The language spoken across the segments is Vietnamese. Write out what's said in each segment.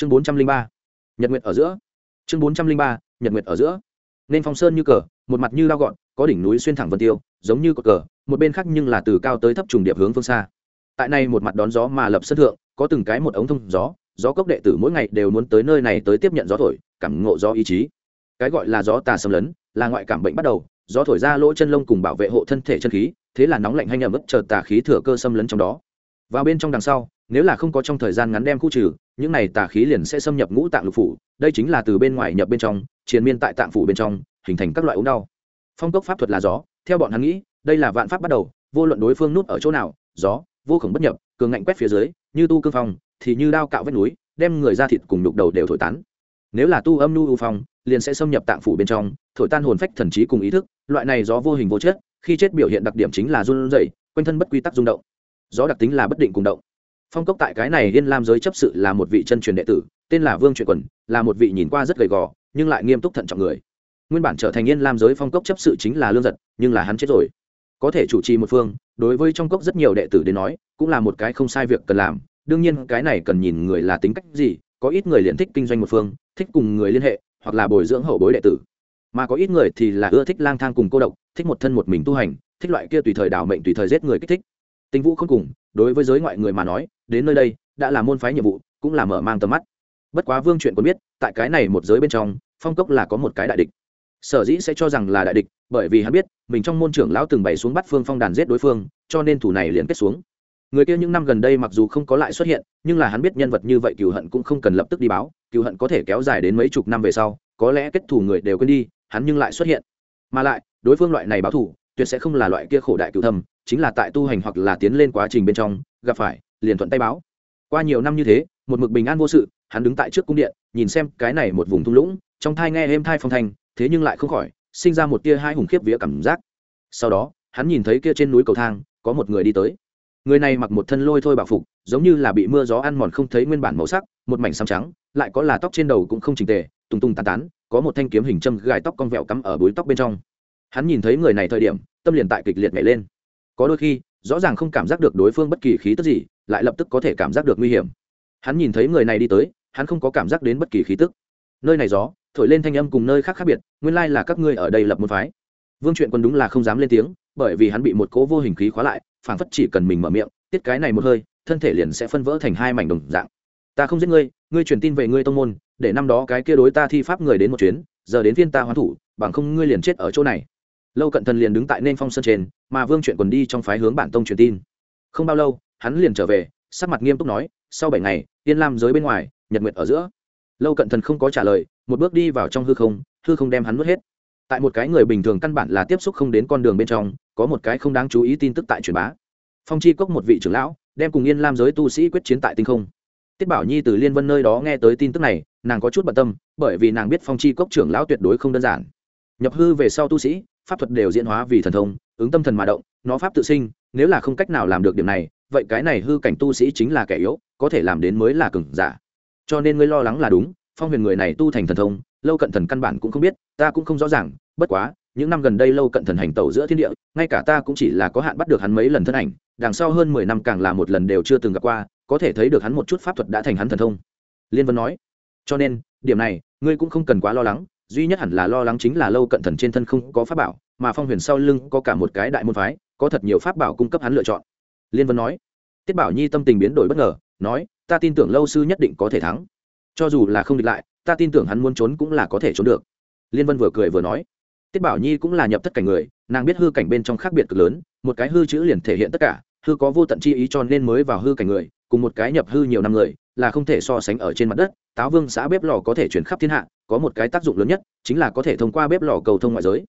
chương bốn trăm linh ba, nhật nguyệt ở giữa. Chương bốn trăm linh ba, nhật nguyệt ở giữa. Nên phong sơn như cờ, một mặt như lao gọn, có đỉnh núi xuyên thẳng vân tiêu, giống như cột cờ, một bên khác nhưng là từ cao tới thấp trùng điệp hướng phương xa. Tại này một mặt đón gió mà lập sân thượng, có từng cái một ống thông gió gió cốc đệ tử mỗi ngày đều muốn tới nơi này tới tiếp nhận gió thổi, cảm ngộ gió ý chí. Cái gọi là gió tà xâm lấn, là ngoại cảm bệnh bắt đầu, gió thổi ra lỗ chân lông cùng bảo vệ hộ thân thể chân khí, thế là nóng lạnh hay nhầm ức chờ tà khí thừa cơ xâm lấn trong đó. Vào bên trong đằng sau nếu là không có trong thời gian ngắn đem khu trừ, những này tà khí liền sẽ xâm nhập ngũ tạng lục phủ, đây chính là từ bên ngoài nhập bên trong, triền miên tại tạng phủ bên trong, hình thành các loại ống đau. Phong cốc pháp thuật là gió, theo bọn hắn nghĩ, đây là vạn pháp bắt đầu, vô luận đối phương nút ở chỗ nào, gió, vô khổng bất nhập, cường ngạnh quét phía dưới, như tu cương phong, thì như đao cạo vết núi, đem người ra thịt cùng đục đầu đều thổi tán. Nếu là tu âm nu u phong, liền sẽ xâm nhập tạng phủ bên trong, thổi tan hồn phách thần trí cùng ý thức, loại này gió vô hình vô chất, khi chết biểu hiện đặc điểm chính là run rẩy, quanh thân bất quy tắc rung động. Gió đặc tính là bất định cùng động phong cốc tại cái này yên lam giới chấp sự là một vị chân truyền đệ tử, tên là vương truyện quần, là một vị nhìn qua rất gầy gò, nhưng lại nghiêm túc thận trọng người. Nguyên bản trở thành yên lam giới phong cốc chấp sự chính là lương giật, nhưng là hắn chết rồi. Có thể chủ trì một phương, đối với trong cốc rất nhiều đệ tử đến nói, cũng là một cái không sai việc cần làm. Đương nhiên, cái này cần nhìn người là tính cách gì, có ít người liền thích kinh doanh một phương, thích cùng người liên hệ, hoặc là bồi dưỡng hậu bối đệ tử. Mà có ít người thì là ưa thích lang thang cùng cô độc, thích một thân một mình tu hành, thích loại kia tùy thời đảo mệnh tùy thời giết người kích thích. Tinh vũ không cùng, đối với giới ngoại người mà nói, đến nơi đây, đã là môn phái nhiệm vụ, cũng là mở mang tầm mắt. Bất quá vương chuyện còn biết, tại cái này một giới bên trong, phong cốc là có một cái đại địch. Sở dĩ sẽ cho rằng là đại địch, bởi vì hắn biết, mình trong môn trưởng lão từng bày xuống bắt phương phong đàn giết đối phương, cho nên thủ này liền kết xuống. Người kia những năm gần đây mặc dù không có lại xuất hiện, nhưng là hắn biết nhân vật như vậy cựu hận cũng không cần lập tức đi báo cựu hận có thể kéo dài đến mấy chục năm về sau, có lẽ kết thủ người đều quên đi, hắn nhưng lại xuất hiện. Mà lại, đối phương loại này báo thủ tuyệt sẽ không là loại kia khổ đại cựu thầm chính là tại tu hành hoặc là tiến lên quá trình bên trong, gặp phải, liền thuận tay báo. Qua nhiều năm như thế, một mực bình an vô sự, hắn đứng tại trước cung điện, nhìn xem cái này một vùng thung lũng, trong thai nghe êm thai phong thanh, thế nhưng lại không khỏi, sinh ra một tia hai hùng khiếp vía cảm giác. Sau đó, hắn nhìn thấy kia trên núi cầu thang, có một người đi tới. Người này mặc một thân lôi thôi bảo phục, giống như là bị mưa gió ăn mòn không thấy nguyên bản màu sắc, một mảnh xám trắng, lại có là tóc trên đầu cũng không chỉnh tề tung tung tán tán, có một thanh kiếm hình châm gài tóc con vẹo cắm ở búi tóc bên trong. Hắn nhìn thấy người này thời điểm, tâm liền tại kịch liệt nhảy lên có đôi khi, rõ ràng không cảm giác được đối phương bất kỳ khí tức gì, lại lập tức có thể cảm giác được nguy hiểm. Hắn nhìn thấy người này đi tới, hắn không có cảm giác đến bất kỳ khí tức. Nơi này gió, thổi lên thanh âm cùng nơi khác khác biệt, nguyên lai là các ngươi ở đây lập một phái. Vương chuyện quân đúng là không dám lên tiếng, bởi vì hắn bị một cố vô hình khí khóa lại, phảng phất chỉ cần mình mở miệng, tiết cái này một hơi, thân thể liền sẽ phân vỡ thành hai mảnh đồng dạng. Ta không giết ngươi ngươi truyền tin về ngươi tông môn, để năm đó cái kia đối ta thi pháp người đến một chuyến, giờ đến viên ta hoán thủ, bằng không ngươi liền chết ở chỗ này lâu cận thần liền đứng tại nên phong sơn trên, mà vương chuyện quần đi trong phái hướng bản tông truyền tin. Không bao lâu, hắn liền trở về, sắc mặt nghiêm túc nói, sau bảy ngày, yên lam giới bên ngoài, nhật nguyệt ở giữa. Lâu cận thần không có trả lời, một bước đi vào trong hư không hư không đem hắn nuốt hết. Tại một cái người bình thường căn bản là tiếp xúc không đến con đường bên trong, có một cái không đáng chú ý tin tức tại truyền bá. Phong chi cốc một vị trưởng lão, đem cùng yên lam giới tu sĩ quyết chiến tại tinh không. Tiết bảo nhi từ liên vân nơi đó nghe tới tin tức này, nàng có chút bận tâm, bởi vì nàng biết phong chi cốc trưởng lão tuyệt đối không đơn giản nhập hư về sau tu sĩ, pháp thuật đều diễn hóa vì thần thông, ứng tâm thần mà động, nó pháp tự sinh, nếu là không cách nào làm được điểm này, vậy cái này hư cảnh tu sĩ chính là kẻ yếu, có thể làm đến mới là cừng giả. Cho nên ngươi lo lắng là đúng, phong huyền người này tu thành thần thông, lâu cận thần căn bản cũng không biết, ta cũng không rõ ràng, bất quá, những năm gần đây lâu cận thần hành tẩu giữa thiên địa, ngay cả ta cũng chỉ là có hạn bắt được hắn mấy lần thân ảnh, đằng sau hơn mười năm càng là một lần đều chưa từng gặp qua, có thể thấy được hắn một chút pháp thuật đã thành hắn thần thông. Liên vân nói, cho nên, điểm này, ngươi cũng không cần quá lo lắng duy nhất hẳn là lo lắng chính là lâu cận thần trên thân không có pháp bảo, mà phong huyền sau lưng có cả một cái đại môn phái, có thật nhiều pháp bảo cung cấp hắn lựa chọn. Liên vân nói, tiết bảo nhi tâm tình biến đổi bất ngờ, nói, ta tin tưởng lâu sư nhất định có thể thắng. Cho dù là không địch lại, ta tin tưởng hắn muốn trốn cũng là có thể trốn được. Liên vân vừa cười vừa nói, tiết bảo nhi cũng là nhập thất cảnh người, nàng biết hư cảnh bên trong khác biệt cực lớn, một cái hư chữ liền thể hiện tất cả, hư có vô tận chi ý cho nên mới vào hư cảnh người cùng một cái nhập hư nhiều năm người, là không thể so sánh ở trên mặt đất, táo vương xã bếp lò có thể chuyển khắp thiên hạ, có một cái tác dụng lớn nhất, chính là có thể thông qua bếp lò cầu thông ngoại giới.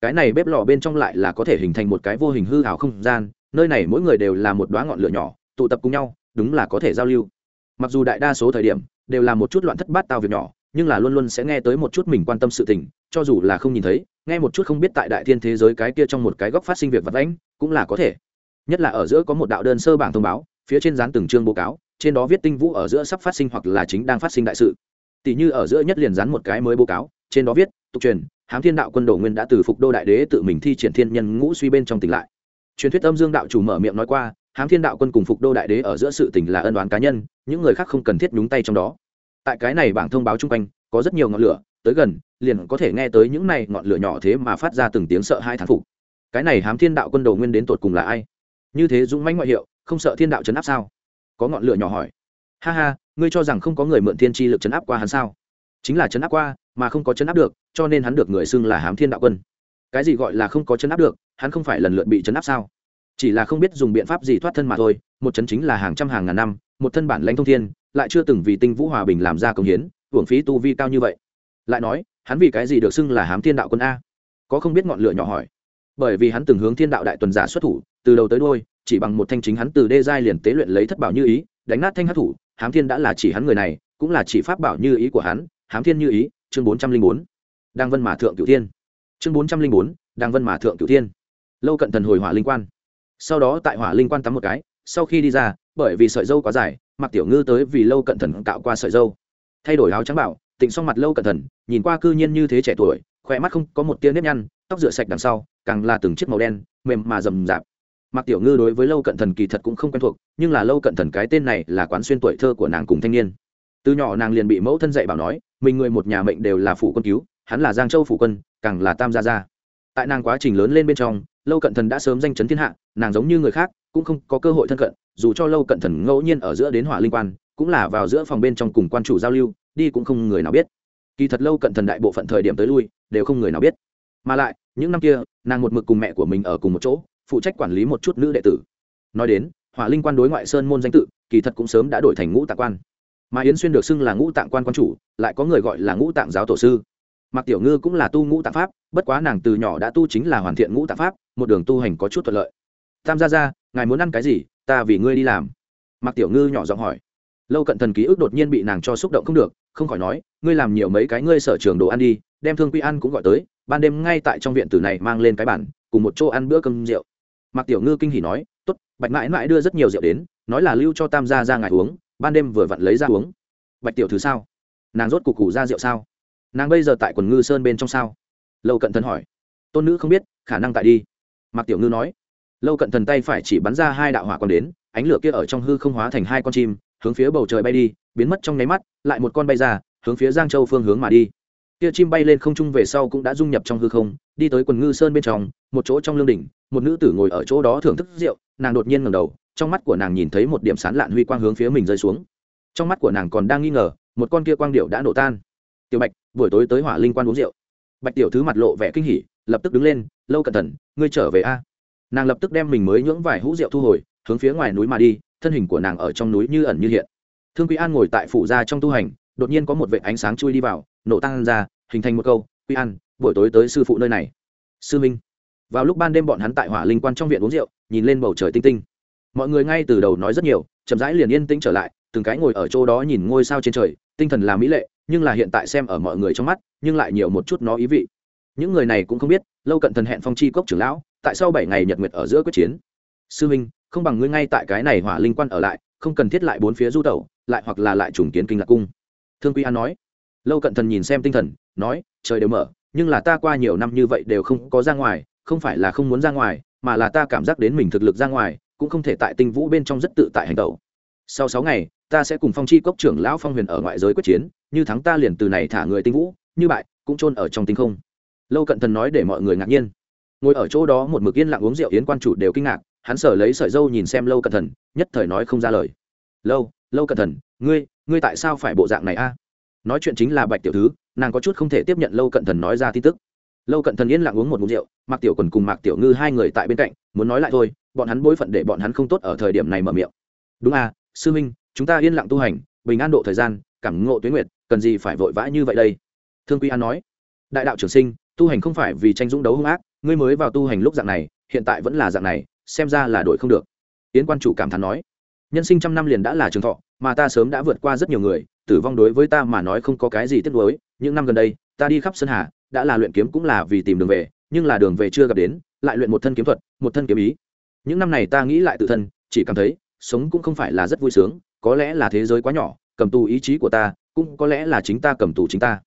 Cái này bếp lò bên trong lại là có thể hình thành một cái vô hình hư hảo không gian, nơi này mỗi người đều là một đoá ngọn lửa nhỏ, tụ tập cùng nhau, đúng là có thể giao lưu. Mặc dù đại đa số thời điểm đều là một chút loạn thất bát tao việc nhỏ, nhưng là luôn luôn sẽ nghe tới một chút mình quan tâm sự tình, cho dù là không nhìn thấy, nghe một chút không biết tại đại thiên thế giới cái kia trong một cái góc phát sinh việc vật lãnh cũng là có thể. Nhất là ở giữa có một đạo đơn sơ bảng thông báo phía trên dán từng chương báo cáo, trên đó viết tinh vũ ở giữa sắp phát sinh hoặc là chính đang phát sinh đại sự. Tỷ như ở giữa nhất liền dán một cái mới báo cáo, trên đó viết, tục truyền, hám thiên đạo quân đồ nguyên đã từ phục đô đại đế tự mình thi triển thiên nhân ngũ suy bên trong tỉnh lại. Truyền thuyết âm dương đạo chủ mở miệng nói qua, hám thiên đạo quân cùng phục đô đại đế ở giữa sự tỉnh là ân đoán cá nhân, những người khác không cần thiết nhúng tay trong đó. Tại cái này bảng thông báo chung quanh, có rất nhiều ngọn lửa, tới gần, liền có thể nghe tới những này ngọn lửa nhỏ thế mà phát ra từng tiếng sợ hai thán phục. Cái này hám thiên đạo quân đồ nguyên đến tột cùng là ai? Như thế dũng mãnh ngoại hiệu không sợ thiên đạo chấn áp sao? Có ngọn lửa nhỏ hỏi. Ha ha, ngươi cho rằng không có người mượn thiên tri lực chấn áp qua hắn sao? Chính là chấn áp qua, mà không có chấn áp được, cho nên hắn được người xưng là hám thiên đạo quân. Cái gì gọi là không có chấn áp được, hắn không phải lần lượt bị chấn áp sao? Chỉ là không biết dùng biện pháp gì thoát thân mà thôi, một chấn chính là hàng trăm hàng ngàn năm, một thân bản lãnh thông thiên, lại chưa từng vì tinh vũ hòa bình làm ra công hiến, hưởng phí tu vi cao như vậy. Lại nói, hắn vì cái gì được xưng là hám thiên đạo quân a? Có không biết ngọn lửa nhỏ hỏi. Bởi vì hắn từng hướng thiên đạo đại tuần giả xuất thủ, từ đầu tới đôi chỉ bằng một thanh chính hắn từ đê giai liền tế luyện lấy thất bảo như ý, đánh nát thanh hát thủ, hám thiên đã là chỉ hắn người này, cũng là chỉ pháp bảo như ý của hắn, hám thiên như ý, chương bốn trăm linh bốn. Đang vân mà thượng cửu thiên. Chương bốn trăm linh bốn đang vân mà thượng cửu thiên. Lâu cận thần hồi hỏa linh quan. Sau đó tại hỏa linh quan tắm một cái, sau khi đi ra, bởi vì sợi dâu quá dài mặc tiểu ngư tới vì lâu cận thần cạo qua sợi dâu. Thay đổi áo trắng bảo, tịnh xong mặt lâu cận thần, nhìn qua cư nhiên như thế trẻ tuổi khỏe mắt không có một tia nếp nhăn, tóc rửa sạch đằng sau, càng là từng chiếc màu đen, mềm mà rầm rạp mặc tiểu ngư đối với lâu cận thần kỳ thật cũng không quen thuộc, nhưng là lâu cận thần cái tên này là quán xuyên tuổi thơ của nàng cùng thanh niên. Từ nhỏ nàng liền bị mẫu thân dạy bảo nói, mình người một nhà mệnh đều là phủ quân cứu, hắn là giang châu phủ quân, càng là tam gia gia. Tại nàng quá trình lớn lên bên trong, lâu cận thần đã sớm danh chấn thiên hạ, nàng giống như người khác, cũng không có cơ hội thân cận, dù cho lâu cận thần ngẫu nhiên ở giữa đến hỏa linh quan, cũng là vào giữa phòng bên trong cùng quan chủ giao lưu, đi cũng không người nào biết. Kỳ thật lâu cận thần đại bộ phận thời điểm tới lui, đều không người nào biết. Mà lại, những năm kia, nàng một mực cùng mẹ của mình ở cùng một chỗ phụ trách quản lý một chút nữ đệ tử. Nói đến, hỏa linh quan đối ngoại sơn môn danh tự, kỳ thật cũng sớm đã đổi thành ngũ tạng quan. Mà yến xuyên được xưng là ngũ tạng quan quan chủ, lại có người gọi là ngũ tạng giáo tổ sư. Mặc tiểu ngư cũng là tu ngũ tạng pháp, bất quá nàng từ nhỏ đã tu chính là hoàn thiện ngũ tạng pháp, một đường tu hành có chút thuận lợi. Tam gia ra ngài muốn ăn cái gì, ta vì ngươi đi làm. Mặc tiểu ngư nhỏ giọng hỏi. Lâu cận thần ký ức đột nhiên bị nàng cho xúc động không được, không khỏi nói, ngươi làm nhiều mấy cái ngươi sở trường đồ ăn đi, đem thương quy ăn cũng gọi tới, ban đêm ngay tại trong viện tử này mang lên cái bản cùng một chỗ ăn bữa cơm rượu. Mạc tiểu ngư kinh hỉ nói, tốt, bạch mãi mãi đưa rất nhiều rượu đến, nói là lưu cho tam gia ra ngài uống, ban đêm vừa vặn lấy ra uống. Bạch tiểu thứ sao? Nàng rốt cục củ ra rượu sao? Nàng bây giờ tại quần ngư sơn bên trong sao? Lâu cận thần hỏi. Tôn nữ không biết, khả năng tại đi. Mạc tiểu ngư nói. Lâu cận thần tay phải chỉ bắn ra hai đạo hỏa còn đến, ánh lửa kia ở trong hư không hóa thành hai con chim, hướng phía bầu trời bay đi, biến mất trong nháy mắt, lại một con bay ra, hướng phía giang châu phương hướng mà đi kia chim bay lên không trung về sau cũng đã dung nhập trong hư không, đi tới quần ngư sơn bên trong, một chỗ trong lương đỉnh, một nữ tử ngồi ở chỗ đó thưởng thức rượu, nàng đột nhiên ngẩng đầu, trong mắt của nàng nhìn thấy một điểm sán lạn huy quang hướng phía mình rơi xuống. Trong mắt của nàng còn đang nghi ngờ, một con kia quang điệu đã nổ tan. Tiểu bạch, buổi tối tới hỏa linh quan uống rượu. Bạch tiểu thứ mặt lộ vẻ kinh hỉ, lập tức đứng lên, lâu cẩn thận, ngươi trở về a. Nàng lập tức đem mình mới nhưỡng vài hũ rượu thu hồi, hướng phía ngoài núi mà đi, thân hình của nàng ở trong núi như ẩn như hiện. Thương quý an ngồi tại phủ gia trong tu hành, đột nhiên có một vệ ánh sáng chui đi vào nổ tăng ra, hình thành một câu, quy an, buổi tối tới sư phụ nơi này. Sư minh. Vào lúc ban đêm bọn hắn tại hỏa linh quan trong viện uống rượu, nhìn lên bầu trời tinh tinh. Mọi người ngay từ đầu nói rất nhiều, chậm rãi liền yên tĩnh trở lại, từng cái ngồi ở chỗ đó nhìn ngôi sao trên trời, tinh thần là mỹ lệ, nhưng là hiện tại xem ở mọi người trong mắt, nhưng lại nhiều một chút nó ý vị. Những người này cũng không biết, lâu cận thần hẹn phong chi cốc trưởng lão, tại sau bảy ngày nhật nguyệt ở giữa quyết chiến. Sư minh, không bằng ngươi ngay tại cái này hỏa linh quan ở lại, không cần thiết lại bốn phía du tẩu, lại hoặc là lại trùng kiến kinh lạc cung. Thương quy an nói lâu cận thần nhìn xem tinh thần, nói, trời đều mở, nhưng là ta qua nhiều năm như vậy đều không có ra ngoài, không phải là không muốn ra ngoài, mà là ta cảm giác đến mình thực lực ra ngoài, cũng không thể tại tinh vũ bên trong rất tự tại hành tẩu sau sáu ngày, ta sẽ cùng phong chi cốc trưởng lão phong huyền ở ngoại giới quyết chiến, như thắng ta liền từ này thả người tinh vũ, như bại, cũng chôn ở trong tinh không. Lâu cận thần nói để mọi người ngạc nhiên. Ngồi ở chỗ đó một mực yên lặng uống rượu yến quan chủ đều kinh ngạc, hắn sở lấy sợi dâu nhìn xem lâu cận thần, nhất thời nói không ra lời. Lâu lâu cận thần, ngươi ngươi tại sao phải bộ dạng này a? Nói chuyện chính là bạch tiểu thứ, nàng có chút không thể tiếp nhận lâu cận thần nói ra tin tức. Lâu cận thần yên lặng uống một mục rượu, mạc tiểu quần cùng mạc tiểu ngư hai người tại bên cạnh, muốn nói lại thôi, bọn hắn bối phận để bọn hắn không tốt ở thời điểm này mở miệng. Đúng à sư minh chúng ta yên lặng tu hành, bình an độ thời gian, cảm ngộ tuyến nguyệt, cần gì phải vội vã như vậy đây? Thương quy an nói. Đại đạo trường sinh, tu hành không phải vì tranh dũng đấu hung ác, ngươi mới vào tu hành lúc dạng này, hiện tại vẫn là dạng này, xem ra là đổi không được. Yến quan chủ cảm thán nói. Nhân sinh trăm năm liền đã là trường thọ mà ta sớm đã vượt qua rất nhiều người, tử vong đối với ta mà nói không có cái gì tiếc nuối. Những năm gần đây, ta đi khắp sơn hà, đã là luyện kiếm cũng là vì tìm đường về, nhưng là đường về chưa gặp đến, lại luyện một thân kiếm thuật, một thân kiếm ý. Những năm này ta nghĩ lại tự thân, chỉ cảm thấy, sống cũng không phải là rất vui sướng, có lẽ là thế giới quá nhỏ, cầm tù ý chí của ta, cũng có lẽ là chính ta cầm tù chính ta.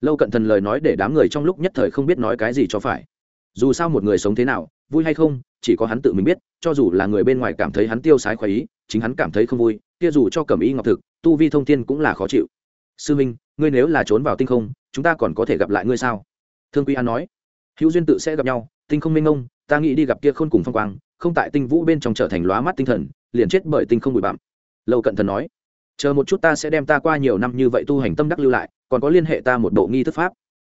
Lâu cận thần lời nói để đám người trong lúc nhất thời không biết nói cái gì cho phải. Dù sao một người sống thế nào, vui hay không, chỉ có hắn tự mình biết, cho dù là người bên ngoài cảm thấy hắn tiêu sái khoái ý, chính hắn cảm thấy không vui kia dù cho cẩm y ngọc thực, tu vi thông tiên cũng là khó chịu. Sư minh, ngươi nếu là trốn vào tinh không, chúng ta còn có thể gặp lại ngươi sao? Thương quy an nói. Hữu duyên tự sẽ gặp nhau, tinh không minh ông ta nghĩ đi gặp kia khôn cùng phong quang, không tại tinh vũ bên trong trở thành lóa mắt tinh thần, liền chết bởi tinh không bụi bặm. Lâu cận thần nói. Chờ một chút ta sẽ đem ta qua nhiều năm như vậy tu hành tâm đắc lưu lại, còn có liên hệ ta một bộ nghi thức pháp.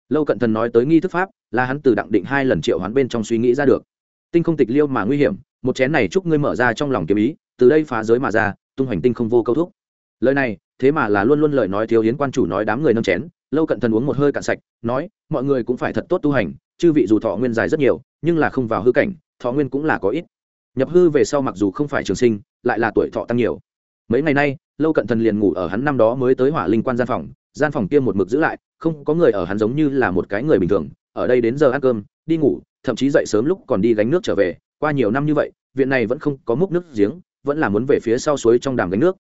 Lâu cận thần nói tới nghi thức pháp, là hắn từ đặng định hai lần triệu hoán bên trong suy nghĩ ra được. Tinh không tịch liêu mà nguy hiểm, một chén này chúc ngươi mở ra trong lòng kiếm ý, từ đây phá giới mà ra tung hoành tinh không vô câu thúc. Lời này, thế mà là luôn luôn lời nói thiếu hiến quan chủ nói đám người nâng chén, lâu cận thần uống một hơi cạn sạch, nói, mọi người cũng phải thật tốt tu hành, chư vị dù thọ nguyên dài rất nhiều, nhưng là không vào hư cảnh, thọ nguyên cũng là có ít. Nhập hư về sau mặc dù không phải trường sinh, lại là tuổi thọ tăng nhiều. Mấy ngày nay, lâu cận thần liền ngủ ở hắn năm đó mới tới hỏa linh quan gian phòng gian phòng kia một mực giữ lại, không có người ở hắn giống như là một cái người bình thường, ở đây đến giờ ăn cơm, đi ngủ, thậm chí dậy sớm lúc còn đi gánh nước trở về, qua nhiều năm như vậy, viện này vẫn không có múc nước giếng vẫn là muốn về phía sau suối trong đàm gánh nước.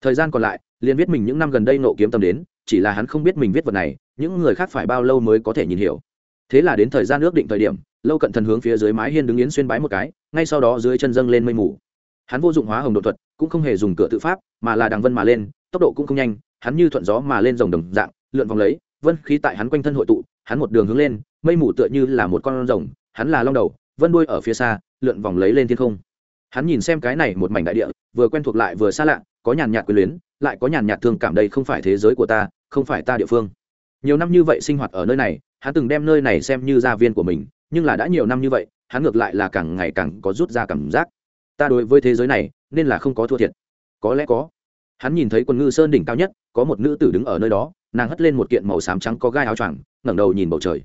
Thời gian còn lại, liền viết mình những năm gần đây nộ kiếm tâm đến, chỉ là hắn không biết mình viết vật này, những người khác phải bao lâu mới có thể nhìn hiểu. Thế là đến thời gian ước định thời điểm, lâu cận thần hướng phía dưới mái hiên đứng yến xuyên bái một cái, ngay sau đó dưới chân dâng lên mây mù. Hắn vô dụng hóa hồng độ thuật, cũng không hề dùng cửa tự pháp, mà là đằng vân mà lên, tốc độ cũng không nhanh, hắn như thuận gió mà lên rồng đồng dạng, lượn vòng lấy, vân khí tại hắn quanh thân hội tụ, hắn một đường hướng lên, mây mù tựa như là một con rồng, hắn là long đầu, vân đuôi ở phía xa, lượn vòng lấy lên thiên không hắn nhìn xem cái này một mảnh đại địa, vừa quen thuộc lại vừa xa lạ, có nhàn nhạt quyền luyến, lại có nhàn nhạt thương cảm đây không phải thế giới của ta, không phải ta địa phương. Nhiều năm như vậy sinh hoạt ở nơi này, hắn từng đem nơi này xem như gia viên của mình, nhưng là đã nhiều năm như vậy, hắn ngược lại là càng ngày càng có rút ra cảm giác. Ta đối với thế giới này, nên là không có thua thiệt. Có lẽ có. Hắn nhìn thấy quần ngư sơn đỉnh cao nhất, có một nữ tử đứng ở nơi đó, nàng hất lên một kiện màu xám trắng có gai áo choàng, ngẩng đầu nhìn bầu trời.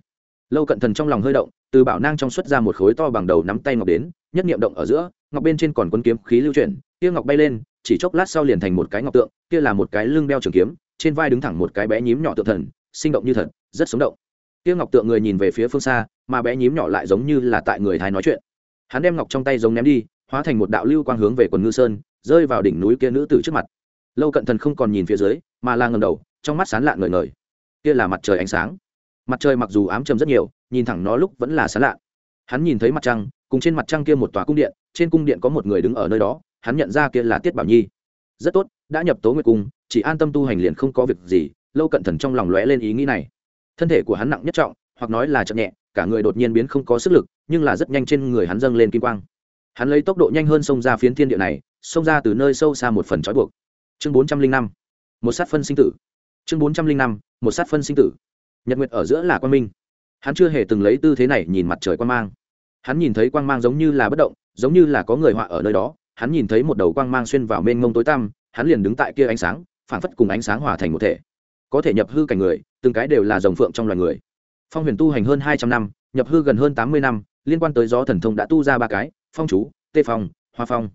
Lâu cận thần trong lòng hơi động, từ bảo nang trong xuất ra một khối to bằng đầu nắm tay ngọc đến, nhất niệm động ở giữa ngọc bên trên còn quân kiếm khí lưu chuyển, kia ngọc bay lên, chỉ chốc lát sau liền thành một cái ngọc tượng, kia là một cái lưng đeo trường kiếm, trên vai đứng thẳng một cái bé nhím nhỏ tượng thần, sinh động như thật, rất sống động. Kia ngọc tượng người nhìn về phía phương xa, mà bé nhím nhỏ lại giống như là tại người thái nói chuyện. Hắn đem ngọc trong tay giống ném đi, hóa thành một đạo lưu quang hướng về quần ngư sơn, rơi vào đỉnh núi kia nữ tử trước mặt. Lâu cận thần không còn nhìn phía dưới, mà là ngầm đầu, trong mắt sán lạ ngời ngời. Kia là mặt trời ánh sáng. Mặt trời mặc dù ám trầm rất nhiều, nhìn thẳng nó lúc vẫn là sán lạ. Hắn nhìn thấy mặt trăng cùng trên mặt trăng kia một tòa cung điện, trên cung điện có một người đứng ở nơi đó, hắn nhận ra kia là tiết bảo nhi. Rất tốt, đã nhập tố nguyệt cung, chỉ an tâm tu hành liền không có việc gì, lâu cận thần trong lòng lóe lên ý nghĩ này. Thân thể của hắn nặng nhất trọng, hoặc nói là chậm nhẹ, cả người đột nhiên biến không có sức lực, nhưng là rất nhanh trên người hắn dâng lên kim quang. Hắn lấy tốc độ nhanh hơn xông ra phiến thiên địa này, xông ra từ nơi sâu xa một phần trói buộc. Chương bốn trăm linh năm, một sát phân sinh tử. Chương bốn trăm linh năm, một sát phân sinh tử. Nhật nguyệt ở giữa là quan minh. Hắn chưa hề từng lấy tư thế này nhìn mặt trời quan mang hắn nhìn thấy quang mang giống như là bất động, giống như là có người họa ở nơi đó. Hắn nhìn thấy một đầu quang mang xuyên vào mênh mông tối tăm, hắn liền đứng tại kia ánh sáng phản phất cùng ánh sáng hòa thành một thể. Có thể nhập hư cảnh người, từng cái đều là dòng phượng trong loài người. Phong huyền tu hành hơn hai trăm năm, nhập hư gần hơn tám mươi năm, liên quan tới gió thần thông đã tu ra ba cái, phong chú, tê phong, hoa phong.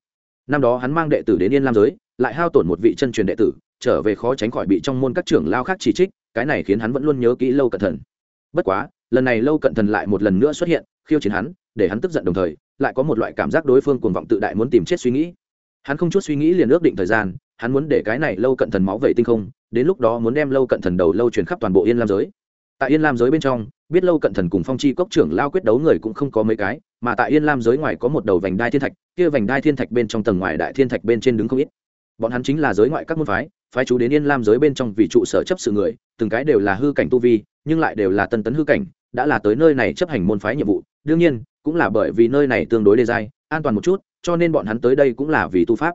Năm đó hắn mang đệ tử đến yên lam giới, lại hao tổn một vị chân truyền đệ tử, trở về khó tránh khỏi bị trong môn các trưởng lao khác chỉ trích, cái này khiến hắn vẫn luôn nhớ kỹ lâu cận thần. Bất quá, lần này lâu cận thần lại một lần nữa xuất hiện, khiêu chiến hắn để hắn tức giận đồng thời, lại có một loại cảm giác đối phương cuồng vọng tự đại muốn tìm chết suy nghĩ. Hắn không chút suy nghĩ liền ước định thời gian, hắn muốn để cái này lâu cận thần máu vẩy tinh không, đến lúc đó muốn đem lâu cận thần đầu lâu truyền khắp toàn bộ yên lam giới. Tại yên lam giới bên trong, biết lâu cận thần cùng phong chi cốc trưởng lao quyết đấu người cũng không có mấy cái, mà tại yên lam giới ngoài có một đầu vành đai thiên thạch, kia vành đai thiên thạch bên trong tầng ngoài đại thiên thạch bên trên đứng không ít. Bọn hắn chính là giới ngoại các môn phái phái chú đến yên lam giới bên trong vì trụ sở chấp sự người, từng cái đều là hư cảnh tu vi, nhưng lại đều là tân tấn hư cảnh, đã là tới nơi này chấp hành môn phái nhiệm vụ. Đương nhiên cũng là bởi vì nơi này tương đối đê dai, an toàn một chút, cho nên bọn hắn tới đây cũng là vì tu pháp.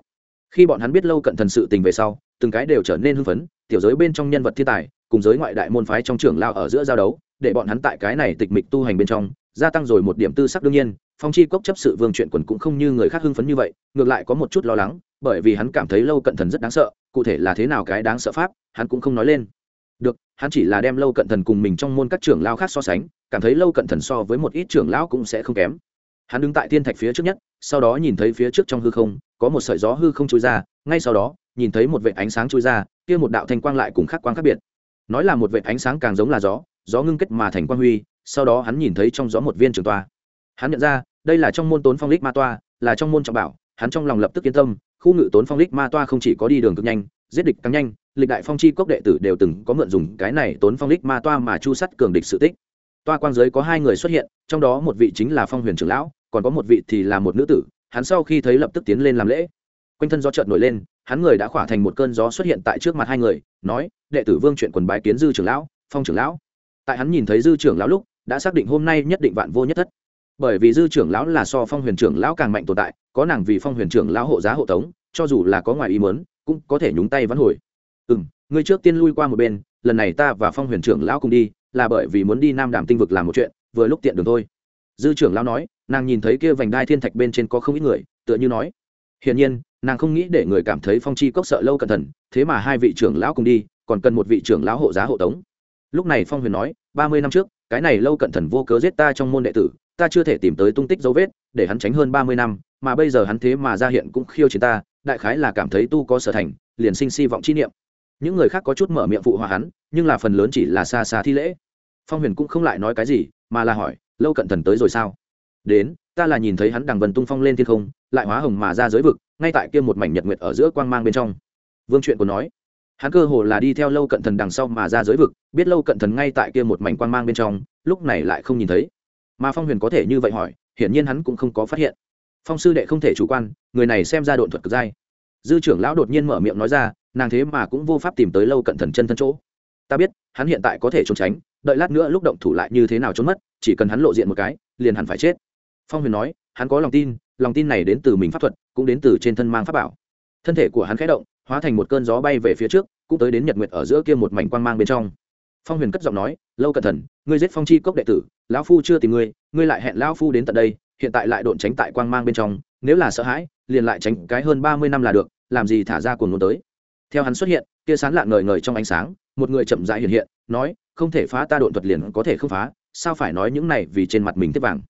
Khi bọn hắn biết lâu cận thần sự tình về sau, từng cái đều trở nên hưng phấn, tiểu giới bên trong nhân vật thiên tài, cùng giới ngoại đại môn phái trong trưởng lao ở giữa giao đấu, để bọn hắn tại cái này tịch mịch tu hành bên trong, gia tăng rồi một điểm tư sắc đương nhiên, phong chi cốc chấp sự vương chuyện quần cũng không như người khác hưng phấn như vậy, ngược lại có một chút lo lắng, bởi vì hắn cảm thấy lâu cận thần rất đáng sợ, cụ thể là thế nào cái đáng sợ pháp, hắn cũng không nói lên. Được, hắn chỉ là đem lâu cận thần cùng mình trong môn các trưởng lao khác so sánh cảm thấy lâu cận thần so với một ít trưởng lão cũng sẽ không kém. Hắn đứng tại thiên thạch phía trước nhất, sau đó nhìn thấy phía trước trong hư không, có một sợi gió hư không trôi ra, ngay sau đó, nhìn thấy một vệ ánh sáng trôi ra, kia một đạo thanh quang lại cùng khắc quang khác biệt. Nói là một vệ ánh sáng càng giống là gió gió ngưng kết mà thành quang huy, sau đó hắn nhìn thấy trong gió một viên trường toa. Hắn nhận ra, đây là trong môn tốn phong lích ma toa, là trong môn trọng bảo, hắn trong lòng lập tức yên tâm, khu ngự tốn phong lích ma toa không chỉ có đi đường cực nhanh, giết địch càng nhanh, lịch đại phong chi cốc đệ tử đều từng có mượn dùng cái này tốn phong lích ma toa mà chu sắt cường địch sự tích toa quang giới có hai người xuất hiện, trong đó một vị chính là phong huyền trưởng lão, còn có một vị thì là một nữ tử, hắn sau khi thấy lập tức tiến lên làm lễ. Quanh thân do trợn nổi lên, hắn người đã khỏa thành một cơn gió xuất hiện tại trước mặt hai người, nói, đệ tử vương chuyện quần bái kiến dư trưởng lão, phong trưởng lão. Tại hắn nhìn thấy dư trưởng lão lúc, đã xác định hôm nay nhất định vạn vô nhất thất. Bởi vì dư trưởng lão là so phong huyền trưởng lão càng mạnh tồn tại, có nàng vì phong huyền trưởng lão hộ giá hộ tống, cho dù là có ngoài ý mớn cũng có thể nhúng tay vắn hồi. Ừ m ngươi trước tiên lui qua một bên lần này ta và phong huyền trưởng lão cùng đi, là bởi vì muốn đi nam đàm tinh vực làm một chuyện, vừa lúc tiện đường thôi. Dư trưởng lão nói, nàng nhìn thấy kia vành đai thiên thạch bên trên có không ít người, tựa như nói, hiển nhiên, nàng không nghĩ để người cảm thấy phong chi cốc sợ lâu cẩn thận, thế mà hai vị trưởng lão cùng đi, còn cần một vị trưởng lão hộ giá hộ tống. Lúc này phong huyền nói, ba mươi năm trước, cái này lâu cẩn thận vô cớ giết ta trong môn đệ tử, ta chưa thể tìm tới tung tích dấu vết, để hắn tránh hơn ba mươi năm, mà bây giờ hắn thế mà ra hiện cũng khiêu chiến ta, đại khái là cảm thấy tu có sở thành, liền sinh si vọng chi niệm những người khác có chút mở miệng phụ hòa hắn, nhưng là phần lớn chỉ là xa xa thi lễ. Phong huyền cũng không lại nói cái gì, mà là hỏi, lâu cận thần tới rồi sao? Đến, ta là nhìn thấy hắn đằng vần tung phong lên thiên không, lại hóa hồng mà ra giới vực, ngay tại kia một mảnh nhật nguyệt ở giữa quang mang bên trong. Vương chuyện của nói, hắn cơ hồ là đi theo lâu cận thần đằng sau mà ra giới vực, biết lâu cận thần ngay tại kia một mảnh quang mang bên trong, lúc này lại không nhìn thấy. Mà phong huyền có thể như vậy hỏi, hiển nhiên hắn cũng không có phát hiện. Phong sư đệ không thể chủ quan, người này xem ra độn thuật cực dai. Dư trưởng lão đột nhiên mở miệng nói ra nàng thế mà cũng vô pháp tìm tới lâu cận thần chân thân chỗ. Ta biết, hắn hiện tại có thể trốn tránh, đợi lát nữa lúc động thủ lại như thế nào trốn mất, chỉ cần hắn lộ diện một cái, liền hẳn phải chết. Phong huyền nói, hắn có lòng tin lòng tin này đến từ mình pháp thuật, cũng đến từ trên thân mang pháp bảo. Thân thể của hắn khẽ động, hóa thành một cơn gió bay về phía trước, cũng tới đến nhật nguyệt ở giữa kia một mảnh quang mang bên trong. Phong huyền cất giọng nói, lâu cẩn thận ngươi giết phong chi cốc đệ tử, lão phu chưa tìm ngươi ngươi lại hẹn lão phu đến tận đây, hiện tại lại độn tránh tại quang mang bên trong, nếu là sợ hãi, liền lại tránh cái hơn ba mươi năm là được, làm gì thả ra cuồng muốn tới? Theo hắn xuất hiện kia sán lạ ngời ngời trong ánh sáng, một người chậm rãi hiện hiện, nói, không thể phá ta độn thuật liền có thể không phá, sao phải nói những này vì trên mặt mình tiếp vàng?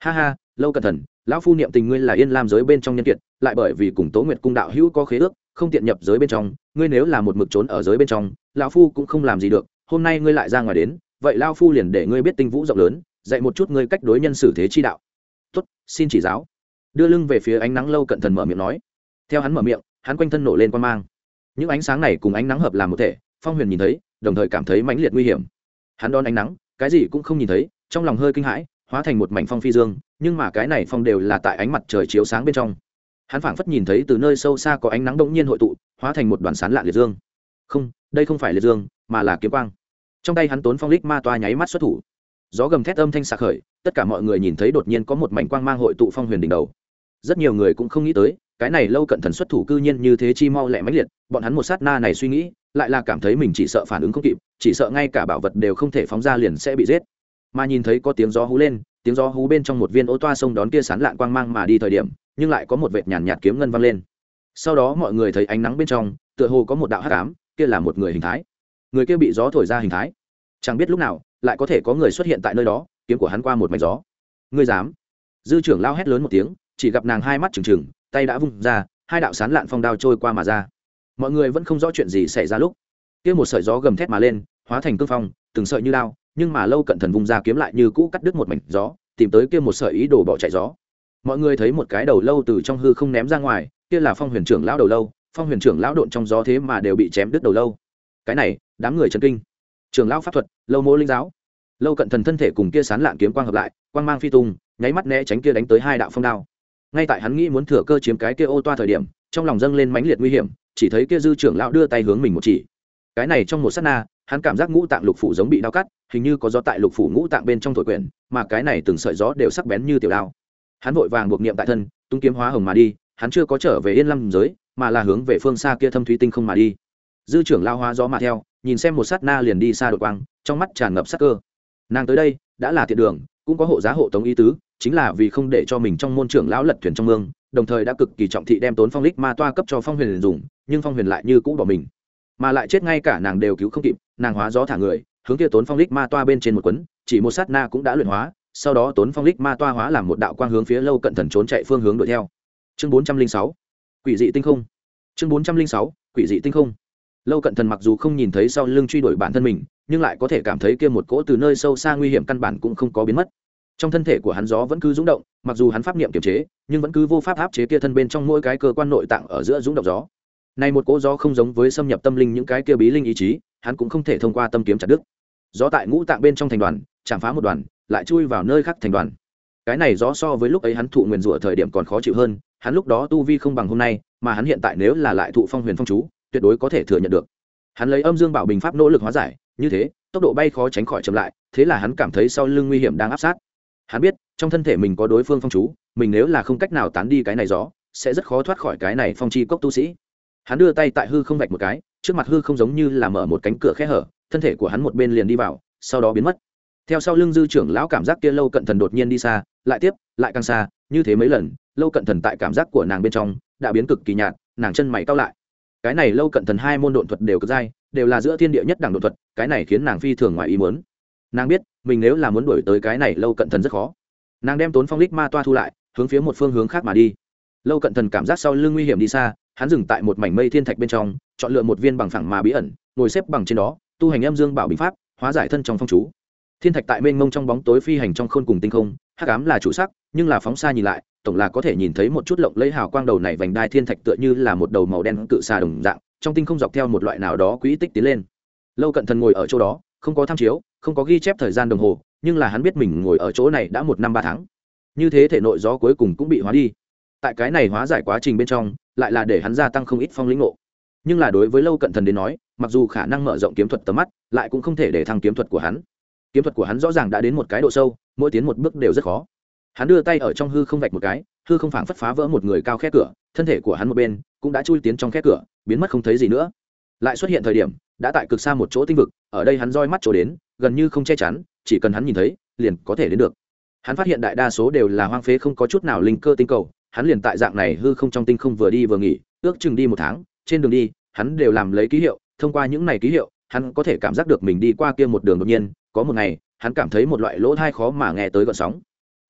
Ha ha, lâu cẩn thận, lão phu niệm tình ngươi là yên lam giới bên trong nhân kiệt, lại bởi vì cùng tố nguyệt cung đạo hữu có khế ước, không tiện nhập giới bên trong, ngươi nếu là một mực trốn ở giới bên trong, lão phu cũng không làm gì được, hôm nay ngươi lại ra ngoài đến, vậy lao phu liền để ngươi biết tinh vũ rộng lớn, dạy một chút ngươi cách đối nhân xử thế chi đạo. Tuất xin chỉ giáo. Đưa lưng về phía ánh nắng lâu cận thần mở miệng nói. Theo hắn mở miệng, hắn quanh thân nổ lên quan mang những ánh sáng này cùng ánh nắng hợp làm một thể, phong huyền nhìn thấy, đồng thời cảm thấy mãnh liệt nguy hiểm. Hắn đón ánh nắng, cái gì cũng không nhìn thấy, trong lòng hơi kinh hãi, hóa thành một mảnh phong phi dương, nhưng mà cái này phong đều là tại ánh mặt trời chiếu sáng bên trong. Hắn phảng phất nhìn thấy từ nơi sâu xa có ánh nắng đông nhiên hội tụ, hóa thành một đoàn sán lạ liệt dương. Không, đây không phải liệt dương, mà là kiếm quang. Trong tay hắn tốn phong lích ma toa nháy mắt xuất thủ. Gió gầm thét âm thanh sạc khởi, tất cả mọi người nhìn thấy đột nhiên có một mảnh quang mang hội tụ phong huyền đỉnh đầu rất nhiều người cũng không nghĩ tới, cái này lâu cận thần xuất thủ cư nhiên như thế chi mau lẹ mãnh liệt, bọn hắn một sát na này suy nghĩ, lại là cảm thấy mình chỉ sợ phản ứng không kịp, chỉ sợ ngay cả bảo vật đều không thể phóng ra liền sẽ bị giết. Mà nhìn thấy có tiếng gió hú lên, tiếng gió hú bên trong một viên ô toa sông đón kia sán lạn quang mang mà đi thời điểm, nhưng lại có một vệt nhàn nhạt kiếm ngân văng lên. Sau đó mọi người thấy ánh nắng bên trong, tựa hồ có một đạo hắc ám, kia là một người hình thái. Người kia bị gió thổi ra hình thái. Chẳng biết lúc nào, lại có thể có người xuất hiện tại nơi đó, kiếm của hắn qua một mảnh gió. Ngươi dám? Dư trưởng lao hét lớn một tiếng chỉ gặp nàng hai mắt trừng trừng, tay đã vung ra, hai đạo sán lạn phong đao trôi qua mà ra. Mọi người vẫn không rõ chuyện gì xảy ra lúc, kia một sợi gió gầm thét mà lên, hóa thành cương phong, từng sợi như đao, nhưng mà lâu cận thần vung ra kiếm lại như cũ cắt đứt một mảnh gió, tìm tới kia một sợi ý đồ bỏ chạy gió. Mọi người thấy một cái đầu lâu từ trong hư không ném ra ngoài, kia là phong huyền trưởng lão đầu lâu, phong huyền trưởng lão độn trong gió thế mà đều bị chém đứt đầu lâu. Cái này, đám người chấn kinh. Trưởng lão pháp thuật, lâu mô linh giáo. Lâu cận thần thân thể cùng kia sán lạn kiếm quang hợp lại, quang mang phi tung, nháy mắt né tránh kia đánh tới hai đạo phong đao ngay tại hắn nghĩ muốn thừa cơ chiếm cái kia ô toa thời điểm, trong lòng dâng lên mãnh liệt nguy hiểm, chỉ thấy kia dư trưởng lão đưa tay hướng mình một chỉ. Cái này trong một sát na, hắn cảm giác ngũ tạng lục phủ giống bị đau cắt, hình như có gió tại lục phủ ngũ tạng bên trong thổi quyển mà cái này từng sợi gió đều sắc bén như tiểu đao. Hắn vội vàng buộc niệm tại thân, tung kiếm hóa hồng mà đi, hắn chưa có trở về yên lâm giới, mà là hướng về phương xa kia thâm thúy tinh không mà đi. Dư trưởng lao hóa gió mà theo, nhìn xem một sát na liền đi xa đội quang, trong mắt tràn ngập sắc cơ. Nàng tới đây, đã là thiện đường cũng có hộ giá hộ tống ý tứ, chính là vì không để cho mình trong môn trưởng lão lật thuyền trong mương, đồng thời đã cực kỳ trọng thị đem tốn phong lích ma toa cấp cho phong huyền dùng, nhưng phong huyền lại như cũ bỏ mình. Mà lại chết ngay cả nàng đều cứu không kịp, nàng hóa gió thả người, hướng kia tốn phong lích ma toa bên trên một quấn, chỉ một sát na cũng đã luyện hóa, sau đó tốn phong lích ma toa hóa làm một đạo quang hướng phía lâu cận thần trốn chạy phương hướng đuổi theo. Chương bốn trăm linh sáu, quỷ dị tinh không. Chương bốn trăm linh sáu, quỷ dị tinh không. Lâu cận thần mặc dù không nhìn thấy sau lưng truy đuổi bản thân mình nhưng lại có thể cảm thấy kia một cỗ từ nơi sâu xa nguy hiểm căn bản cũng không có biến mất. Trong thân thể của hắn gió vẫn cứ rúng động, mặc dù hắn pháp niệm kiềm chế, nhưng vẫn cứ vô pháp áp chế kia thân bên trong mỗi cái cơ quan nội tạng ở giữa rúng động gió. Này một cỗ gió không giống với xâm nhập tâm linh những cái kia bí linh ý chí, hắn cũng không thể thông qua tâm kiếm chặt đứt. Gió tại ngũ tạng bên trong thành đoàn, chạm phá một đoàn, lại chui vào nơi khác thành đoàn. Cái này gió so với lúc ấy hắn thụ nguyền rủa thời điểm còn khó chịu hơn, hắn lúc đó tu vi không bằng hôm nay, mà hắn hiện tại nếu là lại thụ phong huyền phong chú, tuyệt đối có thể thừa nhận được. Hắn lấy âm dương bảo bình pháp nỗ lực hóa giải như thế, tốc độ bay khó tránh khỏi chậm lại, thế là hắn cảm thấy sau lưng nguy hiểm đang áp sát. Hắn biết, trong thân thể mình có đối phương phong chú, mình nếu là không cách nào tán đi cái này gió, sẽ rất khó thoát khỏi cái này phong chi cốc tu sĩ. Hắn đưa tay tại hư không vạch một cái, trước mặt hư không giống như là mở một cánh cửa khe hở, thân thể của hắn một bên liền đi vào, sau đó biến mất. Theo sau lưng dư trưởng lão cảm giác kia lâu cận thần đột nhiên đi xa, lại tiếp, lại càng xa, như thế mấy lần, lâu cận thần tại cảm giác của nàng bên trong đã biến cực kỳ nhạt, nàng chân mày cao lại cái này lâu cận thần hai môn độn thuật đều cực dai, đều là giữa thiên địa nhất đẳng độn thuật, cái này khiến nàng phi thường ngoài ý muốn. Nàng biết, mình nếu là muốn đuổi tới cái này lâu cận thần rất khó. Nàng đem tốn phong lích ma toa thu lại, hướng phía một phương hướng khác mà đi. Lâu cận thần cảm giác sau lưng nguy hiểm đi xa, hắn dừng tại một mảnh mây thiên thạch bên trong, chọn lựa một viên bằng phẳng mà bí ẩn, ngồi xếp bằng trên đó, tu hành âm dương bảo bình pháp, hóa giải thân trong phong chú. Thiên thạch tại mênh mông trong bóng tối phi hành trong khôn cùng tinh không, hắc ám là chủ sắc, nhưng là phóng xa nhìn lại tổng là có thể nhìn thấy một chút lộng lấy hào quang đầu này vành đai thiên thạch tựa như là một đầu màu đen cự xà đồng dạng, trong tinh không dọc theo một loại nào đó quỹ tích tiến lên. Lâu cận thần ngồi ở chỗ đó, không có tham chiếu, không có ghi chép thời gian đồng hồ, nhưng là hắn biết mình ngồi ở chỗ này đã một năm ba tháng. Như thế thể nội gió cuối cùng cũng bị hóa đi. Tại cái này hóa giải quá trình bên trong, lại là để hắn gia tăng không ít phong lĩnh ngộ. Nhưng là đối với lâu cận thần đến nói, mặc dù khả năng mở rộng kiếm thuật tầm mắt, lại cũng không thể để thăng kiếm thuật của hắn. Kiếm thuật của hắn rõ ràng đã đến một cái độ sâu, mỗi tiến một bước đều rất khó hắn đưa tay ở trong hư không vạch một cái, hư không phảng phất phá vỡ một người cao khe cửa, thân thể của hắn một bên cũng đã chui tiến trong khe cửa, biến mất không thấy gì nữa. Lại xuất hiện thời điểm, đã tại cực xa một chỗ tinh vực, ở đây hắn roi mắt chỗ đến, gần như không che chắn, chỉ cần hắn nhìn thấy, liền có thể đến được. Hắn phát hiện đại đa số đều là hoang phế không có chút nào linh cơ tinh cầu, hắn liền tại dạng này hư không trong tinh không vừa đi vừa nghỉ, ước chừng đi một tháng, trên đường đi, hắn đều làm lấy ký hiệu, thông qua những này ký hiệu, hắn có thể cảm giác được mình đi qua kia một đường đột nhiên, có một ngày, hắn cảm thấy một loại lỗ thai khó mà nghe tới gọn sóng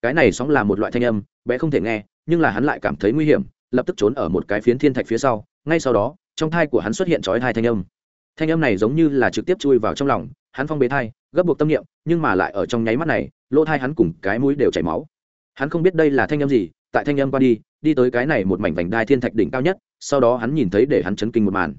cái này sóng là một loại thanh âm, bé không thể nghe, nhưng là hắn lại cảm thấy nguy hiểm, lập tức trốn ở một cái phiến thiên thạch phía sau, ngay sau đó, trong thai của hắn xuất hiện trói thai thanh âm. Thanh âm này giống như là trực tiếp chui vào trong lòng, hắn phong bế thai, gấp buộc tâm niệm, nhưng mà lại ở trong nháy mắt này, lỗ thai hắn cùng cái mũi đều chảy máu. Hắn không biết đây là thanh âm gì, tại thanh âm qua đi đi tới cái này một mảnh vành đai thiên thạch đỉnh cao nhất, sau đó hắn nhìn thấy để hắn chấn kinh một màn.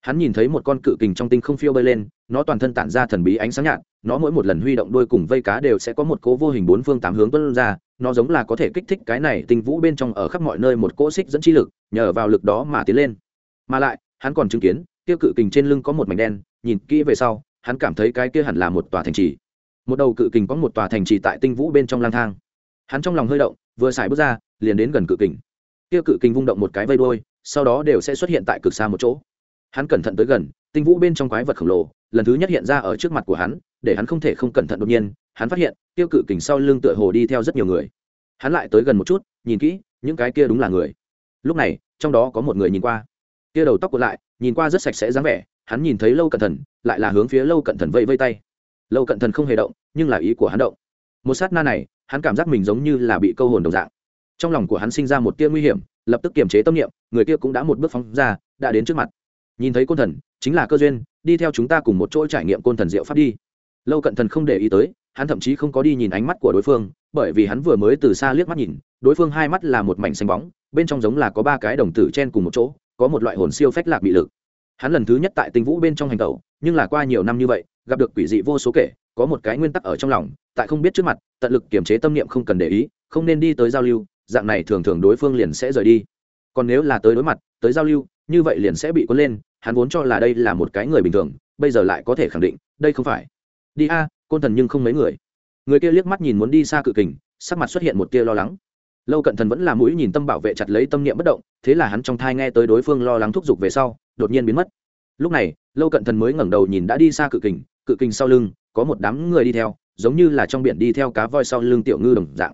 Hắn nhìn thấy một con cự kình trong tinh không phiêu bơi lên, nó toàn thân tản ra thần bí ánh sáng nhạt nó mỗi một lần huy động đôi cùng vây cá đều sẽ có một cố vô hình bốn phương tám hướng tuân ra, nó giống là có thể kích thích cái này tinh vũ bên trong ở khắp mọi nơi một cỗ xích dẫn chi lực, nhờ vào lực đó mà tiến lên. Mà lại, hắn còn chứng kiến, kia cự kình trên lưng có một mảnh đen, nhìn kỹ về sau, hắn cảm thấy cái kia hẳn là một tòa thành trì. Một đầu cự kình có một tòa thành trì tại tinh vũ bên trong lang thang. Hắn trong lòng hơi động, vừa xài bước ra, liền đến gần cự kình. Kia cự kình vung động một cái vây đôi sau đó đều sẽ xuất hiện tại cực xa một chỗ. Hắn cẩn thận tới gần, tinh vũ bên trong quái vật khổng lồ, lần thứ nhất hiện ra ở trước mặt của hắn để hắn không thể không cẩn thận đột nhiên, hắn phát hiện, tiêu cự kình sau lưng tựa hồ đi theo rất nhiều người. Hắn lại tới gần một chút, nhìn kỹ, những cái kia đúng là người. Lúc này, trong đó có một người nhìn qua. Kia đầu tóc của lại, nhìn qua rất sạch sẽ dáng vẻ, hắn nhìn thấy lâu cẩn thận lại là hướng phía lâu cẩn thận vây vây tay. Lâu cẩn thận không hề động, nhưng là ý của hắn động. Một sát na này, hắn cảm giác mình giống như là bị câu hồn đồng dạng. Trong lòng của hắn sinh ra một tia nguy hiểm, lập tức kiềm chế tâm niệm, người kia cũng đã một bước phóng ra, đã đến trước mặt. Nhìn thấy côn thần, chính là cơ duyên, đi theo chúng ta cùng một chỗ trải nghiệm côn thần diệu pháp đi lâu cận thần không để ý tới, hắn thậm chí không có đi nhìn ánh mắt của đối phương, bởi vì hắn vừa mới từ xa liếc mắt nhìn, đối phương hai mắt là một mảnh xanh bóng, bên trong giống là có ba cái đồng tử chen cùng một chỗ, có một loại hồn siêu phách lạc bị lực. Hắn lần thứ nhất tại tinh vũ bên trong hành tẩu, nhưng là qua nhiều năm như vậy, gặp được quỷ dị vô số kể, có một cái nguyên tắc ở trong lòng, tại không biết trước mặt, tận lực kiềm chế tâm niệm không cần để ý, không nên đi tới giao lưu, dạng này thường thường đối phương liền sẽ rời đi. Còn nếu là tới đối mặt, tới giao lưu, như vậy liền sẽ bị cuốn lên, hắn vốn cho là đây là một cái người bình thường, bây giờ lại có thể khẳng định, đây không phải đi a, côn thần nhưng không mấy người. Người kia liếc mắt nhìn muốn đi xa cự kình, sắc mặt xuất hiện một tia lo lắng. Lâu cận thần vẫn là mũi nhìn tâm bảo vệ chặt lấy tâm niệm bất động, thế là hắn trong thai nghe tới đối phương lo lắng thúc giục về sau, đột nhiên biến mất. Lúc này, lâu cận thần mới ngẩng đầu nhìn đã đi xa cự kình cự kình sau lưng, có một đám người đi theo, giống như là trong biển đi theo cá voi sau lưng tiểu ngư đồng dạng.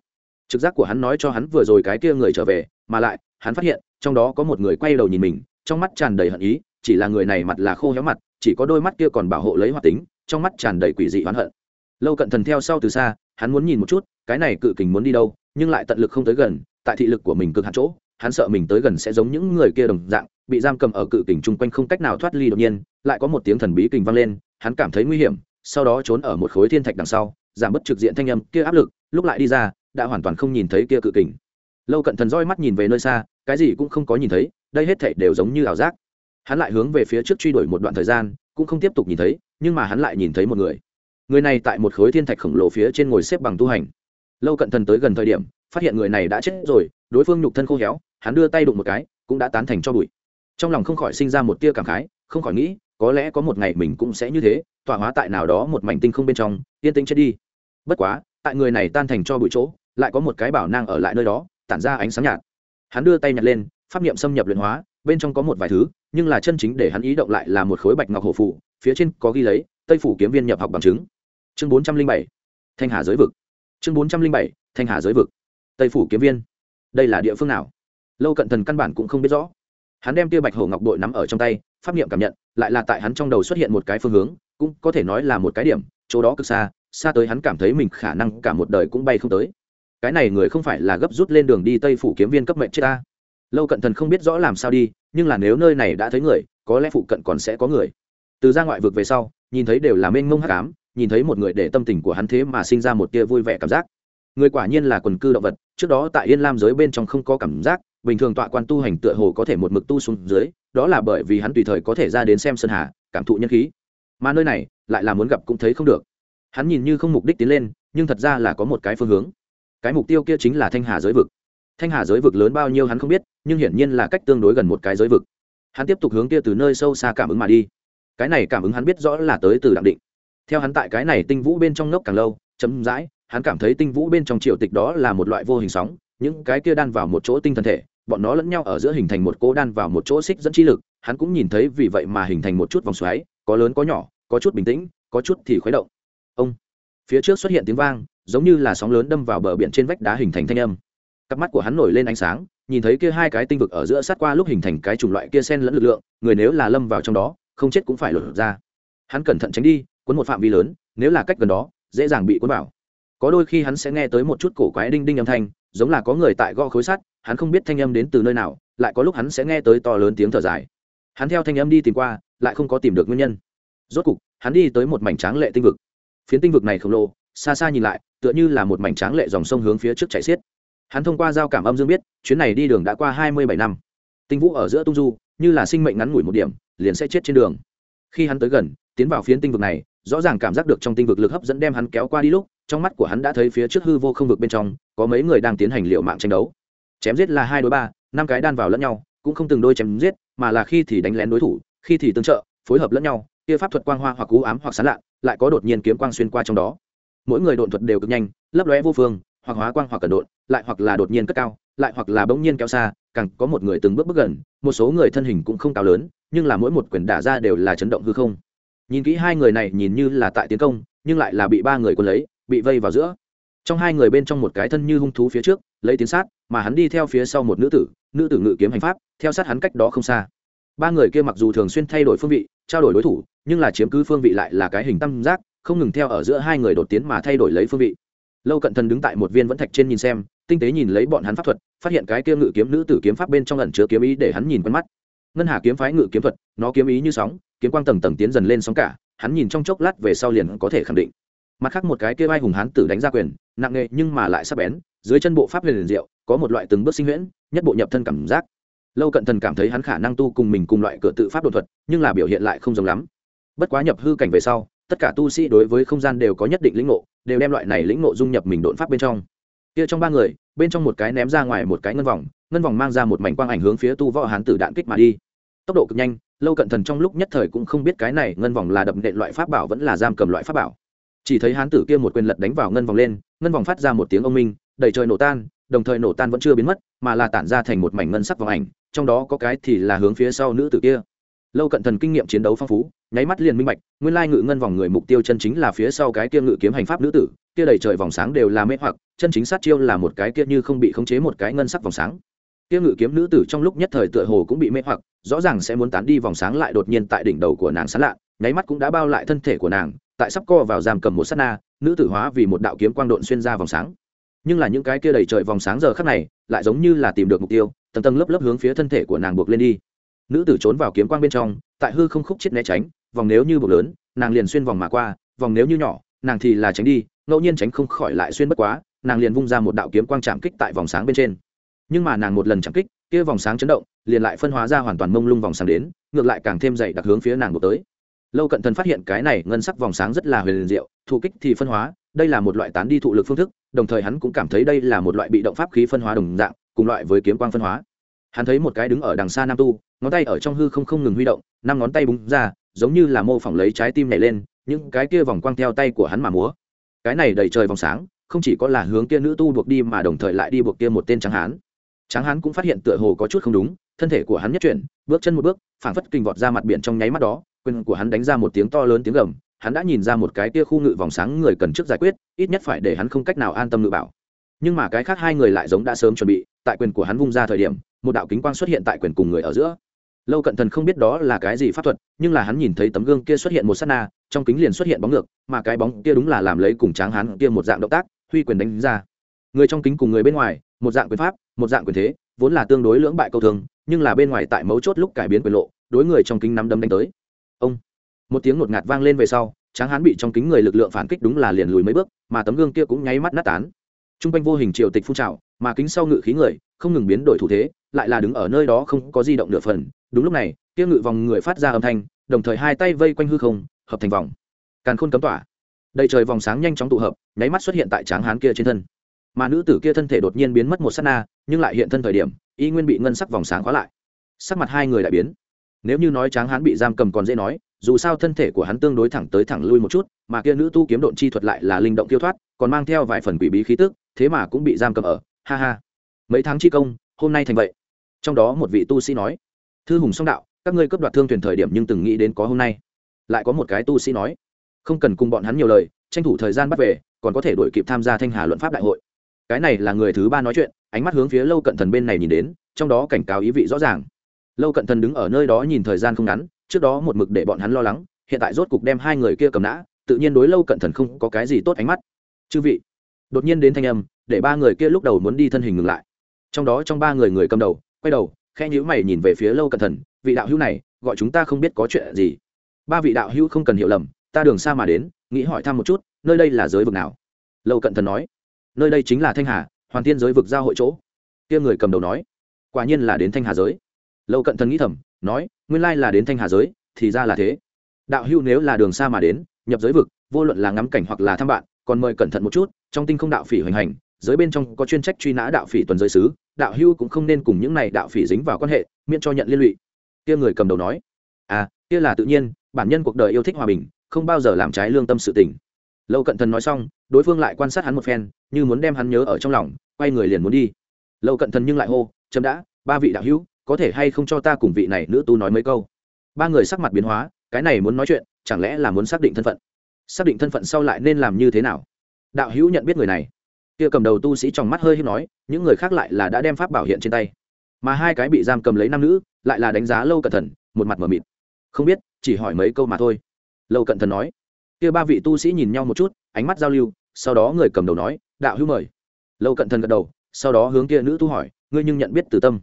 Trực giác của hắn nói cho hắn vừa rồi cái kia người trở về, mà lại, hắn phát hiện, trong đó có một người quay đầu nhìn mình, trong mắt tràn đầy hận ý, chỉ là người này mặt là khô héo mặt, chỉ có đôi mắt kia còn bảo hộ lấy hoạt tính trong mắt tràn đầy quỷ dị oán hận. Lâu cận thần theo sau từ xa, hắn muốn nhìn một chút, cái này cự kình muốn đi đâu, nhưng lại tận lực không tới gần, tại thị lực của mình cực hạn chỗ, hắn sợ mình tới gần sẽ giống những người kia đồng dạng, bị giam cầm ở cự kình chung quanh không cách nào thoát ly đột nhiên, lại có một tiếng thần bí kình vang lên, hắn cảm thấy nguy hiểm, sau đó trốn ở một khối thiên thạch đằng sau, giảm bất trực diện thanh âm kia áp lực, lúc lại đi ra, đã hoàn toàn không nhìn thấy kia cự kình. Lâu cận thần roi mắt nhìn về nơi xa, cái gì cũng không có nhìn thấy, đây hết thảy đều giống như ảo giác. Hắn lại hướng về phía trước truy đuổi một đoạn thời gian cũng không tiếp tục nhìn thấy, nhưng mà hắn lại nhìn thấy một người. Người này tại một khối thiên thạch khổng lồ phía trên ngồi xếp bằng tu hành. Lâu cận thần tới gần thời điểm, phát hiện người này đã chết rồi, đối phương nhục thân khô héo, hắn đưa tay đụng một cái, cũng đã tán thành cho bụi. Trong lòng không khỏi sinh ra một tia cảm khái, không khỏi nghĩ, có lẽ có một ngày mình cũng sẽ như thế, tọa hóa tại nào đó một mảnh tinh không bên trong, yên tĩnh chết đi. Bất quá, tại người này tan thành cho bụi chỗ, lại có một cái bảo nang ở lại nơi đó, tản ra ánh sáng nhạt. Hắn đưa tay nhặt lên, pháp niệm xâm nhập luyện hóa, bên trong có một vài thứ nhưng là chân chính để hắn ý động lại là một khối bạch ngọc hổ phụ phía trên có ghi lấy, tây phủ kiếm viên nhập học bằng chứng. Chương bốn trăm linh bảy, thanh hà giới vực. Chương bốn trăm linh bảy, thanh hà giới vực. Tây phủ kiếm viên. Đây là địa phương nào? Lâu cận thần căn bản cũng không biết rõ. Hắn đem tia bạch hổ ngọc bội nắm ở trong tay, pháp niệm cảm nhận, lại là tại hắn trong đầu xuất hiện một cái phương hướng, cũng có thể nói là một cái điểm, chỗ đó cực xa xa tới hắn cảm thấy mình khả năng cả một đời cũng bay không tới. Cái này người không phải là gấp rút lên đường đi tây phủ kiếm viên cấp mệnh chết ta lâu cận thần không biết rõ làm sao đi, nhưng là nếu nơi này đã thấy người, có lẽ phụ cận còn sẽ có người. Từ ra ngoại vực về sau, nhìn thấy đều là mênh mông hắc ám, nhìn thấy một người để tâm tình của hắn thế mà sinh ra một tia vui vẻ cảm giác. Người quả nhiên là quần cư động vật, trước đó tại yên lam giới bên trong không có cảm giác, bình thường tọa quan tu hành tựa hồ có thể một mực tu xuống dưới, đó là bởi vì hắn tùy thời có thể ra đến xem sơn hà, cảm thụ nhân khí. Mà nơi này, lại là muốn gặp cũng thấy không được. Hắn nhìn như không mục đích tiến lên, nhưng thật ra là có một cái phương hướng. Cái mục tiêu kia chính là thanh hà giới vực thanh hà giới vực lớn bao nhiêu hắn không biết, nhưng hiển nhiên là cách tương đối gần một cái giới vực. Hắn tiếp tục hướng kia từ nơi sâu xa cảm ứng mà đi. Cái này cảm ứng hắn biết rõ là tới từ đặng định. Theo hắn tại cái này tinh vũ bên trong nốc càng lâu chấm dãi hắn cảm thấy tinh vũ bên trong triều tịch đó là một loại vô hình sóng, những cái kia đan vào một chỗ tinh thần thể, bọn nó lẫn nhau ở giữa hình thành một cỗ đan vào một chỗ xích dẫn chi lực, hắn cũng nhìn thấy vì vậy mà hình thành một chút vòng xoáy, có lớn có nhỏ, có chút bình tĩnh, có chút thì khuấy động. Ông, phía trước xuất hiện tiếng vang, giống như là sóng lớn đâm vào bờ biển trên vách đá hình thành thanh âm cặp mắt của hắn nổi lên ánh sáng, nhìn thấy kia hai cái tinh vực ở giữa sát qua lúc hình thành cái chủng loại kia sen lẫn lực lượng, người nếu là lâm vào trong đó, không chết cũng phải lột ra. Hắn cẩn thận tránh đi, cuốn một phạm vi lớn, nếu là cách gần đó, dễ dàng bị cuốn vào. Có đôi khi hắn sẽ nghe tới một chút cổ quái đinh đinh âm thanh, giống là có người tại gõ khối sắt, hắn không biết thanh âm đến từ nơi nào, lại có lúc hắn sẽ nghe tới to lớn tiếng thở dài. Hắn theo thanh âm đi tìm qua, lại không có tìm được nguyên nhân. Rốt cục, hắn đi tới một mảnh tráng lệ tinh vực. Phiến tinh vực này khổng lồ, xa xa nhìn lại, tựa như là một mảnh tráng lệ dòng sông hướng phía trước chạy xiết hắn thông qua giao cảm âm dương biết, chuyến này đi đường đã qua hai mươi bảy năm. Tinh vũ ở giữa tung du, như là sinh mệnh ngắn ngủi một điểm, liền sẽ chết trên đường. Khi hắn tới gần, tiến vào phiến tinh vực này, rõ ràng cảm giác được trong tinh vực lực hấp dẫn đem hắn kéo qua đi lúc, trong mắt của hắn đã thấy phía trước hư vô không vực bên trong, có mấy người đang tiến hành liệu mạng tranh đấu. Chém giết là hai đối ba, năm cái đan vào lẫn nhau, cũng không từng đôi chém giết, mà là khi thì đánh lén đối thủ, khi thì tương trợ, phối hợp lẫn nhau, kia pháp thuật quang hoa hoặc cú ám hoặc sán lạ, lại có đột nhiên kiếm quang xuyên qua trong đó. Mỗi người độn thuật đều cực nhanh, lấp lóe vô phương hoặc hóa quang hoặc cẩn độn, lại hoặc là đột nhiên cất cao, lại hoặc là bỗng nhiên kéo xa, càng có một người từng bước bước gần, một số người thân hình cũng không cao lớn, nhưng là mỗi một quyền đả ra đều là chấn động hư không. Nhìn kỹ hai người này nhìn như là tại tiến công, nhưng lại là bị ba người quân lấy, bị vây vào giữa. Trong hai người bên trong một cái thân như hung thú phía trước, lấy tiến sát, mà hắn đi theo phía sau một nữ tử nữ tử ngự kiếm hành pháp, theo sát hắn cách đó không xa. Ba người kia mặc dù thường xuyên thay đổi phương vị, trao đổi đối thủ, nhưng là chiếm cứ phương vị lại là cái hình tam giác, không ngừng theo ở giữa hai người đột tiến mà thay đổi lấy phương vị lâu cận thần đứng tại một viên vẫn thạch trên nhìn xem, tinh tế nhìn lấy bọn hắn pháp thuật, phát hiện cái kia ngự kiếm nữ tử kiếm pháp bên trong ẩn chứa kiếm ý để hắn nhìn quen mắt. Ngân hà kiếm phái ngự kiếm thuật, nó kiếm ý như sóng, kiếm quang tầng tầng tiến dần lên sóng cả, hắn nhìn trong chốc lát về sau liền có thể khẳng định. Mặt khác một cái kia vai hùng hán tử đánh ra quyền, nặng nề nhưng mà lại sắc bén, dưới chân bộ pháp liền liền diệu, có một loại từng bước sinh huyễn, nhất bộ nhập thân cảm giác. Lâu cận thần cảm thấy hắn khả năng tu cùng mình cùng loại cửa tự pháp đột thuật, nhưng là biểu hiện lại không giống lắm. Bất quá nhập hư cảnh về sau, tất cả tu sĩ đối với không gian đều có nhất định lĩnh ngộ đều đem loại này lĩnh ngộ dung nhập mình đột pháp bên trong. Kia trong ba người, bên trong một cái ném ra ngoài một cái ngân vòng ngân vòng mang ra một mảnh quang ảnh hướng phía tu võ hán tử đạn kích mà đi. Tốc độ cực nhanh, lâu cận thần trong lúc nhất thời cũng không biết cái này ngân vòng là đập nện loại pháp bảo vẫn là giam cầm loại pháp bảo. Chỉ thấy hán tử kia một quyền lật đánh vào ngân vòng lên, ngân vòng phát ra một tiếng ông minh, đầy trời nổ tan, đồng thời nổ tan vẫn chưa biến mất, mà là tản ra thành một mảnh ngân sắc vòng ảnh, trong đó có cái thì là hướng phía sau nữ tử kia lâu cận thần kinh nghiệm chiến đấu phong phú, nháy mắt liền minh bạch, nguyên lai ngự ngân vòng người mục tiêu chân chính là phía sau cái kia ngự kiếm hành pháp nữ tử, kia đầy trời vòng sáng đều là mê hoặc, chân chính sát chiêu là một cái kia như không bị khống chế một cái ngân sắc vòng sáng. Kia ngự kiếm nữ tử trong lúc nhất thời tựa hồ cũng bị mê hoặc, rõ ràng sẽ muốn tán đi vòng sáng lại đột nhiên tại đỉnh đầu của nàng sán lạ, nháy mắt cũng đã bao lại thân thể của nàng, tại sắp co vào giam cầm một sát na, nữ tử hóa vì một đạo kiếm quang độn xuyên ra vòng sáng. Nhưng là những cái kia đầy trời vòng sáng giờ khắc này, lại giống như là tìm được mục tiêu, tầng tầng lớp lớp hướng phía thân thể của nàng buộc lên đi nữ tử trốn vào kiếm quang bên trong, tại hư không khúc chết né tránh, vòng nếu như bột lớn, nàng liền xuyên vòng mà qua, vòng nếu như nhỏ, nàng thì là tránh đi, ngẫu nhiên tránh không khỏi lại xuyên bất quá, nàng liền vung ra một đạo kiếm quang chạm kích tại vòng sáng bên trên. Nhưng mà nàng một lần chạm kích, kia vòng sáng chấn động, liền lại phân hóa ra hoàn toàn mông lung vòng sáng đến, ngược lại càng thêm dày đặc hướng phía nàng bột tới. Lâu cận thần phát hiện cái này ngân sắc vòng sáng rất là huyền diệu, thụ kích thì phân hóa, đây là một loại tán đi thụ lực phương thức, đồng thời hắn cũng cảm thấy đây là một loại bị động pháp khí phân hóa đồng dạng, cùng loại với kiếm quang phân hóa hắn thấy một cái đứng ở đằng xa nam tu, ngón tay ở trong hư không không ngừng huy động, năm ngón tay búng ra, giống như là mô phỏng lấy trái tim nhảy lên, những cái kia vòng quang theo tay của hắn mà múa. Cái này đầy trời vòng sáng, không chỉ có là hướng kia nữ tu buộc đi mà đồng thời lại đi buộc kia một tên tráng hán. Tráng hán cũng phát hiện tựa hồ có chút không đúng, thân thể của hắn nhất chuyển, bước chân một bước, phảng phất kinh vọt ra mặt biển trong nháy mắt đó quyền của hắn đánh ra một tiếng to lớn tiếng gầm, hắn đã nhìn ra một cái kia khu ngự vòng sáng người cần trước giải quyết, ít nhất phải để hắn không cách nào an tâm ngự bảo. Nhưng mà cái khác hai người lại giống đã sớm chuẩn bị, tại quyền của hắn vung ra thời điểm một đạo kính quang xuất hiện tại quyền cùng người ở giữa. Lâu cận thần không biết đó là cái gì pháp thuật, nhưng là hắn nhìn thấy tấm gương kia xuất hiện một s á t na, trong kính liền xuất hiện bóng ngược, mà cái bóng kia đúng là làm lấy cùng tráng hắn kia một dạng động tác, huy quyền đánh ra. Người trong kính cùng người bên ngoài, một dạng quyền pháp, một dạng quyền thế, vốn là tương đối lưỡng bại câu thường, nhưng là bên ngoài tại mấu chốt lúc cải biến quyền lộ, đối người trong kính nắm đấm đánh tới. Ông! Một tiếng ngột ngạt vang lên về sau, tráng hán bị trong kính người lực lượng phản kích đúng là liền lùi mấy bước, mà tấm gương kia cũng nháy mắt nát tán t r u n g quanh vô hình triều tịch phun trào, mà kính sau ngự khí người, không ngừng biến đổi thủ thế, lại là đứng ở nơi đó không có di động nửa phần. Đúng lúc này, kia ngự vòng người phát ra âm thanh, đồng thời hai tay vây quanh hư không, hợp thành vòng. Càn khôn cấm tỏa. Đầy trời vòng sáng nhanh chóng tụ hợp, nháy mắt xuất hiện tại tráng hán kia trên thân. Mà nữ tử kia thân thể đột nhiên biến mất một s á t na, nhưng lại hiện thân thời điểm, y nguyên bị ngân sắc vòng sáng khóa lại. Sắc mặt hai người đại biến. Nếu như nói tráng hán bị giam cầm còn dễ nói, dù sao thân thể của hắn tương đối thẳng tới thẳng lui một chút, mà kia nữ tu kiếm độn chi thuật lại là linh động tiêu thoát, còn mang theo vài phần quỷ bí khí tức thế mà cũng bị giam cầm ở, ha ha. Mấy tháng chi công, hôm nay thành vậy. Trong đó một vị tu sĩ nói, thư hùng song đạo, các ngươi cấp đoạt thương thuyền thời điểm nhưng từng nghĩ đến có hôm nay. Lại có một cái tu sĩ nói, không cần cùng bọn hắn nhiều lời, tranh thủ thời gian bắt về, còn có thể đổi kịp tham gia thanh hà luận pháp đại hội. Cái này là người thứ ba nói chuyện, ánh mắt hướng phía lâu cận thần bên này nhìn đến, trong đó cảnh cáo ý vị rõ ràng. Lâu cận thần đứng ở nơi đó nhìn thời gian không ngắn, trước đó một mực để bọn hắn lo lắng, hiện tại rốt cục đem hai người kia cầm nã, tự nhiên đối lâu cận thần không có cái gì tốt ánh mắt. Chư vị đột nhiên đến thanh âm, để ba người kia lúc đầu muốn đi thân hình ngừng lại. Trong đó trong ba người người cầm đầu, quay đầu khe nhữ mày nhìn về phía lâu cận thần vị đạo hữu này, gọi chúng ta không biết có chuyện gì. Ba vị đạo hữu không cần hiểu lầm, ta đường xa mà đến, nghĩ hỏi thăm một chút, nơi đây là giới vực nào? Lâu cận thần nói, nơi đây chính là thanh hà, hoàn tiên giới vực giao hội chỗ. Kia người cầm đầu nói, quả nhiên là đến thanh hà giới. Lâu cận thần nghĩ thầm, nói, nguyên lai là đến thanh hà giới, thì ra là thế. Đạo hưu nếu là đường xa mà đến, nhập giới vực, vô luận là ngắm cảnh hoặc là thăm bạn còn mời cẩn thận một chút, trong tinh không đạo phỉ hoành hành, giới bên trong có chuyên trách truy nã đạo phỉ tuần giới sứ, đạo hưu cũng không nên cùng những này đạo phỉ dính vào quan hệ, miễn cho nhận liên lụy. Kia người cầm đầu nói. À kia là tự nhiên, bản nhân cuộc đời yêu thích hòa bình, không bao giờ làm trái lương tâm sự tình. Lâu cận thần nói xong, đối phương lại quan sát hắn một phen, như muốn đem hắn nhớ ở trong lòng, quay người liền muốn đi. Lâu cận thần nhưng lại hô, chấm đã, ba vị đạo hữu, có thể hay không cho ta cùng vị này nữ tu nói mấy câu? Ba người sắc mặt biến hóa, cái này muốn nói chuyện, chẳng lẽ là muốn xác định thân phận? Xác định thân phận sau lại nên làm như thế nào. Đạo hữu nhận biết người này. Kia cầm đầu tu sĩ trong mắt hơi hiếp nói, những người khác lại là đã đem pháp bảo hiện trên tay. Mà hai cái bị giam cầm lấy nam nữ, lại là đánh giá lâu cận thần, một mặt m ở mịt. Không biết, chỉ hỏi mấy câu mà thôi. Lâu cận thần nói. Kia ba vị tu sĩ nhìn nhau một chút, ánh mắt giao lưu, sau đó người cầm đầu nói, đạo hữu mời. Lâu cận thần gật đầu, sau đó hướng kia nữ tu hỏi, ngươi nhưng nhận biết từ tâm?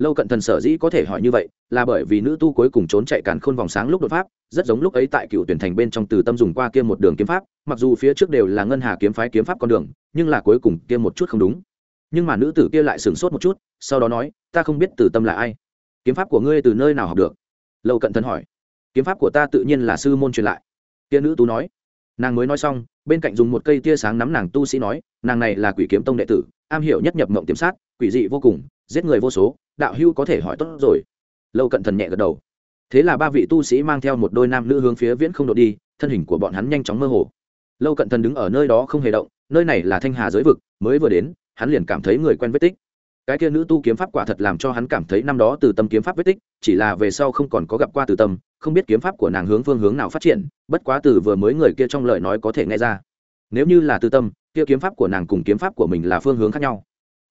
Lâu cận thần sở dĩ có thể hỏi như vậy, là bởi vì nữ tu cuối cùng trốn chạy càn khôn vòng sáng lúc đột pháp, rất giống lúc ấy tại cựu tuyển thành bên trong từ tâm dùng qua kia một đường kiếm pháp, mặc dù phía trước đều là ngân hà kiếm phái kiếm pháp con đường, nhưng là cuối cùng kia một chút không đúng. Nhưng mà nữ tử kia lại sửng sốt một chút, sau đó nói, ta không biết từ tâm là ai. Kiếm pháp của ngươi từ nơi nào học được? Lâu cận thần hỏi. Kiếm pháp của ta tự nhiên là sư môn truyền lại. Kia nữ tu nói. Nàng mới nói xong, bên cạnh dùng một cây tia sáng nắm nàng tu sĩ nói, nàng này là quỷ kiếm tông đệ tử, am hiểu nhất nhập mộng tiềm sát, quỷ dị vô cùng giết người vô số, đạo hưu có thể hỏi tốt rồi. Lâu cận thần nhẹ gật đầu. Thế là ba vị tu sĩ mang theo một đôi nam nữ hướng phía viễn không độ đi, thân hình của bọn hắn nhanh chóng mơ hồ. Lâu cận thần đứng ở nơi đó không hề động, nơi này là thanh hà giới vực, mới vừa đến, hắn liền cảm thấy người quen vết tích. Cái kia nữ tu kiếm pháp quả thật làm cho hắn cảm thấy năm đó từ tâm kiếm pháp vết tích, chỉ là về sau không còn có gặp qua từ tâm, không biết kiếm pháp của nàng hướng phương hướng nào phát triển, bất quá từ vừa mới người kia trong lời nói có thể nghe ra. Nếu như là từ tâm, kia kiếm pháp của nàng cùng kiếm pháp của mình là phương hướng khác nhau.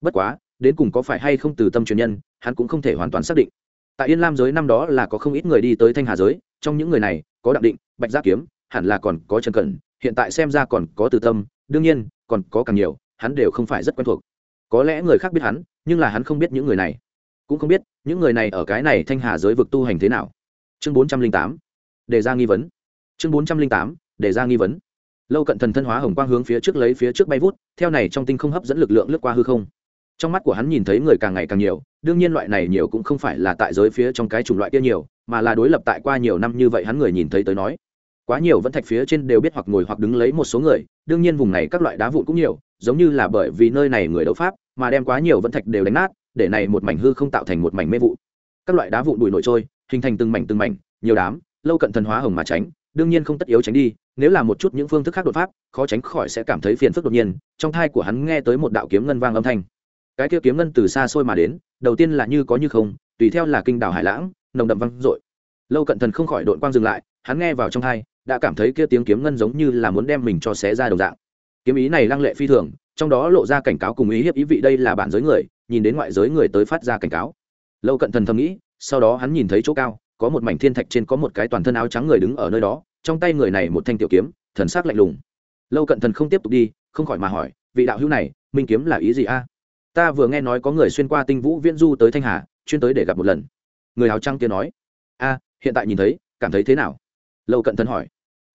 Bất quá đến cùng có phải hay không từ tâm truyền nhân, hắn cũng không thể hoàn toàn xác định. Tại yên lam giới năm đó là có không ít người đi tới thanh hà giới, trong những người này, có đặng định, bạch giác kiếm, hẳn là còn có trần cẩn, hiện tại xem ra còn có từ tâm, đương nhiên, còn có càng nhiều, hắn đều không phải rất quen thuộc. Có lẽ người khác biết hắn, nhưng là hắn không biết những người này. Cũng không biết, những người này ở cái này thanh hà giới vực tu hành thế nào. Chương bốn trăm linh tám, đề ra nghi vấn. Chương bốn trăm linh tám, đề ra nghi vấn. Lâu cận thần thân hóa hồng quang hướng phía trước lấy phía trước bay vút, theo này trong tinh không hấp dẫn lực lượng lướt qua hư không trong mắt của hắn nhìn thấy người càng ngày càng nhiều, đương nhiên loại này nhiều cũng không phải là tại giới phía trong cái chủng loại kia nhiều, mà là đối lập tại qua nhiều năm như vậy hắn người nhìn thấy tới nói. Quá nhiều vẫn thạch phía trên đều biết hoặc ngồi hoặc đứng lấy một số người, đương nhiên vùng này các loại đá vụn cũng nhiều, giống như là bởi vì nơi này người đấu pháp, mà đem quá nhiều vẫn thạch đều đánh nát, để này một mảnh hư không tạo thành một mảnh mê vụ. Các loại đá vụn bụi nổi trôi, hình thành từng mảnh từng mảnh, nhiều đám, lâu cận thần hóa hồng mà tránh, đương nhiên không tất yếu tránh đi, nếu là một chút những phương thức khác đột pháp, khó tránh khỏi sẽ cảm thấy phiền phức đột nhiên, trong thai của hắn nghe tới một đạo kiếm ngân vang âm thanh cái kia kiếm ngân từ xa xôi mà đến, đầu tiên là như có như không, tùy theo là kinh đảo hải lãng, nồng đậm vang dội. Lâu cận thần không khỏi đội quang dừng lại, hắn nghe vào trong hai, đã cảm thấy kia tiếng kiếm ngân giống như là muốn đem mình cho xé ra đồng dạng. Kiếm ý này lăng lệ phi thường, trong đó lộ ra cảnh cáo cùng ý hiếp ý vị đây là bản giới người, nhìn đến ngoại giới người tới phát ra cảnh cáo. Lâu cận thần thầm nghĩ, sau đó hắn nhìn thấy chỗ cao, có một mảnh thiên thạch trên có một cái toàn thân áo trắng người đứng ở nơi đó, trong tay người này một thanh tiểu kiếm, thần sắc lạnh lùng. Lâu cận thần không tiếp tục đi, không khỏi mà hỏi, vị đạo hữu này, minh kiếm là ý gì a? Ta vừa nghe nói có người xuyên qua tinh vũ viễn du tới thanh hà, chuyên tới để gặp một lần. Người áo trăng kia nói. A, hiện tại nhìn thấy, cảm thấy thế nào? Lâu cận thần hỏi.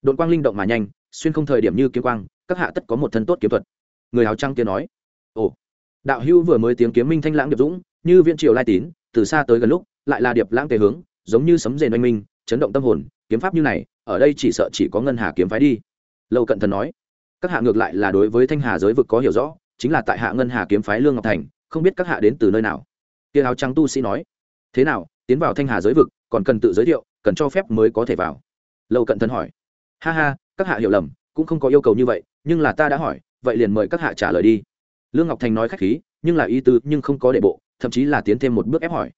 Đội quang linh động mà nhanh, xuyên không thời điểm như kiếm quang, các hạ tất có một thân tốt kiếm thuật. Người áo trăng kia nói. Ồ. Đạo hữu vừa mới tiếng kiếm minh thanh lãng điệp dũng, như viên triều lai tín, từ xa tới gần lúc, lại là điệp lãng tề hướng, giống như sấm rền oanh minh, chấn động tâm hồn, kiếm pháp như này, ở đây chỉ sợ chỉ có ngân hà kiếm phái đi. Lâu cận thần nói. Các hạ ngược lại là đối với thanh hà giới vực có hiểu rõ chính là tại hạ ngân hà kiếm phái lương ngọc thành, không biết các hạ đến từ nơi nào. Kia áo trắng tu sĩ nói, thế nào, tiến vào thanh hà giới vực, còn cần tự giới thiệu, cần cho phép mới có thể vào. Lâu cận thần hỏi, ha ha, các hạ hiểu lầm, cũng không có yêu cầu như vậy, nhưng là ta đã hỏi, vậy liền mời các hạ trả lời đi. Lương ngọc thành nói khách khí, nhưng là ý tứ nhưng không có đệ bộ, thậm chí là tiến thêm một bước ép hỏi.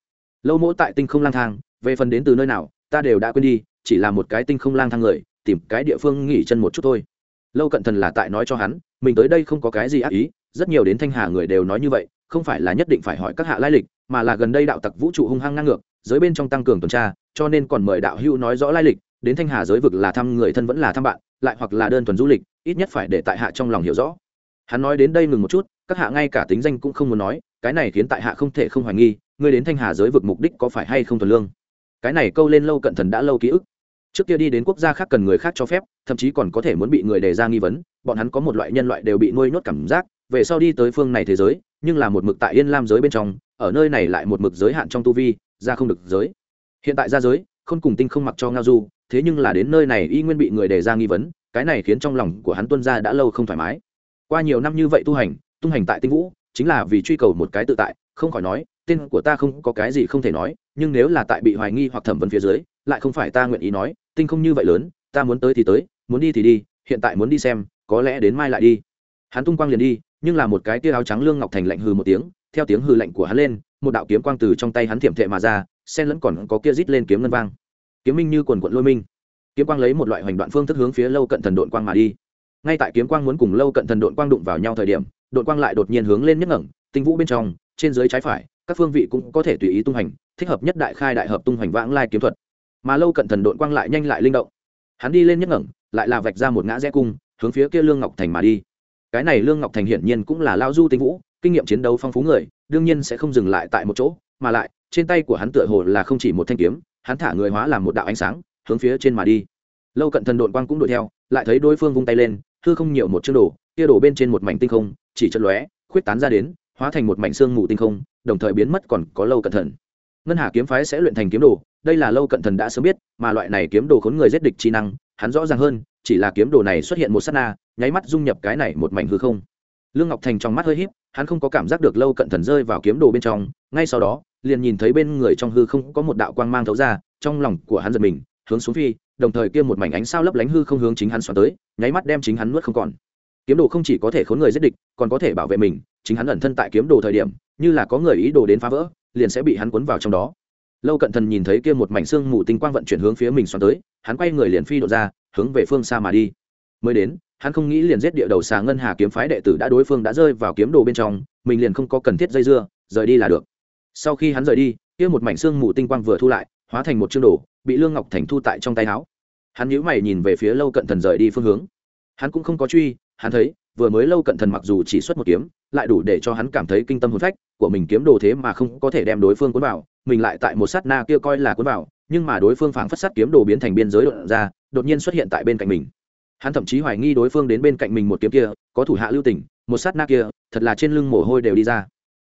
Lâu mỗ tại tinh không lang thang, về phần đến từ nơi nào, ta đều đã quên đi, chỉ là một cái tinh không lang thang người, tìm cái địa phương nghỉ chân một chút thôi. Lâu cận thần là tại nói cho hắn, mình tới đây không có cái gì ác ý rất nhiều đến thanh hà người đều nói như vậy, không phải là nhất định phải hỏi các hạ lai lịch, mà là gần đây đạo tặc vũ trụ hung hăng ngang ngược, giới bên trong tăng cường tuần tra, cho nên còn mời đạo hữu nói rõ lai lịch, đến thanh hà giới vực là thăm người thân vẫn là thăm bạn, lại hoặc là đơn thuần du lịch, ít nhất phải để tại hạ trong lòng hiểu rõ. Hắn nói đến đây ngừng một chút, các hạ ngay cả tính danh cũng không muốn nói, cái này khiến tại hạ không thể không hoài nghi ngươi đến thanh hà giới vực mục đích có phải hay không thuần lương. Cái này câu lên lâu cận thần đã lâu ký ức. Trước kia đi đến quốc gia khác cần người khác cho phép, thậm chí còn có thể muốn bị người đề ra nghi vấn, bọn hắn có một loại nhân loại đều bị nuôi nhốt cảm giác về sau đi tới phương này thế giới, nhưng là một mực tại yên lam giới bên trong, ở nơi này lại một mực giới hạn trong tu vi, ra không được giới. Hiện tại ra giới không cùng tinh không mặc cho ngao du, thế nhưng là đến nơi này y nguyên bị người đề ra nghi vấn, cái này khiến trong lòng của hắn tuân ra đã lâu không thoải mái. Qua nhiều năm như vậy tu hành, tung hành tại tinh vũ, chính là vì truy cầu một cái tự tại, không khỏi nói, tên của ta không có cái gì không thể nói, nhưng nếu là tại bị hoài nghi hoặc thẩm vấn phía dưới, lại không phải ta nguyện ý nói, tinh không như vậy lớn, ta muốn tới thì tới, muốn đi thì đi, hiện tại muốn đi xem, có lẽ đến mai lại đi. Hắn tung quang liền đi nhưng là một cái tia áo trắng lương ngọc thành lạnh hừ một tiếng, theo tiếng hừ lạnh của hắn lên, một đạo kiếm quang từ trong tay hắn thiểm thệ mà ra sen lẫn còn có kia rít lên kiếm ngân vang. Kiếm minh như quần quận lôi minh. Kiếm quang lấy một loại hoành đoạn phương thức hướng phía lâu cận thần đội quang mà đi. Ngay tại kiếm quang muốn cùng lâu cận thần đội quang đụng vào nhau thời điểm đội quang lại đột nhiên hướng lên nhất ngẩng, tinh vũ bên trong, trên dưới trái phải, các phương vị cũng có thể tùy ý tung hành, thích hợp nhất đại khai đại hợp tung hành vãng lai kiếm thuật. Mà lâu cận thần đội quang lại nhanh lại linh động. Hắn đi lên nhất ngẩng, lại là vạch ra một ngã rẽ cung, hướng phía kia lương ngọc thành mà đi cái này lương ngọc thành hiển nhiên cũng là lao du tinh vũ, kinh nghiệm chiến đấu phong phú người, đương nhiên sẽ không dừng lại tại một chỗ, mà lại, trên tay của hắn tựa hồ là không chỉ một thanh kiếm, hắn thả người hóa làm một đạo ánh sáng, hướng phía trên mà đi. Lâu cận thần đội quang cũng đuổi theo, lại thấy đối phương vung tay lên, hư không nhiều một chương đồ, kia đổ bên trên một mảnh tinh không, chỉ chân lóe, khuyết tán ra đến, hóa thành một mảnh xương mù tinh không, đồng thời biến mất còn có lâu cận thần. Ngân hà kiếm phái sẽ luyện thành kiếm đồ, đây là lâu cận thần đã sớm biết, mà loại này kiếm đồ khốn người giết địch trí năng, hắn rõ ràng hơn, chỉ là kiếm đồ này xuất hiện một s á t na nháy mắt dung nhập cái này một mảnh hư không. Lương ngọc thành trong mắt hơi h í p hắn không có cảm giác được lâu cận thần rơi vào kiếm đồ bên trong, ngay sau đó, liền nhìn thấy bên người trong hư không có một đạo quang mang thấu ra, trong lòng của hắn giật mình, hướng xuống phi, đồng thời kia một mảnh ánh sao lấp lánh hư không hướng chính hắn xoắn tới, nháy mắt đem chính hắn nuốt không còn. Kiếm đồ không chỉ có thể khốn người giết địch, còn có thể bảo vệ mình, chính hắn ẩn thân tại kiếm đồ thời điểm, như là có người ý đồ đến phá vỡ, liền sẽ bị hắn cuốn vào trong đó. Lâu cận thần nhìn thấy kia một mảnh xương mù tinh quang vận chuyển hướng phía mình xoắn tới, hắn quay người liền phi độ ra, hướng về phương xa mà đi. Mới đến hắn không nghĩ liền giết địa đầu xà ngân hà kiếm phái đệ tử đã đối phương đã rơi vào kiếm đồ bên trong, mình liền không có cần thiết dây dưa, rời đi là được. Sau khi hắn rời đi, kia một mảnh xương mù tinh quang vừa thu lại, hóa thành một chương đồ, bị lương ngọc thành thu tại trong tay áo. Hắn nhíu mày nhìn về phía lâu cận thần rời đi phương hướng. Hắn cũng không có truy, hắn thấy, vừa mới lâu cận thần mặc dù chỉ xuất một kiếm, lại đủ để cho hắn cảm thấy kinh tâm hồn phách, của mình kiếm đồ thế mà không có thể đem đối phương cuốn vào, mình lại tại một sát na kia coi là cuốn vào, nhưng mà đối phương phảng phất sát kiếm đồ biến thành biên giới đột ra, đột nhiên xuất hiện tại bên cạnh mình hắn thậm chí hoài nghi đối phương đến bên cạnh mình một kiếm kia, có thủ hạ lưu tình, một sát na kia, thật là trên lưng mồ hôi đều đi ra.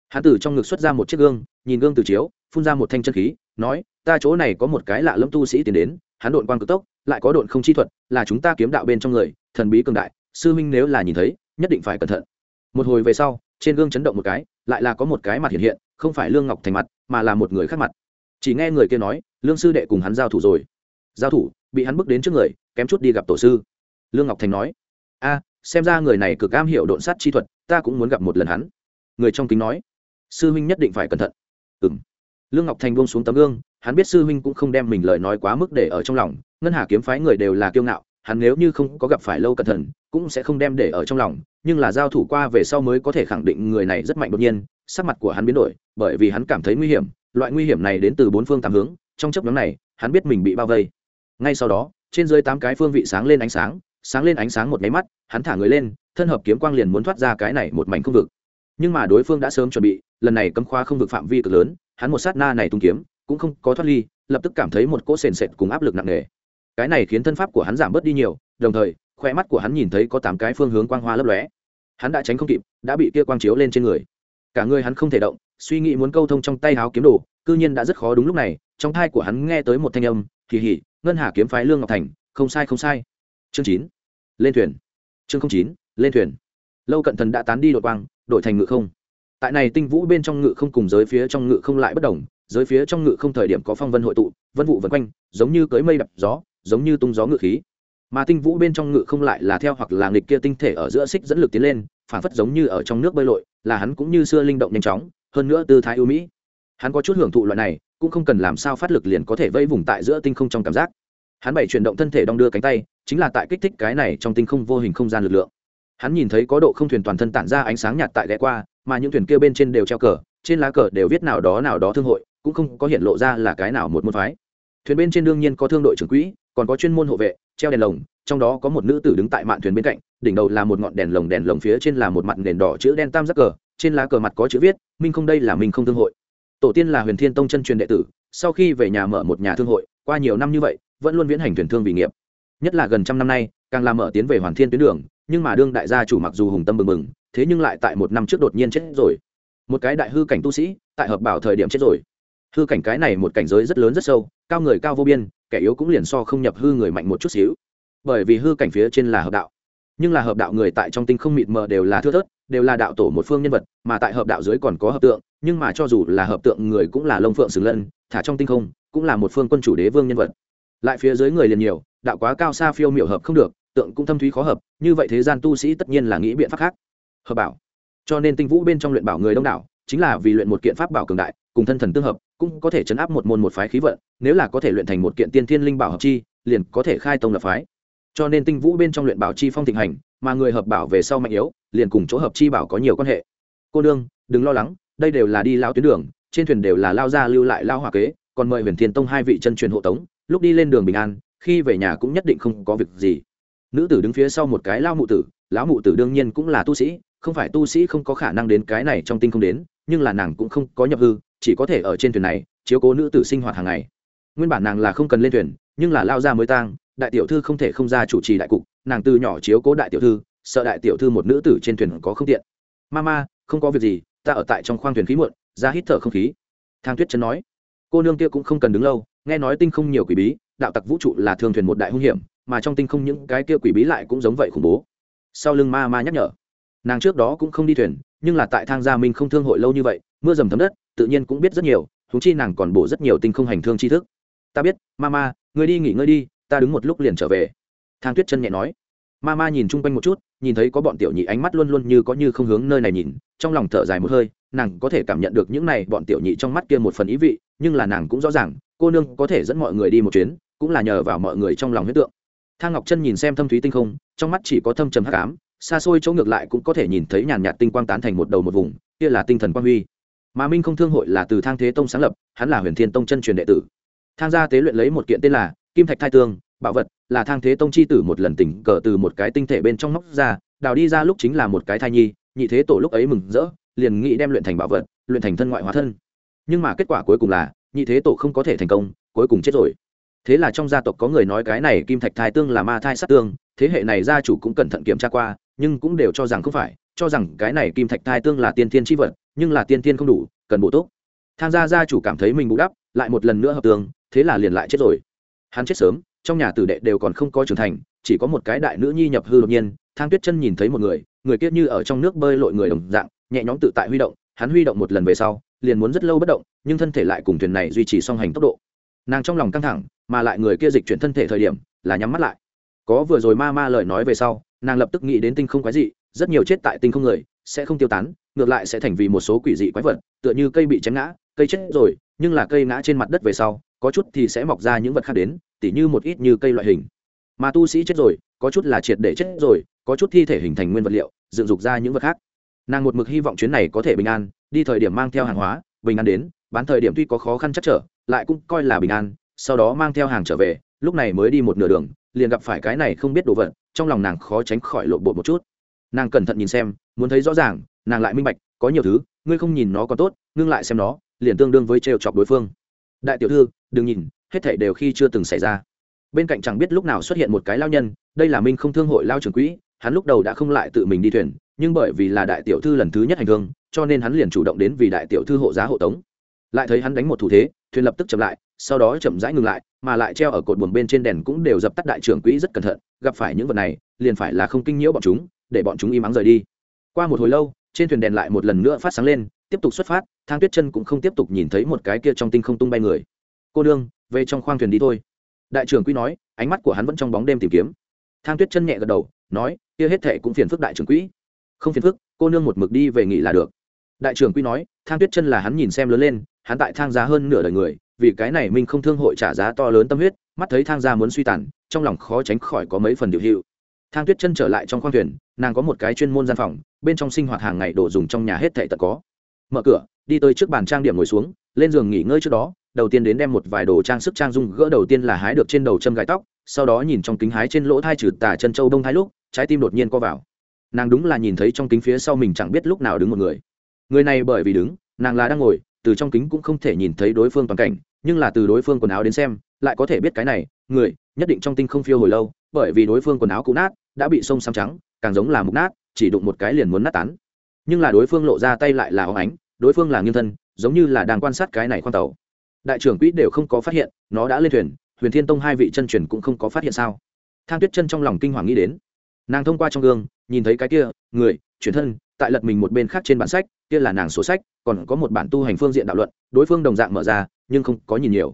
Hắn từ trong ngực xuất ra một chiếc gương, nhìn gương từ chiếu, phun ra một thanh chân khí, nói, ta chỗ này có một cái lạ lẫm tu sĩ tiến đến, hắn độn quan cực tốc, lại có độn không chi thuật, là chúng ta kiếm đạo bên trong người, thần bí cường đại, sư minh nếu là nhìn thấy, nhất định phải cẩn thận. Một hồi về sau, trên gương chấn động một cái, lại là có một cái mặt hiện hiện, không phải lương ngọc thành mặt, mà là một người khác mặt. Chỉ nghe người kia nói, lương sư đệ cùng hắn giao thủ rồi. Giao thủ? Bị hắn bước đến trước người, kém chút đi gặp tổ sư lương ngọc thành nói, a, xem ra người này cực am hiểu độn sát chi thuật, ta cũng muốn gặp một lần hắn. Người trong kính nói, sư huynh nhất định phải cẩn thận. Ừ m lương ngọc thành buông xuống tấm gương, hắn biết sư huynh cũng không đem mình lời nói quá mức để ở trong lòng, ngân hà kiếm phái người đều là kiêu ngạo, hắn nếu như không có gặp phải lâu cẩn thận, cũng sẽ không đem để ở trong lòng, nhưng là giao thủ qua về sau mới có thể khẳng định người này rất mạnh đột nhiên, sắc mặt của hắn biến đổi, bởi vì hắn cảm thấy nguy hiểm, loại nguy hiểm này đến từ bốn phương tám hướng, trong chấp nhóm này, hắn biết mình bị bao vây. Ngay sau đó, trên dưới tám cái phương vị sáng lên ánh sáng sáng lên ánh sáng một máy mắt, hắn thả người lên, thân hợp kiếm quang liền muốn thoát ra cái này một mảnh không vực. Nhưng mà đối phương đã sớm chuẩn bị, lần này cấm khoa không vực phạm vi cực lớn, hắn một sát na này tung kiếm, cũng không có thoát ly, lập tức cảm thấy một cỗ sền sệt cùng áp lực nặng nề. Cái này khiến thân pháp của hắn giảm bớt đi nhiều, đồng thời, khoe mắt của hắn nhìn thấy có tám cái phương hướng quang hoa lấp lóe. Hắn đã tránh không kịp, đã bị kia quang chiếu lên trên người. Cả người hắn không thể động, suy nghĩ muốn câu thông trong tay háo kiếm đồ, cư nhiên đã rất khó đúng lúc này, trong thai của hắn nghe tới một thanh âm, kỳ hỉ, ngân hà kiếm phái lương ngọc thành, không sai không sai chương chín. Lên thuyền. Chương chín, lên thuyền. Lâu cận thần đã tán đi đội quang, đổi thành ngự không. Tại này tinh vũ bên trong ngự không cùng giới phía trong ngự không lại bất đồng, giới phía trong ngự không thời điểm có phong vân hội tụ, vân vụ vân quanh, giống như cưới mây đập gió, giống như tung gió ngự khí. Mà tinh vũ bên trong ngự không lại là theo hoặc là nghịch kia tinh thể ở giữa xích dẫn lực tiến lên, phản phất giống như ở trong nước bơi lội, là hắn cũng như xưa linh động nhanh chóng, hơn nữa tư thái ưu mỹ. Hắn có chút hưởng thụ loại này, cũng không cần làm sao phát lực liền có thể vây vùng tại giữa tinh không trong cảm giác hắn bảy chuyển động thân thể đong đưa cánh tay, chính là tại kích thích cái này trong tinh không vô hình không gian lực lượng. Hắn nhìn thấy có độ không thuyền toàn thân tản ra ánh sáng nhạt tại ghé qua, mà những thuyền kia bên trên đều treo cờ, trên lá cờ đều viết nào đó nào đó thương hội, cũng không có hiện lộ ra là cái nào một môn phái. Thuyền bên trên đương nhiên có thương đội trưởng quỹ, còn có chuyên môn hộ vệ, treo đèn lồng, trong đó có một nữ tử đứng tại mạn thuyền bên cạnh, đỉnh đầu là một ngọn đèn lồng đèn lồng phía trên là một mặt nền đỏ chữ đen tam giác cờ, trên lá cờ mặt có chữ viết, minh không đây là minh không thương hội. Tổ tiên là huyền thiên tông chân truyền đệ tử, sau khi về nhà mở một nhà thương hội, qua nhiều năm như vậy vẫn luôn viễn hành thuyền thương vì nghiệp. Nhất là gần trăm năm nay, càng làm mở tiến về hoàn thiên tuyến đường, nhưng mà đương đại gia chủ mặc dù hùng tâm mừng mừng thế nhưng lại tại một năm trước đột nhiên chết rồi. Một cái đại hư cảnh tu sĩ, tại hợp bảo thời điểm chết rồi. Hư cảnh cái này một cảnh giới rất lớn rất sâu, cao người cao vô biên, kẻ yếu cũng liền so không nhập hư người mạnh một chút xíu. Bởi vì hư cảnh phía trên là hợp đạo. Nhưng là hợp đạo người tại trong tinh không mịt mờ đều là thưa thớt, đều là đạo tổ một phương nhân vật, mà tại hợp đạo dưới còn có hợp tượng, nhưng mà cho dù là hợp tượng người cũng là lông phượng xứng lân, thả trong tinh không, cũng là một phương quân chủ đế vương nhân vật lại phía dưới người liền nhiều, đạo quá cao xa phiêu miểu hợp không được, tượng cũng thâm thúy khó hợp, như vậy thế gian tu sĩ tất nhiên là nghĩ biện pháp khác. Hợp bảo. Cho nên tinh vũ bên trong luyện bảo người đông đảo, chính là vì luyện một kiện pháp bảo cường đại, cùng thân thần tương hợp, cũng có thể chấn áp một môn một phái khí vận, nếu là có thể luyện thành một kiện tiên thiên linh bảo hợp chi, liền có thể khai tông lập phái. Cho nên tinh vũ bên trong luyện bảo chi phong thịnh hành, mà người hợp bảo về sau mạnh yếu, liền cùng chỗ hợp chi bảo có nhiều quan hệ. Cô đương đừng lo lắng, đây đều là đi lao tuyến đường, trên thuyền đều là lao ra lưu lại lao hòa kế, còn mời huyền thiên tông hai vị chân truyền hộ tống lúc đi lên đường bình an, khi về nhà cũng nhất định không có việc gì. Nữ tử đứng phía sau một cái lao mụ tử, lão mụ tử đương nhiên cũng là tu sĩ, không phải tu sĩ không có khả năng đến cái này trong tinh không đến, nhưng là nàng cũng không có nhập hư, chỉ có thể ở trên thuyền này, chiếu cố nữ tử sinh hoạt hàng ngày. Nguyên bản nàng là không cần lên thuyền, nhưng là lao ra mới tang, đại tiểu thư không thể không ra chủ trì đại cục, nàng từ nhỏ chiếu cố đại tiểu thư, sợ đại tiểu thư một nữ tử trên thuyền có không tiện. Ma ma không có việc gì, ta ở tại trong khoang thuyền khí muộn, ra hít thở không khí. Thang tuyết chân nói. Cô nương kia cũng không cần đứng lâu nghe nói tinh không nhiều quỷ bí, đạo tặc vũ trụ là thường thuyền một đại hung hiểm, mà trong tinh không những cái kia quỷ bí lại cũng giống vậy khủng bố. Sau lưng ma ma nhắc nhở, nàng trước đó cũng không đi thuyền, nhưng là tại thang gia minh không thương hội lâu như vậy, mưa dầm thấm đất, tự nhiên cũng biết rất nhiều thúng chi nàng còn bổ rất nhiều tinh không hành thương tri thức. Ta biết, ma ma người đi nghỉ ngơi đi, ta đứng một lúc liền trở về. Thang tuyết chân nhẹ nói. Ma ma nhìn chung quanh một chút, nhìn thấy có bọn tiểu nhị ánh mắt luôn luôn như có như không hướng nơi này nhìn, trong lòng thở dài một hơi, nàng có thể cảm nhận được những này bọn tiểu nhị trong mắt kia một phần ý vị, nhưng là nàng cũng rõ ràng cô nương có thể dẫn mọi người đi một chuyến, cũng là nhờ vào mọi người trong lòng huyết tượng. Thang ngọc chân nhìn xem thâm thúy tinh không, trong mắt chỉ có thâm trầm hắc ám, xa xôi chỗ ngược lại cũng có thể nhìn thấy nhàn nhạt tinh quang tán thành một đầu một vùng, kia là tinh thần quang huy. Mà minh không thương hội là từ thang thế tông sáng lập, hắn là huyền thiên tông chân truyền đệ tử. Thang gia tế luyện lấy một kiện tên là kim thạch thai tương, bảo vật, là thang thế tông chi tử một lần tỉnh cờ từ một cái tinh thể bên trong móc ra, đào đi ra lúc chính là một cái thai nhi, nhị thế tổ lúc ấy mừng rỡ, liền nghĩ đem luyện thành bảo vật, luyện thành thân ngoại hóa thân. Nhưng mà kết quả cuối cùng là nhị thế tổ không có thể thành công, cuối cùng chết rồi. Thế là trong gia tộc có người nói cái này kim thạch thai tương là ma thai sát tương, thế hệ này gia chủ cũng cẩn thận kiểm tra qua, nhưng cũng đều cho rằng không phải, cho rằng cái này kim thạch thai tương là tiên thiên tri vật, nhưng là tiên thiên không đủ, cần bổ túc. Tham gia gia chủ cảm thấy mình bù đắp, lại một lần nữa hợp tương, thế là liền lại chết rồi. Hắn chết sớm, trong nhà tử đệ đều còn không có trưởng thành, chỉ có một cái đại nữ nhi nhập hư đột nhiên, thang tuyết chân nhìn thấy một người người kiết như ở trong nước bơi lội người đồng dạng, nhẹ nhõm tự tại huy động, hắn huy động một lần về sau liền muốn rất lâu bất động, nhưng thân thể lại cùng thuyền này duy trì song hành tốc độ. Nàng trong lòng căng thẳng, mà lại người kia dịch chuyển thân thể thời điểm, là nhắm mắt lại. Có vừa rồi ma ma lời nói về sau, nàng lập tức nghĩ đến tinh không quái dị, rất nhiều chết tại tinh không người, sẽ không tiêu tán, ngược lại sẽ thành vì một số quỷ dị quái vật, tựa như cây bị chém ngã, cây chết rồi, nhưng là cây ngã trên mặt đất về sau, có chút thì sẽ mọc ra những vật khác đến, tỉ như một ít như cây loại hình. Mà tu sĩ chết rồi, có chút là triệt để chết rồi, có chút thi thể hình thành nguyên vật liệu, dựng dục ra những vật khác nàng một mực hy vọng chuyến này có thể bình an, đi thời điểm mang theo hàng hóa, bình an đến, bán thời điểm tuy có khó khăn chắc trở, lại cũng coi là bình an, sau đó mang theo hàng trở về, lúc này mới đi một nửa đường, liền gặp phải cái này không biết đồ vật, trong lòng nàng khó tránh khỏi lộ bột một chút. Nàng cẩn thận nhìn xem, muốn thấy rõ ràng, nàng lại minh bạch, có nhiều thứ, ngươi không nhìn nó còn tốt, ngưng lại xem nó, liền tương đương với trêu chọc đối phương. Đại tiểu thư, đừng nhìn, hết thảy đều khi chưa từng xảy ra. Bên cạnh chẳng biết lúc nào xuất hiện một cái lao nhân, đây là minh không thương hội lao trưởng quỹ, hắn lúc đầu đã không lại tự mình đi thuyền nhưng bởi vì là đại tiểu thư lần thứ nhất hành hương, cho nên hắn liền chủ động đến vì đại tiểu thư hộ giá hộ tống. Lại thấy hắn đánh một thủ thế, thuyền lập tức chậm lại, sau đó chậm rãi ngừng lại, mà lại treo ở cột buồng bên trên đèn cũng đều dập tắt đại trưởng quỹ rất cẩn thận, gặp phải những vật này, liền phải là không kinh nhiễu bọn chúng, để bọn chúng im ắng rời đi. Qua một hồi lâu, trên thuyền đèn lại một lần nữa phát sáng lên, tiếp tục xuất phát, thang tuyết chân cũng không tiếp tục nhìn thấy một cái kia trong tinh không tung bay người. Cô đương về trong khoang thuyền đi thôi. Đại trưởng quỹ nói, ánh mắt của hắn vẫn trong bóng đêm tìm kiếm. Thang tuyết chân nhẹ gật đầu, nói, kia hết thệ cũng phiền phức đại trưởng quỹ không phiền phức, cô nương một mực đi về nghỉ là được. Đại trưởng quy nói, thang tuyết chân là hắn nhìn xem lớn lên, hắn tại thang giá hơn nửa đời người, vì cái này mình không thương hội trả giá to lớn tâm huyết, mắt thấy thang gia muốn suy tàn, trong lòng khó tránh khỏi có mấy phần điều hiệu thang tuyết chân trở lại trong khoang thuyền, nàng có một cái chuyên môn gian phòng, bên trong sinh hoạt hàng ngày đồ dùng trong nhà hết thệ tật có. Mở cửa, đi tới trước bàn trang điểm ngồi xuống, lên giường nghỉ ngơi trước đó, đầu tiên đến đem một vài đồ trang sức trang dung, gỡ đầu tiên là hái được trên đầu châm gài tóc, sau đó nhìn trong kính hái trên lỗ thai trừ tà chân châu đông Thái lúc, trái tim đột nhiên co vào nàng đúng là nhìn thấy trong kính phía sau mình chẳng biết lúc nào đứng một người. Người này bởi vì đứng, nàng là đang ngồi, từ trong kính cũng không thể nhìn thấy đối phương toàn cảnh, nhưng là từ đối phương quần áo đến xem, lại có thể biết cái này, người, nhất định trong tinh không phiêu hồi lâu, bởi vì đối phương quần áo cũ nát, đã bị sông xăm trắng, càng giống là mục nát, chỉ đụng một cái liền muốn nát tán. Nhưng là đối phương lộ ra tay lại là óng ánh, đối phương là nghiêng thân, giống như là đang quan sát cái này khoan tàu. Đại trưởng quỹ đều không có phát hiện, nó đã lên thuyền, huyền thiên tông hai vị chân truyền cũng không có phát hiện sao? Thang tuyết chân trong lòng kinh hoàng nghĩ đến nàng thông qua trong gương, nhìn thấy cái kia, người, chuyển thân, tại lật mình một bên khác trên bản sách, kia là nàng số sách, còn có một bản tu hành phương diện đạo luận, đối phương đồng dạng mở ra, nhưng không có nhìn nhiều.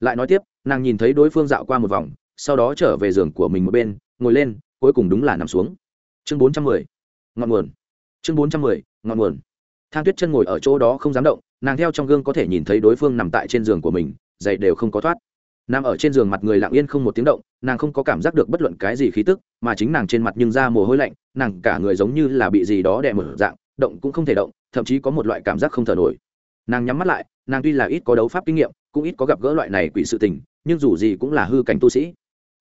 Lại nói tiếp, nàng nhìn thấy đối phương dạo qua một vòng, sau đó trở về giường của mình một bên, ngồi lên, cuối cùng đúng là nằm xuống. Chương bốn trăm mười, ngọn nguồn. Chương bốn trăm mười, ngọn nguồn. Thang tuyết chân ngồi ở chỗ đó không dám động, nàng theo trong gương có thể nhìn thấy đối phương nằm tại trên giường của mình, giày đều không có thoát. Nằm ở trên giường mặt người lặng yên không một tiếng động nàng không có cảm giác được bất luận cái gì khí tức, mà chính nàng trên mặt nhưng ra mồ hôi lạnh, nàng cả người giống như là bị gì đó đè mở dạng, động cũng không thể động, thậm chí có một loại cảm giác không thở nổi. Nàng nhắm mắt lại, nàng tuy là ít có đấu pháp kinh nghiệm, cũng ít có gặp gỡ loại này quỷ sự tình, nhưng dù gì cũng là hư cảnh tu sĩ.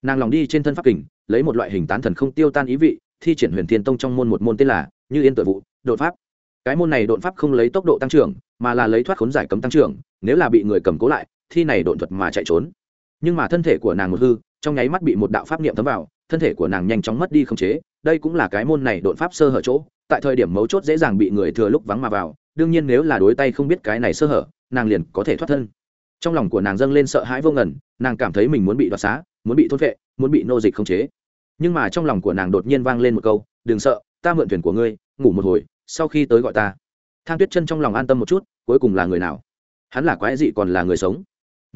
Nàng lòng đi trên thân pháp kình, lấy một loại hình tán thần không tiêu tan ý vị, thi triển huyền thiên tông trong môn một môn tên là như yên tội vụ, đột pháp. Cái môn này đột pháp không lấy tốc độ tăng trưởng, mà là lấy thoát khốn giải cấm tăng trưởng, nếu là bị người cầm cố lại, thi này đột thuật mà chạy trốn. Nhưng mà thân thể của nàng một hư trong nháy mắt bị một đạo pháp niệm thấm vào, thân thể của nàng nhanh chóng mất đi không chế, đây cũng là cái môn này đột pháp sơ hở chỗ, tại thời điểm mấu chốt dễ dàng bị người thừa lúc vắng mà vào, đương nhiên nếu là đối tay không biết cái này sơ hở, nàng liền có thể thoát thân. Trong lòng của nàng dâng lên sợ hãi vô ngần, nàng cảm thấy mình muốn bị đoạt xá, muốn bị thôn vệ muốn bị nô dịch không chế. Nhưng mà trong lòng của nàng đột nhiên vang lên một câu, đừng sợ, ta mượn thuyền của ngươi, ngủ một hồi, sau khi tới gọi ta. Thang tuyết chân trong lòng an tâm một chút, cuối cùng là người nào? Hắn là quái dị còn là người sống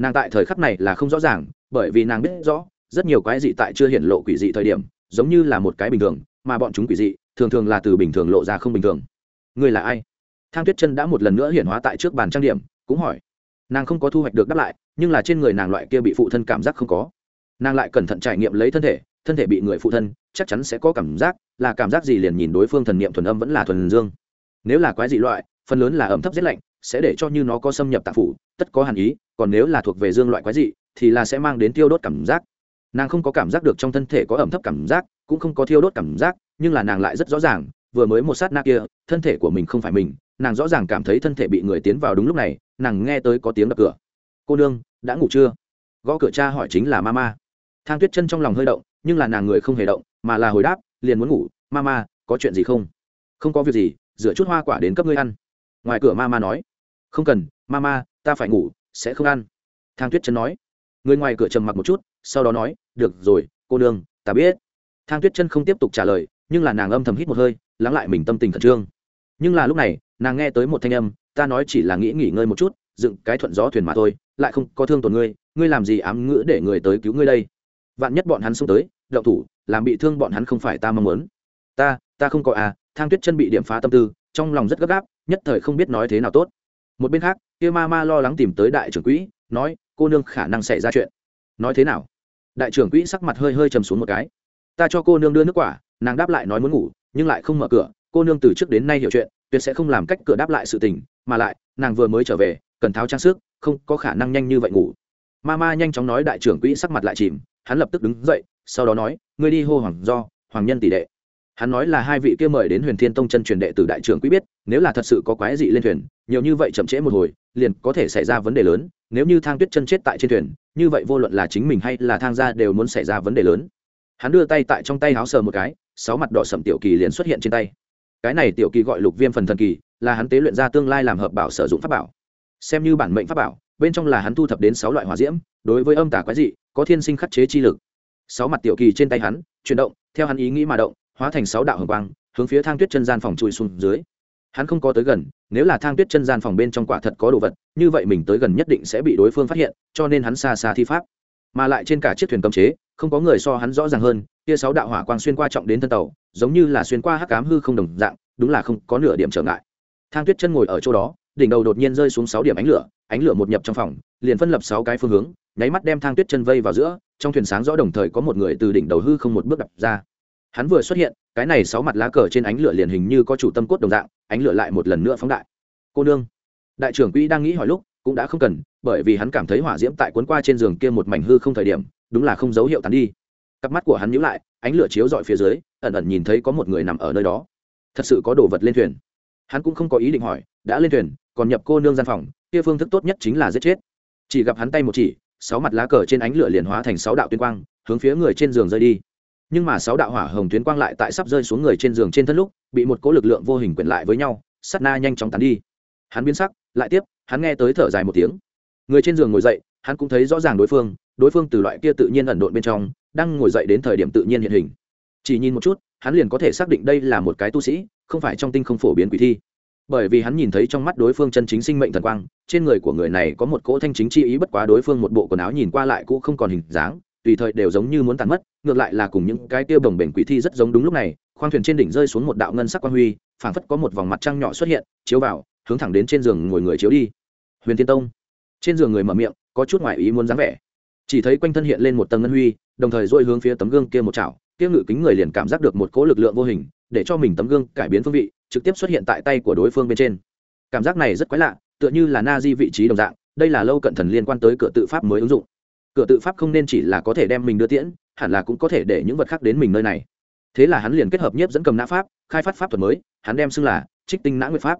nàng tại thời khắc này là không rõ ràng, bởi vì nàng biết rõ, rất nhiều quái dị tại chưa hiện lộ quỷ dị thời điểm, giống như là một cái bình thường, mà bọn chúng quỷ dị, thường thường là từ bình thường lộ ra không bình thường. Người là ai? Thang tuyết chân đã một lần nữa hiện hóa tại trước bàn trang điểm, cũng hỏi. Nàng không có thu hoạch được đáp lại, nhưng là trên người nàng loại kia bị phụ thân cảm giác không có. Nàng lại cẩn thận trải nghiệm lấy thân thể thân thể bị người phụ thân, chắc chắn sẽ có cảm giác, là cảm giác gì liền nhìn đối phương thần niệm thuần âm vẫn là thuần dương. Nếu là quái dị loại, phần lớn là ẩm thấp rét lạnh sẽ để cho như nó có xâm nhập tạp phủ, tất có hàn ý, còn nếu là thuộc về dương loại quái dị, thì là sẽ mang đến tiêu đốt cảm giác. Nàng không có cảm giác được trong thân thể có ẩm thấp cảm giác, cũng không có thiêu đốt cảm giác, nhưng là nàng lại rất rõ ràng, vừa mới một sát na kia, thân thể của mình không phải mình, nàng rõ ràng cảm thấy thân thể bị người tiến vào đúng lúc này, nàng nghe tới có tiếng đập cửa. Cô nương, đã ngủ chưa? Gõ cửa cha hỏi chính là mama. Thang tuyết chân trong lòng hơi động, nhưng là nàng người không hề động, mà là hồi đáp, liền muốn ngủ, mama, có chuyện gì không? Không có việc gì, rửa chút hoa quả đến cấp ngươi ăn ngoài cửa mama nói, không cần mama ta phải ngủ, sẽ không ăn. Thang tuyết chân nói. Người ngoài cửa trầm mặc một chút, sau đó nói, được rồi, cô nương, ta biết. Thang tuyết chân không tiếp tục trả lời, nhưng là nàng âm thầm hít một hơi, lắng lại mình tâm tình khẩn trương. Nhưng là lúc này, nàng nghe tới một thanh âm, ta nói chỉ là nghĩ nghỉ ngơi một chút, dựng cái thuận gió thuyền mà thôi, lại không có thương tổn ngươi ngươi làm gì ám ngữ để người tới cứu ngươi đây? Vạn nhất bọn hắn xông tới đậu thủ, làm bị thương bọn hắn không phải ta mong muốn. Ta ta không có à. Thang tuyết chân bị điểm phá tâm tư, trong lòng rất gấp gáp nhất thời không biết nói thế nào tốt. Một bên khác, kia ma ma lo lắng tìm tới đại trưởng quỹ, nói, cô nương khả năng xảy ra chuyện. Nói thế nào? Đại trưởng quỹ sắc mặt hơi hơi trầm xuống một cái. Ta cho cô nương đưa nước quả, nàng đáp lại nói muốn ngủ, nhưng lại không mở cửa, cô nương từ trước đến nay hiểu chuyện, tuyệt sẽ không làm cách cửa đáp lại sự tình, mà lại, nàng vừa mới trở về, cần tháo trang sức, không có khả năng nhanh như vậy ngủ. Ma ma nhanh chóng nói đại trưởng quỹ sắc mặt lại chìm, hắn lập tức đứng dậy, sau đó nói, ngươi đi hô hoàng do, hoàng nhân tỷ đệ hắn nói là hai vị kia mời đến huyền thiên tông chân truyền đệ từ đại trưởng quý biết, nếu là thật sự có quái dị lên thuyền, nhiều như vậy chậm trễ một hồi, liền có thể xảy ra vấn đề lớn, nếu như thang tuyết chân chết tại trên thuyền, như vậy vô luận là chính mình hay là thang gia đều muốn xảy ra vấn đề lớn. Hắn đưa tay tại trong tay háo sờ một cái, sáu mặt đỏ sậm tiểu kỳ liền xuất hiện trên tay. Cái này tiểu kỳ gọi lục viêm phần thần kỳ, là hắn tế luyện ra tương lai làm hợp bảo sử dụng pháp bảo. Xem như bản mệnh pháp bảo, bên trong là hắn thu thập đến sáu loại hỏa diễm, đối với âm tả quái dị, có thiên sinh khắc chế chi lực. Sáu mặt tiểu kỳ trên tay hắn, chuyển động, theo hắn ý nghĩ mà động hóa thành sáu đạo hồng quang, hướng phía thang tuyết chân gian phòng chui xuống dưới. Hắn không có tới gần, nếu là thang tuyết chân gian phòng bên trong quả thật có đồ vật, như vậy mình tới gần nhất định sẽ bị đối phương phát hiện, cho nên hắn xa xa thi pháp. Mà lại trên cả chiếc thuyền cấm chế, không có người so hắn rõ ràng hơn, kia sáu đạo hỏa quang xuyên qua trọng đến thân tàu, giống như là xuyên qua hắc cám hư không đồng dạng, đúng là không có nửa điểm trở ngại. Thang tuyết chân ngồi ở chỗ đó, đỉnh đầu đột nhiên rơi xuống sáu điểm ánh lửa ánh lửa một nhập trong phòng, liền phân lập sáu cái phương hướng, nháy mắt đem thang tuyết chân vây vào giữa, trong thuyền sáng rõ đồng thời có một người từ đỉnh đầu hư không một bước đập ra hắn vừa xuất hiện, cái này sáu mặt lá cờ trên ánh lửa liền hình như có chủ tâm cốt đồng dạng, ánh lửa lại một lần nữa phóng đại. Cô nương, đại trưởng quỹ đang nghĩ hỏi lúc, cũng đã không cần, bởi vì hắn cảm thấy hỏa diễm tại cuốn qua trên giường kia một mảnh hư không thời điểm, đúng là không dấu hiệu tàn đi. Cặp mắt của hắn nhíu lại, ánh lửa chiếu dọi phía dưới, ẩn ẩn nhìn thấy có một người nằm ở nơi đó. Thật sự có đồ vật lên thuyền. Hắn cũng không có ý định hỏi, đã lên thuyền, còn nhập cô nương gian phòng, kia phương thức tốt nhất chính là giết chết. Chỉ gặp hắn tay một chỉ, sáu mặt lá cờ trên ánh lửa liền hóa thành sáu đạo tuyên quang, hướng phía người trên giường rơi đi nhưng mà sáu đạo hỏa hồng tuyến quang lại tại sắp rơi xuống người trên giường trên thân lúc, bị một cỗ lực lượng vô hình quyện lại với nhau sắt na nhanh chóng tán đi. Hắn biến sắc, lại tiếp, hắn nghe tới thở dài một tiếng. Người trên giường ngồi dậy, hắn cũng thấy rõ ràng đối phương đối phương từ loại kia tự nhiên ẩn độn bên trong, đang ngồi dậy đến thời điểm tự nhiên hiện hình. Chỉ nhìn một chút, hắn liền có thể xác định đây là một cái tu sĩ, không phải trong tinh không phổ biến quỷ thi. Bởi vì hắn nhìn thấy trong mắt đối phương chân chính sinh mệnh thần quang, trên người của người này có một cỗ thanh chính chi ý bất quá đối phương một bộ quần áo nhìn qua lại cũng không còn hình dáng, tùy thời đều giống như muốn tàn mất ngược lại là cùng những cái tiêu bồng bềnh quỷ thi rất giống đúng lúc này, khoang thuyền trên đỉnh rơi xuống một đạo ngân sắc quan huy, phảng phất có một vòng mặt trăng nhỏ xuất hiện, chiếu vào, hướng thẳng đến trên giường ngồi người chiếu đi. Huyền tiên tông. Trên giường người mở miệng, có chút ngoại ý muốn dáng vẻ. Chỉ thấy quanh thân hiện lên một tầng ngân huy, đồng thời dôi hướng phía tấm gương kia một chảo, kia ngự kính người liền cảm giác được một cỗ lực lượng vô hình, để cho mình tấm gương cải biến phương vị, trực tiếp xuất hiện tại tay của đối phương bên trên. Cảm giác này rất quái lạ, tựa như là na di vị trí đồng dạng, đây là lâu cận thần liên quan tới cửa tự pháp mới ứng dụng. Cửa tự pháp không nên chỉ là có thể đem mình đưa tiễn hẳn là cũng có thể để những vật khác đến mình nơi này. Thế là hắn liền kết hợp nhiếp dẫn cầm nã pháp, khai phát pháp thuật mới, hắn đem xưng là trích tinh nã nguyệt pháp.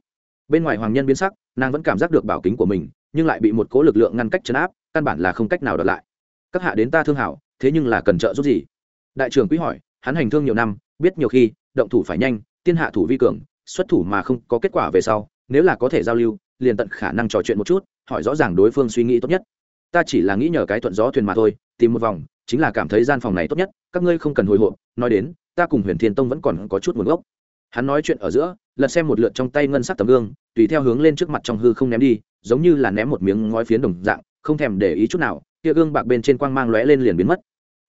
Bên ngoài hoàng nhân biến sắc, nàng vẫn cảm giác được bảo kính của mình, nhưng lại bị một cố lực lượng ngăn cách chấn áp, căn bản là không cách nào đọt lại. Các hạ đến ta thương hảo, thế nhưng là cần trợ giúp gì? Đại trưởng quý hỏi, hắn hành thương nhiều năm, biết nhiều khi, động thủ phải nhanh, tiên hạ thủ vi cường, xuất thủ mà không có kết quả về sau, nếu là có thể giao lưu, liền tận khả năng trò chuyện một chút, hỏi rõ ràng đối phương suy nghĩ tốt nhất ta chỉ là nghĩ nhờ cái thuận gió thuyền mà thôi, tìm một vòng, chính là cảm thấy gian phòng này tốt nhất, các ngươi không cần hồi hộp, nói đến, ta cùng huyền thiên tông vẫn còn có chút nguồn gốc hắn nói chuyện ở giữa, lật xem một lượt trong tay ngân sắc tấm gương, tùy theo hướng lên trước mặt trong hư không ném đi, giống như là ném một miếng ngói phiến đồng dạng, không thèm để ý chút nào, kia gương bạc bên trên quang mang lóe lên liền biến mất.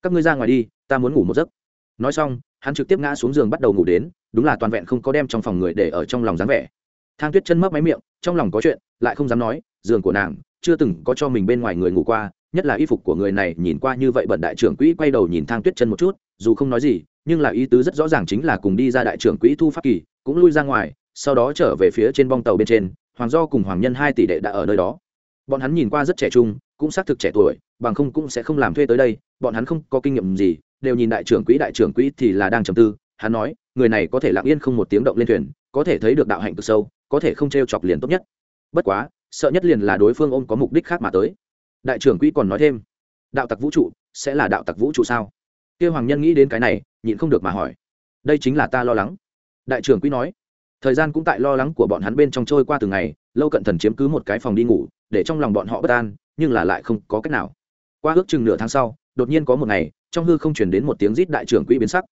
Các ngươi ra ngoài đi, ta muốn ngủ một giấc. Nói xong, hắn trực tiếp ngã xuống giường bắt đầu ngủ đến, đúng là toàn vẹn không có đem trong phòng người để ở trong lòng dáng vẻ. Thang tuyết chân mấp máy miệng, trong lòng có chuyện, lại không dám nói, giường của nàng chưa từng có cho mình bên ngoài người ngủ qua, nhất là y phục của người này nhìn qua như vậy bận đại trưởng quỹ quay đầu nhìn thang tuyết chân một chút, dù không nói gì, nhưng là ý tứ rất rõ ràng chính là cùng đi ra đại trưởng quỹ thu pháp kỳ, cũng lui ra ngoài, sau đó trở về phía trên bong tàu bên trên, hoàng do cùng hoàng nhân hai tỷ đệ đã ở nơi đó. Bọn hắn nhìn qua rất trẻ trung, cũng xác thực trẻ tuổi, bằng không cũng sẽ không làm thuê tới đây, bọn hắn không có kinh nghiệm gì, đều nhìn đại trưởng quỹ, đại trưởng quỹ thì là đang trầm tư, hắn nói, người này có thể lặng yên không một tiếng động lên thuyền, có thể thấy được đạo hạnh cực sâu, có thể không t r e o chọc liền tốt nhất. Bất quá sợ nhất liền là đối phương ôm có mục đích khác mà tới. Đại trưởng quỹ còn nói thêm, đạo tặc vũ trụ sẽ là đạo tặc vũ trụ sao? Kêu hoàng nhân nghĩ đến cái này, nhịn không được mà hỏi, đây chính là ta lo lắng. Đại trưởng quỹ nói, thời gian cũng tại lo lắng của bọn hắn bên trong trôi qua từng ngày, lâu cận thần chiếm cứ một cái phòng đi ngủ, để trong lòng bọn họ bất an, nhưng là lại không có cách nào. Qua ước chừng nửa tháng sau, đột nhiên có một ngày, trong hư không chuyển đến một tiếng rít đại trưởng quỹ biến sắc.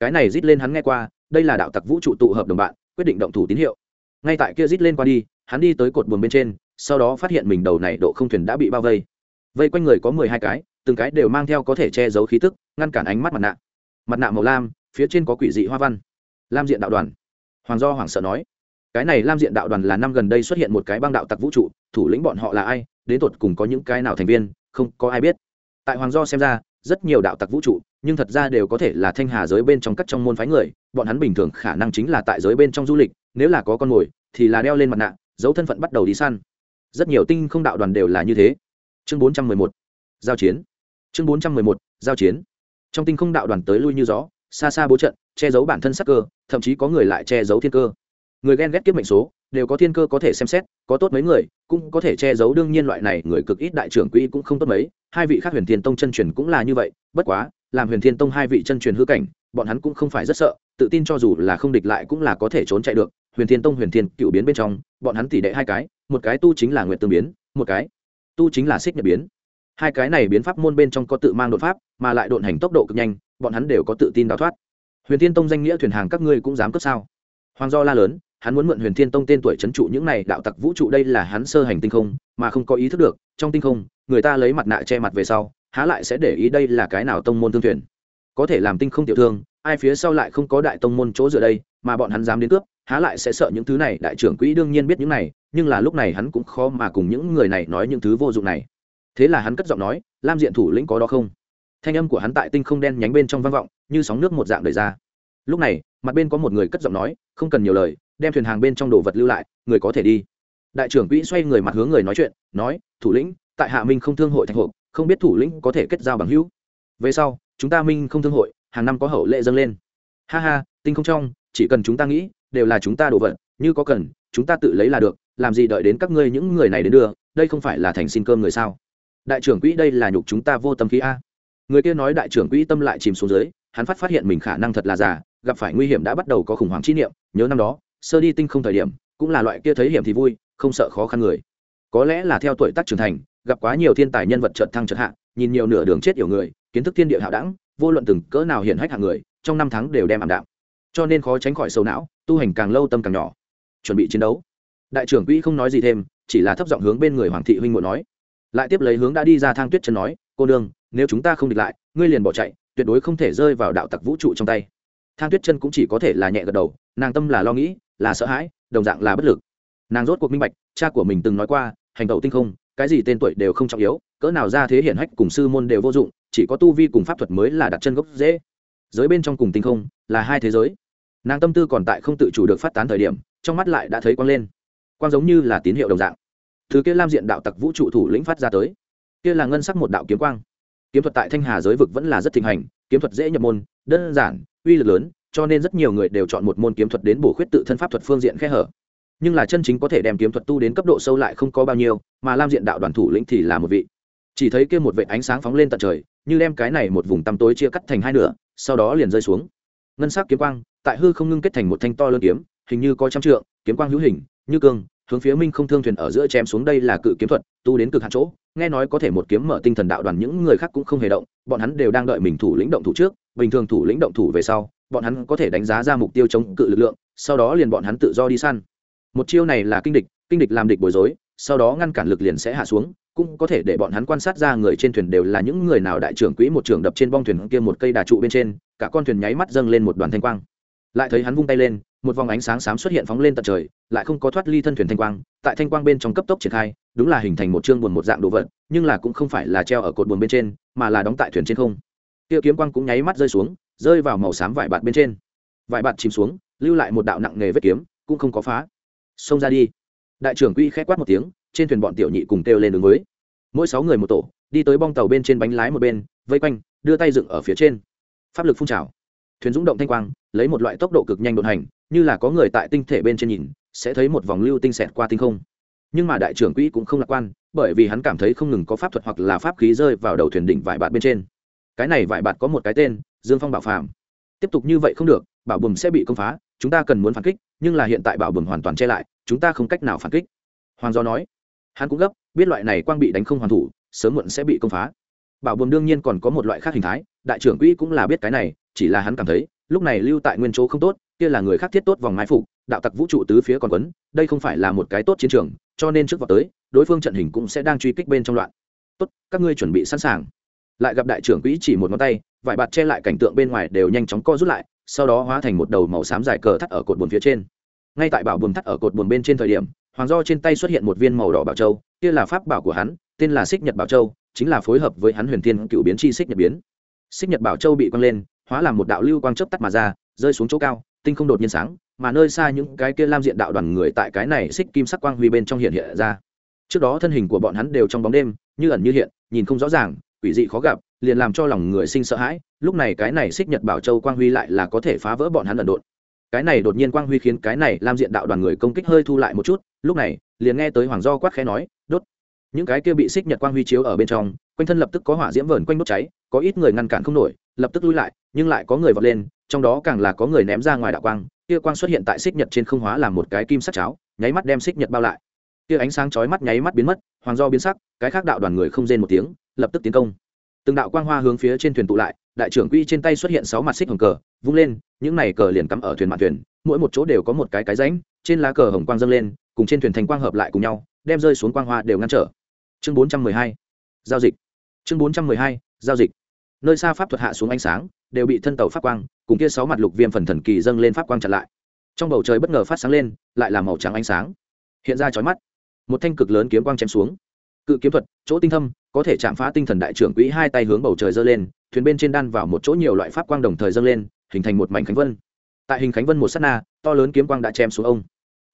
Cái này rít lên hắn nghe qua, đây là đạo tặc vũ trụ tụ hợp đồng bạn, quyết định động thủ tín hiệu. Ngay tại kia rít lên qua đi, hắn đi tới cột buồng bên trên sau đó phát hiện mình đầu này độ không thuyền đã bị bao vây. Vây quanh người có mười hai cái, từng cái đều mang theo có thể che giấu khí tức, ngăn cản ánh mắt mặt nạ. Mặt nạ màu lam, phía trên có quỷ dị hoa văn. Lam diện đạo đoàn. Hoàng do hoàng sợ nói, cái này lam diện đạo đoàn là năm gần đây xuất hiện một cái băng đạo tặc vũ trụ, thủ lĩnh bọn họ là ai, đến tột cùng có những cái nào thành viên, không có ai biết. Tại hoàng do xem ra, rất nhiều đạo tặc vũ trụ, nhưng thật ra đều có thể là thanh hà giới bên trong các trong môn phái người, bọn hắn bình thường khả năng chính là tại giới bên trong du lịch, nếu là có con mồi, thì là đeo lên mặt nạ, giấu thân phận bắt đầu đi săn rất nhiều tinh không đạo đoàn đều là như thế. Chương bốn trăm mười một, giao chiến. Chương bốn trăm mười một, giao chiến. Trong tinh không đạo đoàn tới lui như gió, xa xa bố trận, che giấu bản thân sắc cơ, thậm chí có người lại che giấu thiên cơ. Người ghen ghét kiếp mệnh số, đều có thiên cơ có thể xem xét, có tốt mấy người, cũng có thể che giấu, đương nhiên loại này người cực ít đại trưởng quỹ cũng không tốt mấy. Hai vị khác huyền thiên tông chân truyền cũng là như vậy, bất quá, làm huyền thiên tông hai vị chân truyền hư cảnh, bọn hắn cũng không phải rất sợ, tự tin cho dù là không địch lại cũng là có thể trốn chạy được. Huyền thiên tông, huyền thiên cựu biến bên trong, bọn hắn tỷ đệ hai cái một cái tu chính là nguyện tương biến, một cái tu chính là xích nhật biến. Hai cái này biến pháp môn bên trong có tự mang đột pháp, mà lại độn hành tốc độ cực nhanh, bọn hắn đều có tự tin đào thoát. Huyền thiên tông danh nghĩa thuyền hàng các ngươi cũng dám cướp sao? Hoàng do la lớn, hắn muốn mượn huyền thiên tông tên tuổi c h ấ n trụ những này đạo tặc vũ trụ đây là hắn sơ hành tinh không, mà không có ý thức được, trong tinh không, người ta lấy mặt nạ che mặt về sau, há lại sẽ để ý đây là cái nào tông môn thương thuyền. Có thể làm tinh không tiểu thương, ai phía sau lại không có đại tông môn chỗ dựa đây, mà bọn hắn dám đến cướp, há lại sẽ sợ những thứ này, đại trưởng quỹ đương nhiên biết những này nhưng là lúc này hắn cũng khó mà cùng những người này nói những thứ vô dụng này. Thế là hắn cất giọng nói, lam diện thủ lĩnh có đó không? Thanh âm của hắn tại tinh không đen nhánh bên trong vang vọng, như sóng nước một dạng đời ra. Lúc này, mặt bên có một người cất giọng nói, không cần nhiều lời, đem thuyền hàng bên trong đồ vật lưu lại, người có thể đi. Đại trưởng quỹ xoay người mặt hướng người nói chuyện, nói, thủ lĩnh, tại hạ minh không thương hội thành hộp, không biết thủ lĩnh có thể kết giao bằng hữu. Về sau, chúng ta minh không thương hội, hàng năm có hậu lệ dâng lên. Ha ha, tinh không trong, chỉ cần chúng ta nghĩ, đều là chúng ta đồ vật, như có cần chúng ta tự lấy là được, làm gì đợi đến các ngươi những người này đến đưa, đây không phải là thành xin cơm người sao? Đại trưởng quỹ đây là nhục chúng ta vô tâm khí a. Người kia nói đại trưởng quỹ tâm lại chìm xuống dưới, hắn phát phát hiện mình khả năng thật là già, gặp phải nguy hiểm đã bắt đầu có khủng hoảng trí niệm, nhớ năm đó, sơ đi tinh không thời điểm, cũng là loại kia thấy hiểm thì vui, không sợ khó khăn người. Có lẽ là theo tuổi tác trưởng thành, gặp quá nhiều thiên tài nhân vật trợt thăng trợt hạ, nhìn nhiều nửa đường chết yểu người, kiến thức thiên địa hạo đẳng, vô luận từng cỡ nào hiển hách hạng người, trong năm tháng đều đem ảm đạm. Cho nên khó tránh khỏi sâu não, tu hành càng lâu tâm càng nhỏ chuẩn bị chiến đấu. Đại trưởng quỹ không nói gì thêm, chỉ là thấp giọng hướng bên người hoàng thị huynh muội nói. Lại tiếp lấy hướng đã đi ra thang tuyết chân nói, cô nương, nếu chúng ta không địch lại, ngươi liền bỏ chạy, tuyệt đối không thể rơi vào đạo tặc vũ trụ trong tay. Thang tuyết chân cũng chỉ có thể là nhẹ gật đầu, nàng tâm là lo nghĩ, là sợ hãi, đồng dạng là bất lực. Nàng rốt cuộc minh bạch, cha của mình từng nói qua, hành tẩu tinh không, cái gì tên tuổi đều không trọng yếu, cỡ nào ra thế hiển hách cùng sư môn đều vô dụng, chỉ có tu vi cùng pháp thuật mới là đặt chân gốc dễ giới bên trong cùng tinh không là hai thế giới. Nàng tâm tư còn tại không tự chủ được phát tán thời điểm trong mắt lại đã thấy quang lên. Quang giống như là tín hiệu đồng dạng. Thứ kia lam diện đạo tặc vũ trụ thủ lĩnh phát ra tới. Kia là ngân sắc một đạo kiếm quang. Kiếm thuật tại thanh hà giới vực vẫn là rất thịnh hành, kiếm thuật dễ nhập môn, đơn giản, uy lực lớn, cho nên rất nhiều người đều chọn một môn kiếm thuật đến bổ khuyết tự thân pháp thuật phương diện khe hở. Nhưng là chân chính có thể đem kiếm thuật tu đến cấp độ sâu lại không có bao nhiêu, mà lam diện đạo đoàn thủ lĩnh thì là một vị. Chỉ thấy kia một vệ ánh sáng phóng lên tận trời, như đem cái này một vùng tăm tối chia cắt thành hai nửa, sau đó liền rơi xuống. Ngân sắc kiếm quang, tại hư không ngưng kết thành một thanh to lớn kiếm hình như có trăm trượng, kiếm quang hữu hình, như cương, hướng phía minh không thương thuyền ở giữa chém xuống đây là cự kiếm thuật, tu đến cực hạn chỗ. Nghe nói có thể một kiếm mở tinh thần đạo đoàn, những người khác cũng không hề động, bọn hắn đều đang đợi mình thủ lĩnh động thủ trước. Bình thường thủ lĩnh động thủ về sau, bọn hắn có thể đánh giá ra mục tiêu chống cự lực lượng, sau đó liền bọn hắn tự do đi săn. Một chiêu này là kinh địch kinh địch làm địch bối rối, sau đó ngăn cản lực liền sẽ hạ xuống, cũng có thể để bọn hắn quan sát ra người trên thuyền đều là những người nào đại trưởng quỹ một trường đập trên bong thuyền kia một cây đà trụ bên trên, cả con thuyền nháy mắt dâng lên một đoàn thanh quang. Lại thấy hắn vung tay lên một vòng ánh sáng xám xuất hiện phóng lên tận trời, lại không có thoát ly thân thuyền thanh quang, tại thanh quang bên trong cấp tốc triển khai, đúng là hình thành một chương buồn một dạng đồ vật, nhưng là cũng không phải là treo ở cột buồn bên trên, mà là đóng tại thuyền trên không. Tiêu kiếm quang cũng nháy mắt rơi xuống, rơi vào màu xám vải bạt bên trên. Vải bạt chìm xuống, lưu lại một đạo nặng nghề vết kiếm, cũng không có phá. Xông ra đi. Đại trưởng quỹ khẽ quát một tiếng, trên thuyền bọn tiểu nhị cùng kêu lên đường với. Mỗi sáu người một tổ, đi tới bong tàu bên trên bánh lái một bên, vây quanh, đưa tay dựng ở phía trên. Pháp lực phun trào thuyền rung động thanh quang, lấy một loại tốc độ cực nhanh đột hành, như là có người tại tinh thể bên trên nhìn, sẽ thấy một vòng lưu tinh xẹt qua tinh không. Nhưng mà đại trưởng quỹ cũng không lạc quan, bởi vì hắn cảm thấy không ngừng có pháp thuật hoặc là pháp khí rơi vào đầu thuyền đỉnh vải bạt bên trên. Cái này vải bạt có một cái tên, dương phong bảo phàm. Tiếp tục như vậy không được, bảo bùm sẽ bị công phá, chúng ta cần muốn phản kích, nhưng là hiện tại bảo bùm hoàn toàn che lại, chúng ta không cách nào phản kích. Hoàng do nói. Hắn cũng gấp, biết loại này quang bị đánh không hoàn thủ, sớm muộn sẽ bị công phá. Bảo bùm đương nhiên còn có một loại khác hình thái, đại trưởng quỹ cũng là biết cái này chỉ là hắn cảm thấy, lúc này lưu tại nguyên chỗ không tốt, kia là người khác thiết tốt vòng mai phục, đạo tặc vũ trụ tứ phía còn quấn, đây không phải là một cái tốt chiến trường, cho nên trước vào tới, đối phương trận hình cũng sẽ đang truy kích bên trong loạn. Tốt, các ngươi chuẩn bị sẵn sàng. Lại gặp đại trưởng quỹ chỉ một ngón tay vải bạt che lại cảnh tượng bên ngoài đều nhanh chóng co rút lại, sau đó hóa thành một đầu màu xám dài cờ thắt ở cột buồn phía trên. Ngay tại bảo buồm thắt ở cột buồn bên trên thời điểm, hoàng do trên tay xuất hiện một viên màu đỏ bảo châu, kia là pháp bảo của hắn, tên là xích nhật bảo châu, chính là phối hợp với hắn huyền thiên cựu biến chi xích nhật biến. Xích nhật bảo châu bị quăng lên hóa làm một đạo lưu quang chớp tắt mà ra, rơi xuống chỗ cao, tinh không đột nhiên sáng, mà nơi xa những cái kia lam diện đạo đoàn người tại cái này xích kim sắc quang huy bên trong hiện hiện ra. Trước đó thân hình của bọn hắn đều trong bóng đêm, như ẩn như hiện, nhìn không rõ ràng, quỷ dị khó gặp, liền làm cho lòng người sinh sợ hãi, lúc này cái này xích nhật bảo châu quang huy lại là có thể phá vỡ bọn hắn ẩn độn. Cái này đột nhiên quang huy khiến cái này lam diện đạo đoàn người công kích hơi thu lại một chút, lúc này, liền nghe tới hoàng do quát khẽ nói, đốt. Những cái kia bị xích nhật quang huy chiếu ở bên trong, quanh thân lập tức có hỏa diễm vờn quanh đốt cháy, có ít người ngăn cản không nổi lập tức lui lại, nhưng lại có người vọt lên, trong đó càng là có người ném ra ngoài đạo quang, kia quang xuất hiện tại xích nhật trên không hóa làm một cái kim sắc cháo, nháy mắt đem xích nhật bao lại. Kia ánh sáng chói mắt nháy mắt biến mất, hoàng do biến sắc, cái khác đạo đoàn người không rên một tiếng, lập tức tiến công. Từng đạo quang hoa hướng phía trên thuyền tụ lại, đại trưởng quy trên tay xuất hiện sáu mặt xích hồng cờ, vung lên, những này cờ liền cắm ở thuyền mạn thuyền, mỗi một chỗ đều có một cái cái rãnh, trên lá cờ hồng quang dâng lên, cùng trên thuyền thành quang hợp lại cùng nhau, đem rơi xuống quang hoa đều ngăn trở. Chương bốn trăm mười hai, giao dịch. Chương bốn trăm mười hai, giao dịch nơi xa pháp thuật hạ xuống ánh sáng, đều bị thân tàu pháp quang, cùng kia sáu mặt lục viêm phần thần kỳ dâng lên pháp quang chặn lại. Trong bầu trời bất ngờ phát sáng lên, lại là màu trắng ánh sáng. Hiện ra chói mắt. Một thanh cực lớn kiếm quang chém xuống. Cự kiếm thuật, chỗ tinh thâm, có thể chạm phá tinh thần đại trưởng quỹ hai tay hướng bầu trời dơ lên, thuyền bên trên đan vào một chỗ nhiều loại pháp quang đồng thời dâng lên, hình thành một mảnh khánh vân. Tại hình khánh vân một s á t na, to lớn kiếm quang đã chém xuống ông.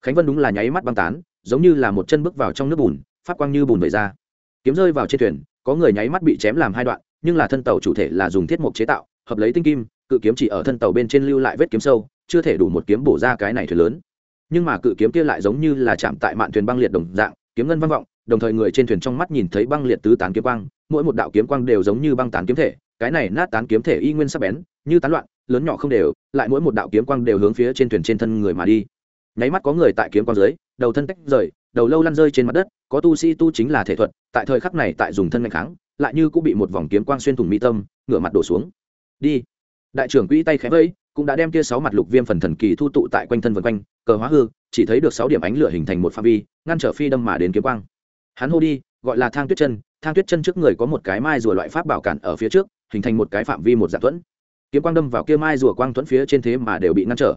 Khánh vân đúng là nháy mắt băng tán, giống như là một chân bước vào trong nước bùn, pháp quang như bùn vẩy ra. Kiếm rơi vào trên thuyền, có người nháy mắt bị chém làm hai đoạn nhưng là thân tàu chủ thể là dùng thiết mộc chế tạo, hợp lấy tinh kim, cự kiếm chỉ ở thân tàu bên trên lưu lại vết kiếm sâu, chưa thể đủ một kiếm bổ ra cái này thuyền lớn. Nhưng mà cự kiếm kia lại giống như là chạm tại mạn thuyền băng liệt đồng dạng, kiếm ngân vang vọng, đồng thời người trên thuyền trong mắt nhìn thấy băng liệt tứ tán kiếm quang, mỗi một đạo kiếm quang đều giống như băng tán kiếm thể, cái này nát tán kiếm thể y nguyên sắc bén, như tán loạn, lớn nhỏ không đều, lại mỗi một đạo kiếm quang đều hướng phía trên thuyền trên thân người mà đi. Nháy mắt có người tại kiếm quang dưới, đầu thân tách rời, đầu lâu lăn rơi trên mặt đất, có tu sĩ tu chính là thể thuật, tại thời khắc này tại dùng thân mạnh kháng lại như cũng bị một vòng kiếm quang xuyên thủng mỹ tâm, ngửa mặt đổ xuống. Đi. Đại trưởng quỹ tay khẽ vẫy, cũng đã đem kia sáu mặt lục viêm phần thần kỳ thu tụ tại quanh thân vân quanh, cờ hóa hư, chỉ thấy được sáu điểm ánh lửa hình thành một phạm vi, ngăn trở phi đâm mà đến kiếm quang. Hắn hô đi, gọi là thang tuyết chân. Thang tuyết chân trước người có một cái mai rùa loại pháp bảo cản ở phía trước, hình thành một cái phạm vi một dạng thuẫn. Kiếm quang đâm vào kia mai rùa quang thuẫn phía trên thế mà đều bị ngăn trở.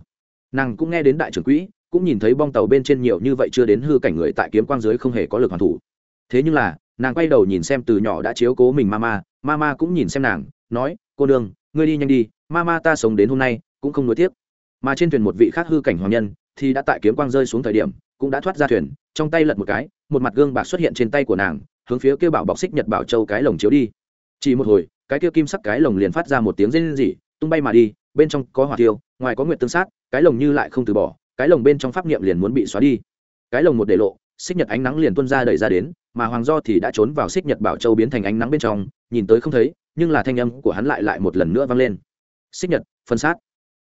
Nàng cũng nghe đến đại trưởng quỹ, cũng nhìn thấy bong tàu bên trên nhiều như vậy chưa đến hư cảnh người tại kiếm quang dưới không hề có lực hoàn thủ thế nhưng là, nàng quay đầu nhìn xem từ nhỏ đã chiếu cố mình mama mama cũng nhìn xem nàng, nói, cô nương, ngươi đi nhanh đi, mama ta sống đến hôm nay cũng không nuối tiếc. Mà trên thuyền một vị khác hư cảnh hoàng nhân thì đã tại kiếm quang rơi xuống thời điểm, cũng đã thoát ra thuyền, trong tay lật một cái, một mặt gương bạc xuất hiện trên tay của nàng, hướng phía kêu bảo bọc xích nhật bảo châu cái lồng chiếu đi. Chỉ một hồi, cái kia kim sắc cái lồng liền phát ra một tiếng rên rỉ, tung bay mà đi, bên trong có hỏa tiêu ngoài có nguyệt tương sát, cái lồng như lại không từ bỏ, cái lồng bên trong pháp niệm liền muốn bị xóa đi. Cái lồng một để lộ, xích nhật ánh nắng liền tuôn ra đẩy ra đến mà hoàng do thì đã trốn vào xích nhật bảo châu biến thành ánh nắng bên trong, nhìn tới không thấy, nhưng là thanh âm của hắn lại lại một lần nữa vang lên. Xích nhật, phân sát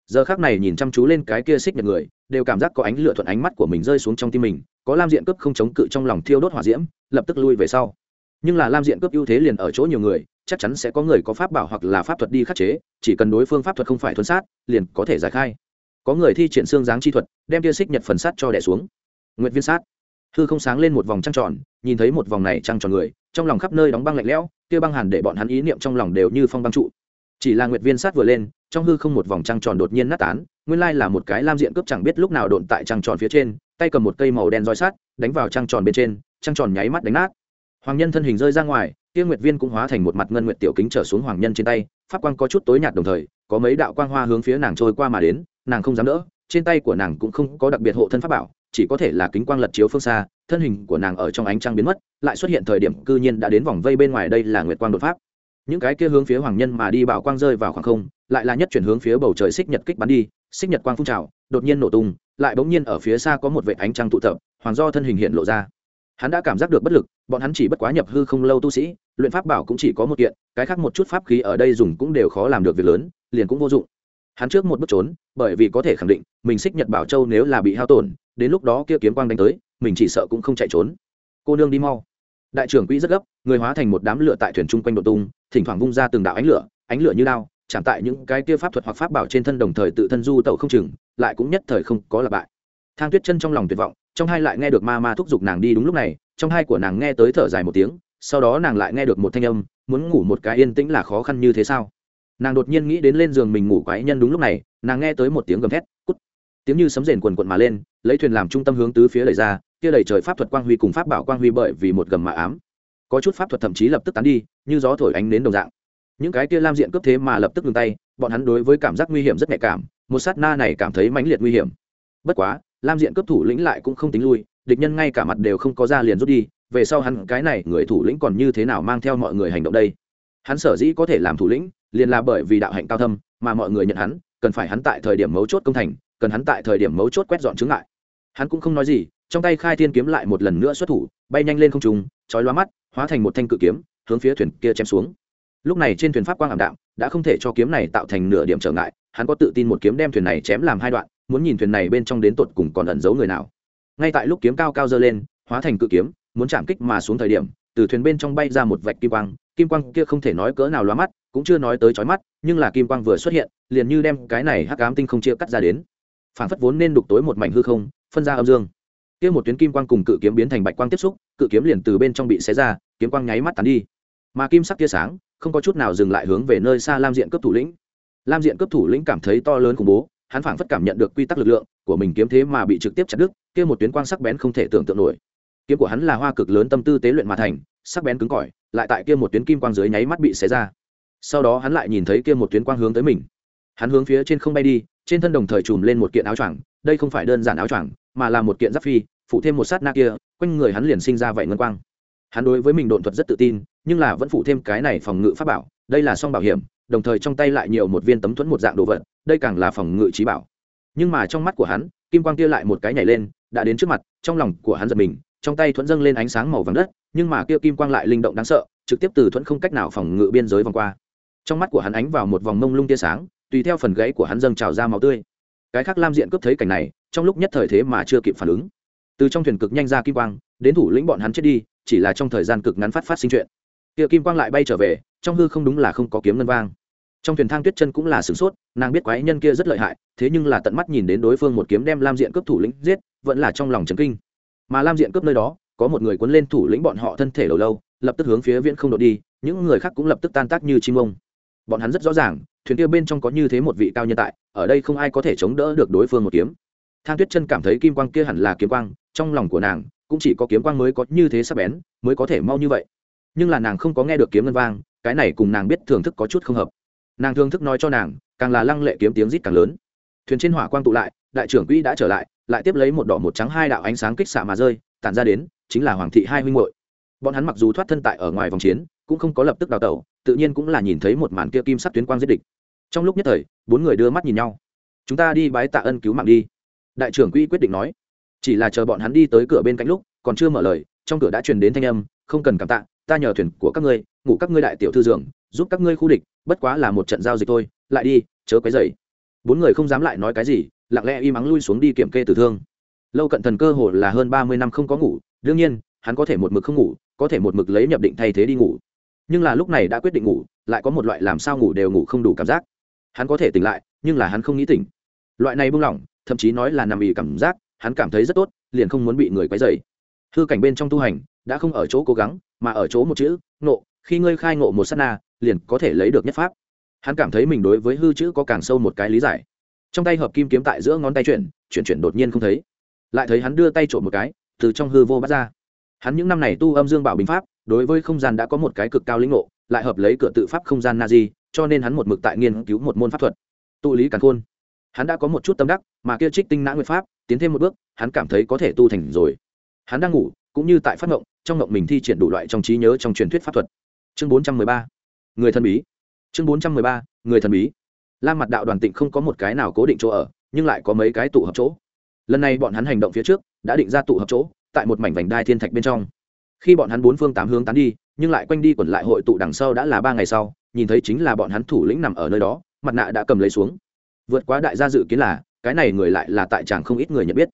giờ khác này nhìn chăm chú lên cái kia xích nhật người, đều cảm giác có ánh lửa thuận ánh mắt của mình rơi xuống trong tim mình, có lam diện cướp không chống cự trong lòng thiêu đốt hỏa diễm, lập tức lui về sau. Nhưng là lam diện cướp ưu thế liền ở chỗ nhiều người, chắc chắn sẽ có người có pháp bảo hoặc là pháp thuật đi khắc chế, chỉ cần đối phương pháp thuật không phải thuần sát, liền có thể giải khai. Có người thi triển xương dáng chi thuật, đem tia xích nhật phần sát cho đẻ xuống. Nguyện viên sát hư không sáng lên một vòng trăng tròn, nhìn thấy một vòng này trăng tròn người, trong lòng khắp nơi đóng băng lạnh lẽo, kia băng hàn để bọn hắn ý niệm trong lòng đều như phong băng trụ. Chỉ là nguyệt viên sát vừa lên, trong hư không một vòng trăng tròn đột nhiên nát tán, nguyên lai là một cái lam diện cướp chẳng biết lúc nào độn tại trăng tròn phía trên, tay cầm một cây màu đen roi sát đánh vào trăng tròn bên trên, trăng tròn nháy mắt đánh nát. Hoàng nhân thân hình rơi ra ngoài, kia nguyệt viên cũng hóa thành một mặt ngân nguyệt tiểu kính trở xuống hoàng nhân trên tay, pháp quang có chút tối nhạt đồng thời, có mấy đạo quang hoa hướng phía nàng trôi qua mà đến, nàng không dám đỡ, trên tay của nàng cũng không có đặc biệt hộ thân pháp bảo chỉ có thể là kính quang lật chiếu phương xa, thân hình của nàng ở trong ánh trăng biến mất, lại xuất hiện thời điểm cư nhiên đã đến vòng vây bên ngoài đây là nguyệt quang đột pháp. Những cái kia hướng phía hoàng nhân mà đi bảo quang rơi vào khoảng không, lại là nhất chuyển hướng phía bầu trời xích nhật kích bắn đi, xích nhật quang phun trào, đột nhiên nổ tung, lại bỗng nhiên ở phía xa có một vệ ánh trăng tụ tập, hoàng do thân hình hiện lộ ra. Hắn đã cảm giác được bất lực, bọn hắn chỉ bất quá nhập hư không lâu tu sĩ, luyện pháp bảo cũng chỉ có một kiện, cái khác một chút pháp khí ở đây dùng cũng đều khó làm được việc lớn, liền cũng vô dụng hắn trước một bước trốn, bởi vì có thể khẳng định, mình xích nhật bảo châu nếu là bị hao tổn, đến lúc đó kia kiếm quang đánh tới, mình chỉ sợ cũng không chạy trốn. Cô nương đi mau. Đại trưởng quỹ rất gấp, người hóa thành một đám lửa tại thuyền chung quanh độ tung, thỉnh thoảng vung ra từng đạo ánh lửa ánh lửa như lao chạm tại những cái kia pháp thuật hoặc pháp bảo trên thân đồng thời tự thân du tẩu không chừng, lại cũng nhất thời không có là bại thang tuyết chân trong lòng tuyệt vọng, trong hai lại nghe được ma ma thúc giục nàng đi đúng lúc này, trong hai của nàng nghe tới thở dài một tiếng, sau đó nàng lại nghe được một thanh âm, muốn ngủ một cái yên tĩnh là khó khăn như thế sao? Nàng đột nhiên nghĩ đến lên giường mình ngủ quái nhân đúng lúc này, nàng nghe tới một tiếng gầm thét, cút. Tiếng như sấm rền quần quận mà lên, lấy thuyền làm trung tâm hướng tứ phía đẩy ra, kia đầy trời pháp thuật quang huy cùng pháp bảo quang huy bởi vì một gầm mà ám. Có chút pháp thuật thậm chí lập tức tán đi, như gió thổi ánh đến đồng dạng. Những cái kia lam diện cướp thế mà lập tức ngừng tay, bọn hắn đối với cảm giác nguy hiểm rất nhạy cảm, một sát na này cảm thấy mãnh liệt nguy hiểm. Bất quá, lam diện cướp thủ lĩnh lại cũng không tính lui, địch nhân ngay cả mặt đều không có ra liền rút đi, về sau hắn cái này người thủ lĩnh còn như thế nào mang theo mọi người hành động đây? Hắn sở dĩ có thể làm thủ lĩnh liền là bởi vì đạo hạnh cao thâm mà mọi người nhận hắn, cần phải hắn tại thời điểm mấu chốt công thành, cần hắn tại thời điểm mấu chốt quét dọn chứng ngại. Hắn cũng không nói gì, trong tay khai thiên kiếm lại một lần nữa xuất thủ, bay nhanh lên không trung, chói lóa mắt, hóa thành một thanh cự kiếm, hướng phía thuyền kia chém xuống. Lúc này trên thuyền pháp quang ảm đạm, đã không thể cho kiếm này tạo thành nửa điểm trở ngại, hắn có tự tin một kiếm đem thuyền này chém làm hai đoạn, muốn nhìn thuyền này bên trong đến tột cùng còn ẩn giấu người nào. Ngay tại lúc kiếm cao cao dơ lên, hóa thành cự kiếm, muốn chạm kích mà xuống thời điểm, từ thuyền bên trong bay ra một vạch kim quang kim quang kia không thể nói cỡ nào lóa mắt, cũng chưa nói tới chói mắt, nhưng là kim quang vừa xuất hiện, liền như đem cái này hắc ám tinh không chia cắt ra đến. Phản phất vốn nên đục tối một mảnh hư không, phân ra âm dương. Kia một tuyến kim quang cùng cự kiếm biến thành bạch quang tiếp xúc, cự kiếm liền từ bên trong bị xé ra, kiếm quang nháy mắt tàn đi. Mà kim sắc tia sáng, không có chút nào dừng lại hướng về nơi xa lam diện cấp thủ lĩnh. Lam diện cấp thủ lĩnh cảm thấy to lớn khủng bố, hắn phảng phất cảm nhận được quy tắc lực lượng của mình kiếm thế mà bị trực tiếp chặt đứt, kia một tuyến quang sắc bén không thể tưởng tượng nổi. Kiếm của hắn là hoa cực lớn tâm tư tế luyện mà thành sắc bén cứng cỏi, lại tại kia một tuyến kim quang dưới nháy mắt bị xé ra. Sau đó hắn lại nhìn thấy kia một tuyến quang hướng tới mình. Hắn hướng phía trên không bay đi, trên thân đồng thời chùm lên một kiện áo choàng, đây không phải đơn giản áo choàng, mà là một kiện giáp phi, phụ thêm một sát na kia, quanh người hắn liền sinh ra vậy ngân quang. Hắn đối với mình độn thuật rất tự tin, nhưng là vẫn phụ thêm cái này phòng ngự pháp bảo, đây là song bảo hiểm, đồng thời trong tay lại nhiều một viên tấm thuẫn một dạng đồ vật, đây càng là phòng ngự trí bảo. Nhưng mà trong mắt của hắn, kim quang kia lại một cái nhảy lên, đã đến trước mặt, trong lòng của hắn giật mình, trong tay thuẫn dâng lên ánh sáng màu vàng đất nhưng mà kia kim quang lại linh động đáng sợ, trực tiếp từ thuẫn không cách nào phòng ngự biên giới vòng qua. Trong mắt của hắn ánh vào một vòng mông lung tia sáng, tùy theo phần gãy của hắn dâng trào ra máu tươi. Cái khác lam diện cướp thấy cảnh này, trong lúc nhất thời thế mà chưa kịp phản ứng. Từ trong thuyền cực nhanh ra kim quang, đến thủ lĩnh bọn hắn chết đi, chỉ là trong thời gian cực ngắn phát phát sinh chuyện. Kia kim quang lại bay trở về, trong hư không đúng là không có kiếm ngân vang. Trong thuyền thang tuyết chân cũng là sửng sốt, nàng biết quái nhân kia rất lợi hại, thế nhưng là tận mắt nhìn đến đối phương một kiếm đem lam diện cướp thủ lĩnh giết, vẫn là trong lòng trấn kinh. Mà lam diện cướp nơi đó có một người cuốn lên thủ lĩnh bọn họ thân thể lâu lâu, lập tức hướng phía viễn không đột đi, những người khác cũng lập tức tan tác như chim ông. Bọn hắn rất rõ ràng, thuyền kia bên trong có như thế một vị cao nhân tại, ở đây không ai có thể chống đỡ được đối phương một kiếm. Thang tuyết chân cảm thấy kim quang kia hẳn là kiếm quang, trong lòng của nàng, cũng chỉ có kiếm quang mới có như thế sắc bén, mới có thể mau như vậy. Nhưng là nàng không có nghe được kiếm ngân vang, cái này cùng nàng biết thưởng thức có chút không hợp. Nàng thương thức nói cho nàng, càng là lăng lệ kiếm tiếng rít càng lớn. Thuyền trên hỏa quang tụ lại, đại trưởng quỹ đã trở lại lại tiếp lấy một đỏ một trắng hai đạo ánh sáng kích xạ mà rơi, tản ra đến chính là hoàng thị hai huynh hội bọn hắn mặc dù thoát thân tại ở ngoài vòng chiến, cũng không có lập tức đào tẩu, tự nhiên cũng là nhìn thấy một màn kia kim sắc tuyến quang giết địch. Trong lúc nhất thời, bốn người đưa mắt nhìn nhau. Chúng ta đi bái tạ ân cứu mạng đi. Đại trưởng quỹ quyết định nói. Chỉ là chờ bọn hắn đi tới cửa bên cạnh lúc, còn chưa mở lời, trong cửa đã truyền đến thanh âm, không cần cảm tạ, ta nhờ thuyền của các ngươi, ngủ các ngươi đại tiểu thư giường, giúp các ngươi khu địch, bất quá là một trận giao dịch thôi, lại đi, chớ quấy dày bốn người không dám lại nói cái gì, lặng lẽ im ắng lui xuống đi kiểm kê tử thương. Lâu cận thần cơ hồ là hơn ba mươi năm không có ngủ đương nhiên, hắn có thể một mực không ngủ, có thể một mực lấy nhập định thay thế đi ngủ. Nhưng là lúc này đã quyết định ngủ, lại có một loại làm sao ngủ đều ngủ không đủ cảm giác. Hắn có thể tỉnh lại, nhưng là hắn không nghĩ tỉnh. Loại này buông lỏng, thậm chí nói là nằm ì cảm giác, hắn cảm thấy rất tốt, liền không muốn bị người quấy dày hư cảnh bên trong tu hành, đã không ở chỗ cố gắng, mà ở chỗ một chữ nộ khi ngươi khai ngộ một s á t na, liền có thể lấy được nhất pháp. Hắn cảm thấy mình đối với hư chữ có càng sâu một cái lý giải. Trong tay hợp kim kiếm tại giữa ngón tay chuyển chuyển chuyển đột nhiên không thấy. Lại thấy hắn đưa tay trộm một cái từ trong hư vô bắt ra. Hắn những năm này tu âm dương bảo bình pháp, đối với không gian đã có một cái cực cao lĩnh ngộ, lại hợp lấy cửa tự pháp không gian na di, cho nên hắn một mực tại nghiên cứu một môn pháp thuật. Tụ lý càn khôn. Hắn đã có một chút tâm đắc, mà kia trích tinh nã nguyên pháp, tiến thêm một bước, hắn cảm thấy có thể tu thành rồi. Hắn đang ngủ, cũng như tại phát ngộng, trong ngộng mình thi triển đủ loại trong trí nhớ trong truyền thuyết pháp thuật. Chương bốn trăm mười ba. Người thần bí. Chương bốn trăm mười ba. Người thần bí. La mặt đạo đoàn tịnh không có một cái nào cố định chỗ ở, nhưng lại có mấy cái tụ hợp chỗ. Lần này bọn hắn hành động phía trước đã định ra tụ hợp chỗ, tại một mảnh vành đai thiên thạch bên trong. Khi bọn hắn bốn phương tám hướng tán đi, nhưng lại quanh đi quẩn lại hội tụ đằng sau đã là ba ngày sau, nhìn thấy chính là bọn hắn thủ lĩnh nằm ở nơi đó, mặt nạ đã cầm lấy xuống. Vượt quá đại gia dự kiến là, cái này người lại là tại chàng không ít người nhận biết.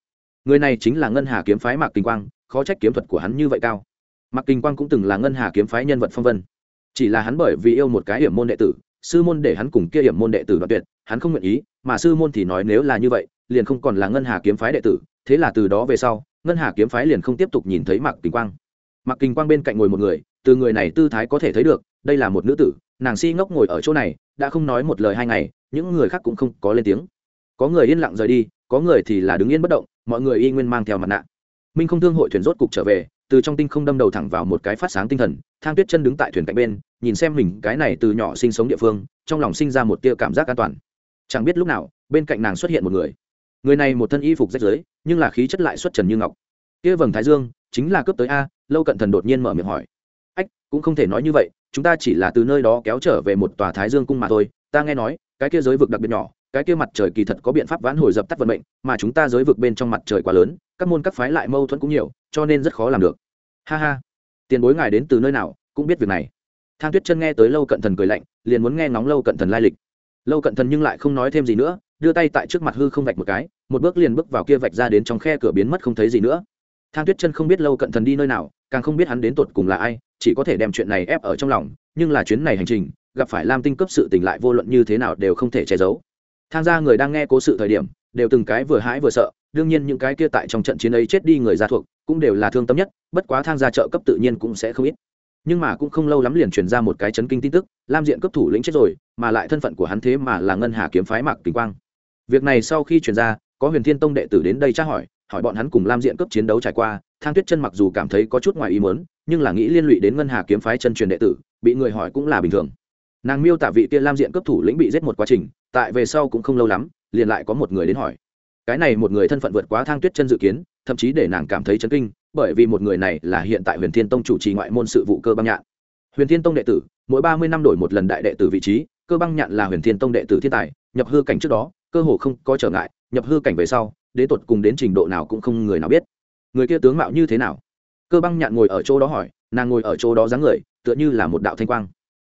Người này chính là ngân hà kiếm phái mạc kinh quang, khó trách kiếm thuật của hắn như vậy cao. Mạc kinh quang cũng từng là ngân hà kiếm phái nhân vật phong vân. Chỉ là hắn bởi vì yêu một cái hiểm môn đệ tử, sư môn để hắn cùng kia hiểm môn đệ tử đoạn tuyệt, hắn không nguyện ý, mà sư môn thì nói nếu là như vậy, liền không còn là ngân hà kiếm phái đệ tử thế là từ đó về sau, ngân hà kiếm phái liền không tiếp tục nhìn thấy mạc kinh quang. Mạc kinh quang bên cạnh ngồi một người, từ người này tư thái có thể thấy được, đây là một nữ tử, nàng si ngốc ngồi ở chỗ này, đã không nói một lời hai ngày, những người khác cũng không có lên tiếng. Có người yên lặng rời đi, có người thì là đứng yên bất động, mọi người y nguyên mang theo mặt nạ. Minh không thương hội thuyền rốt cục trở về, từ trong tinh không đâm đầu thẳng vào một cái phát sáng tinh thần, thang tuyết chân đứng tại thuyền cạnh bên, nhìn xem mình cái này từ nhỏ sinh sống địa phương, trong lòng sinh ra một tia cảm giác an toàn. Chẳng biết lúc nào, bên cạnh nàng xuất hiện một người người này một thân y phục rách rưới, nhưng là khí chất lại xuất trần như ngọc. Kia vầng thái dương, chính là cướp tới a, lâu cận thần đột nhiên mở miệng hỏi. Ách, cũng không thể nói như vậy, chúng ta chỉ là từ nơi đó kéo trở về một tòa thái dương cung mà thôi, ta nghe nói, cái kia giới vực đặc biệt nhỏ, cái kia mặt trời kỳ thật có biện pháp vãn hồi dập tắt vận mệnh, mà chúng ta giới vực bên trong mặt trời quá lớn, các môn các phái lại mâu thuẫn cũng nhiều, cho nên rất khó làm được. Ha ha. Tiền bối ngài đến từ nơi nào, cũng biết việc này. Thang tuyết chân nghe tới lâu cận thần cười lạnh, liền muốn nghe ngóng lâu cận thần lai lịch. Lâu cận thần nhưng lại không nói thêm gì nữa đưa tay tại trước mặt hư không vạch một cái, một bước liền bước vào kia vạch ra đến trong khe cửa biến mất không thấy gì nữa. Thang tuyết chân không biết lâu cận thần đi nơi nào, càng không biết hắn đến tột cùng là ai, chỉ có thể đem chuyện này ép ở trong lòng, nhưng là chuyến này hành trình, gặp phải lam tinh cấp sự tình lại vô luận như thế nào đều không thể che giấu. Tham gia người đang nghe cố sự thời điểm, đều từng cái vừa hãi vừa sợ, đương nhiên những cái kia tại trong trận chiến ấy chết đi người ra thuộc, cũng đều là thương tâm nhất, bất quá tham gia trợ cấp tự nhiên cũng sẽ không ít. Nhưng mà cũng không lâu lắm liền truyền ra một cái chấn kinh tin tức, lam diện cấp thủ lĩnh chết rồi, mà lại thân phận của hắn thế mà là ngân hà kiếm phái mạc kỳ quang việc này sau khi truyền ra, có huyền thiên tông đệ tử đến đây tra hỏi hỏi bọn hắn cùng lam diện cấp chiến đấu trải qua, thang tuyết chân mặc dù cảm thấy có chút ngoài ý mớn nhưng là nghĩ liên lụy đến ngân hà kiếm phái chân truyền đệ tử, bị người hỏi cũng là bình thường. Nàng miêu tả vị tiên lam diện cấp thủ lĩnh bị giết một quá trình, tại về sau cũng không lâu lắm, liền lại có một người đến hỏi. Cái này một người thân phận vượt quá thang tuyết chân dự kiến, thậm chí để nàng cảm thấy chấn kinh, bởi vì một người này là hiện tại huyền thiên tông chủ trì ngoại môn sự vụ cơ băng nhạn. Huyền thiên tông đệ tử, mỗi ba mươi năm đổi một lần đại đệ tử vị trí, cơ băng nhạn là huyền thiên tông đệ tử thiên tài, nhập hư cảnh trước đó cơ hồ không có trở ngại, nhập hư cảnh về sau, đến tột cùng đến trình độ nào cũng không người nào biết. Người kia tướng mạo như thế nào? Cơ băng nhạn ngồi ở chỗ đó hỏi, nàng ngồi ở chỗ đó dáng người, tựa như là một đạo thanh quang.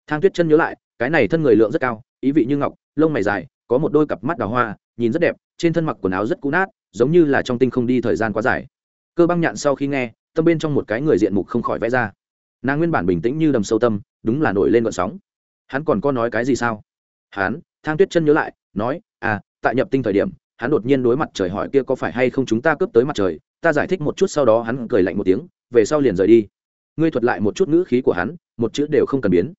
Thang tuyết chân nhớ lại, cái này thân người lượng rất cao, ý vị như ngọc, lông mày dài, có một đôi cặp mắt đào hoa, nhìn rất đẹp, trên thân mặc quần áo rất cũ nát, giống như là trong tinh không đi thời gian quá dài. Cơ băng nhạn sau khi nghe, tâm bên trong một cái người diện mục không khỏi vẽ ra. Nàng nguyên bản bình tĩnh như đầm sâu tâm, đúng là nổi lên vận sóng. Hắn còn có nói cái gì sao? Hắn thang tuyết chân nhớ lại, nói à tại nhập tinh thời điểm, hắn đột nhiên đối mặt trời hỏi kia có phải hay không chúng ta cướp tới mặt trời, ta giải thích một chút sau đó hắn cười lạnh một tiếng, về sau liền rời đi. Ngươi thuật lại một chút ngữ khí của hắn, một chữ đều không cần biến.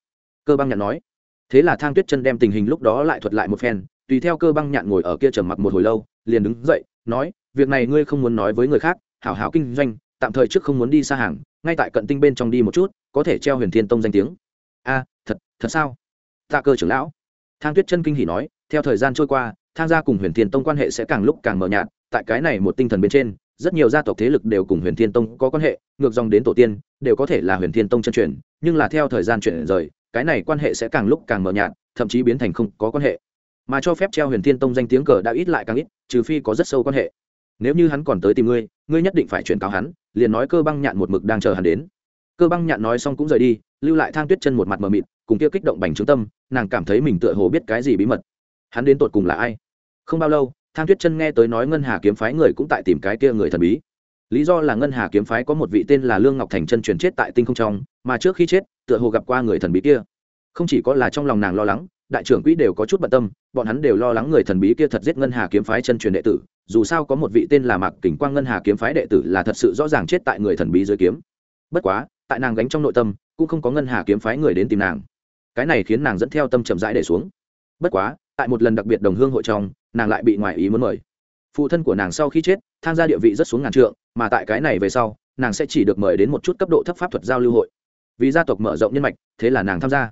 Cơ băng nhạn nói. Thế là thang tuyết chân đem tình hình lúc đó lại thuật lại một phen, tùy theo cơ băng nhạn ngồi ở kia trầm mặc một hồi lâu, liền đứng dậy, nói, việc này ngươi không muốn nói với người khác, hảo hảo kinh doanh, tạm thời trước không muốn đi xa hàng, ngay tại cận tinh bên trong đi một chút, có thể treo huyền thiên tông danh tiếng. A, thật thật sao? Tạ cơ trưởng lão thang tuyết chân kinh hỉ nói, theo thời gian trôi qua, Thang gia cùng huyền thiên tông quan hệ sẽ càng lúc càng mờ nhạt, tại cái này một tinh thần bên trên, rất nhiều gia tộc thế lực đều cùng huyền thiên tông có quan hệ, ngược dòng đến tổ tiên, đều có thể là huyền thiên tông chân truyền, nhưng là theo thời gian chuyển rời, cái này quan hệ sẽ càng lúc càng mờ nhạt, thậm chí biến thành không có quan hệ. Mà cho phép treo huyền thiên tông danh tiếng cờ đã ít lại càng ít, trừ phi có rất sâu quan hệ. Nếu như hắn còn tới tìm ngươi ngươi nhất định phải chuyển cáo hắn, liền nói cơ băng nhạn một mực đang chờ hắn đến. Cơ băng nhạn nói xong cũng rời đi, lưu lại thang tuyết chân một mặt mờ mịt, cùng kia kích động bành trướng tâm nàng cảm thấy mình tựa hồ biết cái gì bí mật. Hắn đến tột cùng là ai? Không bao lâu, thang tuyết chân nghe tới nói ngân hà kiếm phái người cũng tại tìm cái kia người thần bí. Lý do là ngân hà kiếm phái có một vị tên là lương ngọc thành chân truyền chết tại tinh không trong, mà trước khi chết, tựa hồ gặp qua người thần bí kia. Không chỉ có là trong lòng nàng lo lắng, đại trưởng quỹ đều có chút bận tâm, bọn hắn đều lo lắng người thần bí kia thật giết ngân hà kiếm phái chân truyền đệ tử, dù sao có một vị tên là mạc kình quang ngân hà kiếm phái đệ tử là thật sự rõ ràng chết tại người thần bí dưới kiếm. Bất quá, tại nàng gánh trong nội tâm, cũng không có ngân hà kiếm phái người đến tìm nàng cái này khiến nàng dẫn theo tâm chậm rãi để xuống. Bất quá, tại một lần đặc biệt đồng hương hội trong, nàng lại bị ngoại ý muốn mời. Phụ thân của nàng sau khi chết, tham gia địa vị rất xuống ngàn trượng, mà tại cái này về sau, nàng sẽ chỉ được mời đến một chút cấp độ thấp pháp thuật giao lưu hội. Vì gia tộc mở rộng nhân mạch, thế là nàng tham gia.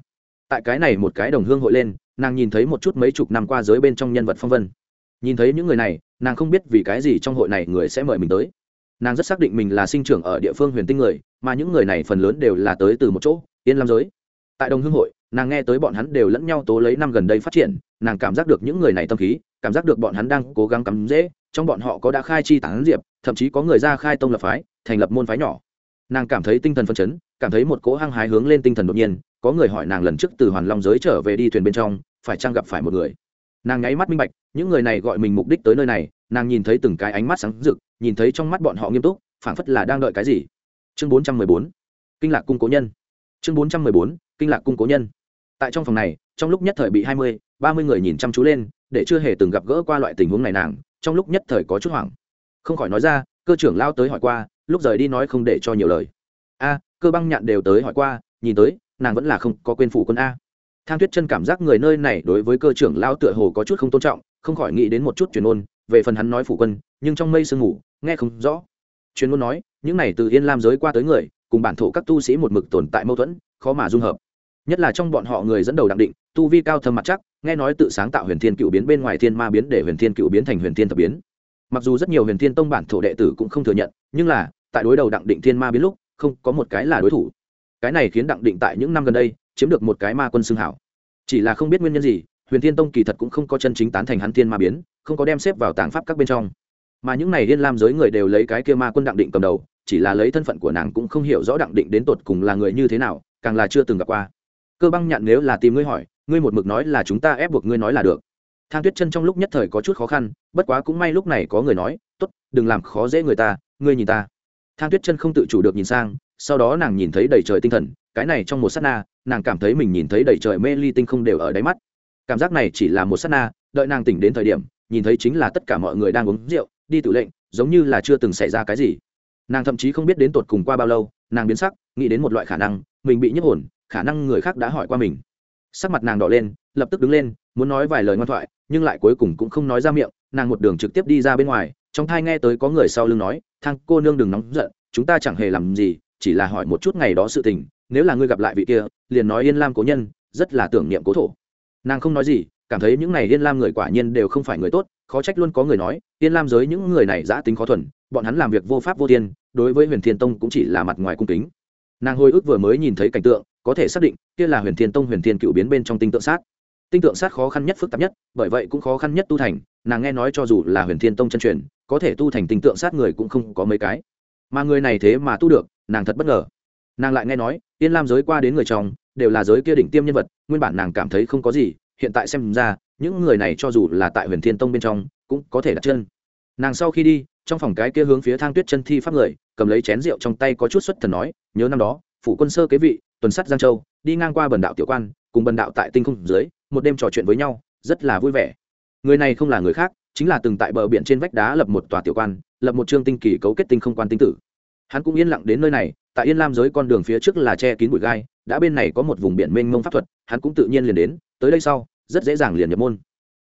Tại cái này một cái đồng hương hội lên, nàng nhìn thấy một chút mấy chục năm qua giới bên trong nhân vật phong vân. Nhìn thấy những người này, nàng không biết vì cái gì trong hội này người sẽ mời mình tới. Nàng rất xác định mình là sinh trưởng ở địa phương huyền tinh người, mà những người này phần lớn đều là tới từ một chỗ, yên lam giới. Tại đồng hương hội nàng nghe tới bọn hắn đều lẫn nhau tố lấy năm gần đây phát triển, nàng cảm giác được những người này tâm khí, cảm giác được bọn hắn đang cố gắng cắm dễ trong bọn họ có đã khai chi tán diệp, thậm chí có người ra khai tông lập phái, thành lập môn phái nhỏ. Nàng cảm thấy tinh thần phân chấn, cảm thấy một cỗ hăng hái hướng lên tinh thần đột nhiên, có người hỏi nàng lần trước từ hoàn long giới trở về đi thuyền bên trong, phải chăng gặp phải một người? Nàng nháy mắt minh bạch, những người này gọi mình mục đích tới nơi này, nàng nhìn thấy từng cái ánh mắt sáng rực, nhìn thấy trong mắt bọn họ nghiêm túc, phảng phất là đang đợi cái gì. Chương bốn trăm mười bốn. Kinh lạc cung cố nhân chương bốn trăm mười bốn, kinh lạc cung cố nhân. Tại trong phòng này, trong lúc nhất thời bị hai mươi, ba mươi người nhìn chăm chú lên, để chưa hề từng gặp gỡ qua loại tình huống này nàng, trong lúc nhất thời có chút hoảng. Không khỏi nói ra, cơ trưởng lao tới hỏi qua, lúc rời đi nói không để cho nhiều lời. A, cơ băng nhạn đều tới hỏi qua, nhìn tới, nàng vẫn là không có quên phủ quân a. Thang tuyết chân cảm giác người nơi này đối với cơ trưởng lao tựa hồ có chút không tôn trọng, không khỏi nghĩ đến một chút truyền ôn, về phần hắn nói phủ quân, nhưng trong mây sương ngủ, nghe không rõ. Truyền ôn nói, những này từ yên lam giới qua tới người cùng bản thổ các tu sĩ một mực tồn tại mâu thuẫn, khó mà dung hợp. Nhất là trong bọn họ người dẫn đầu đặng định, tu vi cao thâm mặt chắc, nghe nói tự sáng tạo huyền thiên cựu biến bên ngoài thiên ma biến để huyền thiên cựu biến thành huyền thiên thập biến. Mặc dù rất nhiều huyền thiên tông bản thổ đệ tử cũng không thừa nhận, nhưng là, tại đối đầu đặng định thiên ma biến lúc, không có một cái là đối thủ. Cái này khiến đặng định tại những năm gần đây, chiếm được một cái ma quân xưng hảo. Chỉ là không biết nguyên nhân gì, huyền thiên tông kỳ thật cũng không có chân chính tán thành hắn thiên ma biến, không có đem xếp vào tàng pháp các bên trong. Mà những này liên lam giới người đều lấy cái kia ma quân đặng định cầm đầu chỉ là lấy thân phận của nàng cũng không hiểu rõ đặng định đến tột cùng là người như thế nào, càng là chưa từng gặp qua. Cơ băng nhạn nếu là tìm ngươi hỏi, ngươi một mực nói là chúng ta ép buộc ngươi nói là được. Thang tuyết chân trong lúc nhất thời có chút khó khăn, bất quá cũng may lúc này có người nói t ố t đừng làm khó dễ người ta, ngươi nhìn ta. Thang tuyết chân không tự chủ được nhìn sang, sau đó nàng nhìn thấy đầy trời tinh thần, cái này trong một s á t na, nàng cảm thấy mình nhìn thấy đầy trời mê ly tinh không đều ở đáy mắt. Cảm giác này chỉ là một s á t na, đợi nàng tỉnh đến thời điểm, nhìn thấy chính là tất cả mọi người đang uống rượu, đi tự lệnh, giống như là chưa từng xảy ra cái gì nàng thậm chí không biết đến tột cùng qua bao lâu, nàng biến sắc, nghĩ đến một loại khả năng, mình bị nhức hồn, khả năng người khác đã hỏi qua mình. Sắc mặt nàng đỏ lên, lập tức đứng lên, muốn nói vài lời ngoan thoại, nhưng lại cuối cùng cũng không nói ra miệng, nàng một đường trực tiếp đi ra bên ngoài, trong thai nghe tới có người sau lưng nói thang cô nương đừng nóng giận, chúng ta chẳng hề làm gì, chỉ là hỏi một chút ngày đó sự tình, nếu là ngươi gặp lại vị kia, liền nói yên lam cố nhân, rất là tưởng niệm cố thổ. Nàng không nói gì, cảm thấy những này yên lam người quả nhiên đều không phải người tốt khó trách luôn có người nói, tiên lam giới những người này giã tính khó thuần, bọn hắn làm việc vô pháp vô tiên đối với huyền thiên tông cũng chỉ là mặt ngoài cung kính. Nàng hồi ức vừa mới nhìn thấy cảnh tượng, có thể xác định, kia là huyền thiên tông huyền thiên cựu biến bên trong tinh tượng sát. Tinh tượng sát khó khăn nhất, phức tạp nhất, bởi vậy cũng khó khăn nhất tu thành, nàng nghe nói cho dù là huyền thiên tông chân truyền, có thể tu thành tinh tượng sát người cũng không có mấy cái. Mà người này thế mà tu được, nàng thật bất ngờ. Nàng lại nghe nói, tiên lam giới qua đến người chồng, đều là giới kia đỉnh tiêm nhân vật, nguyên bản nàng cảm thấy không có gì, hiện tại xem ra những người này cho dù là tại huyền thiên tông bên trong, cũng có thể đặt chân. Nàng sau khi đi, trong phòng cái kia hướng phía thang tuyết chân thi pháp người, cầm lấy chén rượu trong tay có chút xuất thần nói, nhớ năm đó, phủ quân sơ kế vị, tuần sắt giang châu, đi ngang qua bần đạo tiểu quan, cùng bần đạo tại tinh không dưới, một đêm trò chuyện với nhau, rất là vui vẻ. Người này không là người khác, chính là từng tại bờ biển trên vách đá lập một tòa tiểu quan, lập một chương tinh kỳ cấu kết tinh không quan tinh tử. Hắn cũng yên lặng đến nơi này, tại yên lam giới con đường phía trước là che kín bụi gai, đã bên này có một vùng biển mênh mông pháp thuật, hắn cũng tự nhiên liền đến, tới đây sau rất dễ dàng liền nhập môn.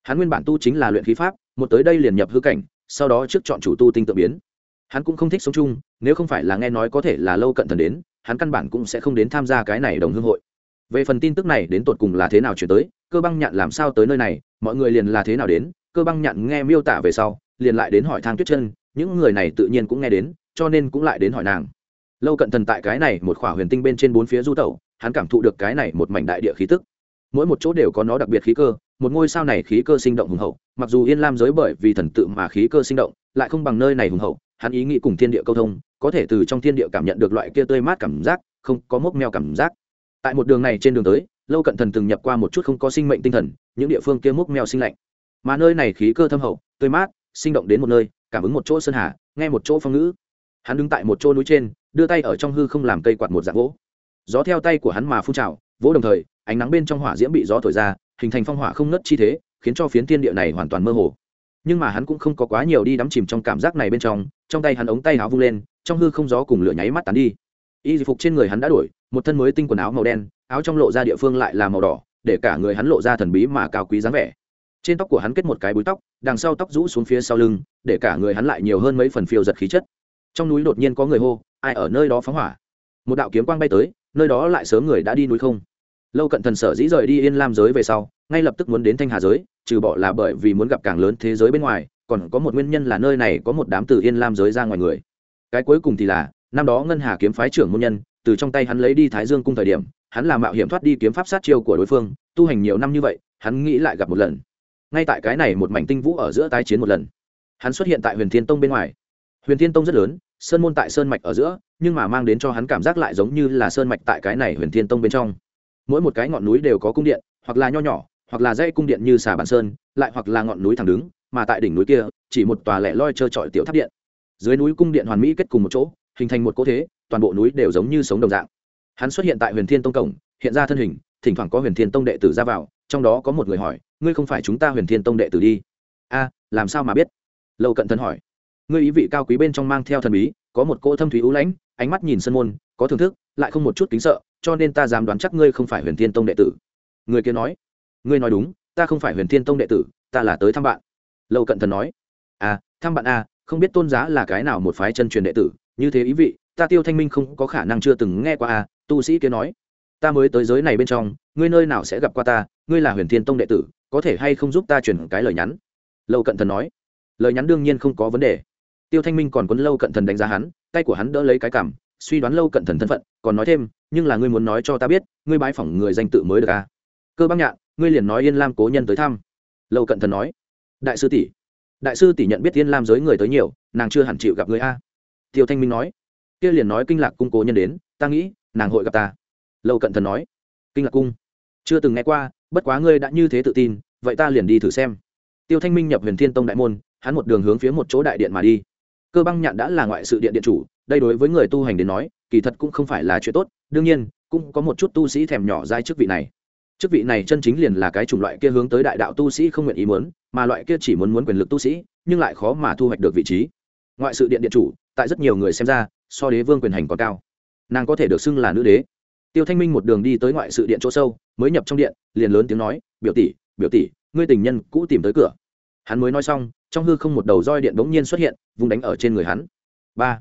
Hắn nguyên bản tu chính là luyện khí pháp, một tới đây liền nhập hư cảnh, sau đó trước chọn chủ tu tinh tự biến. Hắn cũng không thích sống chung, nếu không phải là nghe nói có thể là lâu cận thần đến, hắn căn bản cũng sẽ không đến tham gia cái này đồng hương hội. Về phần tin tức này đến tột cùng là thế nào chuyển tới, cơ băng nhạn làm sao tới nơi này, mọi người liền là thế nào đến, cơ băng nhạn nghe miêu tả về sau, liền lại đến hỏi thang tuyết chân, những người này tự nhiên cũng nghe đến, cho nên cũng lại đến hỏi nàng. Lâu cận thần tại cái này một khỏa huyền tinh bên trên bốn phía du tẩu, hắn cảm thụ được cái này một mảnh đại địa khí tức mỗi một chỗ đều có nó đặc biệt khí cơ, một ngôi sao này khí cơ sinh động hùng hậu, mặc dù yên lam giới bởi vì thần tự mà khí cơ sinh động, lại không bằng nơi này hùng hậu, hắn ý nghĩ cùng thiên địa câu thông, có thể từ trong thiên địa cảm nhận được loại kia tươi mát cảm giác, không có mốc meo cảm giác. Tại một đường này trên đường tới, lâu cận thần từng nhập qua một chút không có sinh mệnh tinh thần, những địa phương kia mốc meo sinh lạnh. Mà nơi này khí cơ thâm hậu, tươi mát, sinh động đến một nơi, cảm ứng một chỗ sơn hà, nghe một chỗ phong ngữ. Hắn đứng tại một chỗ núi trên, đưa tay ở trong hư không làm cây quạt một dạng gỗ. Gió theo tay của hắn mà phun trào, vỗ đồng thời ánh nắng bên trong hỏa diễm bị gió thổi ra, hình thành phong hỏa không nớt chi thế, khiến cho phiến thiên địa này hoàn toàn mơ hồ. Nhưng mà hắn cũng không có quá nhiều đi đắm chìm trong cảm giác này bên trong trong tay hắn ống tay áo vung lên, trong hư không gió cùng lửa nháy mắt tán đi. Y phục trên người hắn đã đổi, một thân mới tinh quần áo màu đen, áo trong lộ ra địa phương lại là màu đỏ, để cả người hắn lộ ra thần bí mà cao quý dáng vẻ. Trên tóc của hắn kết một cái búi tóc, đằng sau tóc rũ xuống phía sau lưng, để cả người hắn lại nhiều hơn mấy phần phiêu giật khí chất. Trong núi đột nhiên có người hô, ai ở nơi đó phóng hỏa? Một đạo kiếm quang bay tới, nơi đó lại sớm người đã đi núi không lâu cận thần sở dĩ rời đi yên lam giới về sau, ngay lập tức muốn đến thanh hà giới, trừ bỏ là bởi vì muốn gặp càng lớn thế giới bên ngoài, còn có một nguyên nhân là nơi này có một đám từ yên lam giới ra ngoài người. Cái cuối cùng thì là, năm đó ngân hà kiếm phái trưởng môn nhân, từ trong tay hắn lấy đi thái dương cung thời điểm, hắn làm mạo hiểm thoát đi kiếm pháp sát chiêu của đối phương, tu hành nhiều năm như vậy, hắn nghĩ lại gặp một lần. Ngay tại cái này một mảnh tinh vũ ở giữa tái chiến một lần. Hắn xuất hiện tại huyền thiên tông bên ngoài. Huyền thiên tông rất lớn, sơn môn tại sơn mạch ở giữa, nhưng mà mang đến cho hắn cảm giác lại giống như là sơn mạch tại cái này huyền thiên tông bên trong mỗi một cái ngọn núi đều có cung điện, hoặc là nho nhỏ, hoặc là dãy cung điện như xà bản sơn, lại hoặc là ngọn núi thẳng đứng, mà tại đỉnh núi kia, chỉ một tòa lẻ loi trơ trọi tiểu tháp điện. Dưới núi cung điện hoàn mỹ kết cùng một chỗ, hình thành một cỗ thế, toàn bộ núi đều giống như sống đồng dạng. Hắn xuất hiện tại huyền thiên tông cổng, hiện ra thân hình, thỉnh thoảng có huyền thiên tông đệ tử ra vào, trong đó có một người hỏi, ngươi không phải chúng ta huyền thiên tông đệ tử đi? A, làm sao mà biết? Lâu cận thân hỏi. Ngươi ý vị cao quý bên trong mang theo thần bí, có một cô thâm thúy ú lãnh ánh mắt nhìn sân môn, có thưởng thức, lại không một chút kính sợ, cho nên ta dám đoán chắc ngươi không phải huyền thiên tông đệ tử. Người kia nói, ngươi nói đúng, ta không phải huyền thiên tông đệ tử, ta là tới thăm bạn. Lâu cận thần nói à thăm bạn à không biết tôn giá là cái nào một phái chân truyền đệ tử, như thế ý vị, ta tiêu thanh minh không có khả năng chưa từng nghe qua à tu sĩ kia nói, ta mới tới giới này bên trong, ngươi nơi nào sẽ gặp qua ta, ngươi là huyền thiên tông đệ tử, có thể hay không giúp ta chuyển cái lời nhắn? Lâu cận thần nói, lời nhắn đương nhiên không có vấn đề tiêu thanh minh còn quấn lâu cận thần đánh giá hắn, tay của hắn đỡ lấy cái cảm, suy đoán lâu cận thần thân phận, còn nói thêm, nhưng là ngươi muốn nói cho ta biết, ngươi bái phỏng người danh tự mới được à? Cơ băng nhạn, ngươi liền nói yên lam cố nhân tới thăm. Lâu cận thần nói, đại sư tỷ, đại sư tỷ nhận biết yên lam giới người tới nhiều, nàng chưa hẳn chịu gặp người a. Tiêu thanh minh nói, kia liền nói kinh lạc cung cố nhân đến, ta nghĩ, nàng hội gặp ta. Lâu cận thần nói, kinh lạc cung, chưa từng nghe qua, bất quá ngươi đã như thế tự tin, vậy ta liền đi thử xem. Tiêu thanh minh nhập huyền thiên tông đại môn, hắn một đường hướng phía một chỗ đại điện mà đi cơ băng nhạn đã là ngoại sự điện điện chủ, đây đối với người tu hành đến nói, kỳ thật cũng không phải là chuyện tốt, đương nhiên, cũng có một chút tu sĩ thèm nhỏ dai chức vị này. Chức vị này chân chính liền là cái chủng loại kia hướng tới đại đạo tu sĩ không nguyện ý muốn, mà loại kia chỉ muốn muốn quyền lực tu sĩ, nhưng lại khó mà thu hoạch được vị trí. Ngoại sự điện điện chủ, tại rất nhiều người xem ra, so đế vương quyền hành còn cao. Nàng có thể được xưng là nữ đế. Tiêu thanh minh một đường đi tới ngoại sự điện chỗ sâu, mới nhập trong điện, liền lớn tiếng nói, biểu tỷ biểu tỷ, ngươi tình nhân cũ tìm tới cửa hắn mới nói xong, trong hư không một đầu roi điện bỗng nhiên xuất hiện, vung đánh ở trên người hắn. Ba.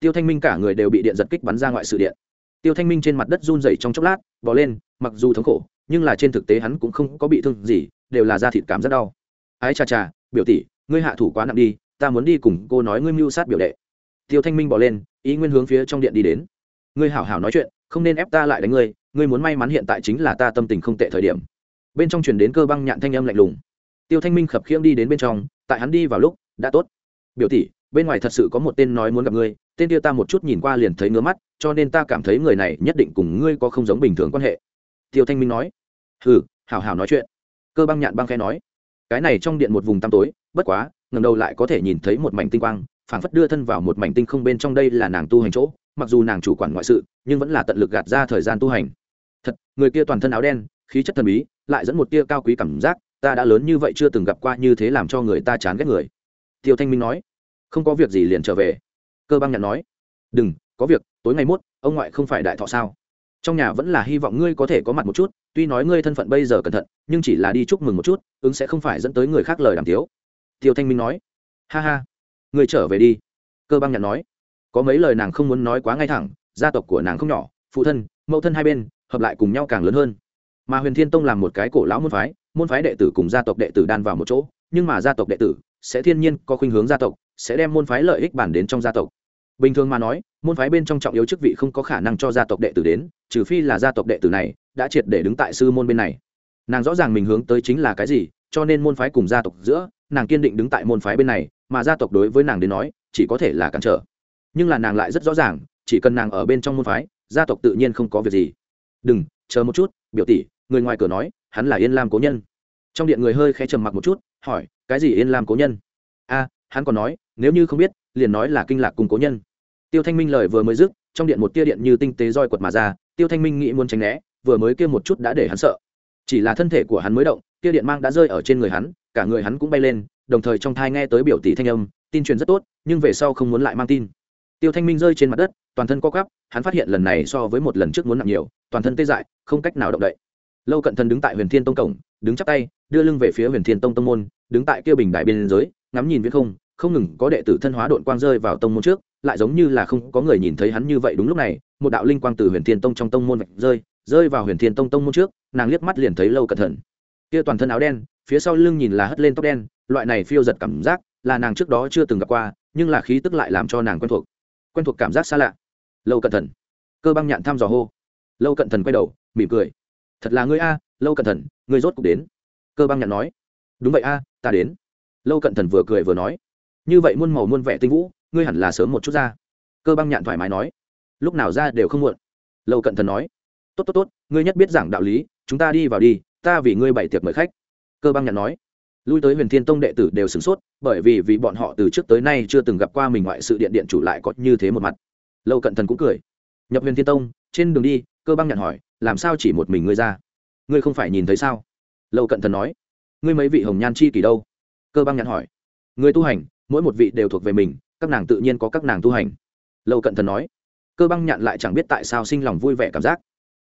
Tiêu thanh minh cả người đều bị điện giật kích bắn ra ngoại sự điện. Tiêu thanh minh trên mặt đất run rẩy trong chốc lát bỏ lên, mặc dù thống khổ, nhưng là trên thực tế hắn cũng không có bị thương gì, đều là da thịt cảm rất đau. Ái chà chà biểu tỷ, ngươi hạ thủ quá nặng đi, ta muốn đi cùng cô nói ngươi mưu sát biểu đệ. Tiêu thanh minh bỏ lên, ý nguyên hướng phía trong điện đi đến. Ngươi hảo hảo nói chuyện, không nên ép ta lại đánh ngươi ngươi muốn may mắn hiện tại chính là ta tâm tình không tệ thời điểm. Bên trong chuyển đến cơ băng nhạn thanh âm lạnh lùng tiêu thanh minh khập khiễng đi đến bên trong, tại hắn đi vào lúc, đã tốt. Biểu tỷ, bên ngoài thật sự có một tên nói muốn gặp ngươi, tên kia ta một chút nhìn qua liền thấy ngứa mắt, cho nên ta cảm thấy người này nhất định cùng ngươi có không giống bình thường quan hệ. Tiêu thanh minh nói. Hừ, hảo hảo nói chuyện. Cơ băng nhạn băng khẽ nói. Cái này trong điện một vùng tăm tối, bất quá ngầm đầu lại có thể nhìn thấy một mảnh tinh quang, phảng phất đưa thân vào một mảnh tinh không bên trong đây là nàng tu hành chỗ, mặc dù nàng chủ quản ngoại sự, nhưng vẫn là tận lực gạt ra thời gian tu hành. Thật, người kia toàn thân áo đen, khí chất thần bí, lại dẫn một tia cao quý cảm giác ta đã lớn như vậy chưa từng gặp qua như thế làm cho người ta chán ghét người. Tiêu thanh minh nói, không có việc gì liền trở về. Cơ băng nhạn nói, đừng, có việc, tối ngày mốt, ông ngoại không phải đại thọ sao? Trong nhà vẫn là hy vọng ngươi có thể có mặt một chút, tuy nói ngươi thân phận bây giờ cẩn thận, nhưng chỉ là đi chúc mừng một chút, ứng sẽ không phải dẫn tới người khác lời đàm tiếu. Tiêu thanh minh nói, ha ha, ngươi trở về đi. Cơ băng nhạn nói, có mấy lời nàng không muốn nói quá ngay thẳng, gia tộc của nàng không nhỏ, phụ thân, mẫu thân hai bên, hợp lại cùng nhau càng lớn hơn mà huyền thiên tông làm một cái cổ lão môn phái môn phái đệ tử cùng gia tộc đệ tử đan vào một chỗ, nhưng mà gia tộc đệ tử sẽ thiên nhiên có khuynh hướng gia tộc, sẽ đem môn phái lợi ích bản đến trong gia tộc. Bình thường mà nói, môn phái bên trong trọng yếu chức vị không có khả năng cho gia tộc đệ tử đến, trừ phi là gia tộc đệ tử này đã triệt để đứng tại sư môn bên này. Nàng rõ ràng mình hướng tới chính là cái gì, cho nên môn phái cùng gia tộc giữa, nàng kiên định đứng tại môn phái bên này, mà gia tộc đối với nàng đến nói, chỉ có thể là cản trở. Nhưng là nàng lại rất rõ ràng, chỉ cần nàng ở bên trong môn phái, gia tộc tự nhiên không có việc gì. Đừng, chờ một chút biểu tỷ, người ngoài cửa nói, hắn là yên lam cố nhân. Trong điện người hơi khẽ trầm mặc một chút, hỏi, cái gì yên lam cố nhân? A, hắn còn nói, nếu như không biết, liền nói là kinh lạc cùng cố nhân. Tiêu thanh minh lời vừa mới dứt, trong điện một tia điện như tinh tế roi quật mà ra, tiêu thanh minh nghĩ muốn tránh né, vừa mới kia một chút đã để hắn sợ. Chỉ là thân thể của hắn mới động tia điện mang đã rơi ở trên người hắn, cả người hắn cũng bay lên, đồng thời trong thai nghe tới biểu tỷ thanh âm, tin truyền rất tốt, nhưng về sau không muốn lại mang tin tiêu thanh minh rơi trên mặt đất, toàn thân co quắp, hắn phát hiện lần này so với một lần trước muốn nặng nhiều, toàn thân tê dại, không cách nào động đậy. Lâu cận thần đứng tại huyền thiên tông cổng, đứng chắp tay, đưa lưng về phía huyền thiên tông tông môn, đứng tại kia bình đại biên giới ngắm nhìn viễn không không ngừng có đệ tử thân hóa độn quang rơi vào tông môn trước, lại giống như là không có người nhìn thấy hắn như vậy đúng lúc này, một đạo linh quang từ huyền thiên tông trong tông môn vạch rơi rơi vào huyền thiên tông tông môn trước, nàng liếc mắt liền thấy lâu cẩn thận kia toàn thân áo đen, phía sau lưng nhìn là hất lên tóc đen, loại này phiêu giật cảm giác là nàng trước đó chưa từng gặp qua, nhưng là khí tức lại làm cho nàng quen thuộc quen thuộc cảm giác xa lạ. Lâu cẩn thận cơ băng nhạn thăm dò hô. Lâu cẩn thận quay đầu, mỉm cười. Thật là ngươi a, lâu cẩn thận ngươi rốt cuộc đến. Cơ băng nhạn nói. Đúng vậy a, ta đến. Lâu cẩn thận vừa cười vừa nói. Như vậy muôn màu muôn vẻ tinh vũ, ngươi hẳn là sớm một chút ra. Cơ băng nhạn thoải mái nói. Lúc nào ra đều không muộn. Lâu cận thần nói. Tốt tốt tốt, ngươi nhất biết giảng đạo lý, chúng ta đi vào đi, ta vì ngươi bày tiệc mời khách. Cơ băng nhạn nói. Lui tới huyền thiên tông đệ tử đều sửng sốt bởi vì vì bọn họ từ trước tới nay chưa từng gặp qua mình ngoại sự điện điện chủ lại có như thế một mặt. Lâu cận thần cũng cười. Nhập huyền thiên tông, trên đường đi, cơ băng nhận hỏi, làm sao chỉ một mình ngươi ra? Ngươi không phải nhìn thấy sao? Lâu cận thần nói, ngươi mấy vị hồng nhan chi kỳ đâu? Cơ băng nhận hỏi người tu hành, mỗi một vị đều thuộc về mình, các nàng tự nhiên có các nàng tu hành. Lâu cận thần nói, cơ băng nhạn lại chẳng biết tại sao sinh lòng vui vẻ cảm giác.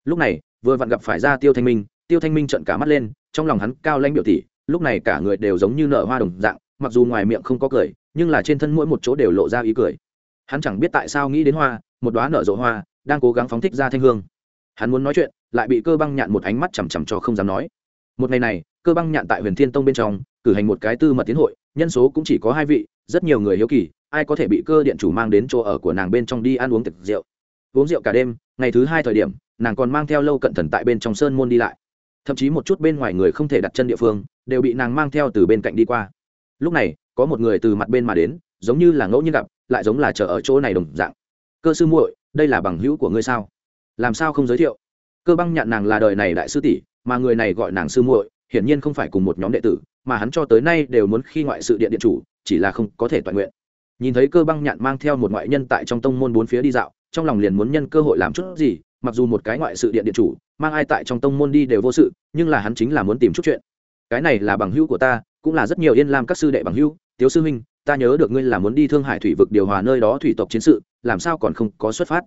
Lúc này, vừa vặn gặp phải ra tiêu thanh minh, tiêu thanh minh trận cả mắt lên, trong lòng hắn cao lanh biểu tỷ lúc này cả người đều giống như nở hoa đồng dạng mặc dù ngoài miệng không có cười, nhưng là trên thân mỗi một chỗ đều lộ ra ý cười. Hắn chẳng biết tại sao nghĩ đến hoa, một đoá nở rộ hoa, đang cố gắng phóng thích ra thanh hương. Hắn muốn nói chuyện, lại bị cơ băng nhạn một ánh mắt chằm chằm cho không dám nói. Một ngày này, cơ băng nhạn tại huyền thiên tông bên trong, cử hành một cái tư mật tiến hội, nhân số cũng chỉ có hai vị, rất nhiều người hiếu kỳ, ai có thể bị cơ điện chủ mang đến chỗ ở của nàng bên trong đi ăn uống tiệc rượu. Uống rượu cả đêm, ngày thứ hai thời điểm, nàng còn mang theo lâu cận thần tại bên trong sơn môn đi lại. Thậm chí một chút bên ngoài người không thể đặt chân địa phương, đều bị nàng mang theo từ bên cạnh đi qua lúc này, có một người từ mặt bên mà đến, giống như là ngẫu nhiên gặp, lại giống là chờ ở chỗ này đồng dạng. Cơ sư muội, đây là bằng hữu của ngươi sao? Làm sao không giới thiệu? Cơ băng nhạn nàng là đời này đại sư tỷ, mà người này gọi nàng sư muội, hiển nhiên không phải cùng một nhóm đệ tử, mà hắn cho tới nay đều muốn khi ngoại sự điện điện chủ, chỉ là không có thể toàn nguyện. Nhìn thấy cơ băng nhạn mang theo một ngoại nhân tại trong tông môn bốn phía đi dạo, trong lòng liền muốn nhân cơ hội làm chút gì, mặc dù một cái ngoại sự điện điện chủ, mang ai tại trong tông môn đi đều vô sự, nhưng là hắn chính là muốn tìm chút chuyện. Cái này là bằng hữu của ta cũng là rất nhiều yên lam các sư đệ bằng hữu, tiếu sư huynh, ta nhớ được ngươi là muốn đi thương hải thủy vực điều hòa nơi đó thủy tộc chiến sự, làm sao còn không có xuất phát?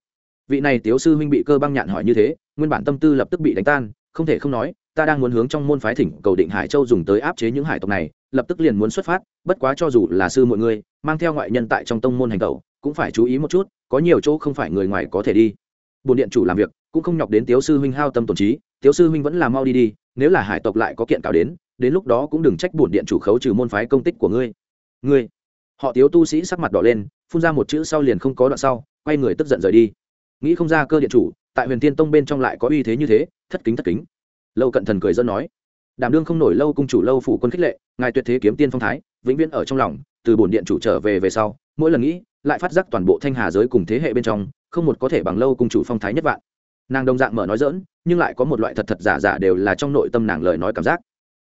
Vị này tiếu sư huynh bị cơ băng nhạn hỏi như thế, nguyên bản tâm tư lập tức bị đánh tan, không thể không nói, ta đang muốn hướng trong môn phái thỉnh cầu định hải châu dùng tới áp chế những hải tộc này, lập tức liền muốn xuất phát, bất quá cho dù là sư mọi người mang theo ngoại nhân tại trong tông môn hành tẩu, cũng phải chú ý một chút, có nhiều chỗ không phải người ngoài có thể đi. Bồn điện chủ làm việc, cũng không nhọc đến tiếu sư huynh hao tâm tổn trí, tiếu sư huynh vẫn là mau đi đi, nếu là hải tộc lại có kiện cáo đến đến lúc đó cũng đừng trách bổn điện chủ khấu trừ môn phái công tích của ngươi. Ngươi. Họ tiếu tu sĩ sắc mặt đỏ lên, phun ra một chữ sau liền không có đoạn sau, quay người tức giận rời đi. Nghĩ không ra cơ điện chủ, tại huyền tiên tông bên trong lại có uy thế như thế, thất kính thất kính. Lâu cận thần cười dân nói, đảm đương không nổi lâu cung chủ, lâu phủ quân khích lệ, ngài tuyệt thế kiếm tiên phong thái, vĩnh viễn ở trong lòng, từ bổn điện chủ trở về về sau, mỗi lần nghĩ, lại phát giác toàn bộ thanh hà giới cùng thế hệ bên trong, không một có thể bằng lâu cung chủ phong thái nhất vạn. Nàng đồng dạng mở nói dỡn nhưng lại có một loại thật thật giả giả đều là trong nội tâm nàng lời nói cảm giác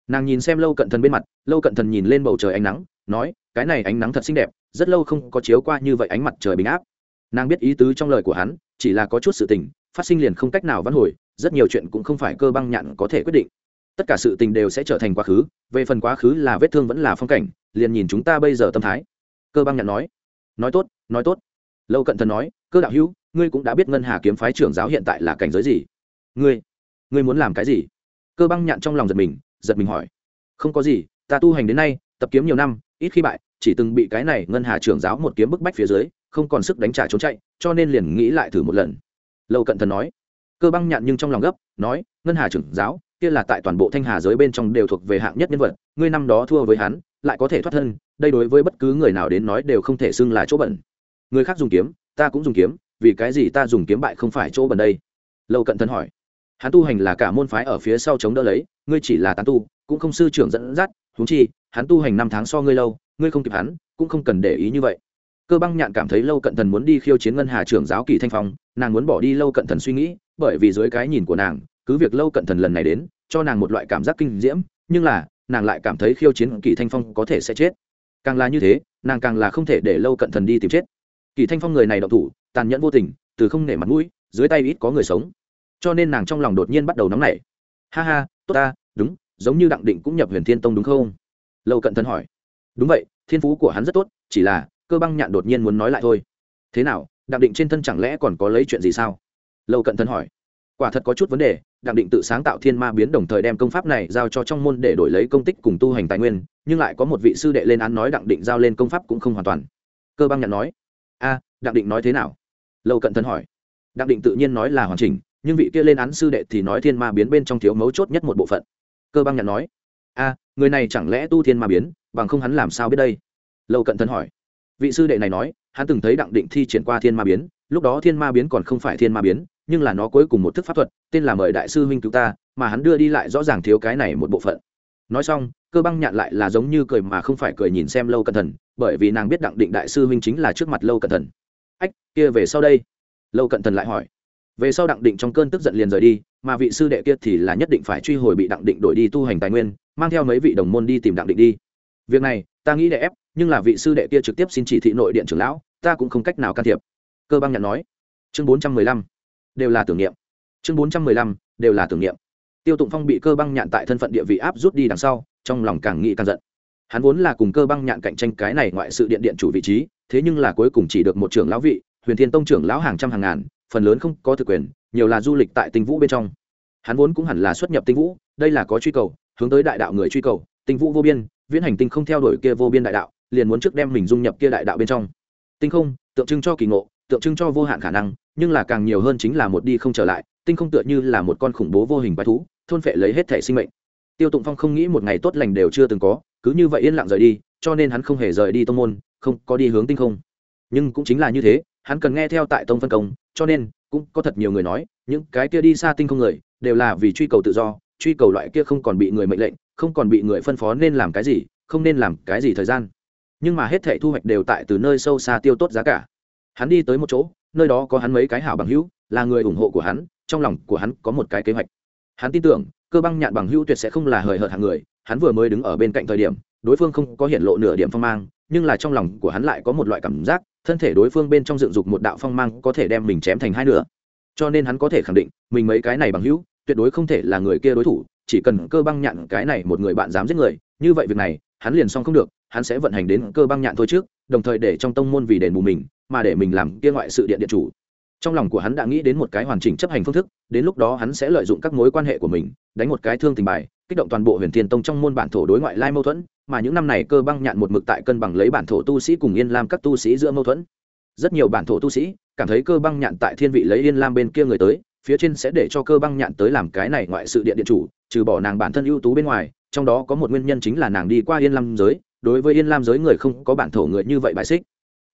nàng nhìn xem lâu cận thần bên mặt, lâu cận thần nhìn lên bầu trời ánh nắng, nói, cái này ánh nắng thật xinh đẹp, rất lâu không có chiếu qua như vậy ánh mặt trời bình áp. Nàng biết ý tứ trong lời của hắn, chỉ là có chút sự tình, phát sinh liền không cách nào vãn hồi, rất nhiều chuyện cũng không phải cơ băng nhạn có thể quyết định. Tất cả sự tình đều sẽ trở thành quá khứ, về phần quá khứ là vết thương vẫn là phong cảnh, liền nhìn chúng ta bây giờ tâm thái. Cơ băng nhạn nói. Nói tốt nói tốt. Lâu cận thần nói, cơ đạo hữu, ngươi cũng đã biết ngân hà kiếm phái trưởng giáo hiện tại là cảnh giới gì. Ngươi ngươi muốn làm cái gì? Cơ băng nhạn trong lòng giật mình giật mình hỏi. Không có gì, ta tu hành đến nay, tập kiếm nhiều năm, ít khi bại, chỉ từng bị cái này ngân hà trưởng giáo một kiếm bức bách phía dưới, không còn sức đánh trả trốn chạy, cho nên liền nghĩ lại thử một lần. Lâu cận thần nói. Cơ băng nhạn nhưng trong lòng gấp, nói, ngân hà trưởng giáo, kia là tại toàn bộ thanh hà giới bên trong đều thuộc về hạng nhất nhân vật, ngươi năm đó thua với hắn, lại có thể thoát thân, đây đối với bất cứ người nào đến nói đều không thể xưng là chỗ bẩn. Người khác dùng kiếm, ta cũng dùng kiếm, vì cái gì ta dùng kiếm bại không phải chỗ bẩn đây? Lâu cận thân hỏi hắn tu hành là cả môn phái ở phía sau chống đỡ lấy, ngươi chỉ là tán tu, cũng không sư trưởng dẫn dắt húng chi, hắn tu hành năm tháng so ngươi lâu, ngươi không kịp hắn, cũng không cần để ý như vậy. Cơ băng nhạn cảm thấy lâu cận thần muốn đi khiêu chiến ngân hà trưởng giáo kỳ thanh phong, nàng muốn bỏ đi lâu cận thần suy nghĩ, bởi vì dưới cái nhìn của nàng, cứ việc lâu cận thần lần này đến, cho nàng một loại cảm giác kinh diễm, nhưng là, nàng lại cảm thấy khiêu chiến kỳ thanh phong có thể sẽ chết. Càng là như thế, nàng càng là không thể để lâu cận thần đi tìm chết. Kỳ thanh phong người này độc thủ, tàn nhẫn vô tình, từ không nể mặt mũi, dưới tay ít có người sống cho nên nàng trong lòng đột nhiên bắt đầu nóng nảy. Ha ha, tốt ta, đúng, giống như đặng định cũng nhập huyền thiên tông đúng không? Lâu cận thân hỏi. Đúng vậy, thiên phú của hắn rất tốt, chỉ là cơ băng nhạn đột nhiên muốn nói lại thôi. Thế nào, đặng định trên thân chẳng lẽ còn có lấy chuyện gì sao? Lâu cận thân hỏi. Quả thật có chút vấn đề, đặng định tự sáng tạo thiên ma biến đồng thời đem công pháp này giao cho trong môn để đổi lấy công tích cùng tu hành tài nguyên, nhưng lại có một vị sư đệ lên án nói đặng định giao lên công pháp cũng không hoàn toàn. Cơ băng nhạn nói. A, đặng định nói thế nào? Lâu cận thân hỏi. Đặng định tự nhiên nói là hoàn chỉnh nhưng vị kia lên án sư đệ thì nói thiên ma biến bên trong thiếu mấu chốt nhất một bộ phận. Cơ băng nhận nói, a, người này chẳng lẽ tu thiên ma biến, bằng không hắn làm sao biết đây? Lâu cận thân hỏi. Vị sư đệ này nói, hắn từng thấy đặng định thi triển qua thiên ma biến, lúc đó thiên ma biến còn không phải thiên ma biến, nhưng là nó cuối cùng một thức pháp thuật, tên là mời đại sư huynh cứu ta, mà hắn đưa đi lại rõ ràng thiếu cái này một bộ phận. Nói xong, cơ băng nhạn lại là giống như cười mà không phải cười nhìn xem lâu cẩn thận bởi vì nàng biết đặng định đại sư huynh chính là trước mặt lâu cẩn thận ách, kia về sau đây? Lâu cẩn thận lại hỏi về sau đặng định trong cơn tức giận liền rời đi, mà vị sư đệ kia thì là nhất định phải truy hồi bị đặng định đổi đi tu hành tài nguyên, mang theo mấy vị đồng môn đi tìm đặng định đi. Việc này, ta nghĩ để ép, nhưng là vị sư đệ kia trực tiếp xin chỉ thị nội điện trưởng lão, ta cũng không cách nào can thiệp. Cơ băng nhạn nói. Chương bốn trăm mười lăm. Đều là tưởng niệm. Chương bốn trăm mười lăm. Đều là tưởng niệm. Tiêu tụng phong bị cơ băng nhạn tại thân phận địa vị áp rút đi đằng sau, trong lòng càng nghĩ càng giận. Hắn vốn là cùng cơ băng nhạn cạnh tranh cái này ngoại sự điện điện chủ vị trí, thế nhưng là cuối cùng chỉ được một trưởng lão vị, huyền thiên tông trưởng lão hàng trăm hàng ngàn phần lớn không có thực quyền, nhiều là du lịch tại tinh vũ bên trong. Hắn vốn cũng hẳn là xuất nhập tinh vũ, đây là có truy cầu, hướng tới đại đạo người truy cầu, tinh vũ vô biên, viễn hành tinh không theo đuổi kia vô biên đại đạo, liền muốn trước đem mình dung nhập kia đại đạo bên trong. Tinh không, tượng trưng cho kỳ ngộ, tượng trưng cho vô hạn khả năng, nhưng là càng nhiều hơn chính là một đi không trở lại, tinh không tựa như là một con khủng bố vô hình quái thú, thôn phệ lấy hết thể sinh mệnh. Tiêu tụng phong không nghĩ một ngày tốt lành đều chưa từng có, cứ như vậy yên lặng rời đi, cho nên hắn không hề rời đi tông môn, không có đi hướng tinh không. Nhưng cũng chính là như thế, hắn cần nghe theo tại tông phân công cho nên, cũng có thật nhiều người nói, những cái kia đi xa tinh không người, đều là vì truy cầu tự do, truy cầu loại kia không còn bị người mệnh lệnh, không còn bị người phân phó nên làm cái gì, không nên làm cái gì thời gian. Nhưng mà hết thệ thu hoạch đều tại từ nơi sâu xa tiêu tốt giá cả. Hắn đi tới một chỗ, nơi đó có hắn mấy cái hảo bằng hữu, là người ủng hộ của hắn, trong lòng của hắn có một cái kế hoạch. Hắn tin tưởng, cơ băng nhạn bằng hữu tuyệt sẽ không là hời hợt hàng người, hắn vừa mới đứng ở bên cạnh thời điểm, đối phương không có hiện lộ nửa điểm phong mang, nhưng là trong lòng của hắn lại có một loại cảm giác thân thể đối phương bên trong dựng dục một đạo phong mang có thể đem mình chém thành hai nửa. Cho nên hắn có thể khẳng định, mình mấy cái này bằng hữu, tuyệt đối không thể là người kia đối thủ, chỉ cần cơ băng nhạn cái này một người bạn dám giết người, như vậy việc này, hắn liền xong không được, hắn sẽ vận hành đến cơ băng nhạn thôi trước, đồng thời để trong tông môn vì đền bù mình, mà để mình làm kia ngoại sự điện điện chủ. Trong lòng của hắn đã nghĩ đến một cái hoàn chỉnh chấp hành phương thức, đến lúc đó hắn sẽ lợi dụng các mối quan hệ của mình, đánh một cái thương tình bài kích động toàn bộ huyền thiên tông trong môn bản thổ đối ngoại lai mâu thuẫn, mà những năm này cơ băng nhạn một mực tại cân bằng lấy bản thổ tu sĩ cùng yên lam các tu sĩ giữa mâu thuẫn. Rất nhiều bản thổ tu sĩ cảm thấy cơ băng nhạn tại thiên vị lấy yên lam bên kia người tới, phía trên sẽ để cho cơ băng nhạn tới làm cái này ngoại sự điện điện chủ, trừ bỏ nàng bản thân ưu tú bên ngoài, trong đó có một nguyên nhân chính là nàng đi qua yên lam giới, đối với yên lam giới người không có bản thổ người như vậy bài xích.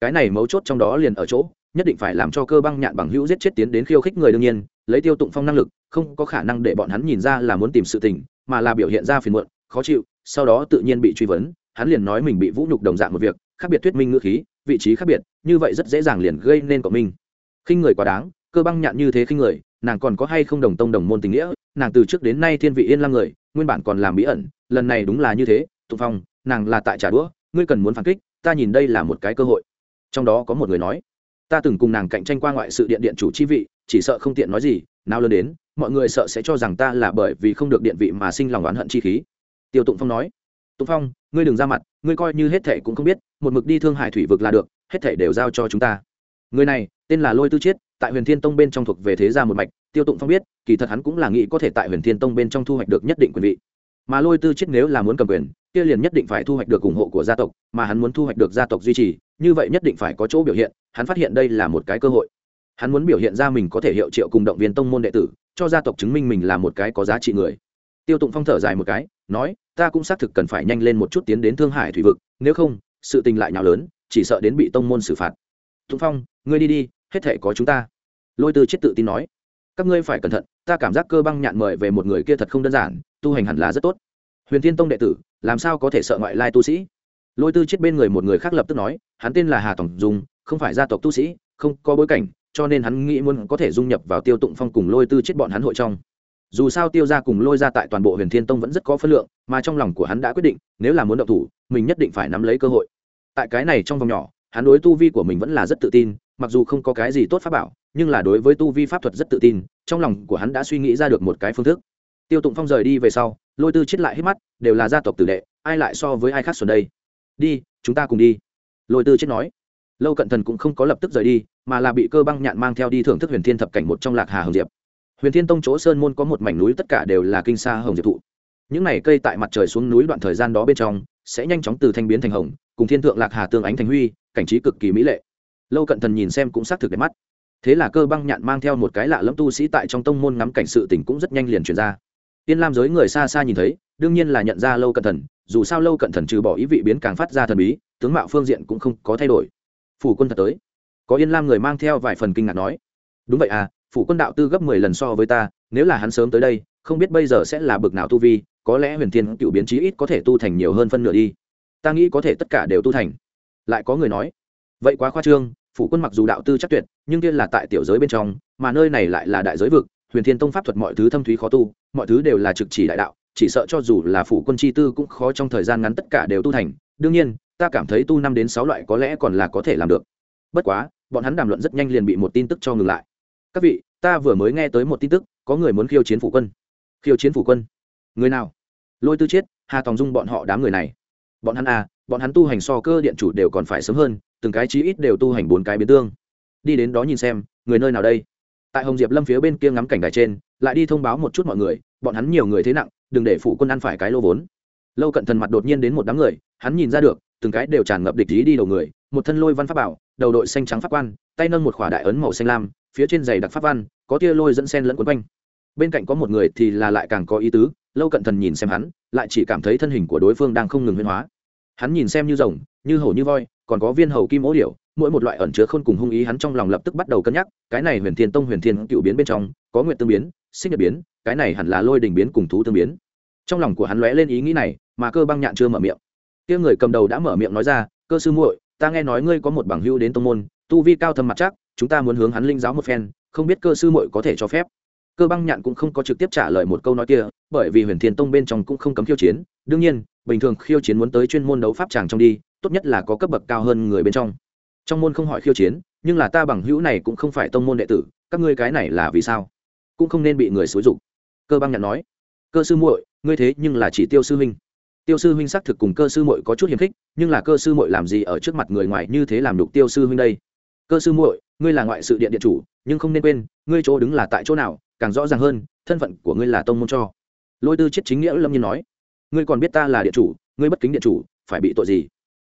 Cái này mấu chốt trong đó liền ở chỗ, nhất định phải làm cho cơ băng nhạn bằng hữu giết chết tiến đến khiêu khích người đương nhiên, lấy tiêu tụng phong năng lực, không có khả năng để bọn hắn nhìn ra là muốn tìm sự tình mà là biểu hiện ra phiền muộn, khó chịu, sau đó tự nhiên bị truy vấn, hắn liền nói mình bị vũ nhục đồng dạng một việc, khác biệt thuyết minh ngữ khí, vị trí khác biệt, như vậy rất dễ dàng liền gây nên cộng minh. Khinh người quá đáng, cơ băng nhạn như thế khinh người, nàng còn có hay không đồng tông đồng môn tình nghĩa, nàng từ trước đến nay thiên vị yên lam người, nguyên bản còn làm bí ẩn, lần này đúng là như thế, tụng phong, nàng là tại trả đũa, ngươi cần muốn phản kích, ta nhìn đây là một cái cơ hội. Trong đó có một người nói, ta từng cùng nàng cạnh tranh qua ngoại sự điện điện chủ chi vị, chỉ sợ không tiện nói gì, nào lớn đến mọi người sợ sẽ cho rằng ta là bởi vì không được điện vị mà sinh lòng oán hận chi khí. Tiêu tụng phong nói, tụng phong, ngươi đừng ra mặt, ngươi coi như hết thệ cũng không biết, một mực đi thương hải thủy vực là được, hết thệ đều giao cho chúng ta. Người này, tên là lôi tư chiết, tại huyền thiên tông bên trong thuộc về thế gia một mạch, tiêu tụng phong biết, kỳ thật hắn cũng là nghĩ có thể tại huyền thiên tông bên trong thu hoạch được nhất định quyền vị. Mà lôi tư chiết nếu là muốn cầm quyền, kia liền nhất định phải thu hoạch được ủng hộ của gia tộc, mà hắn muốn thu hoạch được gia tộc duy trì, như vậy nhất định phải có chỗ biểu hiện, hắn phát hiện đây là một cái cơ hội. Hắn muốn biểu hiện ra mình có thể hiệu triệu cùng động viên tông môn đệ tử cho gia tộc chứng minh mình là một cái có giá trị người. Tiêu tụng phong thở dài một cái, nói, ta cũng xác thực cần phải nhanh lên một chút tiến đến thương hải thủy vực, nếu không, sự tình lại nhào lớn, chỉ sợ đến bị tông môn xử phạt. Tụng phong, ngươi đi đi, hết thể có chúng ta. Lôi tư chết tự tin nói, các ngươi phải cẩn thận, ta cảm giác cơ băng nhạn mời về một người kia thật không đơn giản, tu hành hẳn là rất tốt. Huyền thiên tông đệ tử, làm sao có thể sợ ngoại lai tu sĩ? Lôi tư chết bên người một người khác lập tức nói, hắn tên là hà tổng dung, không phải gia tộc tu sĩ, không có bối cảnh cho nên hắn nghĩ muốn có thể dung nhập vào tiêu tụng phong cùng lôi tư chết bọn hắn hội trong. Dù sao tiêu ra cùng lôi ra tại toàn bộ huyền thiên tông vẫn rất có phân lượng, mà trong lòng của hắn đã quyết định, nếu là muốn động thủ, mình nhất định phải nắm lấy cơ hội. Tại cái này trong vòng nhỏ, hắn đối tu vi của mình vẫn là rất tự tin, mặc dù không có cái gì tốt pháp bảo, nhưng là đối với tu vi pháp thuật rất tự tin, trong lòng của hắn đã suy nghĩ ra được một cái phương thức. Tiêu tụng phong rời đi về sau, lôi tư chết lại hết mắt, đều là gia tộc tử đệ, ai lại so với ai khác xuân đây? Đi, chúng ta cùng đi. Lôi tư chết nói. Lâu cận thần cũng không có lập tức rời đi mà là bị cơ băng nhạn mang theo đi thưởng thức huyền thiên thập cảnh một trong lạc hà hồng diệp. Huyền thiên tông chỗ sơn môn có một mảnh núi tất cả đều là kinh sa hồng diệp thụ. Những này cây tại mặt trời xuống núi đoạn thời gian đó bên trong, sẽ nhanh chóng từ thanh biến thành hồng, cùng thiên thượng lạc hà tương ánh thành huy, cảnh trí cực kỳ mỹ lệ. Lâu cận thần nhìn xem cũng xác thực đẹp mắt. Thế là cơ băng nhạn mang theo một cái lạ lẫm tu sĩ tại trong tông môn ngắm cảnh sự tình cũng rất nhanh liền truyền ra. Tiên lam giới người xa xa nhìn thấy, đương nhiên là nhận ra lâu cận thần, dù sao lâu cận thần trừ bỏ ý vị biến càng phát ra thần bí, tướng mạo phương diện cũng không có thay đổi. Phủ quân thật tới có yên lam người mang theo vài phần kinh ngạc nói, đúng vậy à phủ quân đạo tư gấp mười lần so với ta, nếu là hắn sớm tới đây, không biết bây giờ sẽ là bực nào tu vi, có lẽ huyền thiên cựu biến chí ít có thể tu thành nhiều hơn phân nửa đi. Ta nghĩ có thể tất cả đều tu thành. Lại có người nói, vậy quá khoa trương, phủ quân mặc dù đạo tư chắc tuyệt, nhưng kia là tại tiểu giới bên trong, mà nơi này lại là đại giới vực, huyền thiên tông pháp thuật mọi thứ thâm thúy khó tu, mọi thứ đều là trực chỉ đại đạo, chỉ sợ cho dù là phủ quân chi tư cũng khó trong thời gian ngắn tất cả đều tu thành. Đương nhiên, ta cảm thấy tu năm đến sáu loại có lẽ còn là có thể làm được bất quá, bọn hắn đàm luận rất nhanh liền bị một tin tức cho ngừng lại. Các vị, ta vừa mới nghe tới một tin tức, có người muốn khiêu chiến phủ quân. Khiêu chiến phủ quân? Người nào? Lôi tư chiết, hà tòng dung bọn họ đám người này. Bọn hắn à bọn hắn tu hành so cơ điện chủ đều còn phải sớm hơn, từng cái chí ít đều tu hành bốn cái biến tương. Đi đến đó nhìn xem, người nơi nào đây? Tại hồng diệp lâm phía bên kia ngắm cảnh đài trên, lại đi thông báo một chút mọi người, bọn hắn nhiều người thế nặng, đừng để phụ quân ăn phải cái lô vốn. Lâu cận thần mặt đột nhiên đến một đám người, hắn nhìn ra được, từng cái đều tràn ngập địch ý đi đầu người, một thân lôi văn pháp bảo đầu đội xanh trắng pháp quan, tay nâng một khỏa đại ấn màu xanh lam, phía trên giày đặc pháp văn, có tia lôi dẫn sen lẫn quấn quanh. Bên cạnh có một người thì là lại càng có ý tứ, lâu cận thần nhìn xem hắn, lại chỉ cảm thấy thân hình của đối phương đang không ngừng huyên hóa. Hắn nhìn xem như rồng, như hổ như voi, còn có viên hầu kim ố điểu, mỗi một loại ẩn chứa khôn cùng hung ý hắn trong lòng lập tức bắt đầu cân nhắc, cái này huyền thiên tông huyền thiên cựu biến bên trong, có nguyện tương biến sinh nhật biến, cái này hẳn là lôi đình biến cùng thú tương biến. Trong lòng của hắn lóe lên ý nghĩ này, mà cơ băng nhạn chưa mở miệng. Kia người cầm đầu đã mở miệng nói ra, cơ sư muội ta nghe nói ngươi có một bằng hữu đến tông môn, tu vi cao thâm mặt chắc, chúng ta muốn hướng hắn linh giáo một phen, không biết cơ sư muội có thể cho phép. Cơ băng nhạn cũng không có trực tiếp trả lời một câu nói kia, bởi vì huyền thiên tông bên trong cũng không cấm khiêu chiến, đương nhiên, bình thường khiêu chiến muốn tới chuyên môn đấu pháp tràng trong đi, tốt nhất là có cấp bậc cao hơn người bên trong. Trong môn không hỏi khiêu chiến, nhưng là ta bằng hữu này cũng không phải tông môn đệ tử, các ngươi cái này là vì sao? Cũng không nên bị người xúi dục. Cơ băng nhạn nói, cơ sư muội, ngươi thế nhưng là chỉ tiêu sư huynh tiêu sư huynh xác thực cùng cơ sư muội có chút hiềm khích, nhưng là cơ sư muội làm gì ở trước mặt người ngoài như thế làm đục tiêu sư huynh đây? Cơ sư muội, ngươi là ngoại sự điện điện chủ, nhưng không nên quên, ngươi chỗ đứng là tại chỗ nào, càng rõ ràng hơn, thân phận của ngươi là tông môn cho. Lôi tư chết chính nghĩa lâm nhiên nói, ngươi còn biết ta là điện chủ, ngươi bất kính điện chủ, phải bị tội gì?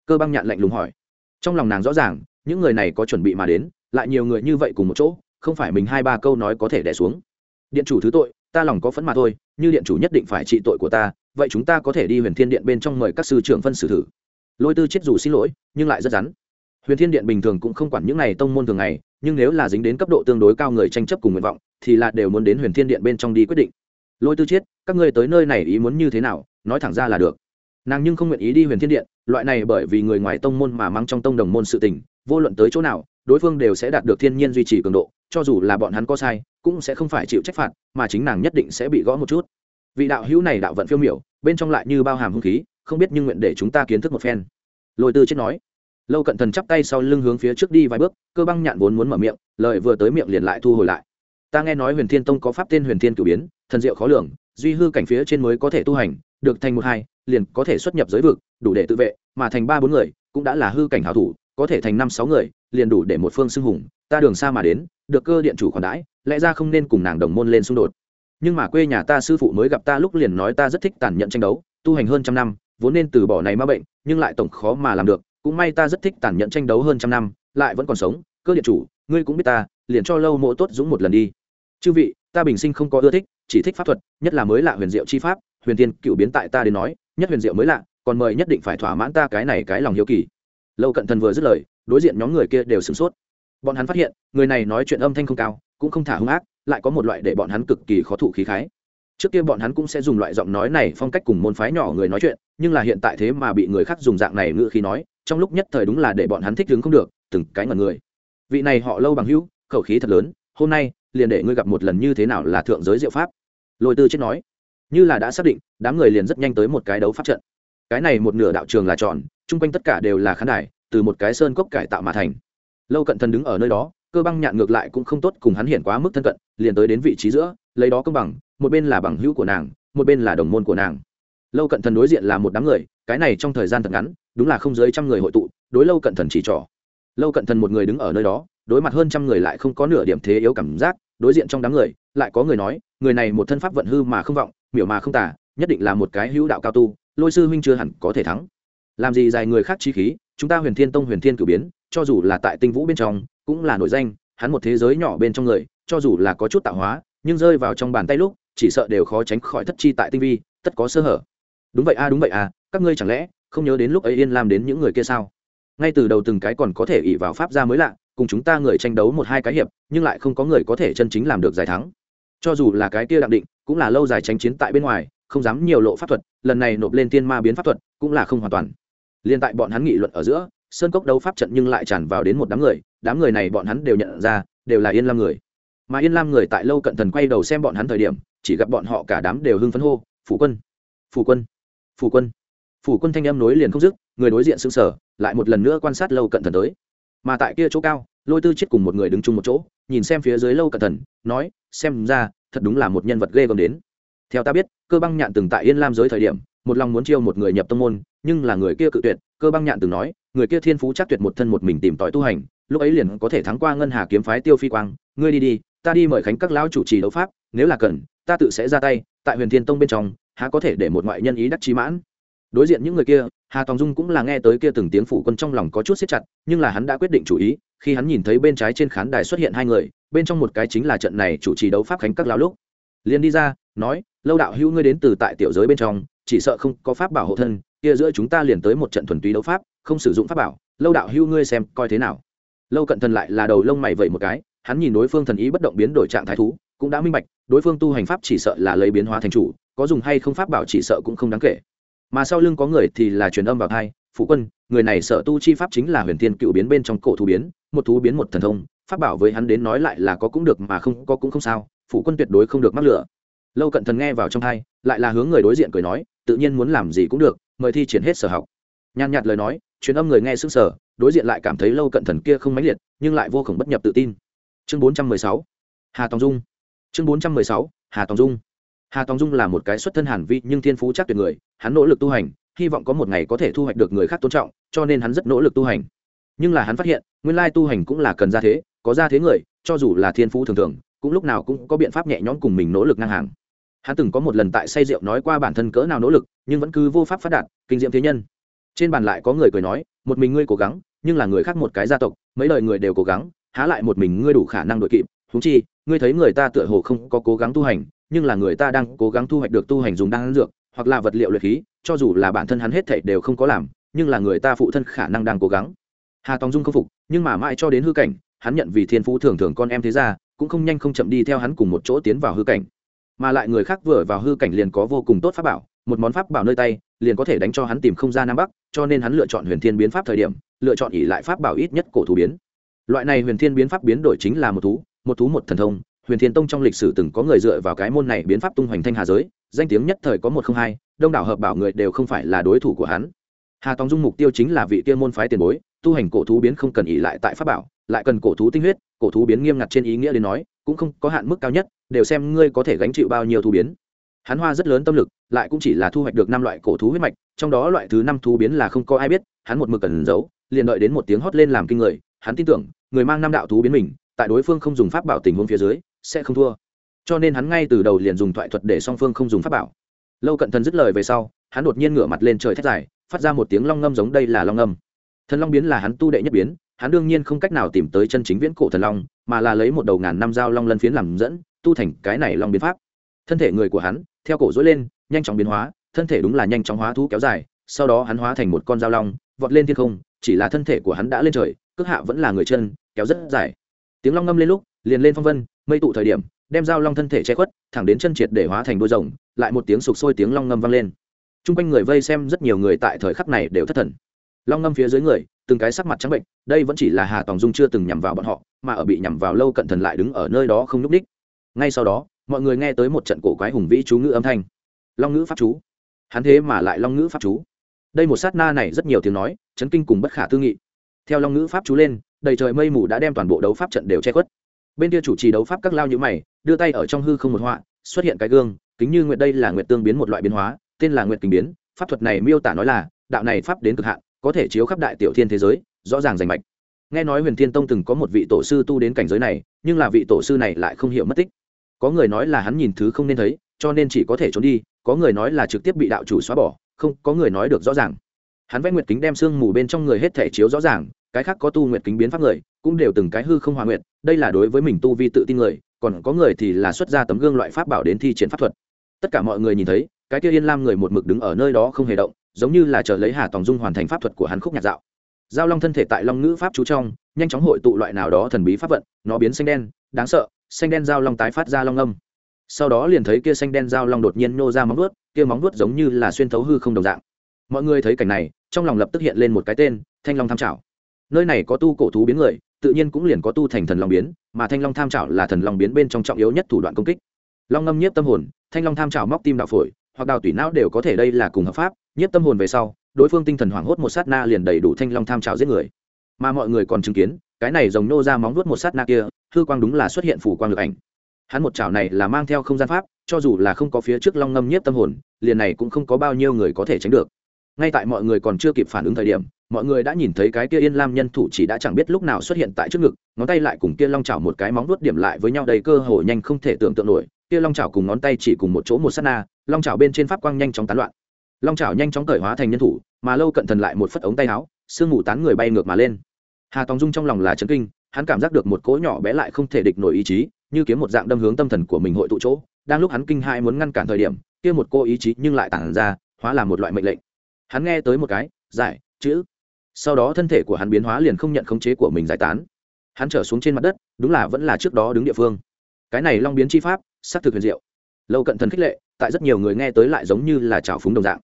Cơ băng nhạn lạnh lùng hỏi. Trong lòng nàng rõ ràng, những người này có chuẩn bị mà đến, lại nhiều người như vậy cùng một chỗ, không phải mình hai ba câu nói có thể đẻ xuống. Điện chủ thứ tội, ta lòng có phẫn mà thôi như điện chủ nhất định phải trị tội của ta, vậy chúng ta có thể đi huyền thiên điện bên trong mời các sư trưởng phân xử thử. Lôi tư chết dù xin lỗi, nhưng lại rất rắn. Huyền thiên điện bình thường cũng không quản những n à y tông môn thường ngày, nhưng nếu là dính đến cấp độ tương đối cao người tranh chấp cùng nguyện vọng, thì là đều muốn đến huyền thiên điện bên trong đi quyết định. Lôi tư chiết các ngươi tới nơi này ý muốn như thế nào, nói thẳng ra là được. Nàng nhưng không nguyện ý đi huyền thiên điện, loại này bởi vì người ngoài tông môn mà mang trong tông đồng môn sự tình, vô luận tới chỗ nào, đối phương đều sẽ đạt được thiên nhiên duy trì cường độ cho dù là bọn hắn có sai, cũng sẽ không phải chịu trách phạt, mà chính nàng nhất định sẽ bị gõ một chút. Vị đạo hữu này đạo vận phiêu miểu, bên trong lại như bao hàm hung khí, không biết nhưng nguyện để chúng ta kiến thức một phen. Lôi tư chết nói. Lâu cận thần chắp tay sau lưng hướng phía trước đi vài bước, cơ băng nhạn vốn muốn mở miệng, lời vừa tới miệng liền lại thu hồi lại. Ta nghe nói huyền thiên tông có pháp tên huyền thiên cử biến, thần diệu khó lường, duy hư cảnh phía trên mới có thể tu hành, được thành một hai, liền có thể xuất nhập giới vực, đủ để tự vệ, mà thành ba bốn người, cũng đã là hư cảnh hảo thủ có thể thành năm sáu người, liền đủ để một phương xưng hùng, ta đường xa mà đến, được cơ điện chủ khoản đãi, lẽ ra không nên cùng nàng đồng môn lên xung đột. Nhưng mà quê nhà ta sư phụ mới gặp ta lúc liền nói ta rất thích tàn nhẫn tranh đấu, tu hành hơn trăm năm, vốn nên từ bỏ này ma bệnh, nhưng lại tổng khó mà làm được, cũng may ta rất thích tàn nhẫn tranh đấu hơn trăm năm, lại vẫn còn sống, cơ điện chủ, ngươi cũng biết ta, liền cho lâu mộ tốt dũng một lần đi. Chư vị, ta bình sinh không có ưa thích, chỉ thích pháp thuật, nhất là mới lạ huyền diệu chi pháp, huyền tiên cựu biến tại ta đến nói, nhất huyền diệu mới lạ, còn mời nhất định phải thỏa mãn ta cái này cái lòng hiếu kỳ lâu cận thần vừa dứt lời, đối diện nhóm người kia đều sửng sốt. Bọn hắn phát hiện, người này nói chuyện âm thanh không cao, cũng không thả hung ác, lại có một loại để bọn hắn cực kỳ khó thụ khí khái. Trước kia bọn hắn cũng sẽ dùng loại giọng nói này phong cách cùng môn phái nhỏ người nói chuyện, nhưng là hiện tại thế mà bị người khác dùng dạng này ngữ khí nói, trong lúc nhất thời đúng là để bọn hắn thích đứng không được, từng cái ngẩn người. Vị này họ lâu bằng hữu, khẩu khí thật lớn, hôm nay, liền để ngươi gặp một lần như thế nào là thượng giới diệu pháp. Lôi tư chết nói, như là đã xác định, đám người liền rất nhanh tới một cái đấu pháp trận cái này một nửa đạo trường là tròn, chung quanh tất cả đều là khán đài, từ một cái sơn cốc cải tạo mà thành. Lâu cận thần đứng ở nơi đó, cơ băng nhạn ngược lại cũng không tốt cùng hắn hiện quá mức thân cận, liền tới đến vị trí giữa, lấy đó công bằng, một bên là bằng hữu của nàng, một bên là đồng môn của nàng. Lâu cận thần đối diện là một đám người, cái này trong thời gian thật ngắn, đúng là không dưới trăm người hội tụ, đối lâu cận thần chỉ trỏ. Lâu cận thần một người đứng ở nơi đó, đối mặt hơn trăm người lại không có nửa điểm thế yếu cảm giác, đối diện trong đám người, lại có người nói, người này một thân pháp vận hư mà không vọng, miểu mà không tả nhất định là một cái hữu đạo cao tu lôi sư huynh chưa hẳn có thể thắng. Làm gì dài người khác chi khí, chúng ta huyền thiên tông huyền thiên cử biến, cho dù là tại tinh vũ bên trong, cũng là nổi danh, hắn một thế giới nhỏ bên trong người, cho dù là có chút tạo hóa, nhưng rơi vào trong bàn tay lúc, chỉ sợ đều khó tránh khỏi thất chi tại tinh vi, tất có sơ hở. Đúng vậy a, đúng vậy a, các ngươi chẳng lẽ không nhớ đến lúc ấy yên làm đến những người kia sao? Ngay từ đầu từng cái còn có thể ỉ vào pháp gia mới lạ, cùng chúng ta người tranh đấu một hai cái hiệp, nhưng lại không có người có thể chân chính làm được giải thắng. Cho dù là cái kia đặng định, cũng là lâu dài tranh chiến tại bên ngoài không dám nhiều lộ pháp thuật, lần này nộp lên tiên ma biến pháp thuật cũng là không hoàn toàn. Liên tại bọn hắn nghị luận ở giữa, sơn cốc đấu pháp trận nhưng lại tràn vào đến một đám người đám người này bọn hắn đều nhận ra, đều là yên lam người. Mà yên lam người tại lâu cận thần quay đầu xem bọn hắn thời điểm, chỉ gặp bọn họ cả đám đều hưng phấn hô, phủ quân phủ quân phủ quân. Phủ quân thanh âm nối liền không dứt, người đối diện xứng sở lại một lần nữa quan sát lâu cận thần tới. Mà tại kia chỗ cao, lôi tư chết cùng một người đứng chung một chỗ, nhìn xem phía dưới lâu cận thần, nói, xem ra, thật đúng là một nhân vật ghê gớm đến theo ta biết, cơ băng nhạn từng tại yên lam giới thời điểm, một lòng muốn chiêu một người nhập tông môn, nhưng là người kia cự tuyệt, cơ băng nhạn từng nói, người kia thiên phú chắc tuyệt một thân một mình tìm tòi tu hành, lúc ấy liền có thể thắng qua ngân hà kiếm phái tiêu phi quang, ngươi đi đi, ta đi mời khánh các lão chủ trì đấu pháp, nếu là cần, ta tự sẽ ra tay, tại huyền thiên tông bên trong, há có thể để một ngoại nhân ý đắc trí mãn. Đối diện những người kia, hà tòng dung cũng là nghe tới kia từng tiếng phủ quân trong lòng có chút siết chặt, nhưng là hắn đã quyết định chủ ý, khi hắn nhìn thấy bên trái trên khán đài xuất hiện hai người, bên trong một cái chính là trận này chủ trì đấu pháp khánh các lão lúc. Liền đi ra, nói lâu đạo hữu ngươi đến từ tại tiểu giới bên trong, chỉ sợ không có pháp bảo hộ thân, kia giữa chúng ta liền tới một trận thuần túy đấu pháp, không sử dụng pháp bảo, lâu đạo hữu ngươi xem coi thế nào. Lâu cận thần lại là đầu lông mày vậy một cái, hắn nhìn đối phương thần ý bất động biến đổi trạng thái thú, cũng đã minh bạch, đối phương tu hành pháp chỉ sợ là lấy biến hóa thành chủ, có dùng hay không pháp bảo chỉ sợ cũng không đáng kể. Mà sau lưng có người thì là truyền âm vào thai, phụ quân, người này sợ tu chi pháp chính là huyền thiên cựu biến bên trong cổ thú biến, một thú biến một thần thông, pháp bảo với hắn đến nói lại là có cũng được mà không có cũng không sao, phụ quân tuyệt đối không được mắc lửa lâu cận thần nghe vào trong thai, lại là hướng người đối diện cười nói, tự nhiên muốn làm gì cũng được, mời thi triển hết sở học. Nhàn nhạt lời nói, truyền âm người nghe sững sờ, đối diện lại cảm thấy lâu cận thần kia không mãnh liệt, nhưng lại vô cùng bất nhập tự tin. Chương bốn trăm mười sáu, hà tòng dung. Chương bốn trăm mười sáu, hà tòng dung. Hà tòng dung là một cái xuất thân hàn vi, nhưng thiên phú chắc tuyệt người, hắn nỗ lực tu hành, hy vọng có một ngày có thể thu hoạch được người khác tôn trọng, cho nên hắn rất nỗ lực tu hành. Nhưng là hắn phát hiện, nguyên lai tu hành cũng là cần ra thế, có ra thế người, cho dù là thiên phú thường thường, cũng lúc nào cũng có biện pháp nhẹ nhõm cùng mình nỗ lực ngang hàng hắn từng có một lần tại say rượu nói qua bản thân cỡ nào nỗ lực, nhưng vẫn cứ vô pháp phát đạt, kinh diệm thế nhân. Trên bàn lại có người cười nói, một mình ngươi cố gắng, nhưng là người khác một cái gia tộc, mấy lời người đều cố gắng, há lại một mình ngươi đủ khả năng đội kịp. Thú chi, ngươi thấy người ta tựa hồ không có cố gắng tu hành, nhưng là người ta đang cố gắng thu hoạch được tu hành dùng đan dược, hoặc là vật liệu luyện khí, cho dù là bản thân hắn hết thảy đều không có làm, nhưng là người ta phụ thân khả năng đang cố gắng. Hà tòng dung không phục, nhưng mà mãi cho đến hư cảnh, hắn nhận vì thiên phú thường thường con em thế ra cũng không nhanh không chậm đi theo hắn cùng một chỗ tiến vào hư cảnh mà lại người khác vừa vào hư cảnh liền có vô cùng tốt pháp bảo, một món pháp bảo nơi tay, liền có thể đánh cho hắn tìm không ra nam bắc, cho nên hắn lựa chọn huyền thiên biến pháp thời điểm, lựa chọn ỉ lại pháp bảo ít nhất cổ thú biến. Loại này huyền thiên biến pháp biến đổi chính là một thú một thú một thần thông, huyền thiên tông trong lịch sử từng có người dựa vào cái môn này biến pháp tung hoành thanh hà giới, danh tiếng nhất thời có một không hai, đông đảo hợp bảo người đều không phải là đối thủ của hắn. Hà tòng dung mục tiêu chính là vị kia môn phái tiền bối, tu hành cổ thú biến không cần ỉ lại tại pháp bảo, lại cần cổ thú tinh huyết, cổ thú biến nghiêm ngặt trên ý nghĩa đến nói cũng không có hạn mức cao nhất, đều xem ngươi có thể gánh chịu bao nhiêu thu biến. Hắn hoa rất lớn tâm lực, lại cũng chỉ là thu hoạch được năm loại cổ thú huyết mạch, trong đó loại thứ năm thú biến là không có ai biết, hắn một mực cần giấu, liền đợi đến một tiếng hót lên làm kinh người, hắn tin tưởng, người mang năm đạo thú biến mình, tại đối phương không dùng pháp bảo tình huống phía dưới, sẽ không thua. Cho nên hắn ngay từ đầu liền dùng thoại thuật để song phương không dùng pháp bảo. Lâu cận thần dứt lời về sau, hắn đột nhiên ngửa mặt lên trời thét dài, phát ra một tiếng long ngâm giống đây là long ngâm. Thần long biến là hắn tu đệ nhất biến, hắn đương nhiên không cách nào tìm tới chân chính viễn cổ thần long mà là lấy một đầu ngàn năm dao long lân phiến làm dẫn, tu thành cái này long biến pháp. Thân thể người của hắn, theo cổ dối lên, nhanh chóng biến hóa, thân thể đúng là nhanh chóng hóa thú kéo dài, sau đó hắn hóa thành một con dao long, vọt lên thiên không, chỉ là thân thể của hắn đã lên trời, cước hạ vẫn là người chân, kéo rất dài. Tiếng long ngâm lên lúc, liền lên phong vân, mây tụ thời điểm, đem dao long thân thể che khuất, thẳng đến chân triệt để hóa thành đôi rồng, lại một tiếng sụp sôi tiếng long ngâm vang lên. T r u n g quanh người vây xem rất nhiều người tại thời khắc này đều thất thần long ngâm phía dưới người, từng cái sắc mặt trắng bệnh, đây vẫn chỉ là hà tòng dung chưa từng nhằm vào bọn họ, mà ở bị nhằm vào lâu cận thần lại đứng ở nơi đó không n ú c ních ngay sau đó, mọi người nghe tới một trận cổ quái hùng vĩ chú ngữ âm thanh. Long ngữ pháp chú. Hắn thế mà lại long ngữ pháp chú. Đây một sát na này rất nhiều tiếng nói, chấn kinh cùng bất khả tư nghị. Theo long ngữ pháp chú lên, đầy trời mây mù đã đem toàn bộ đấu pháp trận đều che khuất. Bên kia chủ trì đấu pháp các lao nhữ mày, đưa tay ở trong hư không một họa, xuất hiện cái gương, kính như nguyện đây là nguyện tương biến một loại biến hóa, tên là nguyện kính biến, pháp thuật này miêu tả nói là, đạo này pháp đến cực hạn có thể chiếu khắp đại tiểu thiên thế giới, rõ ràng rành mạch. Nghe nói huyền thiên tông từng có một vị tổ sư tu đến cảnh giới này, nhưng là vị tổ sư này lại không hiểu mất tích. Có người nói là hắn nhìn thứ không nên thấy, cho nên chỉ có thể trốn đi, có người nói là trực tiếp bị đạo chủ xóa bỏ, không, có người nói được rõ ràng. Hắn vẽ nguyệt kính đem sương mù bên trong người hết thể chiếu rõ ràng, cái khác có tu nguyệt kính biến pháp người, cũng đều từng cái hư không hòa nguyệt, đây là đối với mình tu vi tự tin người, còn có người thì là xuất ra tấm gương loại pháp bảo đến thi triển pháp thuật. Tất cả mọi người nhìn thấy, cái kia yên lam người một mực đứng ở nơi đó không hề động giống như là chờ lấy hà tòng dung hoàn thành pháp thuật của hắn khúc nhạc dạo. Giao long thân thể tại long ngữ pháp chú trong, nhanh chóng hội tụ loại nào đó thần bí pháp vận, nó biến xanh đen, đáng sợ, xanh đen giao long tái phát ra long âm. Sau đó liền thấy kia xanh đen giao long đột nhiên nô ra móng vuốt, kia móng vuốt giống như là xuyên thấu hư không đồng dạng. Mọi người thấy cảnh này, trong lòng lập tức hiện lên một cái tên, thanh long tham trảo nơi này có tu cổ thú biến người, tự nhiên cũng liền có tu thành thần long biến, mà thanh long tham trảo là thần long biến bên trong trọng yếu nhất thủ đoạn công kích. Long ngâm nhiếp tâm hồn, thanh long tham trảo móc tim đạo phổi, hoặc đào tủy não đều có thể đây là cùng hợp pháp nhiếp tâm hồn về sau, đối phương tinh thần hoảng hốt một sát na liền đầy đủ thanh long tham trào giết người. Mà mọi người còn chứng kiến, cái này rồng nô ra móng nuốt một sát na kia, hư quang đúng là xuất hiện phủ quang lực ảnh. Hắn một chảo này là mang theo không gian pháp, cho dù là không có phía trước long ngâm nhiếp tâm hồn, liền này cũng không có bao nhiêu người có thể tránh được. Ngay tại mọi người còn chưa kịp phản ứng thời điểm, mọi người đã nhìn thấy cái kia yên lam nhân thủ chỉ đã chẳng biết lúc nào xuất hiện tại trước ngực, ngón tay lại cùng kia long chảo một cái móng nuốt điểm lại với nhau đầy cơ hồ nhanh không thể tưởng tượng nổi. Kia long chảo cùng ngón tay chỉ cùng một chỗ một sát na, long chảo bên trên pháp quang nhanh chóng tán loạn long chảo nhanh chóng cởi hóa thành nhân thủ, mà lâu cận thần lại một phất ống tay áo, sương mù tán người bay ngược mà lên. Hà tòng dung trong lòng là chấn kinh, hắn cảm giác được một cỗ nhỏ bé lại không thể địch nổi ý chí, như kiếm một dạng đâm hướng tâm thần của mình hội tụ chỗ. Đang lúc hắn kinh hai muốn ngăn cản thời điểm, kia một cô ý chí nhưng lại tản ra, hóa là một loại mệnh lệnh. Hắn nghe tới một cái, giải, chữ. Sau đó thân thể của hắn biến hóa liền không nhận khống chế của mình giải tán. Hắn trở xuống trên mặt đất, đúng là vẫn là trước đó đứng địa phương. Cái này long biến chi pháp xác thực huyền diệu. Lâu cận thần khích lệ, tại rất nhiều người nghe tới lại giống như là trào phúng đồng dạng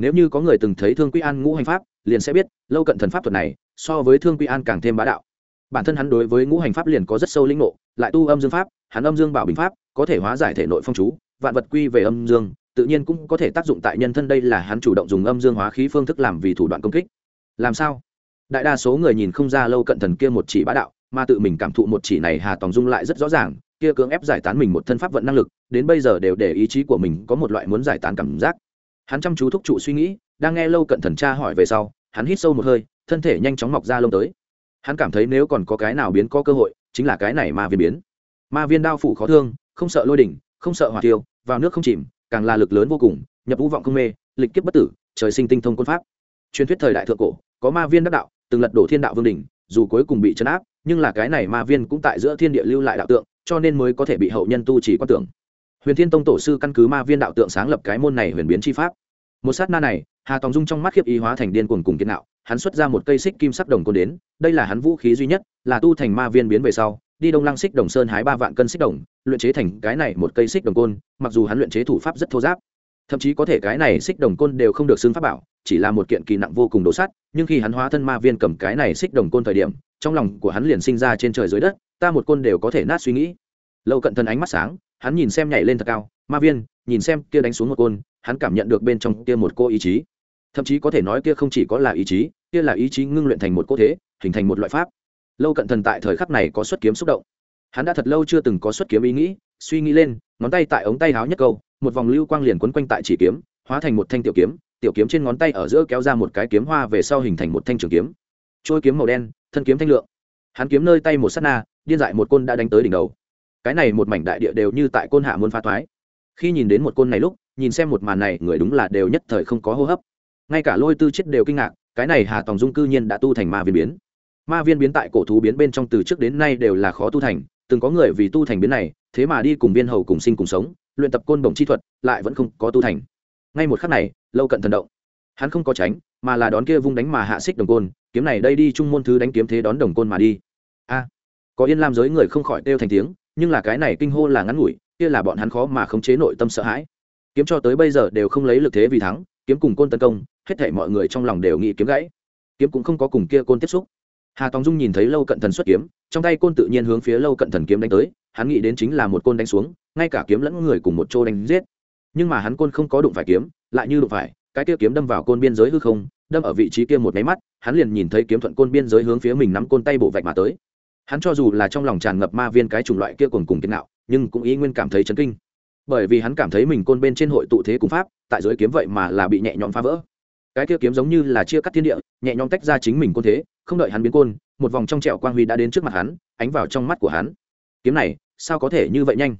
nếu như có người từng thấy thương quy an ngũ hành pháp, liền sẽ biết, lâu cận thần pháp thuật này, so với thương quy an càng thêm bá đạo. Bản thân hắn đối với ngũ hành pháp liền có rất sâu linh ngộ, lại tu âm dương pháp, hắn âm dương bảo bình pháp, có thể hóa giải thể nội phong chú, vạn vật quy về âm dương, tự nhiên cũng có thể tác dụng tại nhân thân đây là hắn chủ động dùng âm dương hóa khí phương thức làm vì thủ đoạn công kích. Làm sao? Đại đa số người nhìn không ra lâu cận thần kia một chỉ bá đạo, mà tự mình cảm thụ một chỉ này hà tòng dung lại rất rõ ràng, kia cưỡng ép giải tán mình một thân pháp vận năng lực, đến bây giờ đều để ý chí của mình có một loại muốn giải tán cảm giác hắn chăm chú thúc trụ suy nghĩ, đang nghe lâu cận thần tra hỏi về sau, hắn hít sâu một hơi, thân thể nhanh chóng mọc ra lông tới. Hắn cảm thấy nếu còn có cái nào biến có cơ hội, chính là cái này ma viên biến. Ma viên đao phủ khó thương, không sợ lôi đỉnh, không sợ hỏa tiêu vào nước không chìm, càng là lực lớn vô cùng, nhập vũ vọng không mê, lịch kiếp bất tử, trời sinh tinh thông quân pháp. Truyền thuyết thời đại thượng cổ, có ma viên đắc đạo, từng lật đổ thiên đạo vương đình dù cuối cùng bị chấn áp, nhưng là cái này ma viên cũng tại giữa thiên địa lưu lại đạo tượng, cho nên mới có thể bị hậu nhân tu chỉ quan tưởng huyền thiên tông tổ sư căn cứ ma viên đạo tượng sáng lập cái môn này huyền biến chi pháp. Một sát na này, hà tòng dung trong mắt khiếp ý hóa thành điên cuồng cùng kiến nạo hắn xuất ra một cây xích kim sắc đồng côn đến, đây là hắn vũ khí duy nhất, là tu thành ma viên biến về sau, đi đông lăng xích đồng sơn hái ba vạn cân xích đồng, luyện chế thành cái này một cây xích đồng côn, mặc dù hắn luyện chế thủ pháp rất thô giáp, thậm chí có thể cái này xích đồng côn đều không được xưng pháp bảo, chỉ là một kiện kỳ nặng vô cùng đồ sắt, nhưng khi hắn hóa thân ma viên cầm cái này xích đồng côn thời điểm, trong lòng của hắn liền sinh ra trên trời dưới đất, ta một côn đều có thể nát suy nghĩ. Lâu cận thân ánh mắt sáng hắn nhìn xem nhảy lên thật cao, ma viên, nhìn xem kia đánh xuống một côn, hắn cảm nhận được bên trong kia một cô ý chí. Thậm chí có thể nói kia không chỉ có là ý chí, kia là ý chí ngưng luyện thành một cô thế, hình thành một loại pháp. Lâu cận thần tại thời khắc này có xuất kiếm xúc động. Hắn đã thật lâu chưa từng có xuất kiếm ý nghĩ, suy nghĩ lên, ngón tay tại ống tay háo nhất câu, một vòng lưu quang liền quấn quanh tại chỉ kiếm, hóa thành một thanh tiểu kiếm tiểu kiếm trên ngón tay ở giữa kéo ra một cái kiếm hoa về sau hình thành một thanh trường kiếm. Trôi kiếm màu đen, thân kiếm thanh lượng. Hắn kiếm nơi tay một s á t na, điên dại một côn đã đánh tới đỉnh đầu cái này một mảnh đại địa đều như tại côn hạ muốn phá thoái. Khi nhìn đến một côn này lúc, nhìn xem một màn này, người đúng là đều nhất thời không có hô hấp. Ngay cả lôi tư chết đều kinh ngạc, cái này hà tòng dung cư nhiên đã tu thành ma viên biến. Ma viên biến tại cổ thú biến bên trong từ trước đến nay đều là khó tu thành, từng có người vì tu thành biến này, thế mà đi cùng viên hầu cùng sinh cùng sống, luyện tập côn đồng chi thuật, lại vẫn không có tu thành. Ngay một khắc này, lâu cận thần động. Hắn không có tránh, mà là đón kia vung đánh mà hạ xích đồng côn, kiếm này đây đi trung môn thứ đánh kiếm thế đón đồng côn mà đi. A, có yên lam giới người không khỏi đeo thành tiếng nhưng là cái này kinh hô là ngắn ngủi, kia là bọn hắn khó mà khống chế nội tâm sợ hãi. Kiếm cho tới bây giờ đều không lấy lực thế vì thắng, kiếm cùng côn tấn công, hết thể mọi người trong lòng đều nghĩ kiếm gãy. Kiếm cũng không có cùng kia côn tiếp xúc. Hà tòng dung nhìn thấy lâu cận thần xuất kiếm, trong tay côn tự nhiên hướng phía lâu cận thần kiếm đánh tới, hắn nghĩ đến chính là một côn đánh xuống, ngay cả kiếm lẫn người cùng một chỗ đánh giết. Nhưng mà hắn côn không có đụng phải kiếm, lại như đụng phải, cái kia kiếm đâm vào côn biên giới hư không, đâm ở vị trí kia một máy mắt, hắn liền nhìn thấy kiếm thuận côn biên giới hướng phía mình nắm côn tay bộ vạch mà tới hắn cho dù là trong lòng tràn ngập ma viên cái chủng loại kia cùng cùng kiên nạo nhưng cũng ý nguyên cảm thấy chấn kinh. Bởi vì hắn cảm thấy mình côn bên trên hội tụ thế cùng pháp, tại giới kiếm vậy mà là bị nhẹ nhõm phá vỡ. Cái kia kiếm giống như là chia cắt thiên địa, nhẹ nhõm tách ra chính mình côn thế, không đợi hắn biến côn, một vòng trong trẹo quang huy đã đến trước mặt hắn, ánh vào trong mắt của hắn. Kiếm này, sao có thể như vậy nhanh?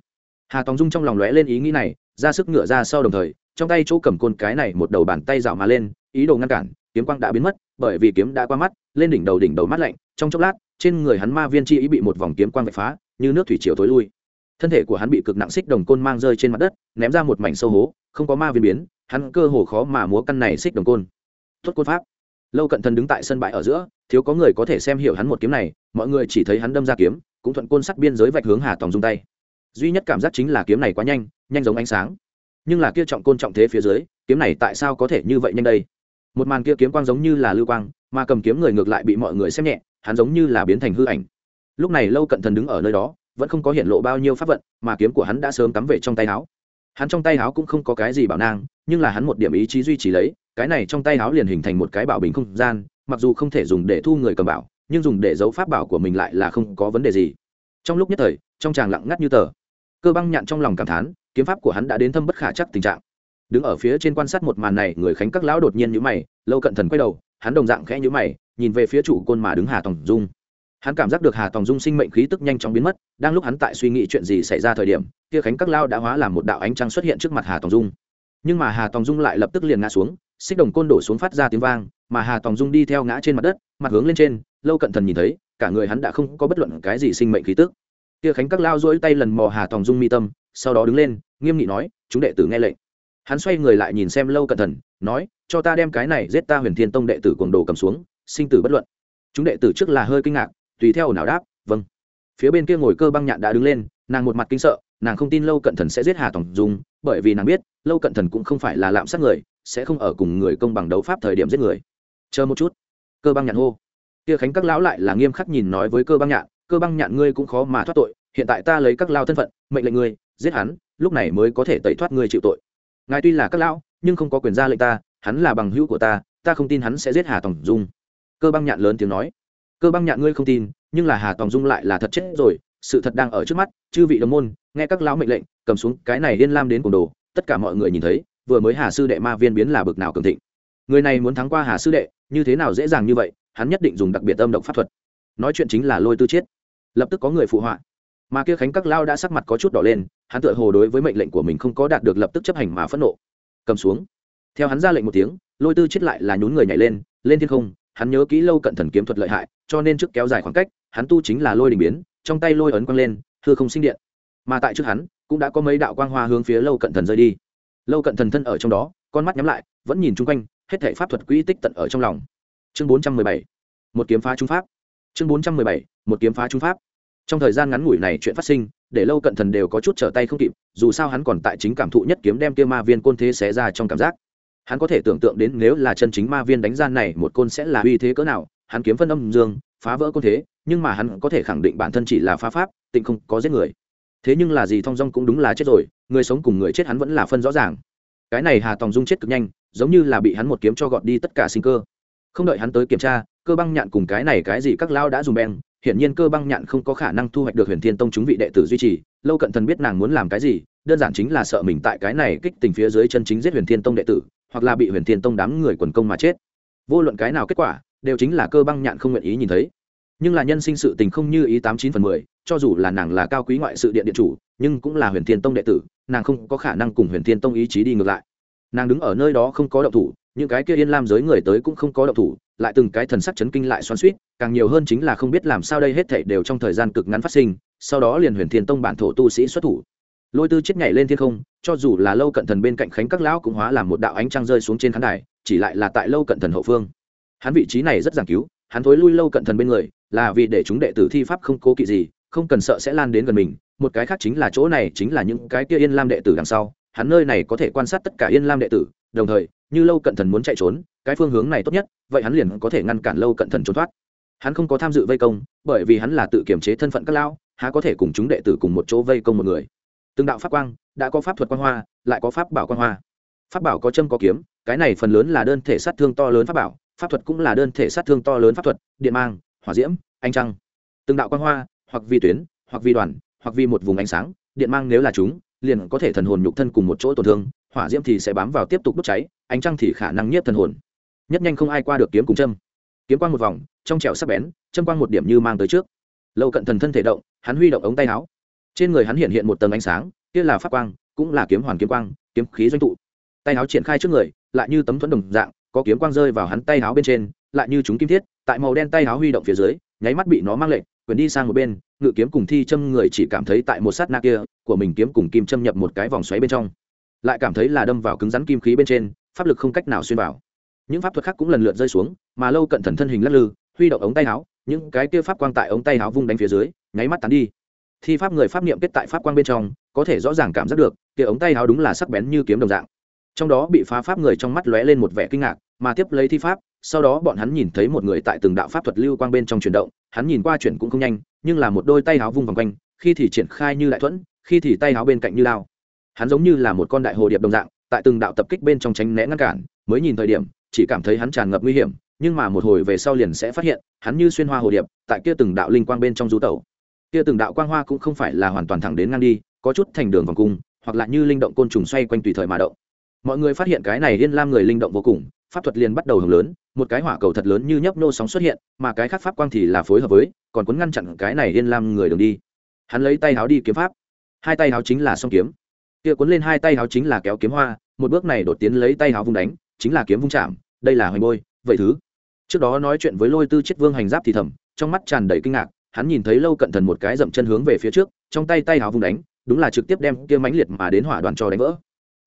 Hà tòng dung trong lòng lóe lên ý nghĩ này, ra sức ngựa ra sau đồng thời, trong tay chỗ cầm côn cái này một đầu bàn tay dạo mà lên, ý đồ ngăn cản, kiếm quang đã biến mất, bởi vì kiếm đã qua mắt, lên đỉnh đầu đỉnh đầu mắt lạnh, trong chốc lát trên người hắn ma viên chi ý bị một vòng kiếm quang vạch phá, như nước thủy chiều tối lui. Thân thể của hắn bị cực nặng xích đồng côn mang rơi trên mặt đất, ném ra một mảnh sâu hố, không có ma viên biến, hắn cơ hồ khó mà múa căn này xích đồng côn. Tuất côn pháp. Lâu cận thần đứng tại sân bãi ở giữa, thiếu có người có thể xem hiểu hắn một kiếm này, mọi người chỉ thấy hắn đâm ra kiếm, cũng thuận côn sắt biên giới vạch hướng hà tòng dung tay. Duy nhất cảm giác chính là kiếm này quá nhanh nhanh giống ánh sáng. Nhưng là kia trọng côn trọng thế phía dưới, kiếm này tại sao có thể như vậy nhanh đây? Một màn kia kiếm quang giống như là lưu quang, mà cầm kiếm người ngược lại bị mọi người xem nhẹ hắn giống như là biến thành hư ảnh. Lúc này lâu cận thần đứng ở nơi đó, vẫn không có hiện lộ bao nhiêu pháp vận, mà kiếm của hắn đã sớm cắm về trong tay áo. Hắn trong tay áo cũng không có cái gì bảo nang, nhưng là hắn một điểm ý chí duy trì lấy, cái này trong tay áo liền hình thành một cái bảo bình không gian, mặc dù không thể dùng để thu người cầm bảo, nhưng dùng để giấu pháp bảo của mình lại là không có vấn đề gì. Trong lúc nhất thời, trong tràng lặng ngắt như tờ. Cơ băng nhạn trong lòng cảm thán, kiếm pháp của hắn đã đến thâm bất khả chắc tình trạng. Đứng ở phía trên quan sát một màn này, người khánh các lão đột nhiên nhữ mày, lâu cận thần quay đầu hắn đồng dạng khẽ nhíu mày, nhìn về phía chủ côn mà đứng hà tòng dung. Hắn cảm giác được hà tòng dung sinh mệnh khí tức nhanh chóng biến mất, đang lúc hắn tại suy nghĩ chuyện gì xảy ra thời điểm, kia khánh các lao đã hóa làm một đạo ánh trăng xuất hiện trước mặt hà tòng dung. Nhưng mà hà tòng dung lại lập tức liền ngã xuống, xích đồng côn đổ xuống phát ra tiếng vang, mà hà tòng dung đi theo ngã trên mặt đất, mặt hướng lên trên, lâu cận thần nhìn thấy, cả người hắn đã không có bất luận cái gì sinh mệnh khí tức. Kia khánh các lao duỗi tay lần mò hà tòng dung mi tâm, sau đó đứng lên, nghiêm nghị nói, chúng đệ tử nghe lệnh. Hắn xoay người lại nhìn xem lâu cận thần, nói cho ta đem cái này giết ta huyền thiên tông đệ tử cuồng đồ cầm xuống, sinh tử bất luận. Chúng đệ tử trước là hơi kinh ngạc, tùy theo nào đáp vâng. Phía bên kia ngồi cơ băng nhạn đã đứng lên, nàng một mặt kinh sợ, nàng không tin lâu cận thần sẽ giết hà tổng dung, bởi vì nàng biết, lâu cận thần cũng không phải là lạm sát người, sẽ không ở cùng người công bằng đấu pháp thời điểm giết người. Chờ một chút. Cơ băng nhạn hô. Kia khánh các lão lại là nghiêm khắc nhìn nói với cơ băng nhạn, cơ băng nhạn ngươi cũng khó mà thoát tội, hiện tại ta lấy các lao thân phận, mệnh lệnh ngươi, giết hắn, lúc này mới có thể tẩy thoát ngươi chịu tội. Ngài tuy là các lão, nhưng không có quyền ra lệnh ta hắn là bằng hữu của ta ta không tin hắn sẽ giết hà tòng dung. Cơ băng nhạn lớn tiếng nói. Cơ băng nhạn ngươi không tin, nhưng là hà tòng dung lại là thật chết rồi, sự thật đang ở trước mắt, chư vị đồng môn, nghe các lão mệnh lệnh, cầm xuống cái này liên lam đến cùng đồ, tất cả mọi người nhìn thấy, vừa mới hà sư đệ ma viên biến là bực nào cường thịnh. Người này muốn thắng qua hà sư đệ, như thế nào dễ dàng như vậy, hắn nhất định dùng đặc biệt âm độc pháp thuật. Nói chuyện chính là lôi tư chiết lập tức có người phụ họa. Mà kia khánh các lao đã sắc mặt có chút đỏ lên, hắn tựa hồ đối với mệnh lệnh của mình không có đạt được lập tức chấp hành mà phẫn nộ. Cầm xuống theo hắn ra lệnh một tiếng, lôi tư chết lại là nhún người nhảy lên lên thiên không, hắn nhớ kỹ lâu cận thần kiếm thuật lợi hại, cho nên trước kéo dài khoảng cách, hắn tu chính là lôi đình biến, trong tay lôi ấn quang lên thưa không sinh điện. Mà tại trước hắn, cũng đã có mấy đạo quang hoa hướng phía lâu cận thần rơi đi. Lâu cận thần thân ở trong đó, con mắt nhắm lại, vẫn nhìn chung quanh, hết thể pháp thuật quỹ tích tận ở trong lòng. Chương bốn trăm mười bảy, một kiếm phá trung pháp. Chương bốn trăm mười bảy, một kiếm phá trung pháp. Trong thời gian ngắn ngủi này chuyện phát sinh, để lâu cận thần đều có chút trở tay không kịp, dù sao hắn còn tại chính cảm thụ nhất kiếm đem kia ma viên côn thế xé ra trong cảm giác hắn có thể tưởng tượng đến nếu là chân chính ma viên đánh gian này một côn sẽ là uy thế cỡ nào, hắn kiếm phân âm dương, phá vỡ côn thế, nhưng mà hắn có thể khẳng định bản thân chỉ là phá pháp, tịnh không có giết người. Thế nhưng là gì thong dong cũng đúng là chết rồi, người sống cùng người chết hắn vẫn là phân rõ ràng. Cái này hà tòng dung chết cực nhanh, giống như là bị hắn một kiếm cho gọt đi tất cả sinh cơ. Không đợi hắn tới kiểm tra, cơ băng nhạn cùng cái này cái gì các lao đã dùng beng, hiển nhiên cơ băng nhạn không có khả năng thu hoạch được huyền thiên tông chúng vị đệ tử duy trì, lâu cận thần biết nàng muốn làm cái gì, đơn giản chính là sợ mình tại cái này kích tình phía dưới chân chính giết huyền thiên tông đệ tử hoặc là bị huyền thiên tông đám người quần công mà chết. Vô luận cái nào kết quả, đều chính là cơ băng nhạn không nguyện ý nhìn thấy. Nhưng là nhân sinh sự tình không như ý tám chín phần mười, cho dù là nàng là cao quý ngoại sự điện điện chủ, nhưng cũng là huyền thiên tông đệ tử, nàng không có khả năng cùng huyền thiên tông ý chí đi ngược lại. Nàng đứng ở nơi đó không có động thủ, những cái kia yên lam giới người tới cũng không có động thủ, lại từng cái thần sắc chấn kinh lại xoắn suýt càng nhiều hơn chính là không biết làm sao đây hết thảy đều trong thời gian cực ngắn phát sinh, sau đó liền huyền thiên tông bản thổ tu sĩ xuất thủ lôi tư chết nhảy lên thiên không cho dù là lâu cận thần bên cạnh khánh các lão cũng hóa làm một đạo ánh trăng rơi xuống trên khán đài chỉ lại là tại lâu cận thần hậu phương. Hắn vị trí này rất giảng cứu hắn thối lui lâu cận thần bên người là vì để chúng đệ tử thi pháp không cố kỵ gì không cần sợ sẽ lan đến gần mình một cái khác chính là chỗ này chính là những cái kia yên lam đệ tử đằng sau hắn nơi này có thể quan sát tất cả yên lam đệ tử đồng thời như lâu cận thần muốn chạy trốn cái phương hướng này tốt nhất vậy hắn liền có thể ngăn cản lâu cận thần trốn thoát. Hắn không có tham dự vây công bởi vì hắn là tự kiềm chế thân phận các lão, há có thể cùng chúng đệ tử cùng một chỗ vây công một người từng đạo pháp quang đã có pháp thuật quang hoa, lại có pháp bảo quang hoa. Pháp bảo có châm có kiếm, cái này phần lớn là đơn thể sát thương to lớn pháp bảo, pháp thuật cũng là đơn thể sát thương to lớn pháp thuật, điện mang, hỏa diễm, ánh trăng. Từng đạo quang hoa, hoặc vi tuyến, hoặc vi đoàn, hoặc vi một vùng ánh sáng, điện mang nếu là chúng, liền có thể thần hồn nhục thân cùng một chỗ tổn thương, hỏa diễm thì sẽ bám vào tiếp tục đốt cháy, ánh trăng thì khả năng nhiếp thần hồn. Nhất nhanh không ai qua được kiếm cùng châm. Kiếm quang một vòng, trong trẻo sắc bén, châm quang một điểm như mang tới trước. Lâu cận thần thân thể động, hắn huy động ống tay áo trên người hắn hiện hiện một tầng ánh sáng, kia là pháp quang, cũng là kiếm hoàn kiếm quang, kiếm khí doanh tụ. Tay áo triển khai trước người, lại như tấm thuẫn đồng dạng, có kiếm quang rơi vào hắn tay áo bên trên, lại như chúng kim thiết, tại màu đen tay áo huy động phía dưới, nháy mắt bị nó mang lệnh quyền đi sang một bên, ngự kiếm cùng thi châm người chỉ cảm thấy tại một sát na kia, của mình kiếm cùng kim châm nhập một cái vòng xoáy bên trong. Lại cảm thấy là đâm vào cứng rắn kim khí bên trên, pháp lực không cách nào xuyên vào. Những pháp thuật khác cũng lần lượt rơi xuống, mà lâu cận thần thân hình lắc lư, huy động ống tay áo, những cái kia pháp quang tại ống tay áo vung đánh phía dưới, nháy mắt tán đi thi pháp người pháp niệm kết tại pháp quang bên trong, có thể rõ ràng cảm giác được, kia ống tay áo đúng là sắc bén như kiếm đồng dạng. Trong đó bị phá pháp người trong mắt lóe lên một vẻ kinh ngạc, mà tiếp lấy thi pháp, sau đó bọn hắn nhìn thấy một người tại từng đạo pháp thuật lưu quang bên trong chuyển động, hắn nhìn qua chuyển cũng không nhanh, nhưng là một đôi tay áo vung vòng quanh, khi thì triển khai như đại thuẫn, khi thì tay áo bên cạnh như lao. Hắn giống như là một con đại hồ điệp đồng dạng, tại từng đạo tập kích bên trong tránh né ngăn cản, mới nhìn thời điểm, chỉ cảm thấy hắn tràn ngập nguy hiểm, nhưng mà một hồi về sau liền sẽ phát hiện, hắn như xuyên hoa hồ điệp, tại kia từng đạo linh quang bên trong rú tẩu kia từng đạo quang hoa cũng không phải là hoàn toàn thẳng đến ngang đi, có chút thành đường vòng cung, hoặc là như linh động côn trùng xoay quanh tùy thời mà động. Mọi người phát hiện cái này liên lam người linh động vô cùng, pháp thuật liền bắt đầu hưởng lớn, một cái hỏa cầu thật lớn như nhấp nô sóng xuất hiện, mà cái khác pháp quang thì là phối hợp với, còn cuốn ngăn chặn cái này liên lam người đường đi. Hắn lấy tay háo đi kiếm pháp. Hai tay háo chính là song kiếm. Kia cuốn lên hai tay háo chính là kéo kiếm hoa, một bước này đột tiến lấy tay háo vung đánh, chính là kiếm vung chạm, đây là hoành bôi, vậy thứ. Trước đó nói chuyện với lôi tư chết vương hành giáp thì thầm, trong mắt tràn đầy kinh ngạc hắn nhìn thấy lâu cận thần một cái dậm chân hướng về phía trước, trong tay tay hào vung đánh, đúng là trực tiếp đem kia mãnh liệt mà đến hỏa đoàn cho đánh vỡ.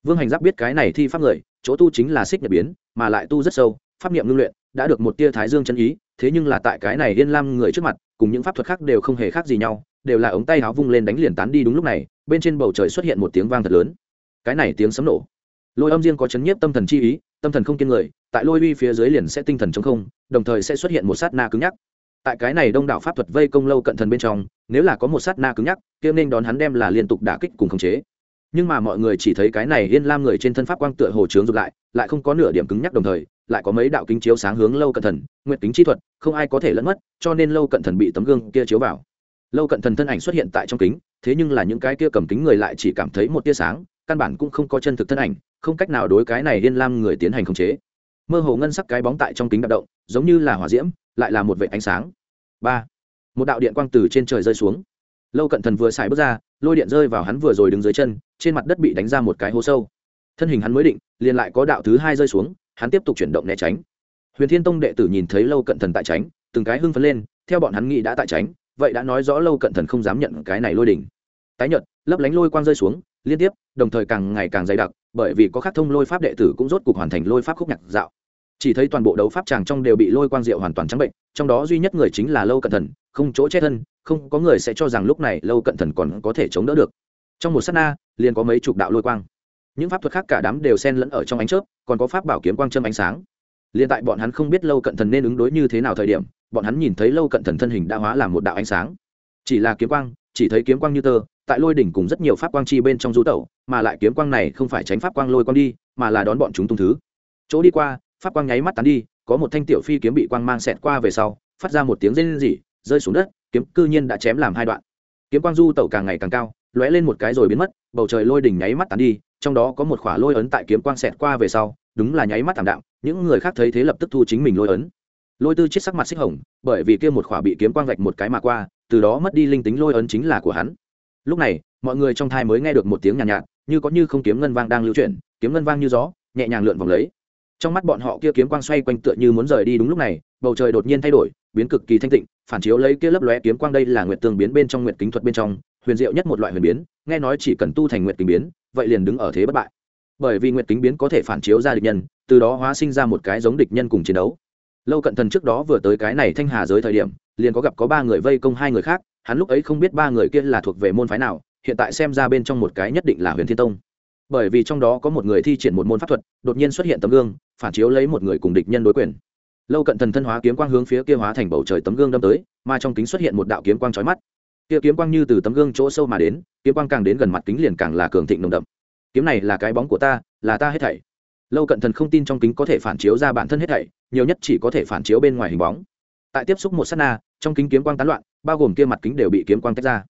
Vương hành giáp biết cái này thi pháp người, chỗ tu chính là xích nhật biến, mà lại tu rất sâu, pháp niệm ngưng luyện, đã được một tia thái dương chân ý, thế nhưng là tại cái này yên lam người trước mặt, cùng những pháp thuật khác đều không hề khác gì nhau, đều là ống tay áo vung lên đánh liền tán đi đúng lúc này, bên trên bầu trời xuất hiện một tiếng vang thật lớn. Cái này tiếng sấm nổ. Lôi âm riêng có chấn nhiếp tâm thần chi ý, tâm thần không kiên người, tại lôi uy phía dưới liền sẽ tinh thần chống không, đồng thời sẽ xuất hiện một sát na cứng nhắc tại cái này đông đảo pháp thuật vây công lâu cận thần bên trong, nếu là có một sát na cứng nhắc, kia nên đón hắn đem là liên tục đả kích cùng khống chế. Nhưng mà mọi người chỉ thấy cái này yên lam người trên thân pháp quang tựa hồ trướng rụt lại lại không có nửa điểm cứng nhắc đồng thời, lại có mấy đạo kính chiếu sáng hướng lâu cận thần nguyện kính chi thuật, không ai có thể lẫn mất, cho nên lâu cận thần bị tấm gương kia chiếu vào. Lâu cận thần thân ảnh xuất hiện tại trong kính, thế nhưng là những cái kia cầm kính người lại chỉ cảm thấy một tia sáng, căn bản cũng không có chân thực thân ảnh, không cách nào đối cái này yên lam người tiến hành khống chế. Mơ hồ ngân sắc cái bóng tại trong kính đạp động, giống như là hỏa diễm lại là một vệ ánh sáng. Ba. Một đạo điện quang từ trên trời rơi xuống. Lâu cận thần vừa xài bước ra, lôi điện rơi vào hắn vừa rồi đứng dưới chân, trên mặt đất bị đánh ra một cái hố sâu. Thân hình hắn mới định, liền lại có đạo thứ hai rơi xuống, hắn tiếp tục chuyển động né tránh. Huyền thiên tông đệ tử nhìn thấy lâu cận thần tại tránh, từng cái hưng phấn lên, theo bọn hắn nghĩ đã tại tránh, vậy đã nói rõ lâu cận thần không dám nhận cái này lôi đỉnh. Tái nhật lấp lánh lôi quang rơi xuống, liên tiếp, đồng thời càng ngày càng dày đặc, bởi vì có khắc thông lôi pháp đệ tử cũng rốt cuộc hoàn thành lôi pháp khúc nhạc dạo chỉ thấy toàn bộ đấu pháp tràng trong đều bị lôi quang diệu hoàn toàn trắng bệnh, trong đó duy nhất người chính là lâu cận thần, không chỗ che thân không có người sẽ cho rằng lúc này lâu cận thần còn có thể chống đỡ được. Trong một s á t na, liền có mấy chục đạo lôi quang. Những pháp thuật khác cả đám đều xen lẫn ở trong ánh chớp, còn có pháp bảo kiếm quang châm ánh sáng. Liền tại bọn hắn không biết lâu cận thần nên ứng đối như thế nào thời điểm, bọn hắn nhìn thấy lâu cận thần thân hình đã hóa làm một đạo ánh sáng. Chỉ là kiếm quang, chỉ thấy kiếm quang như tơ, tại lôi đỉnh cùng rất nhiều pháp quang chi bên trong rú tẩu, mà lại kiếm quang này không phải tránh pháp quang lôi quang đi, mà là đón bọn chúng tung thứ. Chỗ đi qua pháp quang nháy mắt tán đi có một thanh tiểu phi kiếm bị quang mang xẹt qua về sau phát ra một tiếng rên rỉ rơi xuống đất kiếm cư nhiên đã chém làm hai đoạn. Kiếm quang du tẩu càng ngày càng cao lóe lên một cái rồi biến mất bầu trời lôi đỉnh nháy mắt tán đi trong đó có một khỏa lôi ấn tại kiếm quang xẹt qua về sau đúng là nháy mắt thảm đạm những người khác thấy thế lập tức thu chính mình lôi ấn. Lôi tư chết sắc mặt xích hồng bởi vì kia một khỏa bị kiếm quang vạch một cái mà qua từ đó mất đi linh tính lôi ấn chính là của hắn. Lúc này mọi người trong thai mới nghe được một tiếng nhàn nhạt, nhạt như có như không kiếm ngân vang đang lưu chuyển kiếm ngân vang như gió nhẹ nhàng lượn vòng lấy trong mắt bọn họ kia kiếm quang xoay quanh tựa như muốn rời đi đúng lúc này, bầu trời đột nhiên thay đổi, biến cực kỳ thanh tịnh, phản chiếu lấy kia lấp lóe kiếm quang đây là nguyệt tương biến bên trong nguyệt kính thuật bên trong, huyền diệu nhất một loại huyền biến, nghe nói chỉ cần tu thành nguyệt kính biến, vậy liền đứng ở thế bất bại. Bởi vì nguyệt kính biến có thể phản chiếu ra địch nhân, từ đó hóa sinh ra một cái giống địch nhân cùng chiến đấu. Lâu cận thần trước đó vừa tới cái này thanh hà giới thời điểm, liền có gặp có ba người vây công hai người khác, hắn lúc ấy không biết ba người kia là thuộc về môn phái nào, hiện tại xem ra bên trong một cái nhất định là huyền thiên tông bởi vì trong đó có một người thi triển một môn pháp thuật, đột nhiên xuất hiện tấm gương, phản chiếu lấy một người cùng địch nhân đối quyền. Lâu cận thần thân hóa kiếm quang hướng phía kia hóa thành bầu trời tấm gương đâm tới, mà trong kính xuất hiện một đạo kiếm quang trói mắt. Kia kiếm quang như từ tấm gương chỗ sâu mà đến, kiếm quang càng đến gần mặt kính liền càng là cường thịnh nồng đậm. Kiếm này là cái bóng của ta, là ta hết thảy. Lâu cận thần không tin trong kính có thể phản chiếu ra bản thân hết thảy, nhiều nhất chỉ có thể phản chiếu bên ngoài hình bóng. Tại tiếp xúc một s á t na, trong kính kiếm quang tán loạn, bao gồm kia mặt kính đều bị kiếm quang tách ra.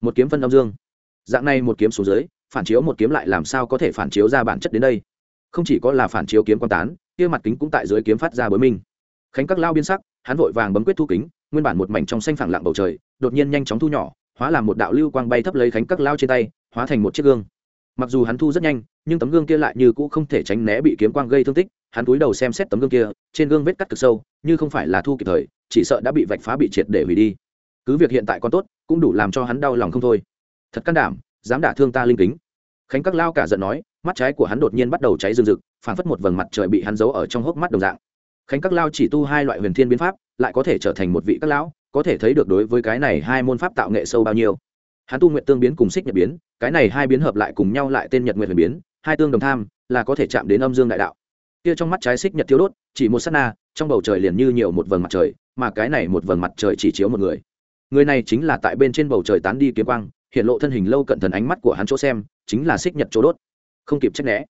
Một kiếm phân âm dương. Dạng này một kiếm xuống dưới phản chiếu một kiếm lại làm sao có thể phản chiếu ra bản chất đến đây? Không chỉ có là phản chiếu kiếm quan tán, kia mặt kính cũng tại dưới kiếm phát ra bới minh. Khánh các lao biên sắc, hắn vội vàng bấm quyết thu kính, nguyên bản một mảnh trong xanh phẳng lặng bầu trời, đột nhiên nhanh chóng thu nhỏ, hóa làm một đạo lưu quang bay thấp lấy khánh các lao trên tay, hóa thành một chiếc gương. Mặc dù hắn thu rất nhanh, nhưng tấm gương kia lại như cũ không thể tránh né bị kiếm quang gây thương tích, hắn cúi đầu xem xét tấm gương kia, trên gương vết cắt cực sâu, như không phải là thu kịp thời, chỉ sợ đã bị vạch phá bị triệt để hủy đi. Cứ việc hiện tại còn tốt, cũng đủ làm cho hắn đau lòng không thôi. Thật can đảm dám đả thương ta linh kính. Khánh các lao cả giận nói, mắt trái của hắn đột nhiên bắt đầu cháy rừng rực phản phất một vầng mặt trời bị hắn giấu ở trong hốc mắt đồng dạng. Khánh các lao chỉ tu hai loại huyền thiên biến pháp, lại có thể trở thành một vị các lão, có thể thấy được đối với cái này hai môn pháp tạo nghệ sâu bao nhiêu. Hắn tu nguyện tương biến cùng xích nhật biến, cái này hai biến hợp lại cùng nhau lại tên nhật nguyện huyền biến, hai tương đồng tham, là có thể chạm đến âm dương đại đạo. Kia trong mắt trái xích nhật thiếu đốt, chỉ một sát na, trong bầu trời liền như nhiều một vầng mặt trời, mà cái này một vầng mặt trời chỉ chiếu một người. Người này chính là tại bên trên bầu trời tán đi kiếm quang hiện lộ thân hình lâu cận thần ánh mắt của hắn chỗ xem, chính là xích nhật chỗ đốt. Không kịp trách né.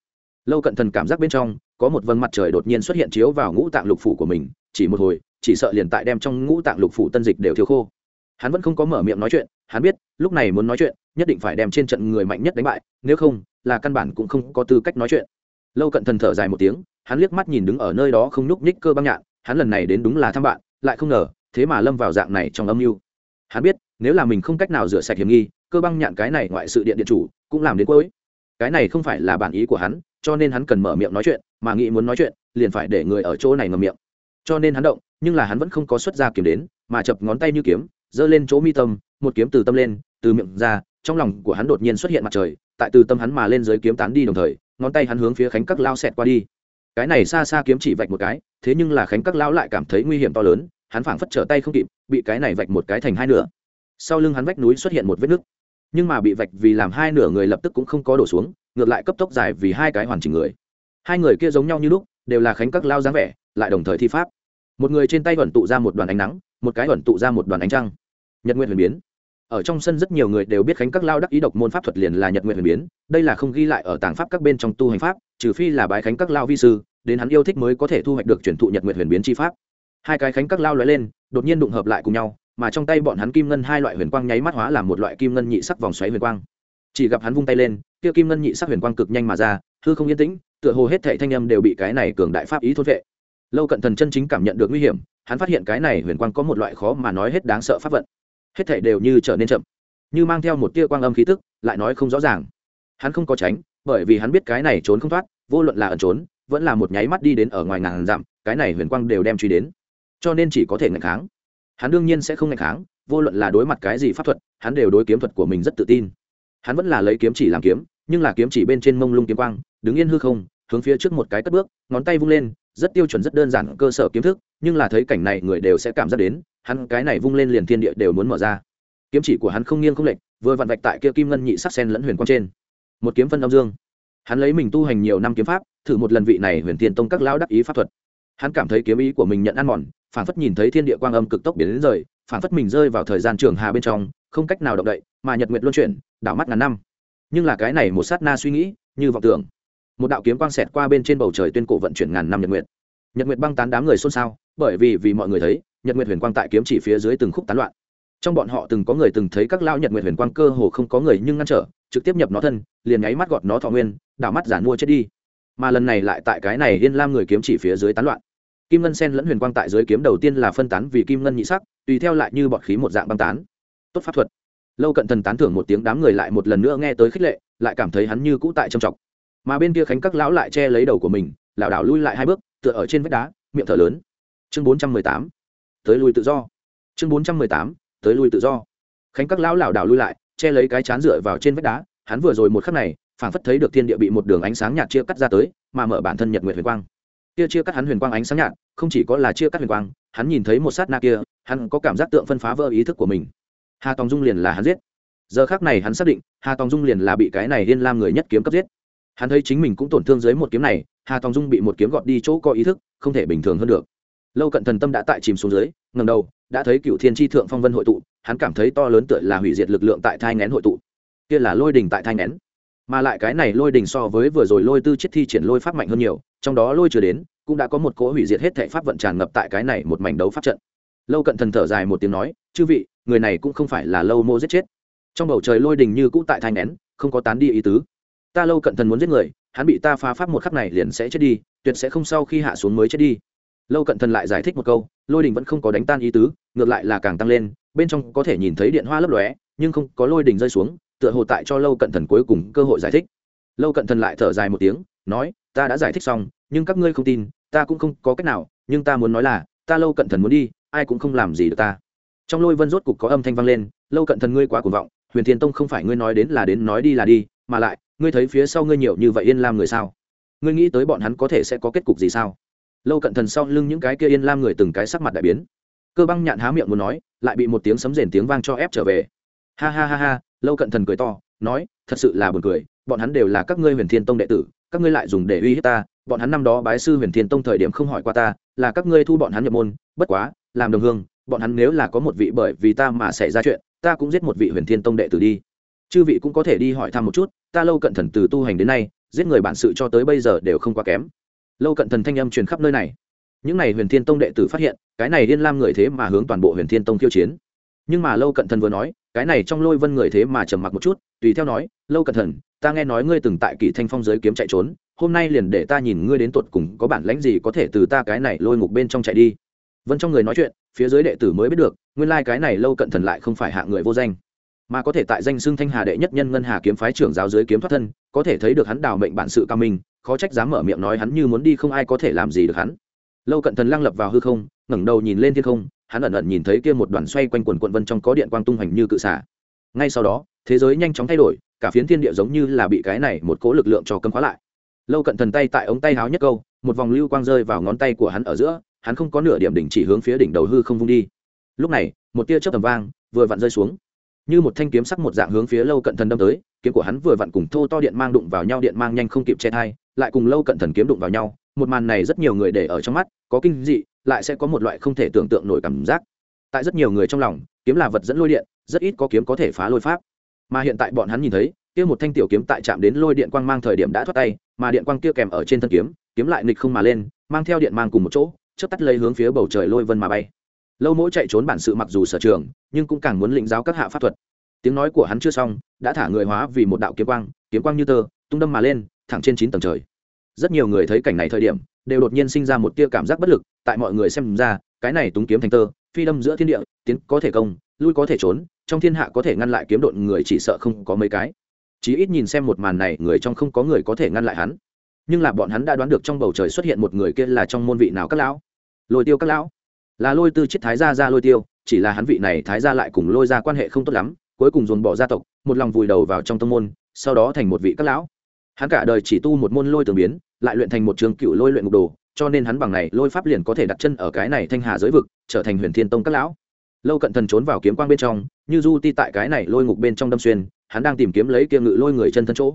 Lâu cận thần cảm giác bên trong, có một vầng mặt trời đột nhiên xuất hiện chiếu vào ngũ tạng lục phủ của mình, chỉ một hồi, chỉ sợ liền tại đem trong ngũ tạng lục phủ tân dịch đều thiếu khô. Hắn vẫn không có mở miệng nói chuyện, hắn biết, lúc này muốn nói chuyện, nhất định phải đem trên trận người mạnh nhất đánh bại, nếu không, là căn bản cũng không có tư cách nói chuyện. Lâu cận thần thở dài một tiếng, hắn liếc mắt nhìn đứng ở nơi đó không nhúc nhích cơ băng nhạn, hắn lần này đến đúng là thăm bạn, lại không ngờ, thế mà lâm vào dạng này trong âm mưu. Hắn biết, nếu là mình không cách nào rửa sạch hiểm nghi cơ băng nhạn cái này ngoại sự điện điện chủ cũng làm đến cuối. Cái này không phải là bản ý của hắn, cho nên hắn cần mở miệng nói chuyện, mà nghĩ muốn nói chuyện, liền phải để người ở chỗ này ngầm miệng. Cho nên hắn động, nhưng là hắn vẫn không có xuất ra kiếm đến, mà chập ngón tay như kiếm, giơ lên chỗ mi tâm, một kiếm từ tâm lên, từ miệng ra, trong lòng của hắn đột nhiên xuất hiện mặt trời, tại từ tâm hắn mà lên dưới kiếm tán đi đồng thời, ngón tay hắn hướng phía khánh các lao xẹt qua đi. Cái này xa xa kiếm chỉ vạch một cái, thế nhưng là khánh các lao lại cảm thấy nguy hiểm to lớn, hắn phảng phất trở tay không kịp, bị cái này vạch một cái thành hai nửa. Sau lưng hắn vách núi xuất hiện một vết nứt nhưng mà bị vạch vì làm hai nửa người lập tức cũng không có đổ xuống, ngược lại cấp tốc dài vì hai cái hoàn chỉnh người. Hai người kia giống nhau như lúc, đều là khánh các lao dáng vẻ, lại đồng thời thi pháp. Một người trên tay vẩn tụ ra một đoàn ánh nắng, một cái vẩn tụ ra một đoàn ánh trăng. Nhật nguyện huyền biến. Ở trong sân rất nhiều người đều biết khánh các lao đắc ý độc môn pháp thuật liền là nhật nguyện huyền biến, đây là không ghi lại ở tàng pháp các bên trong tu hành pháp, trừ phi là bái khánh các lao vi sư, đến hắn yêu thích mới có thể thu hoạch được chuyển thụ nhật nguyện huyền biến chi pháp. Hai cái khánh các lao lóe lên, đột nhiên đụng hợp lại cùng nhau mà trong tay bọn hắn kim ngân hai loại huyền quang nháy mắt hóa làm một loại kim ngân nhị sắc vòng xoáy huyền quang. Chỉ gặp hắn vung tay lên, kia kim ngân nhị sắc huyền quang cực nhanh mà ra, hư không yên tĩnh, tựa hồ hết thệ thanh âm đều bị cái này cường đại pháp ý thôn vệ. Lâu cận thần chân chính cảm nhận được nguy hiểm, hắn phát hiện cái này huyền quang có một loại khó mà nói hết đáng sợ pháp vận. Hết thệ đều như trở nên chậm, như mang theo một tia quang âm khí tức, lại nói không rõ ràng. Hắn không có tránh, bởi vì hắn biết cái này trốn không thoát, vô luận là ẩn trốn, vẫn là một nháy mắt đi đến ở ngoài ngàn dặm, cái này huyền quang đều đem truy đến. Cho nên chỉ có thể ngạch kháng hắn đương nhiên sẽ không ngạch kháng, vô luận là đối mặt cái gì pháp thuật, hắn đều đối kiếm thuật của mình rất tự tin. Hắn vẫn là lấy kiếm chỉ làm kiếm, nhưng là kiếm chỉ bên trên mông lung kiếm quang, đứng yên hư không, hướng phía trước một cái cất bước, ngón tay vung lên, rất tiêu chuẩn, rất đơn giản cơ sở kiếm thức, nhưng là thấy cảnh này người đều sẽ cảm giác đến, hắn cái này vung lên liền thiên địa đều muốn mở ra. Kiếm chỉ của hắn không nghiêng không lệch, vừa vặn vạch tại kia kim ngân nhị sắc sen lẫn huyền quang trên. Một kiếm phân âm dương. Hắn lấy mình tu hành nhiều năm kiếm pháp, thử một lần vị này huyền thiên tông các lão đắc ý pháp thuật. Hắn cảm thấy kiếm ý của mình nhận ăn mòn phản phất nhìn thấy thiên địa quang âm cực tốc biến đến rời phản phất mình rơi vào thời gian trường hà bên trong, không cách nào động đậy, mà nhật nguyệt luân chuyển, đảo mắt ngàn năm. Nhưng là cái này một sát na suy nghĩ, như vọng tưởng. Một đạo kiếm quang xẹt qua bên trên bầu trời tuyên cổ vận chuyển ngàn năm nhật nguyệt. Nhật nguyệt băng tán đám người xôn xao, bởi vì vì mọi người thấy, nhật nguyệt huyền quang tại kiếm chỉ phía dưới từng khúc tán loạn. Trong bọn họ từng có người từng thấy các lao nhật nguyệt huyền quang cơ hồ không có người nhưng ngăn trở, trực tiếp nhập nó thân, liền nháy mắt gọt nó thọ nguyên, đảo mắt giả mua chết đi. Mà lần này lại tại cái này yên lam người kiếm chỉ phía dưới tán loạn kim ngân sen lẫn huyền quang tại dưới kiếm đầu tiên là phân tán vì kim ngân nhị sắc, tùy theo lại như bọt khí một dạng băng tán. Tốt pháp thuật. Lâu cận thần tán thưởng một tiếng đám người lại một lần nữa nghe tới khích lệ, lại cảm thấy hắn như cũ tại trầm trọng. Mà bên kia khánh các lão lại che lấy đầu của mình, lảo đảo lui lại hai bước, tựa ở trên vách đá, miệng thở lớn. Chương bốn trăm mười tám. Tới lui tự do. Chương bốn trăm mười tám. Tới lui tự do. Khánh các lão lảo đảo lui lại, che lấy cái chán dựa vào trên vách đá, hắn vừa rồi một khắc này, phảng phất thấy được thiên địa bị một đường ánh sáng nhạt chia cắt ra tới, mà mở bản thân nhật nguyệt huyền quang kia chia cắt hắn huyền quang ánh sáng nhạt, không chỉ có là chia cắt huyền quang, hắn nhìn thấy một sát na kia, hắn có cảm giác tượng phân phá vỡ ý thức của mình. Hà tòng dung liền là hắn giết. Giờ khác này hắn xác định, hà tòng dung liền là bị cái này liên lam người nhất kiếm cấp giết. Hắn thấy chính mình cũng tổn thương dưới một kiếm này, hà tòng dung bị một kiếm gọt đi chỗ có ý thức, không thể bình thường hơn được. Lâu cận thần tâm đã tại chìm xuống dưới ngầm đầu, đã thấy cựu thiên tri thượng phong vân hội tụ, hắn cảm thấy to lớn tựa là hủy diệt lực lượng tại thai ngén hội tụ. Kia là lôi đình tại thai ngén mà lại cái này lôi đình so với vừa rồi lôi tư chiết thi triển lôi pháp mạnh hơn nhiều, trong đó lôi chưa đến, cũng đã có một cỗ hủy diệt hết thể pháp vận tràn ngập tại cái này một mảnh đấu pháp trận. Lâu cận thần thở dài một tiếng nói, chư vị, người này cũng không phải là lâu mô giết chết. Trong bầu trời lôi đình như cũ tại thai nén, không có tán đi ý tứ. Ta lâu cận thần muốn giết người, hắn bị ta phá pháp một khắc này liền sẽ chết đi, tuyệt sẽ không sau khi hạ xuống mới chết đi. Lâu cận thần lại giải thích một câu, lôi đình vẫn không có đánh tan ý tứ, ngược lại là càng tăng lên, bên trong có thể nhìn thấy điện hoa lấp lóe, nhưng không có lôi đình rơi xuống tựa hồ tại cho lâu cận thần cuối cùng cơ hội giải thích. Lâu cận thần lại thở dài một tiếng, nói, ta đã giải thích xong, nhưng các ngươi không tin, ta cũng không có cách nào, nhưng ta muốn nói là, ta lâu cận thần muốn đi, ai cũng không làm gì được ta. Trong lôi vân rốt cục có âm thanh vang lên, lâu cận thần ngươi quá cuồng vọng, huyền thiên tông không phải ngươi nói đến là đến nói đi là đi, mà lại, ngươi thấy phía sau ngươi nhiều như vậy yên lam người sao? Ngươi nghĩ tới bọn hắn có thể sẽ có kết cục gì sao? Lâu cận thần sau lưng những cái kia yên lam người từng cái sắc mặt đại biến. Cơ băng nhạn há miệng muốn nói, lại bị một tiếng sấm rền tiếng vang cho ép trở về. Ha ha ha ha lâu cận thần cười to, nói, thật sự là buồn cười, bọn hắn đều là các ngươi huyền thiên tông đệ tử, các ngươi lại dùng để uy hiếp ta, bọn hắn năm đó bái sư huyền thiên tông thời điểm không hỏi qua ta, là các ngươi thu bọn hắn nhập môn, bất quá, làm đồng hương, bọn hắn nếu là có một vị bởi vì ta mà xảy ra chuyện, ta cũng giết một vị huyền thiên tông đệ tử đi. Chư vị cũng có thể đi hỏi thăm một chút, ta lâu cận thần từ tu hành đến nay, giết người bản sự cho tới bây giờ đều không quá kém. Lâu cận thần thanh âm truyền khắp nơi này. Những n à y huyền thiên tông đệ tử phát hiện, cái này liên lam người thế mà hướng toàn bộ huyền thiên tông khiêu chiến nhưng mà lâu cận thần vừa nói, cái này trong lôi vân người thế mà trầm mặc một chút, tùy theo nói, lâu cận thần, ta nghe nói ngươi từng tại kỳ thanh phong giới kiếm chạy trốn, hôm nay liền để ta nhìn ngươi đến tột cùng có bản lãnh gì có thể từ ta cái này lôi ngục bên trong chạy đi. Vân trong người nói chuyện, phía dưới đệ tử mới biết được, nguyên lai cái này lâu cận thần lại không phải hạ người vô danh, mà có thể tại danh xưng thanh hà đệ nhất nhân ngân hà kiếm phái trưởng giáo dưới kiếm thoát thân, có thể thấy được hắn đào mệnh bản sự cao minh, khó trách dám mở miệng nói hắn như muốn đi không ai có thể làm gì được hắn. Lâu cận thần lăng lập vào hư không, ngẩng đầu nhìn lên thiên không hắn ẩn ẩn nhìn thấy kia một đoàn xoay quanh quần quận vân trong có điện quang tung hoành như cự xả. Ngay sau đó, thế giới nhanh chóng thay đổi, cả phiến thiên địa giống như là bị cái này một cỗ lực lượng cho cấm khóa lại. Lâu cận thần tay tại ống tay háo nhất câu, một vòng lưu quang rơi vào ngón tay của hắn ở giữa, hắn không có nửa điểm đỉnh chỉ hướng phía đỉnh đầu hư không vung đi. Lúc này, một tia chớp tầm vang, vừa vặn rơi xuống. Như một thanh kiếm sắc một dạng hướng phía lâu cận thần đâm tới, kiếm của hắn vừa vặn cùng thô to điện mang đụng vào nhau, điện mang nhanh không kịp che thai, lại cùng lâu cận thần kiếm đụng vào nhau, một màn này rất nhiều người để ở trong mắt, có kinh dị lại sẽ có một loại không thể tưởng tượng nổi cảm giác. Tại rất nhiều người trong lòng, kiếm là vật dẫn lôi điện, rất ít có kiếm có thể phá lôi pháp. Mà hiện tại bọn hắn nhìn thấy, kia một thanh tiểu kiếm tại chạm đến lôi điện quang mang thời điểm đã thoát tay, mà điện quang kia kèm ở trên thân kiếm kiếm lại nghịch không mà lên, mang theo điện mang cùng một chỗ, chớp tắt lấy hướng phía bầu trời lôi vân mà bay. Lâu mỗi chạy trốn bản sự mặc dù sở trường, nhưng cũng càng muốn lĩnh giáo các hạ pháp thuật. Tiếng nói của hắn chưa xong, đã thả người hóa vì một đạo kiếm quang kiếm quang như tơ, tung đâm mà lên, thẳng trên chín tầng trời rất nhiều người thấy cảnh này thời điểm, đều đột nhiên sinh ra một tia cảm giác bất lực, tại mọi người xem ra, cái này túng kiếm thành tơ, phi đâm giữa thiên địa, tiến có thể công, lui có thể trốn, trong thiên hạ có thể ngăn lại kiếm độn người chỉ sợ không có mấy cái. Chí ít nhìn xem một màn này, người trong không có người có thể ngăn lại hắn. Nhưng là bọn hắn đã đoán được trong bầu trời xuất hiện một người kia là trong môn vị nào các lão? Lôi tiêu các lão. Là lôi tư chiết thái gia ra lôi tiêu, chỉ là hắn vị này thái gia lại cùng lôi ra quan hệ không tốt lắm, cuối cùng dồn bỏ gia tộc, một lòng vùi đầu vào trong tông môn, sau đó thành một vị các lão hắn cả đời chỉ tu một môn lôi tường biến, lại luyện thành một trường cựu lôi luyện ngục đồ, cho nên hắn bằng này lôi pháp liền có thể đặt chân ở cái này thanh hà giới vực, trở thành huyền thiên tông các lão. Lâu cận thần trốn vào kiếm quang bên trong, như du ti tại cái này lôi ngục bên trong đâm xuyên, hắn đang tìm kiếm lấy kia ngự lôi người chân thân chỗ.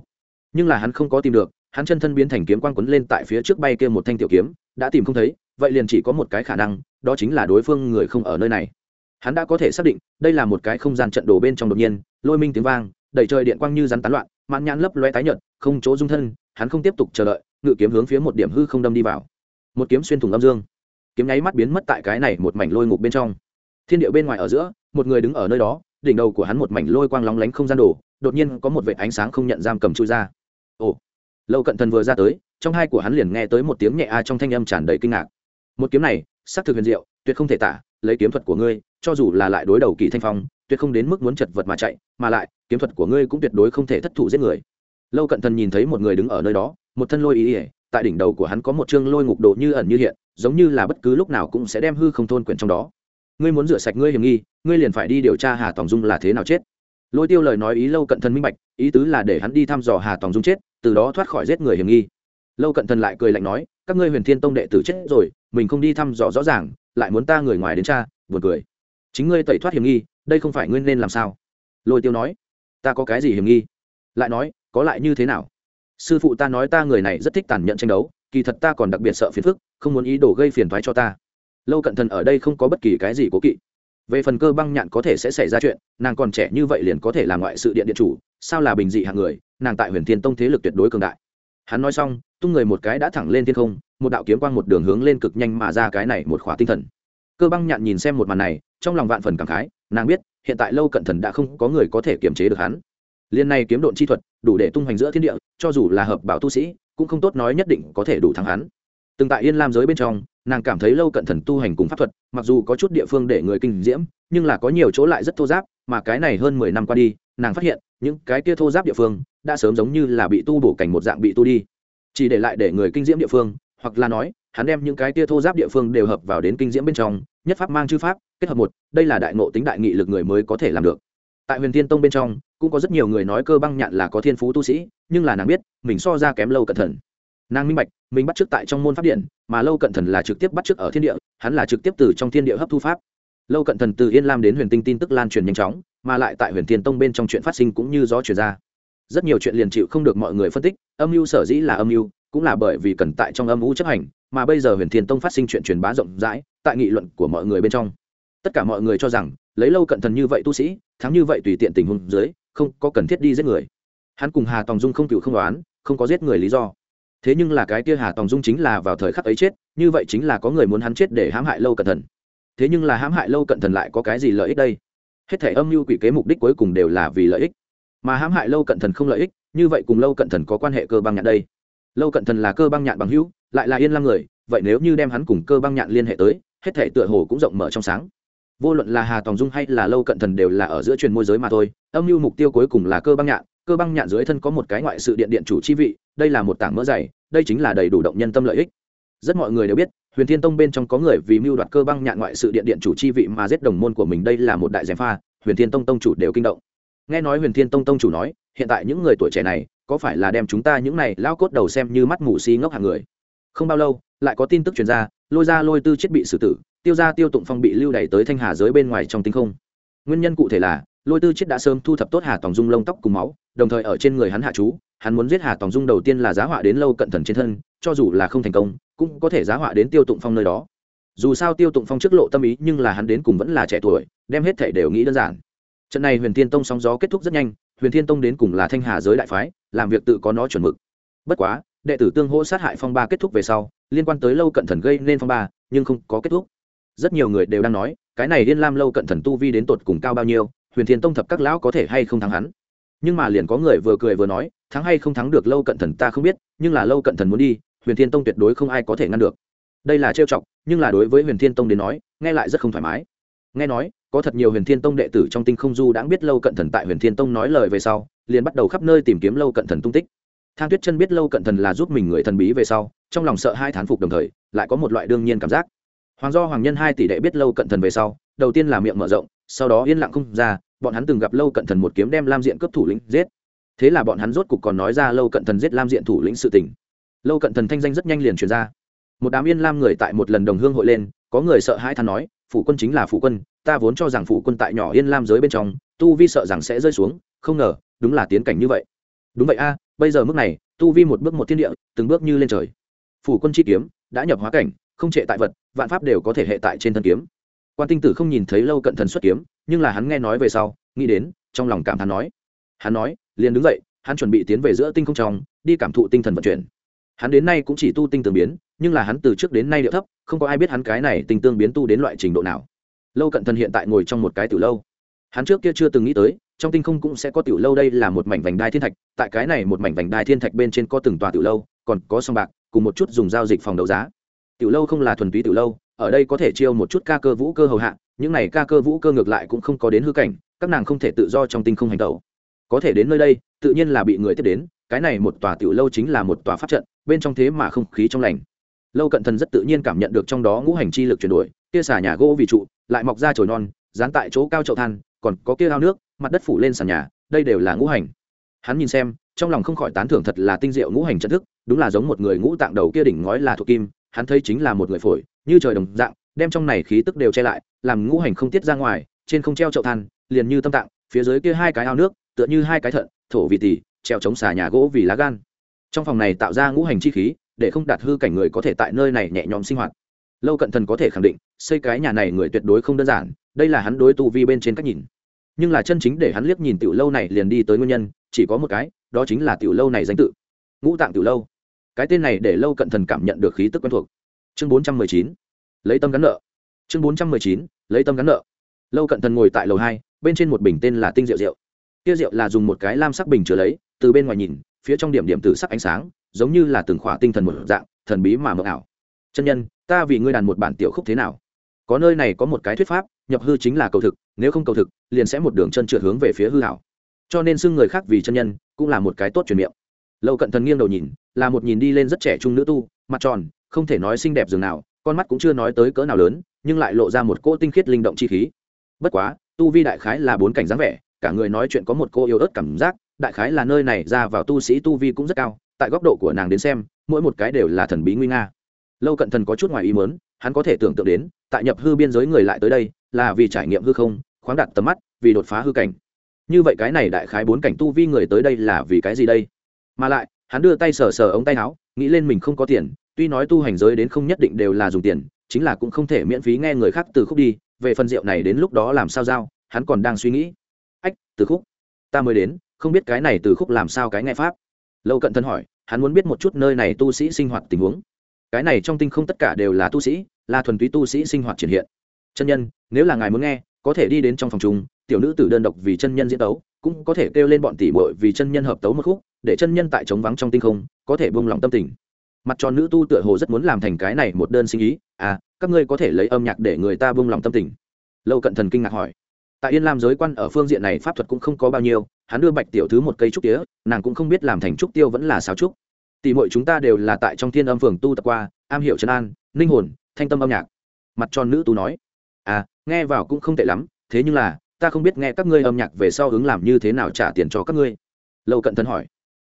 Nhưng là hắn không có tìm được, hắn chân thân biến thành kiếm quang quấn lên tại phía trước bay kia một thanh tiểu kiếm, đã tìm không thấy, vậy liền chỉ có một cái khả năng, đó chính là đối phương người không ở nơi này. Hắn đã có thể xác định, đây là một cái không gian trận đồ bên trong đột nhiên, lôi minh tiếng vang đẩy trời điện quang như rắn tán loạn, mãn nhãn lấp loe tái nhợt, không chỗ dung thân, hắn không tiếp tục chờ đợi, ngự kiếm hướng phía một điểm hư không đâm đi vào. Một kiếm xuyên thủng âm dương. Kiếm nháy mắt biến mất tại cái này một mảnh lôi ngục bên trong. Thiên điệu bên ngoài ở giữa, một người đứng ở nơi đó, đỉnh đầu của hắn một mảnh lôi quang lóng lánh không gian đổ, đột nhiên có một vệ ánh sáng không nhận giam cầm chui ra. Ồ. Lâu cận thần vừa ra tới, trong hai của hắn liền nghe tới một tiếng nhẹ a trong thanh âm tràn đầy kinh ngạc. Một kiếm này xác thực huyền diệu, tuyệt không thể tả lấy kiếm thuật của ngươi, cho dù là lại đối đầu kỳ thanh phong, tuyệt không đến mức muốn chật vật mà chạy, mà lại, kiếm thuật của ngươi cũng tuyệt đối không thể thất thủ giết người. Lâu cận thần nhìn thấy một người đứng ở nơi đó, một thân lôi ý ỉa tại đỉnh đầu của hắn có một chương lôi ngục độ như ẩn như hiện, giống như là bất cứ lúc nào cũng sẽ đem hư không thôn quyển trong đó. Ngươi muốn rửa sạch ngươi hiểm nghi, ngươi liền phải đi điều tra hà tòng dung là thế nào chết. Lôi tiêu lời nói ý lâu cận thần minh bạch, ý tứ là để hắn đi thăm dò hà tòng dung chết, từ đó thoát khỏi giết người hiểm nghi. Lâu cận thần lại cười lạnh nói các ngươi huyền thiên tông đệ tử chết rồi, mình không đi thăm dò rõ ràng, lại muốn ta người ngoài đến cha, buồn cười. Chính ngươi tẩy thoát hiểm nghi, đây không phải ngươi nên làm sao? Lôi tiêu nói. Ta có cái gì hiểm nghi? Lại nói, có lại như thế nào? Sư phụ ta nói ta người này rất thích tàn nhẫn tranh đấu, kỳ thật ta còn đặc biệt sợ phiền phức, không muốn ý đồ gây phiền thoái cho ta. Lâu cận thần ở đây không có bất kỳ cái gì cố kỵ. Về phần cơ băng nhạn có thể sẽ xảy ra chuyện, nàng còn trẻ như vậy liền có thể làm ngoại sự điện điện chủ, sao là bình dị hạng người, nàng tại huyền thiên tông thế lực tuyệt đối cường đại. Hắn nói xong tung người một cái đã thẳng lên thiên không, một đạo kiếm quang một đường hướng lên cực nhanh mà ra cái này một khóa tinh thần. Cơ băng nhạn nhìn xem một màn này, trong lòng vạn phần cảm khái, nàng biết, hiện tại lâu cận thần đã không có người có thể kiềm chế được hắn. Liên này kiếm độn chi thuật, đủ để tung hoành giữa thiên địa, cho dù là hợp bảo tu sĩ, cũng không tốt nói nhất định có thể đủ thắng hắn. Từng tại yên lam giới bên trong, nàng cảm thấy lâu cận thần tu hành cùng pháp thuật, mặc dù có chút địa phương để người kinh diễm, nhưng là có nhiều chỗ lại rất thô giáp, mà cái này hơn mười năm qua đi, nàng phát hiện, những cái kia thô giáp địa phương, đã sớm giống như là bị tu bổ cảnh một dạng bị tu đi chỉ để lại để người kinh diễm địa phương, hoặc là nói, hắn đem những cái tia thô giáp địa phương đều hợp vào đến kinh diễm bên trong, nhất pháp mang chư pháp, kết hợp một, đây là đại ngộ tính đại nghị lực người mới có thể làm được. Tại huyền thiên tông bên trong, cũng có rất nhiều người nói cơ băng nhạn là có thiên phú tu sĩ, nhưng là nàng biết, mình so ra kém lâu cận thần. Nàng minh bạch, mình bắt chước tại trong môn pháp điện, mà lâu cận thần là trực tiếp bắt chước ở thiên địa, hắn là trực tiếp từ trong thiên địa hấp thu pháp. Lâu cận thần từ yên lam đến huyền tinh tin tức lan truyền nhanh chóng, mà lại tại huyền thiên tông bên trong chuyện phát sinh cũng như gió truyền ra rất nhiều chuyện liền chịu không được mọi người phân tích, âm mưu sở dĩ là âm mưu, cũng là bởi vì cần tại trong âm mưu chấp hành, mà bây giờ huyền thiên tông phát sinh chuyện truyền bá rộng rãi, tại nghị luận của mọi người bên trong. Tất cả mọi người cho rằng, lấy lâu cận thần như vậy tu sĩ, thắng như vậy tùy tiện tình huống dưới, không có cần thiết đi giết người. Hắn cùng hà tòng dung không cựu không đoán không có giết người lý do. Thế nhưng là cái kia hà tòng dung chính là vào thời khắc ấy chết, như vậy chính là có người muốn hắn chết để hãm hại lâu cận thần. Thế nhưng là hãm hại lâu cận thần lại có cái gì lợi ích đây? Hết thể âm mưu quỷ kế mục đích cuối cùng đều là vì lợi ích mà hãm hại lâu cận thần không lợi ích, như vậy cùng lâu cận thần có quan hệ cơ băng nhạn đây. Lâu cận thần là cơ băng nhạn bằng hữu, lại là yên lam người, vậy nếu như đem hắn cùng cơ băng nhạn liên hệ tới, hết thể tựa hồ cũng rộng mở trong sáng. Vô luận là hà tòng dung hay là lâu cận thần đều là ở giữa truyền môi giới mà thôi, âm mưu mục tiêu cuối cùng là cơ băng nhạn, cơ băng nhạn dưới thân có một cái ngoại sự điện điện chủ chi vị, đây là một tảng mỡ dày, đây chính là đầy đủ động nhân tâm lợi ích. Rất mọi người đều biết, huyền thiên tông bên trong có người vì mưu đoạt cơ băng nhạn ngoại sự điện điện chủ chi vị mà giết đồng môn của mình, đây là một đại gièm pha, huyền thiên tông tông chủ đều kinh động nghe nói huyền thiên tông tông chủ nói, hiện tại những người tuổi trẻ này, có phải là đem chúng ta những này lao cốt đầu xem như mắt mù si ngốc hàng người? Không bao lâu, lại có tin tức truyền ra, lôi ra lôi tư chết bị xử tử, tiêu ra tiêu tụng phong bị lưu đày tới thanh hà giới bên ngoài trong tinh không. Nguyên nhân cụ thể là, lôi tư chết đã sớm thu thập tốt hà tòng dung lông tóc cùng máu, đồng thời ở trên người hắn hạ chú, hắn muốn giết hà tòng dung đầu tiên là giá họa đến lâu cận thần trên thân, cho dù là không thành công, cũng có thể giá họa đến tiêu tụng phong nơi đó. Dù sao tiêu tụng phong trước lộ tâm ý nhưng là hắn đến cùng vẫn là trẻ tuổi, đem hết thể đều nghĩ đơn giản trận này huyền thiên tông sóng gió kết thúc rất nhanh, huyền thiên tông đến cùng là thanh hà giới đại phái, làm việc tự có nó chuẩn mực. Bất quá, đệ tử tương hỗ sát hại phong ba kết thúc về sau, liên quan tới lâu cận thần gây nên phong ba, nhưng không có kết thúc. Rất nhiều người đều đang nói, cái này liên lam lâu cận thần tu vi đến tột cùng cao bao nhiêu, huyền thiên tông thập các lão có thể hay không thắng hắn? Nhưng mà liền có người vừa cười vừa nói, thắng hay không thắng được lâu cận thần ta không biết, nhưng là lâu cận thần muốn đi, huyền thiên tông tuyệt đối không ai có thể ngăn được. Đây là trêu chọc, nhưng là đối với huyền thiên tông đến nói, nghe lại rất không thoải mái. Nghe nói có thật nhiều huyền thiên tông đệ tử trong tinh không du đã biết lâu cận thần tại huyền thiên tông nói lời về sau, liền bắt đầu khắp nơi tìm kiếm lâu cận thần tung tích. Thang tuyết chân biết lâu cận thần là giúp mình người thần bí về sau, trong lòng sợ hai thán phục đồng thời, lại có một loại đương nhiên cảm giác. Hoàng do hoàng nhân hai tỷ đệ biết lâu cận thần về sau, đầu tiên là miệng mở rộng, sau đó yên lặng không ra, bọn hắn từng gặp lâu cận thần một kiếm đem lam diện cấp thủ lĩnh giết. Thế là bọn hắn rốt cục còn nói ra lâu cận thần giết lam diện thủ lĩnh sự tình. Lâu cận thần thanh danh rất nhanh liền truyền ra một đám yên lam người tại một lần đồng hương hội lên, có người sợ hãi than nói, phủ quân chính là phủ quân, ta vốn cho rằng phủ quân tại nhỏ yên lam giới bên trong, tu vi sợ rằng sẽ rơi xuống, không ngờ, đúng là tiến cảnh như vậy. Đúng vậy a, bây giờ mức này, tu vi một bước một thiên địa, từng bước như lên trời. Phủ quân chi kiếm, đã nhập hóa cảnh, không trệ tại vật, vạn pháp đều có thể hệ tại trên thân kiếm. Quan tinh tử không nhìn thấy lâu cận thần xuất kiếm, nhưng là hắn nghe nói về sau, nghĩ đến, trong lòng cảm thán nói. Hắn nói, liền đứng dậy, hắn chuẩn bị tiến về giữa tinh không trong, đi cảm thụ tinh thần vận chuyển hắn đến nay cũng chỉ tu tinh tương biến, nhưng là hắn từ trước đến nay điệu thấp, không có ai biết hắn cái này tinh tương biến tu đến loại trình độ nào. Lâu cận thần hiện tại ngồi trong một cái tiểu lâu. Hắn trước kia chưa từng nghĩ tới, trong tinh không cũng sẽ có tiểu lâu đây là một mảnh vành đai thiên thạch, tại cái này một mảnh vành đai thiên thạch bên trên có từng tòa tiểu lâu, còn có song bạc, cùng một chút dùng giao dịch phòng đấu giá. Tiểu lâu không là thuần túy tiểu lâu, ở đây có thể chiêu một chút ca cơ vũ cơ hầu hạ, những này ca cơ vũ cơ ngược lại cũng không có đến hư cảnh, các nàng không thể tự do trong tinh không hành tẩu. Có thể đến nơi đây, tự nhiên là bị người tiếp đến cái này một tòa tiểu lâu chính là một tòa pháp trận, bên trong thế mà không khí trong lành. Lâu cận thần rất tự nhiên cảm nhận được trong đó ngũ hành chi lực chuyển đổi, kia xà nhà gỗ vì trụ, lại mọc ra chồi non, dán tại chỗ cao chậu than, còn có kia ao nước, mặt đất phủ lên sàn nhà, đây đều là ngũ hành. Hắn nhìn xem, trong lòng không khỏi tán thưởng thật là tinh diệu ngũ hành trận thức, đúng là giống một người ngũ tạng đầu kia đỉnh ngói là thuộc kim, hắn thấy chính là một người phổi, như trời đồng dạng, đem trong này khí tức đều che lại, làm ngũ hành không tiết ra ngoài, trên không treo chậu than, liền như tâm tạng, phía dưới kia hai cái ao nước, tựa như hai cái thận, thổ vị tỷ treo chống xà nhà gỗ vì lá gan. Trong phòng này tạo ra ngũ hành chi khí, để không đạt hư cảnh người có thể tại nơi này nhẹ nhõm sinh hoạt. Lâu cận thần có thể khẳng định, xây cái nhà này người tuyệt đối không đơn giản, đây là hắn đối tu vi bên trên cách nhìn. Nhưng là chân chính để hắn liếc nhìn tiểu lâu này liền đi tới nguyên nhân, chỉ có một cái, đó chính là tiểu lâu này danh tự. Ngũ tạng tiểu lâu. Cái tên này để lâu cận thần cảm nhận được khí tức quen thuộc. Chương bốn trăm mười chín. Lấy tâm gắn nợ. Chương bốn trăm mười chín. Lấy tâm gắn nợ. Lâu cận thần ngồi tại lầu hai, bên trên một bình tên là tinh rượu rượu kia rượu là dùng một cái lam sắc bình chứa lấy từ bên ngoài nhìn, phía trong điểm điểm từ sắc ánh sáng, giống như là từng khỏa tinh thần một dạng, thần bí mà mờ ảo. Chân nhân, ta vì ngươi đàn một bản tiểu khúc thế nào? Có nơi này có một cái thuyết pháp, nhập hư chính là cầu thực, nếu không cầu thực, liền sẽ một đường chân trượt hướng về phía hư hảo. Cho nên xưng người khác vì chân nhân, cũng là một cái tốt truyền miệng. Lâu cận thần nghiêng đầu nhìn, là một nhìn đi lên rất trẻ trung nữ tu, mặt tròn, không thể nói xinh đẹp dường nào, con mắt cũng chưa nói tới cỡ nào lớn, nhưng lại lộ ra một cỗ tinh khiết linh động chi khí. Bất quá, tu vi đại khái là bốn cảnh dáng vẻ, cả người nói chuyện có một cô yêu ớt cảm giác đại khái là nơi này ra vào tu sĩ tu vi cũng rất cao, tại góc độ của nàng đến xem, mỗi một cái đều là thần bí nguy nga. Lâu cận thần có chút ngoài ý mớn hắn có thể tưởng tượng đến, tại nhập hư biên giới người lại tới đây, là vì trải nghiệm hư không, khoáng đặt tầm mắt, vì đột phá hư cảnh. Như vậy cái này đại khái bốn cảnh tu vi người tới đây là vì cái gì đây? Mà lại, hắn đưa tay sờ sờ ống tay áo, nghĩ lên mình không có tiền, tuy nói tu hành giới đến không nhất định đều là dùng tiền, chính là cũng không thể miễn phí nghe người khác từ khúc đi, về phần rượu này đến lúc đó làm sao giao, hắn còn đang suy nghĩ. Ách, từ khúc, ta mới đến không biết cái này từ khúc làm sao cái nghe pháp. Lâu cận thân hỏi, hắn muốn biết một chút nơi này tu sĩ sinh hoạt tình huống. Cái này trong tinh không tất cả đều là tu sĩ, là thuần túy tu sĩ sinh hoạt triển hiện. Chân nhân, nếu là ngài muốn nghe, có thể đi đến trong phòng chung, tiểu nữ tử đơn độc vì chân nhân diễn tấu, cũng có thể kêu lên bọn tỷ muội vì chân nhân hợp tấu một khúc, để chân nhân tại trống vắng trong tinh không, có thể buông lòng tâm tình. Mặt tròn nữ tu tựa hồ rất muốn làm thành cái này một đơn sinh ý à các ngươi có thể lấy âm nhạc để người ta buông lòng tâm tình. Lâu cận thần kinh ngạc hỏi tại yên lam giới quan ở phương diện này pháp thuật cũng không có bao nhiêu, hắn đưa bạch tiểu thứ một cây trúc tía, nàng cũng không biết làm thành trúc tiêu vẫn là sáo trúc. Tỷ mọi chúng ta đều là tại trong thiên âm phường tu tập qua, am hiểu trấn an ninh hồn, thanh tâm âm nhạc. Mặt tròn nữ tu nói à nghe vào cũng không tệ lắm, thế nhưng là, ta không biết nghe các ngươi âm nhạc về sau hướng làm như thế nào trả tiền cho các ngươi. Lâu cận thần hỏi.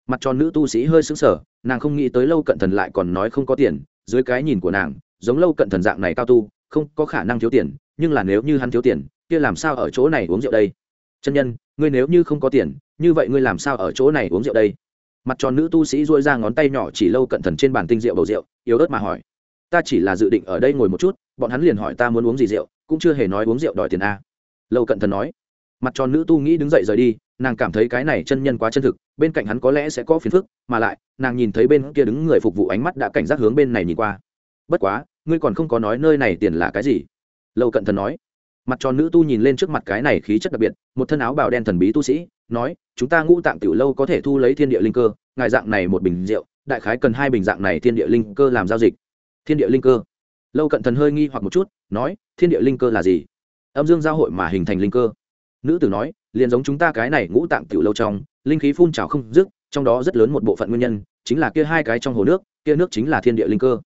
Mặt tròn nữ tu sĩ hơi xứng sở nàng không nghĩ tới lâu cận thần lại còn nói không có tiền, dưới cái nhìn của nàng, giống lâu cận thần dạng này cao tu, không có khả năng thiếu tiền, nhưng là nếu như hắn thiếu tiền kia làm sao ở chỗ này uống rượu đây? Chân nhân, ngươi nếu như không có tiền, như vậy ngươi làm sao ở chỗ này uống rượu đây? Mặt tròn nữ tu sĩ dôi ra ngón tay nhỏ chỉ lâu cận thần trên bàn tinh rượu bầu rượu, yếu ớt mà hỏi. Ta chỉ là dự định ở đây ngồi một chút, bọn hắn liền hỏi ta muốn uống gì rượu, cũng chưa hề nói uống rượu đòi tiền a. Lâu cận thần nói. Mặt tròn nữ tu nghĩ đứng dậy rời đi, nàng cảm thấy cái này chân nhân quá chân thực, bên cạnh hắn có lẽ sẽ có phiền phức, mà lại, nàng nhìn thấy bên kia đứng người phục vụ ánh mắt đã cảnh giác hướng bên này nhìn qua. Bất quá, ngươi còn không có nói nơi này tiền là cái gì. Lâu cận thần nói mặt tròn nữ tu nhìn lên trước mặt cái này khí chất đặc biệt, một thân áo bào đen thần bí tu sĩ, nói, chúng ta ngũ tạng tiểu lâu có thể thu lấy thiên địa linh cơ, ngài dạng này một bình rượu, đại khái cần hai bình dạng này thiên địa linh cơ làm giao dịch. Thiên địa linh cơ? Lâu cận thần hơi nghi hoặc một chút, nói, thiên địa linh cơ là gì? Âm dương giao hội mà hình thành linh cơ. Nữ tử nói, liền giống chúng ta cái này ngũ tạng tiểu lâu trong, linh khí phun trào không dứt, trong đó rất lớn một bộ phận nguyên nhân, chính là kia hai cái trong hồ nước, kia nước chính là thiên địa linh cơ.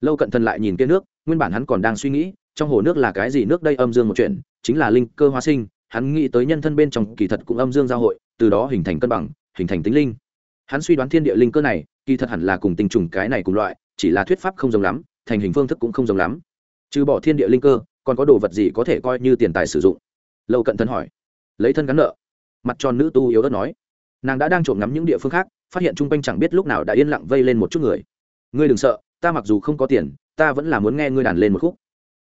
Lâu cận thần lại nhìn kia nước, nguyên bản hắn còn đang suy nghĩ trong hồ nước là cái gì nước đây âm dương một chuyện, chính là linh cơ hóa sinh, hắn nghĩ tới nhân thân bên trong kỳ thật cũng âm dương giao hội, từ đó hình thành cân bằng, hình thành tính linh. Hắn suy đoán thiên địa linh cơ này, kỳ thật hẳn là cùng tinh trùng cái này cùng loại, chỉ là thuyết pháp không giống lắm, thành hình phương thức cũng không giống lắm. Trừ bỏ thiên địa linh cơ, còn có đồ vật gì có thể coi như tiền tài sử dụng? Lâu cận thân hỏi. Lấy thân gắn nợ. Mặt tròn nữ tu yếu đất nói. Nàng đã đang trộm ngắm những địa phương khác, phát hiện chung quanh chẳng biết lúc nào đã yên lặng vây lên một chút người. Ngươi đừng sợ, ta mặc dù không có tiền, ta vẫn là muốn nghe ngươi đàn lên một khúc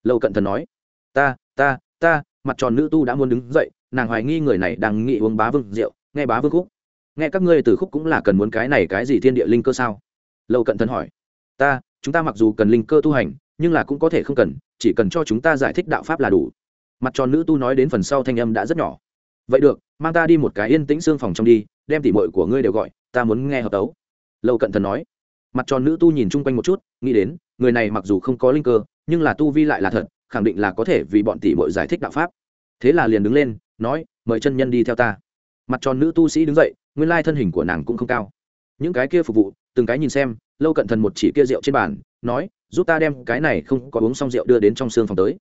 lâu cận thần nói, ta ta ta, mặt tròn nữ tu đã muốn đứng dậy, nàng hoài nghi người này đang nghĩ uống bá vương rượu, nghe bá vương khúc. Nghe các ngươi từ khúc cũng là cần muốn cái này cái gì thiên địa linh cơ sao? Lâu cận thần hỏi, ta, chúng ta mặc dù cần linh cơ tu hành, nhưng là cũng có thể không cần, chỉ cần cho chúng ta giải thích đạo pháp là đủ. Mặt tròn nữ tu nói đến phần sau thanh âm đã rất nhỏ, vậy được, mang ta đi một cái yên tĩnh xương phòng trong đi, đem tỉ mội của ngươi đều gọi, ta muốn nghe hợp tấu. Lâu cận thần nói, mặt tròn nữ tu nhìn chung quanh một chút, nghĩ đến, người này mặc dù không có linh cơ nhưng là tu vi lại là thật, khẳng định là có thể vì bọn tỷ bội giải thích đạo pháp. Thế là liền đứng lên, nói, mời chân nhân đi theo ta. Mặt tròn nữ tu sĩ đứng dậy, nguyên lai thân hình của nàng cũng không cao. Những cái kia phục vụ, từng cái nhìn xem, lâu cận thần một chỉ kia rượu trên bàn, nói, giúp ta đem cái này không có uống xong rượu đưa đến trong xương phòng tới.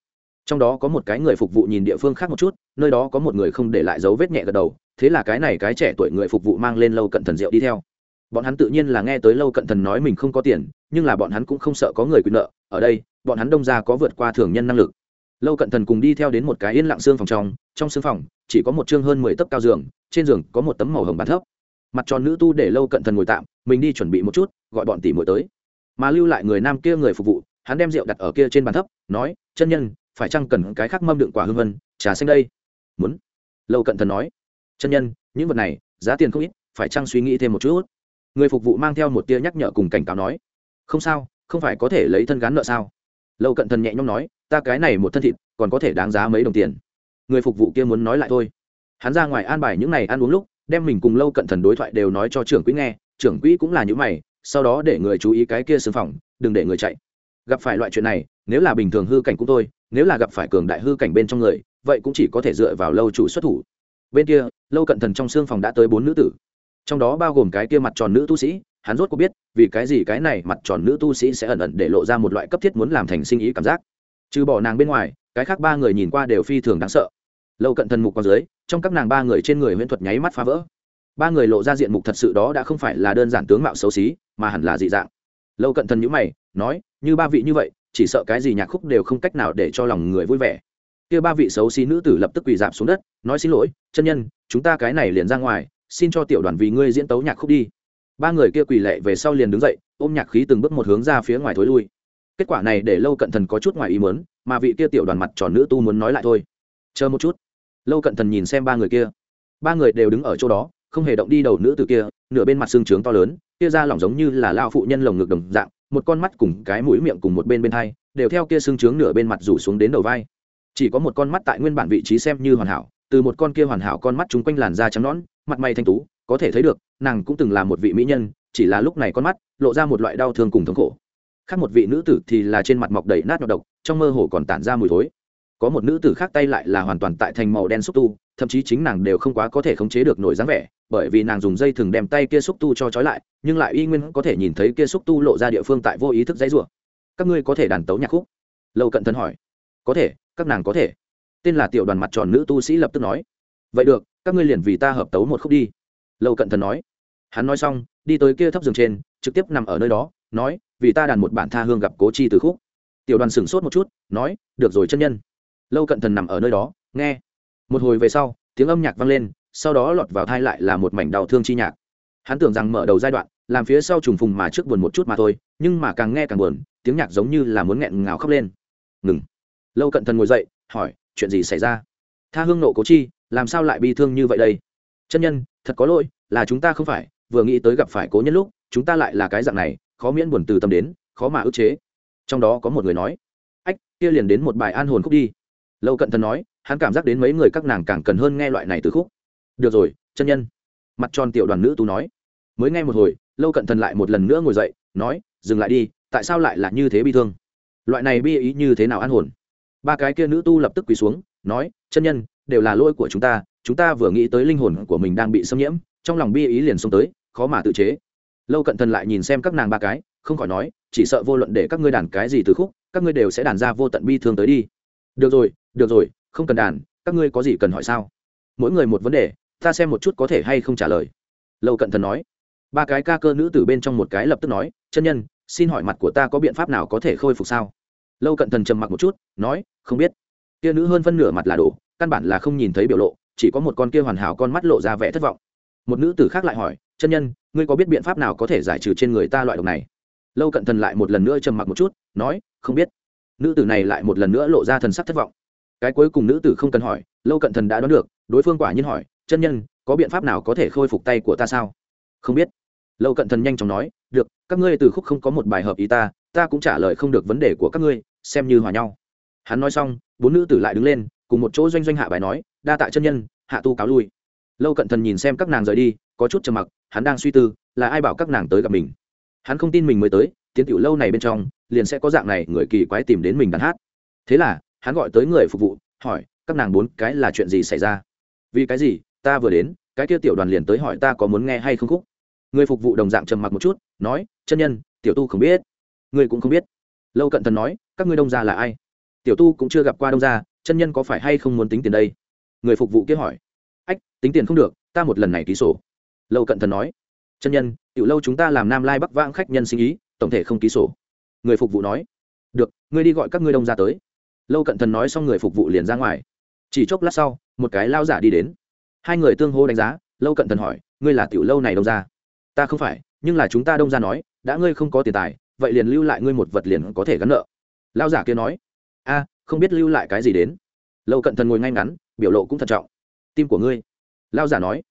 Trong đó có một cái người phục vụ nhìn địa phương khác một chút, nơi đó có một người không để lại dấu vết nhẹ gật đầu, thế là cái này cái trẻ tuổi người phục vụ mang lên lâu cận thần rượu đi theo bọn hắn tự nhiên là nghe tới lâu cận thần nói mình không có tiền, nhưng là bọn hắn cũng không sợ có người quyền nợ. Ở đây, bọn hắn đông ra có vượt qua thường nhân năng lực. Lâu cận thần cùng đi theo đến một cái yên lặng xương phòng trong trong xương phòng, chỉ có một chương hơn mười tấc cao giường, trên giường có một tấm màu hồng bàn thấp. Mặt tròn nữ tu để lâu cận thần ngồi tạm, mình đi chuẩn bị một chút, gọi bọn tỷ muội tới. Mà lưu lại người nam kia người phục vụ, hắn đem rượu đặt ở kia trên bàn thấp, nói, chân nhân, phải chăng cần cái khác mâm đựng quả hương vân, trà xanh đây? Muốn. Lâu cận thần nói. Chân nhân, những vật này, giá tiền không ít, phải chăng suy nghĩ thêm một chút? Người phục vụ mang theo một tia nhắc nhở cùng cảnh cáo nói, không sao, không phải có thể lấy thân gán nợ sao? Lâu cận thần nhẹ nhõm nói, ta cái này một thân thịt, còn có thể đáng giá mấy đồng tiền. Người phục vụ kia muốn nói lại thôi. Hắn ra ngoài an bài những n à y ăn uống lúc, đem mình cùng lâu cận thần đối thoại đều nói cho trưởng quỹ nghe, trưởng quỹ cũng là những mày, sau đó để người chú ý cái kia xương phòng, đừng để người chạy. Gặp phải loại chuyện này, nếu là bình thường hư cảnh cũng thôi, nếu là gặp phải cường đại hư cảnh bên trong người, vậy cũng chỉ có thể dựa vào lâu chủ xuất thủ. Bên kia, lâu cận thần trong xương phòng đã tới bốn nữ tử trong đó bao gồm cái kia mặt tròn nữ tu sĩ, hắn rốt có biết, vì cái gì cái này mặt tròn nữ tu sĩ sẽ ẩn ẩn để lộ ra một loại cấp thiết muốn làm thành sinh ý cảm giác. Trừ bỏ nàng bên ngoài, cái khác ba người nhìn qua đều phi thường đáng sợ. Lâu cận thần mục qua dưới, trong các nàng ba người trên người huyễn thuật nháy mắt phá vỡ. Ba người lộ ra diện mục thật sự đó đã không phải là đơn giản tướng mạo xấu xí, mà hẳn là dị dạng. Lâu cận thần nhữ mày, nói, như ba vị như vậy, chỉ sợ cái gì nhạc khúc đều không cách nào để cho lòng người vui vẻ. Kia ba vị xấu xí nữ tử lập tức quỳ dạp xuống đất, nói, xin lỗi, chân nhân, chúng ta cái này liền ra ngoài xin cho tiểu đoàn vì ngươi diễn tấu nhạc khúc đi. Ba người kia quỳ lệ về sau liền đứng dậy, ôm nhạc khí từng bước một hướng ra phía ngoài thối lui. Kết quả này để lâu cận thần có chút ngoài ý mớn mà vị kia tiểu đoàn mặt tròn nữ tu muốn nói lại thôi. Chờ một chút. Lâu cận thần nhìn xem ba người kia. Ba người đều đứng ở chỗ đó, không hề động đi đầu nữ từ kia, nửa bên mặt xương trướng to lớn, kia ra lỏng giống như là lao phụ nhân lồng ngực đồng dạng, một con mắt cùng cái mũi miệng cùng một bên bên hai, đều theo kia xương trướng nửa bên mặt rủ xuống đến đầu vai. Chỉ có một con mắt tại nguyên bản vị trí xem như hoàn hảo, từ một con kia hoàn hảo con mắt chúng quanh làn da trắng nõn mặt mày thanh tú, có thể thấy được, nàng cũng từng là một vị mỹ nhân, chỉ là lúc này con mắt lộ ra một loại đau thương cùng thống khổ. Khác một vị nữ tử thì là trên mặt mọc đầy nát nhọc độc, trong mơ hồ còn tản ra mùi thối. Có một nữ tử khác tay lại là hoàn toàn tại thành màu đen xúc tu, thậm chí chính nàng đều không quá có thể khống chế được nổi dáng vẻ, bởi vì nàng dùng dây thừng đem tay kia xúc tu cho trói lại, nhưng lại y nguyên có thể nhìn thấy kia xúc tu lộ ra địa phương tại vô ý thức dãy rủa. Các ngươi có thể đàn tấu nhạc khúc? Lâu cận thân hỏi. Có thể, các nàng có thể. Tên là tiểu đoàn mặt tròn nữ tu sĩ lập tức nói. Vậy được các ngươi liền vì ta hợp tấu một khúc đi. Lâu cận thần nói. Hắn nói xong, đi tới kia thấp giường trên, trực tiếp nằm ở nơi đó, nói, vì ta đàn một bản tha hương gặp cố chi từ khúc. Tiểu đoàn sửng sốt một chút, nói, được rồi chân nhân. Lâu cận thần nằm ở nơi đó, nghe. Một hồi về sau, tiếng âm nhạc vang lên, sau đó lọt vào thai lại là một mảnh đau thương chi nhạc. Hắn tưởng rằng mở đầu giai đoạn, làm phía sau trùng phùng mà trước buồn một chút mà thôi, nhưng mà càng nghe càng buồn, tiếng nhạc giống như là muốn nghẹn ngào khóc lên. Ngừng. Lâu cận thần ngồi dậy, hỏi, chuyện gì xảy ra? Tha hương nộ cố chi làm sao lại bi thương như vậy đây? Chân nhân, thật có lỗi, là chúng ta không phải, vừa nghĩ tới gặp phải cố nhân lúc, chúng ta lại là cái dạng này, khó miễn buồn từ tâm đến, khó mà ức chế. Trong đó có một người nói, ách, kia liền đến một bài an hồn khúc đi. Lâu cận thần nói, hắn cảm giác đến mấy người các nàng càng cần hơn nghe loại này từ khúc. Được rồi, chân nhân. Mặt tròn tiểu đoàn nữ tú nói. Mới nghe một hồi, lâu cận thần lại một lần nữa ngồi dậy, nói, dừng lại đi, tại sao lại là như thế bi thương? Loại này bi ý như thế nào an hồn? Ba cái kia nữ tu lập tức quỳ xuống, nói, chân nhân đều là lỗi của chúng ta chúng ta vừa nghĩ tới linh hồn của mình đang bị xâm nhiễm, trong lòng bi ý liền xông tới, khó mà tự chế. Lâu cận thần lại nhìn xem các nàng ba cái, không khỏi nói, chỉ sợ vô luận để các ngươi đàn cái gì từ khúc, các ngươi đều sẽ đàn ra vô tận bi thương tới đi. Được rồi được rồi, không cần đàn, các ngươi có gì cần hỏi sao? Mỗi người một vấn đề, ta xem một chút có thể hay không trả lời. Lâu cận thần nói. Ba cái ca cơ nữ từ bên trong một cái lập tức nói, chân nhân, xin hỏi mặt của ta có biện pháp nào có thể khôi phục sao? Lâu cận thần trầm mặc một chút, nói, không biết. Kia nữ hơn phân nửa mặt là đổ căn bản là không nhìn thấy biểu lộ, chỉ có một con kia hoàn hảo con mắt lộ ra vẻ thất vọng. Một nữ tử khác lại hỏi, chân nhân, ngươi có biết biện pháp nào có thể giải trừ trên người ta loại độc này? Lâu cận thần lại một lần nữa trầm mặc một chút, nói, không biết. Nữ tử này lại một lần nữa lộ ra thần sắc thất vọng. Cái cuối cùng nữ tử không cần hỏi, lâu cận thần đã đoán được, đối phương quả nhiên hỏi, chân nhân, có biện pháp nào có thể khôi phục tay của ta sao? Không biết. Lâu cận thần nhanh chóng nói, được, các ngươi từ khúc không có một bài hợp ý ta ta cũng trả lời không được vấn đề của các ngươi, xem như hòa nhau. Hắn nói xong, bốn nữ tử lại đứng lên cùng một chỗ doanh doanh hạ bài nói, đa tạ chân nhân, hạ tu cáo lui. Lâu cận thần nhìn xem các nàng rời đi, có chút trầm mặc, hắn đang suy tư, là ai bảo các nàng tới gặp mình. Hắn không tin mình mới tới, tiến tiểu lâu này bên trong, liền sẽ có dạng này người kỳ quái tìm đến mình đàn hát. Thế là, hắn gọi tới người phục vụ, hỏi, các nàng bốn cái là chuyện gì xảy ra? Vì cái gì? Ta vừa đến, cái kia tiểu đoàn liền tới hỏi ta có muốn nghe hay không khúc. Người phục vụ đồng dạng trầm mặc một chút, nói, chân nhân, tiểu tu không biết. Người cũng không biết. Lâu cận thần nói, các ngươi đông gia là ai? Tiểu tu cũng chưa gặp qua đông gia chân nhân có phải hay không muốn tính tiền đây? Người phục vụ kia hỏi. Ách, tính tiền không được, ta một lần này ký sổ. Lâu cận thần nói. Chân nhân, tiểu lâu chúng ta làm nam lai bắc vãng khách nhân sinh ý, tổng thể không ký sổ. Người phục vụ nói. Được, ngươi đi gọi các ngươi đông ra tới. Lâu cận thần nói xong người phục vụ liền ra ngoài. Chỉ chốc lát sau, một cái lao giả đi đến. Hai người tương hô đánh giá, lâu cận thần hỏi, ngươi là tiểu lâu này đông ra? Ta không phải, nhưng là chúng ta đông ra nói, đã ngươi không có tiền tài, vậy liền lưu lại ngươi một vật liền có thể gắn nợ. Lao giả kia nói. A không biết lưu lại cái gì đến. Lâu cận thần ngồi ngay ngắn, biểu lộ cũng thận trọng. Tim của ngươi. Lao giả nói.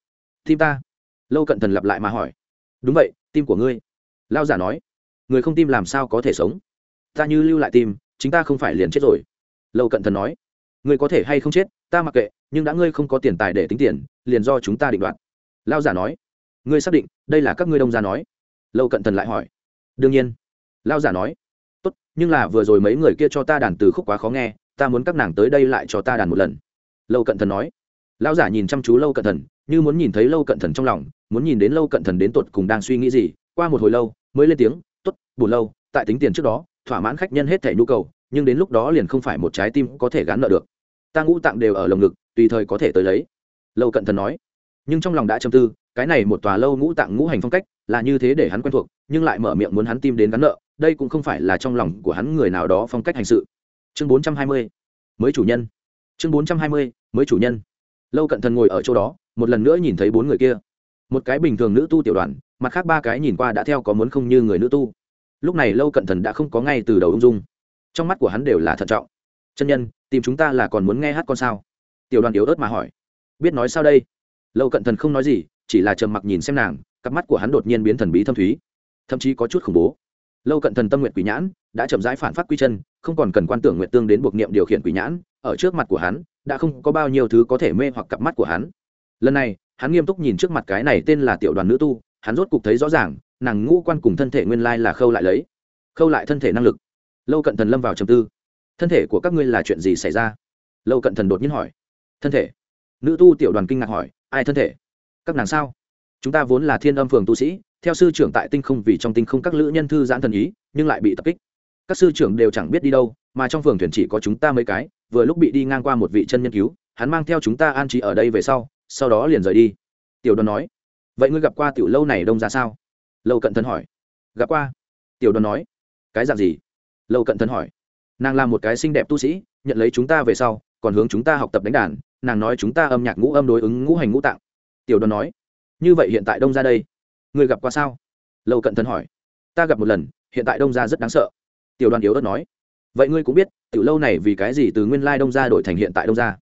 Tim ta. Lâu cận thần lặp lại mà hỏi. Đúng vậy, tim của ngươi. Lao giả nói. Người không tim làm sao có thể sống? Ta như lưu lại tim, chính ta không phải liền chết rồi. Lâu cận thần nói. Người có thể hay không chết, ta mặc kệ, nhưng đã ngươi không có tiền tài để tính tiền, liền do chúng ta định đoạt. Lao giả nói. Ngươi xác định, đây là các ngươi đông gia nói. Lâu cận thần lại hỏi. Đương nhiên. Lao giả nói nhưng là vừa rồi mấy người kia cho ta đàn từ khúc quá khó nghe, ta muốn các nàng tới đây lại cho ta đàn một lần. Lâu cận thần nói. Lão giả nhìn chăm chú lâu cận thần, như muốn nhìn thấy lâu cận thần trong lòng, muốn nhìn đến lâu cận thần đến tột cùng đang suy nghĩ gì, qua một hồi lâu, mới lên tiếng t ố t buồn lâu, tại tính tiền trước đó, thỏa mãn khách nhân hết thẻ nhu cầu, nhưng đến lúc đó liền không phải một trái tim có thể gán nợ được. Ta ngũ tạng đều ở lồng ngực, tùy thời có thể tới lấy. Lâu cận thần nói. Nhưng trong lòng đã châm tư cái này một tòa lâu ngũ tạng ngũ hành phong cách là như thế để hắn quen thuộc, nhưng lại mở miệng muốn hắn tìm đến gắn nợ, đây cũng không phải là trong lòng của hắn người nào đó phong cách hành sự. Chương bốn trăm hai mươi, mới chủ nhân. Chương bốn trăm hai mươi, mới chủ nhân. Lâu cận thần ngồi ở chỗ đó, một lần nữa nhìn thấy bốn người kia. Một cái bình thường nữ tu tiểu đoàn, mặt khác ba cái nhìn qua đã theo có muốn không như người nữ tu. Lúc này lâu cận thần đã không có ngay từ đầu ung dung. Trong mắt của hắn đều là thận trọng. Chân nhân, tìm chúng ta là còn muốn nghe hát con sao? Tiểu đoàn yếu ớt mà hỏi. Biết nói sao đây? Lâu cận thần không nói gì chỉ là trầm mặc nhìn xem nàng, cặp mắt của hắn đột nhiên biến thần bí thâm thúy. Thậm chí có chút khủng bố. Lâu cận thần tâm nguyện quỷ nhãn, đã chậm rãi phản phát quy chân, không còn cần quan tưởng nguyện tương đến buộc niệm điều khiển quỷ nhãn, ở trước mặt của hắn, đã không có bao nhiêu thứ có thể mê hoặc cặp mắt của hắn. Lần này, hắn nghiêm túc nhìn trước mặt cái này tên là tiểu đoàn nữ tu, hắn rốt cục thấy rõ ràng, nàng ngũ quan cùng thân thể nguyên lai là khâu lại lấy. Khâu lại thân thể năng lực. Lâu cận thần lâm vào trầm tư. Thân thể của các ngươi là chuyện gì xảy ra? Lâu cận thần đột nhiên hỏi. Thân thể. Nữ tu tiểu đoàn kinh ngạc hỏi, ai thân thể? Các nàng sao? Chúng ta vốn là thiên âm phường tu sĩ, theo sư trưởng tại tinh không vì trong tinh không các lữ nhân thư giãn thần ý, nhưng lại bị tập kích. Các sư trưởng đều chẳng biết đi đâu, mà trong phường thuyền chỉ có chúng ta mấy cái, vừa lúc bị đi ngang qua một vị chân nhân cứu, hắn mang theo chúng ta an trí ở đây về sau sau đó liền rời đi. Tiểu đoàn nói, vậy ngươi gặp qua tiểu lâu này đông ra sao? Lâu cận thân hỏi. Gặp qua. Tiểu đoàn nói, cái dạng gì? Lâu cận thân hỏi. Nàng là một cái xinh đẹp tu sĩ, nhận lấy chúng ta về sau, còn hướng chúng ta học tập đánh đàn, nàng nói chúng ta âm nhạc ngũ âm đối ứng ngũ hành ngũ tạng tiểu đoàn nói, như vậy hiện tại đông ra đây ngươi gặp qua sao? Lâu cận thân hỏi, ta gặp một lần, hiện tại đông ra rất đáng sợ. Tiểu đoàn yếu ớt nói, vậy ngươi cũng biết, tiểu lâu này vì cái gì từ nguyên lai đông ra đổi thành hiện tại đông ra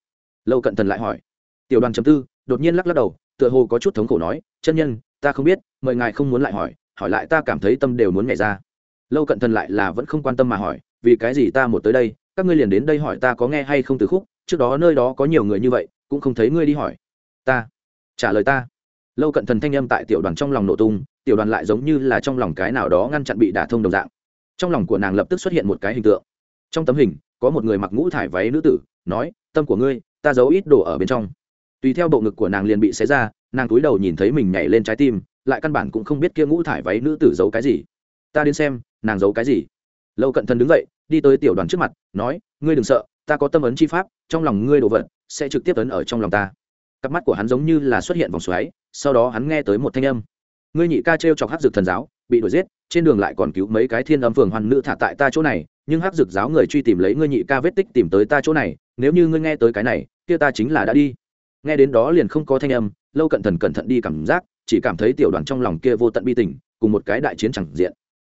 lâu cận thần lại hỏi, tiểu đoàn chấm tư, đột nhiên lắc lắc đầu, tựa hồ có chút thống khổ nói, chân nhân, ta không biết, mời ngài không muốn lại hỏi hỏi lại ta cảm thấy tâm đều muốn nhảy ra. Lâu cận thần lại là vẫn không quan tâm mà hỏi, vì cái gì ta một tới đây, các ngươi liền đến đây hỏi ta có nghe hay không từ khúc, trước đó nơi đó có nhiều người như vậy, cũng không thấy ngươi đi hỏi. Ta trả lời ta. Lâu cận thần thanh âm tại tiểu đoàn trong lòng nổ tung, tiểu đoàn lại giống như là trong lòng cái nào đó ngăn chặn bị đả thông đồng dạng. Trong lòng của nàng lập tức xuất hiện một cái hình tượng. Trong tấm hình, có một người mặc ngũ thải váy nữ tử, nói, tâm của ngươi, ta giấu ít đồ ở bên trong. Tùy theo bộ ngực của nàng liền bị xé ra, nàng cúi đầu nhìn thấy mình nhảy lên trái tim, lại căn bản cũng không biết kia ngũ thải váy nữ tử giấu cái gì. Ta đến xem, nàng giấu cái gì? Lâu cận thần đứng dậy, đi tới tiểu đoàn trước mặt, nói, ngươi đừng sợ, ta có tâm ấn chi pháp, trong lòng ngươi đồ vật sẽ trực tiếp ấn ở trong lòng ta cặp mắt của hắn giống như là xuất hiện vòng xoáy, sau đó hắn nghe tới một thanh âm. Ngươi nhị ca t r e o chọc hát dược thần giáo, bị đuổi giết, trên đường lại còn cứu mấy cái thiên âm phường hoàn nữ thả tại ta chỗ này, nhưng hát dược giáo người truy tìm lấy ngươi nhị ca vết tích tìm tới ta chỗ này, nếu như ngươi nghe tới cái này, kia ta chính là đã đi. Nghe đến đó liền không có thanh âm, lâu cận thần cẩn thận đi cảm giác, chỉ cảm thấy tiểu đoàn trong lòng kia vô tận bi tình, cùng một cái đại chiến chẳng diện.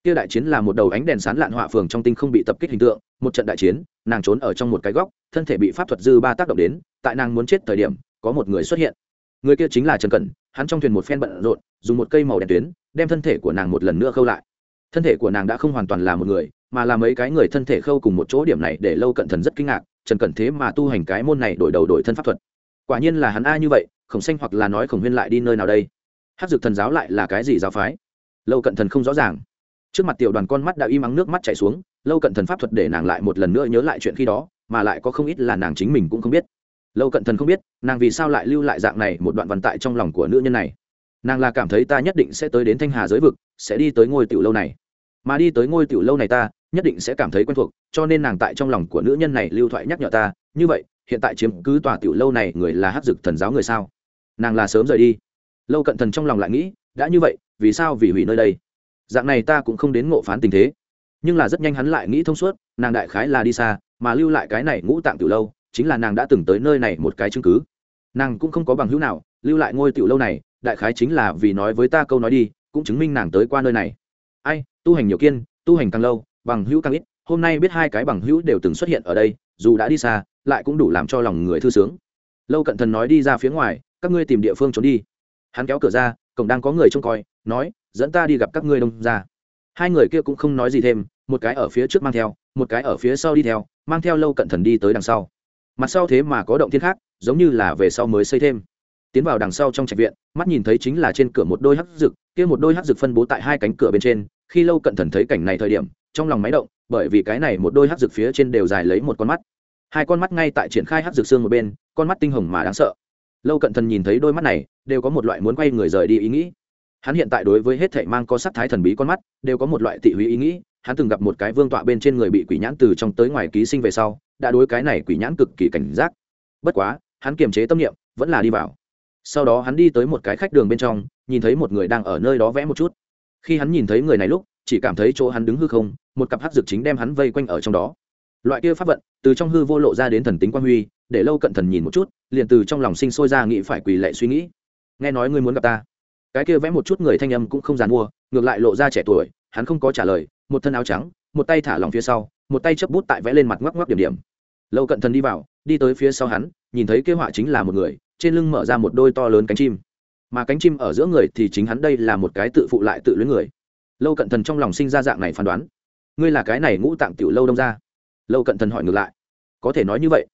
Kia đại chiến là một đầu ánh đèn sán lạn họa phường trong tinh không bị tập kích hình tượng, một trận đại chiến, nàng trốn ở trong một cái góc, thân thể bị pháp thuật dư ba tác động đến, tại nàng muốn chết thời điểm có một người xuất hiện. Người kia chính là trần cẩn, hắn trong thuyền một phen bận rộn, dùng một cây màu đen tuyến, đem thân thể của nàng một lần nữa khâu lại. Thân thể của nàng đã không hoàn toàn là một người, mà là mấy cái người thân thể khâu cùng một chỗ điểm này để lâu cận thần rất kinh ngạc, trần cẩn thế mà tu hành cái môn này đổi đầu đổi thân pháp thuật. Quả nhiên là hắn a như vậy, khổng xanh hoặc là nói khổng huyên lại đi nơi nào đây? Hát dược thần giáo lại là cái gì giáo phái? Lâu cận thần không rõ ràng. Trước mặt tiểu đoàn con mắt đã im ắng nước mắt chảy xuống, lâu cận thần pháp thuật để nàng lại một lần nữa nhớ lại chuyện khi đó, mà lại có không ít là nàng chính mình cũng không biết lâu cận thần không biết nàng vì sao lại lưu lại dạng này một đoạn văn tại trong lòng của nữ nhân này nàng là cảm thấy ta nhất định sẽ tới đến thanh hà giới vực sẽ đi tới ngôi tiểu lâu này mà đi tới ngôi tiểu lâu này ta nhất định sẽ cảm thấy quen thuộc cho nên nàng tại trong lòng của nữ nhân này lưu thoại nhắc nhở ta như vậy hiện tại chiếm cứ tòa tiểu lâu này người là hát dực thần giáo người sao nàng là sớm rời đi lâu cận thần trong lòng lại nghĩ đã như vậy vì sao vì hủy nơi đây dạng này ta cũng không đến ngộ phán tình thế nhưng là rất nhanh hắn lại nghĩ thông suốt nàng đại khái là đi xa mà lưu lại cái này ngũ tạng tiểu lâu chính là nàng đã từng tới nơi này một cái chứng cứ. Nàng cũng không có bằng hữu nào, lưu lại ngôi tiểu lâu này, đại khái chính là vì nói với ta câu nói đi, cũng chứng minh nàng tới qua nơi này. Ai, tu hành nhiều kiên, tu hành càng lâu, bằng hữu càng ít, hôm nay biết hai cái bằng hữu đều từng xuất hiện ở đây, dù đã đi xa, lại cũng đủ làm cho lòng người thư sướng. Lâu cận thần nói đi ra phía ngoài, các ngươi tìm địa phương trốn đi. Hắn kéo cửa ra, cổng đang có người trông coi, nói, dẫn ta đi gặp các ngươi đông ra. Hai người kia cũng không nói gì thêm, một cái ở phía trước mang theo, một cái ở phía sau đi theo, mang theo lâu cận thần đi tới đằng sau mặt sau thế mà có động thiên khác, giống như là về sau mới xây thêm. Tiến vào đằng sau trong trạch viện, mắt nhìn thấy chính là trên cửa một đôi hắc rực kia một đôi hắc rực phân bố tại hai cánh cửa bên trên. Khi lâu cận thần thấy cảnh này thời điểm, trong lòng máy động, bởi vì cái này một đôi hắc rực phía trên đều dài lấy một con mắt. Hai con mắt ngay tại triển khai hắc rực xương một bên, con mắt tinh hồng mà đáng sợ. Lâu cận thần nhìn thấy đôi mắt này, đều có một loại muốn quay người rời đi ý nghĩ. Hắn hiện tại đối với hết thảy mang có sắc thái thần bí con mắt, đều có một loại tị húy ý nghĩ hắn từng gặp một cái vương tọa bên trên người bị quỷ nhãn từ trong tới ngoài ký sinh về sau, đã đối cái này quỷ nhãn cực kỳ cảnh giác. Bất quá, hắn kiềm chế tâm niệm, vẫn là đi vào. Sau đó hắn đi tới một cái khách đường bên trong, nhìn thấy một người đang ở nơi đó vẽ một chút. Khi hắn nhìn thấy người này lúc, chỉ cảm thấy chỗ hắn đứng hư không, một cặp hắc dược chính đem hắn vây quanh ở trong đó. Loại kia pháp vận, từ trong hư vô lộ ra đến thần tính quan huy, để lâu cận thần nhìn một chút, liền từ trong lòng sinh sôi ra nghĩ phải quỳ lệ suy nghĩ. Nghe nói ngươi muốn gặp ta. Cái kia vẽ một chút người thanh âm cũng không dàn mua, ngược lại lộ ra trẻ tuổi, hắn không có trả lời một thân áo trắng một tay thả lòng phía sau một tay chấp bút tại vẽ lên mặt ngoắc ngoắc điểm điểm. Lâu cận thần đi vào đi tới phía sau hắn nhìn thấy kế họa chính là một người trên lưng mở ra một đôi to lớn cánh chim. Mà cánh chim ở giữa người thì chính hắn đây là một cái tự phụ lại tự luyến người. Lâu cận thần trong lòng sinh ra dạng này phán đoán. Ngươi là cái này ngũ tạng tiểu lâu đông ra lâu cận thần hỏi ngược lại. Có thể nói như vậy.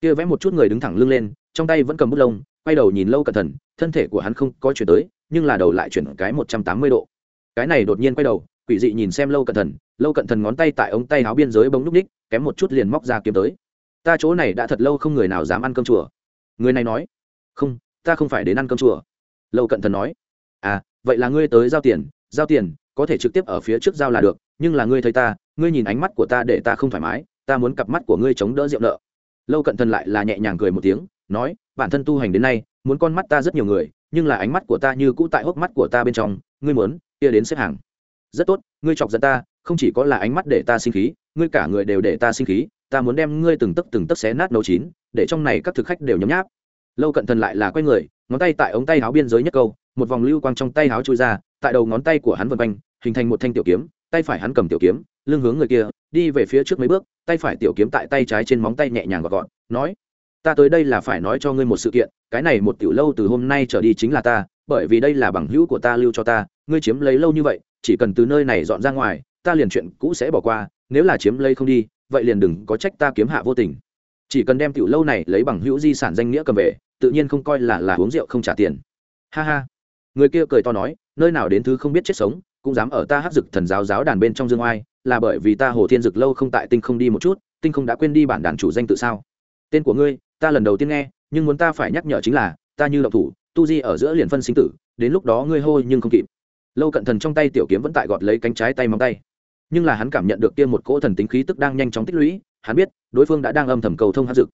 Kia vẽ một chút người đứng thẳng lưng lên trong tay vẫn cầm bút lông quay đầu nhìn lâu cận thần, thân thể của hắn không có chuyển tới nhưng là đầu lại chuyển cái một trăm tám mươi độ. Cái này đột nhiên quay đầu quỷ dị nhìn xem lâu cận thần, lâu cận thần ngón tay tại ống tay áo biên giới bóng núc ních kém một chút liền móc ra kiếm tới. Ta chỗ này đã thật lâu không người nào dám ăn cơm chùa. Người này nói không ta không phải đến ăn cơm chùa. Lâu cận thần nói à vậy là ngươi tới giao tiền giao tiền có thể trực tiếp ở phía trước giao là được nhưng là ngươi thấy ta ngươi nhìn ánh mắt của ta để ta không thoải mái ta muốn cặp mắt của ngươi chống đỡ rượu nợ. Lâu cận thần lại là nhẹ nhàng cười một tiếng nói bản thân tu hành đến nay muốn con mắt ta rất nhiều người nhưng là ánh mắt của ta như cũ tại hốc mắt của ta bên trong ngươi muốn kia đến xếp hàng rất tốt, ngươi chọc giận ta, không chỉ có là ánh mắt để ta sinh khí, ngươi cả người đều để ta sinh khí, ta muốn đem ngươi từng tấc từng tấc xé nát nấu chín, để trong này các thực khách đều nhấm nháp. Lâu cận thần lại là quay người, ngón tay tại ống tay áo biên giới nhất câu, một vòng lưu quang trong tay áo chui ra, tại đầu ngón tay của hắn vân quanh, hình thành một thanh tiểu kiếm, tay phải hắn cầm tiểu kiếm, lưng hướng người kia, đi về phía trước mấy bước, tay phải tiểu kiếm tại tay trái trên móng tay nhẹ nhàng gọt gọn nói, ta tới đây là phải nói cho ngươi một sự kiện, cái này một tiểu lâu từ hôm nay trở đi chính là ta, bởi vì đây là bằng hữu của ta lưu cho ta, ngươi chiếm lấy lâu như vậy chỉ cần từ nơi này dọn ra ngoài, ta liền chuyện cũ sẽ bỏ qua, nếu là chiếm lấy không đi, vậy liền đừng có trách ta kiếm hạ vô tình. Chỉ cần đem tiểu lâu này lấy bằng hữu di sản danh nghĩa cầm về, tự nhiên không coi là là uống rượu không trả tiền. Ha ha. Người kia cười to nói, nơi nào đến thứ không biết chết sống, cũng dám ở ta hát dực thần giáo giáo đàn bên trong dương oai, là bởi vì ta hồ thiên dực lâu không tại tinh không đi một chút, tinh không đã quên đi bản đàn chủ danh tự sao? Tên của ngươi, ta lần đầu tiên nghe, nhưng muốn ta phải nhắc nhở chính là, ta như động thủ, tu di ở giữa liền phân sinh tử, đến lúc đó ngươi hôi nhưng không kịp lâu cận thần trong tay tiểu kiếm vẫn tại gọt lấy cánh trái tay móng tay. Nhưng là hắn cảm nhận được kia một cỗ thần tính khí tức đang nhanh chóng tích lũy, hắn biết, đối phương đã đang âm thầm cầu thông hát dực.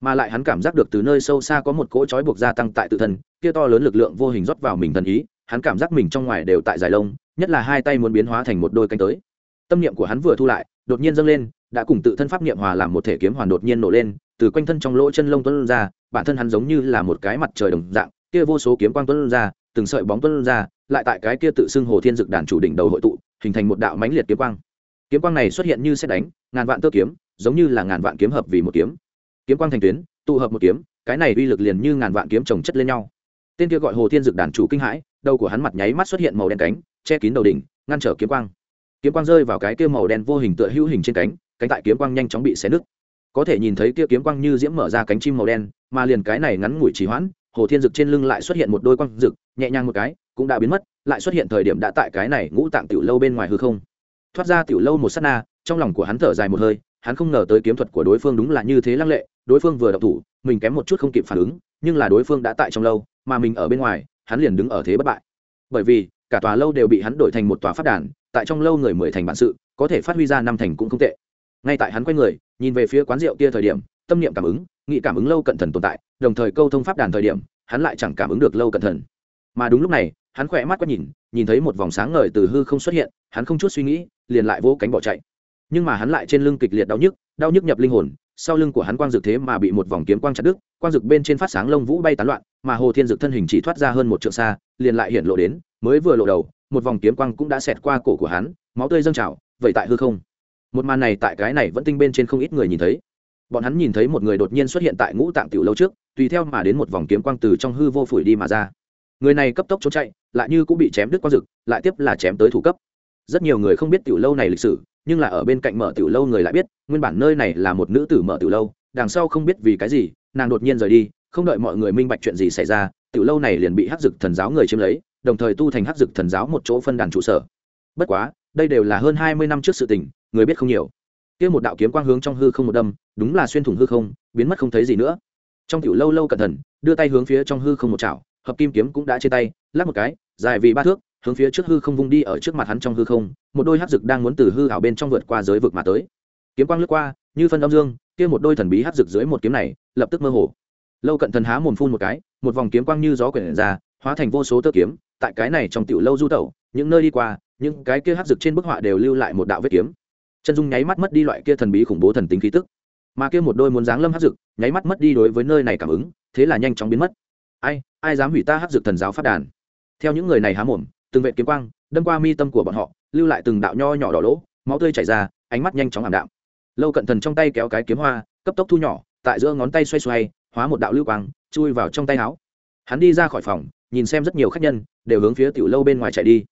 Mà lại hắn cảm giác được từ nơi sâu xa có một cỗ trói buộc gia tăng tại tự thân, kia to lớn lực lượng vô hình rót vào mình thần ý, hắn cảm giác mình trong ngoài đều tại dài lông, nhất là hai tay muốn biến hóa thành một đôi cánh tới. Tâm niệm của hắn vừa thu lại, đột nhiên dâng lên, đã cùng tự thân pháp niệm hòa làm một thể kiếm hoàn đột nhiên nổ lên, từ quanh thân trong lỗ chân lông tuân ra, bản thân hắn giống như là một cái mặt trời đồng dạng, kia vô số kiếm quang tuân ra, từng sợi bóng tuân ra lại tại cái kia tự xưng hồ thiên dực đàn chủ đỉnh đầu hội tụ, hình thành một đạo mãnh liệt kiếm quang. Kiếm quang này xuất hiện như xét đánh, ngàn vạn tơ kiếm, giống như là ngàn vạn kiếm hợp vì một kiếm. Kiếm quang thành tuyến, tụ hợp một kiếm, cái này uy lực liền như ngàn vạn kiếm chồng chất lên nhau. Tên kia gọi hồ thiên dực đàn chủ kinh hãi, đầu của hắn mặt nháy mắt xuất hiện màu đen cánh, che kín đầu đỉnh, ngăn trở kiếm quang. Kiếm quang rơi vào cái kia màu đen vô hình tựa hữu hình trên cánh cánh tại kiếm quang nhanh chóng bị xé nứt. Có thể nhìn thấy kia kiếm quang như diễm mở ra cánh chim màu đen, mà liền cái này ngắn ngủi trì hoãn, hồ thiên dực trên lưng lại xuất hiện một đôi quang rực nhẹ nhàng một cái cũng đã biến mất, lại xuất hiện thời điểm đã tại cái này ngũ tạng tiểu lâu bên ngoài hư không. Thoát ra tiểu lâu một sát na, trong lòng của hắn thở dài một hơi, hắn không ngờ tới kiếm thuật của đối phương đúng là như thế lăng lệ, đối phương vừa động thủ, mình kém một chút không kịp phản ứng, nhưng là đối phương đã tại trong lâu, mà mình ở bên ngoài, hắn liền đứng ở thế bất bại. Bởi vì, cả tòa lâu đều bị hắn đổi thành một tòa phát đàn, tại trong lâu người mười thành bản sự, có thể phát huy ra năm thành cũng không tệ. Ngay tại hắn quay người, nhìn về phía quán rượu kia thời điểm, tâm niệm cảm ứng nghị cảm ứng lâu cận thần tồn tại, đồng thời câu thông pháp đàn thời điểm, hắn lại chẳng cảm ứng được lâu cận thần. Mà đúng lúc này hắn khỏe mắt quét nhìn nhìn thấy một vòng sáng ngời từ hư không xuất hiện, hắn không chút suy nghĩ, liền lại vỗ cánh bỏ chạy. Nhưng mà hắn lại trên lưng kịch liệt đau nhức đau nhức nhập linh hồn, sau lưng của hắn quang dực thế mà bị một vòng kiếm quang chặt đứt, quang dực bên trên phát sáng lông vũ bay tán loạn, mà hồ thiên dực thân hình chỉ thoát ra hơn một trượng xa, liền lại hiện lộ đến, mới vừa lộ đầu, một vòng kiếm quang cũng đã xẹt qua cổ của hắn, máu tươi dâng trào, vậy tại hư không. Một màn này tại cái này vẫn tinh bên trên không ít người nhìn thấy. Bọn hắn nhìn thấy một người đột nhiên xuất hiện tại ngũ tạng tiểu lâu trước, tùy theo mà đến một vòng kiếm quang từ trong hư vô phủi đi mà ra người này cấp tốc trốn chạy, lại như cũng bị chém đứt quang dực lại tiếp là chém tới thủ cấp. Rất nhiều người không biết tiểu lâu này lịch sử, nhưng là ở bên cạnh mở tiểu lâu người lại biết, nguyên bản nơi này là một nữ tử mở tiểu lâu, đằng sau không biết vì cái gì, nàng đột nhiên rời đi, không đợi mọi người minh bạch chuyện gì xảy ra, tiểu lâu này liền bị hắc dực thần giáo người chiếm lấy, đồng thời tu thành hắc dực thần giáo một chỗ phân đàn trụ sở. Bất quá, đây đều là hơn hai mươi năm trước sự tình, người biết không nhiều. Kia một đạo kiếm quang hướng trong hư không một đâm, đúng là xuyên thủng hư không, biến mất không thấy gì nữa. Trong tiểu lâu lâu cẩn thận, đưa tay hướng phía trong hư không một chảo hợp kim kiếm cũng đã trên tay, lắc một cái, dài vì ba thước, hướng phía trước hư không vung đi ở trước mặt hắn trong hư không, một đôi hắc dực đang muốn từ hư ảo bên trong vượt qua giới vực mà tới. Kiếm quang lướt qua, như phân âm dương, kia một đôi thần bí hắc dực dưới một kiếm này, lập tức mơ hồ. Lâu cận thần há mồm phun một cái, một vòng kiếm quang như gió quyển ra, hóa thành vô số tơ kiếm, tại cái này trong tiểu lâu du tẩu, những nơi đi qua, những cái kia hắc dực trên bức họa đều lưu lại một đạo vết kiếm. Chân dung nháy mắt mất đi loại kia thần bí khủng bố thần tính khí tức. Mà kia một đôi muốn dáng lâm hắc dực, nháy mắt mất đi đối với nơi này cảm ứng, thế là nhanh chóng biến mất ai ai dám hủy ta hát dược thần giáo phát đàn? Theo những người này há mồm, từng vệ kiếm quang, đâm qua mi tâm của bọn họ, lưu lại từng đạo nho nhỏ đỏ lỗ, máu tươi chảy ra, ánh mắt nhanh chóng ảm đạm. Lâu cận thần trong tay kéo cái kiếm hoa, cấp tốc thu nhỏ, tại giữa ngón tay xoay xoay, hóa một đạo lưu quang, chui vào trong tay áo. Hắn đi ra khỏi phòng, nhìn xem rất nhiều khách nhân, đều hướng phía tiểu lâu bên ngoài chạy đi.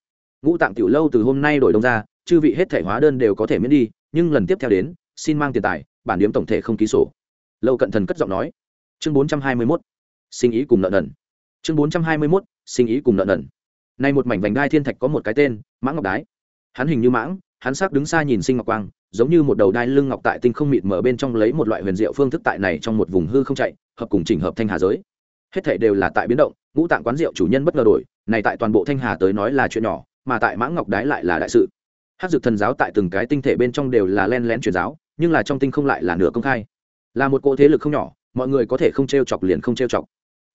Ngũ tạng tiểu lâu từ hôm nay đổi đông ra, chư vị hết thể hóa đơn đều có thể miễn đi, nhưng lần tiếp theo đến, xin mang tiền tài, bản điếm tổng thể không ký sổ. Lâu cận thần cất giọng nói. Chương bốn trăm hai mươi mốt sinh ý cùng nợ nần. Chương bốn trăm hai mươi mốt, sinh ý cùng nợ nần. Nay một mảnh vành đai thiên thạch có một cái tên mãng ngọc đái. Hắn hình như mãng, hắn sắc đứng xa nhìn sinh ngọc quang, giống như một đầu đai lưng ngọc tại tinh không mịt mở bên trong lấy một loại huyền diệu phương thức tại này trong một vùng hư không chạy, hợp cùng chỉnh hợp thanh hà giới. Hết thể đều là tại biến động, ngũ tạng quán rượu chủ nhân bất ngờ đổi, này tại toàn bộ thanh hà tới nói là chuyện nhỏ, mà tại mãng ngọc đái lại là đại sự. Hát dược thần giáo tại từng cái tinh thể bên trong đều là len lén truyền giáo, nhưng là trong tinh không lại là nửa công khai. Là một cỗ thế lực không nhỏ, mọi người có thể không t r e o chọc liền không t r e o chọc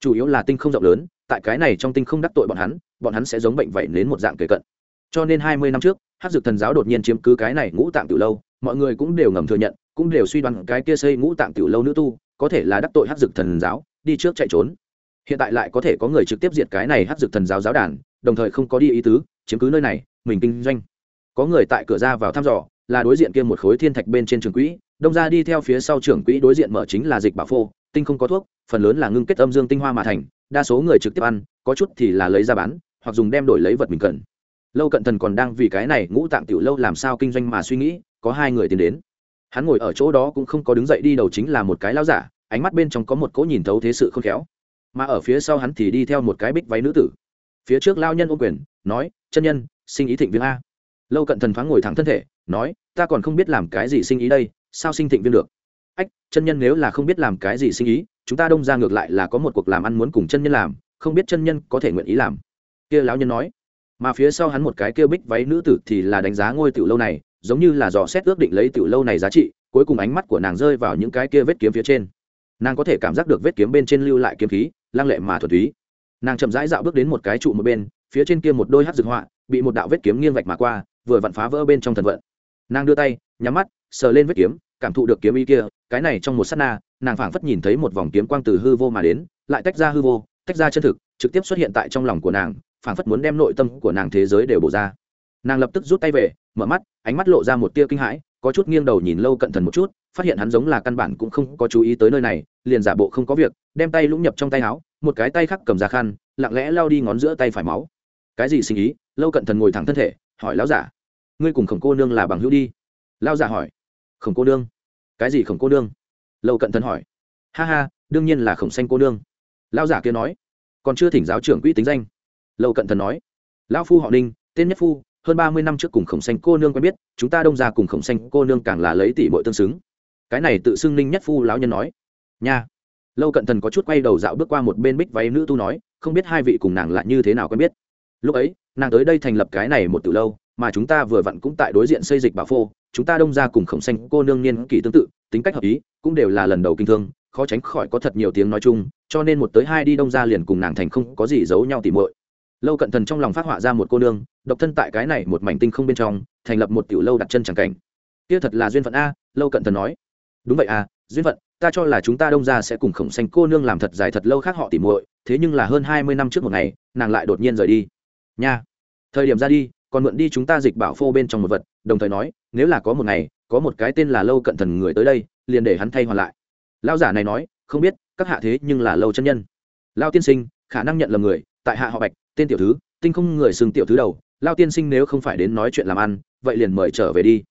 chủ yếu là tinh không rộng lớn, tại cái này trong tinh không đắc tội bọn hắn bọn hắn sẽ giống bệnh vẩy đến một dạng kề cận. Cho nên hai mươi năm trước hát dược thần giáo đột nhiên chiếm cứ cái này ngũ tạng tiểu lâu, mọi người cũng đều ngầm thừa nhận, cũng đều suy đoán cái kia xây ngũ tạng tiểu lâu nữ tu, có thể là đắc tội hát dược thần giáo, đi trước chạy trốn. Hiện tại lại có thể có người trực tiếp diệt cái này hát dược thần giáo giáo đàn, đồng thời không có đi ý tứ, chiếm cứ nơi này, mình kinh doanh. Có người tại cửa ra vào thăm dò, là đối diện kia một khối thiên thạch bên trên trường quỹ, đông ra đi theo phía sau trưởng quỹ đối diện mở chính là dịch bảo phô, tinh không có thuốc phần lớn là ngưng kết âm dương tinh hoa mà thành, đa số người trực tiếp ăn, có chút thì là lấy ra bán, hoặc dùng đem đổi lấy vật mình cần. Lâu cận thần còn đang vì cái này ngũ tạng tiểu lâu làm sao kinh doanh mà suy nghĩ, có hai người tiến đến. Hắn ngồi ở chỗ đó cũng không có đứng dậy đi đầu chính là một cái lao giả, ánh mắt bên trong có một cỗ nhìn thấu thế sự khôn khéo. Mà ở phía sau hắn thì đi theo một cái bích váy nữ tử. Phía trước lao nhân ô quyền, nói, chân nhân, sinh ý thịnh viếng a. Lâu cận thần thoáng ngồi thẳng thân thể, nói, ta còn không biết làm cái gì sinh ý đây, sao sinh thịnh viên được? Ách, chân nhân nếu là không biết làm cái gì sinh ý, chúng ta đông ra ngược lại là có một cuộc làm ăn muốn cùng chân nhân làm, không biết chân nhân có thể nguyện ý làm. Kia lão nhân nói. Mà phía sau hắn một cái kia bích váy nữ tử thì là đánh giá ngôi tiểu lâu này, giống như là dò xét ước định lấy tiểu lâu này giá trị, cuối cùng ánh mắt của nàng rơi vào những cái kia vết kiếm phía trên. Nàng có thể cảm giác được vết kiếm bên trên lưu lại kiếm khí, lăng lệ mà thuần túy. Nàng chậm rãi dạo bước đến một cái trụ một bên, phía trên kia một đôi hát dược họa, bị một đạo vết kiếm nghiêng vạch mà qua, vừa vặn phá vỡ bên trong thần vận. Nàng đưa tay, nhắm mắt, sờ lên vết kiếm cảm thụ được kiếm ý kia, cái này trong một s á t na, nàng phảng phất nhìn thấy một vòng kiếm quang từ hư vô mà đến, lại tách ra hư vô, tách ra chân thực, trực tiếp xuất hiện tại trong lòng của nàng, phảng phất muốn đem nội tâm của nàng thế giới đều bổ ra. Nàng lập tức rút tay về, mở mắt, ánh mắt lộ ra một tia kinh hãi, có chút nghiêng đầu nhìn lâu cận thần một chút, phát hiện hắn giống là căn bản cũng không có chú ý tới nơi này, liền giả bộ không có việc, đem tay lũng nhập trong tay áo, một cái tay khác cầm ra khăn, lặng lẽ lao đi ngón giữa tay phải máu. Cái gì sinh ý lâu cận thần ngồi thẳng thân thể, hỏi lão giả. Ngươi cùng khổng cô nương là bằng hữu đi? Lao giả hỏi khổng cô nương. Cái gì khổng cô nương? Lâu cận thần hỏi. Ha ha, đương nhiên là khổng xanh cô nương. Lao giả kia nói. Còn chưa thỉnh giáo trưởng quỹ tính danh. Lâu cận thần nói. Lão phu họ ninh, tên nhất phu, hơn ba mươi năm trước cùng khổng xanh cô nương quen biết, chúng ta đông ra cùng khổng xanh cô nương càng là lấy tỷ bội tương xứng. Cái này tự xưng ninh nhất phu lão nhân nói. Nha. Lâu cận thần có chút quay đầu dạo bước qua một bên bích váy nữ tu nói, không biết hai vị cùng nàng lại như thế nào quen biết. Lúc ấy, nàng tới đây thành lập cái này một từ lâu, mà chúng ta vừa vặn cũng tại đối diện xây dịch bảo phô chúng ta đông ra cùng khổng xanh cô nương niên kỳ tương tự, tính cách hợp ý, cũng đều là lần đầu kinh thương, khó tránh khỏi có thật nhiều tiếng nói chung, cho nên một tới hai đi đông ra liền cùng nàng thành không có gì giấu nhau tìm muội. Lâu cận thần trong lòng phát họa ra một cô nương, độc thân tại cái này một mảnh tinh không bên trong, thành lập một tiểu lâu đặt chân chẳng cảnh. Kia thật là duyên phận a, lâu cận thần nói. Đúng vậy à duyên phận, ta cho là chúng ta đông ra sẽ cùng khổng xanh cô nương làm thật dài thật lâu khác họ tìm muội, thế nhưng là hơn hai mươi năm trước một ngày, nàng lại đột nhiên rời đi. Nha, thời điểm ra đi còn mượn đi chúng ta dịch bảo phô bên trong một vật, đồng thời nói, nếu là có một ngày, có một cái tên là lâu cận thần người tới đây, liền để hắn thay hoàn lại. Lao giả này nói, không biết, các hạ thế nhưng là lâu chân nhân. Lao tiên sinh, khả năng nhận lầm người, tại hạ họ bạch, tên tiểu thứ, tinh không người xưng tiểu thứ đầu lao tiên sinh nếu không phải đến nói chuyện làm ăn, vậy liền mời trở về đi.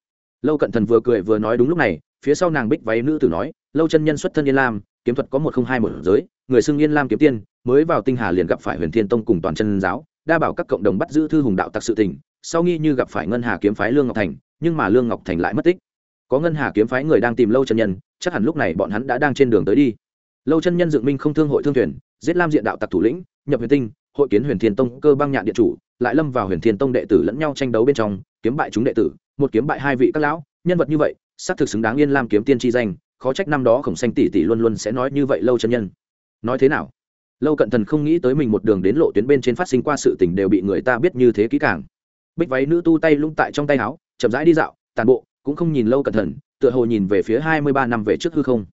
Lâu cận thần vừa cười vừa nói đúng lúc này, phía sau nàng bích váy nữ tử nói, lâu chân nhân xuất thân yên lam, kiếm thuật có một không hai một giới, người xưng yên lam kiếm tiên, mới vào tinh hà liền gặp phải huyền thiên tông cùng toàn chân giáo, đa bảo các cộng đồng bắt giữ thư hùng đạo tặc sự tình sau nghi như gặp phải ngân hà kiếm phái lương ngọc thành, nhưng mà lương ngọc thành lại mất tích. Có ngân hà kiếm phái người đang tìm lâu chân nhân, chắc hẳn lúc này bọn hắn đã đang trên đường tới đi. Lâu chân nhân dựng minh không thương hội thương thuyền, giết lam diện đạo tặc thủ lĩnh, nhập huyền tinh, hội kiến huyền thiên tông cơ băng nhạn điện chủ, lại lâm vào huyền thiên tông đệ tử lẫn nhau tranh đấu bên trong, kiếm bại chúng đệ tử, một kiếm bại hai vị các lão. Nhân vật như vậy, xác thực xứng đáng yên lam kiếm tiên tri danh, khó trách năm đó khổng xanh tỷ tỷ luôn luôn sẽ nói như vậy lâu chân nhân. Nói thế nào? Lâu cận thần không nghĩ tới mình một đường đến lộ tuyến bên trên phát sinh qua sự tình đều bị người ta biết như thế kỹ càng bích váy nữ tu tay lung tại trong tay áo, chậm rãi đi dạo, tàn bộ, cũng không nhìn lâu cẩn thận, tựa hồ nhìn về phía hai mươi ba năm về trước hư không.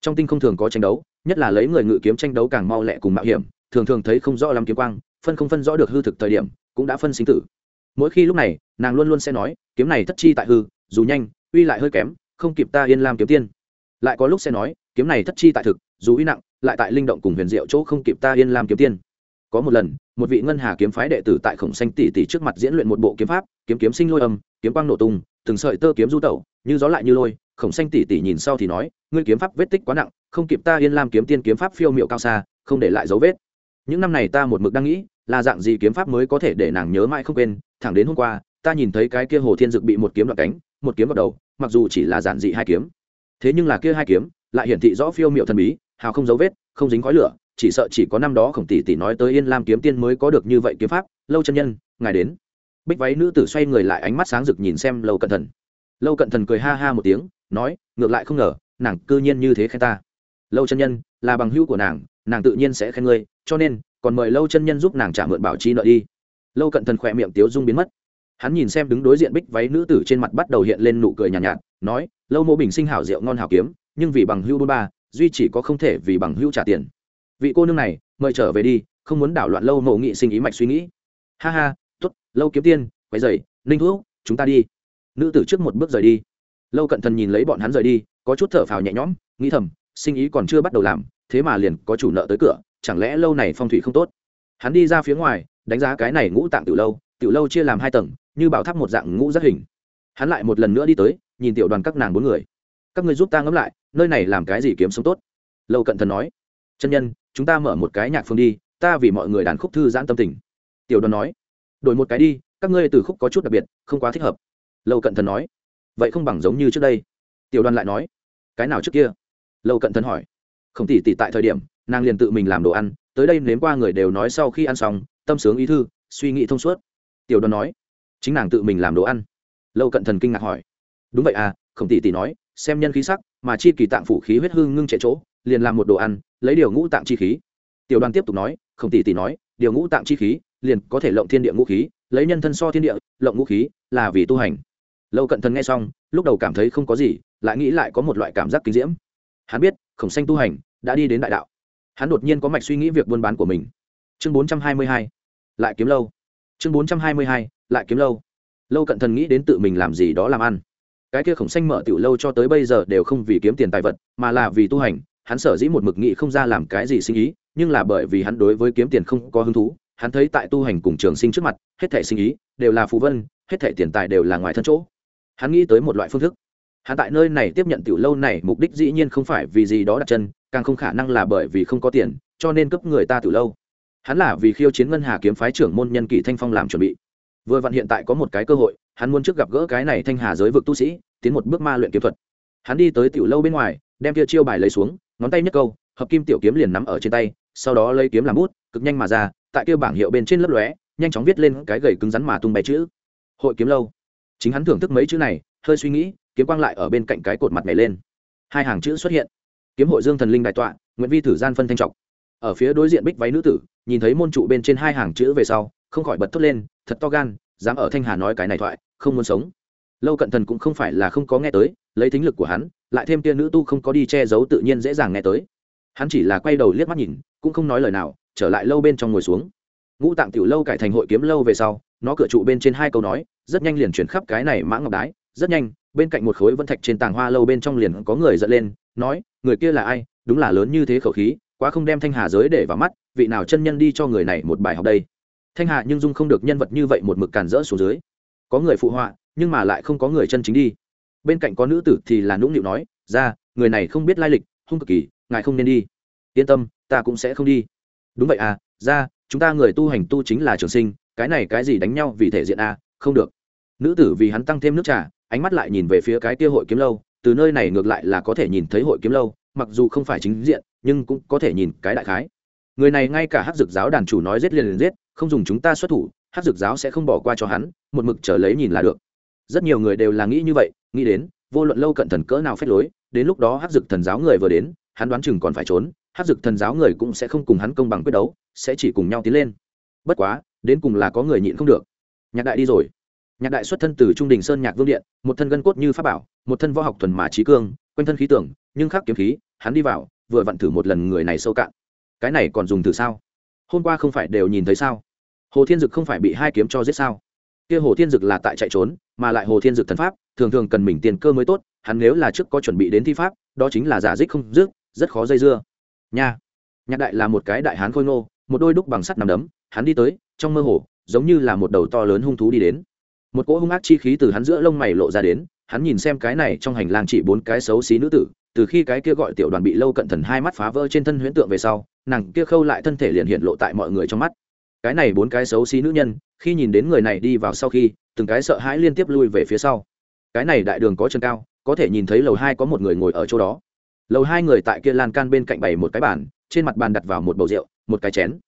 Trong tinh không thường có tranh đấu, nhất là lấy người ngự kiếm tranh đấu càng mau lẹ cùng mạo hiểm, thường thường thấy không rõ lắm kiếm quang, phân không phân rõ được hư thực thời điểm, cũng đã phân sinh tử. Mỗi khi lúc này, nàng luôn luôn sẽ nói, kiếm này thất chi tại hư, dù nhanh, uy lại hơi kém, không kịp ta yên lam kiếm tiên. Lại có lúc sẽ nói, kiếm này thất chi tại thực, dù uy nặng, lại tại linh động cùng huyền diệu chỗ không kịp ta yên lam kiếm tiên có một lần, một vị ngân hà kiếm phái đệ tử tại khổng xanh tỷ tỷ trước mặt diễn luyện một bộ kiếm pháp, kiếm kiếm sinh lôi âm, kiếm quang nổ tung, từng sợi tơ kiếm du tẩu, như gió lại như lôi. Khổng xanh tỷ tỷ nhìn sau thì nói, ngươi kiếm pháp vết tích quá nặng, không kịp ta yên lam kiếm tiên kiếm pháp phiêu miệu cao xa, không để lại dấu vết. Những năm này ta một mực đang nghĩ, là dạng gì kiếm pháp mới có thể để nàng nhớ mãi không quên. Thẳng đến hôm qua, ta nhìn thấy cái kia hồ thiên dực bị một kiếm đoạn cánh một kiếm vào đầu, mặc dù chỉ là giản dị hai kiếm, thế nhưng là kia hai kiếm lại hiển thị rõ phiêu miệu thần bí, hào không dấu vết, không dính khói lửa chỉ sợ chỉ có năm đó khổng tỷ tỷ nói tới yên lam kiếm tiên mới có được như vậy kiếm pháp lâu chân nhân ngài đến. Bích váy nữ tử xoay người lại ánh mắt sáng rực nhìn xem lâu cận thần. Lâu cận thần cười ha ha một tiếng nói ngược lại không ngờ nàng cư nhiên như thế khen ta. Lâu chân nhân là bằng hữu của nàng nàng tự nhiên sẽ khen ngươi cho nên còn mời lâu chân nhân giúp nàng trả mượn bảo chi nợ đi. Lâu cận thần khỏe miệng tiếu dung biến mất. Hắn nhìn xem đứng đối diện bích váy nữ tử trên mặt bắt đầu hiện lên nụ cười nhàn nhạt, nhạt nói lâu mô bình sinh hảo rượu ngon hảo kiếm nhưng vì bằng hữu bôn ba duy chỉ có không thể vì bằng hữu trả tiền vị cô nương này, mời trở về đi, không muốn đảo loạn lâu mộ nghị sinh ý mạch suy nghĩ. Ha ha t ố t lâu kiếm tiên quay dày ninh thuốc chúng ta đi. Nữ tử trước một bước rời đi. Lâu cận thần nhìn lấy bọn hắn rời đi, có chút thở phào nhẹ nhõm, nghĩ thầm, sinh ý còn chưa bắt đầu làm, thế mà liền có chủ nợ tới cửa, chẳng lẽ lâu này phong thủy không tốt? Hắn đi ra phía ngoài, đánh giá cái này ngũ tạng tiểu lâu tiểu lâu chia làm hai tầng, như bảo tháp một dạng ngũ rất hình. Hắn lại một lần nữa đi tới, nhìn tiểu đoàn các nàng bốn người. Các người giúp ta ngẫm lại, nơi này làm cái gì kiếm sống tốt? Lâu cận thần nói chân nhân, chúng ta mở một cái nhạc phương đi, ta vì mọi người đàn khúc thư giãn tâm tình. Tiểu đoàn nói. Đổi một cái đi, các ngươi từ khúc có chút đặc biệt, không quá thích hợp. Lâu cận thần nói. Vậy không bằng giống như trước đây. Tiểu đoàn lại nói. Cái nào trước kia? Lâu cận thần hỏi. Không tỉ tỉ tại thời điểm, nàng liền tự mình làm đồ ăn, tới đây nếm qua người đều nói sau khi ăn xong, tâm sướng ý thư, suy nghĩ thông suốt. Tiểu đoàn nói. Chính nàng tự mình làm đồ ăn. Lâu cận thần kinh ngạc hỏi. Đúng vậy à không tỷ tỷ nói, xem nhân khí sắc, mà chi kỳ tạng phủ khí huyết hương ngưng trệ chỗ liền làm một đồ ăn, lấy điều ngũ tạng chi khí. Tiểu đoàn tiếp tục nói, không tỷ tỷ nói, điều ngũ tạng chi khí, liền có thể lộng thiên địa ngũ khí, lấy nhân thân so thiên địa, lộng ngũ khí là vì tu hành. Lâu cận thần nghe xong, lúc đầu cảm thấy không có gì, lại nghĩ lại có một loại cảm giác kinh diễm. Hắn biết, khổng xanh tu hành đã đi đến đại đạo. Hắn đột nhiên có mạch suy nghĩ việc buôn bán của mình. Chương bốn trăm hai mươi hai, lại kiếm lâu. Chương bốn trăm hai mươi hai, lại kiếm lâu. Lâu cận thần nghĩ đến tự mình làm gì đó làm ăn. Cái kia khổng xanh mở tiểu lâu cho tới bây giờ đều không vì kiếm tiền tài vật, mà là vì tu hành hắn sở dĩ một mực nghĩ không ra làm cái gì sinh ý, nhưng là bởi vì hắn đối với kiếm tiền không có hứng thú, hắn thấy tại tu hành cùng trường sinh trước mặt, hết thẻ sinh ý đều là phù vân, hết thẻ tiền tài đều là ngoài thân chỗ. Hắn nghĩ tới một loại phương thức. Hắn tại nơi này tiếp nhận tiểu lâu này, mục đích dĩ nhiên không phải vì gì đó đặt chân, càng không khả năng là bởi vì không có tiền, cho nên cấp người ta tiểu lâu. Hắn là vì khiêu chiến ngân hà kiếm phái trưởng môn nhân kỳ thanh phong làm chuẩn bị. Vừa vặn hiện tại có một cái cơ hội, hắn muốn trước gặp gỡ cái này thanh hà giới vực tu sĩ, tiến một bước ma luyện kiếm thuật. Hắn đi tới tiểu lâu bên ngoài, đem kia chiêu bài lấy xuống ngón tay nhất câu, hợp kim tiểu kiếm liền nắm ở trên tay, sau đó lấy kiếm làm bút, cực nhanh mà ra, tại kia bảng hiệu bên trên lấp lóe, nhanh chóng viết lên cái gầy cứng rắn mà tung bay chữ. Hội kiếm lâu. Chính hắn thưởng thức mấy chữ này, hơi suy nghĩ, kiếm quang lại ở bên cạnh cái cột mặt này lên. Hai hàng chữ xuất hiện. Kiếm hội dương thần linh đại tọa nguyễn vi thử gian phân thanh trọng. Ở phía đối diện bích váy nữ tử, nhìn thấy môn trụ bên trên hai hàng chữ về sau, không khỏi bật thốt lên, thật to gan, dám ở thanh hà nói cái này thoại, không muốn sống. Lâu cận thần cũng không phải là không có nghe tới, lấy thính lực của hắn lại thêm tia nữ tu không có đi che giấu tự nhiên dễ dàng nghe tới. Hắn chỉ là quay đầu liếc mắt nhìn, cũng không nói lời nào, trở lại lâu bên trong ngồi xuống. Ngũ tạng tiểu lâu cải thành hội kiếm lâu về sau, nó cửa trụ bên trên hai câu nói, rất nhanh liền chuyển khắp cái này mã ngọc đái, rất nhanh, bên cạnh một khối vân thạch trên tàng hoa lâu bên trong liền có người giận lên, nói, người kia là ai? Đúng là lớn như thế khẩu khí, quá không đem thanh hà giới để vào mắt, vị nào chân nhân đi cho người này một bài học đây? Thanh hà nhưng dung không được nhân vật như vậy một mực càn rỡ xuống dưới. Có người phụ họa, nhưng mà lại không có người chân chính đi bên cạnh có nữ tử thì là nũng nịu nói, ra, người này không biết lai lịch, hung cực kỳ, ngài không nên đi. Yên tâm, ta cũng sẽ không đi. Đúng vậy à ra, chúng ta người tu hành tu chính là trường sinh, cái này cái gì đánh nhau vì thể diện à không được. Nữ tử vì hắn tăng thêm nước trà, ánh mắt lại nhìn về phía cái kia hội kiếm lâu, từ nơi này ngược lại là có thể nhìn thấy hội kiếm lâu, mặc dù không phải chính diện, nhưng cũng có thể nhìn cái đại khái. Người này ngay cả hát dược giáo đàn chủ nói giết liền liền giết, không dùng chúng ta xuất thủ hát dược giáo sẽ không bỏ qua cho hắn, một mực trở lấy nhìn là được. Rất nhiều người đều là nghĩ như vậy nghĩ đến, vô luận lâu cận thần cỡ nào phép lối, đến lúc đó hát Dực thần giáo người vừa đến, hắn đoán chừng còn phải trốn hát Dực thần giáo người cũng sẽ không cùng hắn công bằng quyết đấu, sẽ chỉ cùng nhau tiến lên. Bất quá, đến cùng là có người nhịn không được. Nhạc đại đi rồi. Nhạc đại xuất thân từ trung đình sơn nhạc vương điện, một thân gân cốt như pháp bảo, một thân võ học thuần mà trí cương, quanh thân khí tưởng, nhưng khác kiếm khí, hắn đi vào, vừa vặn thử một lần người này sâu cạn. Cái này còn dùng thử sao? Hôm qua không phải đều nhìn thấy sao? Hồ thiên dực không phải bị hai kiếm cho giết sao? Kia hồ thiên dực là tại chạy trốn, mà lại hồ thiên dực thần pháp thường thường cần mình tiền cơ mới tốt, hắn nếu là trước có chuẩn bị đến thi pháp, đó chính là giả dích không dứt, rất khó dây dưa. Nha. Nhạc đại là một cái đại hán khôi ngô, một đôi đúc bằng sắt nằm đấm, hắn đi tới, trong mơ hồ, giống như là một đầu to lớn hung thú đi đến. Một cỗ hung ác chi khí từ hắn giữa lông mày lộ ra đến, hắn nhìn xem cái này trong hành lang chỉ bốn cái xấu xí nữ tử, từ khi cái kia gọi tiểu đoàn bị lâu cận thần hai mắt phá vỡ trên thân huyễn tượng về sau, nàng kia khâu lại thân thể liền hiện lộ tại mọi người trong mắt. Cái này bốn cái xấu xí nữ nhân, khi nhìn đến người này đi vào sau khi, từng cái sợ hãi liên tiếp lui về phía sau cái này đại đường có chân cao, có thể nhìn thấy lầu hai có một người ngồi ở chỗ đó. Lầu hai người tại kia lan can bên cạnh bày một cái bàn, trên mặt bàn đặt vào một bầu rượu, một cái chén.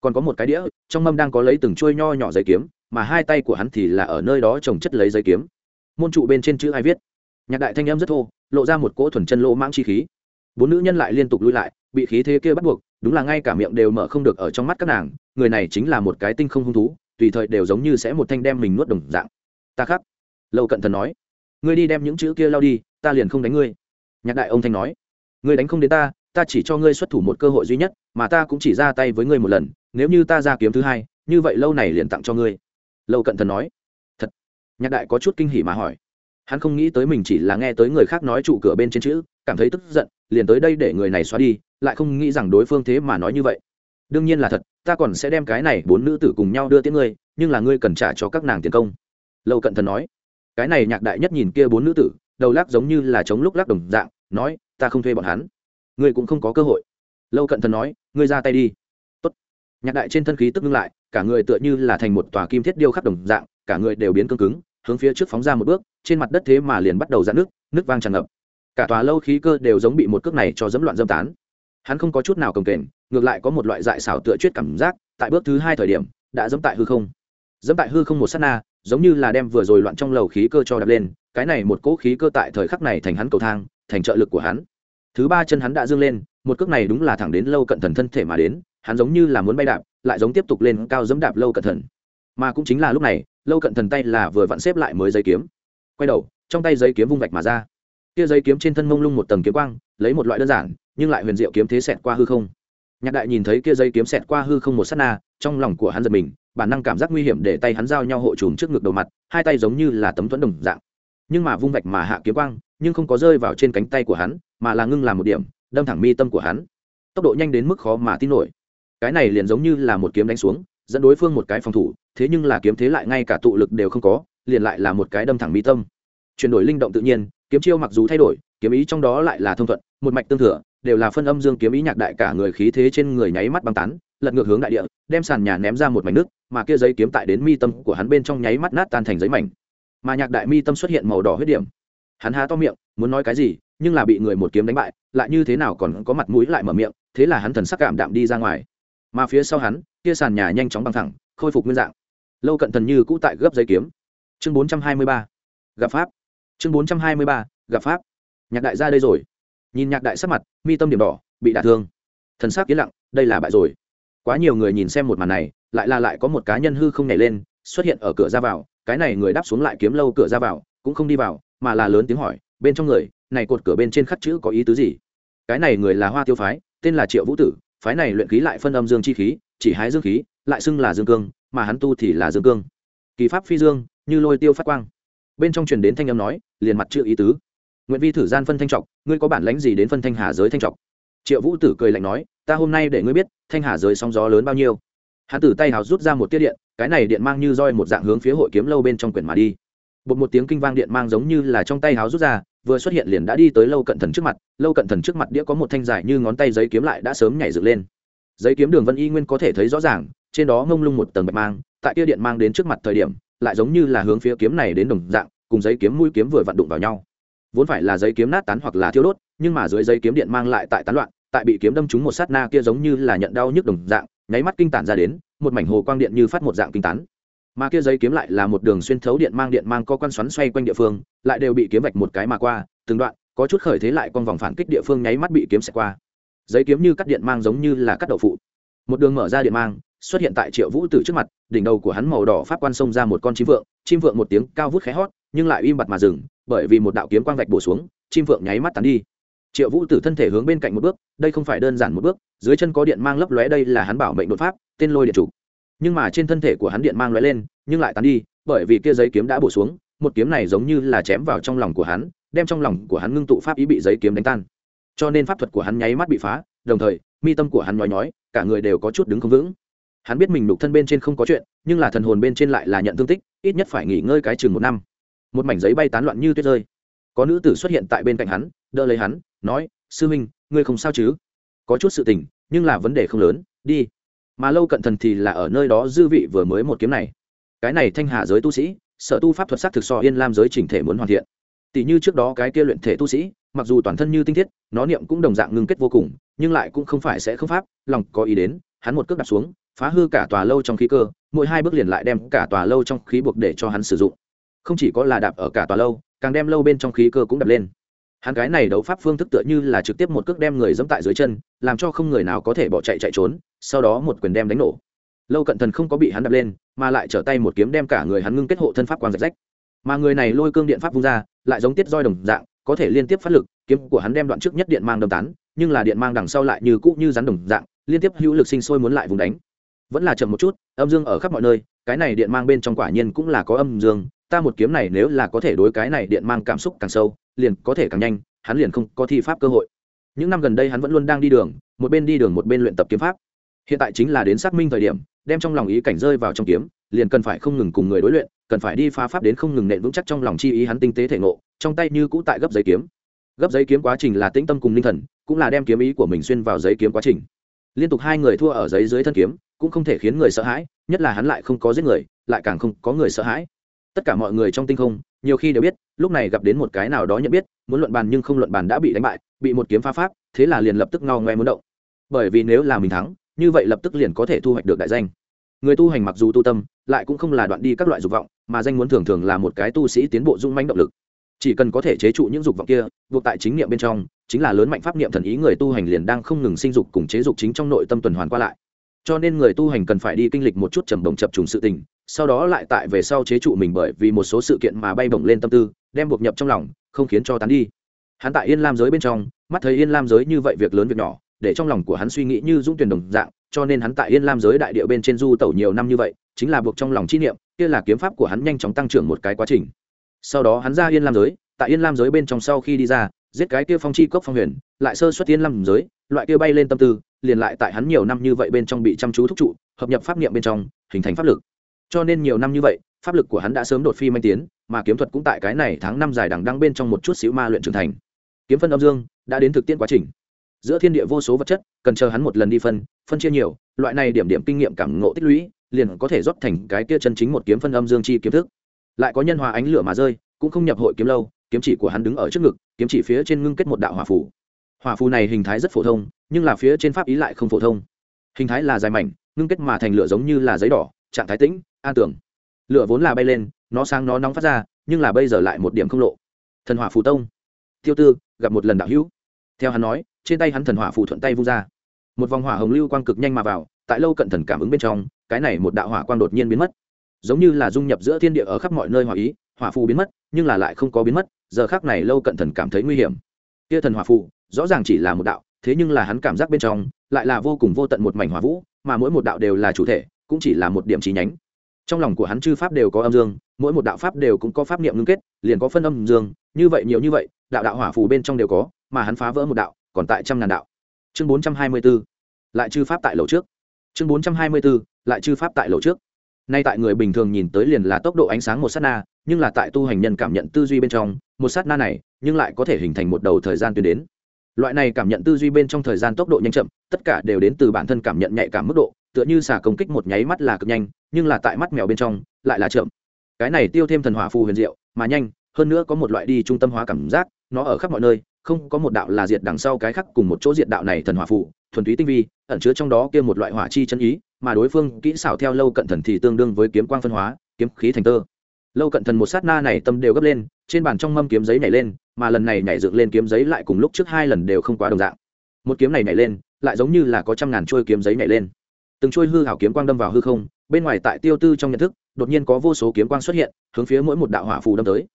Còn có một cái đĩa, trong mâm đang có lấy từng chuôi nho nhỏ giấy kiếm, mà hai tay của hắn thì là ở nơi đó trồng chất lấy giấy kiếm. Môn trụ bên trên chữ ai viết? Nhạc đại thanh em rất thô, lộ ra một cỗ thuần chân lỗ mãng chi khí. Bốn nữ nhân lại liên tục lui lại, bị khí thế kia bắt buộc, đúng là ngay cả miệng đều mở không được ở trong mắt các nàng, người này chính là một cái tinh không hung thú, tùy thời đều giống như sẽ một thanh đem mình nuốt đồng dạng. Ta khắc. Lâu cận thần nói ngươi đi đem những chữ kia lao đi, ta liền không đánh ngươi. Nhạc đại ông thanh nói. Ngươi đánh không đến ta ta chỉ cho ngươi xuất thủ một cơ hội duy nhất, mà ta cũng chỉ ra tay với ngươi một lần, nếu như ta ra kiếm thứ hai, như vậy lâu này liền tặng cho ngươi. Lâu cận thần nói. Thật? Nhạc đại có chút kinh hỉ mà hỏi. Hắn không nghĩ tới mình chỉ là nghe tới người khác nói trụ cửa bên trên chữ, cảm thấy tức giận, liền tới đây để người này xóa đi, lại không nghĩ rằng đối phương thế mà nói như vậy. Đương nhiên là thật, ta còn sẽ đem cái này bốn nữ tử cùng nhau đưa tiếng ngươi, nhưng là ngươi cần trả cho các nàng tiền công. Lâu cận thần nói cái này nhạc đại nhất nhìn kia bốn nữ tử, đầu lắc giống như là chống lúc lắc đồng dạng, nói, ta không thuê bọn hắn. Ngươi cũng không có cơ hội. Lâu cận thần nói, ngươi ra tay đi. Tốt. nhạc đại trên thân khí tức ngưng lại, cả người tựa như là thành một tòa kim thiết điêu khắc đồng dạng, cả người đều biến cương cứng, hướng phía trước phóng ra một bước, trên mặt đất thế mà liền bắt đầu dạn nước nước vang tràn ngập. Cả tòa lâu khí cơ đều giống bị một cước này cho dẫm loạn dâm tán. Hắn không có chút nào cồng kềnh, ngược lại có một loại dại xảo tựa chuyết cảm giác, tại bước thứ hai thời điểm, đã dẫm tại hư không dẫm tại hư không một s á t na, giống như là đem vừa rồi loạn trong lầu khí cơ cho đập lên, cái này một cỗ khí cơ tại thời khắc này thành hắn cầu thang, thành trợ lực của hắn. Thứ ba chân hắn đã dương lên, một cước này đúng là thẳng đến lâu cận thần thân thể mà đến, hắn giống như là muốn bay đạp, lại giống tiếp tục lên cao dẫm đạp lâu cận thần. Mà cũng chính là lúc này, lâu cận thần tay là vừa vặn xếp lại mới giấy kiếm. Quay đầu, trong tay giấy kiếm vung vạch mà ra. Kia giấy kiếm trên thân mông lung một tầng kiếm quang, lấy một loại đơn giản, nhưng lại huyền diệu kiếm thế xẹt qua hư không. Nhạc đại nhìn thấy kia giấy kiếm xẹt qua hư không một s á t na, trong lòng của hắn giật mình bản năng cảm giác nguy hiểm để tay hắn giao nhau hộ trùm trước ngực đầu mặt, hai tay giống như là tấm thuẫn đồng dạng. Nhưng mà vung vạch mà hạ kiếm quang, nhưng không có rơi vào trên cánh tay của hắn, mà là ngưng làm một điểm, đâm thẳng mi tâm của hắn. Tốc độ nhanh đến mức khó mà tin nổi. Cái này liền giống như là một kiếm đánh xuống, dẫn đối phương một cái phòng thủ, thế nhưng là kiếm thế lại ngay cả tụ lực đều không có, liền lại là một cái đâm thẳng mi tâm. Chuyển đổi linh động tự nhiên, kiếm chiêu mặc dù thay đổi, kiếm ý trong đó lại là thông thuận, một mạch tương thừa, đều là phân âm dương kiếm ý nhạc đại cả người khí thế trên người nháy mắt băng tán lật ngược hướng đại địa, đem sàn nhà ném ra một mảnh nước, mà kia giấy kiếm tại đến mi tâm của hắn bên trong nháy mắt nát tan thành giấy mảnh. Mà nhạc đại mi tâm xuất hiện màu đỏ huyết điểm. Hắn há to miệng, muốn nói cái gì, nhưng là bị người một kiếm đánh bại, lại như thế nào còn có mặt mũi lại mở miệng, thế là hắn thần sắc cảm đạm đi ra ngoài. Mà phía sau hắn, kia sàn nhà nhanh chóng băng thẳng, khôi phục nguyên dạng. Lâu cận thần như cũ tại gấp giấy kiếm. Chương bốn trăm hai mươi ba, gặp pháp. Chương bốn trăm hai mươi ba, gặp pháp. Nhạc đại ra đây rồi. Nhìn nhạc đại sắc mặt, mi tâm điểm đỏ, bị đả thương. Thần sắc yên lặng, đây là bại rồi quá nhiều người nhìn xem một màn này, lại là lại có một cá nhân hư không nhảy lên, xuất hiện ở cửa ra vào, cái này người đáp xuống lại kiếm lâu cửa ra vào, cũng không đi vào, mà là lớn tiếng hỏi, bên trong người, này cột cửa bên trên khắc chữ có ý tứ gì? Cái này người là hoa tiêu phái, tên là triệu vũ tử, phái này luyện khí lại phân âm dương chi khí, chỉ hái dương khí, lại xưng là dương cương, mà hắn tu thì là dương cương. Kỳ pháp phi dương, như lôi tiêu phát quang. Bên trong truyền đến thanh âm nói, liền mặt chữ ý tứ. Nguyện vi thử gian phân thanh trọc, ngươi có bản lãnh gì đến phân thanh hà giới thanh trọc? Triệu vũ tử cười lạnh nói, ta hôm nay để ngươi biết, thanh hà giới sóng gió lớn bao nhiêu. Hắn tử tay hào rút ra một tiết điện, cái này điện mang như roi một dạng hướng phía hội kiếm lâu bên trong quyển mà đi. Bột một tiếng kinh vang điện mang giống như là trong tay háo rút ra, vừa xuất hiện liền đã đi tới lâu cận thần trước mặt, lâu cận thần trước mặt đĩa có một thanh dài như ngón tay giấy kiếm lại đã sớm nhảy dựng lên. Giấy kiếm đường vân y nguyên có thể thấy rõ ràng, trên đó ngông lung một tầng bạch mang, tại kia điện mang đến trước mặt thời điểm, lại giống như là hướng phía kiếm này đến đồng dạng, cùng giấy kiếm mũi kiếm vừa vặn đụng vào nhau. Vốn phải là giấy kiếm nát tán hoặc là thiêu đốt, nhưng mà dưới giấy kiếm điện mang lại tại tán loạn tại bị kiếm đâm trúng một sát na kia giống như là nhận đau nhức đồng dạng, nháy mắt kinh tản ra đến, một mảnh hồ quang điện như phát một dạng kinh tán. Mà kia giấy kiếm lại là một đường xuyên thấu điện mang điện mang có quan xoắn xoay quanh địa phương, lại đều bị kiếm vạch một cái mà qua, từng đoạn, có chút khởi thế lại con vòng phản kích địa phương nháy mắt bị kiếm xẹt qua. Giấy kiếm như cắt điện mang giống như là cắt đậu phụ. Một đường mở ra điện mang, xuất hiện tại triệu vũ tử trước mặt, đỉnh đầu của hắn màu đỏ pháp quan xông ra một con chim vượng chim vượng một tiếng cao vút khé hót, nhưng lại im bặt mà dừng, bởi vì một đạo kiếm quang vạch bổ xuống, chim vượng nháy mắt tán đi triệu vũ tử thân thể hướng bên cạnh một bước đây không phải đơn giản một bước dưới chân có điện mang lấp lóe đây là hắn bảo mệnh đột pháp tên lôi điện chủ. Nhưng mà trên thân thể của hắn điện mang lóe lên nhưng lại tán đi bởi vì kia giấy kiếm đã bổ xuống một kiếm này giống như là chém vào trong lòng của hắn đem trong lòng của hắn ngưng tụ pháp ý bị giấy kiếm đánh tan. Cho nên pháp thuật của hắn nháy mắt bị phá đồng thời mi tâm của hắn nói nói, cả người đều có chút đứng không vững. Hắn biết mình nục thân bên trên không có chuyện nhưng là thần hồn bên trên lại là nhận thương tích ít nhất phải nghỉ ngơi cái chừng một năm. Một mảnh giấy bay tán loạn như tuyết rơi. Có nữ tử xuất hiện tại bên cạnh hắn đỡ lấy hắn, nói, sư minh ngươi không sao chứ? Có chút sự tình, nhưng là vấn đề không lớn, đi. Mà lâu cận thần thì là ở nơi đó dư vị vừa mới một kiếm này. Cái này thanh hà giới tu sĩ, sở tu pháp thuật sắc thực so yên lam giới chỉnh thể muốn hoàn thiện. Tỷ như trước đó cái kia luyện thể tu sĩ, mặc dù toàn thân như tinh thiết, nó niệm cũng đồng dạng ngưng kết vô cùng, nhưng lại cũng không phải sẽ không pháp, lòng có ý đến, hắn một cước đặt xuống, phá hư cả tòa lâu trong khí cơ, mỗi hai bước liền lại đem cả tòa lâu trong khí buộc để cho hắn sử dụng. Không chỉ có là đạp ở cả tòa lâu, càng đem lâu bên trong khí cơ cũng đập lên hắn cái này đấu pháp phương thức tựa như là trực tiếp một cước đem người dẫm tại dưới chân, làm cho không người nào có thể bỏ chạy chạy trốn, sau đó một quyền đem đánh nổ. Lâu cận thần không có bị hắn đập lên, mà lại trở tay một kiếm đem cả người hắn ngưng kết hộ thân pháp quang rạch rách. Mà người này lôi cương điện pháp vung ra, lại giống tiết roi đồng dạng, có thể liên tiếp phát lực, kiếm của hắn đem đoạn trước nhất điện mang đâm tán, nhưng là điện mang đằng sau lại như cũ như rắn đồng dạng, liên tiếp hữu lực sinh sôi muốn lại vùng đánh. Vẫn là chậm một chút, âm dương ở khắp mọi nơi, cái này điện mang bên trong quả nhiên cũng là có âm dương, ta một kiếm này nếu là có thể đối cái này điện mang cảm xúc càng sâu liền có thể càng nhanh, hắn liền không có thi pháp cơ hội. Những năm gần đây hắn vẫn luôn đang đi đường, một bên đi đường một bên luyện tập kiếm pháp. Hiện tại chính là đến xác minh thời điểm, đem trong lòng ý cảnh rơi vào trong kiếm, liền cần phải không ngừng cùng người đối luyện, cần phải đi phá pháp đến không ngừng nện vững chắc trong lòng chi ý hắn tinh tế thể ngộ, trong tay như cũ tại gấp giấy kiếm. Gấp giấy kiếm quá trình là tĩnh tâm cùng linh thần, cũng là đem kiếm ý của mình xuyên vào giấy kiếm quá trình. Liên tục hai người thua ở giấy dưới thân kiếm, cũng không thể khiến người sợ hãi, nhất là hắn lại không có giết người, lại càng không có người sợ hãi. Tất cả mọi người trong tinh không nhiều khi đều biết, lúc này gặp đến một cái nào đó nhận biết, muốn luận bàn nhưng không luận bàn đã bị đánh bại, bị một kiếm phá pháp, thế là liền lập tức ngao ngoe muốn động. Bởi vì nếu là mình thắng, như vậy lập tức liền có thể thu hoạch được đại danh. Người tu hành mặc dù tu tâm, lại cũng không là đoạn đi các loại dục vọng, mà danh muốn thường thường là một cái tu sĩ tiến bộ dung manh động lực. Chỉ cần có thể chế trụ những dục vọng kia, buộc tại chính niệm bên trong, chính là lớn mạnh pháp niệm thần ý người tu hành liền đang không ngừng sinh dục cùng chế dục chính trong nội tâm tuần hoàn qua lại. Cho nên người tu hành cần phải đi kinh lịch một chút trầm đồng chập trùng sự tình sau đó lại tại về sau chế trụ mình bởi vì một số sự kiện mà bay bổng lên tâm tư, đem buộc nhập trong lòng, không khiến cho tán đi. Hắn tại yên lam giới bên trong, mắt thấy yên lam giới như vậy việc lớn việc nhỏ, để trong lòng của hắn suy nghĩ như dũng tuyển đồng dạng, cho nên hắn tại yên lam giới đại địa bên trên du tẩu nhiều năm như vậy, chính là buộc trong lòng chi niệm, kia là kiếm pháp của hắn nhanh chóng tăng trưởng một cái quá trình. Sau đó hắn ra yên lam giới, tại yên lam giới bên trong sau khi đi ra, giết cái kia phong chi cốc phong huyền, lại sơ xuất yên lam giới, loại kia bay lên tâm tư, liền lại tại hắn nhiều năm như vậy bên trong bị chăm chú thúc trụ, hợp nhập pháp niệm bên trong, hình thành pháp lực cho nên nhiều năm như vậy, pháp lực của hắn đã sớm đột phi manh tiến, mà kiếm thuật cũng tại cái này tháng năm dài đằng đăng bên trong một chút xíu ma luyện trưởng thành. Kiếm phân âm dương, đã đến thực tiễn quá trình. Giữa thiên địa vô số vật chất, cần chờ hắn một lần đi phân phân chia nhiều, loại này điểm điểm kinh nghiệm cảm ngộ tích lũy, liền có thể rót thành cái kia chân chính một kiếm phân âm dương chi kiếm thức. Lại có nhân hòa ánh lửa mà rơi, cũng không nhập hội kiếm lâu, kiếm chỉ của hắn đứng ở trước ngực, kiếm chỉ phía trên ngưng kết một đạo hỏa phù. Hỏa phù này hình thái rất phổ thông, nhưng là phía trên pháp ý lại không phổ thông. Hình thái là dài mảnh, ngưng kết mà thành lửa giống như là giấy đỏ trạng thái tĩnh, an tưởng lửa vốn là bay lên, nó sáng nó nóng phát ra, nhưng là bây giờ lại một điểm không lộ. Thần hỏa phù tông. Tiêu tư, gặp một lần đạo hữu. Theo hắn nói, trên tay hắn thần hỏa phù thuận tay vung ra. Một vòng hỏa hồng lưu quang cực nhanh mà vào, tại lâu cận thần cảm ứng bên trong, cái này một đạo hỏa quang đột nhiên biến mất. Giống như là dung nhập giữa thiên địa ở khắp mọi nơi hỏa ý, hỏa phù biến mất, nhưng là lại không có biến mất, giờ khác này lâu cận thần cảm thấy nguy hiểm. Kia thần hỏa phù, rõ ràng chỉ là một đạo, thế nhưng là hắn cảm giác bên trong, lại là vô cùng vô tận một mảnh hỏa vũ, mà mỗi một đạo đều là chủ thể cũng chỉ là một điểm trí nhánh. Trong lòng của hắn chư pháp đều có âm dương, mỗi một đạo pháp đều cũng có pháp niệm ngưng kết, liền có phân âm dương, như vậy nhiều như vậy, đạo đạo hỏa phù bên trong đều có, mà hắn phá vỡ một đạo, còn tại trăm ngàn đạo. Chương bốn trăm hai mươi b ố lại chư pháp tại lầu trước. Chương bốn trăm hai mươi b ố lại chư pháp tại lầu trước. Nay tại người bình thường nhìn tới liền là tốc độ ánh sáng một s á t na, nhưng là tại tu hành nhân cảm nhận tư duy bên trong, một sát na này, nhưng lại có thể hình thành một đầu thời gian tuyến đến. Loại này cảm nhận tư duy bên trong thời gian tốc độ nhanh chậm, tất cả đều đến từ bản thân cảm nhận nhạy cảm mức độ tựa như xả công kích một nháy mắt là cực nhanh, nhưng là tại mắt mèo bên trong, lại là chậm. Cái này tiêu thêm thần hỏa phù huyền diệu, mà nhanh, hơn nữa có một loại đi trung tâm hóa cảm giác, nó ở khắp mọi nơi, không có một đạo là diệt đằng sau cái khác cùng một chỗ diệt đạo này thần hỏa phù, thuần túy tinh vi, ẩn chứa trong đó kia một loại hỏa chi chân ý, mà đối phương kỹ xảo theo lâu cận thần thì tương đương với kiếm quang phân hóa, kiếm khí thành tơ. Lâu cận thần một sát na này tâm đều gấp lên, trên bàn trong mâm kiếm giấy nhảy lên, mà lần này nhảy dựng lên kiếm giấy lại cùng lúc trước hai lần đều không quá đồng dạng. Một kiếm này nhảy lên, lại giống như là có trăm ngàn trôi kiếm giấy nhảy lên từng trôi hư hảo kiếm quang đâm vào hư không, bên ngoài tại tiêu tư trong nhận thức, đột nhiên có vô số kiếm quang xuất hiện, hướng phía mỗi một đạo hỏa phù đâm tới.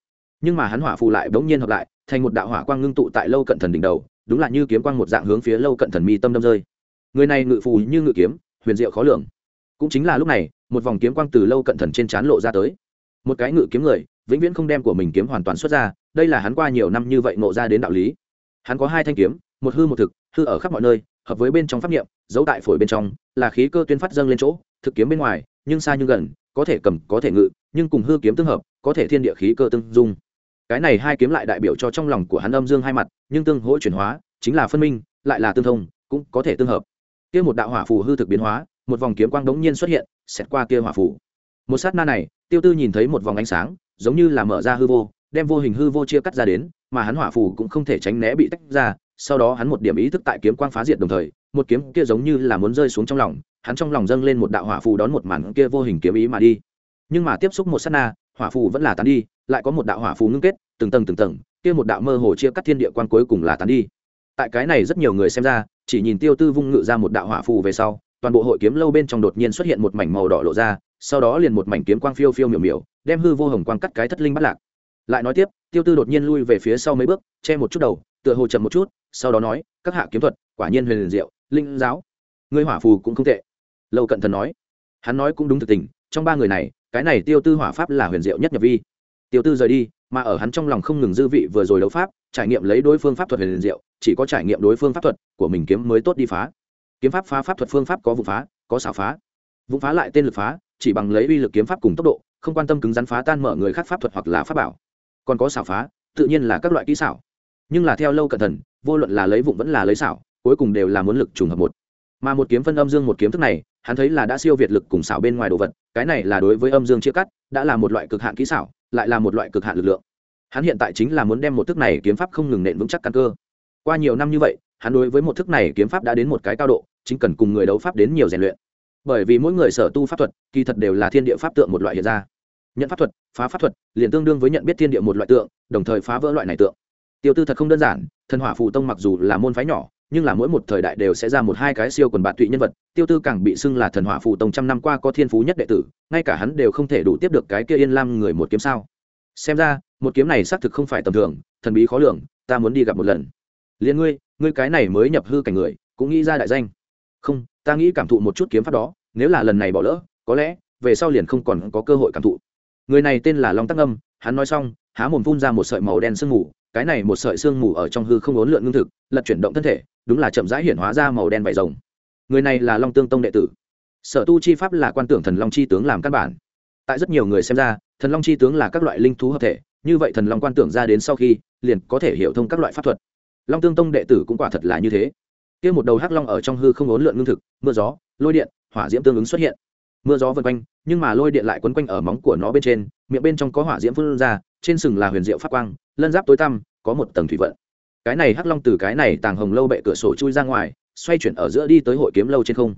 Nhưng mà hắn hỏa phù lại bỗng nhiên hợp lại, thành một đạo hỏa quang ngưng tụ tại lâu cận thần đỉnh đầu, đúng là như kiếm quang một dạng hướng phía lâu cận thần mi tâm đâm rơi. Người này ngự phù như ngự kiếm, huyền diệu khó lường. Cũng chính là lúc này, một vòng kiếm quang từ lâu cận thần trên trán lộ ra tới. Một cái ngự kiếm người, vĩnh viễn không đem của mình kiếm hoàn toàn xuất ra, đây là hắn qua nhiều năm như vậy ngộ ra đến đạo lý. Hắn có hai thanh kiếm, một hư một thực, hư ở khắp mọi nơi hợp với bên trong pháp niệm giấu tại phổi bên trong, là khí cơ tuyên phát dâng lên chỗ, thực kiếm bên ngoài, nhưng xa nhưng gần, có thể cầm, có thể ngự, nhưng cùng hư kiếm tương hợp, có thể thiên địa khí cơ tương dung. Cái này hai kiếm lại đại biểu cho trong lòng của hắn âm dương hai mặt, nhưng tương hỗ chuyển hóa, chính là phân minh, lại là tương thông, cũng có thể tương hợp. Kia một đạo hỏa phù hư thực biến hóa, một vòng kiếm quang đống nhiên xuất hiện xét qua kia hỏa phù. Một sát na này, tiêu tư nhìn thấy một vòng ánh sáng, giống như là mở ra hư vô, đem vô hình hư vô chia cắt ra đến, mà hắn hỏa phù cũng không thể tránh né bị tách ra sau đó hắn một điểm ý thức tại kiếm quang phá diệt đồng thời, một kiếm kia giống như là muốn rơi xuống trong lòng, hắn trong lòng dâng lên một đạo hỏa phù đón một màn kia vô hình kiếm ý mà đi. Nhưng mà tiếp xúc một sát na, hỏa phù vẫn là tán đi, lại có một đạo hỏa phù ngưng kết, từng tầng từng tầng, kia một đạo mơ hồ chia cắt thiên địa quan cuối cùng là tán đi. Tại cái này rất nhiều người xem ra, chỉ nhìn tiêu tư vung ngự ra một đạo hỏa phù về sau, toàn bộ hội kiếm lâu bên trong đột nhiên xuất hiện một mảnh màu đỏ lộ ra, sau đó liền một mảnh kiếm quang phiêu phiêu miểu miểu, đem hư vô hồng quang cắt cái thất linh bắt lạc. Lại nói tiếp, tiêu tư đột nhiên lui về phía sau mấy bước, che một chút đầu, tựa hồ chậm một chút sau đó nói, các hạ kiếm thuật, quả nhiên huyền liền diệu, linh giáo. Ngươi hỏa phù cũng không tệ. Lâu cận thần nói. Hắn nói cũng đúng thực tình, trong ba người này, cái này tiêu tư hỏa pháp là huyền diệu nhất nhập vi. Tiêu tư rời đi, mà ở hắn trong lòng không ngừng dư vị vừa rồi đấu pháp, trải nghiệm lấy đối phương pháp thuật huyền diệu, chỉ có trải nghiệm đối phương pháp thuật của mình kiếm mới tốt đi phá. Kiếm pháp phá pháp thuật phương pháp có vụ phá, có xảo phá. Vụ phá lại tên lực phá, chỉ bằng lấy uy lực kiếm pháp cùng tốc độ, không quan tâm cứng rắn phá tan mở người khác pháp thuật hoặc là pháp bảo. Còn có xảo phá, tự nhiên là các loại kỹ xảo nhưng là theo lâu cẩn thận, vô luận là lấy vụng vẫn là lấy xảo, cuối cùng đều là muốn lực trùng hợp một. Mà một kiếm phân âm dương một kiếm thức này, hắn thấy là đã siêu việt lực cùng xảo bên ngoài đồ vật, cái này là đối với âm dương chia cắt, đã là một loại cực hạn kỹ xảo, lại là một loại cực hạn lực lượng. Hắn hiện tại chính là muốn đem một thức này kiếm pháp không ngừng nện vững chắc căn cơ. Qua nhiều năm như vậy, hắn đối với một thức này kiếm pháp đã đến một cái cao độ, chính cần cùng người đấu pháp đến nhiều rèn luyện. Bởi vì mỗi người sở tu pháp thuật, kỳ thật đều là thiên địa pháp tượng một loại hiện ra. Nhận pháp thuật, phá pháp thuật, liền tương đương với nhận biết thiên địa một loại tượng, đồng thời phá vỡ loại này tượng tiêu tư thật không đơn giản, thần hỏa phù tông mặc dù là môn phái nhỏ, nhưng là mỗi một thời đại đều sẽ ra một hai cái siêu quần bạn tụy nhân vật. Tiêu tư càng bị xưng là thần hỏa phù tông trăm năm qua có thiên phú nhất đệ tử, ngay cả hắn đều không thể đủ tiếp được cái kia yên lam người một kiếm sao. Xem ra, một kiếm này xác thực không phải tầm thường, thần bí khó lường, ta muốn đi gặp một lần. Liền ngươi ngươi cái này mới nhập hư cảnh người, cũng nghĩ ra đại danh. Không, ta nghĩ cảm thụ một chút kiếm pháp đó, nếu là lần này bỏ lỡ, có lẽ, về sau liền không còn có cơ hội cảm thụ. Người này tên là long tắc âm, hắn nói xong, há mồm phun ra một sợi màu đen sương mù cái này một sợi xương mù ở trong hư không ốn lượn ngưng thực, lật chuyển động thân thể, đúng là chậm rãi hiển hóa ra màu đen vải rồng. Người này là long tương tông đệ tử. Sở tu chi pháp là quan tưởng thần long chi tướng làm căn bản. Tại rất nhiều người xem ra, thần long chi tướng là các loại linh thú hợp thể, như vậy thần long quan tưởng ra đến sau khi, liền có thể hiểu thông các loại pháp thuật. Long tương tông đệ tử cũng quả thật là như thế. Kia một đầu hắc long ở trong hư không ốn lượn ngưng thực, mưa gió, lôi điện, hỏa diễm tương ứng xuất hiện mưa gió vân quanh, nhưng mà lôi điện lại quấn quanh ở móng của nó bên trên, miệng bên trong có hỏa diễm phun ra, trên sừng là huyền diệu phát quang, lân giáp tối tăm, có một tầng thủy vận. Cái này hắc long từ cái này tàng hồng lâu bệ cửa sổ chui ra ngoài, xoay chuyển ở giữa đi tới hội kiếm lâu trên không.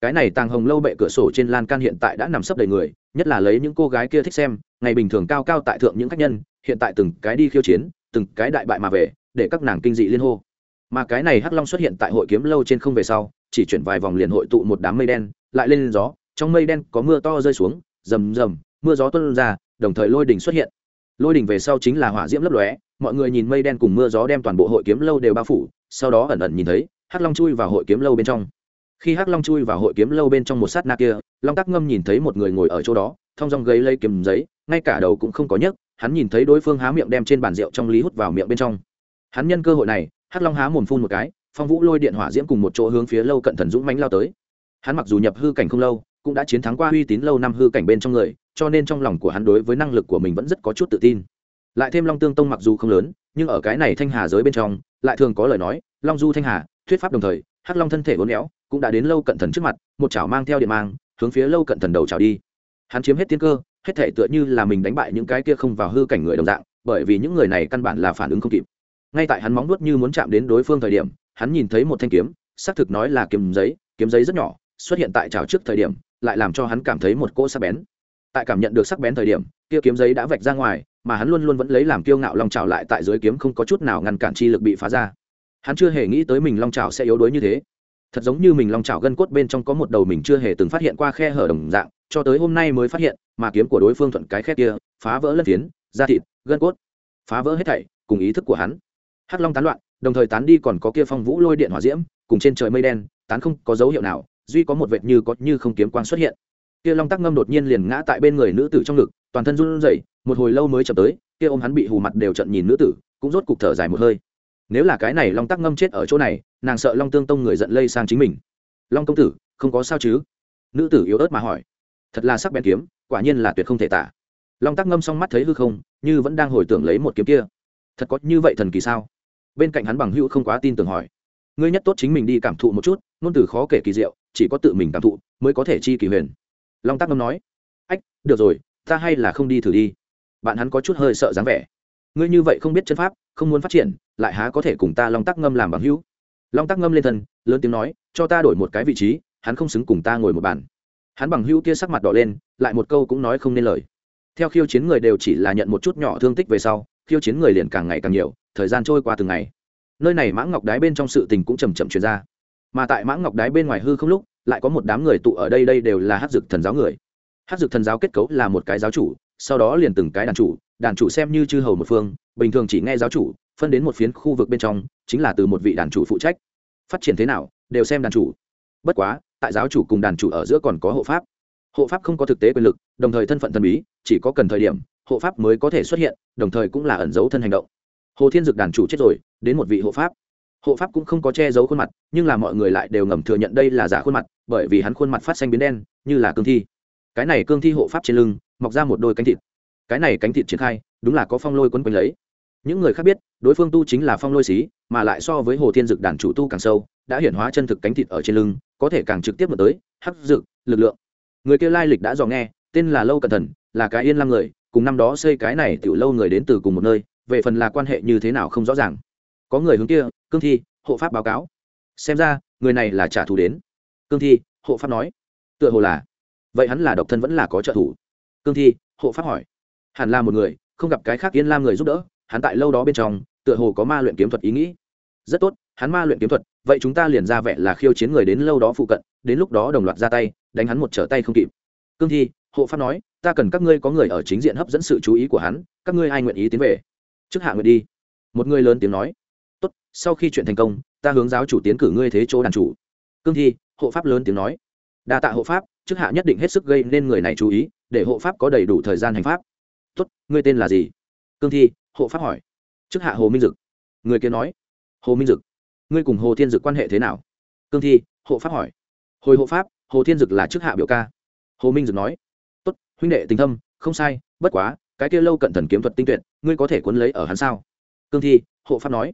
Cái này tàng hồng lâu bệ cửa sổ trên lan can hiện tại đã nằm sấp đầy người, nhất là lấy những cô gái kia thích xem, ngày bình thường cao cao tại thượng những khách nhân, hiện tại từng cái đi khiêu chiến, từng cái đại bại mà về, để các nàng kinh dị liên hô. Mà cái này hắc long xuất hiện tại hội kiếm lâu trên không về sau, chỉ chuyển vài vòng liền hội tụ một đám mây đen, lại lên gió trong mây đen có mưa to rơi xuống, rầm rầm, mưa gió tuôn ra, đồng thời lôi đỉnh xuất hiện. Lôi đỉnh về sau chính là hỏa diễm lấp lóe, mọi người nhìn mây đen cùng mưa gió đem toàn bộ hội kiếm lâu đều bao phủ, sau đó ẩn ẩn nhìn thấy hắc long chui vào hội kiếm lâu bên trong. Khi hắc long chui vào hội kiếm lâu bên trong một sát na kia, long tắc ngâm nhìn thấy một người ngồi ở chỗ đó thong dong gáy lấy kiếm giấy, ngay cả đầu cũng không có nhấc, hắn nhìn thấy đối phương há miệng đem trên bàn rượu trong lý hút vào miệng bên trong. Hắn nhân cơ hội này, hắc long há mồm phun một cái, phong vũ lôi điện hỏa diễm cùng một chỗ hướng phía lâu cận thần dũng mánh lao tới. Hắn mặc dù nhập hư cảnh không lâu cũng đã chiến thắng qua uy tín lâu năm hư cảnh bên trong người, cho nên trong lòng của hắn đối với năng lực của mình vẫn rất có chút tự tin. Lại thêm long tương tông mặc dù không lớn, nhưng ở cái này thanh hà giới bên trong, lại thường có lời nói, long du thanh hà, thuyết pháp đồng thời, hắc long thân thể vốn éo, cũng đã đến lâu cận thần trước mặt, một chảo mang theo điện mang, hướng phía lâu cận thần đầu chảo đi. Hắn chiếm hết tiên cơ, hết thể tựa như là mình đánh bại những cái kia không vào hư cảnh người đồng dạng, bởi vì những người này căn bản là phản ứng không kịp. Ngay tại hắn móng nuốt như muốn chạm đến đối phương thời điểm, hắn nhìn thấy một thanh kiếm, xác thực nói là kiếm giấy kiếm giấy rất nhỏ, xuất hiện tại chảo trước thời điểm lại làm cho hắn cảm thấy một cỗ sắc bén. Tại cảm nhận được sắc bén thời điểm, kia kiếm giấy đã vạch ra ngoài, mà hắn luôn luôn vẫn lấy làm kiêu ngạo long trào lại tại dưới kiếm không có chút nào ngăn cản chi lực bị phá ra. Hắn chưa hề nghĩ tới mình long trào sẽ yếu đuối như thế. Thật giống như mình long trào gân cốt bên trong có một đầu mình chưa hề từng phát hiện qua khe hở đồng dạng, cho tới hôm nay mới phát hiện, mà kiếm của đối phương thuận cái khe kia, phá vỡ lân phiến, da thịt, gân cốt, phá vỡ hết thảy, cùng ý thức của hắn. Hắc long tán loạn, đồng thời tán đi còn có kia phong vũ lôi điện hỏa diễm, cùng trên trời mây đen, tán không có dấu hiệu nào duy có một vệt như có như không kiếm quang xuất hiện. Kia long tắc ngâm đột nhiên liền ngã tại bên người nữ tử trong ngực, toàn thân run rẩy, một hồi lâu mới chậm tới, kia ôm hắn bị hù mặt đều trận nhìn nữ tử, cũng rốt cục thở dài một hơi. Nếu là cái này long tắc ngâm chết ở chỗ này, nàng sợ long tương tông người giận lây sang chính mình. Long công tử, không có sao chứ? Nữ tử yếu ớt mà hỏi. Thật là sắc bén kiếm, quả nhiên là tuyệt không thể tả. Long tắc ngâm xong mắt thấy hư không, như vẫn đang hồi tưởng lấy một kiếm kia. Thật có như vậy thần kỳ sao? Bên cạnh hắn bằng hữu không quá tin tưởng hỏi. Ngươi nhất tốt chính mình đi cảm thụ một chút, ngôn từ khó kể kỳ diệu chỉ có tự mình cảm thụ mới có thể chi kỳ huyền. Long tắc ngâm nói, ách, được rồi, ta hay là không đi thử đi. Bạn hắn có chút hơi sợ dáng vẻ. Ngươi như vậy không biết chân pháp, không muốn phát triển, lại há có thể cùng ta long tắc ngâm làm bằng hữu? Long tắc ngâm lên thân, lớn tiếng nói, cho ta đổi một cái vị trí, hắn không xứng cùng ta ngồi một bàn. Hắn bằng hữu kia sắc mặt đỏ lên, lại một câu cũng nói không nên lời. Theo khiêu chiến người đều chỉ là nhận một chút nhỏ thương tích về sau, khiêu chiến người liền càng ngày càng nhiều, thời gian trôi qua từng ngày. Nơi này mãng ngọc đái bên trong sự tình cũng chầm chậm chuyển ra mà tại mãng ngọc đái bên ngoài hư không lúc, lại có một đám người tụ ở đây đây đều là hát dực thần giáo người. Hát dực thần giáo kết cấu là một cái giáo chủ, sau đó liền từng cái đàn chủ đàn chủ xem như chư hầu một phương, bình thường chỉ nghe giáo chủ, phân đến một phiến khu vực bên trong, chính là từ một vị đàn chủ phụ trách. Phát triển thế nào, đều xem đàn chủ. Bất quá, tại giáo chủ cùng đàn chủ ở giữa còn có hộ pháp. Hộ pháp không có thực tế quyền lực, đồng thời thân phận thần bí, chỉ có cần thời điểm, hộ pháp mới có thể xuất hiện, đồng thời cũng là ẩn dấu thân hành động. Hồ thiên dực đàn chủ chết rồi, đến một vị hộ pháp hộ pháp cũng không có che giấu khuôn mặt nhưng là mọi người lại đều ngầm thừa nhận đây là giả khuôn mặt bởi vì hắn khuôn mặt phát xanh biến đen như là cương thi. Cái này cương thi hộ pháp trên lưng mọc ra một đôi cánh thịt. Cái này cánh thịt triển khai đúng là có phong lôi quấn quanh lấy. Những người khác biết đối phương tu chính là phong lôi xí mà lại so với hồ thiên dực đàn chủ tu càng sâu đã hiển hóa chân thực cánh thịt ở trên lưng có thể càng trực tiếp mở tới hắc dực lực lượng. Người kia lai lịch đã dò nghe tên là lâu cẩn thần, là cái yên lăng người cùng năm đó xây cái này tiểu lâu người đến từ cùng một nơi về phần là quan hệ như thế nào không rõ ràng có người hướng kia, cương thi, hộ pháp báo cáo. Xem ra, người này là trả thù đến. Cương thi, hộ pháp nói. Tựa hồ là. Vậy hắn là độc thân vẫn là có trợ thủ? Cương thi, hộ pháp hỏi. Hẳn là một người, không gặp cái khác yên lam người giúp đỡ, hắn tại lâu đó bên trong, tựa hồ có ma luyện kiếm thuật ý nghĩ. Rất tốt, hắn ma luyện kiếm thuật, vậy chúng ta liền ra vẻ là khiêu chiến người đến lâu đó phụ cận, đến lúc đó đồng loạt ra tay, đánh hắn một trở tay không kịp. Cương thi, hộ pháp nói, ta cần các ngươi có người ở chính diện hấp dẫn sự chú ý của hắn, các ngươi ai nguyện ý tiến về? Trước hạ nguyện đi. Một người lớn tiếng nói tốt, sau khi chuyện thành công, ta hướng giáo chủ tiến cử ngươi thế chỗ đàn chủ. Cương thi, hộ pháp lớn tiếng nói. Đa tạ hộ pháp chức hạ nhất định hết sức gây nên người này chú ý, để hộ pháp có đầy đủ thời gian hành pháp. Tốt, ngươi tên là gì? Cương thi, hộ pháp hỏi. Chức hạ hồ minh dực. Người kia nói. Hồ minh dực? Ngươi cùng hồ thiên dực quan hệ thế nào? Cương thi, hộ pháp hỏi. Hồi hộ pháp, hồ thiên dực là chức hạ biểu ca. Hồ minh dực nói. Tốt, huynh đệ tình thâm, không sai, bất quá, cái kia lâu cận thần kiếm thuật tinh tuyệt, ngươi có thể cuốn lấy ở hắn sao? Cương thi, hộ pháp nói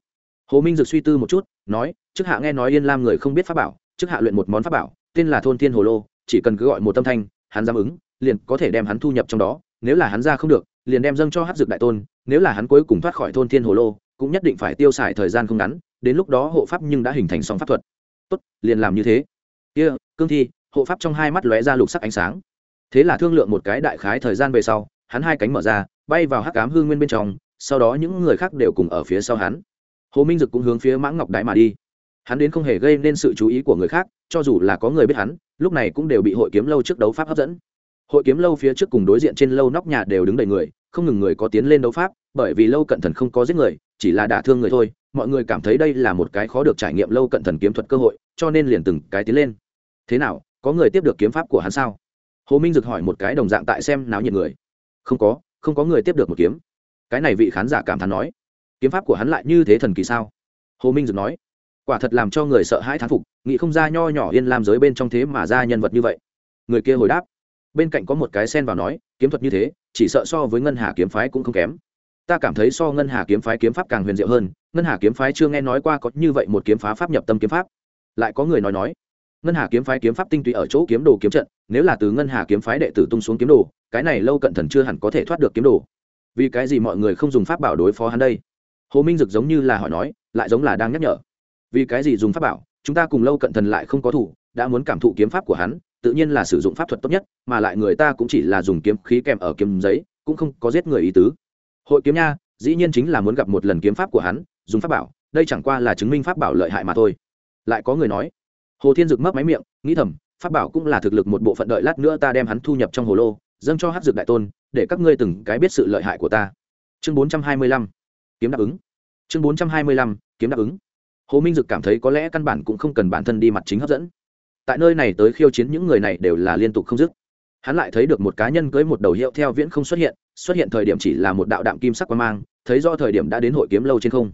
hồ minh dực suy tư một chút nói trước hạ nghe nói yên lam người không biết pháp bảo trước hạ luyện một món pháp bảo tên là thôn thiên hồ lô chỉ cần cứ gọi một tâm thanh hắn dám ứng liền có thể đem hắn thu nhập trong đó nếu là hắn ra không được liền đem dâng cho hát dược đại tôn nếu là hắn cuối cùng thoát khỏi thôn thiên hồ lô cũng nhất định phải tiêu xài thời gian không ngắn đến lúc đó hộ pháp nhưng đã hình thành xong pháp thuật. Tốt liền làm như thế. Kia、yeah, cương thi. Hộ pháp trong hai mắt lóe ra lục sắc ánh sáng. Thế là thương lượng một cái đại khái thời gian về sau hắn hai cánh mở ra bay vào hắc cám hương nguyên bên trong sau đó những người khác đều cùng ở phía sau hắn hồ minh dực cũng hướng phía mãng ngọc đại mà đi hắn đến không hề gây nên sự chú ý của người khác cho dù là có người biết hắn lúc này cũng đều bị hội kiếm lâu trước đấu pháp hấp dẫn hội kiếm lâu phía trước cùng đối diện trên lâu nóc nhà đều đứng đầy người không ngừng người có tiến lên đấu pháp bởi vì lâu cận thần không có giết người chỉ là đả thương người thôi mọi người cảm thấy đây là một cái khó được trải nghiệm lâu cận thần kiếm thuật cơ hội cho nên liền từng cái tiến lên thế nào có người tiếp được kiếm pháp của hắn sao hồ minh dực hỏi một cái đồng dạng tại xem náo nhiệt người không có không có người tiếp được một kiếm cái này vị khán giả cảm thán nói kiếm pháp của hắn lại như thế thần kỳ sao? Hồ minh dực nói, quả thật làm cho người sợ hãi thán phục, nghĩ không ra nho nhỏ yên làm giới bên trong thế mà ra nhân vật như vậy. Người kia hồi đáp, bên cạnh có một cái sen vào nói, kiếm thuật như thế, chỉ sợ so với ngân hà kiếm phái cũng không kém. Ta cảm thấy so ngân hà kiếm phái kiếm pháp càng huyền diệu hơn, ngân hà kiếm phái chưa nghe nói qua có như vậy một kiếm phá pháp nhập tâm kiếm pháp. Lại có người nói nói, ngân hà kiếm phái kiếm pháp tinh túy ở chỗ kiếm đồ kiếm trận, nếu là từ ngân hà kiếm phái đệ tử tung xuống kiếm đồ, cái này lâu cận thần chưa hẳn có thể thoát được kiếm đồ. Vì cái gì mọi người không dùng pháp bảo đối phó hắn đây? Hồ minh dực giống như là hỏi nói, lại giống là đang nhắc nhở. Vì cái gì dùng pháp bảo, chúng ta cùng lâu cận thần lại không có thủ, đã muốn cảm thụ kiếm pháp của hắn, tự nhiên là sử dụng pháp thuật tốt nhất, mà lại người ta cũng chỉ là dùng kiếm khí kèm ở kiếm giấy, cũng không có giết người ý tứ. Hội kiếm nha, dĩ nhiên chính là muốn gặp một lần kiếm pháp của hắn, dùng pháp bảo, đây chẳng qua là chứng minh pháp bảo lợi hại mà thôi. Lại có người nói, hồ thiên dực mấp máy miệng, nghĩ thầm, pháp bảo cũng là thực lực một bộ phận đợi lát nữa ta đem hắn thu nhập trong hồ lô, dâng cho hát dược đại tôn, để các ngươi từng cái biết sự lợi hại của ta. Chương bốn trăm hai mươi lăm kiếm đáp ứng. Chương bốn trăm hai mươi lăm, kiếm đáp ứng. Hồ minh dực cảm thấy có lẽ căn bản cũng không cần bản thân đi mặt chính hấp dẫn. Tại nơi này tới khiêu chiến những người này đều là liên tục không dứt. Hắn lại thấy được một cá nhân cưới một đầu hiệu theo viễn không xuất hiện xuất hiện thời điểm chỉ là một đạo đạm kim sắc quan mang, thấy do thời điểm đã đến hội kiếm lâu trên không.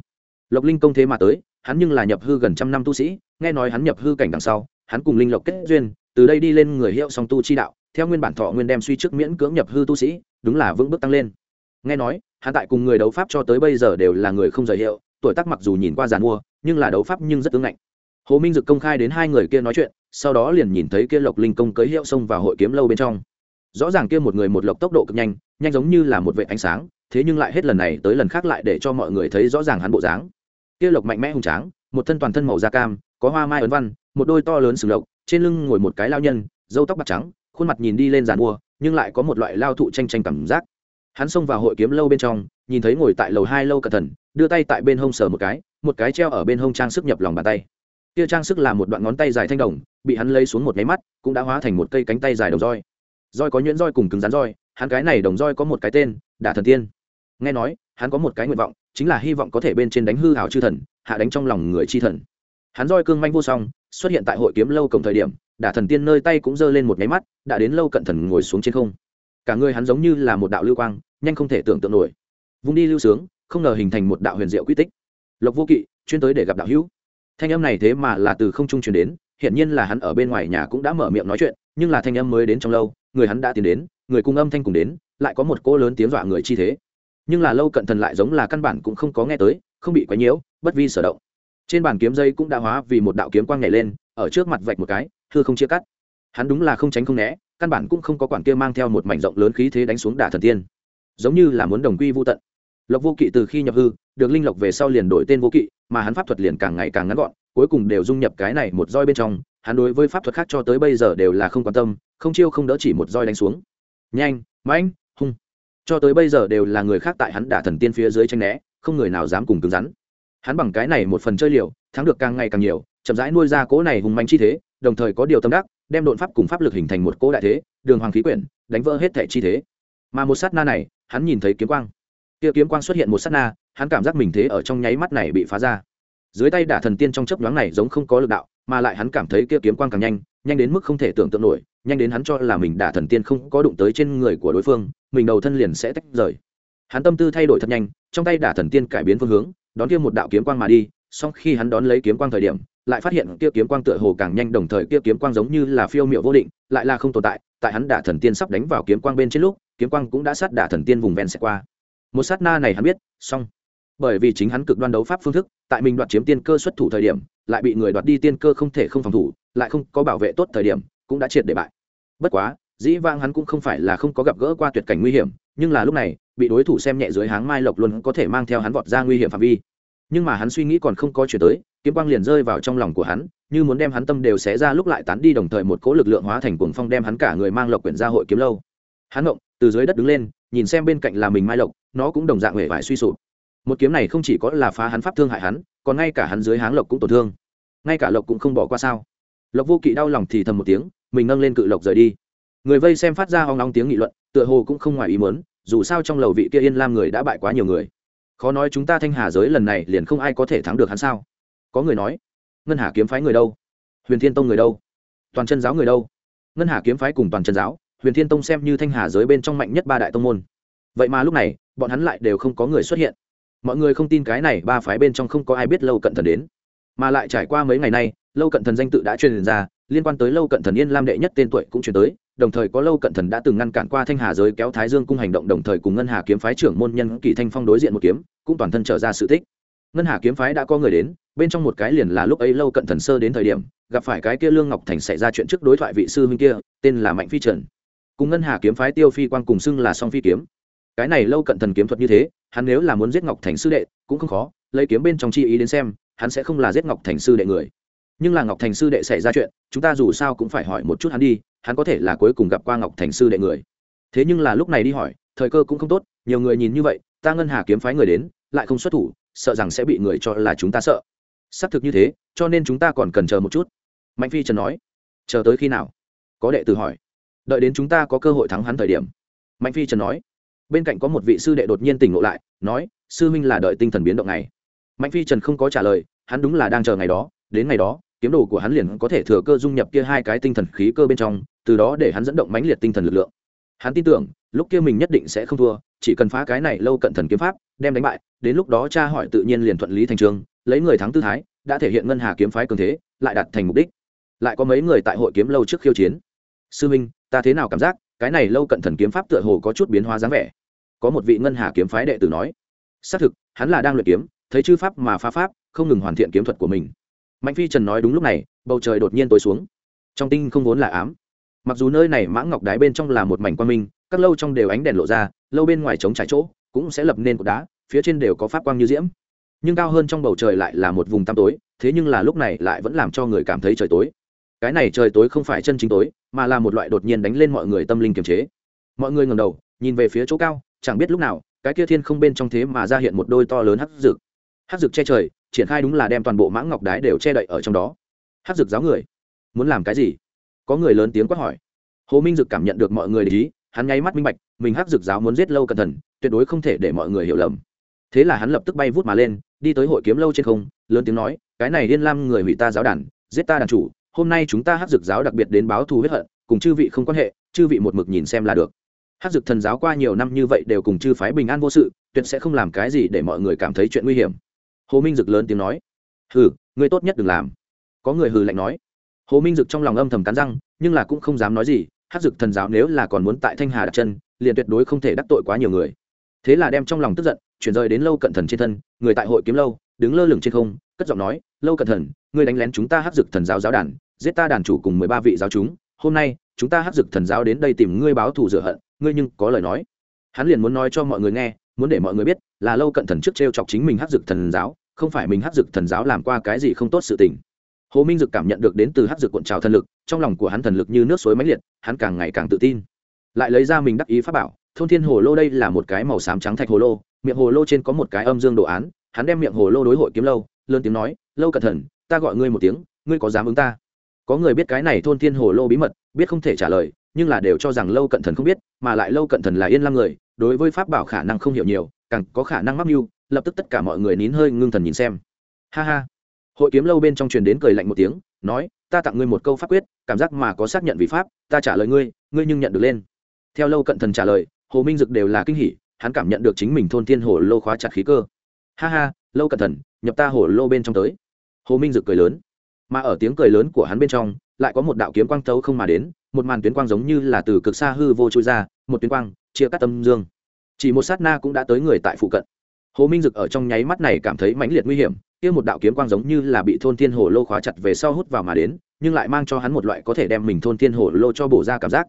Lộc linh công thế mà tới, hắn nhưng là nhập hư gần trăm năm tu sĩ, nghe nói hắn nhập hư cảnh đằng sau, hắn cùng linh lộc kết duyên, từ đây đi lên người hiệu song tu chi đạo, theo nguyên bản thọ nguyên đem suy trước miễn cưỡng nhập hư tu sĩ, đúng là vững bước tăng lên. Nghe nói hắn tại cùng người đấu pháp cho tới bây giờ đều là người không rời hiệu, tuổi tác mặc dù nhìn qua giàn mua, nhưng là đấu pháp nhưng rất tướng ngạnh. Hồ minh dực công khai đến hai người kia nói chuyện, sau đó liền nhìn thấy kia lộc linh công cưỡi hiệu xông vào hội kiếm lâu bên trong. Rõ ràng kia một người một lộc tốc độ cực nhanh nhanh giống như là một vệ ánh sáng, thế nhưng lại hết lần này tới lần khác lại để cho mọi người thấy rõ ràng hắn bộ dáng. Kia lộc mạnh mẽ hùng tráng, một thân toàn thân màu da cam, có hoa mai ấn văn, một đôi to lớn sừng lộc, trên lưng ngồi một cái lao nhân dâu tóc bạc trắng, khuôn mặt nhìn đi lên giàn mua, nhưng lại có một loại lao thụ tranh tranh cảm giác hắn xông vào hội kiếm lâu bên trong, nhìn thấy ngồi tại lầu hai lâu cẩn thận, đưa tay tại bên hông sờ một cái một cái treo ở bên hông trang sức nhập lòng bàn tay. Kia trang sức là một đoạn ngón tay dài thanh đồng, bị hắn lấy xuống một máy mắt, cũng đã hóa thành một cây cánh tay dài đồng roi. Roi có nhuyễn roi cùng cứng rắn roi, hắn cái này đồng roi có một cái tên, đả thần tiên. Nghe nói, hắn có một cái nguyện vọng, chính là hy vọng có thể bên trên đánh hư hảo chư thần, hạ đánh trong lòng người chi thần. Hắn roi cương manh vô song, xuất hiện tại hội kiếm lâu cổng thời điểm, đả thần tiên nơi tay cũng giơ lên một máy mắt, đã đến lâu cận thần ngồi xuống trên không cả người hắn giống như là một đạo lưu quang, nhanh không thể tưởng tượng nổi. Vung đi lưu sướng, không ngờ hình thành một đạo huyền diệu quy tích. Lộc vô kỵ, chuyên tới để gặp đạo hữu. Thanh âm này thế mà là từ không trung truyền đến, hiển nhiên là hắn ở bên ngoài nhà cũng đã mở miệng nói chuyện, nhưng là thanh âm mới đến trong lâu, người hắn đã tiến đến, người cung âm thanh cùng đến, lại có một cô lớn tiếng dọa người chi thế. Nhưng là lâu cận thần lại giống là căn bản cũng không có nghe tới, không bị quấy nhiễu, bất vi sở động. Trên bàn kiếm dây cũng đã hóa vì một đạo kiếm quang nhảy lên, ở trước mặt vạch một cái thưa không chia cắt. Hắn đúng là không tránh không né căn bản cũng không có quản kia mang theo một mảnh rộng lớn khí thế đánh xuống đả thần tiên. Giống như là muốn đồng quy vô tận. Lộc vô kỵ từ khi nhập hư, được linh lộc về sau liền đổi tên vô kỵ, mà hắn pháp thuật liền càng ngày càng ngắn gọn, cuối cùng đều dung nhập cái này một roi bên trong, hắn đối với pháp thuật khác cho tới bây giờ đều là không quan tâm, không chiêu không đỡ chỉ một roi đánh xuống. Nhanh mãnh hung. Cho tới bây giờ đều là người khác tại hắn đả thần tiên phía dưới tranh né, không người nào dám cùng cứng rắn. Hắn bằng cái này một phần chơi liều, thắng được càng ngày càng nhiều, chậm rãi nuôi ra cố này hùng mạnh chi thế, đồng thời có điều tâm đắc đem đột pháp cùng pháp lực hình thành một cỗ đại thế, đường hoàng khí quyển, đánh vỡ hết thẻ chi thế. Mà một sát na này, hắn nhìn thấy kiếm quang. Kia kiếm quang xuất hiện một sát na, hắn cảm giác mình thế ở trong nháy mắt này bị phá ra. Dưới tay đả thần tiên trong chớp nhoáng này giống không có lực đạo, mà lại hắn cảm thấy kia kiếm quang càng nhanh nhanh đến mức không thể tưởng tượng nổi, nhanh đến hắn cho là mình đả thần tiên không có đụng tới trên người của đối phương, mình đầu thân liền sẽ tách rời. Hắn tâm tư thay đổi thật nhanh, trong tay đả thần tiên cải biến phương hướng, đón kia một đạo kiếm quang mà đi, song khi hắn đón lấy kiếm quang thời điểm lại phát hiện kia kiếm quang tựa hồ càng nhanh đồng thời kia kiếm quang giống như là phiêu miệu vô định, lại là không tồn tại tại hắn đả thần tiên sắp đánh vào kiếm quang bên trên lúc, kiếm quang cũng đã sát đả thần tiên vùng ven sẽ qua. Một sát na này hắn biết, xong. Bởi vì chính hắn cực đoan đấu pháp phương thức, tại mình đoạt chiếm tiên cơ xuất thủ thời điểm, lại bị người đoạt đi tiên cơ không thể không phòng thủ, lại không có bảo vệ tốt thời điểm, cũng đã triệt để bại. Bất quá, dĩ vang hắn cũng không phải là không có gặp gỡ qua tuyệt cảnh nguy hiểm, nhưng là lúc này, bị đối thủ xem nhẹ dưới háng mai lộc luôn có thể mang theo hắn vọt ra nguy hiểm phạm vi. Nhưng mà hắn suy nghĩ còn không có chuyển tới kiếm quang liền rơi vào trong lòng của hắn, như muốn đem hắn tâm đều xé ra lúc lại tán đi đồng thời một cỗ lực lượng hóa thành cuồng phong đem hắn cả người mang lộc quyển ra hội kiếm lâu. Hắn ngộng, từ dưới đất đứng lên, nhìn xem bên cạnh là mình mai lộc, nó cũng đồng dạng hề vải suy sụp. Một kiếm này không chỉ có là phá hắn pháp thương hại hắn, còn ngay cả hắn dưới háng lộc cũng tổn thương. Ngay cả lộc cũng không bỏ qua sao? Lộc vô kỵ đau lòng thì thầm một tiếng, mình nâng lên cự lộc rời đi. Người vây xem phát ra hoang long tiếng nghị luận, tựa hồ cũng không ngoài ý muốn, dù sao trong lầu vị kia yên lam người đã bại quá nhiều người. Khó nói chúng ta thanh hà giới lần này liền không ai có thể thắng được hắn sao? Có người nói, ngân hà kiếm phái người đâu? Huyền thiên tông người đâu? Toàn chân giáo người đâu? Ngân hà kiếm phái cùng toàn chân giáo, huyền thiên tông xem như thanh hà giới bên trong mạnh nhất ba đại tông môn. Vậy mà lúc này, bọn hắn lại đều không có người xuất hiện. Mọi người không tin cái này ba phái bên trong không có ai biết lâu cận thần đến. Mà lại trải qua mấy ngày nay, lâu cận thần danh tự đã truyền ra, liên quan tới lâu cận thần yên lam đệ nhất tên tuổi cũng truyền tới, đồng thời có lâu cận thần đã từng ngăn cản qua thanh hà giới kéo thái dương cung hành động, đồng thời cùng ngân hà kiếm phái trưởng môn nhân kỳ thanh phong đối diện một kiếm, cũng toàn thân trở ra sự tích ngân hà kiếm phái đã có người đến, bên trong một cái liền là lúc ấy lâu cận thần sơ đến thời điểm, gặp phải cái kia lương ngọc thành xảy ra chuyện trước đối thoại vị sư huynh kia, tên là mạnh phi trần. Cùng ngân hà kiếm phái tiêu phi quang cùng xưng là song phi kiếm. Cái này lâu cận thần kiếm thuật như thế, hắn nếu là muốn giết ngọc thành sư đệ, cũng không khó, lấy kiếm bên trong chi ý đến xem, hắn sẽ không là giết ngọc thành sư đệ người. Nhưng là ngọc thành sư đệ xảy ra chuyện, chúng ta dù sao cũng phải hỏi một chút hắn đi, hắn có thể là cuối cùng gặp qua ngọc thành sư đệ người. Thế nhưng là lúc này đi hỏi, thời cơ cũng không tốt, nhiều người nhìn như vậy, ta ngân hà kiếm phái người đến, lại không xuất thủ sợ rằng sẽ bị người cho là chúng ta sợ. Xác thực như thế, cho nên chúng ta còn cần chờ một chút. Mạnh phi trần nói. Chờ tới khi nào? Có đệ tử hỏi. Đợi đến chúng ta có cơ hội thắng hắn thời điểm. Mạnh phi trần nói. Bên cạnh có một vị sư đệ đột nhiên tỉnh ngộ lại, nói, sư minh là đợi tinh thần biến động này mạnh phi trần không có trả lời, hắn đúng là đang chờ ngày đó, đến ngày đó, kiếm đồ của hắn liền có thể thừa cơ dung nhập kia hai cái tinh thần khí cơ bên trong, từ đó để hắn dẫn động mãnh liệt tinh thần lực lượng. Hắn tin tưởng, lúc kia mình nhất định sẽ không thua, chỉ cần phá cái này lâu cận thần kiếm pháp đem đánh bại, đến lúc đó cha hỏi tự nhiên liền thuận lý thành trường, lấy người thắng tư thái, đã thể hiện ngân hà kiếm phái cường thế, lại đạt thành mục đích. Lại có mấy người tại hội kiếm lâu trước khiêu chiến. Sư minh, ta thế nào cảm giác, cái này lâu cận thần kiếm pháp tựa hồ có chút biến hóa dáng vẻ. Có một vị ngân hà kiếm phái đệ tử nói, xác thực, hắn là đang luyện kiếm, thấy chư pháp mà phá pháp, không ngừng hoàn thiện kiếm thuật của mình. Mạnh phi trần nói đúng lúc này, bầu trời đột nhiên tối xuống. Trong tinh không vốn là ám. Mặc dù nơi này mãng ngọc đái bên trong là một mảnh quan minh, các lâu trong đều ánh đèn lộ ra, lâu bên ngoài trống trải chỗ cũng sẽ lập nên cột đá, phía trên đều có pháp quang như diễm. Nhưng cao hơn trong bầu trời lại là một vùng tăm tối, thế nhưng là lúc này lại vẫn làm cho người cảm thấy trời tối. Cái này trời tối không phải chân chính tối, mà là một loại đột nhiên đánh lên mọi người tâm linh kiềm chế. Mọi người ngầm đầu, nhìn về phía chỗ cao, chẳng biết lúc nào, cái kia thiên không bên trong thế mà ra hiện một đôi to lớn hắc rực hắc rực che trời, triển khai đúng là đem toàn bộ mãng ngọc đái đều che đậy ở trong đó. Hắc rực giáo người, muốn làm cái gì? Có người lớn tiếng quát hỏi. Hồ minh dực cảm nhận được mọi người để ý, hắn nháy mắt minh bạch, mình hắc rực giáo muốn giết lâu cẩn thận tuyệt đối không thể để mọi người hiểu lầm. Thế là hắn lập tức bay vút mà lên, đi tới hội kiếm lâu trên không, lớn tiếng nói, cái này liên lam người hủy ta giáo đàn, giết ta đàn chủ, hôm nay chúng ta hát dực giáo đặc biệt đến báo thù huyết hận, cùng chư vị không quan hệ, chư vị một mực nhìn xem là được. Hát dực thần giáo qua nhiều năm như vậy đều cùng chư phái bình an vô sự, tuyệt sẽ không làm cái gì để mọi người cảm thấy chuyện nguy hiểm. Hồ minh dực lớn tiếng nói, hừ, ngươi tốt nhất đừng làm. Có người hừ lạnh nói. Hồ minh dực trong lòng âm thầm cắn răng, nhưng là cũng không dám nói gì hát dực thần giáo nếu là còn muốn tại thanh hà đặt chân, liền tuyệt đối không thể đắc tội quá nhiều người thế là đem trong lòng tức giận, chuyển rời đến lâu cận thần trên thân, người tại hội kiếm lâu, đứng lơ lửng trên không, cất giọng nói, lâu cận thần, ngươi đánh lén chúng ta hát dực thần giáo giáo đàn, giết ta đàn chủ cùng mười ba vị giáo chúng, hôm nay, chúng ta hát dực thần giáo đến đây tìm ngươi báo thù rửa hận, ngươi nhưng có lời nói. Hắn liền muốn nói cho mọi người nghe, muốn để mọi người biết là lâu cận thần trước t r e o chọc chính mình hát dực thần giáo, không phải mình hát dực thần giáo làm qua cái gì không tốt sự tình. Hồ minh dực cảm nhận được đến từ hát dực cuộn trào thần lực, trong lòng của hắn thần lực như nước suối mãnh liệt, hắn càng ngày càng tự tin. Lại lấy ra mình đắc ý pháp bảo thôn thiên hồ lô đây là một cái màu xám trắng thạch hồ lô, miệng hồ lô trên có một cái âm dương đồ án, hắn đem miệng hồ lô đối hội kiếm lâu, lớn tiếng nói, lâu cẩn thận, ta gọi ngươi một tiếng, ngươi có dám ứng ta? Có người biết cái này thôn thiên hồ lô bí mật, biết không thể trả lời, nhưng là đều cho rằng lâu cận thần không biết, mà lại lâu cận thần là yên Lăng người, đối với pháp bảo khả năng không hiểu nhiều, càng có khả năng mắc mưu, lập tức tất cả mọi người nín hơi ngưng thần nhìn xem. Ha ha. Hội kiếm lâu bên trong truyền đến cười lạnh một tiếng, nói, ta tặng ngươi một câu pháp quyết, cảm giác mà có xác nhận vị pháp, ta trả lời ngươi ngươi nhưng nhận được lên. Theo lâu cận thần trả lời hồ minh dực đều là kinh hỉ, hắn cảm nhận được chính mình thôn thiên hồ lô khóa chặt khí cơ. Ha ha, lâu cẩn thần nhập ta hồ lô bên trong tới. Hồ minh dực cười lớn. Mà ở tiếng cười lớn của hắn bên trong, lại có một đạo kiếm quang thấu không mà đến, một màn tuyến quang giống như là từ cực xa hư vô trôi ra, một tuyến quang, chia cắt tâm dương. Chỉ một sát na cũng đã tới người tại phụ cận. Hồ minh dực ở trong nháy mắt này cảm thấy mãnh liệt nguy hiểm, kia một đạo kiếm quang giống như là bị thôn thiên hồ lô khóa chặt về sau hút vào mà đến, nhưng lại mang cho hắn một loại có thể đem mình thôn thiên hồ lô cho bổ ra cảm giác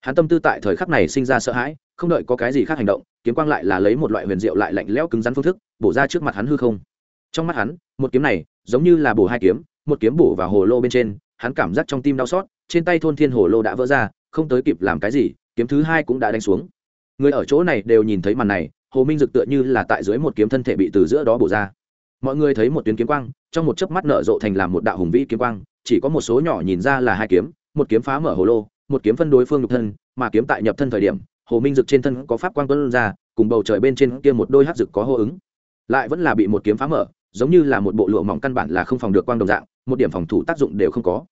hắn tâm tư tại thời khắc này sinh ra sợ hãi, không đợi có cái gì khác hành động, kiếm quang lại là lấy một loại huyền diệu lại lạnh lẽo cứng rắn phương thức, bổ ra trước mặt hắn hư không. Trong mắt hắn, một kiếm này, giống như là bổ hai kiếm, một kiếm bổ vào hồ lô bên trên, hắn cảm giác trong tim đau xót, trên tay thôn thiên hồ lô đã vỡ ra, không tới kịp làm cái gì, kiếm thứ hai cũng đã đánh xuống. Người ở chỗ này đều nhìn thấy màn này, hồ minh dực tựa như là tại dưới một kiếm thân thể bị từ giữa đó bổ ra. Mọi người thấy một tuyến kiếm quang, trong một chớp mắt nở rộ thành làm một đạo hùng vĩ kiếm quang, chỉ có một số nhỏ nhìn ra là hai kiếm, một kiếm phá mở hồ lô một kiếm phân đối phương nhục thân, mà kiếm tại nhập thân thời điểm, hồ minh dực trên thân có pháp quang tuân ra, cùng bầu trời bên trên kia một đôi hát dực có hô ứng. Lại vẫn là bị một kiếm phá mở, giống như là một bộ lụa mỏng căn bản là không phòng được quang đồng dạng, một điểm phòng thủ tác dụng đều không có.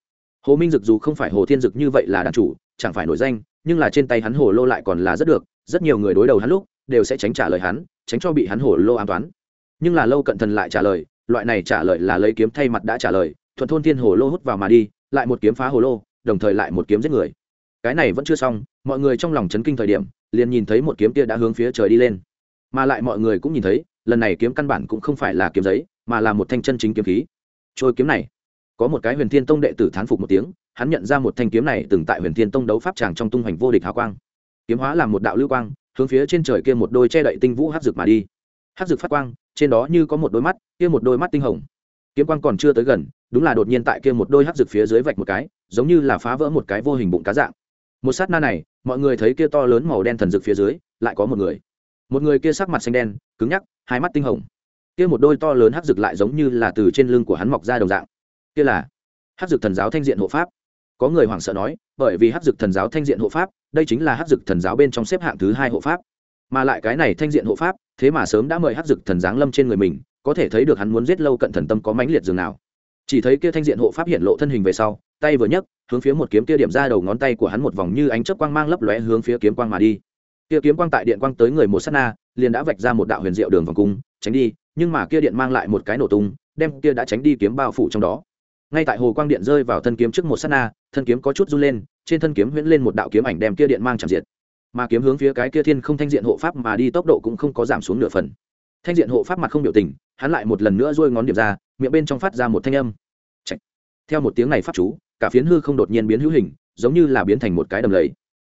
Hồ minh dực dù không phải hồ thiên dực như vậy là đàn chủ, chẳng phải nổi danh, nhưng là trên tay hắn hồ lô lại còn là rất được, rất nhiều người đối đầu hắn lúc, đều sẽ tránh trả lời hắn, tránh cho bị hắn hồ lô an toán. Nhưng là lâu cận thần lại trả lời, loại này trả lời là lấy kiếm thay mặt đã trả lời, thuận thôn thiên hồ lô hút vào mà đi, lại một kiếm phá hồ lô, đồng thời lại một kiếm giết người cái này vẫn chưa xong, mọi người trong lòng chấn kinh thời điểm, liền nhìn thấy một kiếm kia đã hướng phía trời đi lên. Mà lại mọi người cũng nhìn thấy, lần này kiếm căn bản cũng không phải là kiếm giấy, mà là một thanh chân chính kiếm khí. Trôi kiếm này, có một cái huyền thiên tông đệ tử thán phục một tiếng, hắn nhận ra một thanh kiếm này từng tại huyền thiên tông đấu pháp tràng trong tung hoành vô địch hào quang. Kiếm hóa làm một đạo lưu quang, hướng phía trên trời kia một đôi che đậy tinh vũ hát rực mà đi. Hát rực phát quang, trên đó như có một đôi mắt, kia một đôi mắt tinh hồng. Kiếm quang còn chưa tới gần, đúng là đột nhiên tại kia một đôi hát rực phía dưới vạch một cái, giống như là phá vỡ một cái vô hình bụng cá dạng một sát na này, mọi người thấy kia to lớn màu đen thần rực phía dưới, lại có một người. Một người kia sắc mặt xanh đen, cứng nhắc, hai mắt tinh hồng. Kia một đôi to lớn hắc rực lại giống như là từ trên lưng của hắn mọc ra đồng dạng. Kia là hắc rực thần giáo thanh diện hộ pháp. Có người hoảng sợ nói, bởi vì hắc dực thần giáo thanh diện hộ pháp, đây chính là hắc dực thần giáo bên trong xếp hạng thứ hai hộ pháp. Mà lại cái này thanh diện hộ pháp, thế mà sớm đã mời hắc dực thần giáng lâm trên người mình, có thể thấy được hắn muốn giết lâu cận thần tâm có mãnh liệt dường nào. Chỉ thấy kia thanh diện hộ pháp hiện lộ thân hình về sau tay vừa nhấc, hướng phía một kiếm kia điểm ra đầu ngón tay của hắn một vòng như ánh chớp quang mang lấp lóe hướng phía kiếm quang mà đi. Kia kiếm quang tại điện quang tới người một sát na, liền đã vạch ra một đạo huyền diệu đường vòng cung, tránh đi, nhưng mà kia điện mang lại một cái nổ tung, đem kia đã tránh đi kiếm bao phủ trong đó. Ngay tại hồ quang điện rơi vào thân kiếm trước một sát na, thân kiếm có chút run lên, trên thân kiếm huyễn lên một đạo kiếm ảnh đem kia điện mang chạm diệt. Mà kiếm hướng phía cái kia thiên không thanh diện hộ pháp mà đi tốc độ cũng không có giảm xuống nửa phần. Thanh diện hộ pháp mặt không biểu tình, hắn lại một lần nữa dôi ngón điểm ra, miệng bên trong phát ra một thanh âm. Theo một tiếng này pháp chú cả phiến hư không đột nhiên biến hữu hình, giống như là biến thành một cái đầm lầy.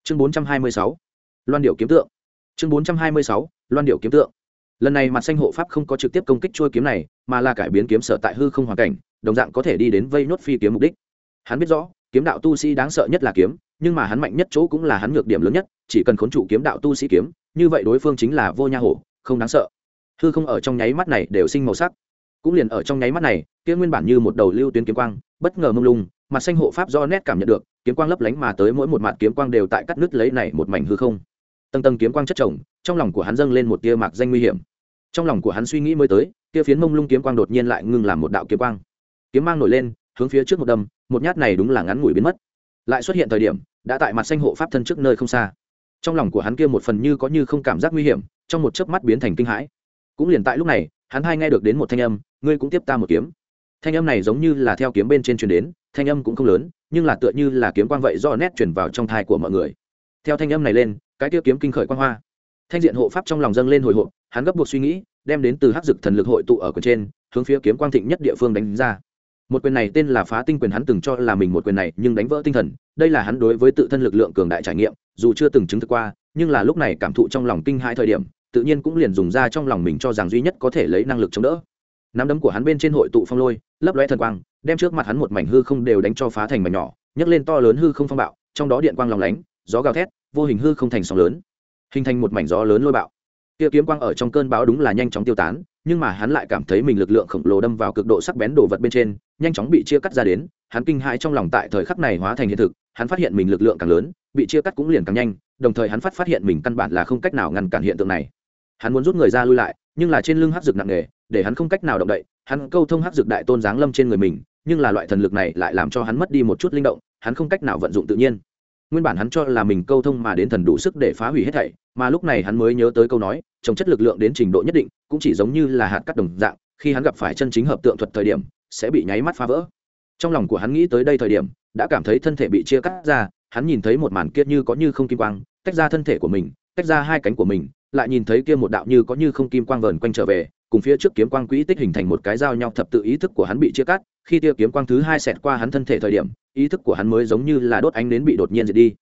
Chương bốn trăm hai mươi sáu, loan điệu kiếm tượng. Chương bốn trăm hai mươi sáu, loan điệu kiếm tượng. Lần này mặt xanh hộ pháp không có trực tiếp công kích trôi kiếm này, mà là cải biến kiếm sở tại hư không hoàn cảnh, đồng dạng có thể đi đến vây nốt phi kiếm mục đích. Hắn biết rõ, kiếm đạo tu sĩ đáng sợ nhất là kiếm, nhưng mà hắn mạnh nhất chỗ cũng là hắn ngược điểm lớn nhất, chỉ cần khốn trụ kiếm đạo tu sĩ kiếm, như vậy đối phương chính là vô nha hổ, không đáng sợ. Hư không ở trong nháy mắt này đều sinh màu sắc. Cũng liền ở trong nháy mắt này, kia nguyên bản như một đầu lưu tuyến kiếm quang, bất ngờ mông lung mặt xanh hộ pháp do nét cảm nhận được, kiếm quang lấp lánh mà tới mỗi một mặt kiếm quang đều tại cắt nứt lấy này một mảnh hư không. Tầng tầng kiếm quang chất chồng, trong lòng của hắn dâng lên một tia mạc danh nguy hiểm. Trong lòng của hắn suy nghĩ mới tới kia phiến mông lung kiếm quang đột nhiên lại ngưng làm một đạo kiếm quang. Kiếm mang nổi lên, hướng phía trước một đâm, một nhát này đúng là ngắn ngủi biến mất. Lại xuất hiện thời điểm, đã tại mặt xanh hộ pháp thân trước nơi không xa. Trong lòng của hắn kia một phần như có như không cảm giác nguy hiểm, trong một chớp mắt biến thành kinh hãi. Cũng liền tại lúc này, hắn hai nghe được đến một thanh âm, ngươi cũng tiếp ta một kiếm thanh âm này giống như là theo kiếm bên trên truyền đến, thanh âm cũng không lớn, nhưng là tựa như là kiếm quang vậy do nét chuyển vào trong thai của mọi người. Theo thanh âm này lên, cái tiêu kiếm kinh khởi quang hoa. Thanh diện hộ pháp trong lòng dâng lên hồi hộp, hắn gấp buộc suy nghĩ, đem đến từ hắc dực thần lực hội tụ ở quyền trên, hướng phía kiếm quang thịnh nhất địa phương đánh ra. Một quyền này tên là phá tinh quyền hắn từng cho là mình một quyền này, nhưng đánh vỡ tinh thần, đây là hắn đối với tự thân lực lượng cường đại trải nghiệm, dù chưa từng chứng thực qua, nhưng là lúc này cảm thụ trong lòng kinh hai thời điểm, tự nhiên cũng liền dùng ra trong lòng mình cho rằng duy nhất có thể lấy năng lực chống đỡ nắm đấm của hắn bên trên hội tụ phong lôi, lấp lóe thần quang, đem trước mặt hắn một mảnh hư không đều đánh cho phá thành mảnh nhỏ, nhấc lên to lớn hư không phong bạo, trong đó điện quang lòng lánh, gió gào thét, vô hình hư không thành sóng lớn, hình thành một mảnh gió lớn lôi bạo. Kia kiếm quang ở trong cơn bão đúng là nhanh chóng tiêu tán, nhưng mà hắn lại cảm thấy mình lực lượng khổng lồ đâm vào cực độ sắc bén đồ vật bên trên, nhanh chóng bị chia cắt ra đến, hắn kinh hãi trong lòng tại thời khắc này hóa thành hiện thực, hắn phát hiện mình lực lượng càng lớn, bị chia cắt cũng liền càng nhanh, đồng thời hắn phát phát hiện mình căn bản là không cách nào ngăn cản hiện tượng này. Hắn muốn rút người ra lui lại, nhưng là trên lưng hắc dược nặng nề để hắn không cách nào động đậy, hắn câu thông hắc dược đại tôn giáng lâm trên người mình, nhưng là loại thần lực này lại làm cho hắn mất đi một chút linh động, hắn không cách nào vận dụng tự nhiên. Nguyên bản hắn cho là mình câu thông mà đến thần đủ sức để phá hủy hết thảy, mà lúc này hắn mới nhớ tới câu nói, trồng chất lực lượng đến trình độ nhất định, cũng chỉ giống như là hạt cắt đồng dạng, khi hắn gặp phải chân chính hợp tượng thuật thời điểm, sẽ bị nháy mắt phá vỡ. Trong lòng của hắn nghĩ tới đây thời điểm, đã cảm thấy thân thể bị chia cắt ra, hắn nhìn thấy một màn kia như có như không kim quang, tách ra thân thể của mình, tách ra hai cánh của mình, lại nhìn thấy kia một đạo như có như không kim quang vờn quanh trở về cùng phía trước kiếm quang quỹ tích hình thành một cái dao nhau thập tự ý thức của hắn bị chia cắt, khi tia kiếm quang thứ hai xẹt qua hắn thân thể thời điểm, ý thức của hắn mới giống như là đốt ánh đến bị đột nhiên diệt đi.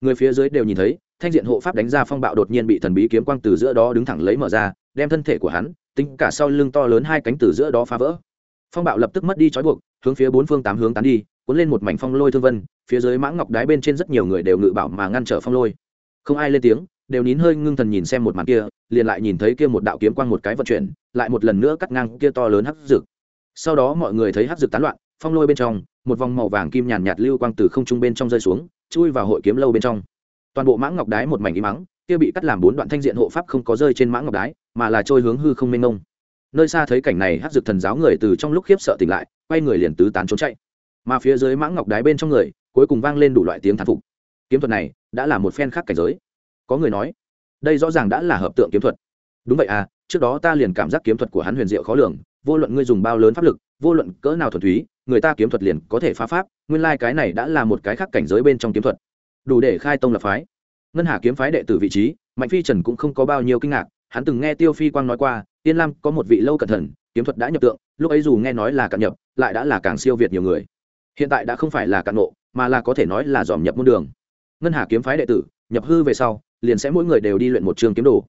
Người phía dưới đều nhìn thấy, thanh diện hộ pháp đánh ra phong bạo đột nhiên bị thần bí kiếm quang từ giữa đó đứng thẳng lấy mở ra, đem thân thể của hắn, tính cả sau lưng to lớn hai cánh từ giữa đó phá vỡ. Phong bạo lập tức mất đi trói buộc, hướng phía bốn phương tám hướng tán đi, cuốn lên một mảnh phong lôi thương vân, phía dưới mãng ngọc đái bên trên rất nhiều người đều ngự bảo mà ngăn trở phong lôi. Không ai lên tiếng đều nín hơi ngưng thần nhìn xem một màn kia, liền lại nhìn thấy kia một đạo kiếm quang một cái vận chuyển, lại một lần nữa cắt ngang kia to lớn hắc rực sau đó mọi người thấy hắc rực tán loạn, phong lôi bên trong, một vòng màu vàng kim nhàn nhạt lưu quang từ không trung bên trong rơi xuống, chui vào hội kiếm lâu bên trong. Toàn bộ mãng ngọc đái một mảnh im mắng kia bị cắt làm bốn đoạn thanh diện hộ pháp không có rơi trên mãng ngọc đái, mà là trôi hướng hư không mênh mông. Nơi xa thấy cảnh này hắc dực thần giáo người từ trong lúc khiếp sợ tỉnh lại, quay người liền tứ tán trốn chạy. Mà phía dưới mãng ngọc đái bên trong người, cuối cùng vang lên đủ loại tiếng thán phục. Kiếm thuật này đã là một phen khác cảnh giới có người nói, đây rõ ràng đã là hợp tượng kiếm thuật. Đúng vậy à trước đó ta liền cảm giác kiếm thuật của hắn huyền diệu khó lường, vô luận ngươi dùng bao lớn pháp lực, vô luận cỡ nào thuần túy, người ta kiếm thuật liền có thể phá pháp, nguyên lai、like、cái này đã là một cái khác cảnh giới bên trong kiếm thuật. Đủ để khai tông lập phái. Ngân hà kiếm phái đệ tử vị trí, mạnh phi trần cũng không có bao nhiêu kinh ngạc, hắn từng nghe tiêu phi quang nói qua, tiên lam có một vị lâu cẩn thận, kiếm thuật đã nhập tượng, lúc ấy dù nghe nói là cạn nhập, lại đã là càng siêu việt nhiều người. Hiện tại đã không phải là cạn nộ, mà là có thể nói là dòm nhập môn đường. Ngân hà kiếm phái đệ tử, nhập hư về sau liền sẽ mỗi người đều đi luyện một trường kiếm đồ.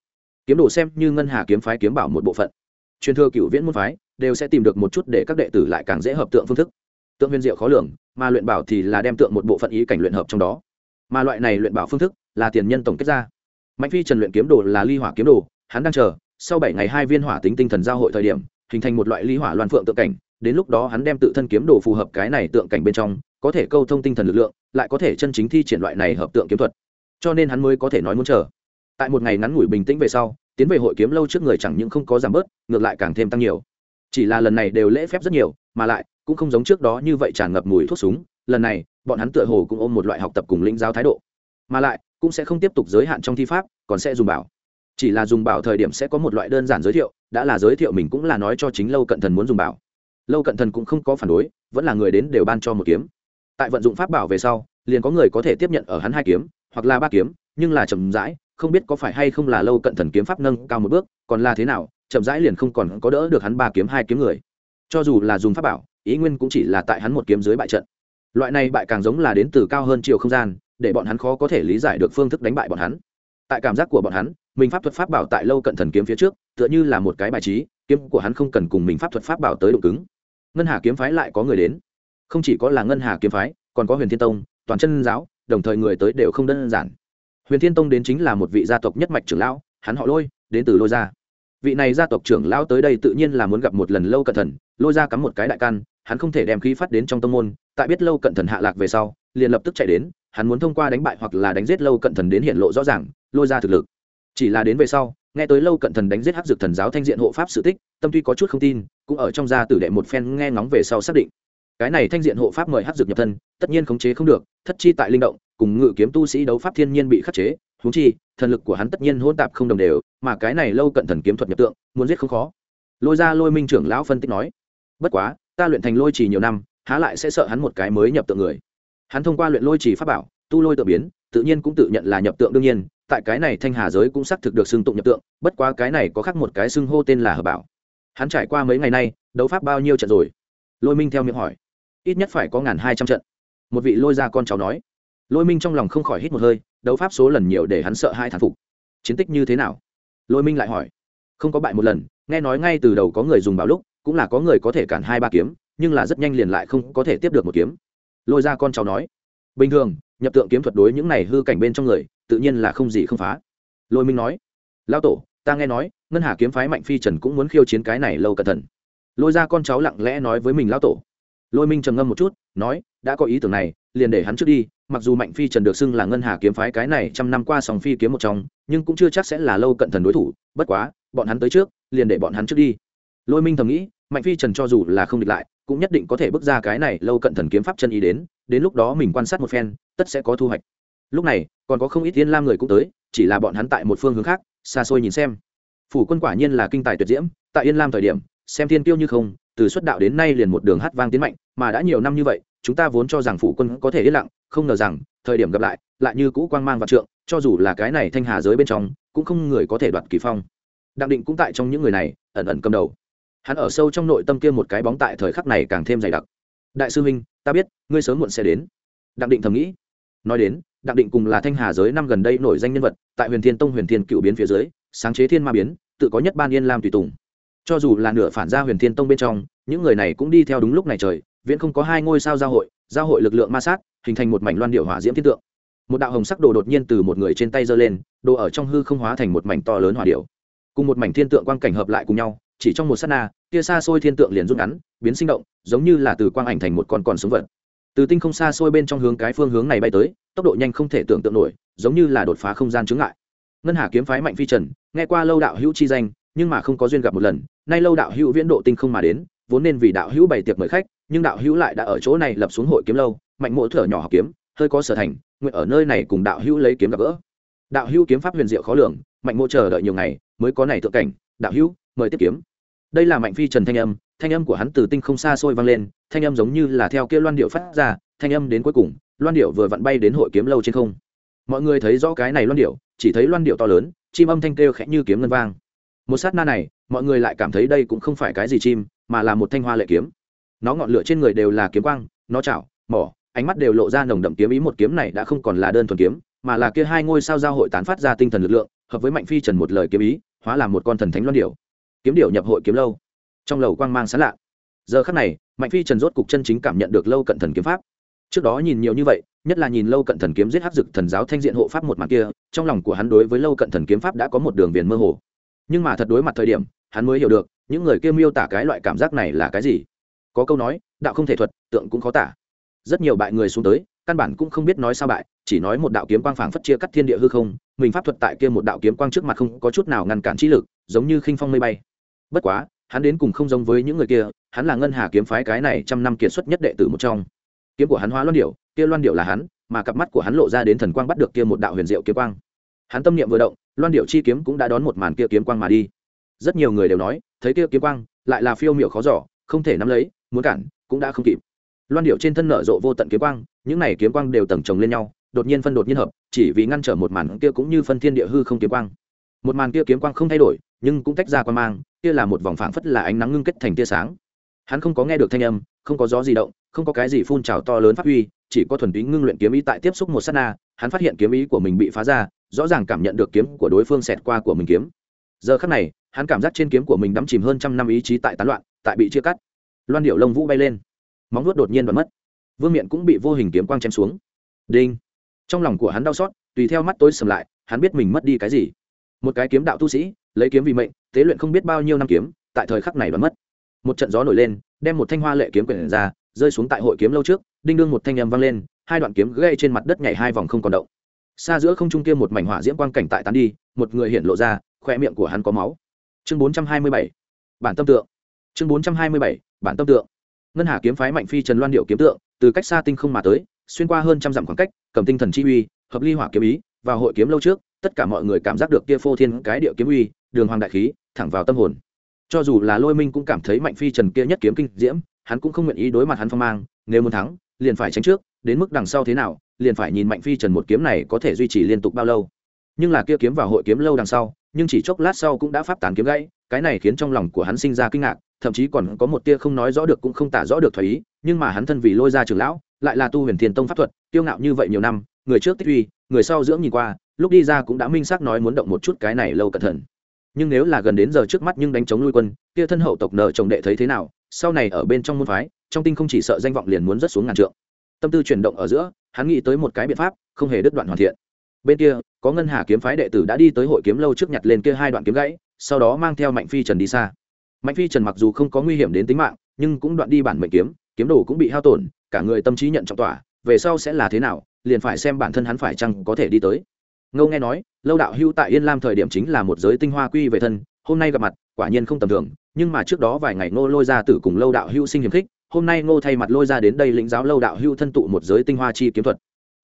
Kiếm đồ xem như ngân hà kiếm phái kiếm bảo một bộ phận. Truyền thừa cựu viễn môn phái đều sẽ tìm được một chút để các đệ tử lại càng dễ hợp tượng phương thức. Tượng huyền diệu khó lường, mà luyện bảo thì là đem tượng một bộ phận ý cảnh luyện hợp trong đó. Mà loại này luyện bảo phương thức là tiền nhân tổng kết ra. Mạnh phi trần luyện kiếm đồ là ly hỏa kiếm đồ, hắn đang chờ, sau bảy ngày hai viên hỏa tính tinh thần giao hội thời điểm, hình thành một loại ly hỏa loan phượng tượng cảnh, đến lúc đó hắn đem tự thân kiếm đồ phù hợp cái này tượng cảnh bên trong, có thể câu thông tinh thần lực lượng, lại có thể chân chính thi triển loại này hợp tượng kiếm thuật cho nên hắn mới có thể nói muốn chờ. Tại một ngày ngắn ngủi bình tĩnh về sau, tiến về hội kiếm lâu trước người chẳng những không có giảm bớt, ngược lại càng thêm tăng nhiều. Chỉ là lần này đều lễ phép rất nhiều, mà lại, cũng không giống trước đó như vậy tràn ngập mùi thuốc súng, lần này, bọn hắn tựa hồ cũng ôm một loại học tập cùng lĩnh giáo thái độ. Mà lại, cũng sẽ không tiếp tục giới hạn trong thi pháp, còn sẽ dùng bảo. Chỉ là dùng bảo thời điểm sẽ có một loại đơn giản giới thiệu, đã là giới thiệu mình cũng là nói cho chính lâu cận thần muốn dùng bảo. Lâu cận thần cũng không có phản đối, vẫn là người đến đều ban cho một kiếm. Tại vận dụng pháp bảo về sau, liền có người có thể tiếp nhận ở hắn hai kiếm hoặc là ba kiếm, nhưng là chậm rãi, không biết có phải hay không là lâu cận thần kiếm pháp nâng cao một bước, còn là thế nào, chậm rãi liền không còn có đỡ được hắn ba kiếm, hai kiếm người. Cho dù là dùng pháp bảo, ý nguyên cũng chỉ là tại hắn một kiếm dưới bại trận. Loại này bại càng giống là đến từ cao hơn chiều không gian, để bọn hắn khó có thể lý giải được phương thức đánh bại bọn hắn. Tại cảm giác của bọn hắn, mình pháp thuật pháp bảo tại lâu cận thần kiếm phía trước, tựa như là một cái bài trí, kiếm của hắn không cần cùng mình pháp thuật pháp bảo tới độ cứng. Ngân hà kiếm phái lại có người đến. Không chỉ có là ngân hà kiếm phái, còn có huyền thiên tông, toàn chân giáo đồng thời người tới đều không đơn giản. Huyền thiên tông đến chính là một vị gia tộc nhất mạch trưởng lão, hắn họ lôi, đến từ lôi gia. Vị này gia tộc trưởng lão tới đây tự nhiên là muốn gặp một lần lâu cận thần, lôi ra cắm một cái đại căn hắn không thể đem khí phát đến trong tông môn, tại biết lâu cận thần hạ lạc về sau, liền lập tức chạy đến, hắn muốn thông qua đánh bại hoặc là đánh giết lâu cận thần đến hiện lộ rõ ràng, lôi ra thực lực. Chỉ là đến về sau, nghe tới lâu cận thần đánh giết hắc dược thần giáo thanh diện hộ pháp sự tích, tâm tuy có chút không tin, cũng ở trong gia tử đệ một phen nghe ngóng về sau xác định cái này thanh diện hộ pháp mời hát dược nhập thân, tất nhiên khống chế không được, thất chi tại linh động, cùng ngự kiếm tu sĩ đấu pháp thiên nhiên bị khắc chế, huống chi, thần lực của hắn tất nhiên hỗn tạp không đồng đều, mà cái này lâu cận thần kiếm thuật nhập tượng, muốn giết không khó. Lôi ra lôi minh trưởng lão phân tích nói, bất quá, ta luyện thành lôi trì nhiều năm, há lại sẽ sợ hắn một cái mới nhập tượng người. Hắn thông qua luyện lôi trì pháp bảo, tu lôi tự biến, tự nhiên cũng tự nhận là nhập tượng đương nhiên, tại cái này thanh hà giới cũng xác thực được xưng tụng nhập tượng, bất quá cái này có khác một cái xưng hô tên là hợp bảo. Hắn trải qua mấy ngày nay, đấu pháp bao nhiêu trận rồi? Lôi minh theo miệng hỏi ít nhất phải có ngàn hai trăm trận. Một vị lôi ra con cháu nói. Lôi minh trong lòng không khỏi hít một hơi, đấu pháp số lần nhiều để hắn sợ hai thản phục. Chiến tích như thế nào? Lôi minh lại hỏi. Không có bại một lần, nghe nói ngay từ đầu có người dùng bảo lúc, cũng là có người có thể cản hai ba kiếm, nhưng là rất nhanh liền lại không có thể tiếp được một kiếm. Lôi ra con cháu nói. Bình thường, nhập tượng kiếm thuật đối những này hư cảnh bên trong người, tự nhiên là không gì không phá. Lôi minh nói. Lao tổ, ta nghe nói, ngân hà kiếm phái mạnh phi trần cũng muốn khiêu chiến cái này lâu cẩn thận. Lôi ra con cháu lặng lẽ nói với mình lao tổ lôi minh trầm ngâm một chút, nói, đã có ý tưởng này, liền để hắn trước đi. Mặc dù mạnh phi trần được xưng là ngân hà kiếm phái cái này trăm năm qua sòng phi kiếm một trong, nhưng cũng chưa chắc sẽ là lâu cận thần đối thủ. Bất quá, bọn hắn tới trước, liền để bọn hắn trước đi. Lôi minh thầm nghĩ, mạnh phi trần cho dù là không địch lại, cũng nhất định có thể bước ra cái này lâu cận thần kiếm pháp chân ý đến đến lúc đó mình quan sát một phen, tất sẽ có thu hoạch. Lúc này, còn có không ít tiên lam người cũng tới, chỉ là bọn hắn tại một phương hướng khác, xa xôi nhìn xem. Phủ quân quả nhiên là kinh tài tuyệt diễm, tại yên lam thời điểm, xem thiên tiêu như không từ xuất đạo đến nay liền một đường hát vang tiến mạnh, mà đã nhiều năm như vậy, chúng ta vốn cho rằng phủ quân có thể yên lặng, không ngờ rằng, thời điểm gặp lại lại như cũ quang mang vạn trượng, cho dù là cái này thanh hà giới bên trong, cũng không người có thể đoạt kỳ phong. Đặng định cũng tại trong những người này, ẩn ẩn cầm đầu. Hắn ở sâu trong nội tâm kia một cái bóng tại thời khắc này càng thêm dày đặc. Đại sư huynh, ta biết, ngươi sớm muộn sẽ đến. Đặng định thầm nghĩ. Nói đến, đặng định cùng là thanh hà giới năm gần đây nổi danh nhân vật, tại huyền thiên tông huyền thiên cựu biến phía dưới, sáng chế thiên ma biến, tự có nhất ban yên lam tùy tùng cho dù là nửa phản gia huyền thiên tông bên trong, những người này cũng đi theo đúng lúc này trời, viễn không có hai ngôi sao giao hội giao hội lực lượng ma sát, hình thành một mảnh loan điệu hỏa diễm thiên tượng. Một đạo hồng sắc đồ đột nhiên từ một người trên tay giơ lên, đồ ở trong hư không hóa thành một mảnh to lớn hỏa điệu. Cùng một mảnh thiên tượng quang cảnh hợp lại cùng nhau, chỉ trong một sát na kia xa xôi thiên tượng liền rút ngắn, biến sinh động, giống như là từ quang ảnh thành một con còn sống vật. Từ tinh không xa xôi bên trong hướng cái phương hướng này bay tới, tốc độ nhanh không thể tưởng tượng nổi, giống như là đột phá không gian chướng ngại. Ngân hà kiếm phái mạnh phi trần, nghe qua lâu đạo hữu chi danh nhưng mà không có duyên gặp một lần, nay lâu đạo hữu viễn độ tinh không mà đến, vốn nên vì đạo hữu bày tiệc mời khách, nhưng đạo hữu lại đã ở chỗ này lập xuống hội kiếm lâu, mạnh mộ thở nhỏ học kiếm, hơi có sở thành, nguyện ở nơi này cùng đạo hữu lấy kiếm gặp gỡ. Đạo hữu kiếm pháp huyền diệu khó lường, mạnh mộ chờ đợi nhiều ngày, mới có này thượng cảnh, đạo hữu, mời tiếp kiếm. Đây là mạnh phi trần thanh âm thanh âm của hắn từ tinh không xa xôi vang lên, thanh âm giống như là theo kia loan điệu phát ra, thanh âm đến cuối cùng, loan điệu vừa vặn bay đến hội kiếm lâu trên không. Mọi người thấy rõ cái này loan điệu, chỉ thấy loan điệu to lớn, chim âm thanh kêu khẽ như kiếm ngân vang một sát na này, mọi người lại cảm thấy đây cũng không phải cái gì chim, mà là một thanh hoa lệ kiếm. Nó ngọn lửa trên người đều là kiếm quang, nó chảo, mỏ, ánh mắt đều lộ ra nồng đậm kiếm ý, một kiếm này đã không còn là đơn thuần kiếm, mà là kia hai ngôi sao giao hội tán phát ra tinh thần lực lượng, hợp với mạnh phi trần một lời kiếm ý, hóa làm một con thần thánh loan điểu. kiếm điểu nhập hội kiếm lâu. Trong lầu quang mang sán lạ. Giờ khắc này, mạnh phi trần rốt cục chân chính cảm nhận được lâu cận thần kiếm pháp. Trước đó nhìn nhiều như vậy, nhất là nhìn lâu cận thần kiếm giết hắc dực thần giáo thanh diện hộ pháp một mặt kia, trong lòng của hắn đối với lâu cận thần kiếm pháp đã có một đường viền mơ hồ nhưng mà thật đối mặt thời điểm, hắn mới hiểu được, những người kia miêu tả cái loại cảm giác này là cái gì. Có câu nói, đạo không thể thuật, tượng cũng khó tả. Rất nhiều bại người xuống tới, căn bản cũng không biết nói sao bại, chỉ nói một đạo kiếm quang phảng phất chia cắt thiên địa hư không, mình pháp thuật tại kia một đạo kiếm quang trước mặt không có chút nào ngăn cản trí lực, giống như khinh phong mây bay. Bất quá, hắn đến cùng không giống với những người kia, hắn là ngân hà kiếm phái cái này trăm năm kiệt xuất nhất đệ tử một trong. Kiếm của hắn hóa loan điệu kia loan điệu là hắn, mà cặp mắt của hắn lộ ra đến thần quang bắt được kia một đạo huyền diệu kiếm quang. Hắn tâm niệm vừa động loan điệu chi kiếm cũng đã đón một màn kia kiếm quang mà đi. Rất nhiều người đều nói, thấy kia kiếm quang, lại là phiêu miệu khó giỏ không thể nắm lấy, muốn cản, cũng đã không kịp. Loan điệu trên thân nở rộ vô tận kiếm quang, những này kiếm quang đều tầng chồng lên nhau, đột nhiên phân đột nhiên hợp, chỉ vì ngăn trở một màn kia cũng như phân thiên địa hư không kiếm quang. Một màn kia kiếm quang không thay đổi, nhưng cũng tách ra quan mang, kia là một vòng phảng phất là ánh nắng ngưng kết thành tia sáng. Hắn không có nghe được thanh âm, không có gió gì động, không có cái gì phun trào to lớn phát huy chỉ có thuần túy ngưng luyện kiếm ý tại tiếp xúc một s á t na, hắn phát hiện kiếm ý của mình bị phá ra, rõ ràng cảm nhận được kiếm của đối phương xẹt qua của mình kiếm. Giờ khắc này, hắn cảm giác trên kiếm của mình đắm chìm hơn trăm năm ý chí tại tán loạn, tại bị chia cắt. Loan điệu lông vũ bay lên. Móng nuốt đột nhiên và mất. Vương miện cũng bị vô hình kiếm quang chém xuống. Đinh. Trong lòng của hắn đau xót, tùy theo mắt tối sầm lại, hắn biết mình mất đi cái gì. Một cái kiếm đạo tu sĩ, lấy kiếm vì mệnh, tế luyện không biết bao nhiêu năm kiếm, tại thời khắc này đoán mất. Một trận gió nổi lên, đem một thanh hoa lệ kiếm quyển ra rơi xuống tại hội kiếm lâu trước, đinh đương một thanh âm vang lên, hai đoạn kiếm gây trên mặt đất nhảy hai vòng không còn động. Xa giữa không trung kia một mảnh hỏa diễm quang cảnh tại tán đi, một người hiện lộ ra khoe miệng của hắn có máu. Chương bốn trăm hai mươi bảy, bản tâm tượng. Chương bốn trăm hai mươi bảy, bản tâm tượng. Ngân hà kiếm phái mạnh phi trần loan điệu kiếm tượng, từ cách xa tinh không mà tới, xuyên qua hơn trăm dặm khoảng cách, cầm tinh thần chi uy, hợp ly hỏa kiếm ý, vào hội kiếm lâu trước, tất cả mọi người cảm giác được kia phô thiên cái điệu kiếm uy, đường hoàng đại khí, thẳng vào tâm hồn. Cho dù là lôi minh cũng cảm thấy mạnh phi trần kia nhất kiếm kinh diễm hắn cũng không nguyện ý đối mặt hắn phong mang, nếu muốn thắng, liền phải tránh trước, đến mức đằng sau thế nào, liền phải nhìn mạnh phi trần một kiếm này có thể duy trì liên tục bao lâu. Nhưng là kia kiếm vào hội kiếm lâu đằng sau, nhưng chỉ chốc lát sau cũng đã pháp tán kiếm gãy, cái này khiến trong lòng của hắn sinh ra kinh ngạc, thậm chí còn có một tia không nói rõ được cũng không tả rõ được thoái ý, nhưng mà hắn thân vì lôi ra trường lão, lại là tu huyền thiền tông pháp thuật tiêu ngạo như vậy nhiều năm, người trước tích uy, người sau dưỡng nhìn qua, lúc đi ra cũng đã minh xác nói muốn động một chút cái này lâu cẩn thận. Nhưng nếu là gần đến giờ trước mắt nhưng đánh chống lui quân, kia thân hậu tộc nợ chồng đệ thấy thế nào sau này ở bên trong môn phái, trong tinh không chỉ sợ danh vọng liền muốn rất xuống ngàn trượng. Tâm tư chuyển động ở giữa, hắn nghĩ tới một cái biện pháp, không hề đứt đoạn hoàn thiện. Bên kia, có ngân hà kiếm phái đệ tử đã đi tới hội kiếm lâu trước nhặt lên kia hai đoạn kiếm gãy, sau đó mang theo mạnh phi trần đi xa. Mạnh phi trần mặc dù không có nguy hiểm đến tính mạng, nhưng cũng đoạn đi bản mệnh kiếm kiếm đồ cũng bị hao tổn, cả người tâm trí nhận trọng tỏa, về sau sẽ là thế nào, liền phải xem bản thân hắn phải chăng có thể đi tới. Ngâu nghe nói, lâu đạo hưu tại yên lam thời điểm chính là một giới tinh hoa quy về thân, hôm nay gặp mặt, quả nhiên không tầm thường nhưng mà trước đó vài ngày ngô lôi ra tử cùng lâu đạo hưu sinh hiềm khích, hôm nay ngô thay mặt lôi ra đến đây lĩnh giáo lâu đạo hưu thân tụ một giới tinh hoa chi kiếm thuật.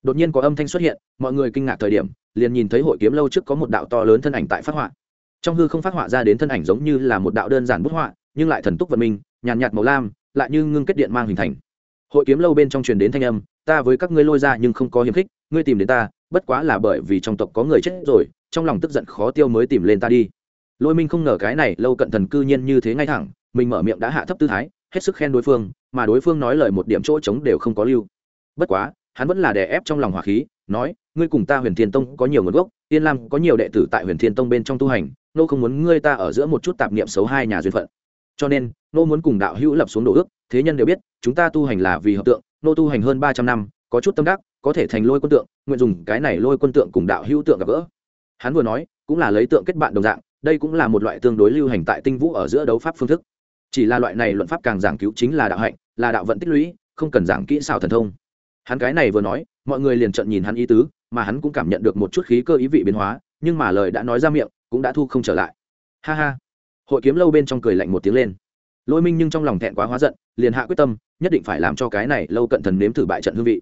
Đột nhiên có âm thanh xuất hiện, mọi người kinh ngạc thời điểm, liền nhìn thấy hội kiếm lâu trước có một đạo to lớn thân ảnh tại phát họa. Trong hư không phát họa ra đến thân ảnh giống như là một đạo đơn giản bút họa, nhưng lại thần túc vận minh, nhàn nhạt màu lam, lại như ngưng kết điện mang hình thành. Hội kiếm lâu bên trong truyền đến thanh âm, ta với các ngươi lôi ra nhưng không có hiềm khích, ngươi tìm đến ta, bất quá là bởi vì trong tộc có người chết rồi, trong lòng tức giận khó tiêu mới tìm lên ta đi lôi minh không ngờ cái này lâu cận thần cư nhiên như thế ngay thẳng, mình mở miệng đã hạ thấp tư thái, hết sức khen đối phương, mà đối phương nói lời một điểm chỗ trống đều không có lưu. Bất quá, hắn vẫn là đè ép trong lòng hỏa khí, nói, ngươi cùng ta huyền thiên tông có nhiều nguồn gốc, tiên lam có nhiều đệ tử tại huyền thiên tông bên trong tu hành, nô không muốn ngươi ta ở giữa một chút tạp niệm xấu hai nhà duyên phận. Cho nên, nô muốn cùng đạo hữu lập xuống đồ ước, thế nhân đều biết, chúng ta tu hành là vì hợp tượng, nô tu hành hơn ba trăm năm, có chút tâm đắc, có thể thành lôi quân tượng, nguyện dùng cái này lôi quân tượng cùng đạo hữu tượng gặp gỡ. Hắn vừa nói, cũng là lấy tượng kết bạn đồng dạng đây cũng là một loại tương đối lưu hành tại tinh vũ ở giữa đấu pháp phương thức. Chỉ là loại này luận pháp càng giảng cứu chính là đạo hạnh, là đạo vận tích lũy, không cần giảng kỹ xảo thần thông. Hắn cái này vừa nói, mọi người liền trận nhìn hắn ý tứ, mà hắn cũng cảm nhận được một chút khí cơ ý vị biến hóa, nhưng mà lời đã nói ra miệng, cũng đã thu không trở lại. Ha ha. Hội kiếm lâu bên trong cười lạnh một tiếng lên. Lôi minh nhưng trong lòng thẹn quá hóa giận, liền hạ quyết tâm, nhất định phải làm cho cái này lâu cận thần nếm thử bại trận hương vị.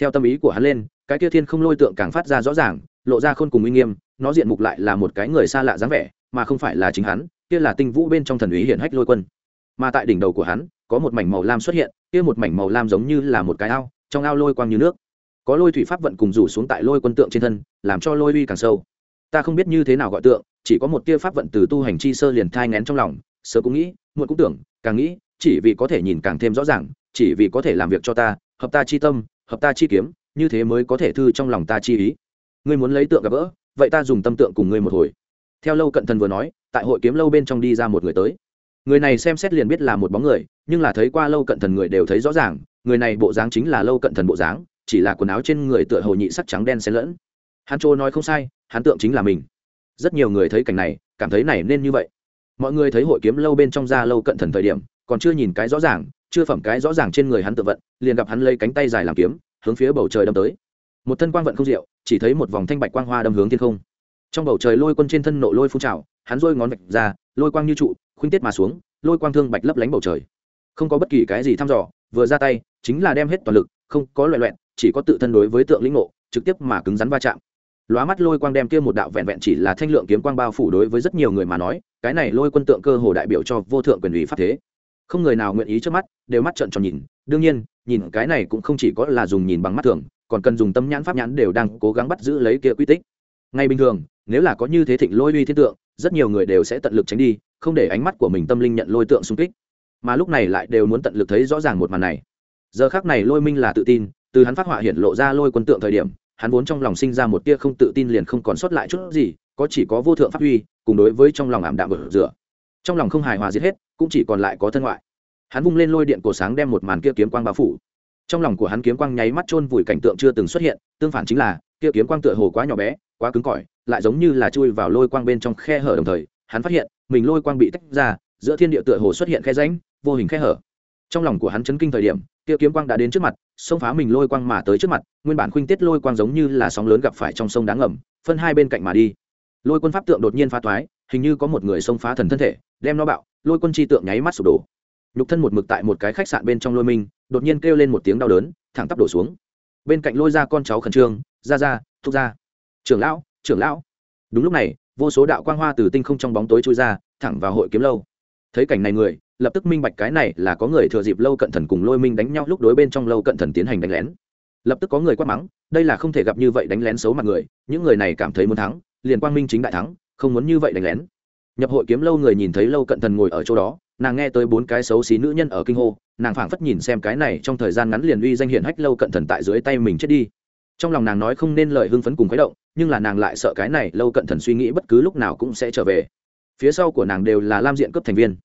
Theo tâm ý của hắn lên, cái kia thiên không lôi tượng càng phát ra rõ ràng, lộ ra khôn cùng uy nghiêm, nó diện mục lại là một cái người xa lạ dáng vẻ mà không phải là chính hắn, kia là tinh vũ bên trong thần ý hiển hách lôi quân. Mà tại đỉnh đầu của hắn, có một mảnh màu lam xuất hiện, kia một mảnh màu lam giống như là một cái ao, trong ao lôi quang như nước. Có lôi thủy pháp vận cùng rủ xuống tại lôi quân tượng trên thân, làm cho lôi uy càng sâu. Ta không biết như thế nào gọi tượng, chỉ có một tia pháp vận từ tu hành chi sơ liền thai ngén trong lòng, sơ cũng nghĩ, muộn cũng tưởng, càng nghĩ, chỉ vì có thể nhìn càng thêm rõ ràng, chỉ vì có thể làm việc cho ta, hợp ta chi tâm, hợp ta chi kiếm, như thế mới có thể thư trong lòng ta chi ý. Ngươi muốn lấy tượng gặp gỡ, vậy ta dùng tâm tượng cùng ngươi một hồi theo lâu cận thần vừa nói, tại hội kiếm lâu bên trong đi ra một người tới. Người này xem xét liền biết là một bóng người, nhưng là thấy qua lâu cận thần người đều thấy rõ ràng, người này bộ dáng chính là lâu cận thần bộ dáng, chỉ là quần áo trên người tựa hồ nhị sắc trắng đen xen lẫn. Hắn trô nói không sai, hắn tượng chính là mình. Rất nhiều người thấy cảnh này, cảm thấy này nên như vậy. Mọi người thấy hội kiếm lâu bên trong ra lâu cận thần thời điểm, còn chưa nhìn cái rõ ràng, chưa phẩm cái rõ ràng trên người hắn tự vận, liền gặp hắn lấy cánh tay dài làm kiếm, hướng phía bầu trời đâm tới. Một thân quang vận không diệu, chỉ thấy một vòng thanh bạch quang hoa đâm hướng thiên không trong bầu trời lôi quân trên thân nộ lôi phun trào, hắn rôi ngón vạch ra, lôi quang như trụ, khuynh tiết mà xuống, lôi quang thương bạch lấp lánh bầu trời. Không có bất kỳ cái gì thăm dò, vừa ra tay, chính là đem hết toàn lực, không có loại loẹn chỉ có tự thân đối với tượng lĩnh ngộ, trực tiếp mà cứng rắn va chạm. Lóa mắt lôi quang đem kia một đạo vẹn vẹn chỉ là thanh lượng kiếm quang bao phủ đối với rất nhiều người mà nói, cái này lôi quân tượng cơ hồ đại biểu cho vô thượng quyền ủy pháp thế. Không người nào nguyện ý trước mắt, đều mắt trợn tròn nhìn, đương nhiên, nhìn cái này cũng không chỉ có là dùng nhìn bằng mắt thường, còn cần dùng tâm nhãn pháp nhãn đều đang cố gắng bắt giữ lấy kia quy tích. Ngay bình thường nếu là có như thế thịnh lôi uy thiên tượng, rất nhiều người đều sẽ tận lực tránh đi, không để ánh mắt của mình tâm linh nhận lôi tượng xung kích. Mà lúc này lại đều muốn tận lực thấy rõ ràng một màn này. Giờ khác này lôi minh là tự tin, từ hắn phát họa hiện lộ ra lôi quân tượng thời điểm, hắn vốn trong lòng sinh ra một tia không tự tin liền không còn sót lại chút gì, có chỉ có vô thượng phát huy cùng đối với trong lòng ảm đạm ở rửa. Trong lòng không hài hòa giết hết, cũng chỉ còn lại có thân ngoại. Hắn vung lên lôi điện cổ sáng đem một màn kia kiếm quang bao phủ. Trong lòng của hắn kiếm quang nháy mắt chôn vùi cảnh tượng chưa từng xuất hiện, tương phản chính là, kia kiếm quang tựa hồ quá nhỏ bé, quá cứng cỏi lại giống như là chui vào lôi quang bên trong khe hở đồng thời, hắn phát hiện, mình lôi quang bị tách ra, giữa thiên địa tựa hồ xuất hiện khe rãnh, vô hình khe hở. Trong lòng của hắn chấn kinh thời điểm tiêu kiếm quang đã đến trước mặt, xông phá mình lôi quang mà tới trước mặt, nguyên bản khuynh tiết lôi quang giống như là sóng lớn gặp phải trong sông đá ngầm, phân hai bên cạnh mà đi. Lôi quân pháp tượng đột nhiên phá thoái, hình như có một người xông phá thần thân thể, đem nó bạo, lôi quân chi tượng nháy mắt sụp đổ. Nhục thân một mực tại một cái khách sạn bên trong lôi minh đột nhiên kêu lên một tiếng đau đớn, thẳng tắp đổ xuống. Bên cạnh lôi ra con cháu khẩn trương, ra ra, thúc ra. Trưởng lão trưởng lão. Đúng lúc này, vô số đạo quang hoa từ tinh không trong bóng tối trôi ra, thẳng vào hội kiếm lâu. Thấy cảnh này người, lập tức minh bạch cái này là có người thừa dịp lâu cận thần cùng lôi minh đánh nhau lúc đối bên trong lâu cận thần tiến hành đánh lén. Lập tức có người quát mắng, đây là không thể gặp như vậy đánh lén xấu mặt người, những người này cảm thấy muốn thắng, liền quang minh chính đại thắng, không muốn như vậy đánh lén. Nhập hội kiếm lâu người nhìn thấy lâu cận thần ngồi ở chỗ đó, nàng nghe tới bốn cái xấu xí nữ nhân ở kinh hô, nàng phảng phất nhìn xem cái này trong thời gian ngắn liền uy danh hiển hách lâu cận thần tại dưới tay mình chết đi trong lòng nàng nói không nên lời hưng phấn cùng khuấy động, nhưng là nàng lại sợ cái này lâu cận thần suy nghĩ bất cứ lúc nào cũng sẽ trở về. Phía sau của nàng đều là lam diện cấp thành viên.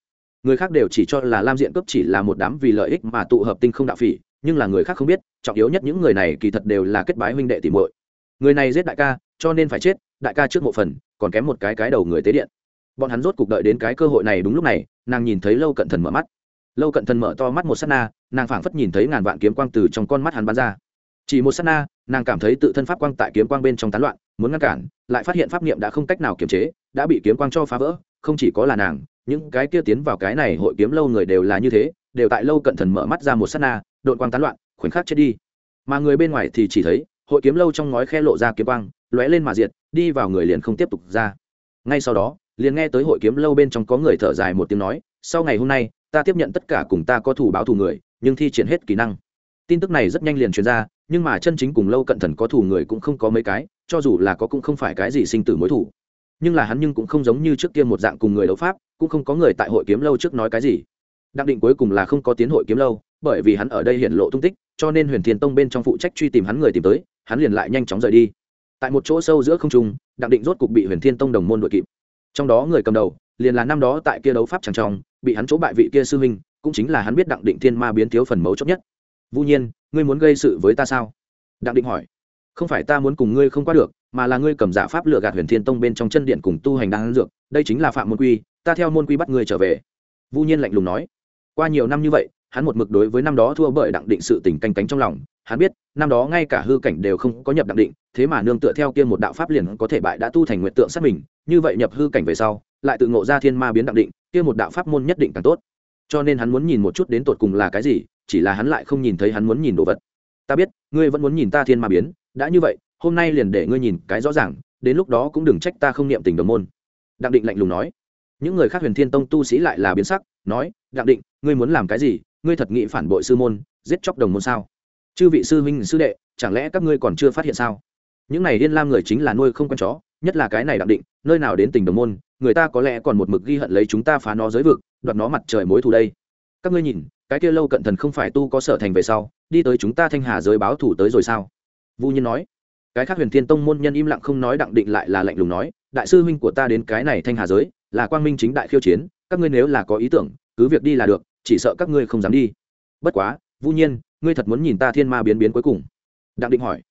Người khác đều chỉ cho là lam diện cấp chỉ là một đám vì lợi ích mà tụ hợp tinh không đạo phỉ, nhưng là người khác không biết, trọng yếu nhất những người này kỳ thật đều là kết bái huynh đệ tìm muội. Người này giết đại ca, cho nên phải chết, đại ca trước một phần, còn kém một cái cái đầu người tế điện. Bọn hắn rốt cục đợi đến cái cơ hội này đúng lúc này, nàng nhìn thấy lâu cận thần mở mắt. Lâu cận thần mở to mắt một s á t na, nàng phảng phất nhìn thấy ngàn vạn kiếm quang từ trong con mắt hắn bắn ra chỉ một s á t na, nàng cảm thấy tự thân pháp quang tại kiếm quang bên trong tán loạn, muốn ngăn cản, lại phát hiện pháp niệm đã không cách nào kiềm chế, đã bị kiếm quang cho phá vỡ, không chỉ có là nàng, những cái kia tiến vào cái này hội kiếm lâu người đều là như thế, đều tại lâu cận thần mở mắt ra một s á t na đội quang tán loạn, khoảnh khắc chết đi. Mà người bên ngoài thì chỉ thấy, hội kiếm lâu trong ngói khe lộ ra kiếm quang, lóe lên mà diệt, đi vào người liền không tiếp tục ra. Ngay sau đó, liền nghe tới hội kiếm lâu bên trong có người thở dài một tiếng nói, sau ngày hôm nay, ta tiếp nhận tất cả cùng ta có thủ báo thù người, nhưng thi triển hết kỹ năng tin tức này rất nhanh liền truyền ra, nhưng mà chân chính cùng lâu cận thần có thủ người cũng không có mấy cái, cho dù là có cũng không phải cái gì sinh tử mối thủ nhưng là hắn nhưng cũng không giống như trước kia một dạng cùng người đấu pháp, cũng không có người tại hội kiếm lâu trước nói cái gì. Đặc định cuối cùng là không có tiến hội kiếm lâu, bởi vì hắn ở đây hiện lộ tung tích, cho nên huyền thiên tông bên trong phụ trách truy tìm hắn người tìm tới, hắn liền lại nhanh chóng rời đi. Tại một chỗ sâu giữa không trung, đặng định rốt cục bị huyền thiên tông đồng môn đội kịp. Trong đó người cầm đầu, liền là năm đó tại kia đấu pháp chẳng trong bị hắn chỗ bại vị kia sư huynh, cũng chính là hắn biết đặng định thiên ma biến thiếu phần mấu chốt nhất vũ nhiên, ngươi muốn gây sự với ta sao? Đặng định hỏi. Không phải ta muốn cùng ngươi không qua được, mà là ngươi cầm giả pháp lựa gạt huyền thiên tông bên trong chân điện cùng tu hành đang dược, đây chính là phạm môn quy, ta theo môn quy bắt ngươi trở về. Vũ nhiên lạnh lùng nói. Qua nhiều năm như vậy, hắn một mực đối với năm đó thua bởi đặng định sự tình canh cánh trong lòng. Hắn biết, năm đó ngay cả hư cảnh đều không có nhập đặng định, thế mà nương tựa theo kia một đạo pháp liền có thể bại đã tu thành nguyện tượng sát mình. Như vậy nhập hư cảnh về sau, lại tự ngộ ra thiên ma biến đặng định, kia một đạo pháp môn nhất định càng tốt. Cho nên hắn muốn nhìn một chút đến tột cùng là cái gì chỉ là hắn lại không nhìn thấy hắn muốn nhìn đồ vật. Ta biết, ngươi vẫn muốn nhìn ta thiên ma biến, đã như vậy, hôm nay liền để ngươi nhìn cái rõ ràng, đến lúc đó cũng đừng trách ta không niệm tình đồng môn. Đặng định lạnh lùng nói. Những người khác huyền thiên tông tu sĩ lại là biến sắc, nói, đặng định, ngươi muốn làm cái gì? Ngươi thật nghĩ phản bội sư môn, giết chóc đồng môn sao? Chư vị sư huynh sư đệ, chẳng lẽ các ngươi còn chưa phát hiện sao? Những này điên lam người chính là nuôi không con chó, nhất là cái này đặng định, nơi nào đến tình đồng môn, người ta có lẽ còn một mực ghi hận lấy chúng ta phá nó giới vực, đoạt nó mặt trời mối thù đây. Các ngươi nhìn cái kia lâu cận thần không phải tu có sở thành về sau, đi tới chúng ta thanh hà giới báo thủ tới rồi sao? Vu nhiên nói. Cái khác huyền thiên tông môn nhân im lặng không nói đặng định lại là lạnh lùng nói, đại sư huynh của ta đến cái này thanh hà giới, là quang minh chính đại khiêu chiến, các ngươi nếu là có ý tưởng, cứ việc đi là được, chỉ sợ các ngươi không dám đi. Bất quá vu nhiên, ngươi thật muốn nhìn ta thiên ma biến biến cuối cùng. Đặng định hỏi.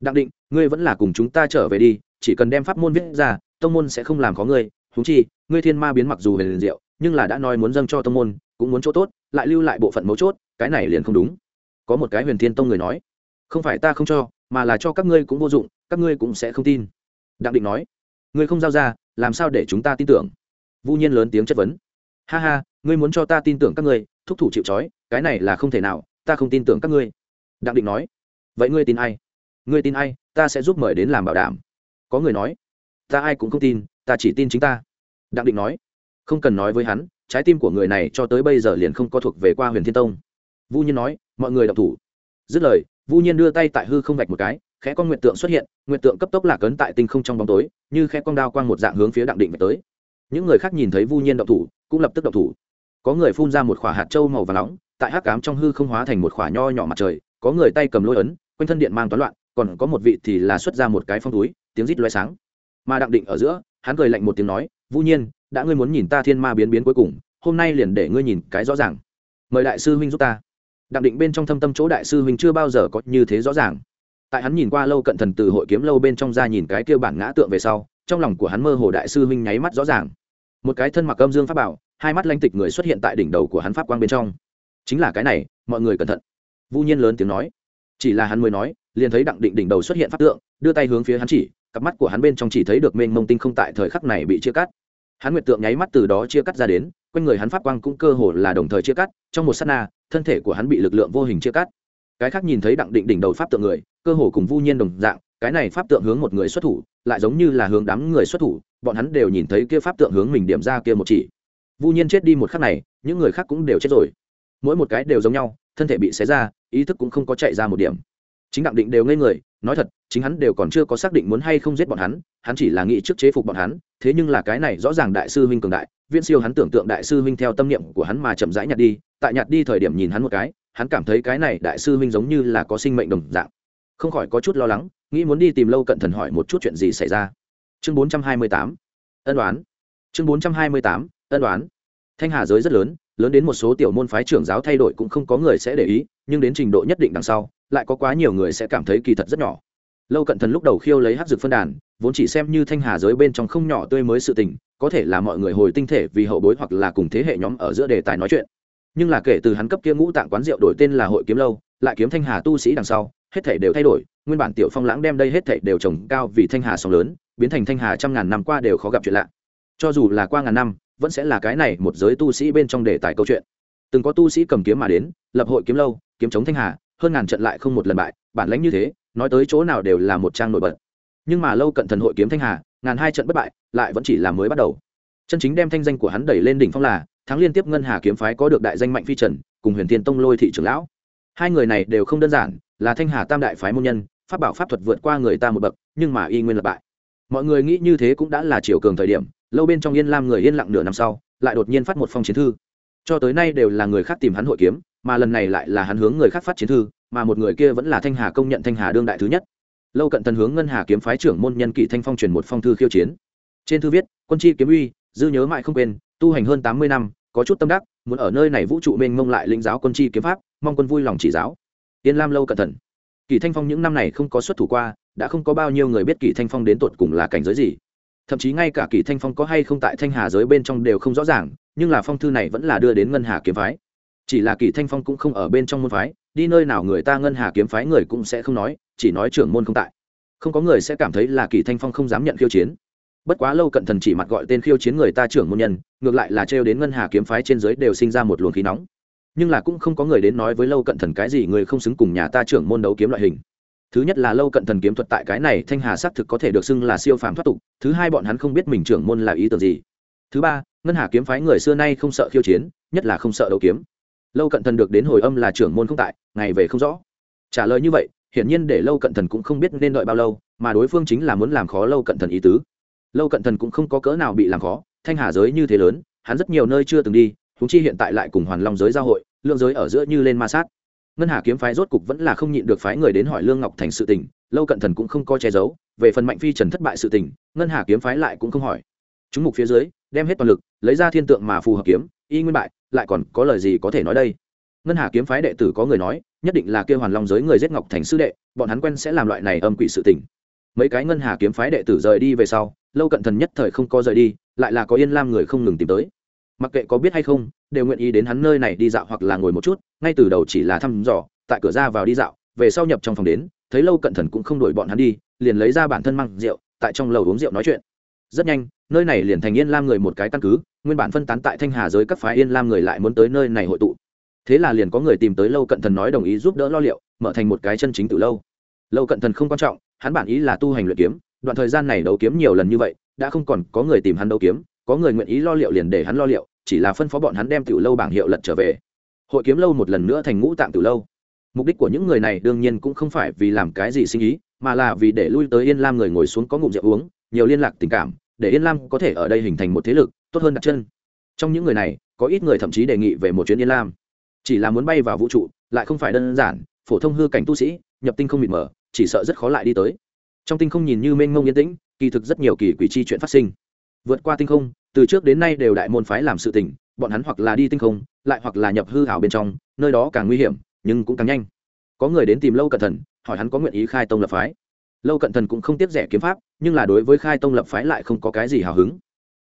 Đặng định, ngươi vẫn là cùng chúng ta trở về đi, chỉ cần đem pháp môn viết ra, tông môn sẽ không làm có ngươi. Húng chi, ngươi thiên ma biến mặc dù về liền diệu, nhưng là đã nói muốn dâng cho tông môn cũng muốn chỗ tốt, lại lưu lại bộ phận mấu chốt, cái này liền không đúng. Có một cái huyền thiên tông người nói, không phải ta không cho, mà là cho các ngươi cũng vô dụng, các ngươi cũng sẽ không tin. Đặng định nói, ngươi không giao ra, làm sao để chúng ta tin tưởng? Vu nhiên lớn tiếng chất vấn, ha ha, ngươi muốn cho ta tin tưởng các ngươi, thúc thủ chịu trói, cái này là không thể nào, ta không tin tưởng các ngươi. Đặng định nói, vậy ngươi tin ai? Ngươi tin ai, ta sẽ giúp mời đến làm bảo đảm. Có người nói, ta ai cũng không tin, ta chỉ tin chính ta. Đặng định nói không cần nói với hắn, trái tim của người này cho tới bây giờ liền không có thuộc về qua huyền thiên tông. Vu nhiên nói, mọi người đọc thủ. Dứt lời, vu nhiên đưa tay tại hư không vạch một cái, khẽ con nguyện tượng xuất hiện nguyện tượng cấp tốc lạc ấn tại tinh không trong bóng tối, như khẽ con đao quang một dạng hướng phía đặng định vạch tới. Những người khác nhìn thấy vu nhiên động thủ, cũng lập tức động thủ. Có người phun ra một khỏa hạt trâu màu và nóng, tại hắc cám trong hư không hóa thành một khỏa nho nhỏ mặt trời, có người tay cầm lôi ấn, quanh thân điện mang toán loạn, còn có một vị thì là xuất ra một cái phong túi, tiếng rít loay sáng. Mà đặng định ở giữa, hắn cười lạnh một tiếng nói vũ nhiên đã ngươi muốn nhìn ta thiên ma biến biến cuối cùng, hôm nay liền để ngươi nhìn cái rõ ràng. Mời đại sư huynh giúp ta. Đặng định bên trong thâm tâm chỗ đại sư huynh chưa bao giờ có như thế rõ ràng. Tại hắn nhìn qua lâu cận thần từ hội kiếm lâu bên trong ra nhìn cái kia bản ngã tượng về sau, trong lòng của hắn mơ hồ đại sư huynh nháy mắt rõ ràng. Một cái thân mặc âm dương pháp bảo, hai mắt lanh tịch người xuất hiện tại đỉnh đầu của hắn pháp quang bên trong. Chính là cái này, mọi người cẩn thận. Vũ nhiên lớn tiếng nói. Chỉ là hắn mới nói, liền thấy đặng định đỉnh đầu xuất hiện pháp tượng, đưa tay hướng phía hắn chỉ, cặp mắt của hắn bên trong chỉ thấy được mênh mông tinh không tại thời khắc này bị chia cắt hắn nguyệt tượng nháy mắt từ đó chia cắt ra đến, quanh người hắn pháp quang cũng cơ hồ là đồng thời chia cắt, trong một s á t na, thân thể của hắn bị lực lượng vô hình chia cắt. Cái khác nhìn thấy đặng định đỉnh đầu pháp tượng người, cơ hồ cùng vu nhiên đồng dạng, cái này pháp tượng hướng một người xuất thủ, lại giống như là hướng đám người xuất thủ, bọn hắn đều nhìn thấy kia pháp tượng hướng mình điểm ra kia một chỉ. Vu nhiên chết đi một khắc này, những người khác cũng đều chết rồi. Mỗi một cái đều giống nhau, thân thể bị xé ra, ý thức cũng không có chạy ra một điểm. Chính đặng định đều ngây người nói thật, chính hắn đều còn chưa có xác định muốn hay không giết bọn hắn hắn chỉ là nghĩ trước chế phục bọn hắn, thế nhưng là cái này rõ ràng đại sư huynh cường đại, viễn siêu hắn tưởng tượng đại sư huynh theo tâm niệm của hắn mà chậm rãi nhặt đi, tại nhặt đi thời điểm nhìn hắn một cái, hắn cảm thấy cái này đại sư huynh giống như là có sinh mệnh đồng dạng. Không khỏi có chút lo lắng, nghĩ muốn đi tìm lâu cận thần hỏi một chút chuyện gì xảy ra. Chương bốn trăm hai mươi tám, ân đoán chương bốn trăm hai mươi tám, ân đoán thanh hà giới rất lớn lớn đến một số tiểu môn phái trưởng giáo thay đổi cũng không có người sẽ để ý, nhưng đến trình độ nhất định đằng sau lại có quá nhiều người sẽ cảm thấy kỳ thật rất nhỏ. Lâu cận thần lúc đầu khiêu lấy hát dược phân đàn, vốn chỉ xem như thanh hà giới bên trong không nhỏ tươi mới sự tình, có thể là mọi người hồi tinh thể vì hậu bối hoặc là cùng thế hệ nhóm ở giữa đề tài nói chuyện. Nhưng là kể từ hắn cấp kia ngũ tạng quán rượu đổi tên là hội kiếm lâu, lại kiếm thanh hà tu sĩ đằng sau, hết thể đều thay đổi, nguyên bản tiểu phong lãng đem đây hết thể đều trồng cao vì thanh hà sóng lớn, biến thành thanh hà trăm ngàn năm qua đều khó gặp chuyện lạ. Cho dù là qua ngàn năm, vẫn sẽ là cái này một giới tu sĩ bên trong đề tài câu chuyện. Từng có tu sĩ cầm kiếm mà đến, lập hội kiếm lâu, kiếm chống thanh hà hơn ngàn trận lại không một lần bại, bản lãnh như thế, nói tới chỗ nào đều là một trang nổi bật. Nhưng mà lâu cận thần hội kiếm thanh hà, ngàn hai trận bất bại, lại vẫn chỉ là mới bắt đầu. Chân chính đem thanh danh của hắn đẩy lên đỉnh phong là thắng liên tiếp ngân hà kiếm phái có được đại danh mạnh phi trần, cùng huyền thiên tông lôi thị trưởng lão. Hai người này đều không đơn giản, là thanh hà tam đại phái môn nhân, pháp bảo pháp thuật vượt qua người ta một bậc, nhưng mà y nguyên lập bại. Mọi người nghĩ như thế cũng đã là chiều cường thời điểm, lâu bên trong yên lam người yên lặng nửa năm sau, lại đột nhiên phát một phong chiến thư cho tới nay đều là người khác tìm hắn hội kiếm, mà lần này lại là hắn hướng người khác phát chiến thư, mà một người kia vẫn là thanh hà công nhận thanh hà đương đại thứ nhất. Lâu cận thần hướng ngân hà kiếm phái trưởng môn nhân kỵ thanh phong truyền một phong thư khiêu chiến. Trên thư viết, quân chi kiếm uy, dư nhớ mãi không quên, tu hành hơn tám mươi năm, có chút tâm đắc, muốn ở nơi này vũ trụ mênh mông lại lĩnh giáo quân chi kiếm pháp, mong quân vui lòng chỉ giáo. Yên lam lâu cận thần. Kỷ thanh phong những năm này không có xuất thủ qua, đã không có bao nhiêu người biết kỷ thanh phong đến tột cùng là cảnh giới gì. Thậm chí ngay cả kỷ thanh phong có hay không tại thanh hà giới bên trong đều không rõ ràng nhưng là phong thư này vẫn là đưa đến ngân hà kiếm phái. Chỉ là kỳ thanh phong cũng không ở bên trong môn phái, đi nơi nào người ta ngân hà kiếm phái người cũng sẽ không nói, chỉ nói trưởng môn không tại. Không có người sẽ cảm thấy là kỳ thanh phong không dám nhận khiêu chiến. Bất quá lâu cận thần chỉ mặt gọi tên khiêu chiến người ta trưởng môn nhân, ngược lại là trêu đến ngân hà kiếm phái trên giới đều sinh ra một luồng khí nóng. Nhưng là cũng không có người đến nói với lâu cận thần cái gì người không xứng cùng nhà ta trưởng môn đấu kiếm loại hình. Thứ nhất là lâu cận thần kiếm thuật tại cái này thanh hà xác thực có thể được xưng là siêu phàm thoát tục, thứ hai bọn hắn không biết mình trưởng môn là ý tưởng gì thứ ba, ngân hà kiếm phái người xưa nay không sợ khiêu chiến, nhất là không sợ đấu kiếm. Lâu cận thần được đến hồi âm là trưởng môn không tại, ngày về không rõ. Trả lời như vậy, hiển nhiên để lâu cận thần cũng không biết nên đợi bao lâu, mà đối phương chính là muốn làm khó lâu cận thần ý tứ. Lâu cận thần cũng không có cỡ nào bị làm khó, thanh hà giới như thế lớn, hắn rất nhiều nơi chưa từng đi thúng chi hiện tại lại cùng hoàn long giới giao hội, lượng giới ở giữa như lên ma sát. Ngân hà kiếm phái rốt cục vẫn là không nhịn được phái người đến hỏi lương ngọc thành sự tình, lâu cận thần cũng không có che giấu, về phần mạnh phi trần thất bại sự tình, ngân hà kiếm phái lại cũng không hỏi. Chúng mục phía dưới đem hết toàn lực, lấy ra thiên tượng mà phù hợp kiếm, y nguyên bại, lại còn có lời gì có thể nói đây? Ngân hà kiếm phái đệ tử có người nói, nhất định là kêu hoàn long giới người giết ngọc thành sư đệ, bọn hắn quen sẽ làm loại này âm quỷ sự tình. Mấy cái ngân hà kiếm phái đệ tử rời đi về sau, lâu cận thần nhất thời không có rời đi, lại là có yên lam người không ngừng tìm tới. Mặc kệ có biết hay không, đều nguyện ý đến hắn nơi này đi dạo hoặc là ngồi một chút, ngay từ đầu chỉ là thăm dò, tại cửa ra vào đi dạo, về sau nhập trong phòng đến, thấy lâu cận thần cũng không đuổi bọn hắn đi, liền lấy ra bản thân mang rượu, tại trong lầu uống rượu nói chuyện rất nhanh, nơi này liền thành yên lam người một cái căn cứ, nguyên bản phân tán tại thanh hà giới các phái yên lam người lại muốn tới nơi này hội tụ. Thế là liền có người tìm tới lâu cận thần nói đồng ý giúp đỡ lo liệu, mở thành một cái chân chính từ lâu. Lâu cận thần không quan trọng, hắn bản ý là tu hành luyện kiếm, đoạn thời gian này đấu kiếm nhiều lần như vậy, đã không còn có người tìm hắn đấu kiếm, có người nguyện ý lo liệu liền để hắn lo liệu, chỉ là phân phó bọn hắn đem tiểu lâu bảng hiệu lật trở về. Hội kiếm lâu một lần nữa thành ngũ tạng tiểu lâu. Mục đích của những người này đương nhiên cũng không phải vì làm cái gì sinh ý, mà là vì để lui tới yên lam người ngồi xuống có ngụm rượu uống nhiều liên lạc tình cảm, để yên lam có thể ở đây hình thành một thế lực tốt hơn đặt chân. Trong những người này, có ít người thậm chí đề nghị về một chuyến yên lam. Chỉ là muốn bay vào vũ trụ, lại không phải đơn giản, phổ thông hư cảnh tu sĩ, nhập tinh không mịt mờ, chỉ sợ rất khó lại đi tới. Trong tinh không nhìn như mênh mông yên tĩnh, kỳ thực rất nhiều kỳ quỷ chi chuyện phát sinh. Vượt qua tinh không, từ trước đến nay đều đại môn phái làm sự tình, bọn hắn hoặc là đi tinh không, lại hoặc là nhập hư hảo bên trong, nơi đó càng nguy hiểm, nhưng cũng càng nhanh. Có người đến tìm lâu cẩn thận, hỏi hắn có nguyện ý khai tông lập phái lâu cận thần cũng không tiếp rẻ kiếm pháp, nhưng là đối với khai tông lập phái lại không có cái gì hào hứng.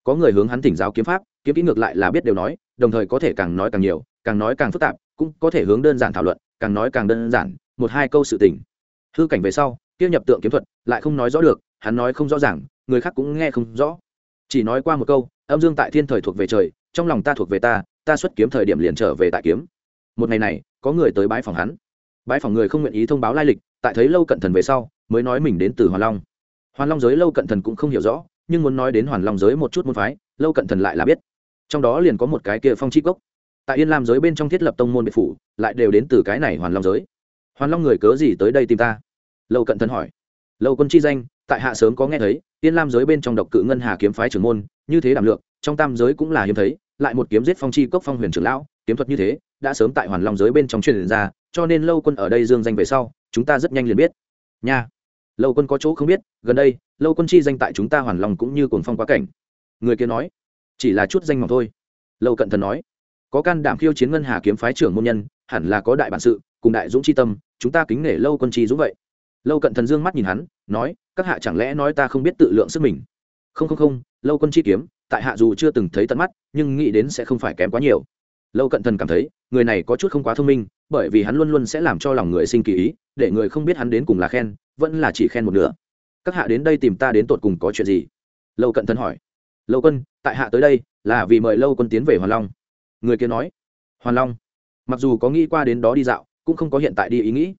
Có người hướng hắn thỉnh giáo kiếm pháp, kiếm kỹ ngược lại là biết đều nói, đồng thời có thể càng nói càng nhiều, càng nói càng phức tạp, cũng có thể hướng đơn giản thảo luận, càng nói càng đơn giản, một hai câu sự tình. Hư cảnh về sau, kia nhập tượng kiếm thuật lại không nói rõ được, hắn nói không rõ ràng, người khác cũng nghe không rõ. Chỉ nói qua một câu, âm dương tại thiên thời thuộc về trời, trong lòng ta thuộc về ta ta xuất kiếm thời điểm liền trở về tại kiếm. Một ngày này, có người tới bãi phòng hắn. Bãi phòng người không nguyện ý thông báo lai lịch, tại thấy lâu cận thần về sau mới nói mình đến từ hoàn long. Hoàn long giới lâu cận thần cũng không hiểu rõ, nhưng muốn nói đến hoàn long giới một chút môn phái, lâu cận thần lại là biết. Trong đó liền có một cái kia phong chi cốc. Tại yên lam giới bên trong thiết lập tông môn biệt phủ, lại đều đến từ cái này hoàn long giới. Hoàn long người cớ gì tới đây tìm ta? Lâu cận thần hỏi. Lâu quân chi danh, tại hạ sớm có nghe thấy, yên lam giới bên trong độc cự ngân hà kiếm phái trưởng môn, như thế đảm lượng, trong tam giới cũng là hiếm thấy, lại một kiếm giết phong chi cốc phong huyền trưởng lão, kiếm thuật như thế, đã sớm tại hoàn long giới bên trong truyền ra, cho nên lâu quân ở đây dương danh về sau, chúng ta rất nhanh liền biết. Nha lâu quân có chỗ không biết, gần đây, lâu quân chi danh tại chúng ta hoàn long cũng như cuồng phong quá cảnh. Người kia nói, chỉ là chút danh mỏng thôi. Lâu cận thần nói, có can đảm khiêu chiến ngân hà kiếm phái trưởng môn nhân, hẳn là có đại bản sự, cùng đại dũng chi tâm, chúng ta kính nể lâu quân chi dũng vậy. Lâu cận thần dương mắt nhìn hắn, nói, các hạ chẳng lẽ nói ta không biết tự lượng sức mình? Không không không, lâu quân chi kiếm, tại hạ dù chưa từng thấy tận mắt, nhưng nghĩ đến sẽ không phải kém quá nhiều. Lâu cận thần cảm thấy, người này có chút không quá thông minh, bởi vì hắn luôn luôn sẽ làm cho lòng người sinh kỳ ý, để người không biết hắn đến cùng là khen vẫn là chỉ khen một nửa. Các hạ đến đây tìm ta đến tột cùng có chuyện gì? Lâu cận thần hỏi. Lâu quân, tại hạ tới đây là vì mời lâu quân tiến về hoàn long. Người kia nói. Hoàn long. Mặc dù có nghĩ qua đến đó đi dạo, cũng không có hiện tại đi ý nghĩ.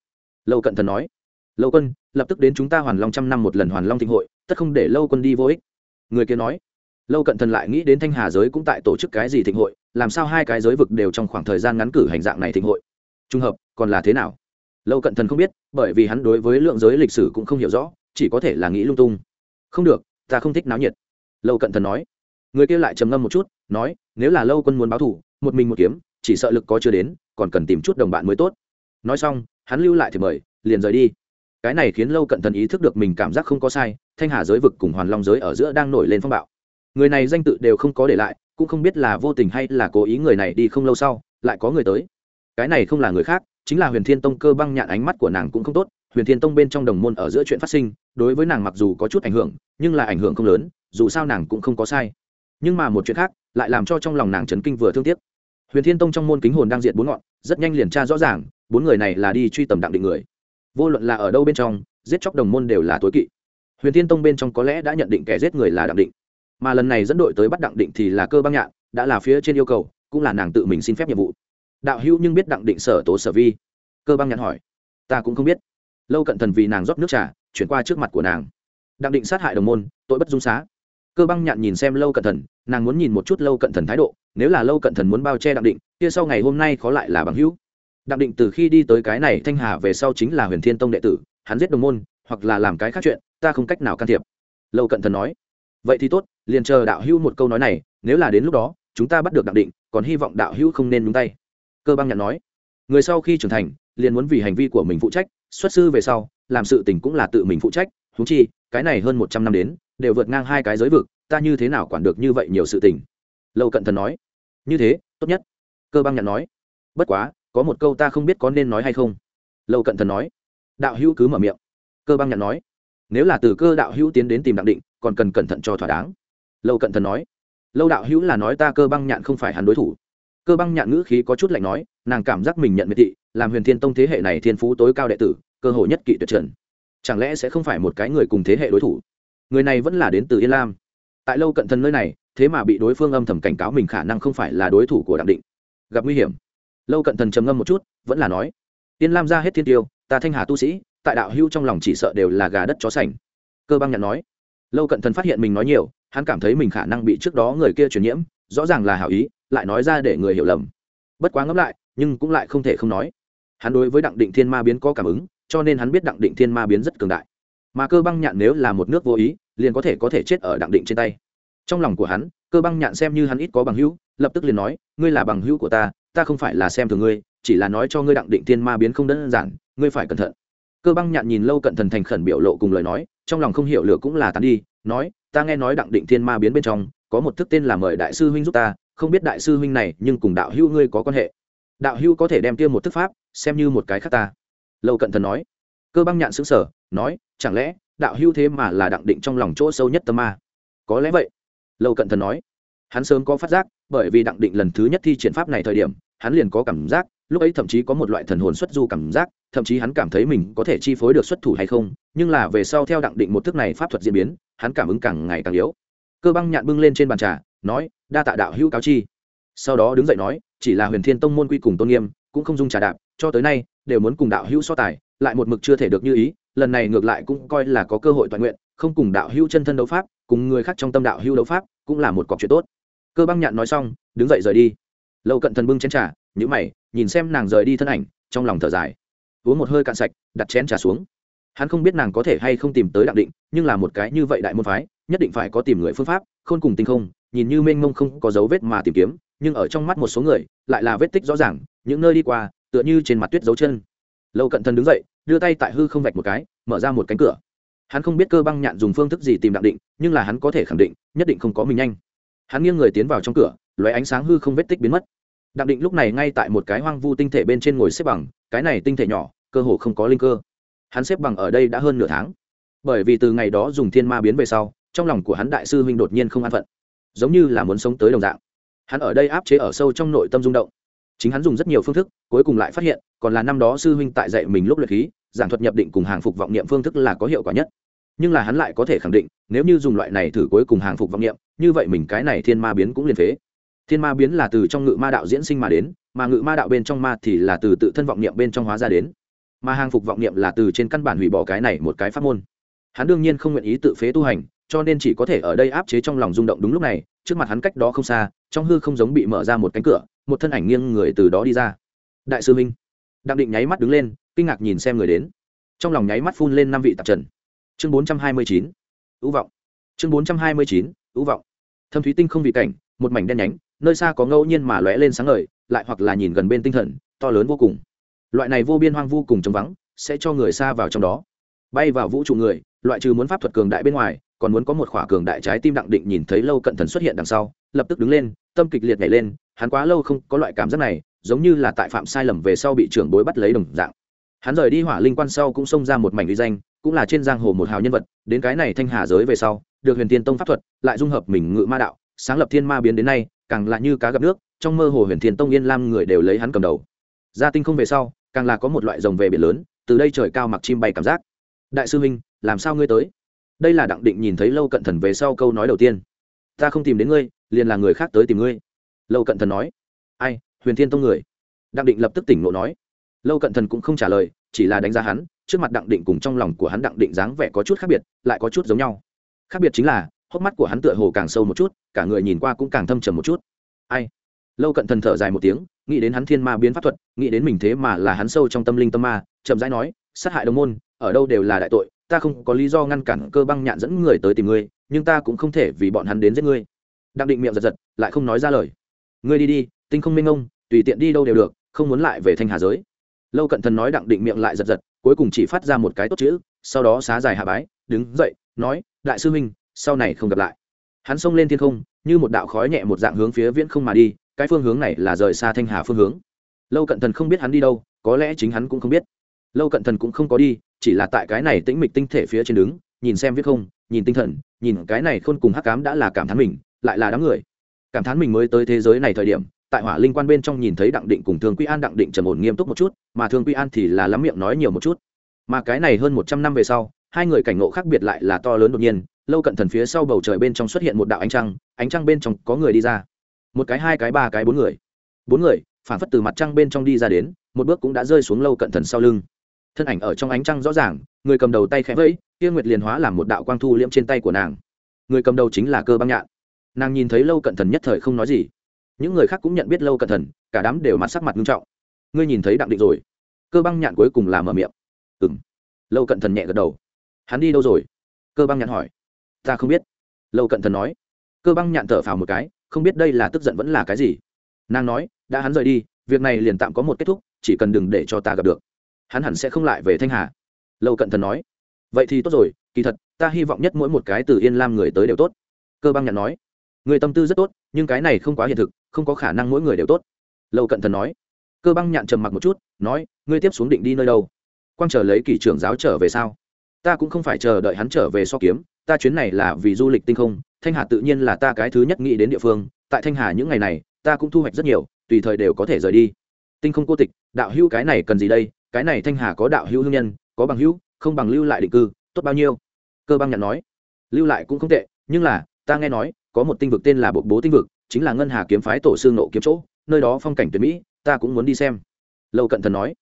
Lâu cận thần nói. Lâu quân, lập tức đến chúng ta hoàn long trăm năm một lần hoàn long thịnh hội, tất không để lâu quân đi vô ích. Người kia nói. Lâu cận thần lại nghĩ đến thanh hà giới cũng tại tổ chức cái gì thịnh hội, làm sao hai cái giới vực đều trong khoảng thời gian ngắn cử hành dạng này thịnh hội. Trùng hợp, còn là thế nào? Lâu cận thần không biết, bởi vì hắn đối với lượng giới lịch sử cũng không hiểu rõ, chỉ có thể là nghĩ lung tung. Không được, ta không thích náo nhiệt. Lâu cận thần nói. Người kia lại trầm ngâm một chút, nói, nếu là lâu quân muốn báo thủ một mình một kiếm, chỉ sợ lực có chưa đến, còn cần tìm chút đồng bạn mới tốt. Nói xong, hắn lưu lại thì mời, liền rời đi. Cái này khiến lâu cận thần ý thức được mình cảm giác không có sai, thanh hà giới vực cùng hoàn long giới ở giữa đang nổi lên phong bạo. Người này danh tự đều không có để lại, cũng không biết là vô tình hay là cố ý người này đi không lâu sau, lại có người tới. Cái này không là người khác chính là huyền thiên tông cơ băng nhạn ánh mắt của nàng cũng không tốt, huyền thiên tông bên trong đồng môn ở giữa chuyện phát sinh, đối với nàng mặc dù có chút ảnh hưởng, nhưng là ảnh hưởng không lớn, dù sao nàng cũng không có sai. Nhưng mà một chuyện khác, lại làm cho trong lòng nàng chấn kinh vừa thương tiếc. Huyền thiên tông trong môn kính hồn đang diện bốn ngọn, rất nhanh liền tra rõ ràng, bốn người này là đi truy tầm đặng định người. Vô luận là ở đâu bên trong, giết chóc đồng môn đều là tối kỵ. Huyền thiên tông bên trong có lẽ đã nhận định kẻ giết người là đặng định. Mà lần này dẫn đội tới bắt đặng định thì là cơ băng nhạn, đã là phía trên yêu cầu, cũng là nàng tự mình xin phép nhiệm vụ đạo hữu nhưng biết đặng định sở tố sở vi? Cơ băng nhạn hỏi. Ta cũng không biết. Lâu cận thần vì nàng rót nước trà, chuyển qua trước mặt của nàng. Đặng định sát hại đồng môn, tội bất dung xá. Cơ băng nhạn nhìn xem lâu cận thần, nàng muốn nhìn một chút lâu cận thần thái độ, nếu là lâu cận thần muốn bao che đặng định, kia sau ngày hôm nay khó lại là bằng hữu. Đặng định từ khi đi tới cái này thanh hà về sau chính là huyền thiên tông đệ tử, hắn giết đồng môn, hoặc là làm cái khác chuyện, ta không cách nào can thiệp. Lâu cận thần nói. Vậy thì tốt, liền chờ đạo hữu một câu nói này, nếu là đến lúc đó, chúng ta bắt được đặng định, còn hy vọng đạo hữu không nên nhúng tay cơ băng nhận nói, người sau khi trưởng thành, liền muốn vì hành vi của mình phụ trách, xuất sư về sau, làm sự tình cũng là tự mình phụ trách thú chi, cái này hơn một trăm năm đến, đều vượt ngang hai cái giới vực, ta như thế nào quản được như vậy nhiều sự tình? Lâu cận thần nói, như thế, tốt nhất. Cơ băng nhận nói, bất quá, có một câu ta không biết có nên nói hay không. Lâu cận thần nói, đạo hữu cứ mở miệng. Cơ băng nhận nói, nếu là từ cơ đạo hữu tiến đến tìm đặng định, còn cần cẩn thận cho thỏa đáng. Lâu cận thần nói, lâu đạo hữu là nói ta cơ băng nhạn không phải hắn đối thủ cơ băng nhạn ngữ khí có chút lạnh nói, nàng cảm giác mình nhận miệt thị, làm huyền thiên tông thế hệ này thiên phú tối cao đệ tử, cơ hội nhất kỵ tuyệt trần. Chẳng lẽ sẽ không phải một cái người cùng thế hệ đối thủ? Người này vẫn là đến từ yên lam. Tại lâu cận thần nơi này, thế mà bị đối phương âm thầm cảnh cáo mình khả năng không phải là đối thủ của đặng định. Gặp nguy hiểm. Lâu cận thần trầm ngâm một chút, vẫn là nói, yên lam ra hết thiên tiêu, ta thanh hà tu sĩ, tại đạo hưu trong lòng chỉ sợ đều là gà đất chó sành. Cơ băng nhận nói. Lâu cận thần phát hiện mình nói nhiều, hắn cảm thấy mình khả năng bị trước đó người kia truyền nhiễm, rõ ràng là hảo ý lại nói ra để người hiểu lầm. Bất quá ngẫm lại, nhưng cũng lại không thể không nói. Hắn đối với đặng định thiên ma biến có cảm ứng, cho nên hắn biết đặng định thiên ma biến rất cường đại. Mà cơ băng nhạn nếu là một nước vô ý, liền có thể có thể chết ở đặng định trên tay. Trong lòng của hắn, cơ băng nhạn xem như hắn ít có bằng hữu, lập tức liền nói, ngươi là bằng hữu của ta ta không phải là xem thường ngươi, chỉ là nói cho ngươi đặng định thiên ma biến không đơn giản, ngươi phải cẩn thận. Cơ băng nhạn nhìn lâu cận thần thành khẩn biểu lộ cùng lời nói, trong lòng không hiểu lửa cũng là tán đi, nói, ta nghe nói đặng định thiên ma biến bên trong, có một thức tên là mời đại sư huynh giúp ta không biết đại sư huynh này, nhưng cùng đạo hữu ngươi có quan hệ. Đạo hữu có thể đem tiêm một thức pháp, xem như một cái khác ta. Lâu cận thần nói. Cơ băng nhạn xứng sở nói, chẳng lẽ, đạo hữu thế mà là đặng định trong lòng chỗ sâu nhất tâm ma? Có lẽ vậy. Lâu cận thần nói. Hắn sớm có phát giác, bởi vì đặng định lần thứ nhất thi triển pháp này thời điểm, hắn liền có cảm giác, lúc ấy thậm chí có một loại thần hồn xuất du cảm giác, thậm chí hắn cảm thấy mình có thể chi phối được xuất thủ hay không, nhưng là về sau theo đặng định một thức này pháp thuật diễn biến, hắn cảm ứng càng ngày càng yếu. Cơ băng nhạn bưng lên trên bàn trà nói, đa tạ đạo hữu cáo chi. Sau đó đứng dậy nói, chỉ là huyền thiên tông môn quy cùng tôn nghiêm, cũng không dung trà đạp, cho tới nay, đều muốn cùng đạo hữu so tài, lại một mực chưa thể được như ý, lần này ngược lại cũng coi là có cơ hội toàn nguyện, không cùng đạo hữu chân thân đấu pháp, cùng người khác trong tâm đạo hữu đấu pháp, cũng là một cọc chuyện tốt. Cơ băng nhạn nói xong, đứng dậy rời đi. Lâu cận thần bưng chén trà nhữ mày, nhìn xem nàng rời đi thân ảnh, trong lòng thở dài. Uống một hơi cạn sạch, đặt chén trà xuống. Hắn không biết nàng có thể hay không tìm tới đặng định, nhưng là một cái như vậy đại môn phái, nhất định phải có tìm người phương pháp, khôn cùng tinh không nhìn như mênh mông không có dấu vết mà tìm kiếm, nhưng ở trong mắt một số người, lại là vết tích rõ ràng, những nơi đi qua, tựa như trên mặt tuyết dấu chân. Lâu cận thần đứng dậy, đưa tay tại hư không vạch một cái, mở ra một cánh cửa. Hắn không biết cơ băng nhạn dùng phương thức gì tìm đặng định, nhưng là hắn có thể khẳng định, nhất định không có mình nhanh. Hắn nghiêng người tiến vào trong cửa loé ánh sáng hư không vết tích biến mất. Đặng định lúc này ngay tại một cái hoang vu tinh thể bên trên ngồi xếp bằng, cái này tinh thể nhỏ, cơ hồ không có linh cơ. Hắn xếp bằng ở đây đã hơn nửa tháng. Bởi vì từ ngày đó dùng thiên ma biến về sau, trong lòng của hắn đại sư huynh đột nhiên không an phận giống như là muốn sống tới đồng dạng. Hắn ở đây áp chế ở sâu trong nội tâm rung động. Chính hắn dùng rất nhiều phương thức, cuối cùng lại phát hiện, còn là năm đó sư huynh tại dạy mình lúc luyện khí, giảng thuật nhập định cùng hàng phục vọng niệm phương thức là có hiệu quả nhất. Nhưng là hắn lại có thể khẳng định, nếu như dùng loại này thử cuối cùng hàng phục vọng niệm, như vậy mình cái này thiên ma biến cũng liền phế. Thiên ma biến là từ trong ngự ma đạo diễn sinh mà đến, mà ngự ma đạo bên trong ma thì là từ tự thân vọng niệm bên trong hóa ra đến. Mà hàng phục vọng niệm là từ trên căn bản hủy bỏ cái này một cái pháp môn. Hắn đương nhiên không nguyện ý tự phế tu hành cho nên chỉ có thể ở đây áp chế trong lòng rung động đúng lúc này, trước mặt hắn cách đó không xa, trong hư không giống bị mở ra một cánh cửa, một thân ảnh nghiêng người từ đó đi ra. Đại sư minh. Đặng định nháy mắt đứng lên, kinh ngạc nhìn xem người đến. Trong lòng nháy mắt phun lên năm vị tạp trần. Chương bốn trăm hai mươi chín. Ưu vọng. Chương bốn trăm hai mươi chín. Ưu vọng. Thâm thúy tinh không vị cảnh, một mảnh đen nhánh, nơi xa có ngẫu nhiên mà lóe lên sáng ngời, lại hoặc là nhìn gần bên tinh thần, to lớn vô cùng. Loại này vô biên hoang vô cùng trống vắng, sẽ cho người xa vào trong đó. Bay vào vũ trụ người, loại trừ muốn pháp thuật cường đại bên ngoài còn muốn có một khỏa cường đại trái tim đặng định nhìn thấy lâu cận thần xuất hiện đằng sau, lập tức đứng lên, tâm kịch liệt nhảy lên, hắn quá lâu không có loại cảm giác này, giống như là tại phạm sai lầm về sau bị trưởng bối bắt lấy đồng dạng. Hắn rời đi hỏa linh quan sau cũng xông ra một mảnh uy danh, cũng là trên giang hồ một hào nhân vật, đến cái này thanh hà giới về sau, được huyền tiên tông pháp thuật, lại dung hợp mình ngự ma đạo, sáng lập thiên ma biến đến nay, càng là như cá gặp nước, trong mơ hồ huyền thiên tông yên lam người đều lấy hắn cầm đầu. Gia tinh không về sau, càng là có một loại rồng về biển lớn, từ đây trời cao mặc chim bay cảm giác. Đại sư huynh, làm sao ngươi tới? Đây là đặng định nhìn thấy lâu cận thần về sau câu nói đầu tiên. Ta không tìm đến ngươi, liền là người khác tới tìm ngươi. Lâu cận thần nói. Ai, huyền thiên tông người? Đặng định lập tức tỉnh ngộ nói. Lâu cận thần cũng không trả lời, chỉ là đánh giá hắn, trước mặt đặng định cùng trong lòng của hắn đặng định dáng vẻ có chút khác biệt, lại có chút giống nhau. Khác biệt chính là, hốc mắt của hắn tựa hồ càng sâu một chút, cả người nhìn qua cũng càng thâm trầm một chút. Ai? Lâu cận thần thở dài một tiếng, nghĩ đến hắn thiên ma biến pháp thuật, nghĩ đến mình thế mà là hắn sâu trong tâm linh tâm ma, chậm rãi nói, sát hại đồng môn, ở đâu đều là đại tội ta không có lý do ngăn cản cơ băng nhạn dẫn người tới tìm ngươi, nhưng ta cũng không thể vì bọn hắn đến giết ngươi. Đặng định miệng giật giật, lại không nói ra lời. Ngươi đi đi, tinh không minh ông, tùy tiện đi đâu đều được, không muốn lại về thanh hà giới. Lâu cận thần nói đặng định miệng lại giật giật, cuối cùng chỉ phát ra một cái tốt chữ, sau đó xá dài hạ bái, đứng dậy, nói, đại sư huynh, sau này không gặp lại. Hắn xông lên thiên không, như một đạo khói nhẹ một dạng hướng phía viễn không mà đi, cái phương hướng này là rời xa thanh hà phương hướng. Lâu cận thần không biết hắn đi đâu, có lẽ chính hắn cũng không biết lâu cận thần cũng không có đi, chỉ là tại cái này tĩnh mịch tinh thể phía trên đứng, nhìn xem viết không, nhìn tinh thần, nhìn cái này khôn cùng hắc cám đã là cảm thán mình, lại là đám người. Cảm thán mình mới tới thế giới này thời điểm, tại hỏa linh quan bên trong nhìn thấy đặng định cùng thương quy an đặng định trầm ổn nghiêm túc một chút, mà thương quy an thì là lắm miệng nói nhiều một chút. Mà cái này hơn một trăm năm về sau, hai người cảnh ngộ khác biệt lại là to lớn đột nhiên, lâu cận thần phía sau bầu trời bên trong xuất hiện một đạo ánh trăng ánh trăng bên trong có người đi ra. Một cái hai cái ba cái bốn người. Bốn người, phản phất từ mặt trăng bên trong đi ra đến, một bước cũng đã rơi xuống lâu cận thần sau lưng thân ảnh ở trong ánh trăng rõ ràng, người cầm đầu tay khẽ vẫy tiên nguyệt liền hóa làm một đạo quang thu liễm trên tay của nàng. Người cầm đầu chính là cơ băng nhạn. Nàng nhìn thấy lâu cận thần nhất thời không nói gì. Những người khác cũng nhận biết lâu cận thần, cả đám đều mặt sắc mặt nghiêm trọng. Ngươi nhìn thấy đặng định rồi. Cơ băng nhạn cuối cùng là mở miệng. Ừ m lâu cận thần nhẹ gật đầu. Hắn đi đâu rồi? Cơ băng nhạn hỏi. Ta không biết. Lâu cận thần nói. Cơ băng nhạn thở phào một cái, không biết đây là tức giận vẫn là cái gì. Nàng nói, đã hắn rời đi, việc này liền tạm có một kết thúc, chỉ cần đừng để cho ta gặp được hắn hẳn sẽ không lại về thanh hà lâu cận thần nói vậy thì tốt rồi kỳ thật ta hy vọng nhất mỗi một cái từ yên lam người tới đều tốt cơ băng nhạn nói người tâm tư rất tốt nhưng cái này không quá hiện thực không có khả năng mỗi người đều tốt lâu cận thần nói cơ băng nhạn trầm mặc một chút nói ngươi tiếp xuống định đi nơi đâu quang chờ lấy kỷ trưởng giáo trở về sao ta cũng không phải chờ đợi hắn trở về so kiếm ta chuyến này là vì du lịch tinh không thanh hà tự nhiên là ta cái thứ nhất nghĩ đến địa phương tại thanh hà những ngày này ta cũng thu hoạch rất nhiều tùy thời đều có thể rời đi tinh không cô tịch đạo hữu cái này cần gì đây cái này thanh hà có đạo hữu hương nhân, có bằng hữu, không bằng lưu lại định cư, tốt bao nhiêu? Cơ băng nhận nói. Lưu lại cũng không tệ, nhưng là, ta nghe nói, có một tinh vực tên là bộ bố tinh vực, chính là ngân hà kiếm phái tổ sư nộ kiếm chỗ, nơi đó phong cảnh tuyệt mỹ, ta cũng muốn đi xem. Lâu cận thần nói.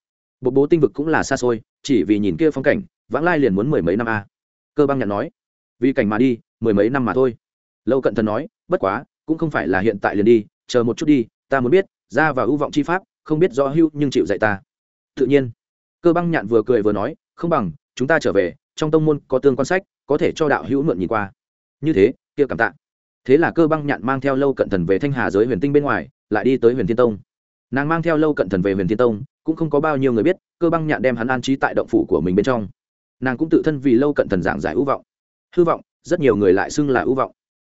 Bộ bố tinh vực cũng là xa xôi, chỉ vì nhìn kia phong cảnh, vãng lai liền muốn mười mấy năm a. Cơ băng nhận nói. Vì cảnh mà đi, mười mấy năm mà thôi. Lâu cận thần nói, bất quá, cũng không phải là hiện tại liền đi, chờ một chút đi, ta muốn biết, ra và ưu vọng chi pháp, không biết rõ hưu nhưng chịu dạy ta. Tự nhiên cơ băng nhạn vừa cười vừa nói, không bằng, chúng ta trở về, trong tông môn có tương quan sách, có thể cho đạo hữu mượn nhìn qua. Như thế, kia cảm tạ. Thế là cơ băng nhạn mang theo lâu cận thần về thanh hà giới huyền tinh bên ngoài, lại đi tới huyền thiên tông. Nàng mang theo lâu cận thần về huyền thiên tông, cũng không có bao nhiêu người biết, cơ băng nhạn đem hắn an trí tại động phủ của mình bên trong. Nàng cũng tự thân vì lâu cận thần giảng giải ưu vọng. Hư vọng, rất nhiều người lại xưng là ưu vọng.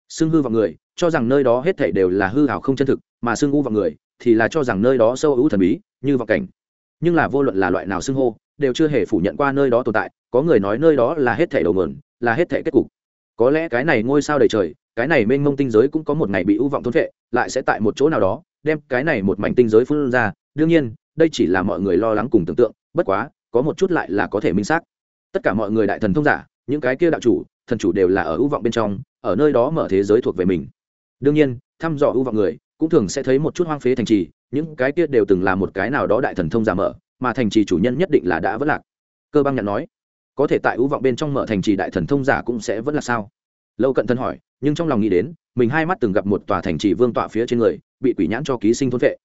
Xưng hư vọng người, cho rằng nơi đó hết thảy đều là hư hảo không chân thực, mà xưng ưu vọng người, thì là cho rằng nơi đó sâu ưu thần bí, như vọng cảnh nhưng là vô luận là loại nào xưng hô, đều chưa hề phủ nhận qua nơi đó tồn tại, có người nói nơi đó là hết thảy đầu nguồn, là hết thảy kết cục. Có lẽ cái này ngôi sao đầy trời, cái này mênh mông tinh giới cũng có một ngày bị ưu vọng thôn vệ lại sẽ tại một chỗ nào đó, đem cái này một mảnh tinh giới phun ra. Đương nhiên, đây chỉ là mọi người lo lắng cùng tưởng tượng, bất quá, có một chút lại là có thể minh xác. Tất cả mọi người đại thần thông giả, những cái kia đạo chủ, thần chủ đều là ở ưu vọng bên trong, ở nơi đó mở thế giới thuộc về mình. Đương nhiên, thăm dò ưu vọng người, cũng thường sẽ thấy một chút hoang phế thành trì những cái kia đều từng là một cái nào đó đại thần thông giả mở, mà thành trì chủ nhân nhất định là đã vất lạc. Cơ băng nhận nói, có thể tại ưu vọng bên trong mở thành trì đại thần thông giả cũng sẽ vẫn là sao? Lâu cận thân hỏi, nhưng trong lòng nghĩ đến, mình hai mắt từng gặp một tòa thành trì vương tọa phía trên người, bị quỷ nhãn cho ký sinh thôn vệ.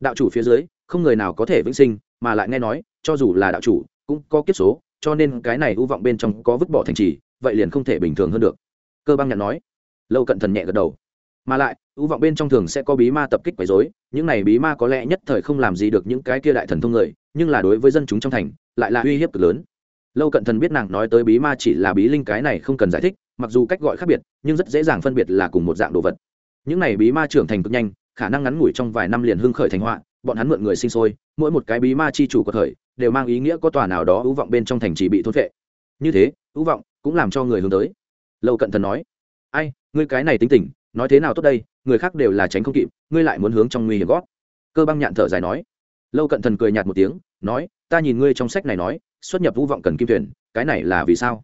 Đạo chủ phía dưới, không người nào có thể vĩnh sinh, mà lại nghe nói, cho dù là đạo chủ, cũng có kiếp số, cho nên cái này ưu vọng bên trong có vứt bỏ thành trì, vậy liền không thể bình thường hơn được. Cơ băng nhận nói, lâu cận thần nhẹ gật đầu mà lại, ưu vọng bên trong thường sẽ có bí ma tập kích quấy dối những này bí ma có lẽ nhất thời không làm gì được những cái kia đại thần thông người, nhưng là đối với dân chúng trong thành, lại là uy hiếp cực lớn. Lâu cận thần biết nàng nói tới bí ma chỉ là bí linh cái này không cần giải thích, mặc dù cách gọi khác biệt, nhưng rất dễ dàng phân biệt là cùng một dạng đồ vật. Những này bí ma trưởng thành cực nhanh, khả năng ngắn ngủi trong vài năm liền hưng khởi thành họa, bọn hắn mượn người sinh sôi, mỗi một cái bí ma chi chủ của thời, đều mang ý nghĩa có tòa nào đó ưu vọng bên trong thành chỉ bị thôn vệ như thế, ưu vọng cũng làm cho người hướng tới. Lâu cận thần nói, ai, ngươi cái này tính tình nói thế nào tốt đây, người khác đều là tránh không kịp, ngươi lại muốn hướng trong nguy hiểm gót. Cơ băng nhạn thở dài nói. Lâu cận thần cười nhạt một tiếng, nói, ta nhìn ngươi trong sách này nói, xuất nhập ưu vọng cần kim thuyền, cái này là vì sao?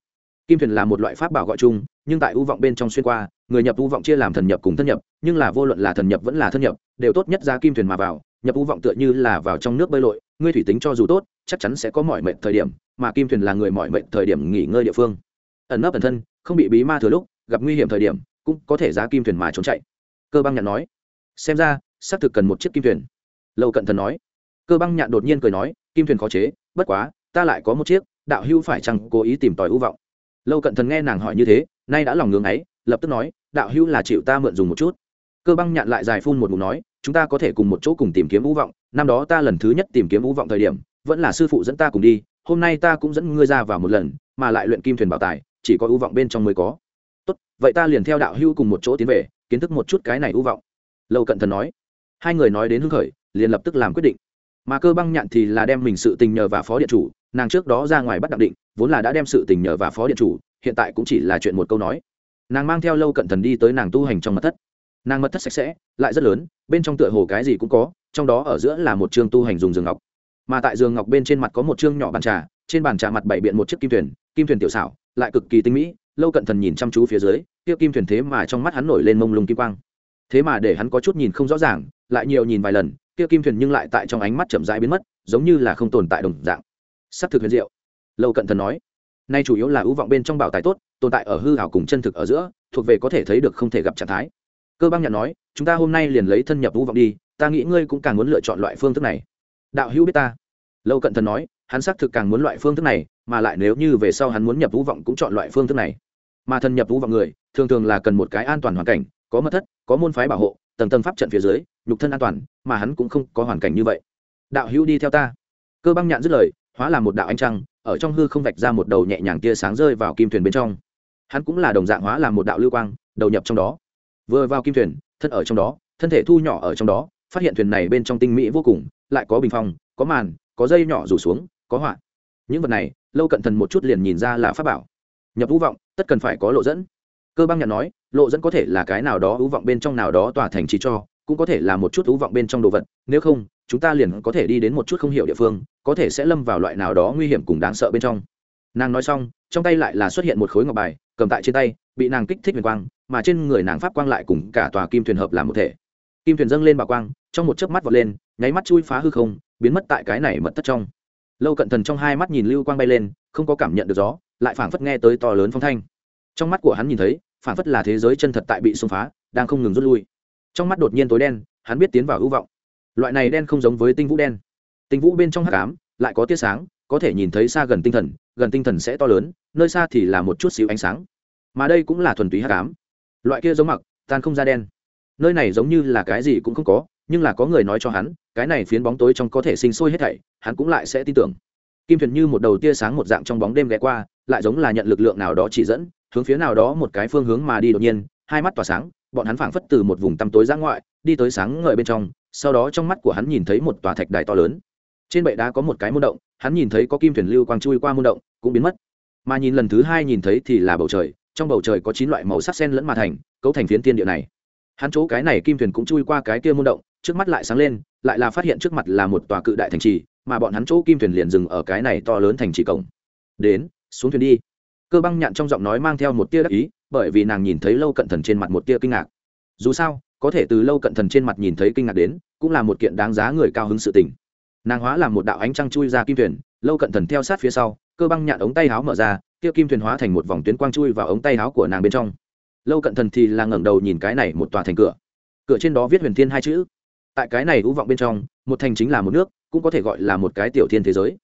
Kim thuyền là một loại pháp bảo gọi chung, nhưng tại ưu vọng bên trong xuyên qua, người nhập ưu vọng chia làm thần nhập cùng thân nhập, nhưng là vô luận là thần nhập vẫn là thân nhập, đều tốt nhất ra kim thuyền mà vào, nhập ưu vọng tựa như là vào trong nước bơi lội, ngươi thủy tính cho dù tốt, chắc chắn sẽ có mọi mệnh thời điểm, mà kim thuyền là người mọi mệnh thời điểm nghỉ ngơi địa phương. Ẩn nấp ẩn thân, không bị bí ma thừa lúc, gặp nguy hiểm thời điểm cũng có thể giá kim thuyền mà trốn chạy. Cơ băng nhạn nói. Xem ra, xác thực cần một chiếc kim thuyền. Lâu cận thần nói. Cơ băng nhạn đột nhiên cười nói, kim thuyền khó chế, bất quá, ta lại có một chiếc, đạo hưu phải chăng cố ý tìm tòi ưu vọng. Lâu cận thần nghe nàng hỏi như thế, nay đã lòng ngưng ấy, lập tức nói, đạo hưu là chịu ta mượn dùng một chút. Cơ băng nhạn lại dài phun một mục nói, chúng ta có thể cùng một chỗ cùng tìm kiếm ưu vọng, năm đó ta lần thứ nhất tìm kiếm ưu vọng thời điểm, vẫn là sư phụ dẫn ta cùng đi, hôm nay ta cũng dẫn ngươi ra vào một lần, mà lại luyện kim thuyền bảo tài, chỉ có ưu vọng bên trong mới có tốt, vậy ta liền theo đạo hưu cùng một chỗ tiến về, kiến thức một chút cái này ưu vọng. Lâu cận thần nói. Hai người nói đến hưng khởi, liền lập tức làm quyết định. Mà cơ băng nhạn thì là đem mình sự tình nhờ và phó điện chủ, nàng trước đó ra ngoài bắt đặc định, vốn là đã đem sự tình nhờ và phó điện chủ, hiện tại cũng chỉ là chuyện một câu nói. Nàng mang theo lâu cận thần đi tới nàng tu hành trong mật thất. Nàng mật thất sạch sẽ, lại rất lớn, bên trong tựa hồ cái gì cũng có, trong đó ở giữa là một chương tu hành dùng giường ngọc. Mà tại giường ngọc bên trên mặt có một chương nhỏ bàn trà, trên bàn trà mặt bảy biện một chiếc kim thuyền kim thuyền tiểu xảo, lại cực kỳ tinh mỹ lâu cận thần nhìn chăm chú phía dưới, kia kim thuyền thế mà trong mắt hắn nổi lên mông lung kim quang. Thế mà để hắn có chút nhìn không rõ ràng, lại nhiều nhìn vài lần, kia kim thuyền nhưng lại tại trong ánh mắt chậm rãi biến mất, giống như là không tồn tại đồng dạng. S thực huyền diệu. Lâu cận thần nói, nay chủ yếu là ưu vọng bên trong bảo tài tốt, tồn tại ở hư hảo cùng chân thực ở giữa, thuộc về có thể thấy được không thể gặp trạng thái. Cơ băng nhận nói, chúng ta hôm nay liền lấy thân nhập ưu vọng đi, ta nghĩ ngươi cũng càng muốn lựa chọn loại phương thức này. Đạo hữu biết ta. Lâu cận thần nói, hắn xác thực càng muốn loại phương thức này, mà lại nếu như về sau hắn muốn nhập ưu vọng cũng chọn loại phương thức này mà thần nhập vũ vào người, thường thường là cần một cái an toàn hoàn cảnh, có mật thất, có môn phái bảo hộ, tầng tầng pháp trận phía dưới, nhục thân an toàn, mà hắn cũng không có hoàn cảnh như vậy. Đạo hữu đi theo ta. Cơ băng nhạn dứt lời, hóa là một đạo ánh trăng, ở trong hư không vạch ra một đầu nhẹ nhàng tia sáng rơi vào kim thuyền bên trong. Hắn cũng là đồng dạng hóa làm một đạo lưu quang, đầu nhập trong đó. Vừa vào kim thuyền, thân ở trong đó, thân thể thu nhỏ ở trong đó, phát hiện thuyền này bên trong tinh mỹ vô cùng, lại có bình phong, có màn, có dây nhỏ rủ xuống, có họa. Những vật này, lâu cận thần một chút liền nhìn ra là pháp bảo nhập vũ vọng, tất cần phải có lộ dẫn. Cơ băng nhận nói, lộ dẫn có thể là cái nào đó ưu vọng bên trong nào đó tòa thành trì cho, cũng có thể là một chút ưu vọng bên trong đồ vật. Nếu không, chúng ta liền có thể đi đến một chút không hiểu địa phương, có thể sẽ lâm vào loại nào đó nguy hiểm cùng đáng sợ bên trong. Nàng nói xong, trong tay lại là xuất hiện một khối ngọc bài, cầm tại trên tay, bị nàng kích thích huyền quang, mà trên người nàng pháp quang lại cùng cả tòa kim thuyền hợp làm một thể. Kim thuyền dâng lên bảo quang, trong một chớp mắt vọt lên, nháy mắt chui phá hư không, biến mất tại cái này mật thất trong lâu cận thần trong hai mắt nhìn lưu quang bay lên, không có cảm nhận được gió, lại phảng phất nghe tới to lớn phong thanh. Trong mắt của hắn nhìn thấy, phảng phất là thế giới chân thật tại bị xung phá, đang không ngừng rút lui. Trong mắt đột nhiên tối đen, hắn biết tiến vào hữu vọng. Loại này đen không giống với tinh vũ đen. Tinh vũ bên trong hắc ám, lại có tia sáng, có thể nhìn thấy xa gần tinh thần, gần tinh thần sẽ to lớn, nơi xa thì là một chút xíu ánh sáng. Mà đây cũng là thuần túy hắc ám. Loại kia giống mặc, tan không ra đen. Nơi này giống như là cái gì cũng không có nhưng là có người nói cho hắn, cái này phiến bóng tối trong có thể sinh sôi hết thảy, hắn cũng lại sẽ tin tưởng. Kim thuyền như một đầu tia sáng một dạng trong bóng đêm ghé qua, lại giống là nhận lực lượng nào đó chỉ dẫn, hướng phía nào đó một cái phương hướng mà đi đột nhiên, hai mắt tỏa sáng, bọn hắn phảng phất từ một vùng tăm tối ra ngoại, đi tới sáng ngời bên trong, sau đó trong mắt của hắn nhìn thấy một tòa thạch đài to lớn. Trên bệ đá có một cái môn động, hắn nhìn thấy có kim thuyền lưu quang chui qua môn động, cũng biến mất. Mà nhìn lần thứ hai nhìn thấy thì là bầu trời, trong bầu trời có chín loại màu sắc sen lẫn mà thành, cấu thành phiến tiên địa này. Hắn chỗ cái này kim thuyền cũng chui qua cái kia môn động trước mắt lại sáng lên, lại là phát hiện trước mặt là một tòa cự đại thành trì, mà bọn hắn chỗ kim thuyền liền dừng ở cái này to lớn thành trì cổng. Đến, xuống thuyền đi. Cơ băng nhạn trong giọng nói mang theo một tia đắc ý, bởi vì nàng nhìn thấy lâu cận thần trên mặt một tia kinh ngạc. Dù sao, có thể từ lâu cận thần trên mặt nhìn thấy kinh ngạc đến, cũng là một kiện đáng giá người cao hứng sự tình. Nàng hóa làm một đạo ánh trăng chui ra kim thuyền, lâu cận thần theo sát phía sau, cơ băng nhạn ống tay áo mở ra, kia kim thuyền hóa thành một vòng tuyến quang chui vào ống tay áo của nàng bên trong. Lâu cận thần thì là ngẩng đầu nhìn cái này một tòa thành cửa. Cửa trên đó viết huyền thiên hai chữ tại cái này ưu vọng bên trong, một thành chính là một nước, cũng có thể gọi là một cái tiểu thiên thế giới.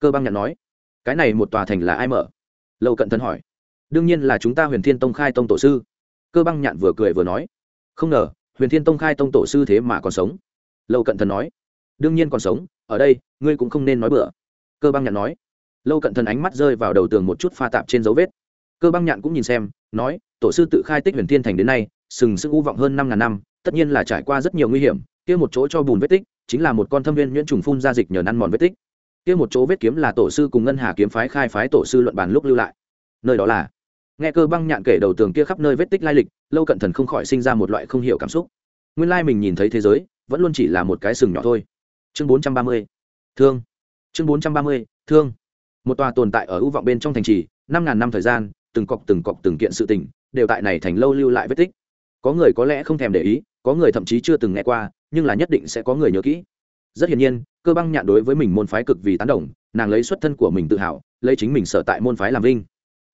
Cơ băng nhạn nói, cái này một tòa thành là ai mở? Lâu cận thần hỏi. Đương nhiên là chúng ta huyền thiên tông khai tông tổ sư. Cơ băng nhạn vừa cười vừa nói, không ngờ, huyền thiên tông khai tông tổ sư thế mà còn sống. Lâu cận thần nói, đương nhiên còn sống, ở đây, ngươi cũng không nên nói bừa. Cơ băng nhạn nói, lâu cận thần ánh mắt rơi vào đầu tường một chút pha tạp trên dấu vết. Cơ băng nhạn cũng nhìn xem, nói, tổ sư tự khai tích huyền thiên thành đến nay, sừng sững u vọng hơn năm ngàn năm, tất nhiên là trải qua rất nhiều nguy hiểm kia một chỗ cho bùn vết tích, chính là một con thâm viên nhuyễn trùng phun ra dịch nhờ ăn mòn vết tích. Kia một chỗ vết kiếm là tổ sư cùng ngân hà kiếm phái khai phái tổ sư luận bàn lúc lưu lại. Nơi đó là, nghe cơ băng nhạn kể đầu tường kia khắp nơi vết tích lai lịch, lâu cận thần không khỏi sinh ra một loại không hiểu cảm xúc. Nguyên lai mình nhìn thấy thế giới, vẫn luôn chỉ là một cái sừng nhỏ thôi. Chương bốn trăm ba mươi, thương. Chương bốn trăm ba mươi, thương. Một tòa tồn tại ở ưu vọng bên trong thành trì, năm ngàn năm thời gian, từng cọc từng cọc từng kiện sự tình, đều tại này thành lâu lưu lại vết tích. Có người có lẽ không thèm để ý, có người thậm chí chưa từng nghe qua nhưng là nhất định sẽ có người nhớ kỹ. Rất hiển nhiên, cơ băng nhạn đối với mình môn phái cực vì tán đồng, nàng lấy xuất thân của mình tự hào, lấy chính mình sở tại môn phái làm vinh.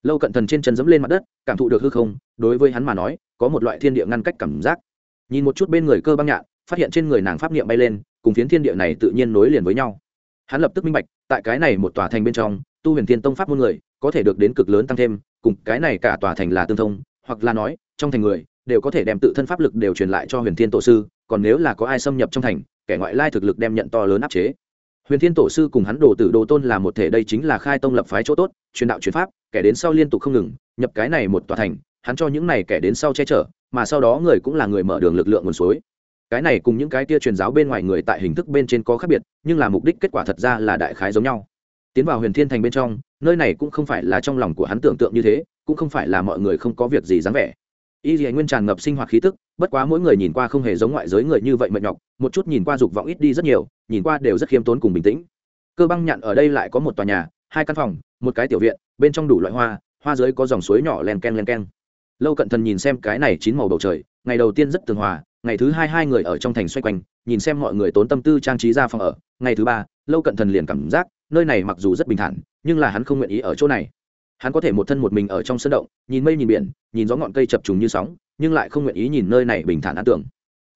Lâu cận thần trên chân dẫm lên mặt đất, cảm thụ được hư không, đối với hắn mà nói, có một loại thiên địa ngăn cách cảm giác. Nhìn một chút bên người cơ băng nhạn, phát hiện trên người nàng pháp niệm bay lên, cùng phiến thiên địa này tự nhiên nối liền với nhau. Hắn lập tức minh bạch, tại cái này một tòa thành bên trong, tu huyền thiên tông pháp môn người, có thể được đến cực lớn tăng thêm, cùng cái này cả tòa thành là tương thông, hoặc là nói, trong thành người, đều có thể đem tự thân pháp lực đều truyền lại cho huyền thiên tổ sư còn nếu là có ai xâm nhập trong thành, kẻ ngoại lai thực lực đem nhận to lớn áp chế. Huyền thiên tổ sư cùng hắn đồ tử đồ tôn là một thể, đây chính là khai tông lập phái chỗ tốt, truyền đạo truyền pháp, kẻ đến sau liên tục không ngừng, nhập cái này một tòa thành, hắn cho những này kẻ đến sau che chở, mà sau đó người cũng là người mở đường lực lượng nguồn suối. Cái này cùng những cái tia truyền giáo bên ngoài người tại hình thức bên trên có khác biệt, nhưng là mục đích kết quả thật ra là đại khái giống nhau. Tiến vào huyền thiên thành bên trong, nơi này cũng không phải là trong lòng của hắn tưởng tượng như thế, cũng không phải là mọi người không có việc gì dáng vẻ y dì nguyên tràn ngập sinh hoạt khí tức, bất quá mỗi người nhìn qua không hề giống ngoại giới người như vậy mệt nhọc, một chút nhìn qua dục vọng ít đi rất nhiều, nhìn qua đều rất khiêm tốn cùng bình tĩnh. Cơ băng nhạn ở đây lại có một tòa nhà, hai căn phòng, một cái tiểu viện, bên trong đủ loại hoa hoa dưới có dòng suối nhỏ len ken len ken. Lâu cận thần nhìn xem cái này chín màu bầu trời, ngày đầu tiên rất tường hòa, ngày thứ hai hai người ở trong thành xoay quanh, nhìn xem mọi người tốn tâm tư trang trí ra phòng ở. Ngày thứ ba, lâu cận thần liền cảm giác, nơi này mặc dù rất bình thản, nhưng là hắn không nguyện ý ở chỗ này hắn có thể một thân một mình ở trong sân động, nhìn mây nhìn biển, nhìn gió ngọn cây chập trùng như sóng, nhưng lại không nguyện ý nhìn nơi này bình thản an tưởng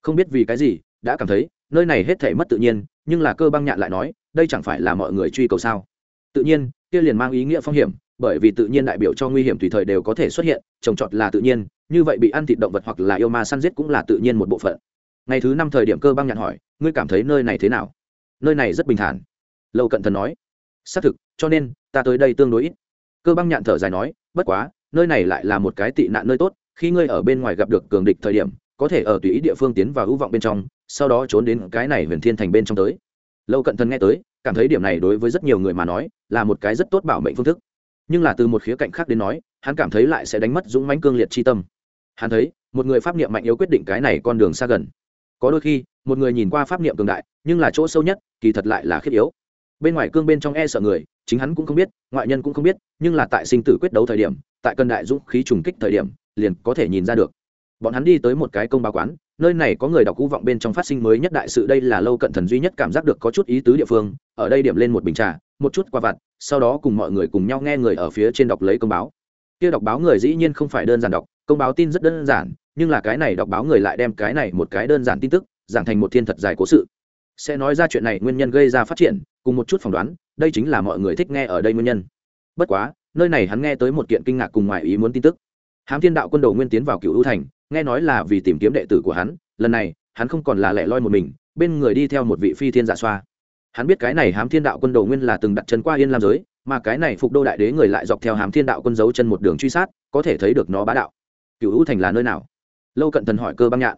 không biết vì cái gì, đã cảm thấy, nơi này hết thể mất tự nhiên, nhưng là cơ băng nhạn lại nói, đây chẳng phải là mọi người truy cầu sao? Tự nhiên, kia liền mang ý nghĩa phong hiểm, bởi vì tự nhiên đại biểu cho nguy hiểm tùy thời đều có thể xuất hiện, trồng trọt là tự nhiên, như vậy bị ăn thịt động vật hoặc là yêu ma săn giết cũng là tự nhiên một bộ phận. Ngày thứ năm thời điểm cơ băng nhạn hỏi, ngươi cảm thấy nơi này thế nào? Nơi này rất bình thản. Lâu cận thần nói, xác thực, cho nên, ta tới đây tương đối ít cơ băng nhạn thở dài nói, bất quá, nơi này lại là một cái tị nạn nơi tốt, khi ngươi ở bên ngoài gặp được cường địch thời điểm, có thể ở tùy ý địa phương tiến vào hữu vọng bên trong, sau đó trốn đến cái này huyền thiên thành bên trong tới. Lâu cận thần nghe tới, cảm thấy điểm này đối với rất nhiều người mà nói, là một cái rất tốt bảo mệnh phương thức. Nhưng là từ một khía cạnh khác đến nói, hắn cảm thấy lại sẽ đánh mất dũng mãnh cương liệt chi tâm. Hắn thấy, một người pháp niệm mạnh yếu quyết định cái này con đường xa gần. Có đôi khi, một người nhìn qua pháp niệm cường đại, nhưng là chỗ sâu nhất, kỳ thật lại là khiết yếu. Bên ngoài cương bên trong e sợ người chính hắn cũng không biết, ngoại nhân cũng không biết, nhưng là tại sinh tử quyết đấu thời điểm, tại cân đại dũng khí trùng kích thời điểm, liền có thể nhìn ra được. Bọn hắn đi tới một cái công báo quán, nơi này có người đọc cũ vọng bên trong phát sinh mới nhất đại sự, đây là lâu cận thần duy nhất cảm giác được có chút ý tứ địa phương, ở đây điểm lên một bình trà, một chút qua vặt, sau đó cùng mọi người cùng nhau nghe người ở phía trên đọc lấy công báo. Kia đọc báo người dĩ nhiên không phải đơn giản đọc, công báo tin rất đơn giản, nhưng là cái này đọc báo người lại đem cái này một cái đơn giản tin tức, giảng thành một thiên thật dài cố sự. Sẽ nói ra chuyện này nguyên nhân gây ra phát triển, cùng một chút phỏng đoán đây chính là mọi người thích nghe ở đây nguyên nhân. Bất quá, nơi này hắn nghe tới một kiện kinh ngạc cùng ngoài ý muốn tin tức. Hám thiên đạo quân đầu nguyên tiến vào cựu ưu thành, nghe nói là vì tìm kiếm đệ tử của hắn, lần này, hắn không còn là lẻ loi một mình, bên người đi theo một vị phi thiên giả xoa. Hắn biết cái này hám thiên đạo quân đầu nguyên là từng đặt chân qua yên lam giới, mà cái này phục đô đại đế người lại dọc theo hám thiên đạo quân giấu chân một đường truy sát, có thể thấy được nó bá đạo. Cựu ưu thành là nơi nào? Lâu cận thần hỏi cơ băng nhạn.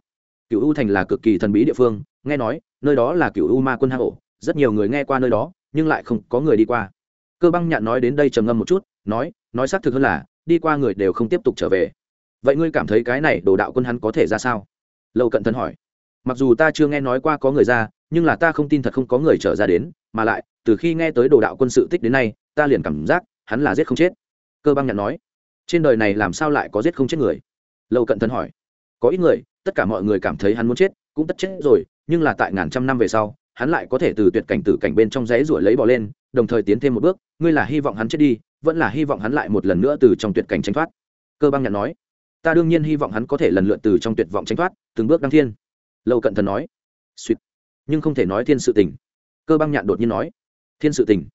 Cựu u thành là cực kỳ thần bí địa phương, nghe nói, nơi đó là cựu u ma quân hạ ổ rất nhiều người nghe qua nơi đó, nhưng lại không có người đi qua. Cơ băng nhạn nói đến đây trầm ngâm một chút, nói nói xác thực hơn là, đi qua người đều không tiếp tục trở về. Vậy ngươi cảm thấy cái này đồ đạo quân hắn có thể ra sao? Lâu cận thân hỏi. Mặc dù ta chưa nghe nói qua có người ra, nhưng là ta không tin thật không có người trở ra đến, mà lại, từ khi nghe tới đồ đạo quân sự tích đến nay, ta liền cảm giác, hắn là giết không chết. Cơ băng nhạn nói. Trên đời này làm sao lại có giết không chết người? Lâu cận thân hỏi. Có ít người, tất cả mọi người cảm thấy hắn muốn chết, cũng tất chết rồi, nhưng là tại ngàn trăm năm về sau hắn lại có thể từ tuyệt cảnh tử cảnh bên trong giấy ruổi lấy bỏ lên, đồng thời tiến thêm một bước, ngươi là hy vọng hắn chết đi, vẫn là hy vọng hắn lại một lần nữa từ trong tuyệt cảnh tranh thoát. Cơ băng nhạn nói, ta đương nhiên hy vọng hắn có thể lần lượt từ trong tuyệt vọng tranh thoát, từng bước đăng thiên. Lâu cận thần nói, suýt, nhưng không thể nói thiên sự tình. Cơ băng nhạn đột nhiên nói, thiên sự tình.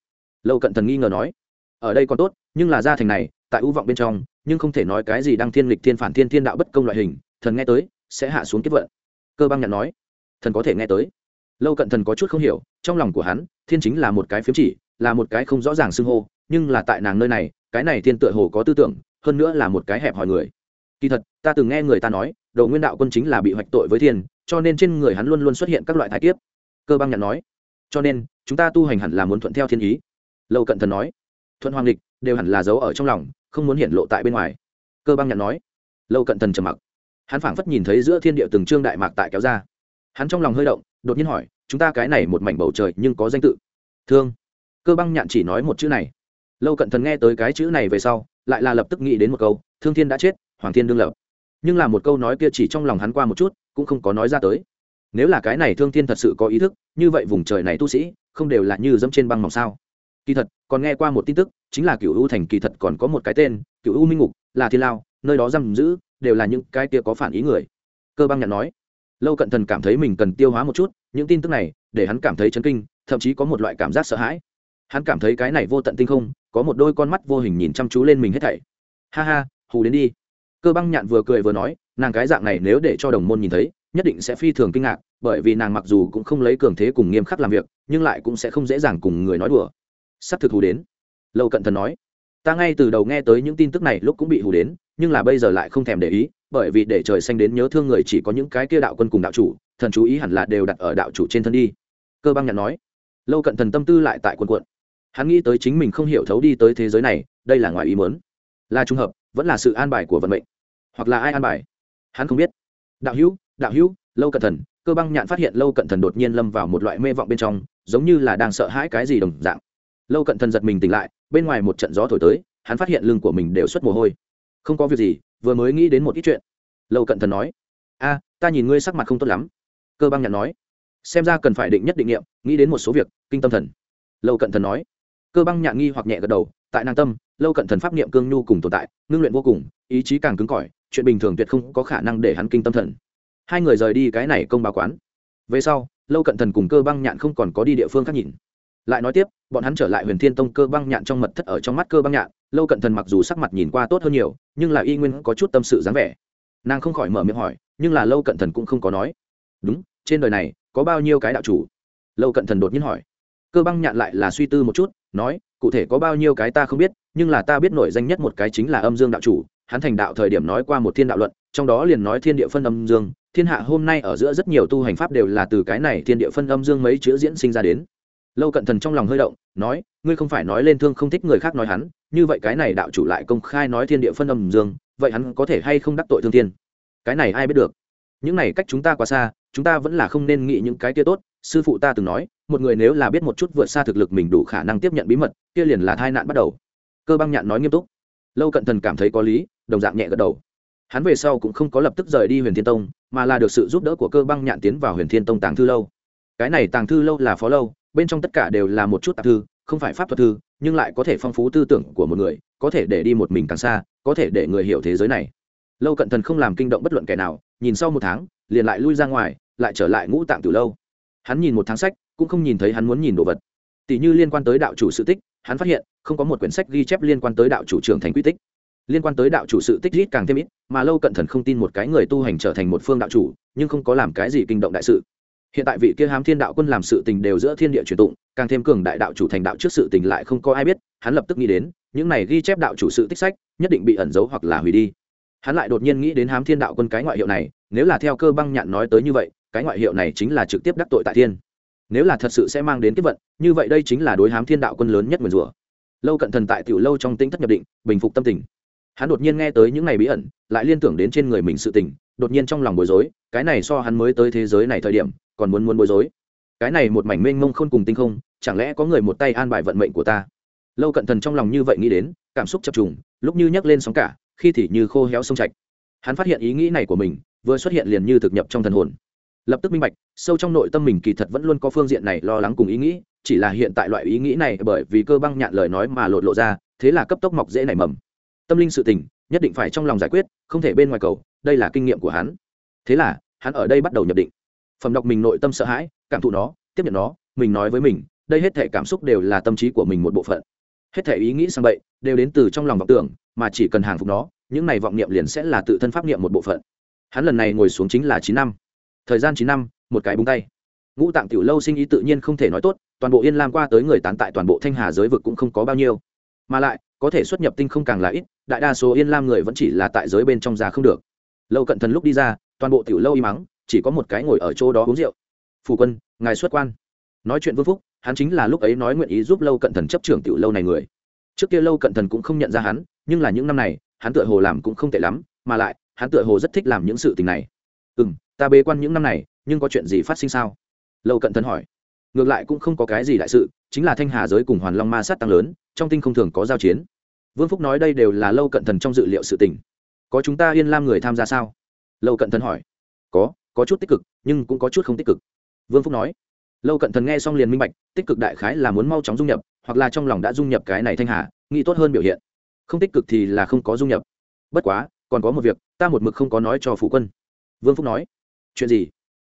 Lâu cận thần nghi ngờ nói, ở đây còn tốt, nhưng là gia thành này, tại ưu vọng bên trong, nhưng không thể nói cái gì đăng thiên lịch thiên phản thiên thiên đạo bất công loại hình, thần nghe tới, sẽ hạ xuống kiếp vận. Cơ băng nhạn nói, thần có thể nghe tới lâu cận thần có chút không hiểu, trong lòng của hắn, thiên chính là một cái phiếm chỉ, là một cái không rõ ràng xưng hô, nhưng là tại nàng nơi này, cái này thiên tựa hồ có tư tưởng, hơn nữa là một cái hẹp hòi người. Kỳ thật, ta từng nghe người ta nói đầu nguyên đạo quân chính là bị hoạch tội với thiên, cho nên trên người hắn luôn luôn xuất hiện các loại thái kiếp. Cơ băng nhạn nói. Cho nên, chúng ta tu hành hẳn là muốn thuận theo thiên ý. Lâu cận thần nói. Thuận hoàng lịch, đều hẳn là giấu ở trong lòng, không muốn hiện lộ tại bên ngoài. Cơ băng nhạn nói. Lâu cận thần trầm mặc. Hắn phảng phất nhìn thấy giữa thiên địa từng trương đại mạc tại kéo ra hắn trong lòng hơi động, đột nhiên hỏi, chúng ta cái này một mảnh bầu trời nhưng có danh tự? Thương. Cơ băng nhạn chỉ nói một chữ này. Lâu cận thần nghe tới cái chữ này về sau, lại là lập tức nghĩ đến một câu, thương thiên đã chết, hoàng thiên đương lập. Nhưng là một câu nói kia chỉ trong lòng hắn qua một chút, cũng không có nói ra tới. Nếu là cái này thương thiên thật sự có ý thức, như vậy vùng trời này tu sĩ, không đều là như dẫm trên băng mỏng sao? Kỳ thật, còn nghe qua một tin tức, chính là cựu u thành kỳ thật còn có một cái tên cựu u minh ngục, là thiên lao, nơi đó giam giữ, đều là những cái kia có phản ý người. Cơ băng nhạn nói lâu cận thần cảm thấy mình cần tiêu hóa một chút, những tin tức này, để hắn cảm thấy chấn kinh, thậm chí có một loại cảm giác sợ hãi. Hắn cảm thấy cái này vô tận tinh không, có một đôi con mắt vô hình nhìn chăm chú lên mình hết thảy. Ha ha, hù đến đi. Cơ băng nhạn vừa cười vừa nói, nàng cái dạng này nếu để cho đồng môn nhìn thấy, nhất định sẽ phi thường kinh ngạc, bởi vì nàng mặc dù cũng không lấy cường thế cùng nghiêm khắc làm việc, nhưng lại cũng sẽ không dễ dàng cùng người nói đùa. Sắp thực hù đến. Lâu cận thần nói, ta ngay từ đầu nghe tới những tin tức này lúc cũng bị hù đến, nhưng là bây giờ lại không thèm để ý bởi vì để trời xanh đến nhớ thương người chỉ có những cái kia đạo quân cùng đạo chủ, thần chú ý hẳn là đều đặt ở đạo chủ trên thân đi. Cơ băng nhạn nói. Lâu cận thần tâm tư lại tại quân quận hắn nghĩ tới chính mình không hiểu thấu đi tới thế giới này, đây là ngoài ý muốn. Là trùng hợp, vẫn là sự an bài của vận mệnh. Hoặc là ai an bài? Hắn không biết. Đạo hữu đạo hữu, lâu cận thần, cơ băng nhạn phát hiện lâu cận thần đột nhiên lâm vào một loại mê vọng bên trong, giống như là đang sợ hãi cái gì đồng dạng. Lâu cận thần giật mình tỉnh lại, bên ngoài một trận gió thổi tới, hắn phát hiện lưng của mình đều xuất mồ hôi. Không có việc gì vừa mới nghĩ đến một ít chuyện. Lâu cận thần nói, a, ta nhìn ngươi sắc mặt không tốt lắm. Cơ băng nhạn nói, xem ra cần phải định nhất định nghiệm nghĩ đến một số việc, kinh tâm thần. Lâu cận thần nói, cơ băng nhạn nghi hoặc nhẹ gật đầu, tại nàng tâm, lâu cận thần pháp niệm cương nhu cùng tồn tại, ngưng luyện vô cùng, ý chí càng cứng cỏi, chuyện bình thường tuyệt không có khả năng để hắn kinh tâm thần. Hai người rời đi cái này công báo quán. Về sau, lâu cận thần cùng cơ băng nhạn không còn có đi địa phương khác nhìn lại nói tiếp, bọn hắn trở lại huyền thiên tông cơ băng nhạn trong mật thất ở trong mắt cơ băng nhạn, lâu cận thần mặc dù sắc mặt nhìn qua tốt hơn nhiều, nhưng là y nguyên có chút tâm sự dáng vẻ. Nàng không khỏi mở miệng hỏi, nhưng là lâu cận thần cũng không có nói. Đúng, trên đời này, có bao nhiêu cái đạo chủ? Lâu cận thần đột nhiên hỏi. Cơ băng nhạn lại là suy tư một chút, nói, cụ thể có bao nhiêu cái ta không biết, nhưng là ta biết nổi danh nhất một cái chính là âm dương đạo chủ. Hắn thành đạo thời điểm nói qua một thiên đạo luận, trong đó liền nói thiên địa phân âm dương. Thiên hạ hôm nay ở giữa rất nhiều tu hành pháp đều là từ cái này thiên địa phân âm dương mấy chữ diễn sinh ra đến lâu cận thần trong lòng hơi động, nói, ngươi không phải nói lên thương không thích người khác nói hắn, như vậy cái này đạo chủ lại công khai nói thiên địa phân âm dương, vậy hắn có thể hay không đắc tội thương thiên? Cái này ai biết được? Những này cách chúng ta quá xa, chúng ta vẫn là không nên nghĩ những cái kia tốt. Sư phụ ta từng nói, một người nếu là biết một chút vượt xa thực lực mình đủ khả năng tiếp nhận bí mật, kia liền là tai nạn bắt đầu. Cơ băng nhạn nói nghiêm túc. Lâu cận thần cảm thấy có lý, đồng dạng nhẹ gật đầu. Hắn về sau cũng không có lập tức rời đi huyền thiên tông, mà là được sự giúp đỡ của cơ băng nhạn tiến vào huyền thiên tông tàng thư lâu. Cái này tàng thư lâu là phó lâu bên trong tất cả đều là một chút tạp thư, không phải pháp thuật thư, nhưng lại có thể phong phú tư tưởng của một người, có thể để đi một mình càng xa, có thể để người hiểu thế giới này. Lâu cận thần không làm kinh động bất luận kẻ nào, nhìn sau một tháng, liền lại lui ra ngoài, lại trở lại ngũ tạng từ lâu. Hắn nhìn một tháng sách, cũng không nhìn thấy hắn muốn nhìn đồ vật. Tỷ như liên quan tới đạo chủ sự tích, hắn phát hiện, không có một quyển sách ghi chép liên quan tới đạo chủ trưởng thành quy tích. Liên quan tới đạo chủ sự tích ít càng thêm ít, mà lâu cận thần không tin một cái người tu hành trở thành một phương đạo chủ, nhưng không có làm cái gì kinh động đại sự hiện tại vị kia hám thiên đạo quân làm sự tình đều giữa thiên địa truyền tụng, càng thêm cường đại đạo chủ thành đạo trước sự tình lại không có ai biết, hắn lập tức nghĩ đến, những này ghi chép đạo chủ sự tích sách, nhất định bị ẩn giấu hoặc là hủy đi. Hắn lại đột nhiên nghĩ đến hám thiên đạo quân cái ngoại hiệu này, nếu là theo cơ băng nhạn nói tới như vậy, cái ngoại hiệu này chính là trực tiếp đắc tội tại thiên. Nếu là thật sự sẽ mang đến kết vận, như vậy đây chính là đối hám thiên đạo quân lớn nhất nguyền rủa. Lâu cận thần tại tiểu lâu trong tính thất nhập định, bình phục tâm tình. Hắn đột nhiên nghe tới những ngày bí ẩn, lại liên tưởng đến trên người mình sự tình, đột nhiên trong lòng bối rối, cái này so hắn mới tới thế giới này thời điểm còn muốn muốn bối rối. Cái này một mảnh mênh mông khôn cùng tinh không, chẳng lẽ có người một tay an bài vận mệnh của ta? Lâu cận thần trong lòng như vậy nghĩ đến, cảm xúc chập trùng, lúc như nhấc lên sóng cả, khi thì như khô héo sông chạch. Hắn phát hiện ý nghĩ này của mình, vừa xuất hiện liền như thực nhập trong thần hồn. Lập tức minh bạch, sâu trong nội tâm mình kỳ thật vẫn luôn có phương diện này lo lắng cùng ý nghĩ, chỉ là hiện tại loại ý nghĩ này bởi vì cơ băng nhạn lời nói mà lột lộ ra, thế là cấp tốc mọc dễ nảy mầm. Tâm linh sự tình, nhất định phải trong lòng giải quyết, không thể bên ngoài cầu, đây là kinh nghiệm của hắn. Thế là, hắn ở đây bắt đầu nhập định phẩm đọc mình nội tâm sợ hãi, cảm thụ nó, tiếp nhận nó, mình nói với mình, đây hết thể cảm xúc đều là tâm trí của mình một bộ phận. Hết thể ý nghĩ sang bậy đều đến từ trong lòng vọng tưởng, mà chỉ cần hàng phục nó, những này vọng niệm liền sẽ là tự thân pháp niệm một bộ phận. Hắn lần này ngồi xuống chính là chín năm. Thời gian chín năm, một cái búng tay. Ngũ tạng tiểu lâu sinh ý tự nhiên không thể nói tốt, toàn bộ yên lam qua tới người tán tại toàn bộ thanh hà giới vực cũng không có bao nhiêu. Mà lại, có thể xuất nhập tinh không càng là ít, đại đa số yên lam người vẫn chỉ là tại giới bên trong già không được. Lâu cận thần lúc đi ra, toàn bộ tiểu lâu y mắng chỉ có một cái ngồi ở chỗ đó uống rượu. Phù quân, ngài xuất quan. Nói chuyện vương phúc, hắn chính là lúc ấy nói nguyện ý giúp lâu cận thần chấp trưởng tiểu lâu này người. Trước kia lâu cận thần cũng không nhận ra hắn, nhưng là những năm này, hắn tựa hồ làm cũng không tệ lắm, mà lại, hắn tựa hồ rất thích làm những sự tình này. Ừ m ta bế quan những năm này, nhưng có chuyện gì phát sinh sao? Lâu cận thần hỏi. Ngược lại cũng không có cái gì đại sự, chính là thanh hà giới cùng hoàn long ma sát tăng lớn, trong tinh không thường có giao chiến. Vương phúc nói đây đều là lâu cận thần trong dự liệu sự tình. Có chúng ta yên lam người tham gia sao? Lâu cận thần hỏi. Có có chút tích cực, nhưng cũng có chút không tích cực. Vương phúc nói, lâu cận thần nghe xong liền minh bạch, tích cực đại khái là muốn mau chóng dung nhập, hoặc là trong lòng đã dung nhập cái này thanh hà, nghĩ tốt hơn biểu hiện. Không tích cực thì là không có dung nhập. Bất quá, còn có một việc, ta một mực không có nói cho phủ quân. Vương phúc nói, chuyện gì?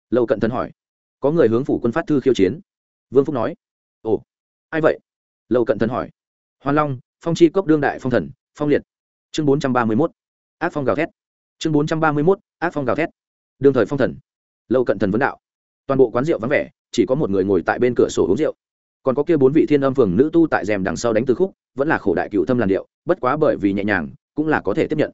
Lâu cận thần hỏi, có người hướng phủ quân phát thư khiêu chiến. Vương phúc nói, ồ, ai vậy? Lâu cận thần hỏi hoàn long, phong chi cốc đương đại phong thần, phong liệt. Chương bốn trăm ba mươi mốt, ác phong gào thét. Chương bốn trăm ba mươi mốt, ác phong gào thét đương thời phong thần, lâu cận thần vấn đạo. Toàn bộ quán rượu vắng vẻ, chỉ có một người ngồi tại bên cửa sổ uống rượu. Còn có kia bốn vị thiên âm phường nữ tu tại rèm đằng sau đánh từ khúc, vẫn là khổ đại cựu thâm làn điệu, bất quá bởi vì nhẹ nhàng, cũng là có thể tiếp nhận.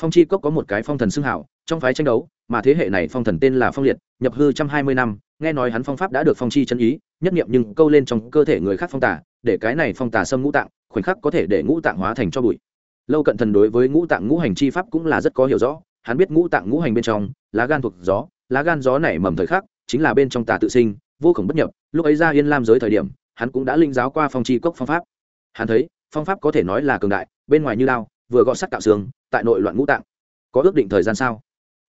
Phong chi cốc có một cái phong thần xưng hảo trong phái tranh đấu, mà thế hệ này phong thần tên là phong liệt, nhập hư trăm hai mươi năm, nghe nói hắn phong pháp đã được phong chi chân ý, nhất nghiệm nhưng câu lên trong cơ thể người khác phong tả để cái này phong tả xâm ngũ tạng, khoảnh khắc có thể để ngũ tạng hóa thành cho bụi. Lâu cận thần đối với ngũ tạng ngũ hành chi pháp cũng là rất có hiểu rõ hắn biết ngũ tạng ngũ hành bên trong, lá gan thuộc gió, lá gan gió nảy mầm thời khắc, chính là bên trong tà tự sinh, vô khổng bất nhập. Lúc ấy ra yên lam giới thời điểm, hắn cũng đã linh giáo qua phong chi cốc phong pháp. Hắn thấy, phong pháp có thể nói là cường đại, bên ngoài như lao vừa gọ sắt tạo xương, tại nội loạn ngũ tạng. Có ước định thời gian sao?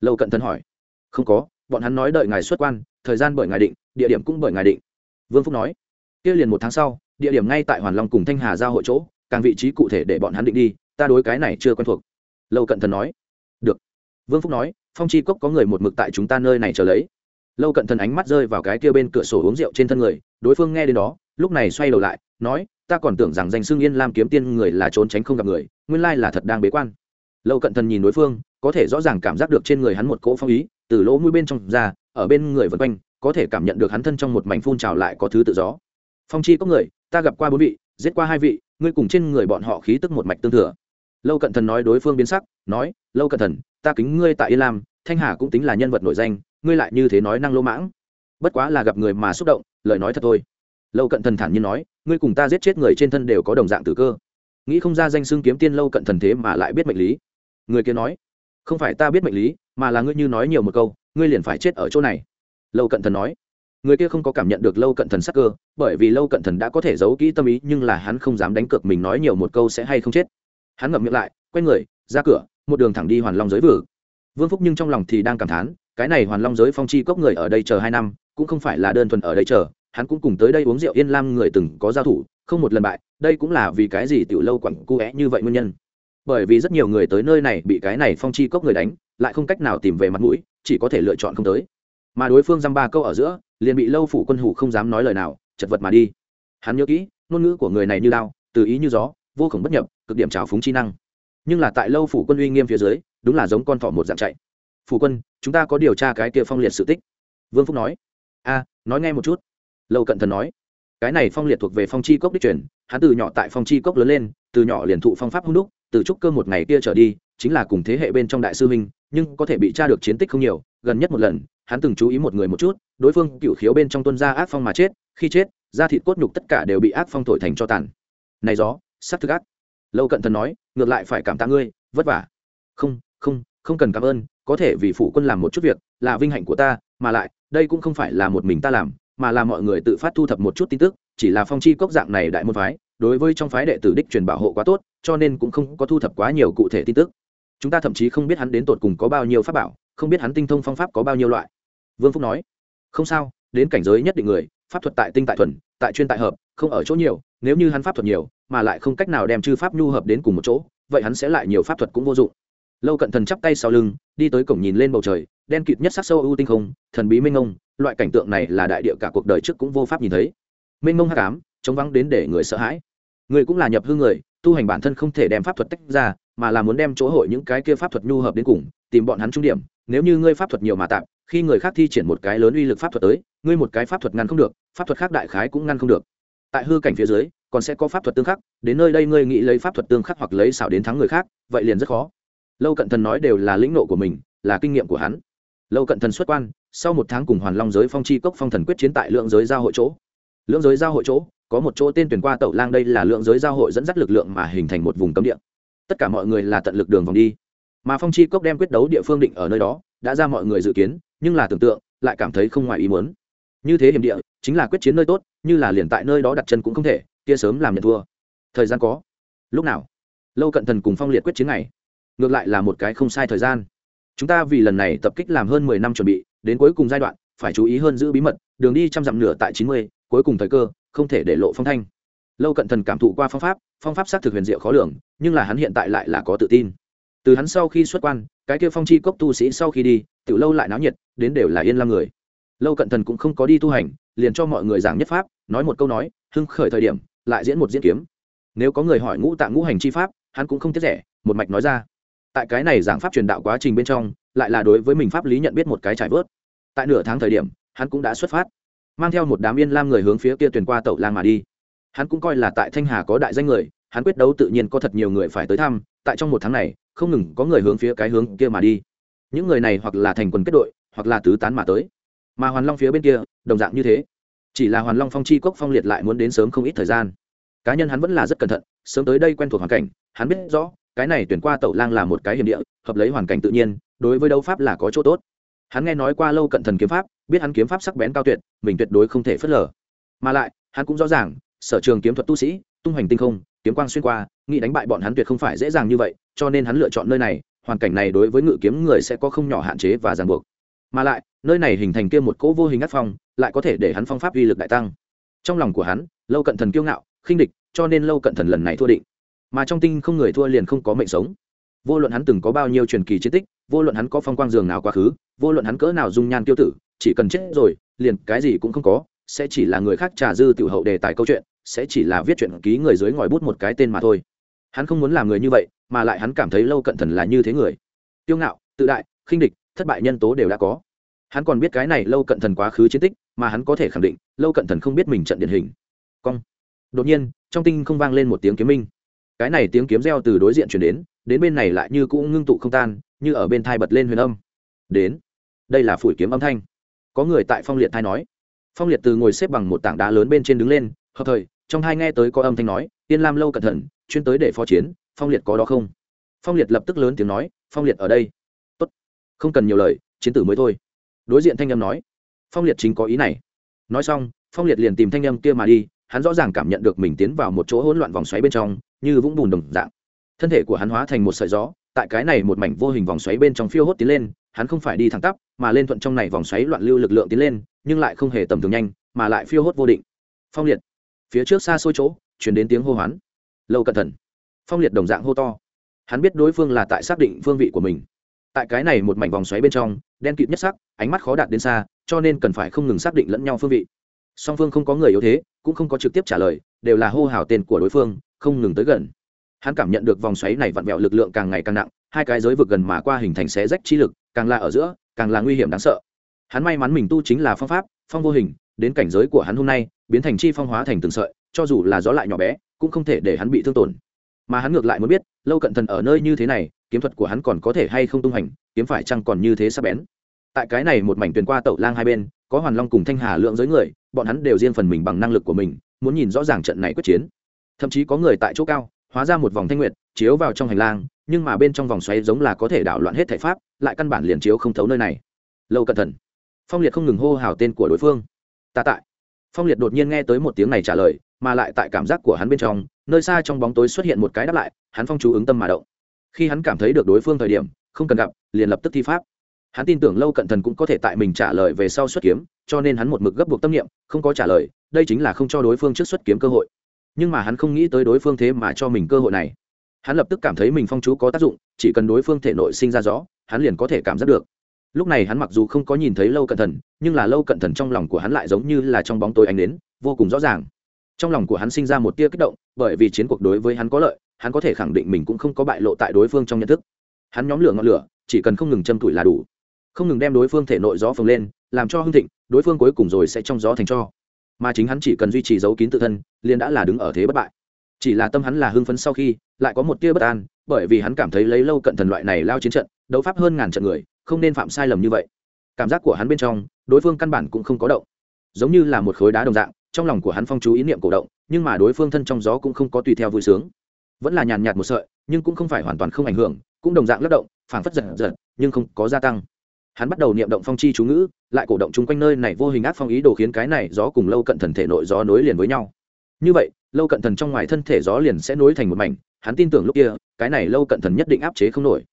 Lâu cận thần hỏi. Không có, bọn hắn nói đợi ngài xuất quan, thời gian bởi ngài định, địa điểm cũng bởi ngài định. Vương phúc nói. Kia liền một tháng sau, địa điểm ngay tại hoàn long cùng thanh hà giao hội chỗ, càng vị trí cụ thể để bọn hắn định đi, ta đối cái này chưa quen thuộc. Lâu cận thần nói. Được vương phúc nói, phong chi cốc có người một mực tại chúng ta nơi này chờ lấy. Lâu cận thần ánh mắt rơi vào cái kia bên cửa sổ uống rượu trên thân người, đối phương nghe đến đó, lúc này xoay đầu lại, nói, ta còn tưởng rằng danh xưng yên lam kiếm tiên người là trốn tránh không gặp người, nguyên lai là thật đang bế quan. Lâu cận thần nhìn đối phương, có thể rõ ràng cảm giác được trên người hắn một cỗ phong ý, từ lỗ mũi bên trong ra, ở bên người vân quanh, có thể cảm nhận được hắn thân trong một mảnh phun trào lại có thứ tự gió. Phong chi có người, ta gặp qua bốn vị, giết qua hai vị, ngươi cùng trên người bọn họ khí tức một mạch tương thừa lâu cận thần nói đối phương biến sắc, nói, lâu cận thần, ta kính ngươi tại yên lam, thanh hà cũng tính là nhân vật nổi danh, ngươi lại như thế nói năng lỗ mãng. Bất quá là gặp người mà xúc động, lời nói thật thôi. Lâu cận thần thản nhiên nói, ngươi cùng ta giết chết người trên thân đều có đồng dạng tử cơ. Nghĩ không ra danh xưng kiếm tiên lâu cận thần thế mà lại biết mệnh lý. Người kia nói, không phải ta biết mệnh lý, mà là ngươi như nói nhiều một câu, ngươi liền phải chết ở chỗ này. Lâu cận thần nói, người kia không có cảm nhận được lâu cận thần sắc cơ, bởi vì lâu cận thần đã có thể giấu kỹ tâm ý, nhưng là hắn không dám đánh cược mình nói nhiều một câu sẽ hay không chết hắn ngậm miệng lại quay người ra cửa một đường thẳng đi hoàn long giới vử vương phúc nhưng trong lòng thì đang cảm thán cái này hoàn long giới phong chi cốc người ở đây chờ hai năm cũng không phải là đơn thuần ở đây chờ hắn cũng cùng tới đây uống rượu yên lam người từng có giao thủ không một lần bại đây cũng là vì cái gì tiểu lâu quẳng cu é như vậy nguyên nhân. Bởi vì rất nhiều người tới nơi này bị cái này phong chi cốc người đánh lại không cách nào tìm về mặt mũi chỉ có thể lựa chọn không tới. Mà đối phương dăm ba câu ở giữa liền bị lâu phủ quân hủ không dám nói lời nào chật vật mà đi. Hắn nhớ kỹ ngôn ngữ của người này như đao, từ ý như gió vô khổng bất nhập, cực điểm trào phúng chi năng. Nhưng là tại lâu phủ quân uy nghiêm phía dưới, đúng là giống con thỏ một dạng chạy. Phủ quân, chúng ta có điều tra cái kia phong liệt sự tích. Vương phúc nói. A, nói nghe một chút. Lâu cận thần nói. Cái này phong liệt thuộc về phong chi cốc đích truyền, hắn từ nhỏ tại phong chi cốc lớn lên, từ nhỏ liền thụ phong pháp hung đúc, từ trúc cơ một ngày kia trở đi, chính là cùng thế hệ bên trong đại sư minh nhưng có thể bị tra được chiến tích không nhiều, gần nhất một lần, hắn từng chú ý một người một chút, đối phương cựu khiếu bên trong tuân ra ác phong mà chết, khi chết, da thịt cốt nhục tất cả đều bị ác phong thổi thành cho tàn. Này gió sắc thức ác. Lâu cận thần nói, ngược lại phải cảm tạ ngươi, vất vả. Không không không cần cảm ơn, có thể vì phụ quân làm một chút việc, là vinh hạnh của ta, mà lại, đây cũng không phải là một mình ta làm, mà là mọi người tự phát thu thập một chút tin tức, chỉ là phong chi cốc dạng này đại môn phái, đối với trong phái đệ tử đích truyền bảo hộ quá tốt, cho nên cũng không có thu thập quá nhiều cụ thể tin tức. Chúng ta thậm chí không biết hắn đến tột cùng có bao nhiêu pháp bảo, không biết hắn tinh thông phong pháp có bao nhiêu loại. Vương phúc nói, không sao, đến cảnh giới nhất định người, pháp thuật tại tinh tại thuần, tại chuyên tại hợp, không ở chỗ nhiều nếu như hắn pháp thuật nhiều, mà lại không cách nào đem chư pháp nhu hợp đến cùng một chỗ, vậy hắn sẽ lại nhiều pháp thuật cũng vô dụng. Lâu cận thần chắp tay sau lưng, đi tới cổng nhìn lên bầu trời, đen kịt nhất sắc sâu ưu tinh không, thần bí minh ngông loại cảnh tượng này là đại địa cả cuộc đời trước cũng vô pháp nhìn thấy. Minh ngông hắc ám chống vắng đến để người sợ hãi. Người cũng là nhập hư người, tu hành bản thân không thể đem pháp thuật tách ra, mà là muốn đem chỗ hội những cái kia pháp thuật nhu hợp đến cùng, tìm bọn hắn trung điểm. Nếu như ngươi pháp thuật nhiều mà tạm, khi người khác thi triển một cái lớn uy lực pháp thuật tới, ngươi một cái pháp thuật ngăn không được, pháp thuật khác đại khái cũng ngăn không được tại hư cảnh phía dưới, còn sẽ có pháp thuật tương khắc, đến nơi đây ngươi nghĩ lấy pháp thuật tương khắc hoặc lấy xảo đến thắng người khác, vậy liền rất khó. Lâu cận thần nói đều là lĩnh nộ của mình, là kinh nghiệm của hắn. Lâu cận thần xuất quan, sau một tháng cùng hoàn long giới phong chi cốc phong thần quyết chiến tại lượng giới giao hội chỗ. Lượng giới giao hội chỗ, có một chỗ tên tuyển qua tẩu lang, đây là lượng giới giao hội dẫn dắt lực lượng mà hình thành một vùng cấm địa. Tất cả mọi người là tận lực đường vòng đi. Mà phong chi cốc đem quyết đấu địa phương định ở nơi đó, đã ra mọi người dự kiến, nhưng là tưởng tượng, lại cảm thấy không ngoài ý muốn. Như thế hiểm địa, chính là quyết chiến nơi tốt như là liền tại nơi đó đặt chân cũng không thể, kia sớm làm nhận thua. Thời gian có. Lúc nào? Lâu cận thần cùng phong liệt quyết chiến này ngược lại là một cái không sai thời gian. Chúng ta vì lần này tập kích làm hơn mười năm chuẩn bị, đến cuối cùng giai đoạn, phải chú ý hơn giữ bí mật, đường đi trăm dặm nửa tại chín mươi, cuối cùng thời cơ, không thể để lộ phong thanh. Lâu cận thần cảm thụ qua phong pháp phong pháp xác thực huyền diệu khó lường, nhưng là hắn hiện tại lại là có tự tin. Từ hắn sau khi xuất quan, cái kia phong chi cốc tu sĩ sau khi đi tự lâu lại náo nhiệt, đến đều là yên lam người. Lâu cận thần cũng không có đi tu hành, liền cho mọi người giảng nhất pháp nói một câu nói, hưng khởi thời điểm, lại diễn một diễn kiếm. Nếu có người hỏi ngũ tạng ngũ hành chi pháp, hắn cũng không tiếc rẻ, một mạch nói ra. Tại cái này giảng pháp truyền đạo quá trình bên trong, lại là đối với mình pháp lý nhận biết một cái trải vớt. Tại nửa tháng thời điểm, hắn cũng đã xuất phát, mang theo một đám yên lam người hướng phía kia tuyển qua tẩu lang mà đi. Hắn cũng coi là tại thanh hà có đại danh người, hắn quyết đấu tự nhiên có thật nhiều người phải tới thăm, tại trong một tháng này, không ngừng có người hướng phía cái hướng kia mà đi. Những người này hoặc là thành quần kết đội, hoặc là tứ tán mà tới. Mà hoàn long phía bên kia, đồng dạng như thế chỉ là hoàn long phong chi cốc phong liệt lại muốn đến sớm không ít thời gian. Cá nhân hắn vẫn là rất cẩn thận, sớm tới đây quen thuộc hoàn cảnh, hắn biết rõ, cái này tuyển qua tẩu lang là một cái hiểm địa, hợp lấy hoàn cảnh tự nhiên, đối với đấu pháp là có chỗ tốt. Hắn nghe nói qua lâu cận thần kiếm pháp, biết hắn kiếm pháp sắc bén cao tuyệt, mình tuyệt đối không thể phớt lờ. Mà lại, hắn cũng rõ ràng, sở trường kiếm thuật tu sĩ, tung hoành tinh không, kiếm quang xuyên qua, nghĩ đánh bại bọn hắn tuyệt không phải dễ dàng như vậy, cho nên hắn lựa chọn nơi này, hoàn cảnh này đối với ngự kiếm người sẽ có không nhỏ hạn chế và ràng buộc. Mà lại, nơi này hình thành kia một cỗ vô hình ác phong lại có thể để hắn phong pháp uy lực đại tăng. Trong lòng của hắn, lâu cận thần kiêu ngạo, khinh địch, cho nên lâu cận thần lần này thua định. Mà trong tinh không người thua liền không có mệnh sống. Vô luận hắn từng có bao nhiêu truyền kỳ chiến tích, vô luận hắn có phong quang dường nào quá khứ, vô luận hắn cỡ nào dung nhan tiêu tử, chỉ cần chết rồi, liền cái gì cũng không có, sẽ chỉ là người khác trà dư tiểu hậu đề tài câu chuyện, sẽ chỉ là viết chuyện ký người dưới ngòi bút một cái tên mà thôi. Hắn không muốn làm người như vậy, mà lại hắn cảm thấy lâu cận thần là như thế người. Tiêu ngạo, tự đại, khinh địch, thất bại nhân tố đều đã có hắn còn biết cái này lâu cận thần quá khứ chiến tích, mà hắn có thể khẳng định, lâu cận thần không biết mình trận điển hình. Cong. Đột nhiên, trong tinh không vang lên một tiếng kiếm minh. Cái này tiếng kiếm reo từ đối diện chuyển đến đến bên này lại như cũng ngưng tụ không tan, như ở bên thai bật lên huyền âm. Đến. Đây là phủi kiếm âm thanh. Có người tại phong liệt thai nói. Phong liệt từ ngồi xếp bằng một tảng đá lớn bên trên đứng lên, hợp thời, trong hai nghe tới có âm thanh nói, tiên lam lâu cẩn thận chuyên tới để phó chiến, phong liệt có đó không? Phong liệt lập tức lớn tiếng nói, phong liệt ở đây. Tốt. Không cần nhiều lời, chiến tử mới thôi đối diện thanh âm nói, phong liệt chính có ý này. Nói xong, phong liệt liền tìm thanh âm kia mà đi, hắn rõ ràng cảm nhận được mình tiến vào một chỗ hỗn loạn vòng xoáy bên trong, như vũng bùn đồng dạng. Thân thể của hắn hóa thành một sợi gió, tại cái này một mảnh vô hình vòng xoáy bên trong phiêu hốt tiến lên, hắn không phải đi thẳng tắp, mà lên thuận trong này vòng xoáy loạn lưu lực lượng tiến lên, nhưng lại không hề tầm thường nhanh, mà lại phiêu hốt vô định. Phong liệt, phía trước xa xôi chỗ chuyển đến tiếng hô hoán. Lâu cẩn thận. Phong liệt đồng dạng hô to. Hắn biết đối phương là tại xác định phương vị của mình tại cái này một mảnh vòng xoáy bên trong, đen kịt nhất sắc, ánh mắt khó đạt đến xa, cho nên cần phải không ngừng xác định lẫn nhau phương vị. Song phương không có người yếu thế, cũng không có trực tiếp trả lời, đều là hô hào tên của đối phương, không ngừng tới gần. Hắn cảm nhận được vòng xoáy này vặn vẹo lực lượng càng ngày càng nặng, hai cái giới vực gần mà qua hình thành xé rách chi lực, càng là ở giữa, càng là nguy hiểm đáng sợ. Hắn may mắn mình tu chính là phong pháp, phong vô hình, đến cảnh giới của hắn hôm nay, biến thành chi phong hóa thành từng sợi, cho dù là gió lại nhỏ bé, cũng không thể để hắn bị thương tổn. Mà hắn ngược lại muốn biết, lâu cận thần ở nơi như thế này kiếm thuật của hắn còn có thể hay không tung hành kiếm phải chăng còn như thế sắp bén. Tại cái này một mảnh tuyền qua tẩu lang hai bên, có hoàn long cùng thanh hà lượng giới người, bọn hắn đều riêng phần mình bằng năng lực của mình, muốn nhìn rõ ràng trận này quyết chiến. Thậm chí có người tại chỗ cao, hóa ra một vòng thanh nguyệt, chiếu vào trong hành lang, nhưng mà bên trong vòng xoáy giống là có thể đảo loạn hết thể pháp, lại căn bản liền chiếu không thấu nơi này. Lâu cẩn thận. Phong liệt không ngừng hô hào tên của đối phương. Ta tại. Phong liệt đột nhiên nghe tới một tiếng này trả lời, mà lại tại cảm giác của hắn bên trong, nơi xa trong bóng tối xuất hiện một cái đáp lại, hắn phong chú ứng tâm mà động khi hắn cảm thấy được đối phương thời điểm, không cần gặp, liền lập tức thi pháp. Hắn tin tưởng lâu cận thần cũng có thể tại mình trả lời về sau xuất kiếm, cho nên hắn một mực gấp buộc tâm niệm, không có trả lời, đây chính là không cho đối phương trước xuất kiếm cơ hội. Nhưng mà hắn không nghĩ tới đối phương thế mà cho mình cơ hội này. Hắn lập tức cảm thấy mình phong chú có tác dụng, chỉ cần đối phương thể nội sinh ra rõ hắn liền có thể cảm giác được. Lúc này hắn mặc dù không có nhìn thấy lâu cận thần, nhưng là lâu cận thần trong lòng của hắn lại giống như là trong bóng tối ánh đến vô cùng rõ ràng. Trong lòng của hắn sinh ra một tia kích động, bởi vì chiến cuộc đối với hắn có lợi hắn có thể khẳng định mình cũng không có bại lộ tại đối phương trong nhận thức. Hắn nhóm lửa ngọn lửa, chỉ cần không ngừng châm tuổi là đủ. Không ngừng đem đối phương thể nội gió phồng lên, làm cho hưng thịnh, đối phương cuối cùng rồi sẽ trong gió thành cho. Mà chính hắn chỉ cần duy trì dấu kín tự thân, liền đã là đứng ở thế bất bại. Chỉ là tâm hắn là hưng phấn sau khi, lại có một tia bất an, bởi vì hắn cảm thấy lấy lâu cận thần loại này lao chiến trận, đấu pháp hơn ngàn trận người, không nên phạm sai lầm như vậy. Cảm giác của hắn bên trong, đối phương căn bản cũng không có động. Giống như là một khối đá đồng dạng, trong lòng của hắn phong chú ý niệm cổ động, nhưng mà đối phương thân trong gió cũng không có tùy theo vui sướng vẫn là nhàn nhạt một sợi, nhưng cũng không phải hoàn toàn không ảnh hưởng, cũng đồng dạng lất động, phảng phất giật giật, nhưng không có gia tăng. Hắn bắt đầu niệm động phong chi chú ngữ, lại cổ động chung quanh nơi này vô hình ác phong ý đồ khiến cái này gió cùng lâu cận thần thể nội gió nối liền với nhau. Như vậy, lâu cận thần trong ngoài thân thể gió liền sẽ nối thành một mảnh, hắn tin tưởng lúc kia, cái này lâu cận thần nhất định áp chế không nổi.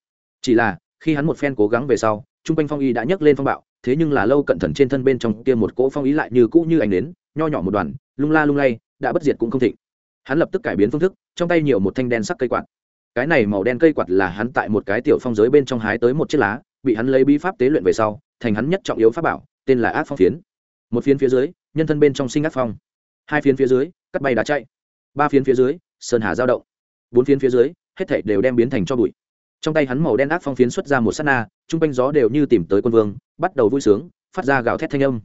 Chỉ là, khi hắn một phen cố gắng về sau, chung quanh phong ý đã nhấc lên phong bạo, thế nhưng là lâu cận thần trên thân bên trong kia một cỗ phong ý lại như cũ như ảnh đến nho nhỏ một đoàn, lung la lung lay, đã bất diệt cũng không thịnh hắn lập tức cải biến phương thức, trong tay nhiều một thanh đen sắc cây quạt. Cái này màu đen cây quạt là hắn tại một cái tiểu phong giới bên trong hái tới một chiếc lá, bị hắn lấy bí pháp tế luyện về sau, thành hắn nhất trọng yếu pháp bảo, tên là ác phong phiến. Một phiến phía dưới, nhân thân bên trong sinh ác phong. Hai phiến phía dưới, cắt bay đá chạy. Ba phiến phía dưới, sơn hà giao động. Bốn phiến phía dưới, hết thảy đều đem biến thành cho bụi. Trong tay hắn màu đen ác phong phiến xuất ra một sát na chung quanh gió đều như tìm tới quân vương, bắt đầu vui sướng, phát ra gào thét thanh âm.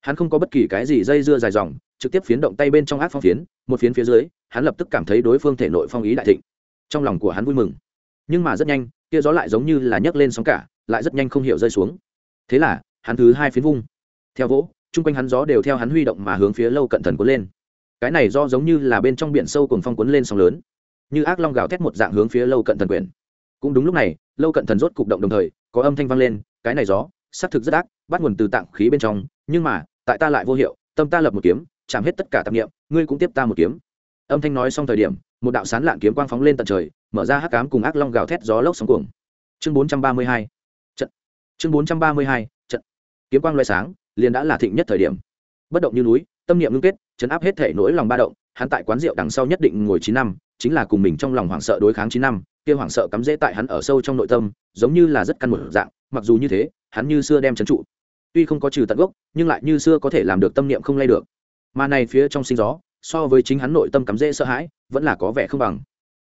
Hắn không có bất kỳ cái gì dây dưa dài dòng, trực tiếp phiến động tay bên trong ác phong phiến, một phiến phía dưới hắn lập tức cảm thấy đối phương thể nội phong ý đại thịnh. Trong lòng của hắn vui mừng. Nhưng mà rất nhanh kia gió lại giống như là nhấc lên sóng cả, lại rất nhanh không hiểu rơi xuống. Thế là, hắn thứ hai phiến vung. Theo vỗ, chung quanh hắn gió đều theo hắn huy động mà hướng phía lâu cận thần cuốn lên. Cái này do giống như là bên trong biển sâu cùng phong cuốn lên sóng lớn, như ác long gào thét một dạng hướng phía lâu cận thần quyển. Cũng đúng lúc này, lâu cận thần rốt cục động đồng thời, có âm thanh vang lên, cái này gió, xác thực rất ác, bắt nguồn từ tạng khí bên trong, nhưng mà, tại ta lại vô hiệu, tâm ta lập một kiếm, chạm hết tất cả tạp nghiệm ngươi cũng tiếp ta một kiếm âm thanh nói xong thời điểm, một đạo sán lạn kiếm quang phóng lên tận trời, mở ra hắc cám cùng ác long gào thét gió lốc sóng cuồng. Chương bốn trăm ba mươi hai, trận. Chương bốn trăm ba mươi hai, trận. Kiếm quang loại sáng, liền đã là thịnh nhất thời điểm. Bất động như núi, tâm niệm ngưng kết, chấn áp hết thể nỗi lòng ba động, hắn tại quán rượu đằng sau nhất định ngồi chín năm, chính là cùng mình trong lòng hoảng sợ đối kháng chín năm, kia hoảng sợ cắm rễ tại hắn ở sâu trong nội tâm, giống như là rất căn một dạng, mặc dù như thế, hắn như xưa đem trấn trụ. Tuy không có trừ tận gốc, nhưng lại như xưa có thể làm được tâm niệm không lay được. Mà này phía trong sinh gió so với chính hắn nội tâm cắm dễ sợ hãi, vẫn là có vẻ không bằng.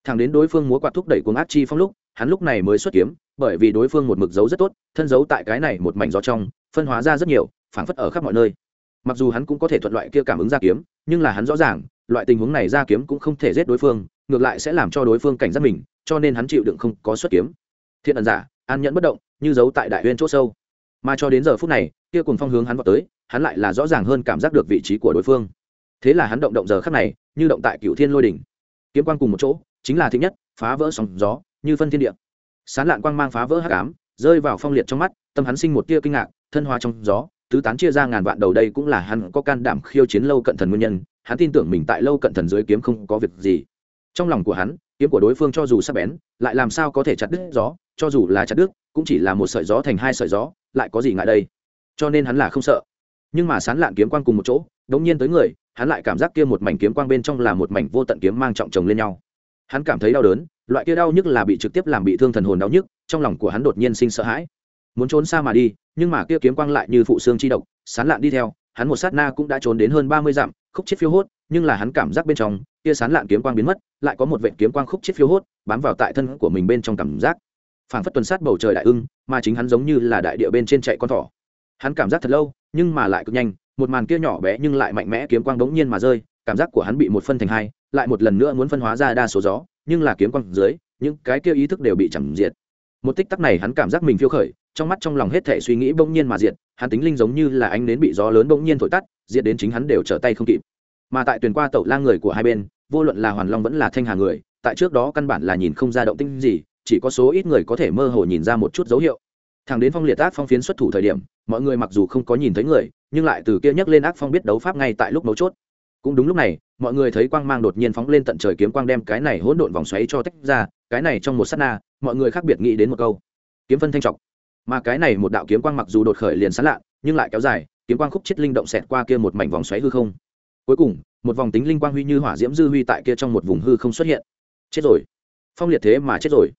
Thằng đến đối phương múa quạt thúc đẩy cuồng át chi phong lúc, hắn lúc này mới xuất kiếm, bởi vì đối phương một mực dấu rất tốt, thân giấu tại cái này một mảnh gió trong, phân hóa ra rất nhiều, phảng phất ở khắp mọi nơi. Mặc dù hắn cũng có thể thuận loại kia cảm ứng ra kiếm, nhưng là hắn rõ ràng, loại tình huống này ra kiếm cũng không thể giết đối phương, ngược lại sẽ làm cho đối phương cảnh giác mình, cho nên hắn chịu đựng không có xuất kiếm. Thiện ẩn giả, an nhẫn bất động, như giấu tại đại huyên chỗ sâu. Mà cho đến giờ phút này, kia cùng phong hướng hắn vào tới, hắn lại là rõ ràng hơn cảm giác được vị trí của đối phương thế là hắn động động giờ khắc này, như động tại cựu thiên lôi đỉnh. Kiếm quang cùng một chỗ, chính là thứ nhất, phá vỡ sóng gió, như phân thiên địa. Sán lạn quang mang phá vỡ hắc ám, rơi vào phong liệt trong mắt, tâm hắn sinh một tia kinh ngạc, thân hoa trong gió, tứ tán chia ra ngàn vạn đầu đây cũng là hắn có can đảm khiêu chiến lâu cận thần nguyên nhân, hắn tin tưởng mình tại lâu cận thần dưới kiếm không có việc gì. Trong lòng của hắn, kiếm của đối phương cho dù sắc bén, lại làm sao có thể chặt đứt gió, cho dù là chặt đứt, cũng chỉ là một sợi gió thành hai sợi gió, lại có gì ngại đây? Cho nên hắn là không sợ. Nhưng mà sán lạn kiếm quang cùng một chỗ đống nhiên tới người hắn lại cảm giác kia một mảnh kiếm quang bên trong là một mảnh vô tận kiếm mang trọng chồng lên nhau. Hắn cảm thấy đau đớn, loại kia đau nhức là bị trực tiếp làm bị thương thần hồn đau nhức, trong lòng của hắn đột nhiên sinh sợ hãi. Muốn trốn xa mà đi, nhưng mà kia kiếm quang lại như phụ xương chi độc, sán lạn đi theo, hắn một sát na cũng đã trốn đến hơn ba mươi dặm, khúc chết phiêu hốt, nhưng là hắn cảm giác bên trong, kia sán lạn kiếm quang biến mất, lại có một vệ kiếm quang khúc chết phiêu hốt, bám vào tại thân của mình bên trong cảm giác. Phảng phất tuần sát bầu trời đại ưng, mà chính hắn giống như là đại địa bên trên chạy con thỏ. Hắn cảm giác thật lâu, nhưng mà lại cực nhanh một màn kia nhỏ bé nhưng lại mạnh mẽ kiếm quang đống nhiên mà rơi, cảm giác của hắn bị một phân thành hai, lại một lần nữa muốn phân hóa ra đa số gió, nhưng là kiếm quang dưới, những cái kia ý thức đều bị chẳng diệt. Một tích tắc này hắn cảm giác mình phiêu khởi, trong mắt trong lòng hết thể suy nghĩ bỗng nhiên mà diệt, hắn tính linh giống như là ánh nến bị gió lớn bỗng nhiên thổi tắt, diệt đến chính hắn đều trở tay không kịp. Mà tại tuyển qua tẩu lang người của hai bên, vô luận là hoàn long vẫn là thanh hà người, tại trước đó căn bản là nhìn không ra động tinh gì, chỉ có số ít người có thể mơ hồ nhìn ra một chút dấu hiệu. Thằng đến phong liệt ác phong phiến xuất thủ thời điểm mọi người mặc dù không có nhìn thấy người, nhưng lại từ kia nhấc lên ác phong biết đấu pháp ngay tại lúc mấu chốt. Cũng đúng lúc này, mọi người thấy quang mang đột nhiên phóng lên tận trời kiếm quang đem cái này hỗn độn vòng xoáy cho tách ra, cái này trong một sát na, mọi người khác biệt nghĩ đến một câu. Kiếm phân thanh trọng mà cái này một đạo kiếm quang mặc dù đột khởi liền sán lạ, nhưng lại kéo dài, kiếm quang khúc chết linh động xẹt qua kia một mảnh vòng xoáy hư không. Cuối cùng, một vòng tính linh quang huy như hỏa diễm dư huy tại kia trong một vùng hư không xuất hiện. Chết rồi. Phong liệt thế mà chết rồi.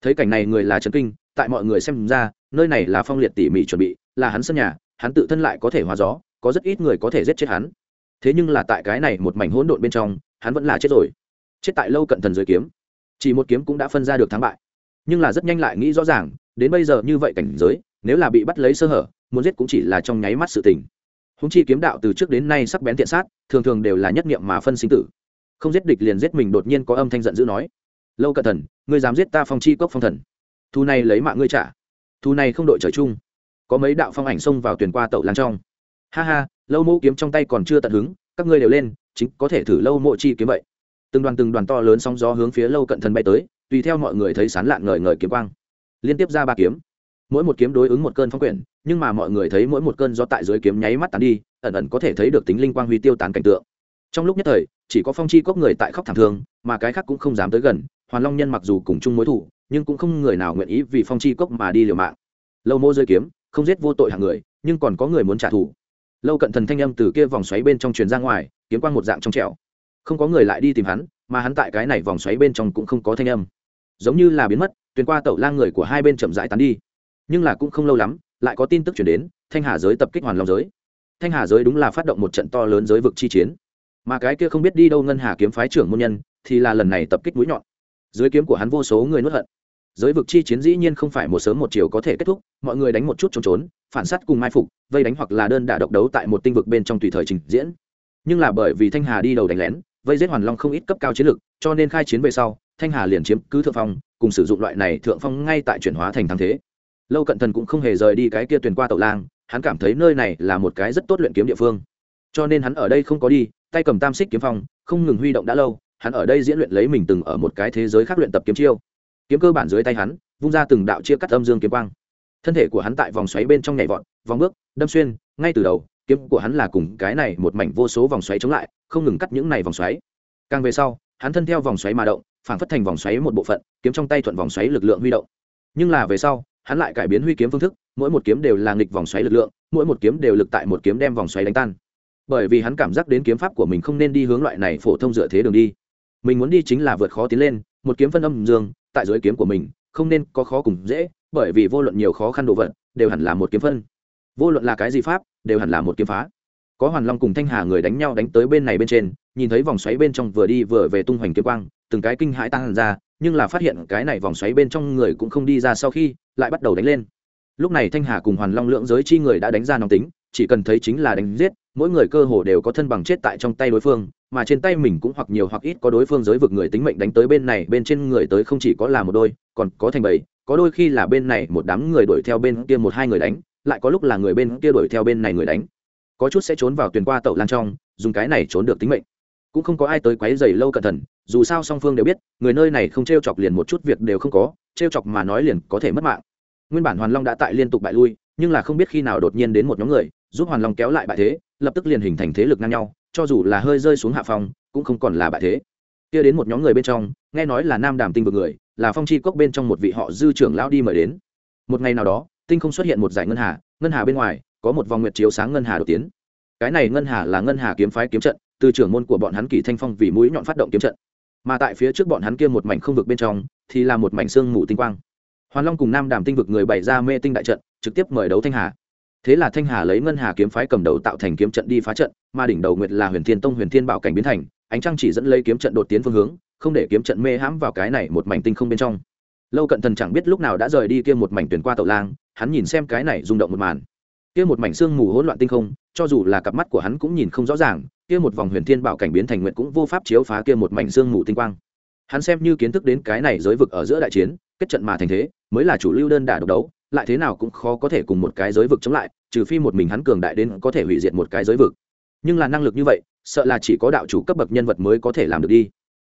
Thấy cảnh này người là trấn kinh, tại mọi người xem ra, nơi này là phong liệt tỉ mỉ chuẩn bị là hắn sân nhà, hắn tự thân lại có thể hóa gió, có rất ít người có thể giết chết hắn. Thế nhưng là tại cái này một mảnh hỗn độn bên trong, hắn vẫn là chết rồi. Chết tại lâu cận thần dưới kiếm. Chỉ một kiếm cũng đã phân ra được thắng bại. Nhưng là rất nhanh lại nghĩ rõ ràng, đến bây giờ như vậy cảnh giới, nếu là bị bắt lấy sơ hở, muốn giết cũng chỉ là trong nháy mắt sự tình. Húng chi kiếm đạo từ trước đến nay sắc bén thiện sát, thường thường đều là nhất nghiệm mà phân sinh tử. Không giết địch liền giết mình đột nhiên có âm thanh giận dữ nói. Lâu cận thần, ngươi dám giết ta phong chi cốc phong thần. Thu này lấy mạng ngươi trả. Thu này không đội trời chung có mấy đạo phong ảnh xông vào tuyển qua tẩu lan trong. Ha ha, lâu mẫu kiếm trong tay còn chưa tận hứng, các ngươi đều lên, chính có thể thử lâu mộ chi kiếm vậy. Từng đoàn từng đoàn to lớn sóng gió hướng phía lâu cận thần bay tới, tùy theo mọi người thấy sán lạn ngời ngời kiếm quang. Liên tiếp ra ba kiếm. Mỗi một kiếm đối ứng một cơn phong quyển, nhưng mà mọi người thấy mỗi một cơn gió tại dưới kiếm nháy mắt tàn đi, ẩn ẩn có thể thấy được tính linh quang huy tiêu tán cảnh tượng. Trong lúc nhất thời, chỉ có phong chi cốc người tại khóc thảm thương, mà cái khác cũng không dám tới gần, hoàn long nhân mặc dù cùng chung mối thủ, nhưng cũng không người nào nguyện ý vì phong chi cốc mà đi liều mạng. Lâu mô rơi kiếm không giết vô tội hàng người, nhưng còn có người muốn trả thù. Lâu cận thần thanh âm từ kia vòng xoáy bên trong truyền ra ngoài, kiếm quang một dạng trong trẻo. Không có người lại đi tìm hắn, mà hắn tại cái này vòng xoáy bên trong cũng không có thanh âm. Giống như là biến mất, tuyền qua tẩu lang người của hai bên chậm rãi tán đi. Nhưng là cũng không lâu lắm, lại có tin tức chuyển đến, thanh hà giới tập kích hoàn long giới. Thanh hà giới đúng là phát động một trận to lớn giới vực chi chiến. Mà cái kia không biết đi đâu ngân hà kiếm phái trưởng môn nhân, thì là lần này tập kích mũi nhọn. Dưới kiếm của hắn vô số người nuốt hận giới vực chi chiến dĩ nhiên không phải một sớm một chiều có thể kết thúc, mọi người đánh một chút trốn trốn, phản s á t cùng mai phục, vây đánh hoặc là đơn đả độc đấu tại một tinh vực bên trong tùy thời trình diễn. Nhưng là bởi vì thanh hà đi đầu đánh lén, vây giết hoàn long không ít cấp cao chiến lược cho nên khai chiến về sau, thanh hà liền chiếm cứ thượng phong, cùng sử dụng loại này thượng phong ngay tại chuyển hóa thành thắng thế. Lâu cận thần cũng không hề rời đi cái kia tuyền qua tàu lang, hắn cảm thấy nơi này là một cái rất tốt luyện kiếm địa phương. Cho nên hắn ở đây không có đi, tay cầm tam xích kiếm phong, không ngừng huy động đã lâu, hắn ở đây diễn luyện lấy mình từng ở một cái thế giới khác luyện tập kiếm chiêu kiếm cơ bản dưới tay hắn, vung ra từng đạo chia cắt âm dương kiếm quang. Thân thể của hắn tại vòng xoáy bên trong nhảy vọt, vòng bước, đâm xuyên, ngay từ đầu, kiếm của hắn là cùng cái này một mảnh vô số vòng xoáy chống lại, không ngừng cắt những này vòng xoáy. Càng về sau, hắn thân theo vòng xoáy mà động, phản phất thành vòng xoáy một bộ phận, kiếm trong tay thuận vòng xoáy lực lượng huy động. Nhưng là về sau, hắn lại cải biến huy kiếm phương thức, mỗi một kiếm đều là nghịch vòng xoáy lực lượng, mỗi một kiếm đều lực tại một kiếm đem vòng xoáy đánh tan. Bởi vì hắn cảm giác đến kiếm pháp của mình không nên đi hướng loại này phổ thông dựa thế đường đi. Mình muốn đi chính là vượt khó tiến lên, một kiếm phân âm dương tại dưới kiếm của mình, không nên có khó cùng dễ, bởi vì vô luận nhiều khó khăn đồ vật, đều hẳn là một kiếm phân. Vô luận là cái gì pháp, đều hẳn là một kiếm phá. Có hoàn long cùng thanh hà người đánh nhau đánh tới bên này bên trên, nhìn thấy vòng xoáy bên trong vừa đi vừa về tung hoành kiếm quang, từng cái kinh hãi tăng ra, nhưng là phát hiện cái này vòng xoáy bên trong người cũng không đi ra sau khi, lại bắt đầu đánh lên. Lúc này thanh hà cùng hoàn long lượng giới chi người đã đánh ra nóng tính, chỉ cần thấy chính là đánh giết, mỗi người cơ hồ đều có thân bằng chết tại trong tay đối phương mà trên tay mình cũng hoặc nhiều hoặc ít có đối phương giới vực người tính mệnh đánh tới bên này, bên trên người tới không chỉ có là một đôi, còn có thành bầy. Có đôi khi là bên này một đám người đuổi theo bên kia một hai người đánh, lại có lúc là người bên kia đuổi theo bên này người đánh. Có chút sẽ trốn vào tuyền qua tẩu lan trong, dùng cái này trốn được tính mệnh. Cũng không có ai tới quấy dày lâu cẩn thận, dù sao song phương đều biết, người nơi này không t r e o chọc liền một chút việc đều không có t r e o chọc mà nói liền có thể mất mạng. Nguyên bản hoàn long đã tại liên tục bại lui, nhưng là không biết khi nào đột nhiên đến một nhóm người, giúp hoàn long kéo lại bại thế, lập tức liền hình thành thế lực ngang nhau cho dù là hơi rơi xuống hạ phòng cũng không còn là bại thế. Kia đến một nhóm người bên trong, nghe nói là nam đàm tinh vực người, là phong chi cốc bên trong một vị họ dư trưởng lão đi mời đến. Một ngày nào đó, tinh không xuất hiện một giải ngân hà ngân hà bên ngoài, có một vòng nguyệt chiếu sáng ngân hà đột tiến. Cái này ngân hà là ngân hà kiếm phái kiếm trận, từ trưởng môn của bọn hắn kỳ thanh phong vì mũi nhọn phát động kiếm trận. Mà tại phía trước bọn hắn kia một mảnh không vực bên trong, thì là một mảnh xương mù tinh quang. Hoàn long cùng nam đàm tinh vực người bày ra mê tinh đại trận, trực tiếp mời đấu thanh hà thế là thanh hà lấy ngân hà kiếm phái cầm đầu tạo thành kiếm trận đi phá trận, mà đỉnh đầu nguyệt là huyền thiên tông huyền thiên bảo cảnh biến thành, ánh trăng chỉ dẫn lấy kiếm trận đột tiến phương hướng, không để kiếm trận mê hãm vào cái này một mảnh tinh không bên trong. Lâu cận thần chẳng biết lúc nào đã rời đi kia một mảnh tuyển qua tàu lang, hắn nhìn xem cái này rung động một màn. Kia một mảnh xương mù hỗn loạn tinh không, cho dù là cặp mắt của hắn cũng nhìn không rõ ràng, kia một vòng huyền thiên bảo cảnh biến thành nguyện cũng vô pháp chiếu phá kia một mảnh xương mù tinh quang. Hắn xem như kiến thức đến cái này giới vực ở giữa đại chiến, kết trận mà thành thế, mới là chủ lưu đơn đả độc đấu lại thế nào cũng khó có thể cùng một cái giới vực chống lại, trừ phi một mình hắn cường đại đến có thể hủy diệt một cái giới vực. Nhưng là năng lực như vậy, sợ là chỉ có đạo chủ cấp bậc nhân vật mới có thể làm được đi.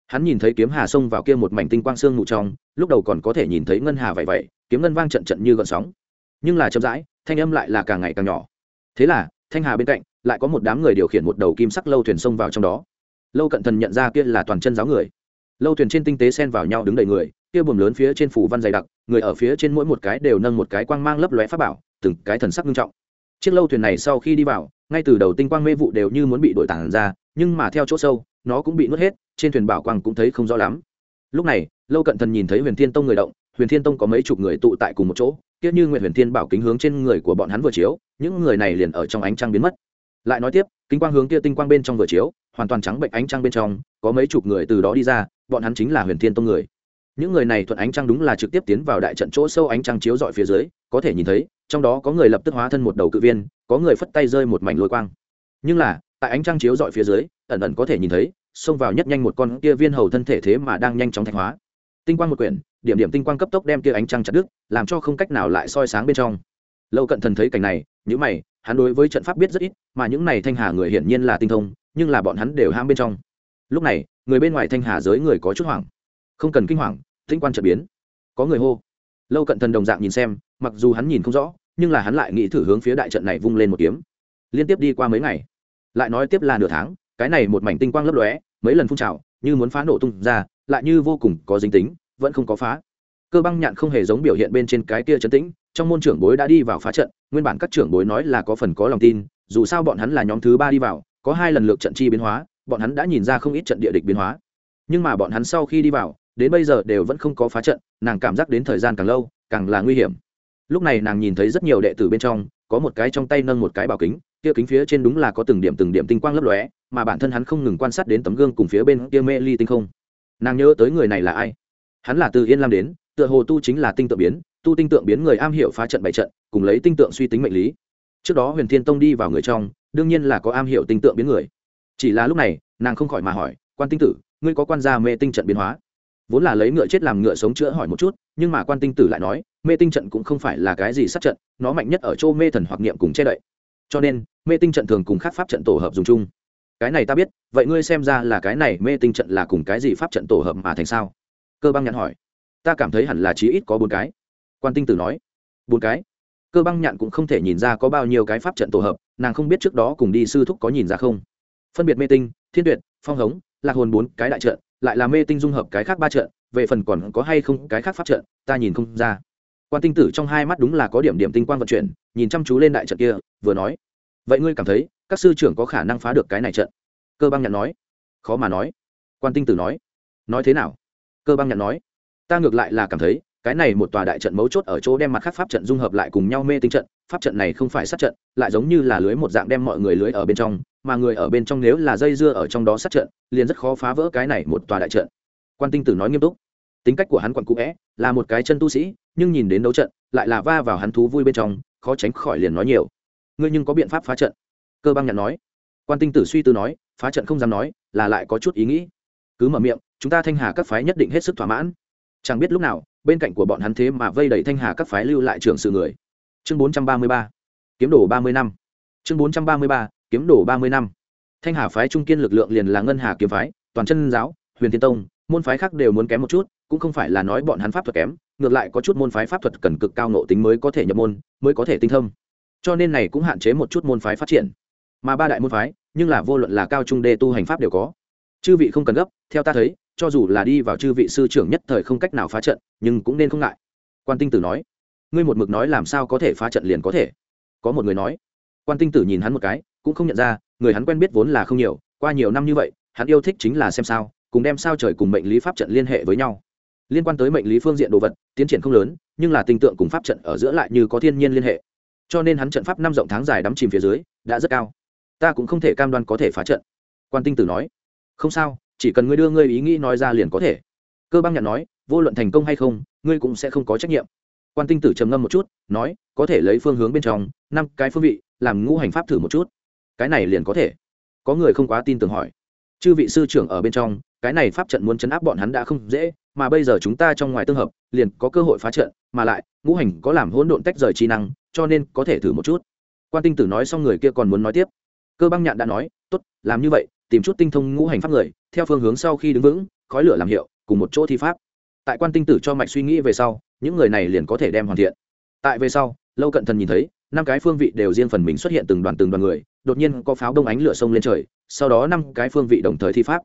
Hắn nhìn thấy kiếm hà xông vào kia một mảnh tinh quang xương mù trong, lúc đầu còn có thể nhìn thấy ngân hà vậy vậy kiếm ngân vang trận trận như gợn sóng. Nhưng là chậm rãi, thanh âm lại là càng ngày càng nhỏ. Thế là, thanh hà bên cạnh, lại có một đám người điều khiển một đầu kim sắc lâu thuyền xông vào trong đó. Lâu cận thần nhận ra kia là toàn chân giáo người. Lâu thuyền trên tinh tế xen vào nhau đứng đầy người kia buồm lớn phía trên phủ văn dày đặc, người ở phía trên mỗi một cái đều nâng một cái quang mang lấp lóe pháp bảo, từng cái thần sắc nghiêm trọng. Chiếc lâu thuyền này sau khi đi vào, ngay từ đầu tinh quang mê vụ đều như muốn bị đổi tản ra, nhưng mà theo chỗ sâu, nó cũng bị nuốt hết, trên thuyền bảo quang cũng thấy không rõ lắm. Lúc này, lâu cận thần nhìn thấy huyền thiên tông người động, huyền thiên tông có mấy chục người tụ tại cùng một chỗ tiếc như nguyện huyền thiên bảo kính hướng trên người của bọn hắn vừa chiếu, những người này liền ở trong ánh trăng biến mất. Lại nói tiếp, kính quang hướng kia tinh quang bên trong vừa chiếu, hoàn toàn trắng bệnh ánh trăng bên trong, có mấy chục người từ đó đi ra, bọn hắn chính là huyền thiên tông người những người này thuận ánh trăng đúng là trực tiếp tiến vào đại trận chỗ sâu ánh trăng chiếu dọi phía dưới, có thể nhìn thấy, trong đó có người lập tức hóa thân một đầu cự viên, có người phất tay rơi một mảnh lôi quang. Nhưng là, tại ánh trăng chiếu dọi phía dưới, ẩn ẩn có thể nhìn thấy, xông vào nhất nhanh một con kia viên hầu thân thể thế mà đang nhanh chóng thạch hóa. Tinh quang một quyển, điểm điểm tinh quang cấp tốc đem kia ánh trăng chặt đứt, làm cho không cách nào lại soi sáng bên trong. Lâu cận thần thấy cảnh này những mày, hắn đối với trận pháp biết rất ít, mà những này thanh hà người hiển nhiên là tinh thông, nhưng là bọn hắn đều ham bên trong. Lúc này, người bên ngoài thanh hà giới người có chút hoảng. Không cần kinh hoàng tinh quan trợ biến. Có người hô. Lâu cận thần đồng dạng nhìn xem, mặc dù hắn nhìn không rõ, nhưng là hắn lại nghĩ thử hướng phía đại trận này vung lên một kiếm. Liên tiếp đi qua mấy ngày, lại nói tiếp là nửa tháng, cái này một mảnh tinh quang lấp lóe, mấy lần phun trào, như muốn phá nổ tung ra, lại như vô cùng có dính tính, vẫn không có phá. Cơ băng nhạn không hề giống biểu hiện bên trên cái kia trấn tĩnh, trong môn trưởng bối đã đi vào phá trận, nguyên bản các trưởng bối nói là có phần có lòng tin, dù sao bọn hắn là nhóm thứ ba đi vào, có hai lần lượt trận chi biến hóa, bọn hắn đã nhìn ra không ít trận địa địch biến hóa. Nhưng mà bọn hắn sau khi đi vào đến bây giờ đều vẫn không có phá trận, nàng cảm giác đến thời gian càng lâu, càng là nguy hiểm. Lúc này nàng nhìn thấy rất nhiều đệ tử bên trong, có một cái trong tay nâng một cái bảo kính, kia kính phía trên đúng là có từng điểm từng điểm tinh quang lấp lóe, mà bản thân hắn không ngừng quan sát đến tấm gương cùng phía bên kia mê ly tinh không. Nàng nhớ tới người này là ai? Hắn là từ yên lam đến, tựa hồ tu chính là tinh tượng biến, tu tinh tượng biến người am hiểu phá trận bảy trận, cùng lấy tinh tượng suy tính mệnh lý. Trước đó huyền thiên tông đi vào người trong, đương nhiên là có am hiểu tinh tượng biến người. Chỉ là lúc này, nàng không khỏi mà hỏi, quan tinh tử, ngươi có quan gia mê tinh trận biến hóa? Vốn là lấy ngựa chết làm ngựa sống chữa hỏi một chút, nhưng mà quan tinh tử lại nói, mê tinh trận cũng không phải là cái gì sát trận, nó mạnh nhất ở chỗ mê thần hoặc niệm cùng che đậy. Cho nên, mê tinh trận thường cùng khác pháp trận tổ hợp dùng chung. Cái này ta biết, vậy ngươi xem ra là cái này mê tinh trận là cùng cái gì pháp trận tổ hợp mà thành sao? Cơ băng nhạn hỏi. Ta cảm thấy hẳn là chí ít có bốn cái. Quan tinh tử nói. Bốn cái? Cơ băng nhạn cũng không thể nhìn ra có bao nhiêu cái pháp trận tổ hợp, nàng không biết trước đó cùng đi sư thúc có nhìn ra không? Phân biệt mê tinh, thiên tuyệt, phong hống, lạc hồn bốn cái đại trận lại là mê tinh dung hợp cái khác ba trận, về phần còn có hay không cái khác pháp trận, ta nhìn không ra. Quan tinh tử trong hai mắt đúng là có điểm điểm tinh quang vận chuyển, nhìn chăm chú lên đại trận kia, vừa nói, vậy ngươi cảm thấy, các sư trưởng có khả năng phá được cái này trận? Cơ băng nhạn nói. Khó mà nói. Quan tinh tử nói. Nói thế nào? Cơ băng nhạn nói. Ta ngược lại là cảm thấy, cái này một tòa đại trận mấu chốt ở chỗ đem mặt khác pháp trận dung hợp lại cùng nhau mê tinh trận pháp trận này không phải sát trận, lại giống như là lưới một dạng đem mọi người lưới ở bên trong, mà người ở bên trong nếu là dây dưa ở trong đó sát trận, liền rất khó phá vỡ cái này một tòa đại trận. Quan tinh tử nói nghiêm túc. Tính cách của hắn quặn cũ vẽ là một cái chân tu sĩ, nhưng nhìn đến đấu trận, lại là va vào hắn thú vui bên trong, khó tránh khỏi liền nói nhiều. Ngươi nhưng có biện pháp phá trận? Cơ băng nhận nói. Quan tinh tử suy tư nói, phá trận không dám nói, là lại có chút ý nghĩ. Cứ mở miệng, chúng ta thanh hà các phái nhất định hết sức thỏa mãn. Chẳng biết lúc nào, bên cạnh của bọn hắn thế mà vây đẩy thanh hà các phái lưu lại trường sự người chương bốn trăm ba mươi ba, kiếm đổ ba mươi năm. Chương bốn trăm ba mươi ba, kiếm đổ ba mươi năm. Thanh hà phái trung kiên lực lượng liền là ngân hà kiếm phái, toàn chân giáo, huyền thiên tông, môn phái khác đều muốn kém một chút, cũng không phải là nói bọn hắn pháp thuật kém, ngược lại có chút môn phái pháp thuật cần cực cao nộ tính mới có thể nhập môn, mới có thể tinh thông. Cho nên này cũng hạn chế một chút môn phái phát triển. Mà ba đại môn phái, nhưng là vô luận là cao trung đê tu hành pháp đều có. Chư vị không cần gấp, theo ta thấy, cho dù là đi vào chư vị sư trưởng nhất thời không cách nào phá trận, nhưng cũng nên không ngại. Quan tinh tử nói ngươi một mực nói làm sao có thể phá trận liền có thể. Có một người nói. Quan tinh tử nhìn hắn một cái, cũng không nhận ra, người hắn quen biết vốn là không nhiều, qua nhiều năm như vậy, hắn yêu thích chính là xem sao, cùng đem sao trời cùng mệnh lý pháp trận liên hệ với nhau. Liên quan tới mệnh lý phương diện đồ vật, tiến triển không lớn, nhưng là tình tượng cùng pháp trận ở giữa lại như có thiên nhiên liên hệ. Cho nên hắn trận pháp năm rộng tháng dài đắm chìm phía dưới, đã rất cao. Ta cũng không thể cam đoan có thể phá trận. Quan tinh tử nói. Không sao, chỉ cần ngươi đưa ngươi ý nghĩ nói ra liền có thể. Cơ băng nhận nói, vô luận thành công hay không, ngươi cũng sẽ không có trách nhiệm quan tinh tử trầm ngâm một chút, nói, có thể lấy phương hướng bên trong, năm cái phương vị, làm ngũ hành pháp thử một chút. Cái này liền có thể. Có người không quá tin tưởng hỏi. Chư vị sư trưởng ở bên trong, cái này pháp trận muốn chấn áp bọn hắn đã không dễ, mà bây giờ chúng ta trong ngoài tương hợp, liền có cơ hội phá trận, mà lại, ngũ hành có làm hỗn độn tách rời trí năng, cho nên có thể thử một chút. Quan tinh tử nói xong người kia còn muốn nói tiếp. Cơ băng nhạn đã nói, tốt, làm như vậy, tìm chút tinh thông ngũ hành pháp người, theo phương hướng sau khi đứng vững, khói lửa làm hiệu, cùng một chỗ thi pháp tại quan tinh tử cho mạch suy nghĩ về sau, những người này liền có thể đem hoàn thiện. Tại về sau, lâu cận thần nhìn thấy, năm cái phương vị đều riêng phần mình xuất hiện từng đoàn từng đoàn người, đột nhiên có pháo đông ánh lửa sông lên trời, sau đó năm cái phương vị đồng thời thi pháp.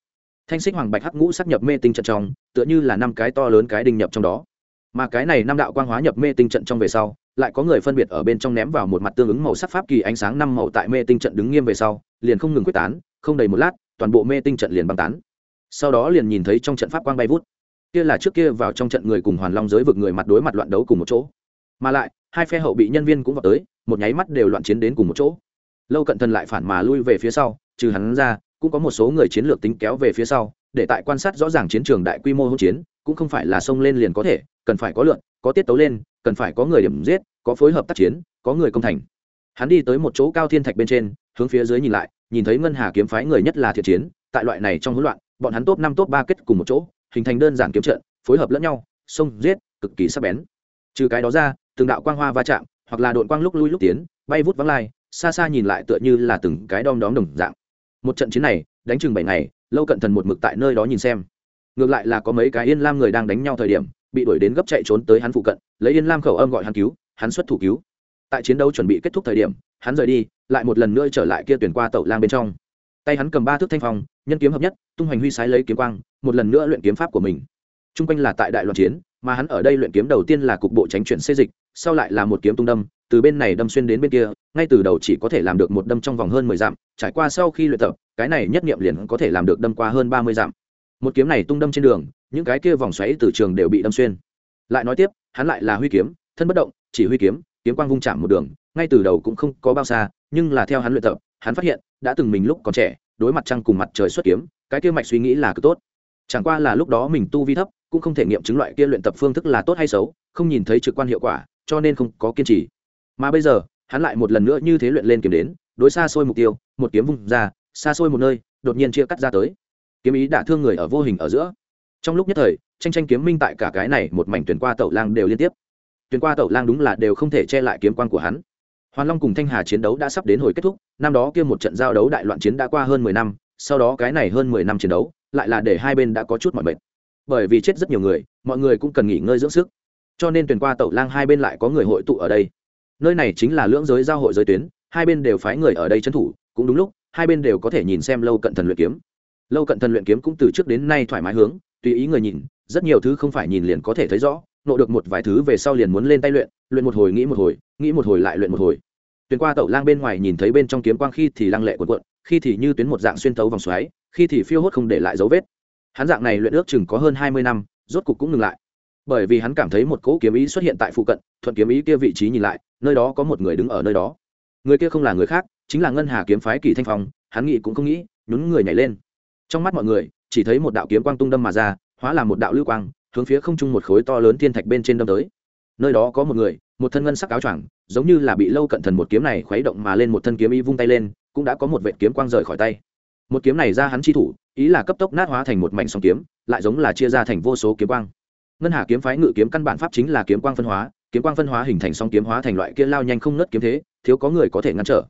Thanh xích hoàng bạch hắc ngũ sắc nhập mê tinh trận trong, tựa như là năm cái to lớn cái đinh nhập trong đó. Mà cái này năm đạo quang hóa nhập mê tinh trận trong về sau, lại có người phân biệt ở bên trong ném vào một mặt tương ứng màu sắc pháp kỳ ánh sáng năm màu tại mê tinh trận đứng nghiêm về sau, liền không ngừng quyết tán, không đầy một lát, toàn bộ mê tinh trận liền băng tán. Sau đó liền nhìn thấy trong trận pháp quang bay vút kia là trước kia vào trong trận người cùng hoàn long giới vực người mặt đối mặt loạn đấu cùng một chỗ. Mà lại, hai phe hậu bị nhân viên cũng vào tới, một nháy mắt đều loạn chiến đến cùng một chỗ. Lâu cận thần lại phản mà lui về phía sau, trừ hắn ra, cũng có một số người chiến lược tính kéo về phía sau, để tại quan sát rõ ràng chiến trường đại quy mô hỗn chiến, cũng không phải là xông lên liền có thể, cần phải có lượn, có tiết tấu lên, cần phải có người điểm giết, có phối hợp tác chiến, có người công thành. Hắn đi tới một chỗ cao thiên thạch bên trên, hướng phía dưới nhìn lại, nhìn thấy ngân hà kiếm phái người nhất là thiện chiến, tại loại này trong hỗn loạn, bọn hắn top năm, top ba kết cùng một chỗ hình thành đơn giản kiếm trận, phối hợp lẫn nhau, xông, giết, cực kỳ sắc bén. Trừ cái đó ra, từng đạo quang hoa va chạm, hoặc là đội quang lúc lui lúc tiến, bay vút vắng lai, xa xa nhìn lại tựa như là từng cái đom đóm đồng dạng. Một trận chiến này, đánh chừng bảy ngày, lâu cận thần một mực tại nơi đó nhìn xem. Ngược lại là có mấy cái yên lam người đang đánh nhau thời điểm, bị đuổi đến gấp chạy trốn tới hắn phụ cận, lấy yên lam khẩu âm gọi hắn cứu, hắn xuất thủ cứu. Tại chiến đấu chuẩn bị kết thúc thời điểm, hắn rời đi, lại một lần nữa trở lại kia tuyển qua tẩu lang bên trong tay hắn cầm ba thước thanh phong, nhân kiếm hợp nhất, tung hoành huy sái lấy kiếm quang, một lần nữa luyện kiếm pháp của mình. T r u n g quanh là tại đại loạn chiến, mà hắn ở đây luyện kiếm đầu tiên là cục bộ tránh chuyển xê dịch, sau lại là một kiếm tung đâm, từ bên này đâm xuyên đến bên kia, ngay từ đầu chỉ có thể làm được một đâm trong vòng hơn mười dặm, trải qua sau khi luyện tập, cái này nhất nghiệm liền có thể làm được đâm qua hơn ba mươi dặm. Một kiếm này tung đâm trên đường, những cái kia vòng xoáy từ trường đều bị đâm xuyên. Lại nói tiếp, hắn lại là huy kiếm, thân bất động, chỉ huy kiếm kiếm quang vung chạm một đường, ngay từ đầu cũng không có bao xa, nhưng là theo hắn luyện tập, hắn phát hiện đã từng mình lúc còn trẻ, đối mặt trăng cùng mặt trời xuất kiếm, cái kia mạch suy nghĩ là cực tốt. Chẳng qua là lúc đó mình tu vi thấp, cũng không thể nghiệm chứng loại kia luyện tập phương thức là tốt hay xấu, không nhìn thấy trực quan hiệu quả, cho nên không có kiên trì. Mà bây giờ, hắn lại một lần nữa như thế luyện lên kiếm đến, đối xa xôi mục tiêu, một kiếm vung ra, xa xôi một nơi, đột nhiên chia cắt ra tới. Kiếm ý đả thương người ở vô hình ở giữa. Trong lúc nhất thời, tranh tranh kiếm minh tại cả cái này một mảnh tuyển qua tẩu lang đều liên tiếp. Tuyển qua tẩu lang đúng là đều không thể che lại kiếm quan của hắn hoàn long cùng thanh hà chiến đấu đã sắp đến hồi kết thúc, năm đó kia một trận giao đấu đại loạn chiến đã qua hơn mười năm, sau đó cái này hơn mười năm chiến đấu, lại là để hai bên đã có chút mọi mệt. Bởi vì chết rất nhiều người, mọi người cũng cần nghỉ ngơi dưỡng sức. Cho nên tuyển qua tẩu lang hai bên lại có người hội tụ ở đây. Nơi này chính là lưỡng giới giao hội giới tuyến, hai bên đều phái người ở đây trấn thủ, cũng đúng lúc, hai bên đều có thể nhìn xem lâu cận thần luyện kiếm. Lâu cận thần luyện kiếm cũng từ trước đến nay thoải mái hướng, tùy ý người nhìn, rất nhiều thứ không phải nhìn liền có thể thấy rõ, nộ được một vài thứ về sau liền muốn lên tay luyện luyện một hồi, nghĩ một hồi, nghĩ một hồi lại luyện một hồi tuyến qua tẩu lang bên ngoài nhìn thấy bên trong kiếm quang khi thì lăng lệ cuộn cuộn, khi thì như tuyến một dạng xuyên thấu vòng xoáy, khi thì phiêu hốt không để lại dấu vết. Hắn dạng này luyện ước chừng có hơn hai mươi năm, rốt cục cũng ngừng lại. Bởi vì hắn cảm thấy một cỗ kiếm ý xuất hiện tại phụ cận, thuận kiếm ý kia vị trí nhìn lại, nơi đó có một người đứng ở nơi đó. Người kia không là người khác, chính là ngân hà kiếm phái kỳ thanh phong, hắn nghĩ cũng không nghĩ, nhún người nhảy lên. Trong mắt mọi người, chỉ thấy một đạo kiếm quang tung đâm mà ra, hóa là một đạo lưu quang, hướng phía không trung một khối to lớn thiên thạch bên trên đâm tới. Nơi đó có một người một thân ngân sắc áo choàng, giống như là bị lâu cận thần một kiếm này khuấy động mà lên một thân kiếm ý vung tay lên, cũng đã có một vệ kiếm quang rời khỏi tay. Một kiếm này ra hắn chi thủ, ý là cấp tốc nát hóa thành một mảnh sóng kiếm, lại giống là chia ra thành vô số kiếm quang. Ngân hà kiếm phái ngự kiếm căn bản pháp chính là kiếm quang phân hóa, kiếm quang phân hóa hình thành song kiếm hóa thành loại kia lao nhanh không nớt kiếm thế, thiếu có người có thể ngăn trở.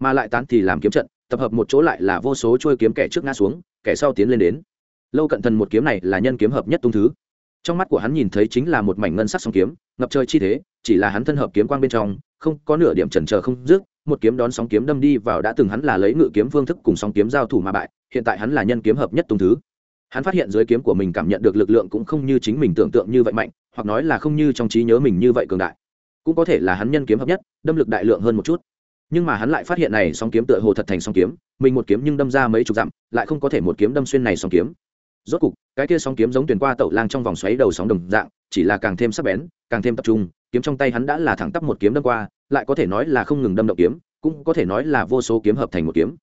Mà lại tán thì làm kiếm trận, tập hợp một chỗ lại là vô số trôi kiếm kẻ trước ngã xuống, kẻ sau tiến lên đến. Lâu cận thần một kiếm này là nhân kiếm hợp nhất tung thứ. Trong mắt của hắn nhìn thấy chính là một mảnh ngân sắc song kiếm ngập trời chi thế, chỉ là hắn thân hợp kiếm quang bên trong, không có nửa điểm chần chờ không dứt, một kiếm đón sóng kiếm đâm đi vào đã từng hắn là lấy ngự kiếm phương thức cùng sóng kiếm giao thủ mà bại, hiện tại hắn là nhân kiếm hợp nhất tung thứ. Hắn phát hiện dưới kiếm của mình cảm nhận được lực lượng cũng không như chính mình tưởng tượng như vậy mạnh, hoặc nói là không như trong trí nhớ mình như vậy cường đại. Cũng có thể là hắn nhân kiếm hợp nhất, đâm lực đại lượng hơn một chút. Nhưng mà hắn lại phát hiện này song kiếm tựa hồ thật thành song kiếm, mình một kiếm nhưng đâm ra mấy chục dặm, lại không có thể một kiếm đâm xuyên này song kiếm. Rốt cục, cái kia song kiếm giống tuyển qua tẩu lang trong vòng xoáy đầu sóng đồng dạng, chỉ là càng thêm sắc bén càng thêm tập trung, kiếm trong tay hắn đã là thẳng tắp một kiếm đâm qua, lại có thể nói là không ngừng đâm động kiếm, cũng có thể nói là vô số kiếm hợp thành một kiếm.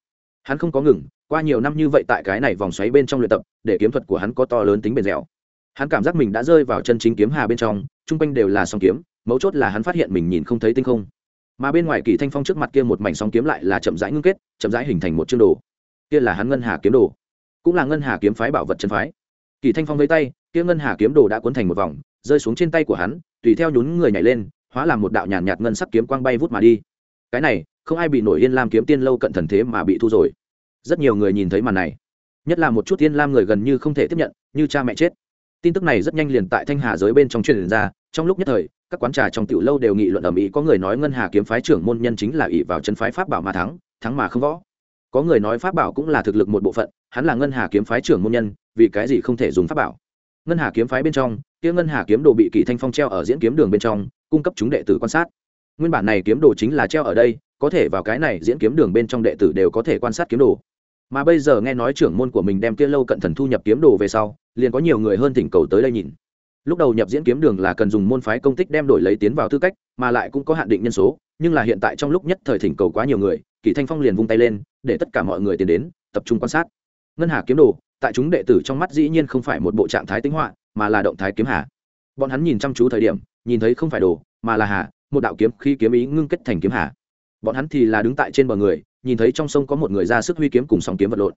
Hắn không có ngừng, qua nhiều năm như vậy tại cái này vòng xoáy bên trong luyện tập, để kiếm thuật của hắn có to lớn tính bền dẻo. Hắn cảm giác mình đã rơi vào chân chính kiếm hà bên trong, chung quanh đều là song kiếm, mấu chốt là hắn phát hiện mình nhìn không thấy tinh không. Mà bên ngoài kỳ thanh phong trước mặt kia một mảnh song kiếm lại là chậm rãi ngưng kết, chậm rãi hình thành một chương đồ. Kia là hắn ngân hà kiếm đồ. Cũng là ngân hà kiếm phái bảo vật chân phái. Kỳ thanh phong với tay, kia ngân hà kiếm đồ đã cuốn thành một vòng, rơi xuống trên tay của hắn tùy theo nhún người nhảy lên hóa làm một đạo nhàn nhạt, ngân sắc kiếm quang bay vút mà đi. Cái này không ai bị nổi yên lam kiếm tiên lâu cận thần thế mà bị thu rồi. Rất nhiều người nhìn thấy màn này. Nhất là một chút yên lam người gần như không thể tiếp nhận như cha mẹ chết. Tin tức này rất nhanh liền tại thanh hà giới bên trong truyền ra trong lúc nhất thời các quán trà trong tiểu lâu đều nghị luận ở mỹ có người nói ngân hà kiếm phái trưởng môn nhân chính là ỷ vào chân phái pháp bảo mà thắng thắng mà không võ. Có người nói pháp bảo cũng là thực lực một bộ phận hắn là ngân hà kiếm phái trưởng môn nhân vì cái gì không thể dùng pháp bảo? Ngân hà kiếm phái bên trong kia ngân hà kiếm đồ bị kỳ thanh phong treo ở diễn kiếm đường bên trong, cung cấp chúng đệ tử quan sát. Nguyên bản này kiếm đồ chính là treo ở đây, có thể vào cái này diễn kiếm đường bên trong đệ tử đều có thể quan sát kiếm đồ. Mà bây giờ nghe nói trưởng môn của mình đem kia lâu cận thần thu nhập kiếm đồ về sau, liền có nhiều người hơn thỉnh cầu tới đây nhìn. Lúc đầu nhập diễn kiếm đường là cần dùng môn phái công tích đem đổi lấy tiến vào tư cách, mà lại cũng có hạn định nhân số, nhưng là hiện tại trong lúc nhất thời thỉnh cầu quá nhiều người, kỳ thanh phong liền vung tay lên, để tất cả mọi người tiến đến, tập trung quan sát. Ngân hà kiếm đồ, tại chúng đệ tử trong mắt dĩ nhiên không phải một bộ trạng thái tính họa mà là động thái kiếm hà. Bọn hắn nhìn chăm chú thời điểm, nhìn thấy không phải đồ, mà là hà, một đạo kiếm khi kiếm ý ngưng kết thành kiếm hà. Bọn hắn thì là đứng tại trên bờ người, nhìn thấy trong sông có một người ra sức huy kiếm cùng sóng kiếm vật lộn.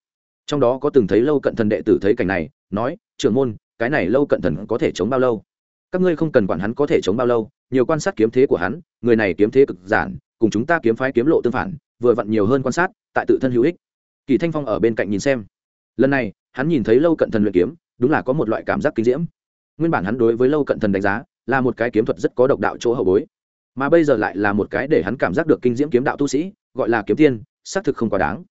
Trong đó có từng thấy lâu cận thần đệ tử thấy cảnh này, nói, trưởng môn, cái này lâu cận thần có thể chống bao lâu? Các ngươi không cần quản hắn có thể chống bao lâu, nhiều quan sát kiếm thế của hắn, người này kiếm thế cực giản, cùng chúng ta kiếm phái kiếm lộ tương phản, vừa vặn nhiều hơn quan sát, tại tự thân hữu ích. Kỳ thanh phong ở bên cạnh nhìn xem. Lần này, hắn nhìn thấy lâu cận thần luyện kiếm đúng là có một loại cảm giác kinh diễm. Nguyên bản hắn đối với lâu cận thần đánh giá là một cái kiếm thuật rất có độc đạo chỗ hậu bối, mà bây giờ lại là một cái để hắn cảm giác được kinh diễm kiếm đạo tu sĩ, gọi là kiếm tiên, xác thực không quá đáng.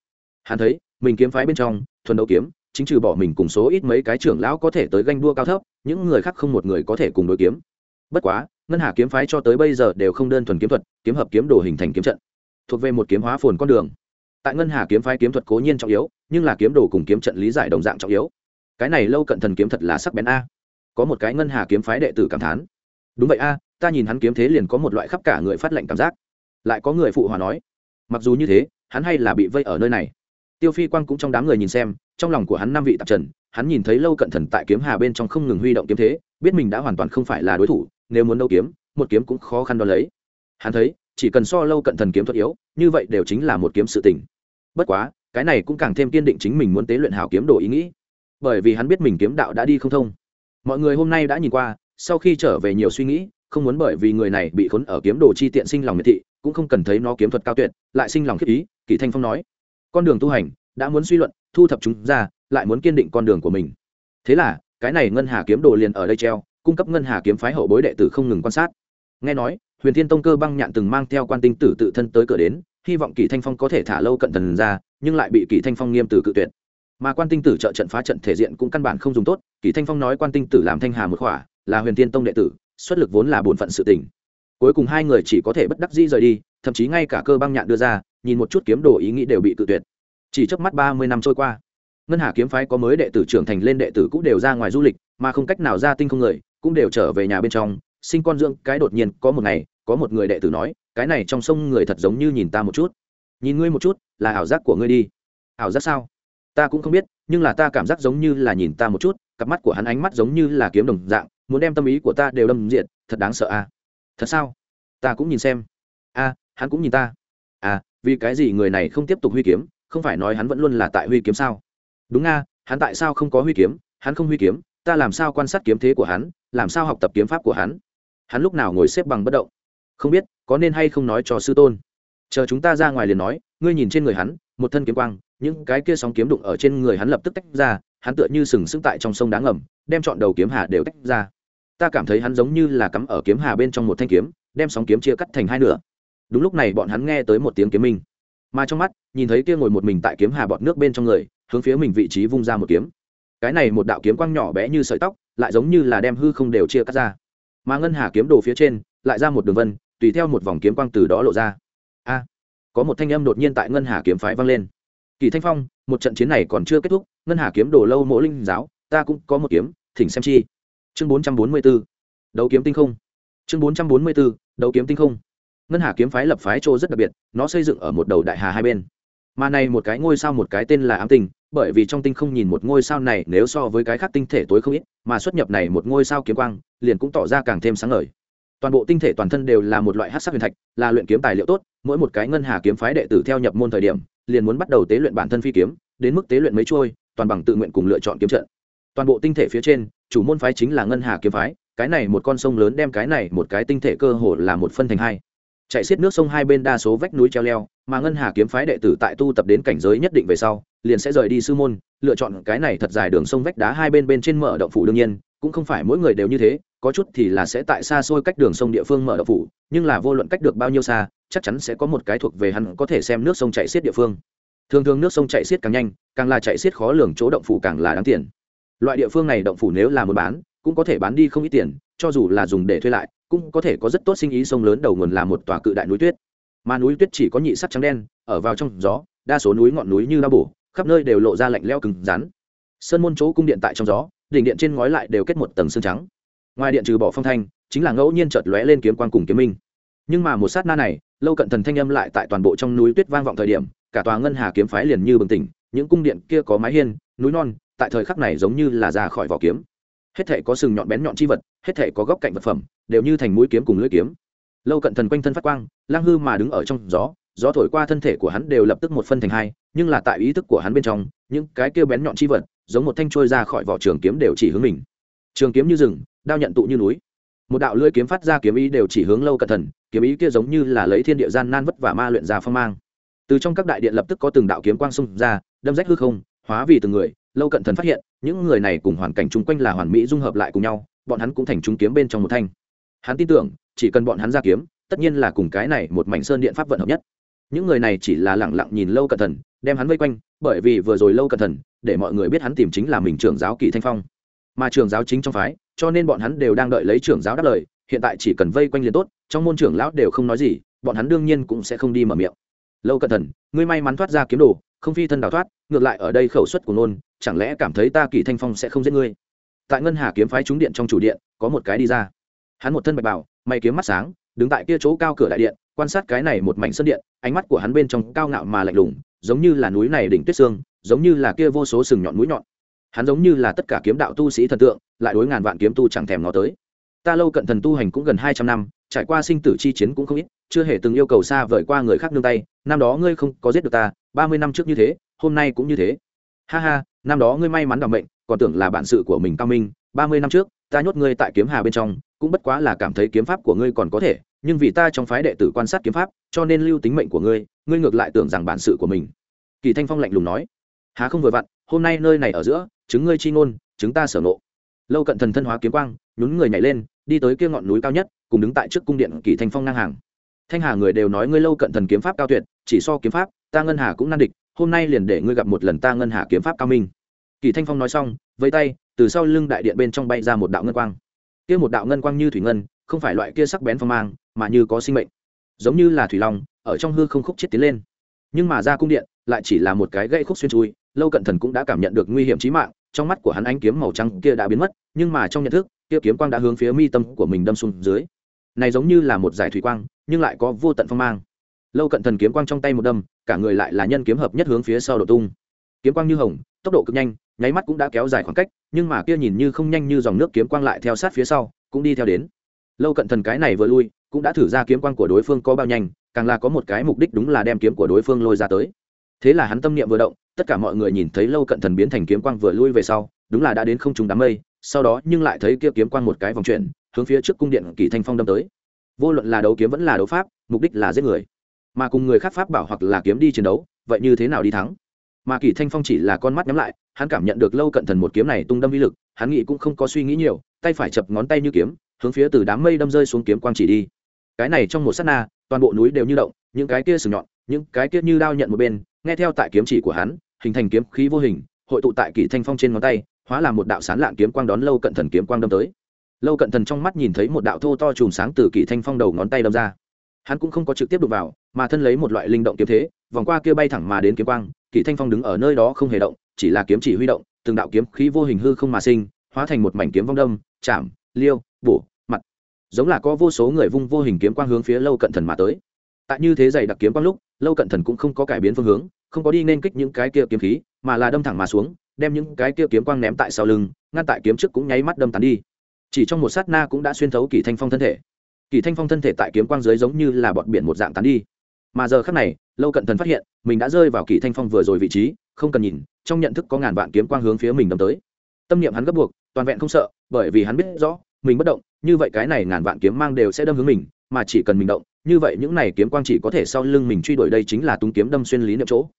Hắn thấy, mình kiếm phái bên trong, thuần đấu kiếm, chính trừ bỏ mình cùng số ít mấy cái trưởng lão có thể tới ganh đua cao thấp, những người khác không một người có thể cùng đối kiếm. Bất quá, ngân hà kiếm phái cho tới bây giờ đều không đơn thuần kiếm thuật, kiếm hợp kiếm đồ hình thành kiếm trận, thuộc về một kiếm hóa phồn con đường. Tại ngân hà kiếm phái kiếm thuật cố nhiên trọng yếu, nhưng là kiếm đồ cùng kiếm trận lý giải đồng dạng trọng yếu cái này lâu cận thần kiếm thật là sắc bén a. Có một cái ngân hà kiếm phái đệ tử cảm thán. Đúng vậy a, ta nhìn hắn kiếm thế liền có một loại khắp cả người phát lệnh cảm giác. Lại có người phụ hòa nói, mặc dù như thế, hắn hay là bị vây ở nơi này. Tiêu phi quang cũng trong đám người nhìn xem, trong lòng của hắn năm vị tạp trần, hắn nhìn thấy lâu cận thần tại kiếm hà bên trong không ngừng huy động kiếm thế, biết mình đã hoàn toàn không phải là đối thủ, nếu muốn đấu kiếm, một kiếm cũng khó khăn đo lấy. Hắn thấy, chỉ cần so lâu cận thần kiếm thuật yếu, như vậy đều chính là một kiếm sự tình. Bất quá, cái này cũng càng thêm kiên định chính mình muốn tế luyện hảo kiếm đồ ý nghĩ bởi vì hắn biết mình kiếm đạo đã đi không thông. Mọi người hôm nay đã nhìn qua, sau khi trở về nhiều suy nghĩ, không muốn bởi vì người này bị khốn ở kiếm đồ chi tiện sinh lòng miệt thị, cũng không cần thấy nó kiếm thuật cao tuyệt, lại sinh lòng khiếp ý kỷ thanh phong nói. Con đường tu hành, đã muốn suy luận, thu thập chúng ra, lại muốn kiên định con đường của mình. Thế là, cái này ngân hà kiếm đồ liền ở đây treo, cung cấp ngân hà kiếm phái hậu bối đệ tử không ngừng quan sát. Nghe nói, huyền thiên tông cơ băng nhạn từng mang theo quan tinh tử tự thân tới cửa đến, hy vọng kỳ thanh phong có thể thả lâu cận thần ra, nhưng lại bị kỳ thanh phong nghiêm từ cự tuyệt mà quan tinh tử trợ trận phá trận thể diện cũng căn bản không dùng tốt, kỳ thanh phong nói quan tinh tử làm thanh hà một khỏa, là huyền tiên tông đệ tử, xuất lực vốn là bổn phận sự tình. Cuối cùng hai người chỉ có thể bất đắc dĩ rời đi, thậm chí ngay cả cơ băng nhạn đưa ra, nhìn một chút kiếm đồ ý nghĩ đều bị cự tuyệt. Chỉ trước mắt ba mươi năm trôi qua, ngân hà kiếm phái có mới đệ tử trưởng thành lên đệ tử cũng đều ra ngoài du lịch, mà không cách nào ra tinh không người, cũng đều trở về nhà bên trong, sinh con dưỡng cái đột nhiên, có một ngày, có một người đệ tử nói, cái này trong sông người thật giống như nhìn ta một chút. Nhìn ngươi một chút, là ảo giác của ngươi đi. Ảo giác sao? Ta cũng không biết, nhưng là ta cảm giác giống như là nhìn ta một chút, cặp mắt của hắn ánh mắt giống như là kiếm đồng dạng, muốn đem tâm ý của ta đều đâm diện thật đáng sợ à thật sao? Ta cũng nhìn xem. A, hắn cũng nhìn ta. À vì cái gì người này không tiếp tục huy kiếm, không phải nói hắn vẫn luôn là tại huy kiếm sao? Đúng nga hắn tại sao không có huy kiếm? Hắn không huy kiếm, ta làm sao quan sát kiếm thế của hắn, làm sao học tập kiếm pháp của hắn? Hắn lúc nào ngồi xếp bằng bất động? Không biết, có nên hay không nói cho sư tôn? Chờ chúng ta ra ngoài liền nói, ngươi nhìn trên người hắn một thân kiếm quang, những cái kia sóng kiếm đụng ở trên người hắn lập tức tách ra, hắn tựa như sừng sững tại trong sông đá ngầm, đem chọn đầu kiếm hà đều tách ra. Ta cảm thấy hắn giống như là cắm ở kiếm hà bên trong một thanh kiếm, đem sóng kiếm chia cắt thành hai nửa. Đúng lúc này bọn hắn nghe tới một tiếng kiếm minh. Mà trong mắt, nhìn thấy kia ngồi một mình tại kiếm hà bọt nước bên trong người, hướng phía mình vị trí vung ra một kiếm. Cái này một đạo kiếm quang nhỏ bé như sợi tóc, lại giống như là đem hư không đều chia cắt ra. Mà ngân hà kiếm đồ phía trên, lại ra một đường vân, tùy theo một vòng kiếm quang từ đó lộ ra có một thanh âm đột nhiên tại ngân hà kiếm phái vang lên. Kỳ thanh phong, một trận chiến này còn chưa kết thúc, ngân hà kiếm đồ lâu mỗi linh giáo, ta cũng có một kiếm, thỉnh xem chi. Chương bốn trăm bốn mươi b ố đấu kiếm tinh không. Chương bốn trăm bốn mươi b ố đấu kiếm tinh không. Ngân hà kiếm phái lập phái chỗ rất đặc biệt, nó xây dựng ở một đầu đại hà hai bên. Mà này một cái ngôi sao một cái tên là ám tinh, bởi vì trong tinh không nhìn một ngôi sao này nếu so với cái khác tinh thể tối không ít, mà xuất nhập này một ngôi sao kiếm quang, liền cũng tỏ ra càng thêm sáng ngời. Toàn bộ tinh thể toàn thân đều là một loại hát sắc huyền thạch, là luyện kiếm tài liệu tốt mỗi một cái ngân hà kiếm phái đệ tử theo nhập môn thời điểm, liền muốn bắt đầu tế luyện bản thân phi kiếm, đến mức tế luyện mấy trôi, toàn bằng tự nguyện cùng lựa chọn kiếm trận. Toàn bộ tinh thể phía trên, chủ môn phái chính là ngân hà kiếm phái, cái này một con sông lớn đem cái này một cái tinh thể cơ hồ là một phân thành hai. Chạy xiết nước sông hai bên đa số vách núi treo leo, mà ngân hà kiếm phái đệ tử tại tu tập đến cảnh giới nhất định về sau, liền sẽ rời đi sư môn, lựa chọn cái này thật dài đường sông vách đá hai bên bên trên mở động phủ đương nhiên, cũng không phải mỗi người đều như thế, có chút thì là sẽ tại xa xôi cách đường sông địa phương mở động phủ, nhưng là vô luận cách được bao nhiêu xa chắc chắn sẽ có một cái thuộc về hắn có thể xem nước sông chạy xiết địa phương. Thường thường nước sông chạy xiết càng nhanh, càng là chạy xiết khó lường chỗ động phủ càng là đáng tiền. Loại địa phương này động phủ nếu là muốn bán, cũng có thể bán đi không ít tiền, cho dù là dùng để thuê lại, cũng có thể có rất tốt sinh ý sông lớn đầu nguồn là một tòa cự đại núi tuyết. Mà núi tuyết chỉ có nhị sắc trắng đen, ở vào trong gió, đa số núi ngọn núi như la bổ, khắp nơi đều lộ ra lạnh leo cứng rắn. Sơn môn chỗ cung điện tại trong gió, đỉnh điện trên ngói lại đều kết một tầng xương trắng. Ngoài điện trừ bỏ phong thanh, chính là ngẫu nhiên chợt lóe lên kiếm quan cùng kiếm minh. Nhưng mà một sát na này lâu cận thần thanh âm lại tại toàn bộ trong núi tuyết vang vọng thời điểm, cả tòa ngân hà kiếm phái liền như bừng tỉnh, những cung điện kia có mái hiên, núi non, tại thời khắc này giống như là ra khỏi vỏ kiếm. Hết thể có sừng nhọn bén nhọn chi vật, hết thể có góc cạnh vật phẩm, đều như thành mũi kiếm cùng lưỡi kiếm. Lâu cận thần quanh thân phát quang, lang hư mà đứng ở trong gió gió thổi qua thân thể của hắn đều lập tức một phân thành hai, nhưng là tại ý thức của hắn bên trong, những cái kia bén nhọn chi vật, giống một thanh trôi ra khỏi vỏ trường kiếm đều chỉ hướng mình. Trường kiếm như rừng, đao nhận tụ như núi. Một đạo lưỡi kiếm phát ra kiếm ý đều chỉ hướng lâu cận thần kiếm ý kia giống như là lấy thiên địa gian nan vất vả ma luyện ra phong mang. Từ trong các đại điện lập tức có từng đạo kiếm quang xung ra, đâm rách hư không, hóa vì từng người, lâu cận thần phát hiện, những người này cùng hoàn cảnh chung quanh là hoàn mỹ dung hợp lại cùng nhau, bọn hắn cũng thành chúng kiếm bên trong một thanh. Hắn tin tưởng, chỉ cần bọn hắn ra kiếm, tất nhiên là cùng cái này một mảnh sơn điện pháp vận hợp nhất. Những người này chỉ là lẳng lặng nhìn lâu cận thần, đem hắn vây quanh, bởi vì vừa rồi lâu cận thần, để mọi người biết hắn tìm chính là mình trưởng giáo kỳ thanh phong. Mà trưởng giáo chính trong phái, cho nên bọn hắn đều đang đợi lấy trưởng giáo đáp lời hiện tại chỉ cần vây quanh liền tốt, trong môn trưởng lão đều không nói gì, bọn hắn đương nhiên cũng sẽ không đi mở miệng. Lâu cận thần ngươi may mắn thoát ra kiếm đồ, không phi thân đào thoát, ngược lại ở đây khẩu suất của nôn, chẳng lẽ cảm thấy ta kỳ thanh phong sẽ không giết ngươi? Tại ngân hà kiếm phái trúng điện trong chủ điện, có một cái đi ra. Hắn một thân bạch bảo mày kiếm mắt sáng, đứng tại kia chỗ cao cửa đại điện, quan sát cái này một mảnh sân điện, ánh mắt của hắn bên trong cao ngạo mà lạnh lùng, giống như là núi này đỉnh tuyết sương giống như là kia vô số sừng nhọn mũi nhọn. Hắn giống như là tất cả kiếm đạo tu sĩ thần tượng, lại đối ngàn vạn kiếm tu chẳng thèm ngó tới ta lâu cận thần tu hành cũng gần hai trăm năm, trải qua sinh tử chi chiến cũng không ít, chưa hề từng yêu cầu xa vời qua người khác nương tay, năm đó ngươi không có giết được ta, ba mươi năm trước như thế, hôm nay cũng như thế. Ha ha, năm đó ngươi may mắn đảm mệnh, còn tưởng là bản sự của mình cao minh, ba mươi năm trước, ta nhốt ngươi tại kiếm hà bên trong, cũng bất quá là cảm thấy kiếm pháp của ngươi còn có thể, nhưng vì ta trong phái đệ tử quan sát kiếm pháp, cho nên lưu tính mệnh của ngươi ngươi ngược lại tưởng rằng bản sự của mình. Kỳ thanh phong lạnh lùng nói. Há không vừa vặn, hôm nay nơi này ở giữa, chứng ngươi chi ngôn, chứng ta sở nộ lâu cận thần thân hóa kiếm quang, nhún người nhảy lên đi tới kia ngọn núi cao nhất, cùng đứng tại trước cung điện kỳ thanh phong ngang hàng. Thanh hà người đều nói ngươi lâu cận thần kiếm pháp cao tuyệt, chỉ so kiếm pháp, ta ngân hà cũng nan địch, hôm nay liền để ngươi gặp một lần ta ngân hà kiếm pháp cao minh. Kỳ thanh phong nói xong, vẫy tay, từ sau lưng đại điện bên trong bay ra một đạo ngân quang. Kia một đạo ngân quang như thủy ngân, không phải loại kia sắc bén phong mang, mà như có sinh mệnh. Giống như là thủy long, ở trong hư không khúc chết tiến lên. Nhưng mà ra cung điện, lại chỉ là một cái gãy khúc xuyên chui, lâu cận thần cũng đã cảm nhận được nguy hiểm chí mạng, trong mắt của hắn ánh kiếm màu trắng kia đã biến mất, nhưng mà trong nhận thức kia kiếm quang đã hướng phía mi tâm của mình đâm xuống dưới. Này giống như là một giải thủy quang, nhưng lại có vô tận phong mang. Lâu cận thần kiếm quang trong tay một đâm, cả người lại là nhân kiếm hợp nhất hướng phía sau đổ tung. Kiếm quang như hồng, tốc độ cực nhanh, nháy mắt cũng đã kéo dài khoảng cách, nhưng mà kia nhìn như không nhanh như dòng nước kiếm quang lại theo sát phía sau, cũng đi theo đến. Lâu cận thần cái này vừa lui, cũng đã thử ra kiếm quang của đối phương có bao nhanh, càng là có một cái mục đích đúng là đem kiếm của đối phương lôi ra tới. Thế là hắn tâm niệm vừa động, tất cả mọi người nhìn thấy lâu cận thần biến thành kiếm quang vừa lui về sau, đúng là đã đến không trùng đám mây sau đó nhưng lại thấy kia kiếm quang một cái vòng chuyển, hướng phía trước cung điện kỳ thanh phong đâm tới. Vô luận là đấu kiếm vẫn là đấu pháp, mục đích là giết người. Mà cùng người khác pháp bảo hoặc là kiếm đi chiến đấu, vậy như thế nào đi thắng? Mà kỳ thanh phong chỉ là con mắt nhắm lại, hắn cảm nhận được lâu cận thần một kiếm này tung đâm vi lực, hắn nghĩ cũng không có suy nghĩ nhiều, tay phải chập ngón tay như kiếm, hướng phía từ đám mây đâm rơi xuống kiếm quang chỉ đi. Cái này trong một sát na, toàn bộ núi đều như động, những cái kia sừng nhọn, những cái kia như đao nhận một bên, nghe theo tại kiếm chỉ của hắn, hình thành kiếm khí vô hình, hội tụ tại kỳ thanh phong trên ngón tay hóa là một đạo sán lạn kiếm quang đón lâu cận thần kiếm quang đâm tới. Lâu cận thần trong mắt nhìn thấy một đạo thô to chùm sáng từ kỳ thanh phong đầu ngón tay đâm ra. Hắn cũng không có trực tiếp đụng vào, mà thân lấy một loại linh động kiếm thế, vòng qua kia bay thẳng mà đến kiếm quang kỳ thanh phong đứng ở nơi đó không hề động, chỉ là kiếm chỉ huy động, từng đạo kiếm khí vô hình hư không mà sinh, hóa thành một mảnh kiếm vong đâm, chạm, liêu, bổ, mặt. Giống là có vô số người vung vô hình kiếm quang hướng phía lâu cận thần mà tới. Tại như thế dày đặc kiếm quang lúc, lâu cận thần cũng không có cải biến phương hướng, không có đi nên kích những cái kia kiếm khí, mà là đâm thẳng mà xuống đem những cái kia kiếm quang ném tại sau lưng, ngăn tại kiếm trước cũng nháy mắt đâm tán đi. Chỉ trong một sát na cũng đã xuyên thấu kỳ thanh phong thân thể. Kỳ thanh phong thân thể tại kiếm quang dưới giống như là bọt biển một dạng tán đi. Mà giờ khắc này, lâu cận thần phát hiện, mình đã rơi vào kỳ thanh phong vừa rồi vị trí, không cần nhìn, trong nhận thức có ngàn vạn kiếm quang hướng phía mình đâm tới. Tâm niệm hắn gấp buộc, toàn vẹn không sợ, bởi vì hắn biết rõ, mình bất động, như vậy cái này ngàn vạn kiếm mang đều sẽ đâm hướng mình, mà chỉ cần mình động, như vậy những này kiếm quang chỉ có thể sau lưng mình truy đuổi đây chính là tung kiếm đâm xuyên lý niệm chỗ.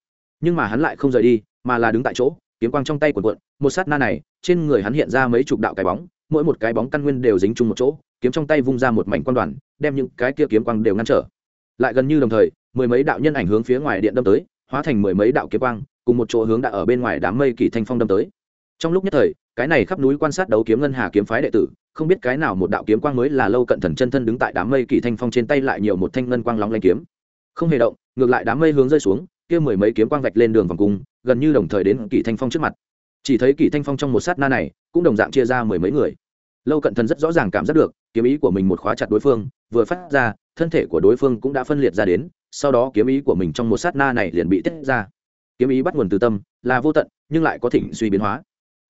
Nhưng mà hắn lại không rời đi, mà là đứng tại chỗ kiếm quang trong tay cuộn cuộn, một sát na này trên người hắn hiện ra mấy chục đạo cái bóng mỗi một cái bóng căn nguyên đều dính chung một chỗ kiếm trong tay vung ra một mảnh quan đoàn đem những cái kia kiếm quang đều ngăn trở. Lại gần như đồng thời mười mấy đạo nhân ảnh hướng phía ngoài điện đâm tới hóa thành mười mấy đạo kiếm quang cùng một chỗ hướng đã ở bên ngoài đám mây kỳ thanh phong đâm tới. Trong lúc nhất thời cái này khắp núi quan sát đấu kiếm ngân hà kiếm phái đệ tử không biết cái nào một đạo kiếm quang mới là lâu cận thần chân thân đứng tại đám mây kỳ thanh phong trên tay lại nhiều một thanh ngân quang lóng lanh kiếm. Không hề động ngược lại đám mây hướng rơi xuống kia mười mấy kiếm quang vạch lên đường vòng cung, gần như đồng thời đến kỳ thanh phong trước mặt. Chỉ thấy kỳ thanh phong trong một sát na này, cũng đồng dạng chia ra mười mấy người. Lâu cận thần rất rõ ràng cảm giác được, kiếm ý của mình một khóa chặt đối phương, vừa phát ra, thân thể của đối phương cũng đã phân liệt ra đến, sau đó kiếm ý của mình trong một sát na này liền bị tiết ra. Kiếm ý bắt nguồn từ tâm, là vô tận, nhưng lại có thỉnh suy biến hóa.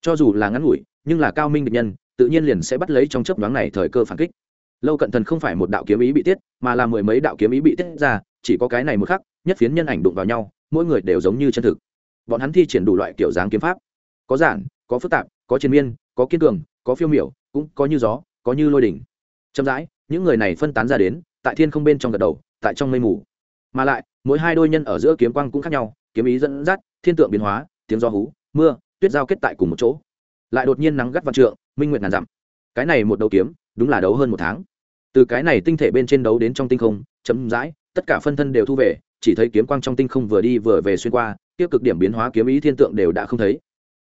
Cho dù là ngắn ngủi, nhưng là cao minh địch nhân, tự nhiên liền sẽ bắt lấy trong chấp đoán này thời cơ phản kích. Lâu cận thần không phải một đạo kiếm ý bị tiết, mà là mười mấy đạo kiếm ý bị tiết ra chỉ có cái này một khắc, nhất phiến nhân ảnh đụng vào nhau, mỗi người đều giống như chân thực. Bọn hắn thi triển đủ loại kiểu dáng kiếm pháp. Có giản, có phức tạp, có chiến miên, có kiên cường, có phiêu miểu, cũng có như gió, có như lôi đỉnh. Chậm rãi, những người này phân tán ra đến, tại thiên không bên trong gật đầu, tại trong mây mù. Mà lại, mỗi hai đôi nhân ở giữa kiếm quang cũng khác nhau, kiếm ý dẫn dắt, thiên tượng biến hóa, tiếng gió hú, mưa, tuyết giao kết tại cùng một chỗ. Lại đột nhiên nắng gắt văn trượng, minh nguyện ngàn dặm. Cái này một đấu kiếm, đúng là đấu hơn một tháng. Từ cái này tinh thể bên trên đấu đến trong tinh không chấm dãi tất cả phân thân đều thu về, chỉ thấy kiếm quang trong tinh không vừa đi vừa về xuyên qua tiếp cực điểm biến hóa kiếm ý thiên tượng đều đã không thấy.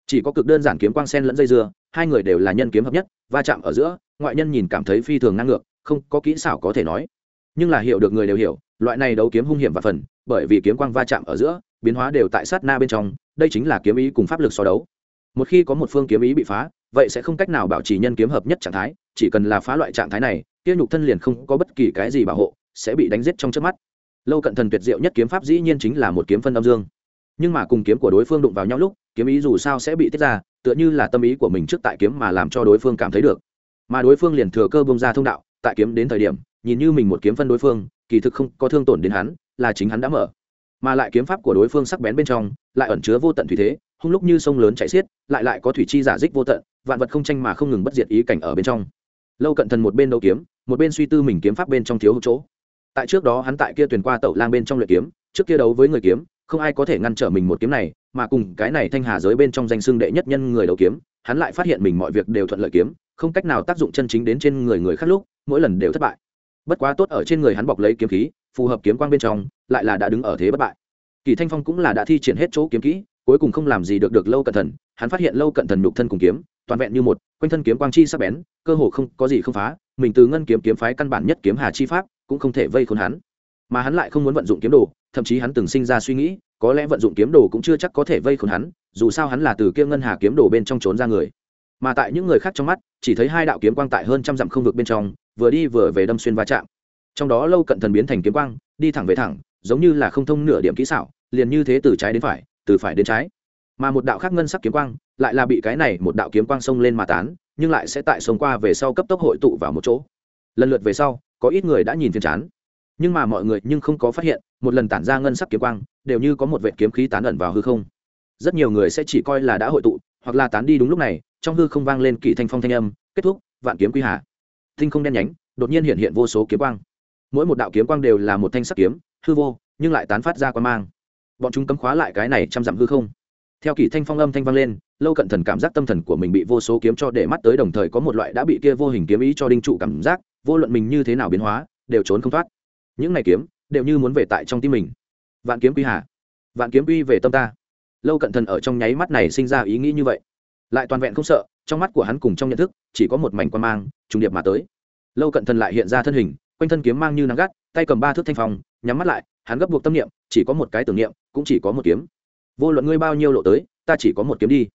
Chỉ có cực đơn giản kiếm quang sen lẫn dây dưa, hai người đều là nhân kiếm hợp nhất, va chạm ở giữa, ngoại nhân nhìn cảm thấy phi thường ngang ngược, không có kỹ xảo có thể nói. Nhưng là hiểu được người đều hiểu, loại này đấu kiếm hung hiểm và phần, bởi vì kiếm quang va chạm ở giữa, biến hóa đều tại sát na bên trong, đây chính là kiếm ý cùng pháp lực so đấu. Một khi có một phương kiếm ý bị phá, vậy sẽ không cách nào bảo trì nhân kiếm hợp nhất trạng thái, chỉ cần là phá loại trạng thái này tiêu nhục thân liền không có bất kỳ cái gì bảo hộ, sẽ bị đánh giết trong trước mắt lâu cận thần tuyệt diệu nhất kiếm pháp dĩ nhiên chính là một kiếm phân âm dương. Nhưng mà cùng kiếm của đối phương đụng vào nhau lúc, kiếm ý dù sao sẽ bị tiết ra, tựa như là tâm ý của mình trước tại kiếm mà làm cho đối phương cảm thấy được. Mà đối phương liền thừa cơ bông ra thông đạo, tại kiếm đến thời điểm, nhìn như mình một kiếm phân đối phương, kỳ thực không có thương tổn đến hắn, là chính hắn đã mở. Mà lại kiếm pháp của đối phương sắc bén bên trong, lại ẩn chứa vô tận thủy thế, hung lúc như sông lớn chạy xiết, lại lại có thủy chi giả dích vô tận, vạn vật không tranh mà không ngừng bất diệt ý cảnh ở bên trong. Lâu cận thần một bên đấu kiếm, một bên suy tư mình kiếm pháp bên trong thiếu hụt chỗ tại trước đó hắn tại kia tuyển qua tẩu lang bên trong luyện kiếm, trước kia đấu với người kiếm, không ai có thể ngăn trở mình một kiếm này, mà cùng cái này thanh hà giới bên trong danh xưng đệ nhất nhân người đấu kiếm, hắn lại phát hiện mình mọi việc đều thuận lợi kiếm, không cách nào tác dụng chân chính đến trên người người khác lúc, mỗi lần đều thất bại. Bất quá tốt ở trên người hắn bọc lấy kiếm khí, phù hợp kiếm quang bên trong, lại là đã đứng ở thế bất bại. Kỳ thanh phong cũng là đã thi triển hết chỗ kiếm kỹ, cuối cùng không làm gì được được lâu cận thần, hắn phát hiện lâu cận thần nhục thân cùng kiếm, toàn vẹn như một, quanh thân kiếm quang chi sắc bén, cơ hồ không có gì không phá, mình từ ngân kiếm kiếm phái căn bản nhất kiếm hà chi pháp cũng không thể vây khốn hắn. Mà hắn lại không muốn vận dụng kiếm đồ, thậm chí hắn từng sinh ra suy nghĩ, có lẽ vận dụng kiếm đồ cũng chưa chắc có thể vây khốn hắn, dù sao hắn là từ kia ngân hà kiếm đồ bên trong trốn ra người. Mà tại những người khác trong mắt, chỉ thấy hai đạo kiếm quang tại hơn trăm dặm không vực bên trong, vừa đi vừa về đâm xuyên va chạm. Trong đó lâu cận thần biến thành kiếm quang, đi thẳng về thẳng, giống như là không thông nửa điểm kỹ xảo, liền như thế từ trái đến phải, từ phải đến trái. Mà một đạo khác ngân sắc kiếm quang, lại là bị cái này một đạo kiếm quang xông lên mà tán, nhưng lại sẽ tại sông qua về sau cấp tốc hội tụ vào một chỗ lần lượt về sau, có ít người đã nhìn phiền chán. Nhưng mà mọi người nhưng không có phát hiện, một lần tản ra ngân sắc kiếm quang, đều như có một vệ kiếm khí tán ẩn vào hư không. Rất nhiều người sẽ chỉ coi là đã hội tụ, hoặc là tán đi đúng lúc này, trong hư không vang lên kỳ thanh phong thanh âm, kết thúc, vạn kiếm quy hà. Tinh không đen nhánh, đột nhiên hiện hiện vô số kiếm quang. Mỗi một đạo kiếm quang đều là một thanh sắc kiếm, hư vô, nhưng lại tán phát ra quan mang. Bọn chúng cấm khóa lại cái này trăm dặm hư không. Theo kỳ thanh phong âm thanh vang lên, lâu cận thần cảm giác tâm thần của mình bị vô số kiếm cho để mắt tới, đồng thời có một loại đã bị kia vô hình kiếm ý cho đinh trụ cảm giác vô luận mình như thế nào biến hóa, đều trốn không thoát. Những này kiếm, đều như muốn về tại trong tim mình. Vạn kiếm quy hà, vạn kiếm quy về tâm ta. Lâu cận thần ở trong nháy mắt này sinh ra ý nghĩ như vậy. Lại toàn vẹn không sợ, trong mắt của hắn cùng trong nhận thức, chỉ có một mảnh quan mang, trùng điệp mà tới. Lâu cận thần lại hiện ra thân hình, quanh thân kiếm mang như nắng gắt, tay cầm ba thước thanh phong, nhắm mắt lại, hắn gấp buộc tâm niệm, chỉ có một cái tưởng niệm, cũng chỉ có một kiếm. Vô luận ngươi bao nhiêu lộ tới, ta chỉ có một kiếm đi.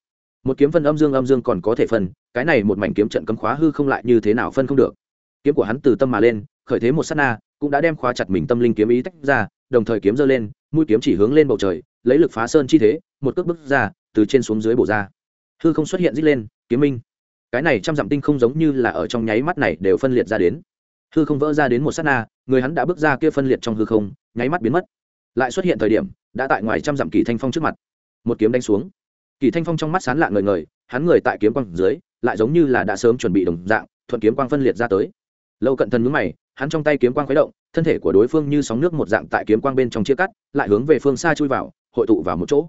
Một kiếm phân âm dương âm dương còn có thể phân, cái này một mảnh kiếm trận cấm khóa hư không lại như thế nào phân không được kiếm của hắn từ tâm mà lên, khởi thế một sát na, cũng đã đem khóa chặt mình tâm linh kiếm ý tách ra, đồng thời kiếm giơ lên, mũi kiếm chỉ hướng lên bầu trời, lấy lực phá sơn chi thế, một cước bước ra, từ trên xuống dưới bổ ra. Hư không xuất hiện dít lên, kiếm minh. Cái này trăm dặm tinh không giống như là ở trong nháy mắt này đều phân liệt ra đến. Hư không vỡ ra đến một sát na, người hắn đã bước ra kia phân liệt trong hư không, nháy mắt biến mất. Lại xuất hiện thời điểm, đã tại ngoài trăm dặm kỳ thanh phong trước mặt. Một kiếm đánh xuống. Kỳ thanh phong trong mắt sán lạ ngời ngời, hắn người tại kiếm quang dưới, lại giống như là đã sớm chuẩn bị đồng dạng, thuận kiếm quang phân liệt ra tới lâu cận thân mướn mày, hắn trong tay kiếm quang khuấy động, thân thể của đối phương như sóng nước một dạng tại kiếm quang bên trong chia cắt, lại hướng về phương xa chui vào, hội tụ vào một chỗ.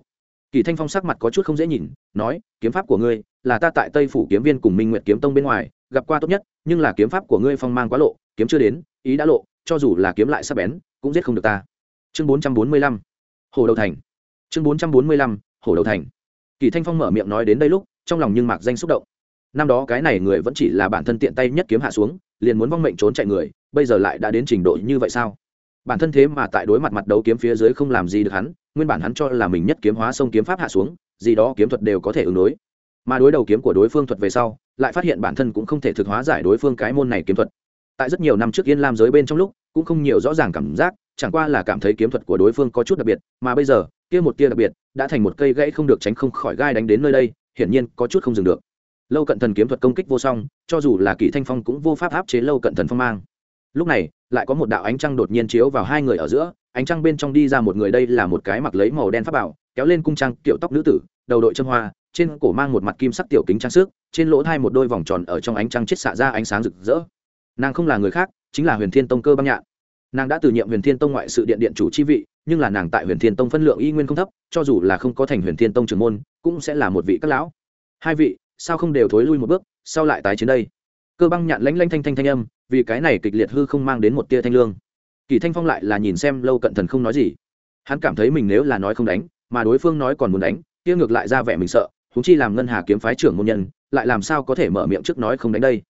Kỳ thanh phong sắc mặt có chút không dễ nhìn, nói, kiếm pháp của ngươi là ta tại tây phủ kiếm viên cùng minh nguyện kiếm tông bên ngoài, gặp qua tốt nhất, nhưng là kiếm pháp của ngươi phong mang quá lộ, kiếm chưa đến, ý đã lộ, cho dù là kiếm lại sắp bén, cũng giết không được ta. Chương bốn trăm bốn mươi lăm. Hồ đầu thành. Chương bốn trăm bốn mươi lăm, hồ đầu thành. Kỳ thanh phong mở miệng nói đến đây lúc, trong lòng nhưng mạc danh xúc động năm đó cái này người vẫn chỉ là bản thân tiện tay nhất kiếm hạ xuống, liền muốn vong mệnh trốn chạy người, bây giờ lại đã đến trình độ như vậy sao? Bản thân thế mà tại đối mặt mặt đấu kiếm phía dưới không làm gì được hắn, nguyên bản hắn cho là mình nhất kiếm hóa sông kiếm pháp hạ xuống, gì đó kiếm thuật đều có thể ứng đối. Mà đối đầu kiếm của đối phương thuật về sau, lại phát hiện bản thân cũng không thể thực hóa giải đối phương cái môn này kiếm thuật. Tại rất nhiều năm trước yên lam giới bên trong lúc, cũng không nhiều rõ ràng cảm giác, chẳng qua là cảm thấy kiếm thuật của đối phương có chút đặc biệt, mà bây giờ, kia một tia đặc biệt, đã thành một cây gãy không được tránh không khỏi gai đánh đến nơi đây, hiển nhiên có chút không dừng được lâu cận thần kiếm thuật công kích vô song, cho dù là kỳ thanh phong cũng vô pháp áp chế lâu cận thần phong mang. Lúc này, lại có một đạo ánh trăng đột nhiên chiếu vào hai người ở giữa, ánh trăng bên trong đi ra một người đây là một cái mặc lấy màu đen pháp bảo, kéo lên cung trang, kiểu tóc nữ tử, đầu đội chân hoa, trên cổ mang một mặt kim sắc tiểu kính trang sức, trên lỗ thai một đôi vòng tròn ở trong ánh trăng chết xạ ra ánh sáng rực rỡ. Nàng không là người khác, chính là huyền thiên tông cơ băng nhạn. Nàng đã từ nhiệm huyền thiên tông ngoại sự điện điện chủ chi vị, nhưng là nàng tại huyền thiên tông phân lượng y nguyên không thấp, cho dù là không có thành huyền thiên tông trưởng môn, cũng sẽ là một vị các lão. Hai vị sao không đều thối lui một bước sao lại tái chiến đây? Cơ băng nhạn lanh lanh thanh thanh thanh âm, vì cái này kịch liệt hư không mang đến một tia thanh lương. Kỳ thanh phong lại là nhìn xem lâu cận thần không nói gì. Hắn cảm thấy mình nếu là nói không đánh, mà đối phương nói còn muốn đánh, kia ngược lại ra vẻ mình sợ húng chi làm ngân hà kiếm phái trưởng môn nhân, lại làm sao có thể mở miệng trước nói không đánh đây?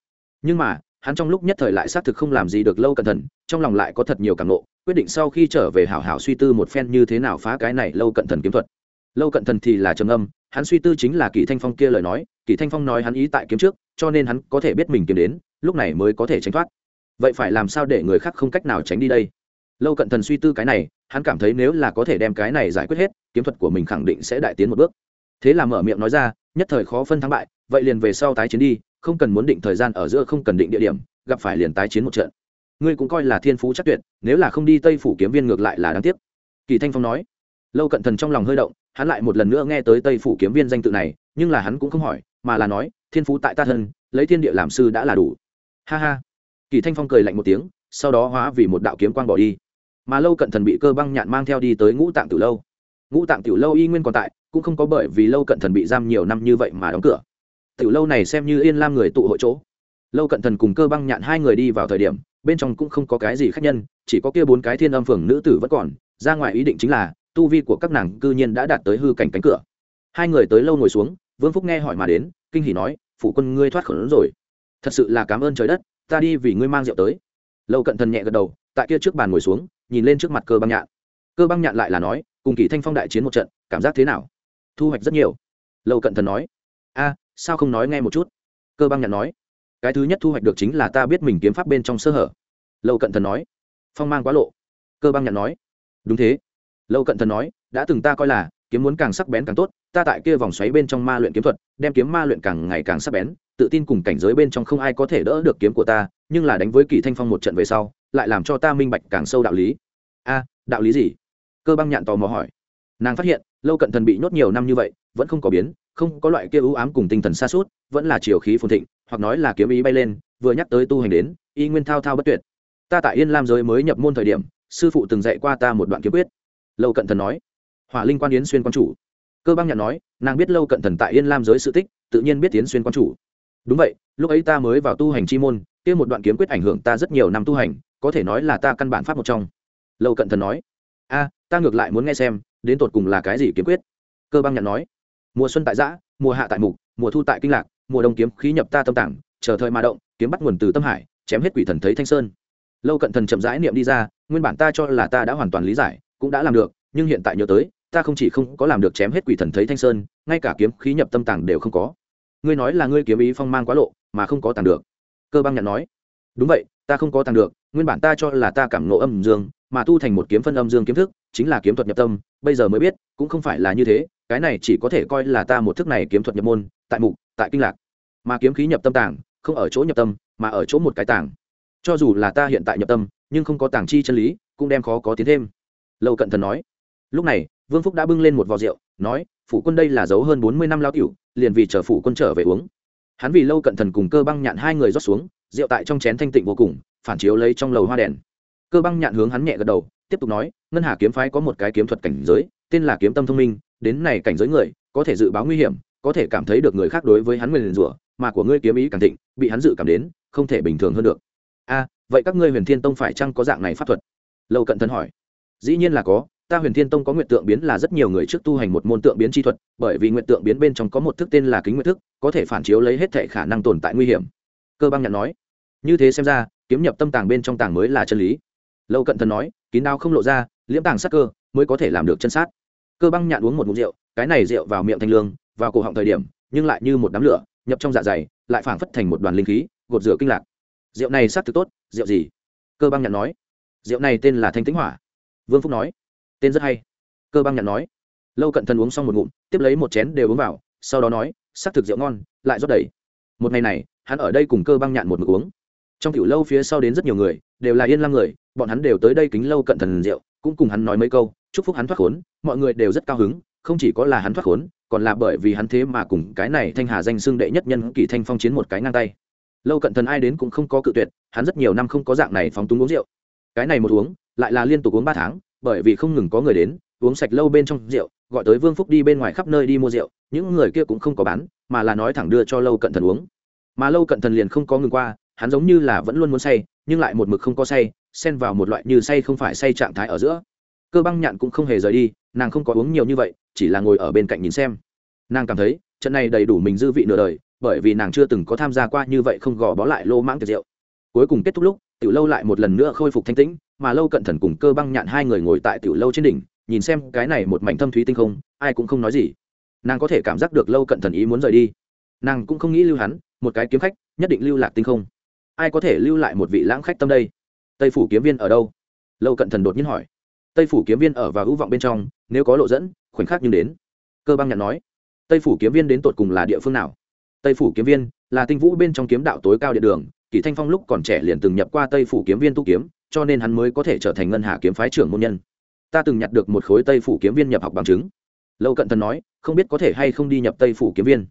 Nhưng mà, hắn trong lúc nhất thời lại xác thực không làm gì được lâu cẩn thận trong lòng lại có thật nhiều cảm nộ, quyết định sau khi trở về hảo hảo suy tư một phen như thế nào phá cái này lâu cận thần kiếm thuật. Lâu cận thần thì là trầm âm hắn suy tư chính là kỳ thanh phong kia lời nói kỳ thanh phong nói hắn ý tại kiếm trước, cho nên hắn có thể biết mình kiếm đến, lúc này mới có thể tránh thoát. Vậy phải làm sao để người khác không cách nào tránh đi đây? Lâu cận thần suy tư cái này, hắn cảm thấy nếu là có thể đem cái này giải quyết hết, kiếm thuật của mình khẳng định sẽ đại tiến một bước. Thế là mở miệng nói ra, nhất thời khó phân thắng bại, vậy liền về sau tái chiến đi, không cần muốn định thời gian ở giữa không cần định địa điểm, gặp phải liền tái chiến một trận. Ngươi cũng coi là thiên phú chắc tuyệt, nếu là không đi tây phủ kiếm viên ngược lại là đáng tiếc. Kỳ thanh phong nói. Lâu cận thần trong lòng hơi động, hắn lại một lần nữa nghe tới tây phủ kiếm viên danh tự này, nhưng là hắn cũng không hỏi mà là nói, thiên phú tại ta thân, lấy thiên địa làm sư đã là đủ. Ha ha. Kỳ thanh phong cười lạnh một tiếng, sau đó hóa vì một đạo kiếm quang bỏ đi. Mà lâu cận thần bị cơ băng nhạn mang theo đi tới ngũ tạng tiểu lâu. Ngũ tạng tiểu lâu y nguyên còn tại, cũng không có bởi vì lâu cận thần bị giam nhiều năm như vậy mà đóng cửa. Tiểu lâu này xem như yên lam người tụ hội chỗ. Lâu cận thần cùng cơ băng nhạn hai người đi vào thời điểm, bên trong cũng không có cái gì khác nhân, chỉ có kia bốn cái thiên âm phường nữ tử vẫn còn, ra ngoài ý định chính là, tu vi của các nàng cư nhiên đã đạt tới hư cảnh cánh cửa. Hai người tới lâu ngồi xuống vương phúc nghe hỏi mà đến, kinh hỉ nói phụ quân ngươi thoát khẩn rồi. Thật sự là cảm ơn trời đất, ta đi vì ngươi mang rượu tới. Lâu cận thần nhẹ gật đầu, tại kia trước bàn ngồi xuống, nhìn lên trước mặt cơ băng nhạn. Cơ băng nhạn lại là nói, cùng kỳ thanh phong đại chiến một trận, cảm giác thế nào? Thu hoạch rất nhiều. Lâu cận thần nói, a, sao không nói nghe một chút? Cơ băng nhạn nói, cái thứ nhất thu hoạch được chính là ta biết mình kiếm pháp bên trong sơ hở. Lâu cận thần nói, phong mang quá lộ. Cơ băng nhạn nói, đúng thế. Lâu cận thần nói, đã từng ta coi là kiếm muốn càng sắc bén càng tốt, ta tại kia vòng xoáy bên trong ma luyện kiếm thuật, đem kiếm ma luyện càng ngày càng sắc bén, tự tin cùng cảnh giới bên trong không ai có thể đỡ được kiếm của ta, nhưng là đánh với kỳ thanh phong một trận về sau, lại làm cho ta minh bạch càng sâu đạo lý. A, đạo lý gì? Cơ băng nhạn tò mò hỏi. Nàng phát hiện, lâu cận thần bị nhốt nhiều năm như vậy, vẫn không có biến, không có loại kia ưu ám cùng tinh thần xa suốt vẫn là chiều khí phồn thịnh, hoặc nói là kiếm ý bay lên, vừa nhắc tới tu hành đến, y nguyên thao thao bất tuyệt. Ta tại yên lam giới mới nhập môn thời điểm, sư phụ từng dạy qua ta một đoạn kiếm quyết. Lâu cận thần nói hỏa linh quan yến xuyên quan chủ. Cơ băng nhận nói, nàng biết lâu cận thần tại yên lam giới sự tích, tự nhiên biết tiến xuyên quan chủ. Đúng vậy, lúc ấy ta mới vào tu hành chi môn, kia một đoạn kiếm quyết ảnh hưởng ta rất nhiều năm tu hành, có thể nói là ta căn bản pháp một trong. Lâu cận thần nói, a, ta ngược lại muốn nghe xem, đến tột cùng là cái gì kiếm quyết? Cơ băng nhận nói, mùa xuân tại giã, mùa hạ tại mục, mùa thu tại kinh lạc, mùa đông kiếm khí nhập ta tâm tảng chờ thời mà động, kiếm bắt nguồn từ tâm hải, chém hết quỷ thần thấy thanh sơn. Lâu cận thần chậm rãi niệm đi ra, nguyên bản ta cho là ta đã hoàn toàn lý giải, cũng đã làm được, nhưng hiện tại nhớ tới ta không chỉ không có làm được chém hết quỷ thần thấy thanh sơn, ngay cả kiếm khí nhập tâm tàng đều không có. Ngươi nói là ngươi kiếm ý phong mang quá lộ, mà không có tàng được. Cơ băng nhận nói. Đúng vậy, ta không có tàng được, nguyên bản ta cho là ta cảm nộ âm dương, mà tu thành một kiếm phân âm dương kiếm thức, chính là kiếm thuật nhập tâm, bây giờ mới biết, cũng không phải là như thế, cái này chỉ có thể coi là ta một thức này kiếm thuật nhập môn, tại mục, tại kinh lạc. Mà kiếm khí nhập tâm tàng, không ở chỗ nhập tâm, mà ở chỗ một cái tàng. Cho dù là ta hiện tại nhập tâm, nhưng không có tàng chi chân lý, cũng đem khó có tiến thêm. Lâu cận thần nói lúc này, vương phúc đã bưng lên một vò rượu, nói, phủ quân đây là giấu hơn bốn mươi năm lao cựu liền vì chờ phủ quân trở về uống. Hắn vì lâu cận thần cùng cơ băng nhạn hai người rót xuống, rượu tại trong chén thanh tịnh vô cùng, phản chiếu lấy trong lầu hoa đèn. Cơ băng nhạn hướng hắn nhẹ gật đầu, tiếp tục nói, ngân hà kiếm phái có một cái kiếm thuật cảnh giới, tên là kiếm tâm thông minh, đến này cảnh giới người, có thể dự báo nguy hiểm, có thể cảm thấy được người khác đối với hắn nguyền rủa, mà của ngươi kiếm ý càng thịnh, bị hắn dự cảm đến, không thể bình thường hơn được. A, vậy các ngươi huyền thiên tông phải chăng có dạng này pháp thuật? Lâu cận thần hỏi. Dĩ nhiên là có ta huyền thiên tông có nguyện tượng biến là rất nhiều người trước tu hành một môn tượng biến chi thuật, bởi vì nguyện tượng biến bên trong có một thức tên là kính nguyện thức, có thể phản chiếu lấy hết thể khả năng tồn tại nguy hiểm. Cơ băng nhận nói. Như thế xem ra, kiếm nhập tâm tàng bên trong tàng mới là chân lý. Lâu cận thần nói, kín đao không lộ ra, liễm tàng sắc cơ mới có thể làm được chân sát. Cơ băng nhạn uống một ngụm rượu, cái này rượu vào miệng thanh lương, vào cổ họng thời điểm, nhưng lại như một đám lửa, nhập trong dạ dày, lại phảng phất thành một đoàn linh khí, gột rửa kinh lạc. Rượu này sát thực tốt, rượu gì? Cơ băng nhạn nói. Rượu này tên là thanh tĩnh hỏa. Vương phúc nói tên rất hay. Cơ băng nhạn nói. Lâu cận thần uống xong một ngụm, tiếp lấy một chén đều uống vào, sau đó nói, sắc thực rượu ngon, lại rót đầy. Một ngày này, hắn ở đây cùng cơ băng nhạn một mực uống. Trong tiểu lâu phía sau đến rất nhiều người, đều là yên lăng người, bọn hắn đều tới đây kính lâu cận thần rượu, cũng cùng hắn nói mấy câu, chúc phúc hắn thoát khốn, mọi người đều rất cao hứng, không chỉ có là hắn thoát khốn, còn là bởi vì hắn thế mà cùng cái này thanh hà danh xưng đệ nhất nhân kỳ thanh phong chiến một cái ngang tay. Lâu cận thần ai đến cũng không có cự tuyệt, hắn rất nhiều năm không có dạng này phóng túng uống rượu. Cái này một uống, lại là liên tục uống ba tháng bởi vì không ngừng có người đến, uống sạch lâu bên trong rượu, gọi tới vương phúc đi bên ngoài khắp nơi đi mua rượu, những người kia cũng không có bán, mà là nói thẳng đưa cho lâu cận thần uống. Mà lâu cận thần liền không có ngừng qua, hắn giống như là vẫn luôn muốn say, nhưng lại một mực không có say, xen vào một loại như say không phải say trạng thái ở giữa. Cơ băng nhạn cũng không hề rời đi, nàng không có uống nhiều như vậy, chỉ là ngồi ở bên cạnh nhìn xem. Nàng cảm thấy, trận này đầy đủ mình dư vị nửa đời, bởi vì nàng chưa từng có tham gia qua như vậy không gò bó lại lô mãng tiệc rượu. Cuối cùng kết thúc lúc, tiểu lâu lại một lần nữa khôi phục thanh tĩnh mà lâu cận thần cùng cơ băng nhạn hai người ngồi tại tiểu lâu trên đỉnh, nhìn xem cái này một mảnh thâm thúy tinh không, ai cũng không nói gì. Nàng có thể cảm giác được lâu cận thần ý muốn rời đi. Nàng cũng không nghĩ lưu hắn, một cái kiếm khách, nhất định lưu lạc tinh không. Ai có thể lưu lại một vị lãng khách tâm đây? Tây phủ kiếm viên ở đâu? Lâu cận thần đột nhiên hỏi. Tây phủ kiếm viên ở và hữu vọng bên trong, nếu có lộ dẫn, khoảnh khắc nhưng đến. Cơ băng nhạn nói. Tây phủ kiếm viên đến tột cùng là địa phương nào? Tây phủ kiếm viên là tinh vũ bên trong kiếm đạo tối cao địa đường, kỷ thanh phong lúc còn trẻ liền từng nhập qua tây phủ kiếm viên tu kiếm cho nên hắn mới có thể trở thành ngân hà kiếm phái trưởng môn nhân. Ta từng nhặt được một khối tây phủ kiếm viên nhập học bằng chứng. Lâu cận thần nói, không biết có thể hay không đi nhập tây phủ kiếm viên.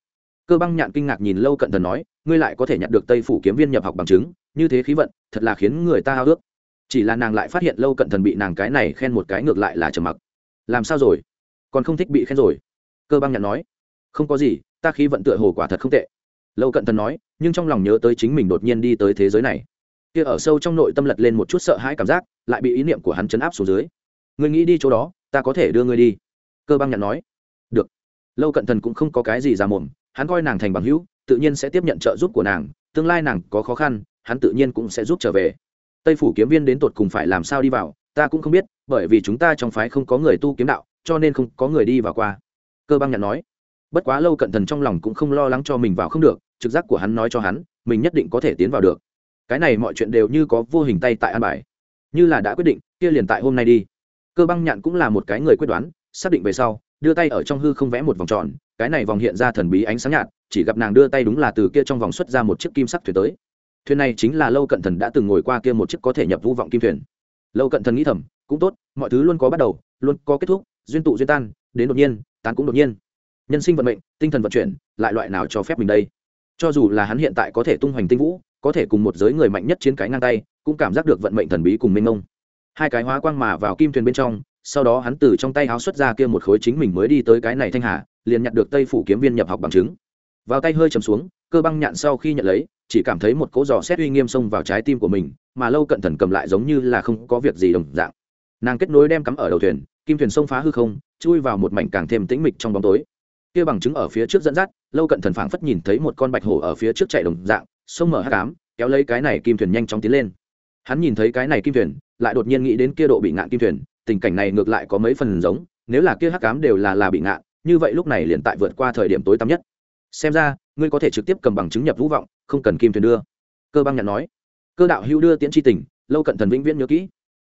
Cơ băng nhạn kinh ngạc nhìn lâu cận thần nói, ngươi lại có thể nhặt được tây phủ kiếm viên nhập học bằng chứng, như thế khí vận, thật là khiến người ta hao ước. Chỉ là nàng lại phát hiện lâu cận thần bị nàng cái này khen một cái ngược lại là trầm mặc. Làm sao rồi? Còn không thích bị khen rồi? Cơ băng nhạn nói, không có gì, ta khí vận tựa hồ quả thật không tệ. Lâu cận thần nói, nhưng trong lòng nhớ tới chính mình đột nhiên đi tới thế giới này kia ở sâu trong nội tâm lật lên một chút sợ hãi cảm giác, lại bị ý niệm của hắn chấn áp xuống dưới. Ngươi nghĩ đi chỗ đó, ta có thể đưa ngươi đi. Cơ băng nhận nói. Được. Lâu cận thần cũng không có cái gì ra mồm, hắn coi nàng thành bằng hữu, tự nhiên sẽ tiếp nhận trợ giúp của nàng, tương lai nàng có khó khăn, hắn tự nhiên cũng sẽ giúp trở về. Tây phủ kiếm viên đến tột cùng phải làm sao đi vào, ta cũng không biết, bởi vì chúng ta trong phái không có người tu kiếm đạo, cho nên không có người đi vào qua. Cơ băng nhận nói. Bất quá lâu cận thần trong lòng cũng không lo lắng cho mình vào không được, trực giác của hắn nói cho hắn, mình nhất định có thể tiến vào được cái này mọi chuyện đều như có vô hình tay tại an bài. Như là đã quyết định, kia liền tại hôm nay đi. Cơ băng nhạn cũng là một cái người quyết đoán, xác định về sau, đưa tay ở trong hư không vẽ một vòng tròn, cái này vòng hiện ra thần bí ánh sáng nhạt, chỉ gặp nàng đưa tay đúng là từ kia trong vòng xuất ra một chiếc kim sắc thuyền tới. Thuyền này chính là lâu cận thần đã từng ngồi qua kia một chiếc có thể nhập vũ vọng kim thuyền. Lâu cận thần nghĩ thầm, cũng tốt, mọi thứ luôn có bắt đầu, luôn có kết thúc, duyên tụ duyên tan, đến đột nhiên, tán cũng đột nhiên. Nhân sinh vận mệnh, tinh thần vận chuyển, lại loại nào cho phép mình đây? Cho dù là hắn hiện tại có thể tung hoành tinh vũ có thể cùng một giới người mạnh nhất chiến cái ngang tay, cũng cảm giác được vận mệnh thần bí cùng mênh mông. Hai cái hóa quang mà vào kim thuyền bên trong, sau đó hắn từ trong tay áo xuất ra kia một khối chính mình mới đi tới cái này thanh hà, liền nhặt được tây phủ kiếm viên nhập học bằng chứng. Vào tay hơi chầm xuống, cơ băng nhạn sau khi nhận lấy, chỉ cảm thấy một cỗ giò xét uy nghiêm xông vào trái tim của mình, mà lâu cận thần cầm lại giống như là không có việc gì đồng dạng. Nàng kết nối đem cắm ở đầu thuyền, kim thuyền sông phá hư không, chui vào một mảnh càng thêm tĩnh mịch trong bóng tối. Kia bằng chứng ở phía trước dẫn dắt, lâu cận thần phảng phất nhìn thấy một con bạch hổ ở phía trước chạy đồng dạng sông mở hát cám kéo lấy cái này kim thuyền nhanh chóng tiến lên. Hắn nhìn thấy cái này kim thuyền, lại đột nhiên nghĩ đến kia độ bị ngạn kim thuyền, tình cảnh này ngược lại có mấy phần giống, nếu là kia hắc cám đều là là bị ngạn, như vậy lúc này liền tại vượt qua thời điểm tối tăm nhất. Xem ra, ngươi có thể trực tiếp cầm bằng chứng nhập vũ vọng, không cần kim thuyền đưa. Cơ băng nhạn nói. Cơ đạo hữu đưa tiễn tri tình, lâu cận thần vĩnh viễn nhớ kỹ.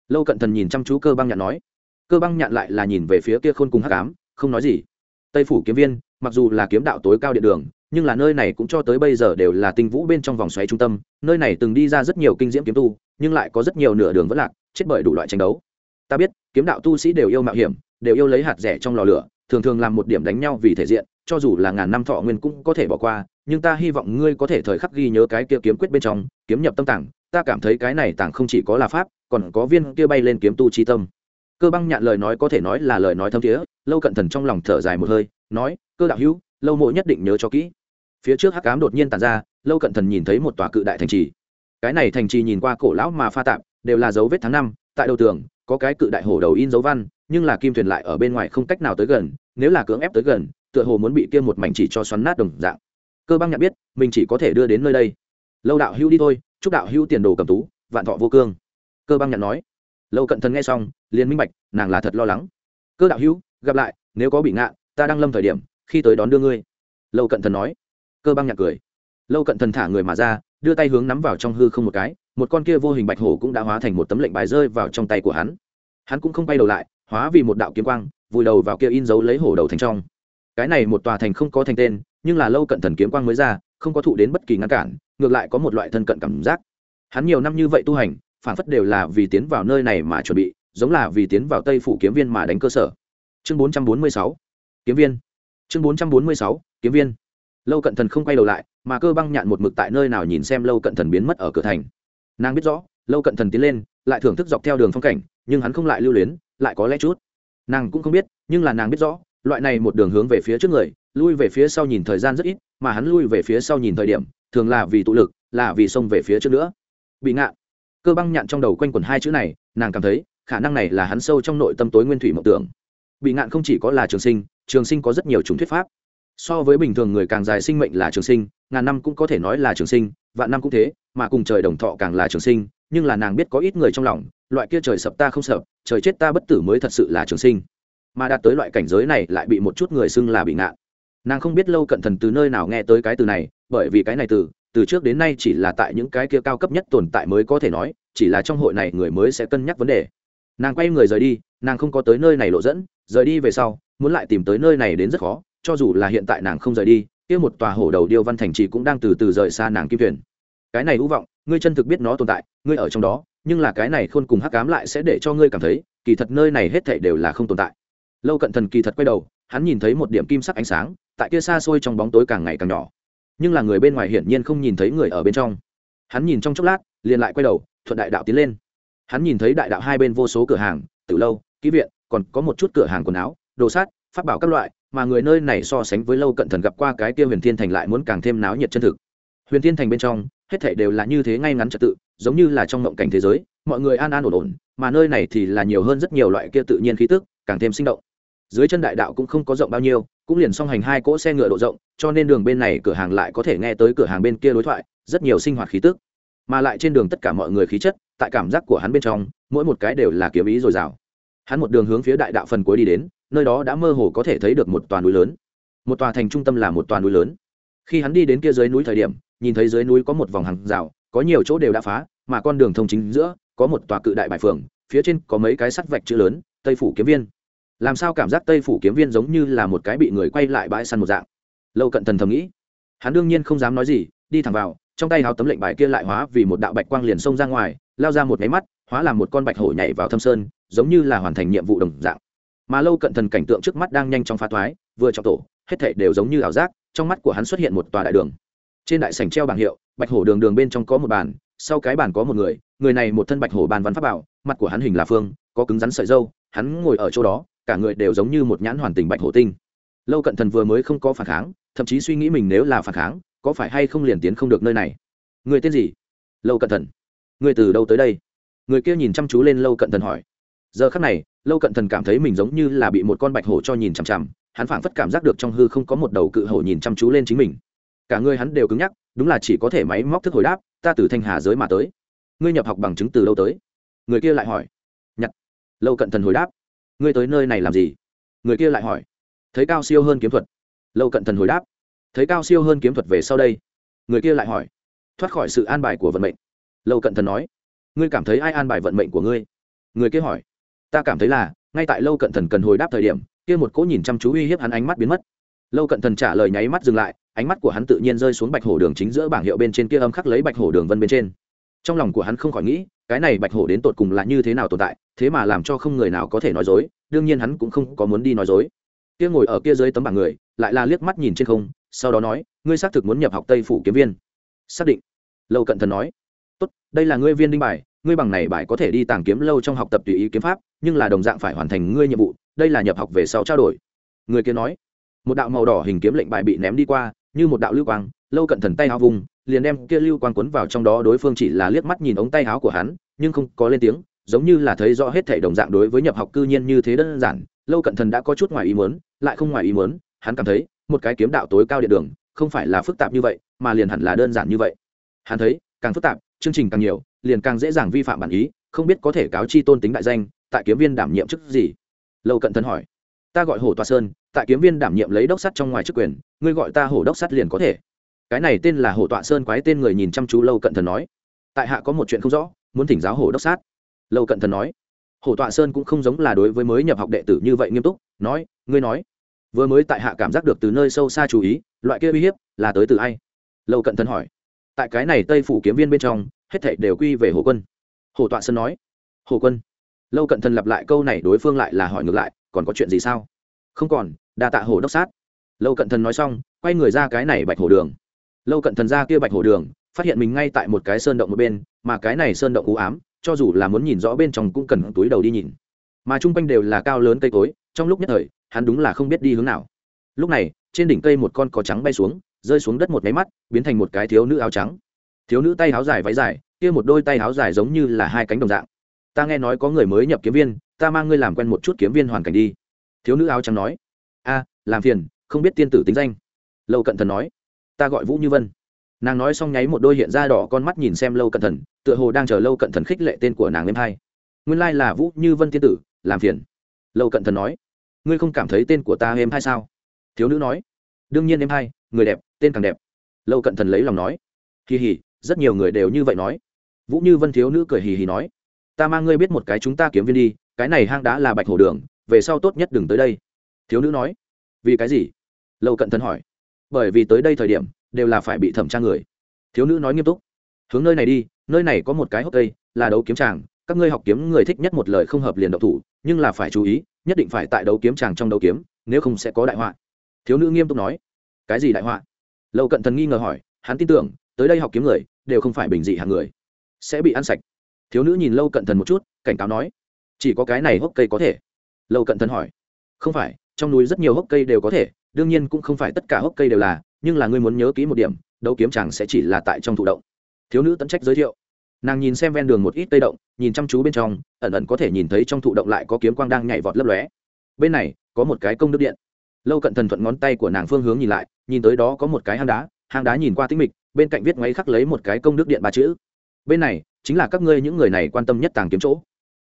Lâu cận thần nhìn chăm chú cơ băng nhạn nói. Cơ băng nhạn lại là nhìn về phía kia khôn cùng hắc ám, không nói gì. Tây phủ kiếm viên, mặc dù là kiếm đạo tối cao điện đường nhưng là nơi này cũng cho tới bây giờ đều là tinh vũ bên trong vòng xoáy trung tâm, nơi này từng đi ra rất nhiều kinh diễm kiếm tu, nhưng lại có rất nhiều nửa đường vất lạc, chết bởi đủ loại tranh đấu. Ta biết, kiếm đạo tu sĩ đều yêu mạo hiểm, đều yêu lấy hạt rẻ trong lò lửa, thường thường làm một điểm đánh nhau vì thể diện, cho dù là ngàn năm thọ nguyên cũng có thể bỏ qua, nhưng ta hy vọng ngươi có thể thời khắc ghi nhớ cái kia kiếm quyết bên trong, kiếm nhập tâm tảng ta cảm thấy cái này tảng không chỉ có là pháp, còn có viên kia bay lên kiếm tu chi tâm. Cơ băng nhạn lời nói có thể nói là lời nói thâm thiế, lâu cận thần trong lòng thở dài một hơi, nói, cơ đạo hữu, lâu mộ nhất định nhớ cho kỹ phía trước hắc cám đột nhiên tàn ra, lâu cận thần nhìn thấy một tòa cự đại thành trì. Cái này thành trì nhìn qua cổ lão mà pha tạp, đều là dấu vết tháng năm, tại đầu tường, có cái cự đại hổ đầu in dấu văn, nhưng là kim thuyền lại ở bên ngoài không cách nào tới gần, nếu là cưỡng ép tới gần, tựa hồ muốn bị kia một mảnh chỉ cho xoắn nát đồng dạng. Cơ băng nhận biết, mình chỉ có thể đưa đến nơi đây. Lâu đạo hữu đi thôi, chúc đạo hữu tiền đồ cầm tú, vạn thọ vô cương. Cơ băng nhận nói. Lâu cận thần nghe xong, liền minh bạch, nàng là thật lo lắng. Cơ đạo hữu, gặp lại, nếu có bị ngạn ta đang lâm thời điểm, khi tới đón đưa ngươi. Lâu cận thần nói cơ băng nhạc cười. Lâu cận thần thả người mà ra, đưa tay hướng nắm vào trong hư không một cái, một con kia vô hình bạch hổ cũng đã hóa thành một tấm lệnh bài rơi vào trong tay của hắn. Hắn cũng không bay đầu lại, hóa vì một đạo kiếm quang, vùi đầu vào kia in dấu lấy hổ đầu thành trong. Cái này một tòa thành không có thành tên, nhưng là lâu cận thần kiếm quang mới ra, không có thụ đến bất kỳ ngăn cản, ngược lại có một loại thân cận cảm giác. Hắn nhiều năm như vậy tu hành, phản phất đều là vì tiến vào nơi này mà chuẩn bị, giống là vì tiến vào tây phủ kiếm viên mà đánh cơ sở. Chương bốn trăm bốn mươi sáu, kiếm viên. Chương bốn trăm bốn mươi sáu, kiếm viên lâu cận thần không quay đầu lại mà cơ băng nhạn một mực tại nơi nào nhìn xem lâu cận thần biến mất ở cửa thành nàng biết rõ lâu cận thần tiến lên lại thưởng thức dọc theo đường phong cảnh nhưng hắn không lại lưu luyến lại có lẽ chút nàng cũng không biết nhưng là nàng biết rõ loại này một đường hướng về phía trước người lui về phía sau nhìn thời gian rất ít mà hắn lui về phía sau nhìn thời điểm thường là vì tụ lực là vì xông về phía trước nữa bị ngạn cơ băng nhạn trong đầu quanh quẩn hai chữ này nàng cảm thấy khả năng này là hắn sâu trong nội tâm tối nguyên thủy mộng tưởng bị ngạn không chỉ có là trường sinh trường sinh có rất nhiều chủng thuyết pháp so với bình thường người càng dài sinh mệnh là trường sinh, ngàn năm cũng có thể nói là trường sinh, vạn năm cũng thế, mà cùng trời đồng thọ càng là trường sinh, nhưng là nàng biết có ít người trong lòng, loại kia trời sập ta không sợ, trời chết ta bất tử mới thật sự là trường sinh. Mà đạt tới loại cảnh giới này lại bị một chút người xưng là bị ngạn. Nàng không biết lâu cận thần từ nơi nào nghe tới cái từ này, bởi vì cái này từ từ trước đến nay chỉ là tại những cái kia cao cấp nhất tồn tại mới có thể nói, chỉ là trong hội này người mới sẽ cân nhắc vấn đề. Nàng quay người rời đi, nàng không có tới nơi này lộ dẫn, rời đi về sau, muốn lại tìm tới nơi này đến rất khó cho dù là hiện tại nàng không rời đi, kia một tòa hổ đầu điêu văn thành trì cũng đang từ từ rời xa nàng kim thuyền. Cái này hữu vọng, ngươi chân thực biết nó tồn tại, ngươi ở trong đó, nhưng là cái này khôn cùng hắc cám lại sẽ để cho ngươi cảm thấy, kỳ thật nơi này hết thảy đều là không tồn tại. Lâu cận thần kỳ thật quay đầu, hắn nhìn thấy một điểm kim sắc ánh sáng, tại kia xa xôi trong bóng tối càng ngày càng nhỏ. Nhưng là người bên ngoài hiển nhiên không nhìn thấy người ở bên trong. Hắn nhìn trong chốc lát, liền lại quay đầu, thuận đại đạo tiến lên. Hắn nhìn thấy đại đạo hai bên vô số cửa hàng từ lâu, ký viện, còn có một chút cửa hàng quần áo, đồ sát phát bảo các loại mà người nơi này so sánh với lâu cận thần gặp qua cái kia huyền thiên thành lại muốn càng thêm náo nhiệt chân thực. Huyền thiên thành bên trong, hết thảy đều là như thế ngay ngắn trật tự, giống như là trong mộng cảnh thế giới, mọi người an an ổn ổn, mà nơi này thì là nhiều hơn rất nhiều loại kia tự nhiên khí tức, càng thêm sinh động. Dưới chân đại đạo cũng không có rộng bao nhiêu, cũng liền song hành hai cỗ xe ngựa độ rộng, cho nên đường bên này cửa hàng lại có thể nghe tới cửa hàng bên kia đối thoại, rất nhiều sinh hoạt khí tức. Mà lại trên đường tất cả mọi người khí chất, tại cảm giác của hắn bên trong, mỗi một cái đều là kiếm ý dồi dào. Hắn một đường hướng phía đại đạo phần cuối đi đến nơi đó đã mơ hồ có thể thấy được một tòa núi lớn. Một tòa thành trung tâm là một tòa núi lớn. Khi hắn đi đến kia dưới núi thời điểm, nhìn thấy dưới núi có một vòng hàng rào, có nhiều chỗ đều đã phá, mà con đường thông chính giữa, có một tòa cự đại bài phường, phía trên có mấy cái sắt vạch chữ lớn, tây phủ kiếm viên. Làm sao cảm giác tây phủ kiếm viên giống như là một cái bị người quay lại bãi săn một dạng? Lâu cận thần thầm nghĩ. Hắn đương nhiên không dám nói gì, đi thẳng vào, trong tay háo tấm lệnh bài kia lại hóa vì một đạo bạch quang liền xông ra ngoài, lao ra một cái mắt, hóa làm một con bạch hổ nhảy vào thâm sơn, giống như là hoàn thành nhiệm vụ đồng dạng mà lâu cận thần cảnh tượng trước mắt đang nhanh chóng phá thoái, vừa trong tổ, hết thảy đều giống như ảo giác, trong mắt của hắn xuất hiện một tòa đại đường. Trên đại sảnh treo bảng hiệu, bạch hổ đường đường bên trong có một bàn, sau cái bàn có một người người này một thân bạch hổ bàn văn pháp bảo, mặt của hắn hình là phương, có cứng rắn sợi dâu hắn ngồi ở chỗ đó, cả người đều giống như một nhãn hoàn tình bạch hổ tinh. Lâu cận thần vừa mới không có phản kháng, thậm chí suy nghĩ mình nếu là phản kháng, có phải hay không liền tiến không được nơi này? Người tên gì? Lâu cận thần. Người từ đâu tới đây? Người kia nhìn chăm chú lên lâu cận thần hỏi giờ khắc này, lâu cận thần cảm thấy mình giống như là bị một con bạch hổ cho nhìn chằm chằm, hắn phảng phất cảm giác được trong hư không có một đầu cự hổ nhìn chăm chú lên chính mình. Cả người hắn đều cứng nhắc, đúng là chỉ có thể máy móc thức hồi đáp, ta từ thanh hà giới mà tới. Ngươi nhập học bằng chứng từ đâu tới. Người kia lại hỏi. Nhặt lâu cận thần hồi đáp. Ngươi tới nơi này làm gì? Người kia lại hỏi. Thấy cao siêu hơn kiếm thuật. Lâu cận thần hồi đáp. Thấy cao siêu hơn kiếm thuật về sau đây. Người kia lại hỏi. Thoát khỏi sự an bài của vận mệnh. Lâu cận thần nói. Ngươi cảm thấy ai an bài vận mệnh của ngươi? Người kia hỏi ta cảm thấy là, ngay tại lâu cận thần cần hồi đáp thời điểm, kia một cỗ nhìn chăm chú uy hiếp hắn ánh mắt biến mất. Lâu cận thần trả lời nháy mắt dừng lại, ánh mắt của hắn tự nhiên rơi xuống bạch hổ đường chính giữa bảng hiệu bên trên kia âm khắc lấy bạch hổ đường vân bên trên. Trong lòng của hắn không khỏi nghĩ, cái này bạch hổ đến tột cùng là như thế nào tồn tại, thế mà làm cho không người nào có thể nói dối, đương nhiên hắn cũng không có muốn đi nói dối. Kia ngồi ở kia dưới tấm bảng người, lại là liếc mắt nhìn trên không, sau đó nói, ngươi xác thực muốn nhập học tây phủ kiếm viên. Xác định. Lâu cận thần nói. Tốt, đây là ngươi viên đinh bài ngươi bằng này bài có thể đi tàng kiếm lâu trong học tập tùy ý kiếm pháp, nhưng là đồng dạng phải hoàn thành ngươi nhiệm vụ, đây là nhập học về sau trao đổi. Người kia nói. Một đạo màu đỏ hình kiếm lệnh bài bị ném đi qua, như một đạo lưu quang, lâu cận thần tay áo vùng, liền đem kia lưu quang quấn vào trong đó đối phương chỉ là liếc mắt nhìn ống tay áo của hắn, nhưng không có lên tiếng, giống như là thấy rõ hết thảy đồng dạng đối với nhập học cư nhiên như thế đơn giản. Lâu cận thần đã có chút ngoài ý muốn, lại không ngoài ý muốn, hắn cảm thấy, một cái kiếm đạo tối cao địa đường, không phải là phức tạp như vậy, mà liền hẳn là đơn giản như vậy. Hắn thấy, càng phức tạp, chương trình càng nhiều liền càng dễ dàng vi phạm bản ý, không biết có thể cáo chi tôn tính đại danh, tại kiếm viên đảm nhiệm chức gì. Lâu cận thần hỏi. Ta gọi hổ toa sơn, tại kiếm viên đảm nhiệm lấy đốc sắt trong ngoài chức quyền, ngươi gọi ta hổ đốc sắt liền có thể. Cái này tên là hổ tọa sơn quái tên người nhìn chăm chú lâu cận thần nói. Tại hạ có một chuyện không rõ, muốn thỉnh giáo hổ đốc sát lâu cận thần nói. Hổ tọa sơn cũng không giống là đối với mới nhập học đệ tử như vậy nghiêm túc, nói, ngươi nói. Vừa mới tại hạ cảm giác được từ nơi sâu xa chú ý, loại kia uy hiếp là tới từ ai? Lâu cận thần hỏi. Tại cái này tây phủ kiếm viên bên trong hết thảy đều quy về hồ quân. Hồ tọa sơn nói. Hồ quân. Lâu cận thần lặp lại câu này đối phương lại là hỏi ngược lại, còn có chuyện gì sao? Không còn, đa tạ hồ đốc sát. Lâu cận thần nói xong, quay người ra cái này bạch hồ đường. Lâu cận thần ra kia bạch hồ đường, phát hiện mình ngay tại một cái sơn động một bên, mà cái này sơn động u ám, cho dù là muốn nhìn rõ bên trong cũng cần túi đầu đi nhìn. Mà chung quanh đều là cao lớn cây cối, trong lúc nhất thời, hắn đúng là không biết đi hướng nào. Lúc này, trên đỉnh cây một con cò trắng bay xuống, rơi xuống đất một máy mắt, biến thành một cái thiếu nữ áo trắng thiếu nữ tay áo dài váy dài, kia một đôi tay áo dài giống như là hai cánh đồng dạng. Ta nghe nói có người mới nhập kiếm viên, ta mang ngươi làm quen một chút kiếm viên hoàn cảnh đi. Thiếu nữ áo trắng nói. A, làm phiền, không biết tiên tử tính danh. Lâu cận thần nói. Ta gọi vũ như vân. Nàng nói xong nháy một đôi hiện ra đỏ con mắt nhìn xem lâu cận thần, tựa hồ đang chờ lâu cận thần khích lệ tên của nàng em hai. Nguyên lai là vũ như vân tiên tử, làm phiền. Lâu cận thần nói. Ngươi không cảm thấy tên của ta em hai sao? Thiếu nữ nói. Đương nhiên em hai, người đẹp, tên càng đẹp. Lâu cận thần lấy lòng nói. Kỳ hỉ rất nhiều người đều như vậy nói. Vũ như vân thiếu nữ cười hì hì nói, ta mang ngươi biết một cái chúng ta kiếm viên đi, cái này hang đá là bạch hổ đường, về sau tốt nhất đừng tới đây. Thiếu nữ nói, vì cái gì? Lâu cận thần hỏi, bởi vì tới đây thời điểm, đều là phải bị thẩm tra người. Thiếu nữ nói nghiêm túc, hướng nơi này đi, nơi này có một cái hốc cây, là đấu kiếm tràng, các ngươi học kiếm người thích nhất một lời không hợp liền độc thủ, nhưng là phải chú ý, nhất định phải tại đấu kiếm tràng trong đấu kiếm, nếu không sẽ có đại họa. Thiếu nữ nghiêm túc nói, cái gì đại họa? Lâu cận thần nghi ngờ hỏi, hắn tin tưởng tới đây học kiếm người, đều không phải bình dị hàng người. Sẽ bị ăn sạch. Thiếu nữ nhìn lâu cận thần một chút, cảnh cáo nói, chỉ có cái này hốc cây có thể. Lâu cận thần hỏi, không phải, trong núi rất nhiều hốc cây đều có thể, đương nhiên cũng không phải tất cả hốc cây đều là, nhưng là ngươi muốn nhớ kỹ một điểm, đấu kiếm chàng sẽ chỉ là tại trong thụ động. Thiếu nữ tận trách giới thiệu. Nàng nhìn xem ven đường một ít tây động, nhìn chăm chú bên trong, ẩn ẩn có thể nhìn thấy trong thụ động lại có kiếm quang đang nhảy vọt lấp lóe. Bên này, có một cái công đức điện. Lâu cận thần thuận ngón tay của nàng phương hướng nhìn lại, nhìn tới đó có một cái hang đá hang đá nhìn qua tĩnh mịch bên cạnh viết ngoáy khắc lấy một cái công đức điện ba chữ. Bên này, chính là các ngươi những người này quan tâm nhất tàng kiếm chỗ.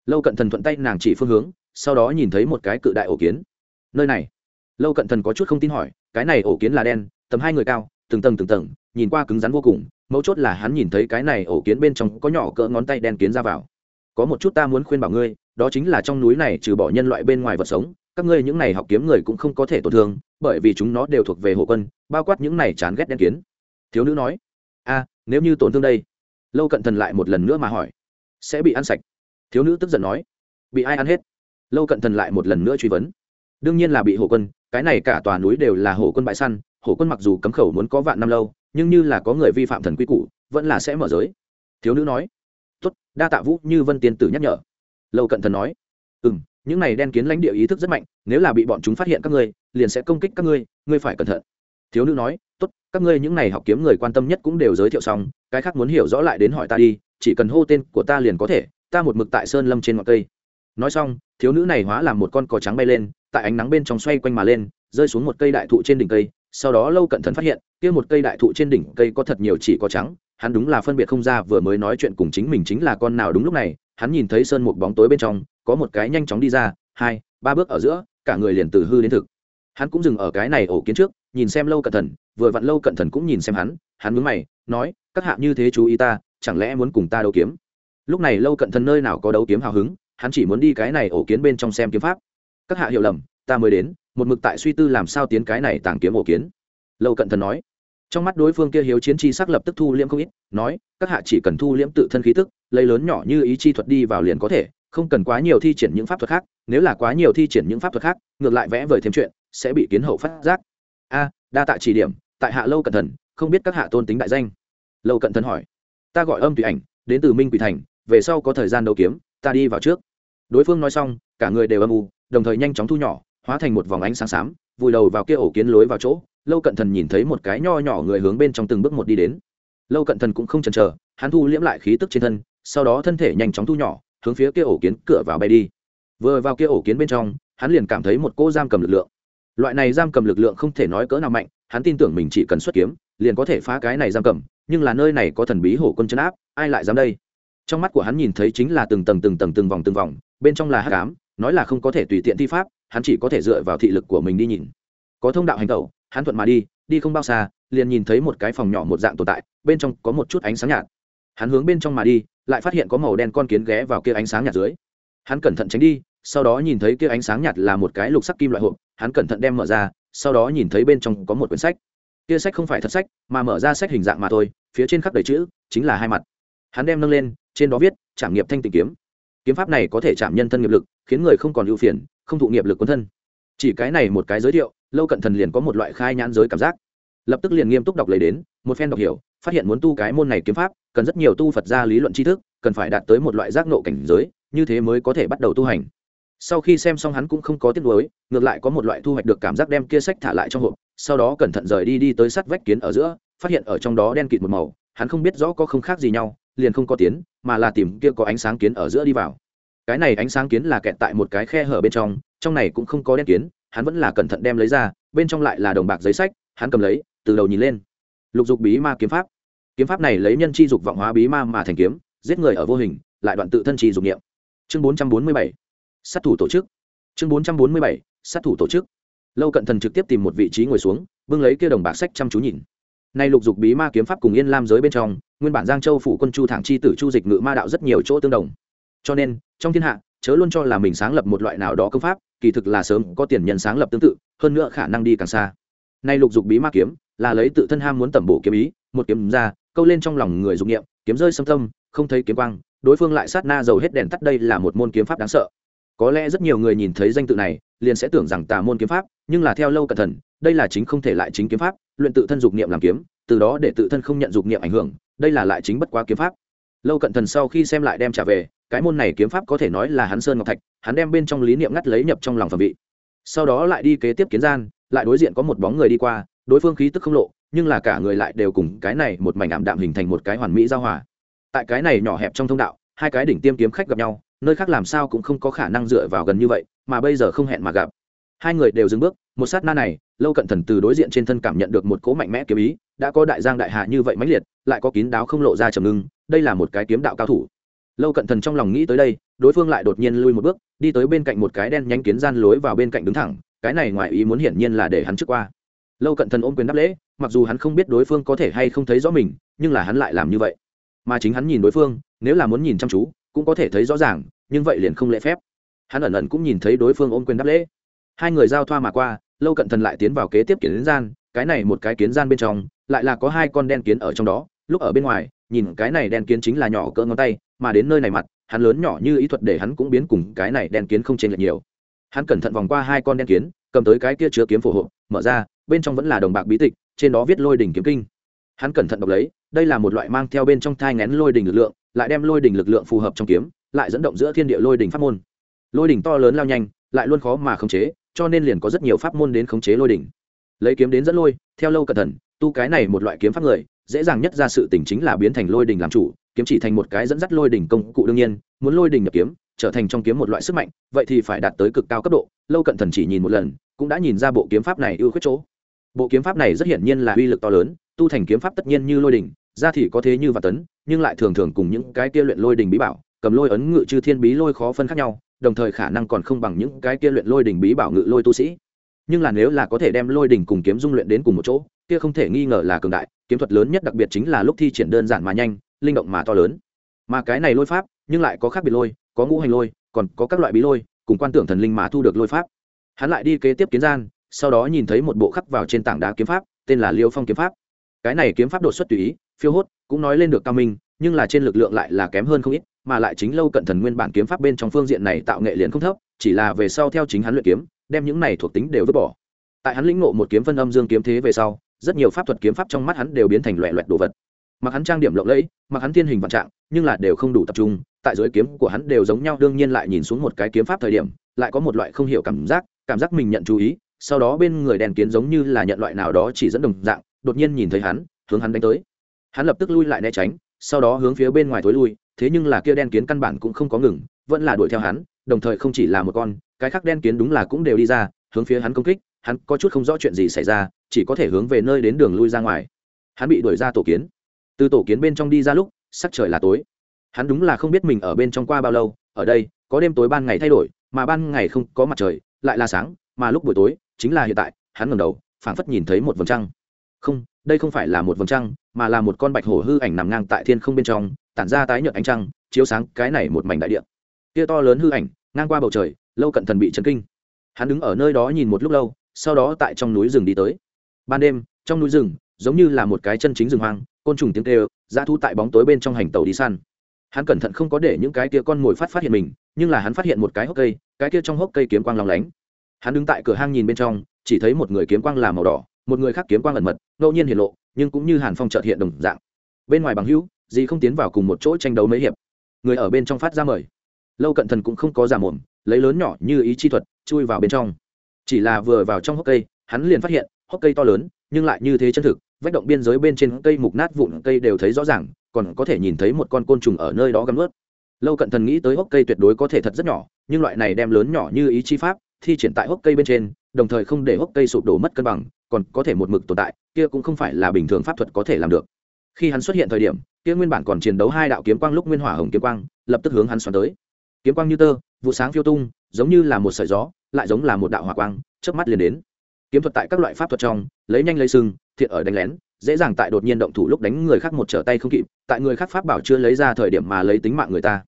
Lâu cận thần thuận tay nàng chỉ phương hướng, sau đó nhìn thấy một cái cự đại ổ kiến. Nơi này. Lâu cận thần có chút không tin hỏi, cái này ổ kiến là đen, tầm hai người cao, từng tầng từng tầng, nhìn qua cứng rắn vô cùng, mấu chốt là hắn nhìn thấy cái này ổ kiến bên trong có nhỏ cỡ ngón tay đen kiến ra vào. Có một chút ta muốn khuyên bảo ngươi, đó chính là trong núi này trừ bỏ nhân loại bên ngoài vật sống, các ngươi những này học kiếm người cũng không có thể tổn thương, bởi vì chúng nó đều thuộc về hộ quân, bao quát những này chán ghét đen kiến thiếu nữ nói, a, nếu như tổn thương đây. Lâu cận thần lại một lần nữa mà hỏi, sẽ bị ăn sạch? Thiếu nữ tức giận nói, bị ai ăn hết? Lâu cận thần lại một lần nữa truy vấn, đương nhiên là bị hổ quân, cái này cả tòa núi đều là hổ quân bãi săn, hổ quân mặc dù cấm khẩu muốn có vạn năm lâu, nhưng như là có người vi phạm thần quy củ, vẫn là sẽ mở giới. Thiếu nữ nói, tốt, đa tạ vũ như vân tiên tử nhắc nhở. Lâu cận thần nói ừ m những này đen kiến lãnh địa ý thức rất mạnh, nếu là bị bọn chúng phát hiện các ngươi, liền sẽ công kích các ngươi ngươi phải cẩn thận thiếu nữ nói, tốt, các ngươi những này học kiếm người quan tâm nhất cũng đều giới thiệu xong, cái khác muốn hiểu rõ lại đến hỏi ta đi, chỉ cần hô tên của ta liền có thể, ta một mực tại sơn lâm trên ngọn cây. Nói xong, thiếu nữ này hóa làm một con cò trắng bay lên, tại ánh nắng bên trong xoay quanh mà lên, rơi xuống một cây đại thụ trên đỉnh cây, sau đó lâu cận thần phát hiện, kia một cây đại thụ trên đỉnh cây có thật nhiều chỉ có trắng, hắn đúng là phân biệt không ra, vừa mới nói chuyện cùng chính mình chính là con nào đúng lúc này, hắn nhìn thấy sơn một bóng tối bên trong, có một cái nhanh chóng đi ra, hai, ba bước ở giữa, cả người liền từ hư đến thực. Hắn cũng dừng ở cái này ổ kiến trước nhìn xem lâu cận thần, vừa vặn lâu cận thần cũng nhìn xem hắn hắn mướn mày, nói, các hạ như thế chú ý ta, chẳng lẽ muốn cùng ta đấu kiếm? Lúc này lâu cận thần nơi nào có đấu kiếm hào hứng, hắn chỉ muốn đi cái này ổ kiến bên trong xem kiếm pháp. Các hạ hiểu lầm, ta mới đến, một mực tại suy tư làm sao tiến cái này tàng kiếm ổ kiến. Lâu cận thần nói. Trong mắt đối phương kia hiếu chiến chi sắc lập tức thu liễm không ít, nói, các hạ chỉ cần thu liễm tự thân khí tức, lấy lớn nhỏ như ý chi thuật đi vào liền có thể, không cần quá nhiều thi triển những pháp thuật khác, nếu là quá nhiều thi triển những pháp thuật khác, ngược lại vẽ vời thêm chuyện, sẽ bị kiến hậu phát giác a, đa tạ chỉ điểm, tại hạ lâu cận thần không biết các hạ tôn tính đại danh. Lâu cận thần hỏi. Ta gọi âm tùy ảnh, đến từ minh quỷ thành, về sau có thời gian đấu kiếm, ta đi vào trước. Đối phương nói xong, cả người đều âm u, đồng thời nhanh chóng thu nhỏ, hóa thành một vòng ánh sáng xám, vùi đầu vào kia ổ kiến lối vào chỗ. Lâu cận thần nhìn thấy một cái nho nhỏ người hướng bên trong từng bước một đi đến. Lâu cận thần cũng không chần chờ, hắn thu liễm lại khí tức trên thân, sau đó thân thể nhanh chóng thu nhỏ, hướng phía kia ổ kiến cửa vào bay đi. Vừa vào kia ổ kiến bên trong, hắn liền cảm thấy một cô giam cầm lực lượng loại này giam cầm lực lượng không thể nói cỡ nào mạnh, hắn tin tưởng mình chỉ cần xuất kiếm, liền có thể phá cái này giam cầm, nhưng là nơi này có thần bí hổ quân chấn áp, ai lại dám đây? Trong mắt của hắn nhìn thấy chính là từng tầng từng tầng từng vòng từng vòng, bên trong là hát cám nói là không có thể tùy tiện thi pháp, hắn chỉ có thể dựa vào thị lực của mình đi nhìn. Có thông đạo hành tẩu, hắn thuận mà đi đi không bao xa, liền nhìn thấy một cái phòng nhỏ một dạng tồn tại, bên trong có một chút ánh sáng nhạt. Hắn hướng bên trong mà đi, lại phát hiện có màu đen con kiến ghé vào kia ánh sáng nhạt dưới. Hắn cẩn thận tránh đi sau đó nhìn thấy kia ánh sáng nhạt là một cái lục sắc kim loại hộp, hắn cẩn thận đem mở ra, sau đó nhìn thấy bên trong có một quyển sách. Kia sách không phải thật sách, mà mở ra sách hình dạng mà thôi, phía trên khắc đầy chữ, chính là hai mặt. Hắn đem nâng lên, trên đó viết, trảm nghiệp thanh tịnh kiếm. Kiếm pháp này có thể chạm nhân thân nghiệp lực, khiến người không còn ưu phiền, không thụ nghiệp lực quân thân. Chỉ cái này một cái giới thiệu, lâu cận thần liền có một loại khai nhãn giới cảm giác. Lập tức liền nghiêm túc đọc lấy đến, một phen đọc hiểu, phát hiện muốn tu cái môn này kiếm pháp, cần rất nhiều tu phật gia lý luận tri thức, cần phải đạt tới một loại giác nộ cảnh giới, như thế mới có thể bắt đầu tu hành sau khi xem xong hắn cũng không có tiếc nuối, ngược lại có một loại thu hoạch được cảm giác đem kia sách thả lại trong hộp, sau đó cẩn thận rời đi đi tới sắt vách kiến ở giữa, phát hiện ở trong đó đen kịt một màu, hắn không biết rõ có không khác gì nhau, liền không có tiến, mà là tìm kia có ánh sáng kiến ở giữa đi vào. Cái này ánh sáng kiến là kẹt tại một cái khe hở bên trong trong này cũng không có đen kiến, hắn vẫn là cẩn thận đem lấy ra, bên trong lại là đồng bạc giấy sách, hắn cầm lấy, từ đầu nhìn lên. Lục dục bí ma kiếm pháp. Kiếm pháp này lấy nhân chi dục vọng hóa bí ma mà thành kiếm, giết người ở vô hình, lại đoạn tự thân chi dục niệm. Chương bốn trăm bốn mươi bảy sát thủ tổ chức. Chương bốn trăm bốn mươi bảy, sát thủ tổ chức. Lâu cận thần trực tiếp tìm một vị trí ngồi xuống, bưng lấy kia đồng bạc sách chăm chú nhìn. Nay lục dục bí ma kiếm pháp cùng yên lam giới bên trong, nguyên bản giang châu phủ quân chu thẳng chi tử chu dịch ngự ma đạo rất nhiều chỗ tương đồng. Cho nên, trong thiên hạ, chớ luôn cho là mình sáng lập một loại nào đó công pháp, kỳ thực là sớm có tiền nhân sáng lập tương tự, hơn nữa khả năng đi càng xa. Nay lục dục bí ma kiếm, là lấy tự thân ham muốn tẩm bổ kiếm ý, một kiếm ra, câu lên trong lòng người dụng nghiệm kiếm rơi xâm tâm, không thấy kiếm quang, đối phương lại sát na dầu hết đèn tắt đây là một môn kiếm pháp đáng sợ có lẽ rất nhiều người nhìn thấy danh tự này, liền sẽ tưởng rằng tà môn kiếm pháp, nhưng là theo lâu cẩn thận, đây là chính không thể lại chính kiếm pháp, luyện tự thân dục niệm làm kiếm, từ đó để tự thân không nhận dục niệm ảnh hưởng, đây là lại chính bất quá kiếm pháp. Lâu cận thần sau khi xem lại đem trả về, cái môn này kiếm pháp có thể nói là hắn sơn ngọc thạch, hắn đem bên trong lý niệm ngắt lấy nhập trong lòng phẩm vị. Sau đó lại đi kế tiếp kiến gian, lại đối diện có một bóng người đi qua, đối phương khí tức không lộ, nhưng là cả người lại đều cùng cái này một mảnh ảm đạm hình thành một cái hoàn mỹ giao hòa. Tại cái này nhỏ hẹp trong thông đạo, hai cái đỉnh tiêm kiếm khách gặp nhau nơi khác làm sao cũng không có khả năng dựa vào gần như vậy, mà bây giờ không hẹn mà gặp. Hai người đều dừng bước, một sát na này, lâu cận thần từ đối diện trên thân cảm nhận được một cỗ mạnh mẽ kiếm ý, đã có đại giang đại hạ như vậy mãnh liệt, lại có kín đáo không lộ ra trầm ngưng, đây là một cái kiếm đạo cao thủ. Lâu cận thần trong lòng nghĩ tới đây, đối phương lại đột nhiên lui một bước, đi tới bên cạnh một cái đen nhánh kiến gian lối vào bên cạnh đứng thẳng, cái này ngoài ý muốn hiển nhiên là để hắn trước qua. Lâu cận thần ôm quyền đáp lễ, mặc dù hắn không biết đối phương có thể hay không thấy rõ mình, nhưng là hắn lại làm như vậy. Mà chính hắn nhìn đối phương, nếu là muốn nhìn chăm chú cũng có thể thấy rõ ràng, nhưng vậy liền không lễ phép. Hắn ẩn ẩn cũng nhìn thấy đối phương ôm quyền đáp lễ. Hai người giao thoa mà qua, lâu cận thần lại tiến vào kế tiếp kiến gian, cái này một cái kiến gian bên trong, lại là có hai con đen kiến ở trong đó, lúc ở bên ngoài, nhìn cái này đen kiến chính là nhỏ cỡ ngón tay, mà đến nơi này mặt, hắn lớn nhỏ như ý thuật để hắn cũng biến cùng cái này đen kiến không chênh lệch nhiều. Hắn cẩn thận vòng qua hai con đen kiến, cầm tới cái kia chứa kiếm phổ hộ, mở ra, bên trong vẫn là đồng bạc bí tịch, trên đó viết lôi đỉnh kiếm kinh. Hắn cẩn thận đọc lấy, đây là một loại mang theo bên trong thai ngén lôi đỉnh lực lượng lại đem lôi đỉnh lực lượng phù hợp trong kiếm, lại dẫn động giữa thiên địa lôi đỉnh pháp môn. Lôi đỉnh to lớn lao nhanh, lại luôn khó mà khống chế, cho nên liền có rất nhiều pháp môn đến khống chế lôi đỉnh. Lấy kiếm đến dẫn lôi, theo lâu cẩn thận, tu cái này một loại kiếm pháp người, dễ dàng nhất ra sự tình chính là biến thành lôi đỉnh làm chủ, kiếm chỉ thành một cái dẫn dắt lôi đỉnh công cụ đương nhiên, muốn lôi đỉnh nhập kiếm, trở thành trong kiếm một loại sức mạnh, vậy thì phải đạt tới cực cao cấp độ, lâu cận thần chỉ nhìn một lần, cũng đã nhìn ra bộ kiếm pháp này ưu khuyết chỗ. Bộ kiếm pháp này rất hiển nhiên là uy lực to lớn, tu thành kiếm pháp tất nhiên như lôi đỉnh ra thì có thế như và tấn, nhưng lại thường thường cùng những cái kia luyện lôi đỉnh bí bảo, cầm lôi ấn ngự chư thiên bí lôi khó phân khác nhau, đồng thời khả năng còn không bằng những cái kia luyện lôi đỉnh bí bảo ngự lôi tu sĩ. Nhưng là nếu là có thể đem lôi đỉnh cùng kiếm dung luyện đến cùng một chỗ, kia không thể nghi ngờ là cường đại, kiếm thuật lớn nhất đặc biệt chính là lúc thi triển đơn giản mà nhanh, linh động mà to lớn. Mà cái này lôi pháp, nhưng lại có khác biệt lôi, có ngũ hành lôi, còn có các loại bí lôi, cùng quan tưởng thần linh mà thu được lôi pháp. Hắn lại đi kế tiếp kiến gian, sau đó nhìn thấy một bộ khắc vào trên tảng đá kiếm pháp, tên là liêu phong kiếm pháp. Cái này kiếm pháp đột xuất tùy ý phiêu hốt, cũng nói lên được cao minh, nhưng là trên lực lượng lại là kém hơn không ít, mà lại chính lâu cận thần nguyên bản kiếm pháp bên trong phương diện này tạo nghệ liền không thấp, chỉ là về sau theo chính hắn luyện kiếm, đem những này thuộc tính đều vứt bỏ. Tại hắn lĩnh ngộ một kiếm phân âm dương kiếm thế về sau, rất nhiều pháp thuật kiếm pháp trong mắt hắn đều biến thành loẹ loẹt đồ vật. Mặc hắn trang điểm lộng lẫy, mặc hắn thiên hình vạn trạng, nhưng là đều không đủ tập trung, tại dưới kiếm của hắn đều giống nhau, đương nhiên lại nhìn xuống một cái kiếm pháp thời điểm, lại có một loại không hiểu cảm giác cảm giác mình nhận chú ý, sau đó bên người đèn kiến giống như là nhận loại nào đó chỉ dẫn đồng dạng, đột nhiên nhìn thấy hắn, hướng hắn đánh tới hắn lập tức lui lại né tránh, sau đó hướng phía bên ngoài thối lui, thế nhưng là kia đen kiến căn bản cũng không có ngừng, vẫn là đuổi theo hắn, đồng thời không chỉ là một con, cái khác đen kiến đúng là cũng đều đi ra, hướng phía hắn công kích, hắn có chút không rõ chuyện gì xảy ra, chỉ có thể hướng về nơi đến đường lui ra ngoài. Hắn bị đuổi ra tổ kiến. Từ tổ kiến bên trong đi ra lúc, sắc trời là tối. Hắn đúng là không biết mình ở bên trong qua bao lâu, ở đây, có đêm tối ban ngày thay đổi, mà ban ngày không có mặt trời, lại là sáng, mà lúc buổi tối, chính là hiện tại, hắn ngầm đầu, phảng phất nhìn thấy một vầng trăng. Không đây không phải là một vầng trăng, mà là một con bạch hổ hư ảnh nằm ngang tại thiên không bên trong, tản ra tái nhợt ánh trăng, chiếu sáng cái này một mảnh đại địa. Kia to lớn hư ảnh, ngang qua bầu trời, lâu cận thần bị chấn kinh. Hắn đứng ở nơi đó nhìn một lúc lâu, sau đó tại trong núi rừng đi tới. Ban đêm, trong núi rừng, giống như là một cái chân chính rừng hoang, côn trùng tiếng kêu, dã thu tại bóng tối bên trong hành tàu đi săn. Hắn cẩn thận không có để những cái kia con mồi phát phát hiện mình, nhưng là hắn phát hiện một cái hốc cây, cái kia trong hốc cây kiếm quang lòng lánh. Hắn đứng tại cửa hang nhìn bên trong, chỉ thấy một người kiếm quang là màu đỏ một người khác kiếm quang ẩn mật, ngẫu nhiên hiện lộ, nhưng cũng như hàn phong trợt hiện đồng dạng. Bên ngoài bằng hữu, dì không tiến vào cùng một chỗ tranh đấu mấy hiệp. Người ở bên trong phát ra mời. Lâu cận thần cũng không có giả mồm, lấy lớn nhỏ như ý chi thuật, chui vào bên trong. Chỉ là vừa vào trong hốc cây, hắn liền phát hiện, hốc cây to lớn, nhưng lại như thế chân thực, vách động biên giới bên trên cây mục nát vụn cây đều thấy rõ ràng, còn có thể nhìn thấy một con côn trùng ở nơi đó gắm ướt. Lâu cận thần nghĩ tới hốc cây tuyệt đối có thể thật rất nhỏ, nhưng loại này đem lớn nhỏ như ý chi pháp thi triển tại hốc cây bên trên, đồng thời không để hốc cây sụp đổ mất cân bằng còn có thể một mực tồn tại, kia cũng không phải là bình thường pháp thuật có thể làm được. Khi hắn xuất hiện thời điểm, kia nguyên bản còn chiến đấu hai đạo kiếm quang lúc nguyên hỏa hồng kiếm quang, lập tức hướng hắn xoắn tới. Kiếm quang như tơ, vụ sáng phiêu tung, giống như là một sợi gió, lại giống là một đạo hỏa quang, chớp mắt liền đến. Kiếm thuật tại các loại pháp thuật trong, lấy nhanh lấy sừng, thiện ở đánh lén, dễ dàng tại đột nhiên động thủ lúc đánh người khác một trở tay không kịp, tại người khác pháp bảo chưa lấy ra thời điểm mà lấy tính mạng người ta.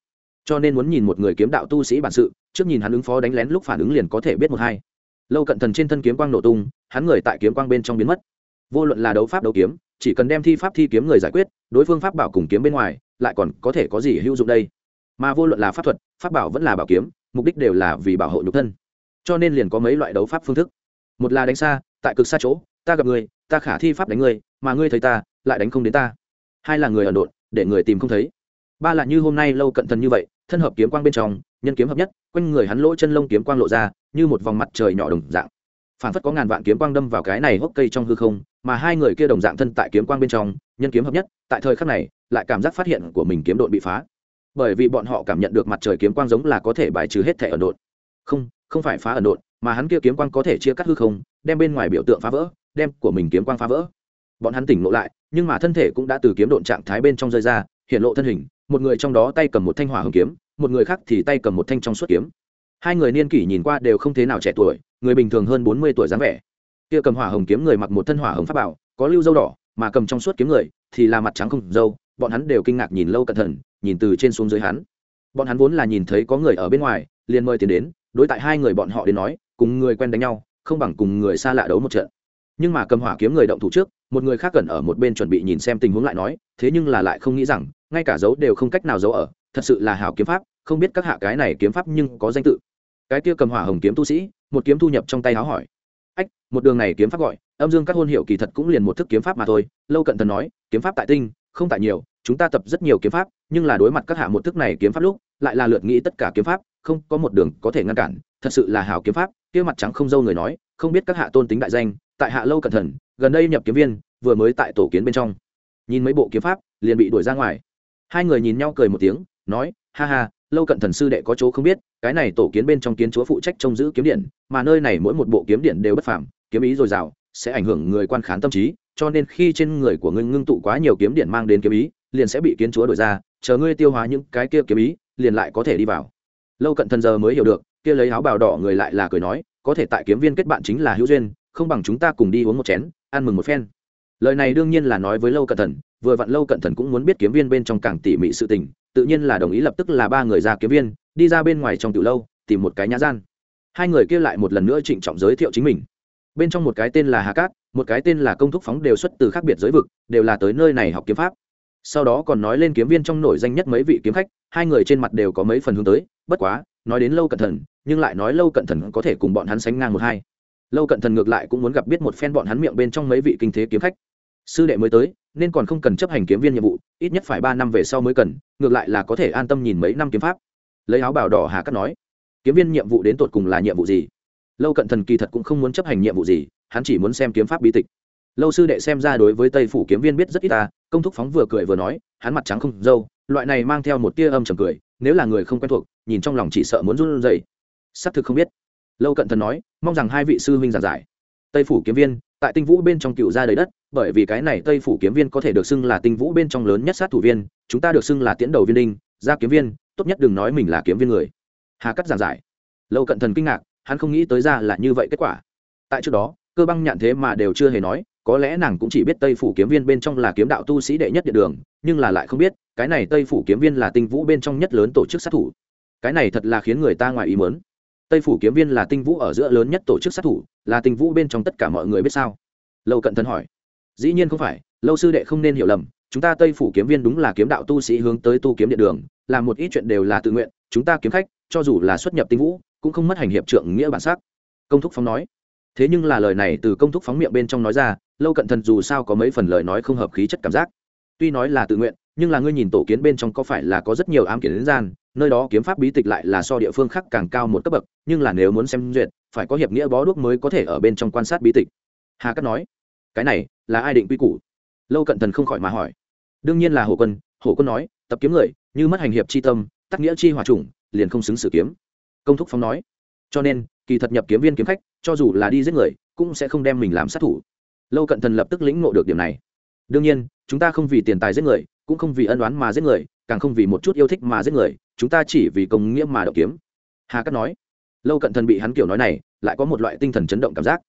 Cho nên muốn nhìn một người kiếm đạo tu sĩ bản sự, trước nhìn hắn ứng phó đánh lén lúc phản ứng liền có thể biết một hai lâu cận thần trên thân kiếm quang nổ tung, hắn người tại kiếm quang bên trong biến mất. Vô luận là đấu pháp đấu kiếm, chỉ cần đem thi pháp thi kiếm người giải quyết, đối phương pháp bảo cùng kiếm bên ngoài, lại còn có thể có gì hữu dụng đây? Mà vô luận là pháp thuật, pháp bảo vẫn là bảo kiếm, mục đích đều là vì bảo hộ nhục thân. Cho nên liền có mấy loại đấu pháp phương thức. Một là đánh xa, tại cực xa chỗ, ta gặp người, ta khả thi pháp đánh người, mà ngươi thấy ta, lại đánh không đến ta. Hai là người ẩn độn, để người tìm không thấy. Ba là như hôm nay lâu cận thần như vậy, thân hợp kiếm quang bên trong, nhân kiếm hợp nhất, quanh người hắn lỗ chân lông kiếm quang lộ ra như một vòng mặt trời nhỏ đồng dạng. Phản phất có ngàn vạn kiếm quang đâm vào cái này hốc cây trong hư không, mà hai người kia đồng dạng thân tại kiếm quang bên trong, nhân kiếm hợp nhất, tại thời khắc này, lại cảm giác phát hiện của mình kiếm độn bị phá. Bởi vì bọn họ cảm nhận được mặt trời kiếm quang giống là có thể bài trừ hết thể ẩn độn. Không không phải phá ẩn độn, mà hắn kia kiếm quang có thể chia cắt hư không, đem bên ngoài biểu tượng phá vỡ, đem của mình kiếm quang phá vỡ. Bọn hắn tỉnh ngộ lại, nhưng mà thân thể cũng đã từ kiếm độn trạng thái bên trong rơi ra, hiện lộ thân hình, một người trong đó tay cầm một thanh hỏa hồng kiếm, một người khác thì tay cầm một thanh trong suốt kiếm hai người niên kỷ nhìn qua đều không thế nào trẻ tuổi, người bình thường hơn bốn mươi tuổi dáng vẻ. Kia cầm hỏa hồng kiếm người mặc một thân hỏa hồng pháp bảo, có lưu dâu đỏ, mà cầm trong suốt kiếm người thì là mặt trắng không dâu, bọn hắn đều kinh ngạc nhìn lâu cẩn thận, nhìn từ trên xuống dưới hắn. Bọn hắn vốn là nhìn thấy có người ở bên ngoài, liền mời tiền đến, đối tại hai người bọn họ đến nói, cùng người quen đánh nhau, không bằng cùng người xa lạ đấu một trận. Nhưng mà cầm hỏa kiếm người động thủ trước, một người khác cần ở một bên chuẩn bị nhìn xem tình huống lại nói, thế nhưng là lại không nghĩ rằng, ngay cả dấu đều không cách nào giấu ở, thật sự là hảo kiếm pháp không biết các hạ cái này kiếm pháp nhưng có danh tự. Cái kia cầm hỏa hồng kiếm tu sĩ, một kiếm thu nhập trong tay háo hỏi. Ách, một đường này kiếm pháp gọi, âm dương các hôn hiệu kỳ thật cũng liền một thức kiếm pháp mà thôi, lâu cận thần nói, kiếm pháp tại tinh, không tại nhiều, chúng ta tập rất nhiều kiếm pháp, nhưng là đối mặt các hạ một thức này kiếm pháp lúc, lại là lượt nghĩ tất cả kiếm pháp, không có một đường có thể ngăn cản, thật sự là hảo kiếm pháp, kia mặt trắng không dâu người nói, không biết các hạ tôn tính đại danh, tại hạ lâu cẩn thận gần đây nhập kiếm viên, vừa mới tại tổ kiến bên trong. Nhìn mấy bộ kiếm pháp, liền bị đuổi ra ngoài. Hai người nhìn nhau cười một tiếng, nói, ha ha lâu cận thần sư đệ có chỗ không biết, cái này tổ kiến bên trong kiến chúa phụ trách trông giữ kiếm điện, mà nơi này mỗi một bộ kiếm điện đều bất phàm, kiếm ý dồi dào, sẽ ảnh hưởng người quan khán tâm trí, cho nên khi trên người của ngươi ngưng tụ quá nhiều kiếm điện mang đến kiếm ý, liền sẽ bị kiến chúa đổi ra, chờ ngươi tiêu hóa những cái kia kiếm ý, liền lại có thể đi vào. Lâu cận thần giờ mới hiểu được, kia lấy áo bào đỏ người lại là cười nói, có thể tại kiếm viên kết bạn chính là hữu duyên, không bằng chúng ta cùng đi uống một chén, ăn mừng một phen lời này đương nhiên là nói với lâu cận thần, vừa vặn lâu cận thần cũng muốn biết kiếm viên bên trong càng tỉ mỉ sự tình, tự nhiên là đồng ý lập tức là ba người ra kiếm viên, đi ra bên ngoài trong từ lâu, tìm một cái nhã gian. Hai người kia lại một lần nữa trịnh trọng giới thiệu chính mình. Bên trong một cái tên là hà cát, một cái tên là công thúc phóng đều xuất từ khác biệt giới vực, đều là tới nơi này học kiếm pháp. Sau đó còn nói lên kiếm viên trong nổi danh nhất mấy vị kiếm khách, hai người trên mặt đều có mấy phần hướng tới, bất quá, nói đến lâu cận thần, nhưng lại nói lâu cận thần có thể cùng bọn hắn sánh ngang một hai. Lâu cận thần ngược lại cũng muốn gặp biết một phen bọn hắn miệng bên trong mấy vị kinh thế kiếm khách sư đệ mới tới, nên còn không cần chấp hành kiếm viên nhiệm vụ, ít nhất phải ba năm về sau mới cần, ngược lại là có thể an tâm nhìn mấy năm kiếm pháp. Lấy áo bào đỏ hà cắt nói. Kiếm viên nhiệm vụ đến tột cùng là nhiệm vụ gì? Lâu cận thần kỳ thật cũng không muốn chấp hành nhiệm vụ gì, hắn chỉ muốn xem kiếm pháp bí tịch. Lâu sư đệ xem ra đối với tây phủ kiếm viên biết rất ít ta, công thúc phóng vừa cười vừa nói, hắn mặt trắng không dâu, loại này mang theo một tia âm trầm cười, nếu là người không quen thuộc, nhìn trong lòng chỉ sợ muốn run rẩy. Xác thực không biết. Lâu cận thần nói, mong rằng hai vị sư huynh giảng giải. Tây phủ kiếm viên, tại tinh vũ bên trong cựu ra đầy đất bởi vì cái này tây phủ kiếm viên có thể được xưng là tinh vũ bên trong lớn nhất sát thủ viên, chúng ta được xưng là tiễn đầu viên đinh, gia kiếm viên, tốt nhất đừng nói mình là kiếm viên người. Hà cắt giảng giải. Lâu cận thần kinh ngạc, hắn không nghĩ tới ra là như vậy kết quả. Tại trước đó, cơ băng nhạn thế mà đều chưa hề nói, có lẽ nàng cũng chỉ biết tây phủ kiếm viên bên trong là kiếm đạo tu sĩ đệ nhất địa đường, nhưng là lại không biết, cái này tây phủ kiếm viên là tinh vũ bên trong nhất lớn tổ chức sát thủ. Cái này thật là khiến người ta ngoài ý mớn tây phủ kiếm viên là tinh vũ ở giữa lớn nhất tổ chức sát thủ, là tinh vũ bên trong tất cả mọi người biết sao? Lâu cận thần hỏi dĩ nhiên không phải, lâu sư đệ không nên hiểu lầm, chúng ta tây phủ kiếm viên đúng là kiếm đạo tu sĩ hướng tới tu kiếm điện đường, làm một ít chuyện đều là tự nguyện, chúng ta kiếm khách, cho dù là xuất nhập tinh vũ, cũng không mất hành hiệp trượng nghĩa bản sắc. Công thúc phóng nói. Thế nhưng là lời này từ công thúc phóng miệng bên trong nói ra, lâu cận thần dù sao có mấy phần lời nói không hợp khí chất cảm giác. Tuy nói là tự nguyện, nhưng là ngươi nhìn tổ kiến bên trong có phải là có rất nhiều ám kiến đến gian, nơi đó kiếm pháp bí tịch lại là so địa phương khác càng cao một cấp bậc, nhưng là nếu muốn xem duyệt, phải có hiệp nghĩa bó đuốc mới có thể ở bên trong quan sát bí tịch. Hà cắt nói. Cái này là ai định quy củ? Lâu cận thần không khỏi mà hỏi. Đương nhiên là hồ quân hồ quân nói, tập kiếm người, như mất hành hiệp chi tâm, tắc nghĩa chi hòa trùng liền không xứng sử kiếm. Công thúc phong nói. Cho nên, kỳ thật nhập kiếm viên kiếm khách, cho dù là đi giết người, cũng sẽ không đem mình làm sát thủ. Lâu cận thần lập tức lĩnh ngộ được điểm này. Đương nhiên, chúng ta không vì tiền tài giết người, cũng không vì ân đoán mà giết người, càng không vì một chút yêu thích mà giết người, chúng ta chỉ vì công nghĩa mà đậu kiếm. Hà cắt nói. Lâu cận thần bị hắn kiểu nói này, lại có một loại tinh thần chấn động cảm giác.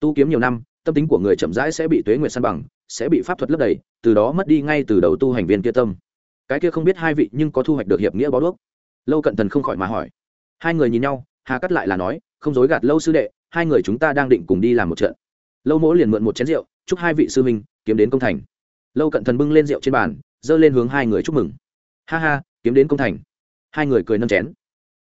Tu kiếm nhiều năm tâm tính của người chậm rãi sẽ bị tuế nguyệt san bằng, sẽ bị pháp thuật lấp đầy, từ đó mất đi ngay từ đầu tu hành viên kia tâm. Cái kia không biết hai vị nhưng có thu hoạch được hiệp nghĩa bó đuốc. Lâu cận thần không khỏi mà hỏi. Hai người nhìn nhau, hà cắt lại là nói, không dối gạt lâu sư đệ, hai người chúng ta đang định cùng đi làm một trận. Lâu mỗ liền mượn một chén rượu, chúc hai vị sư huynh kiếm đến công thành. Lâu cận thần bưng lên rượu trên bàn dơ lên hướng hai người chúc mừng. Ha ha, kiếm đến công thành. Hai người cười nâng chén.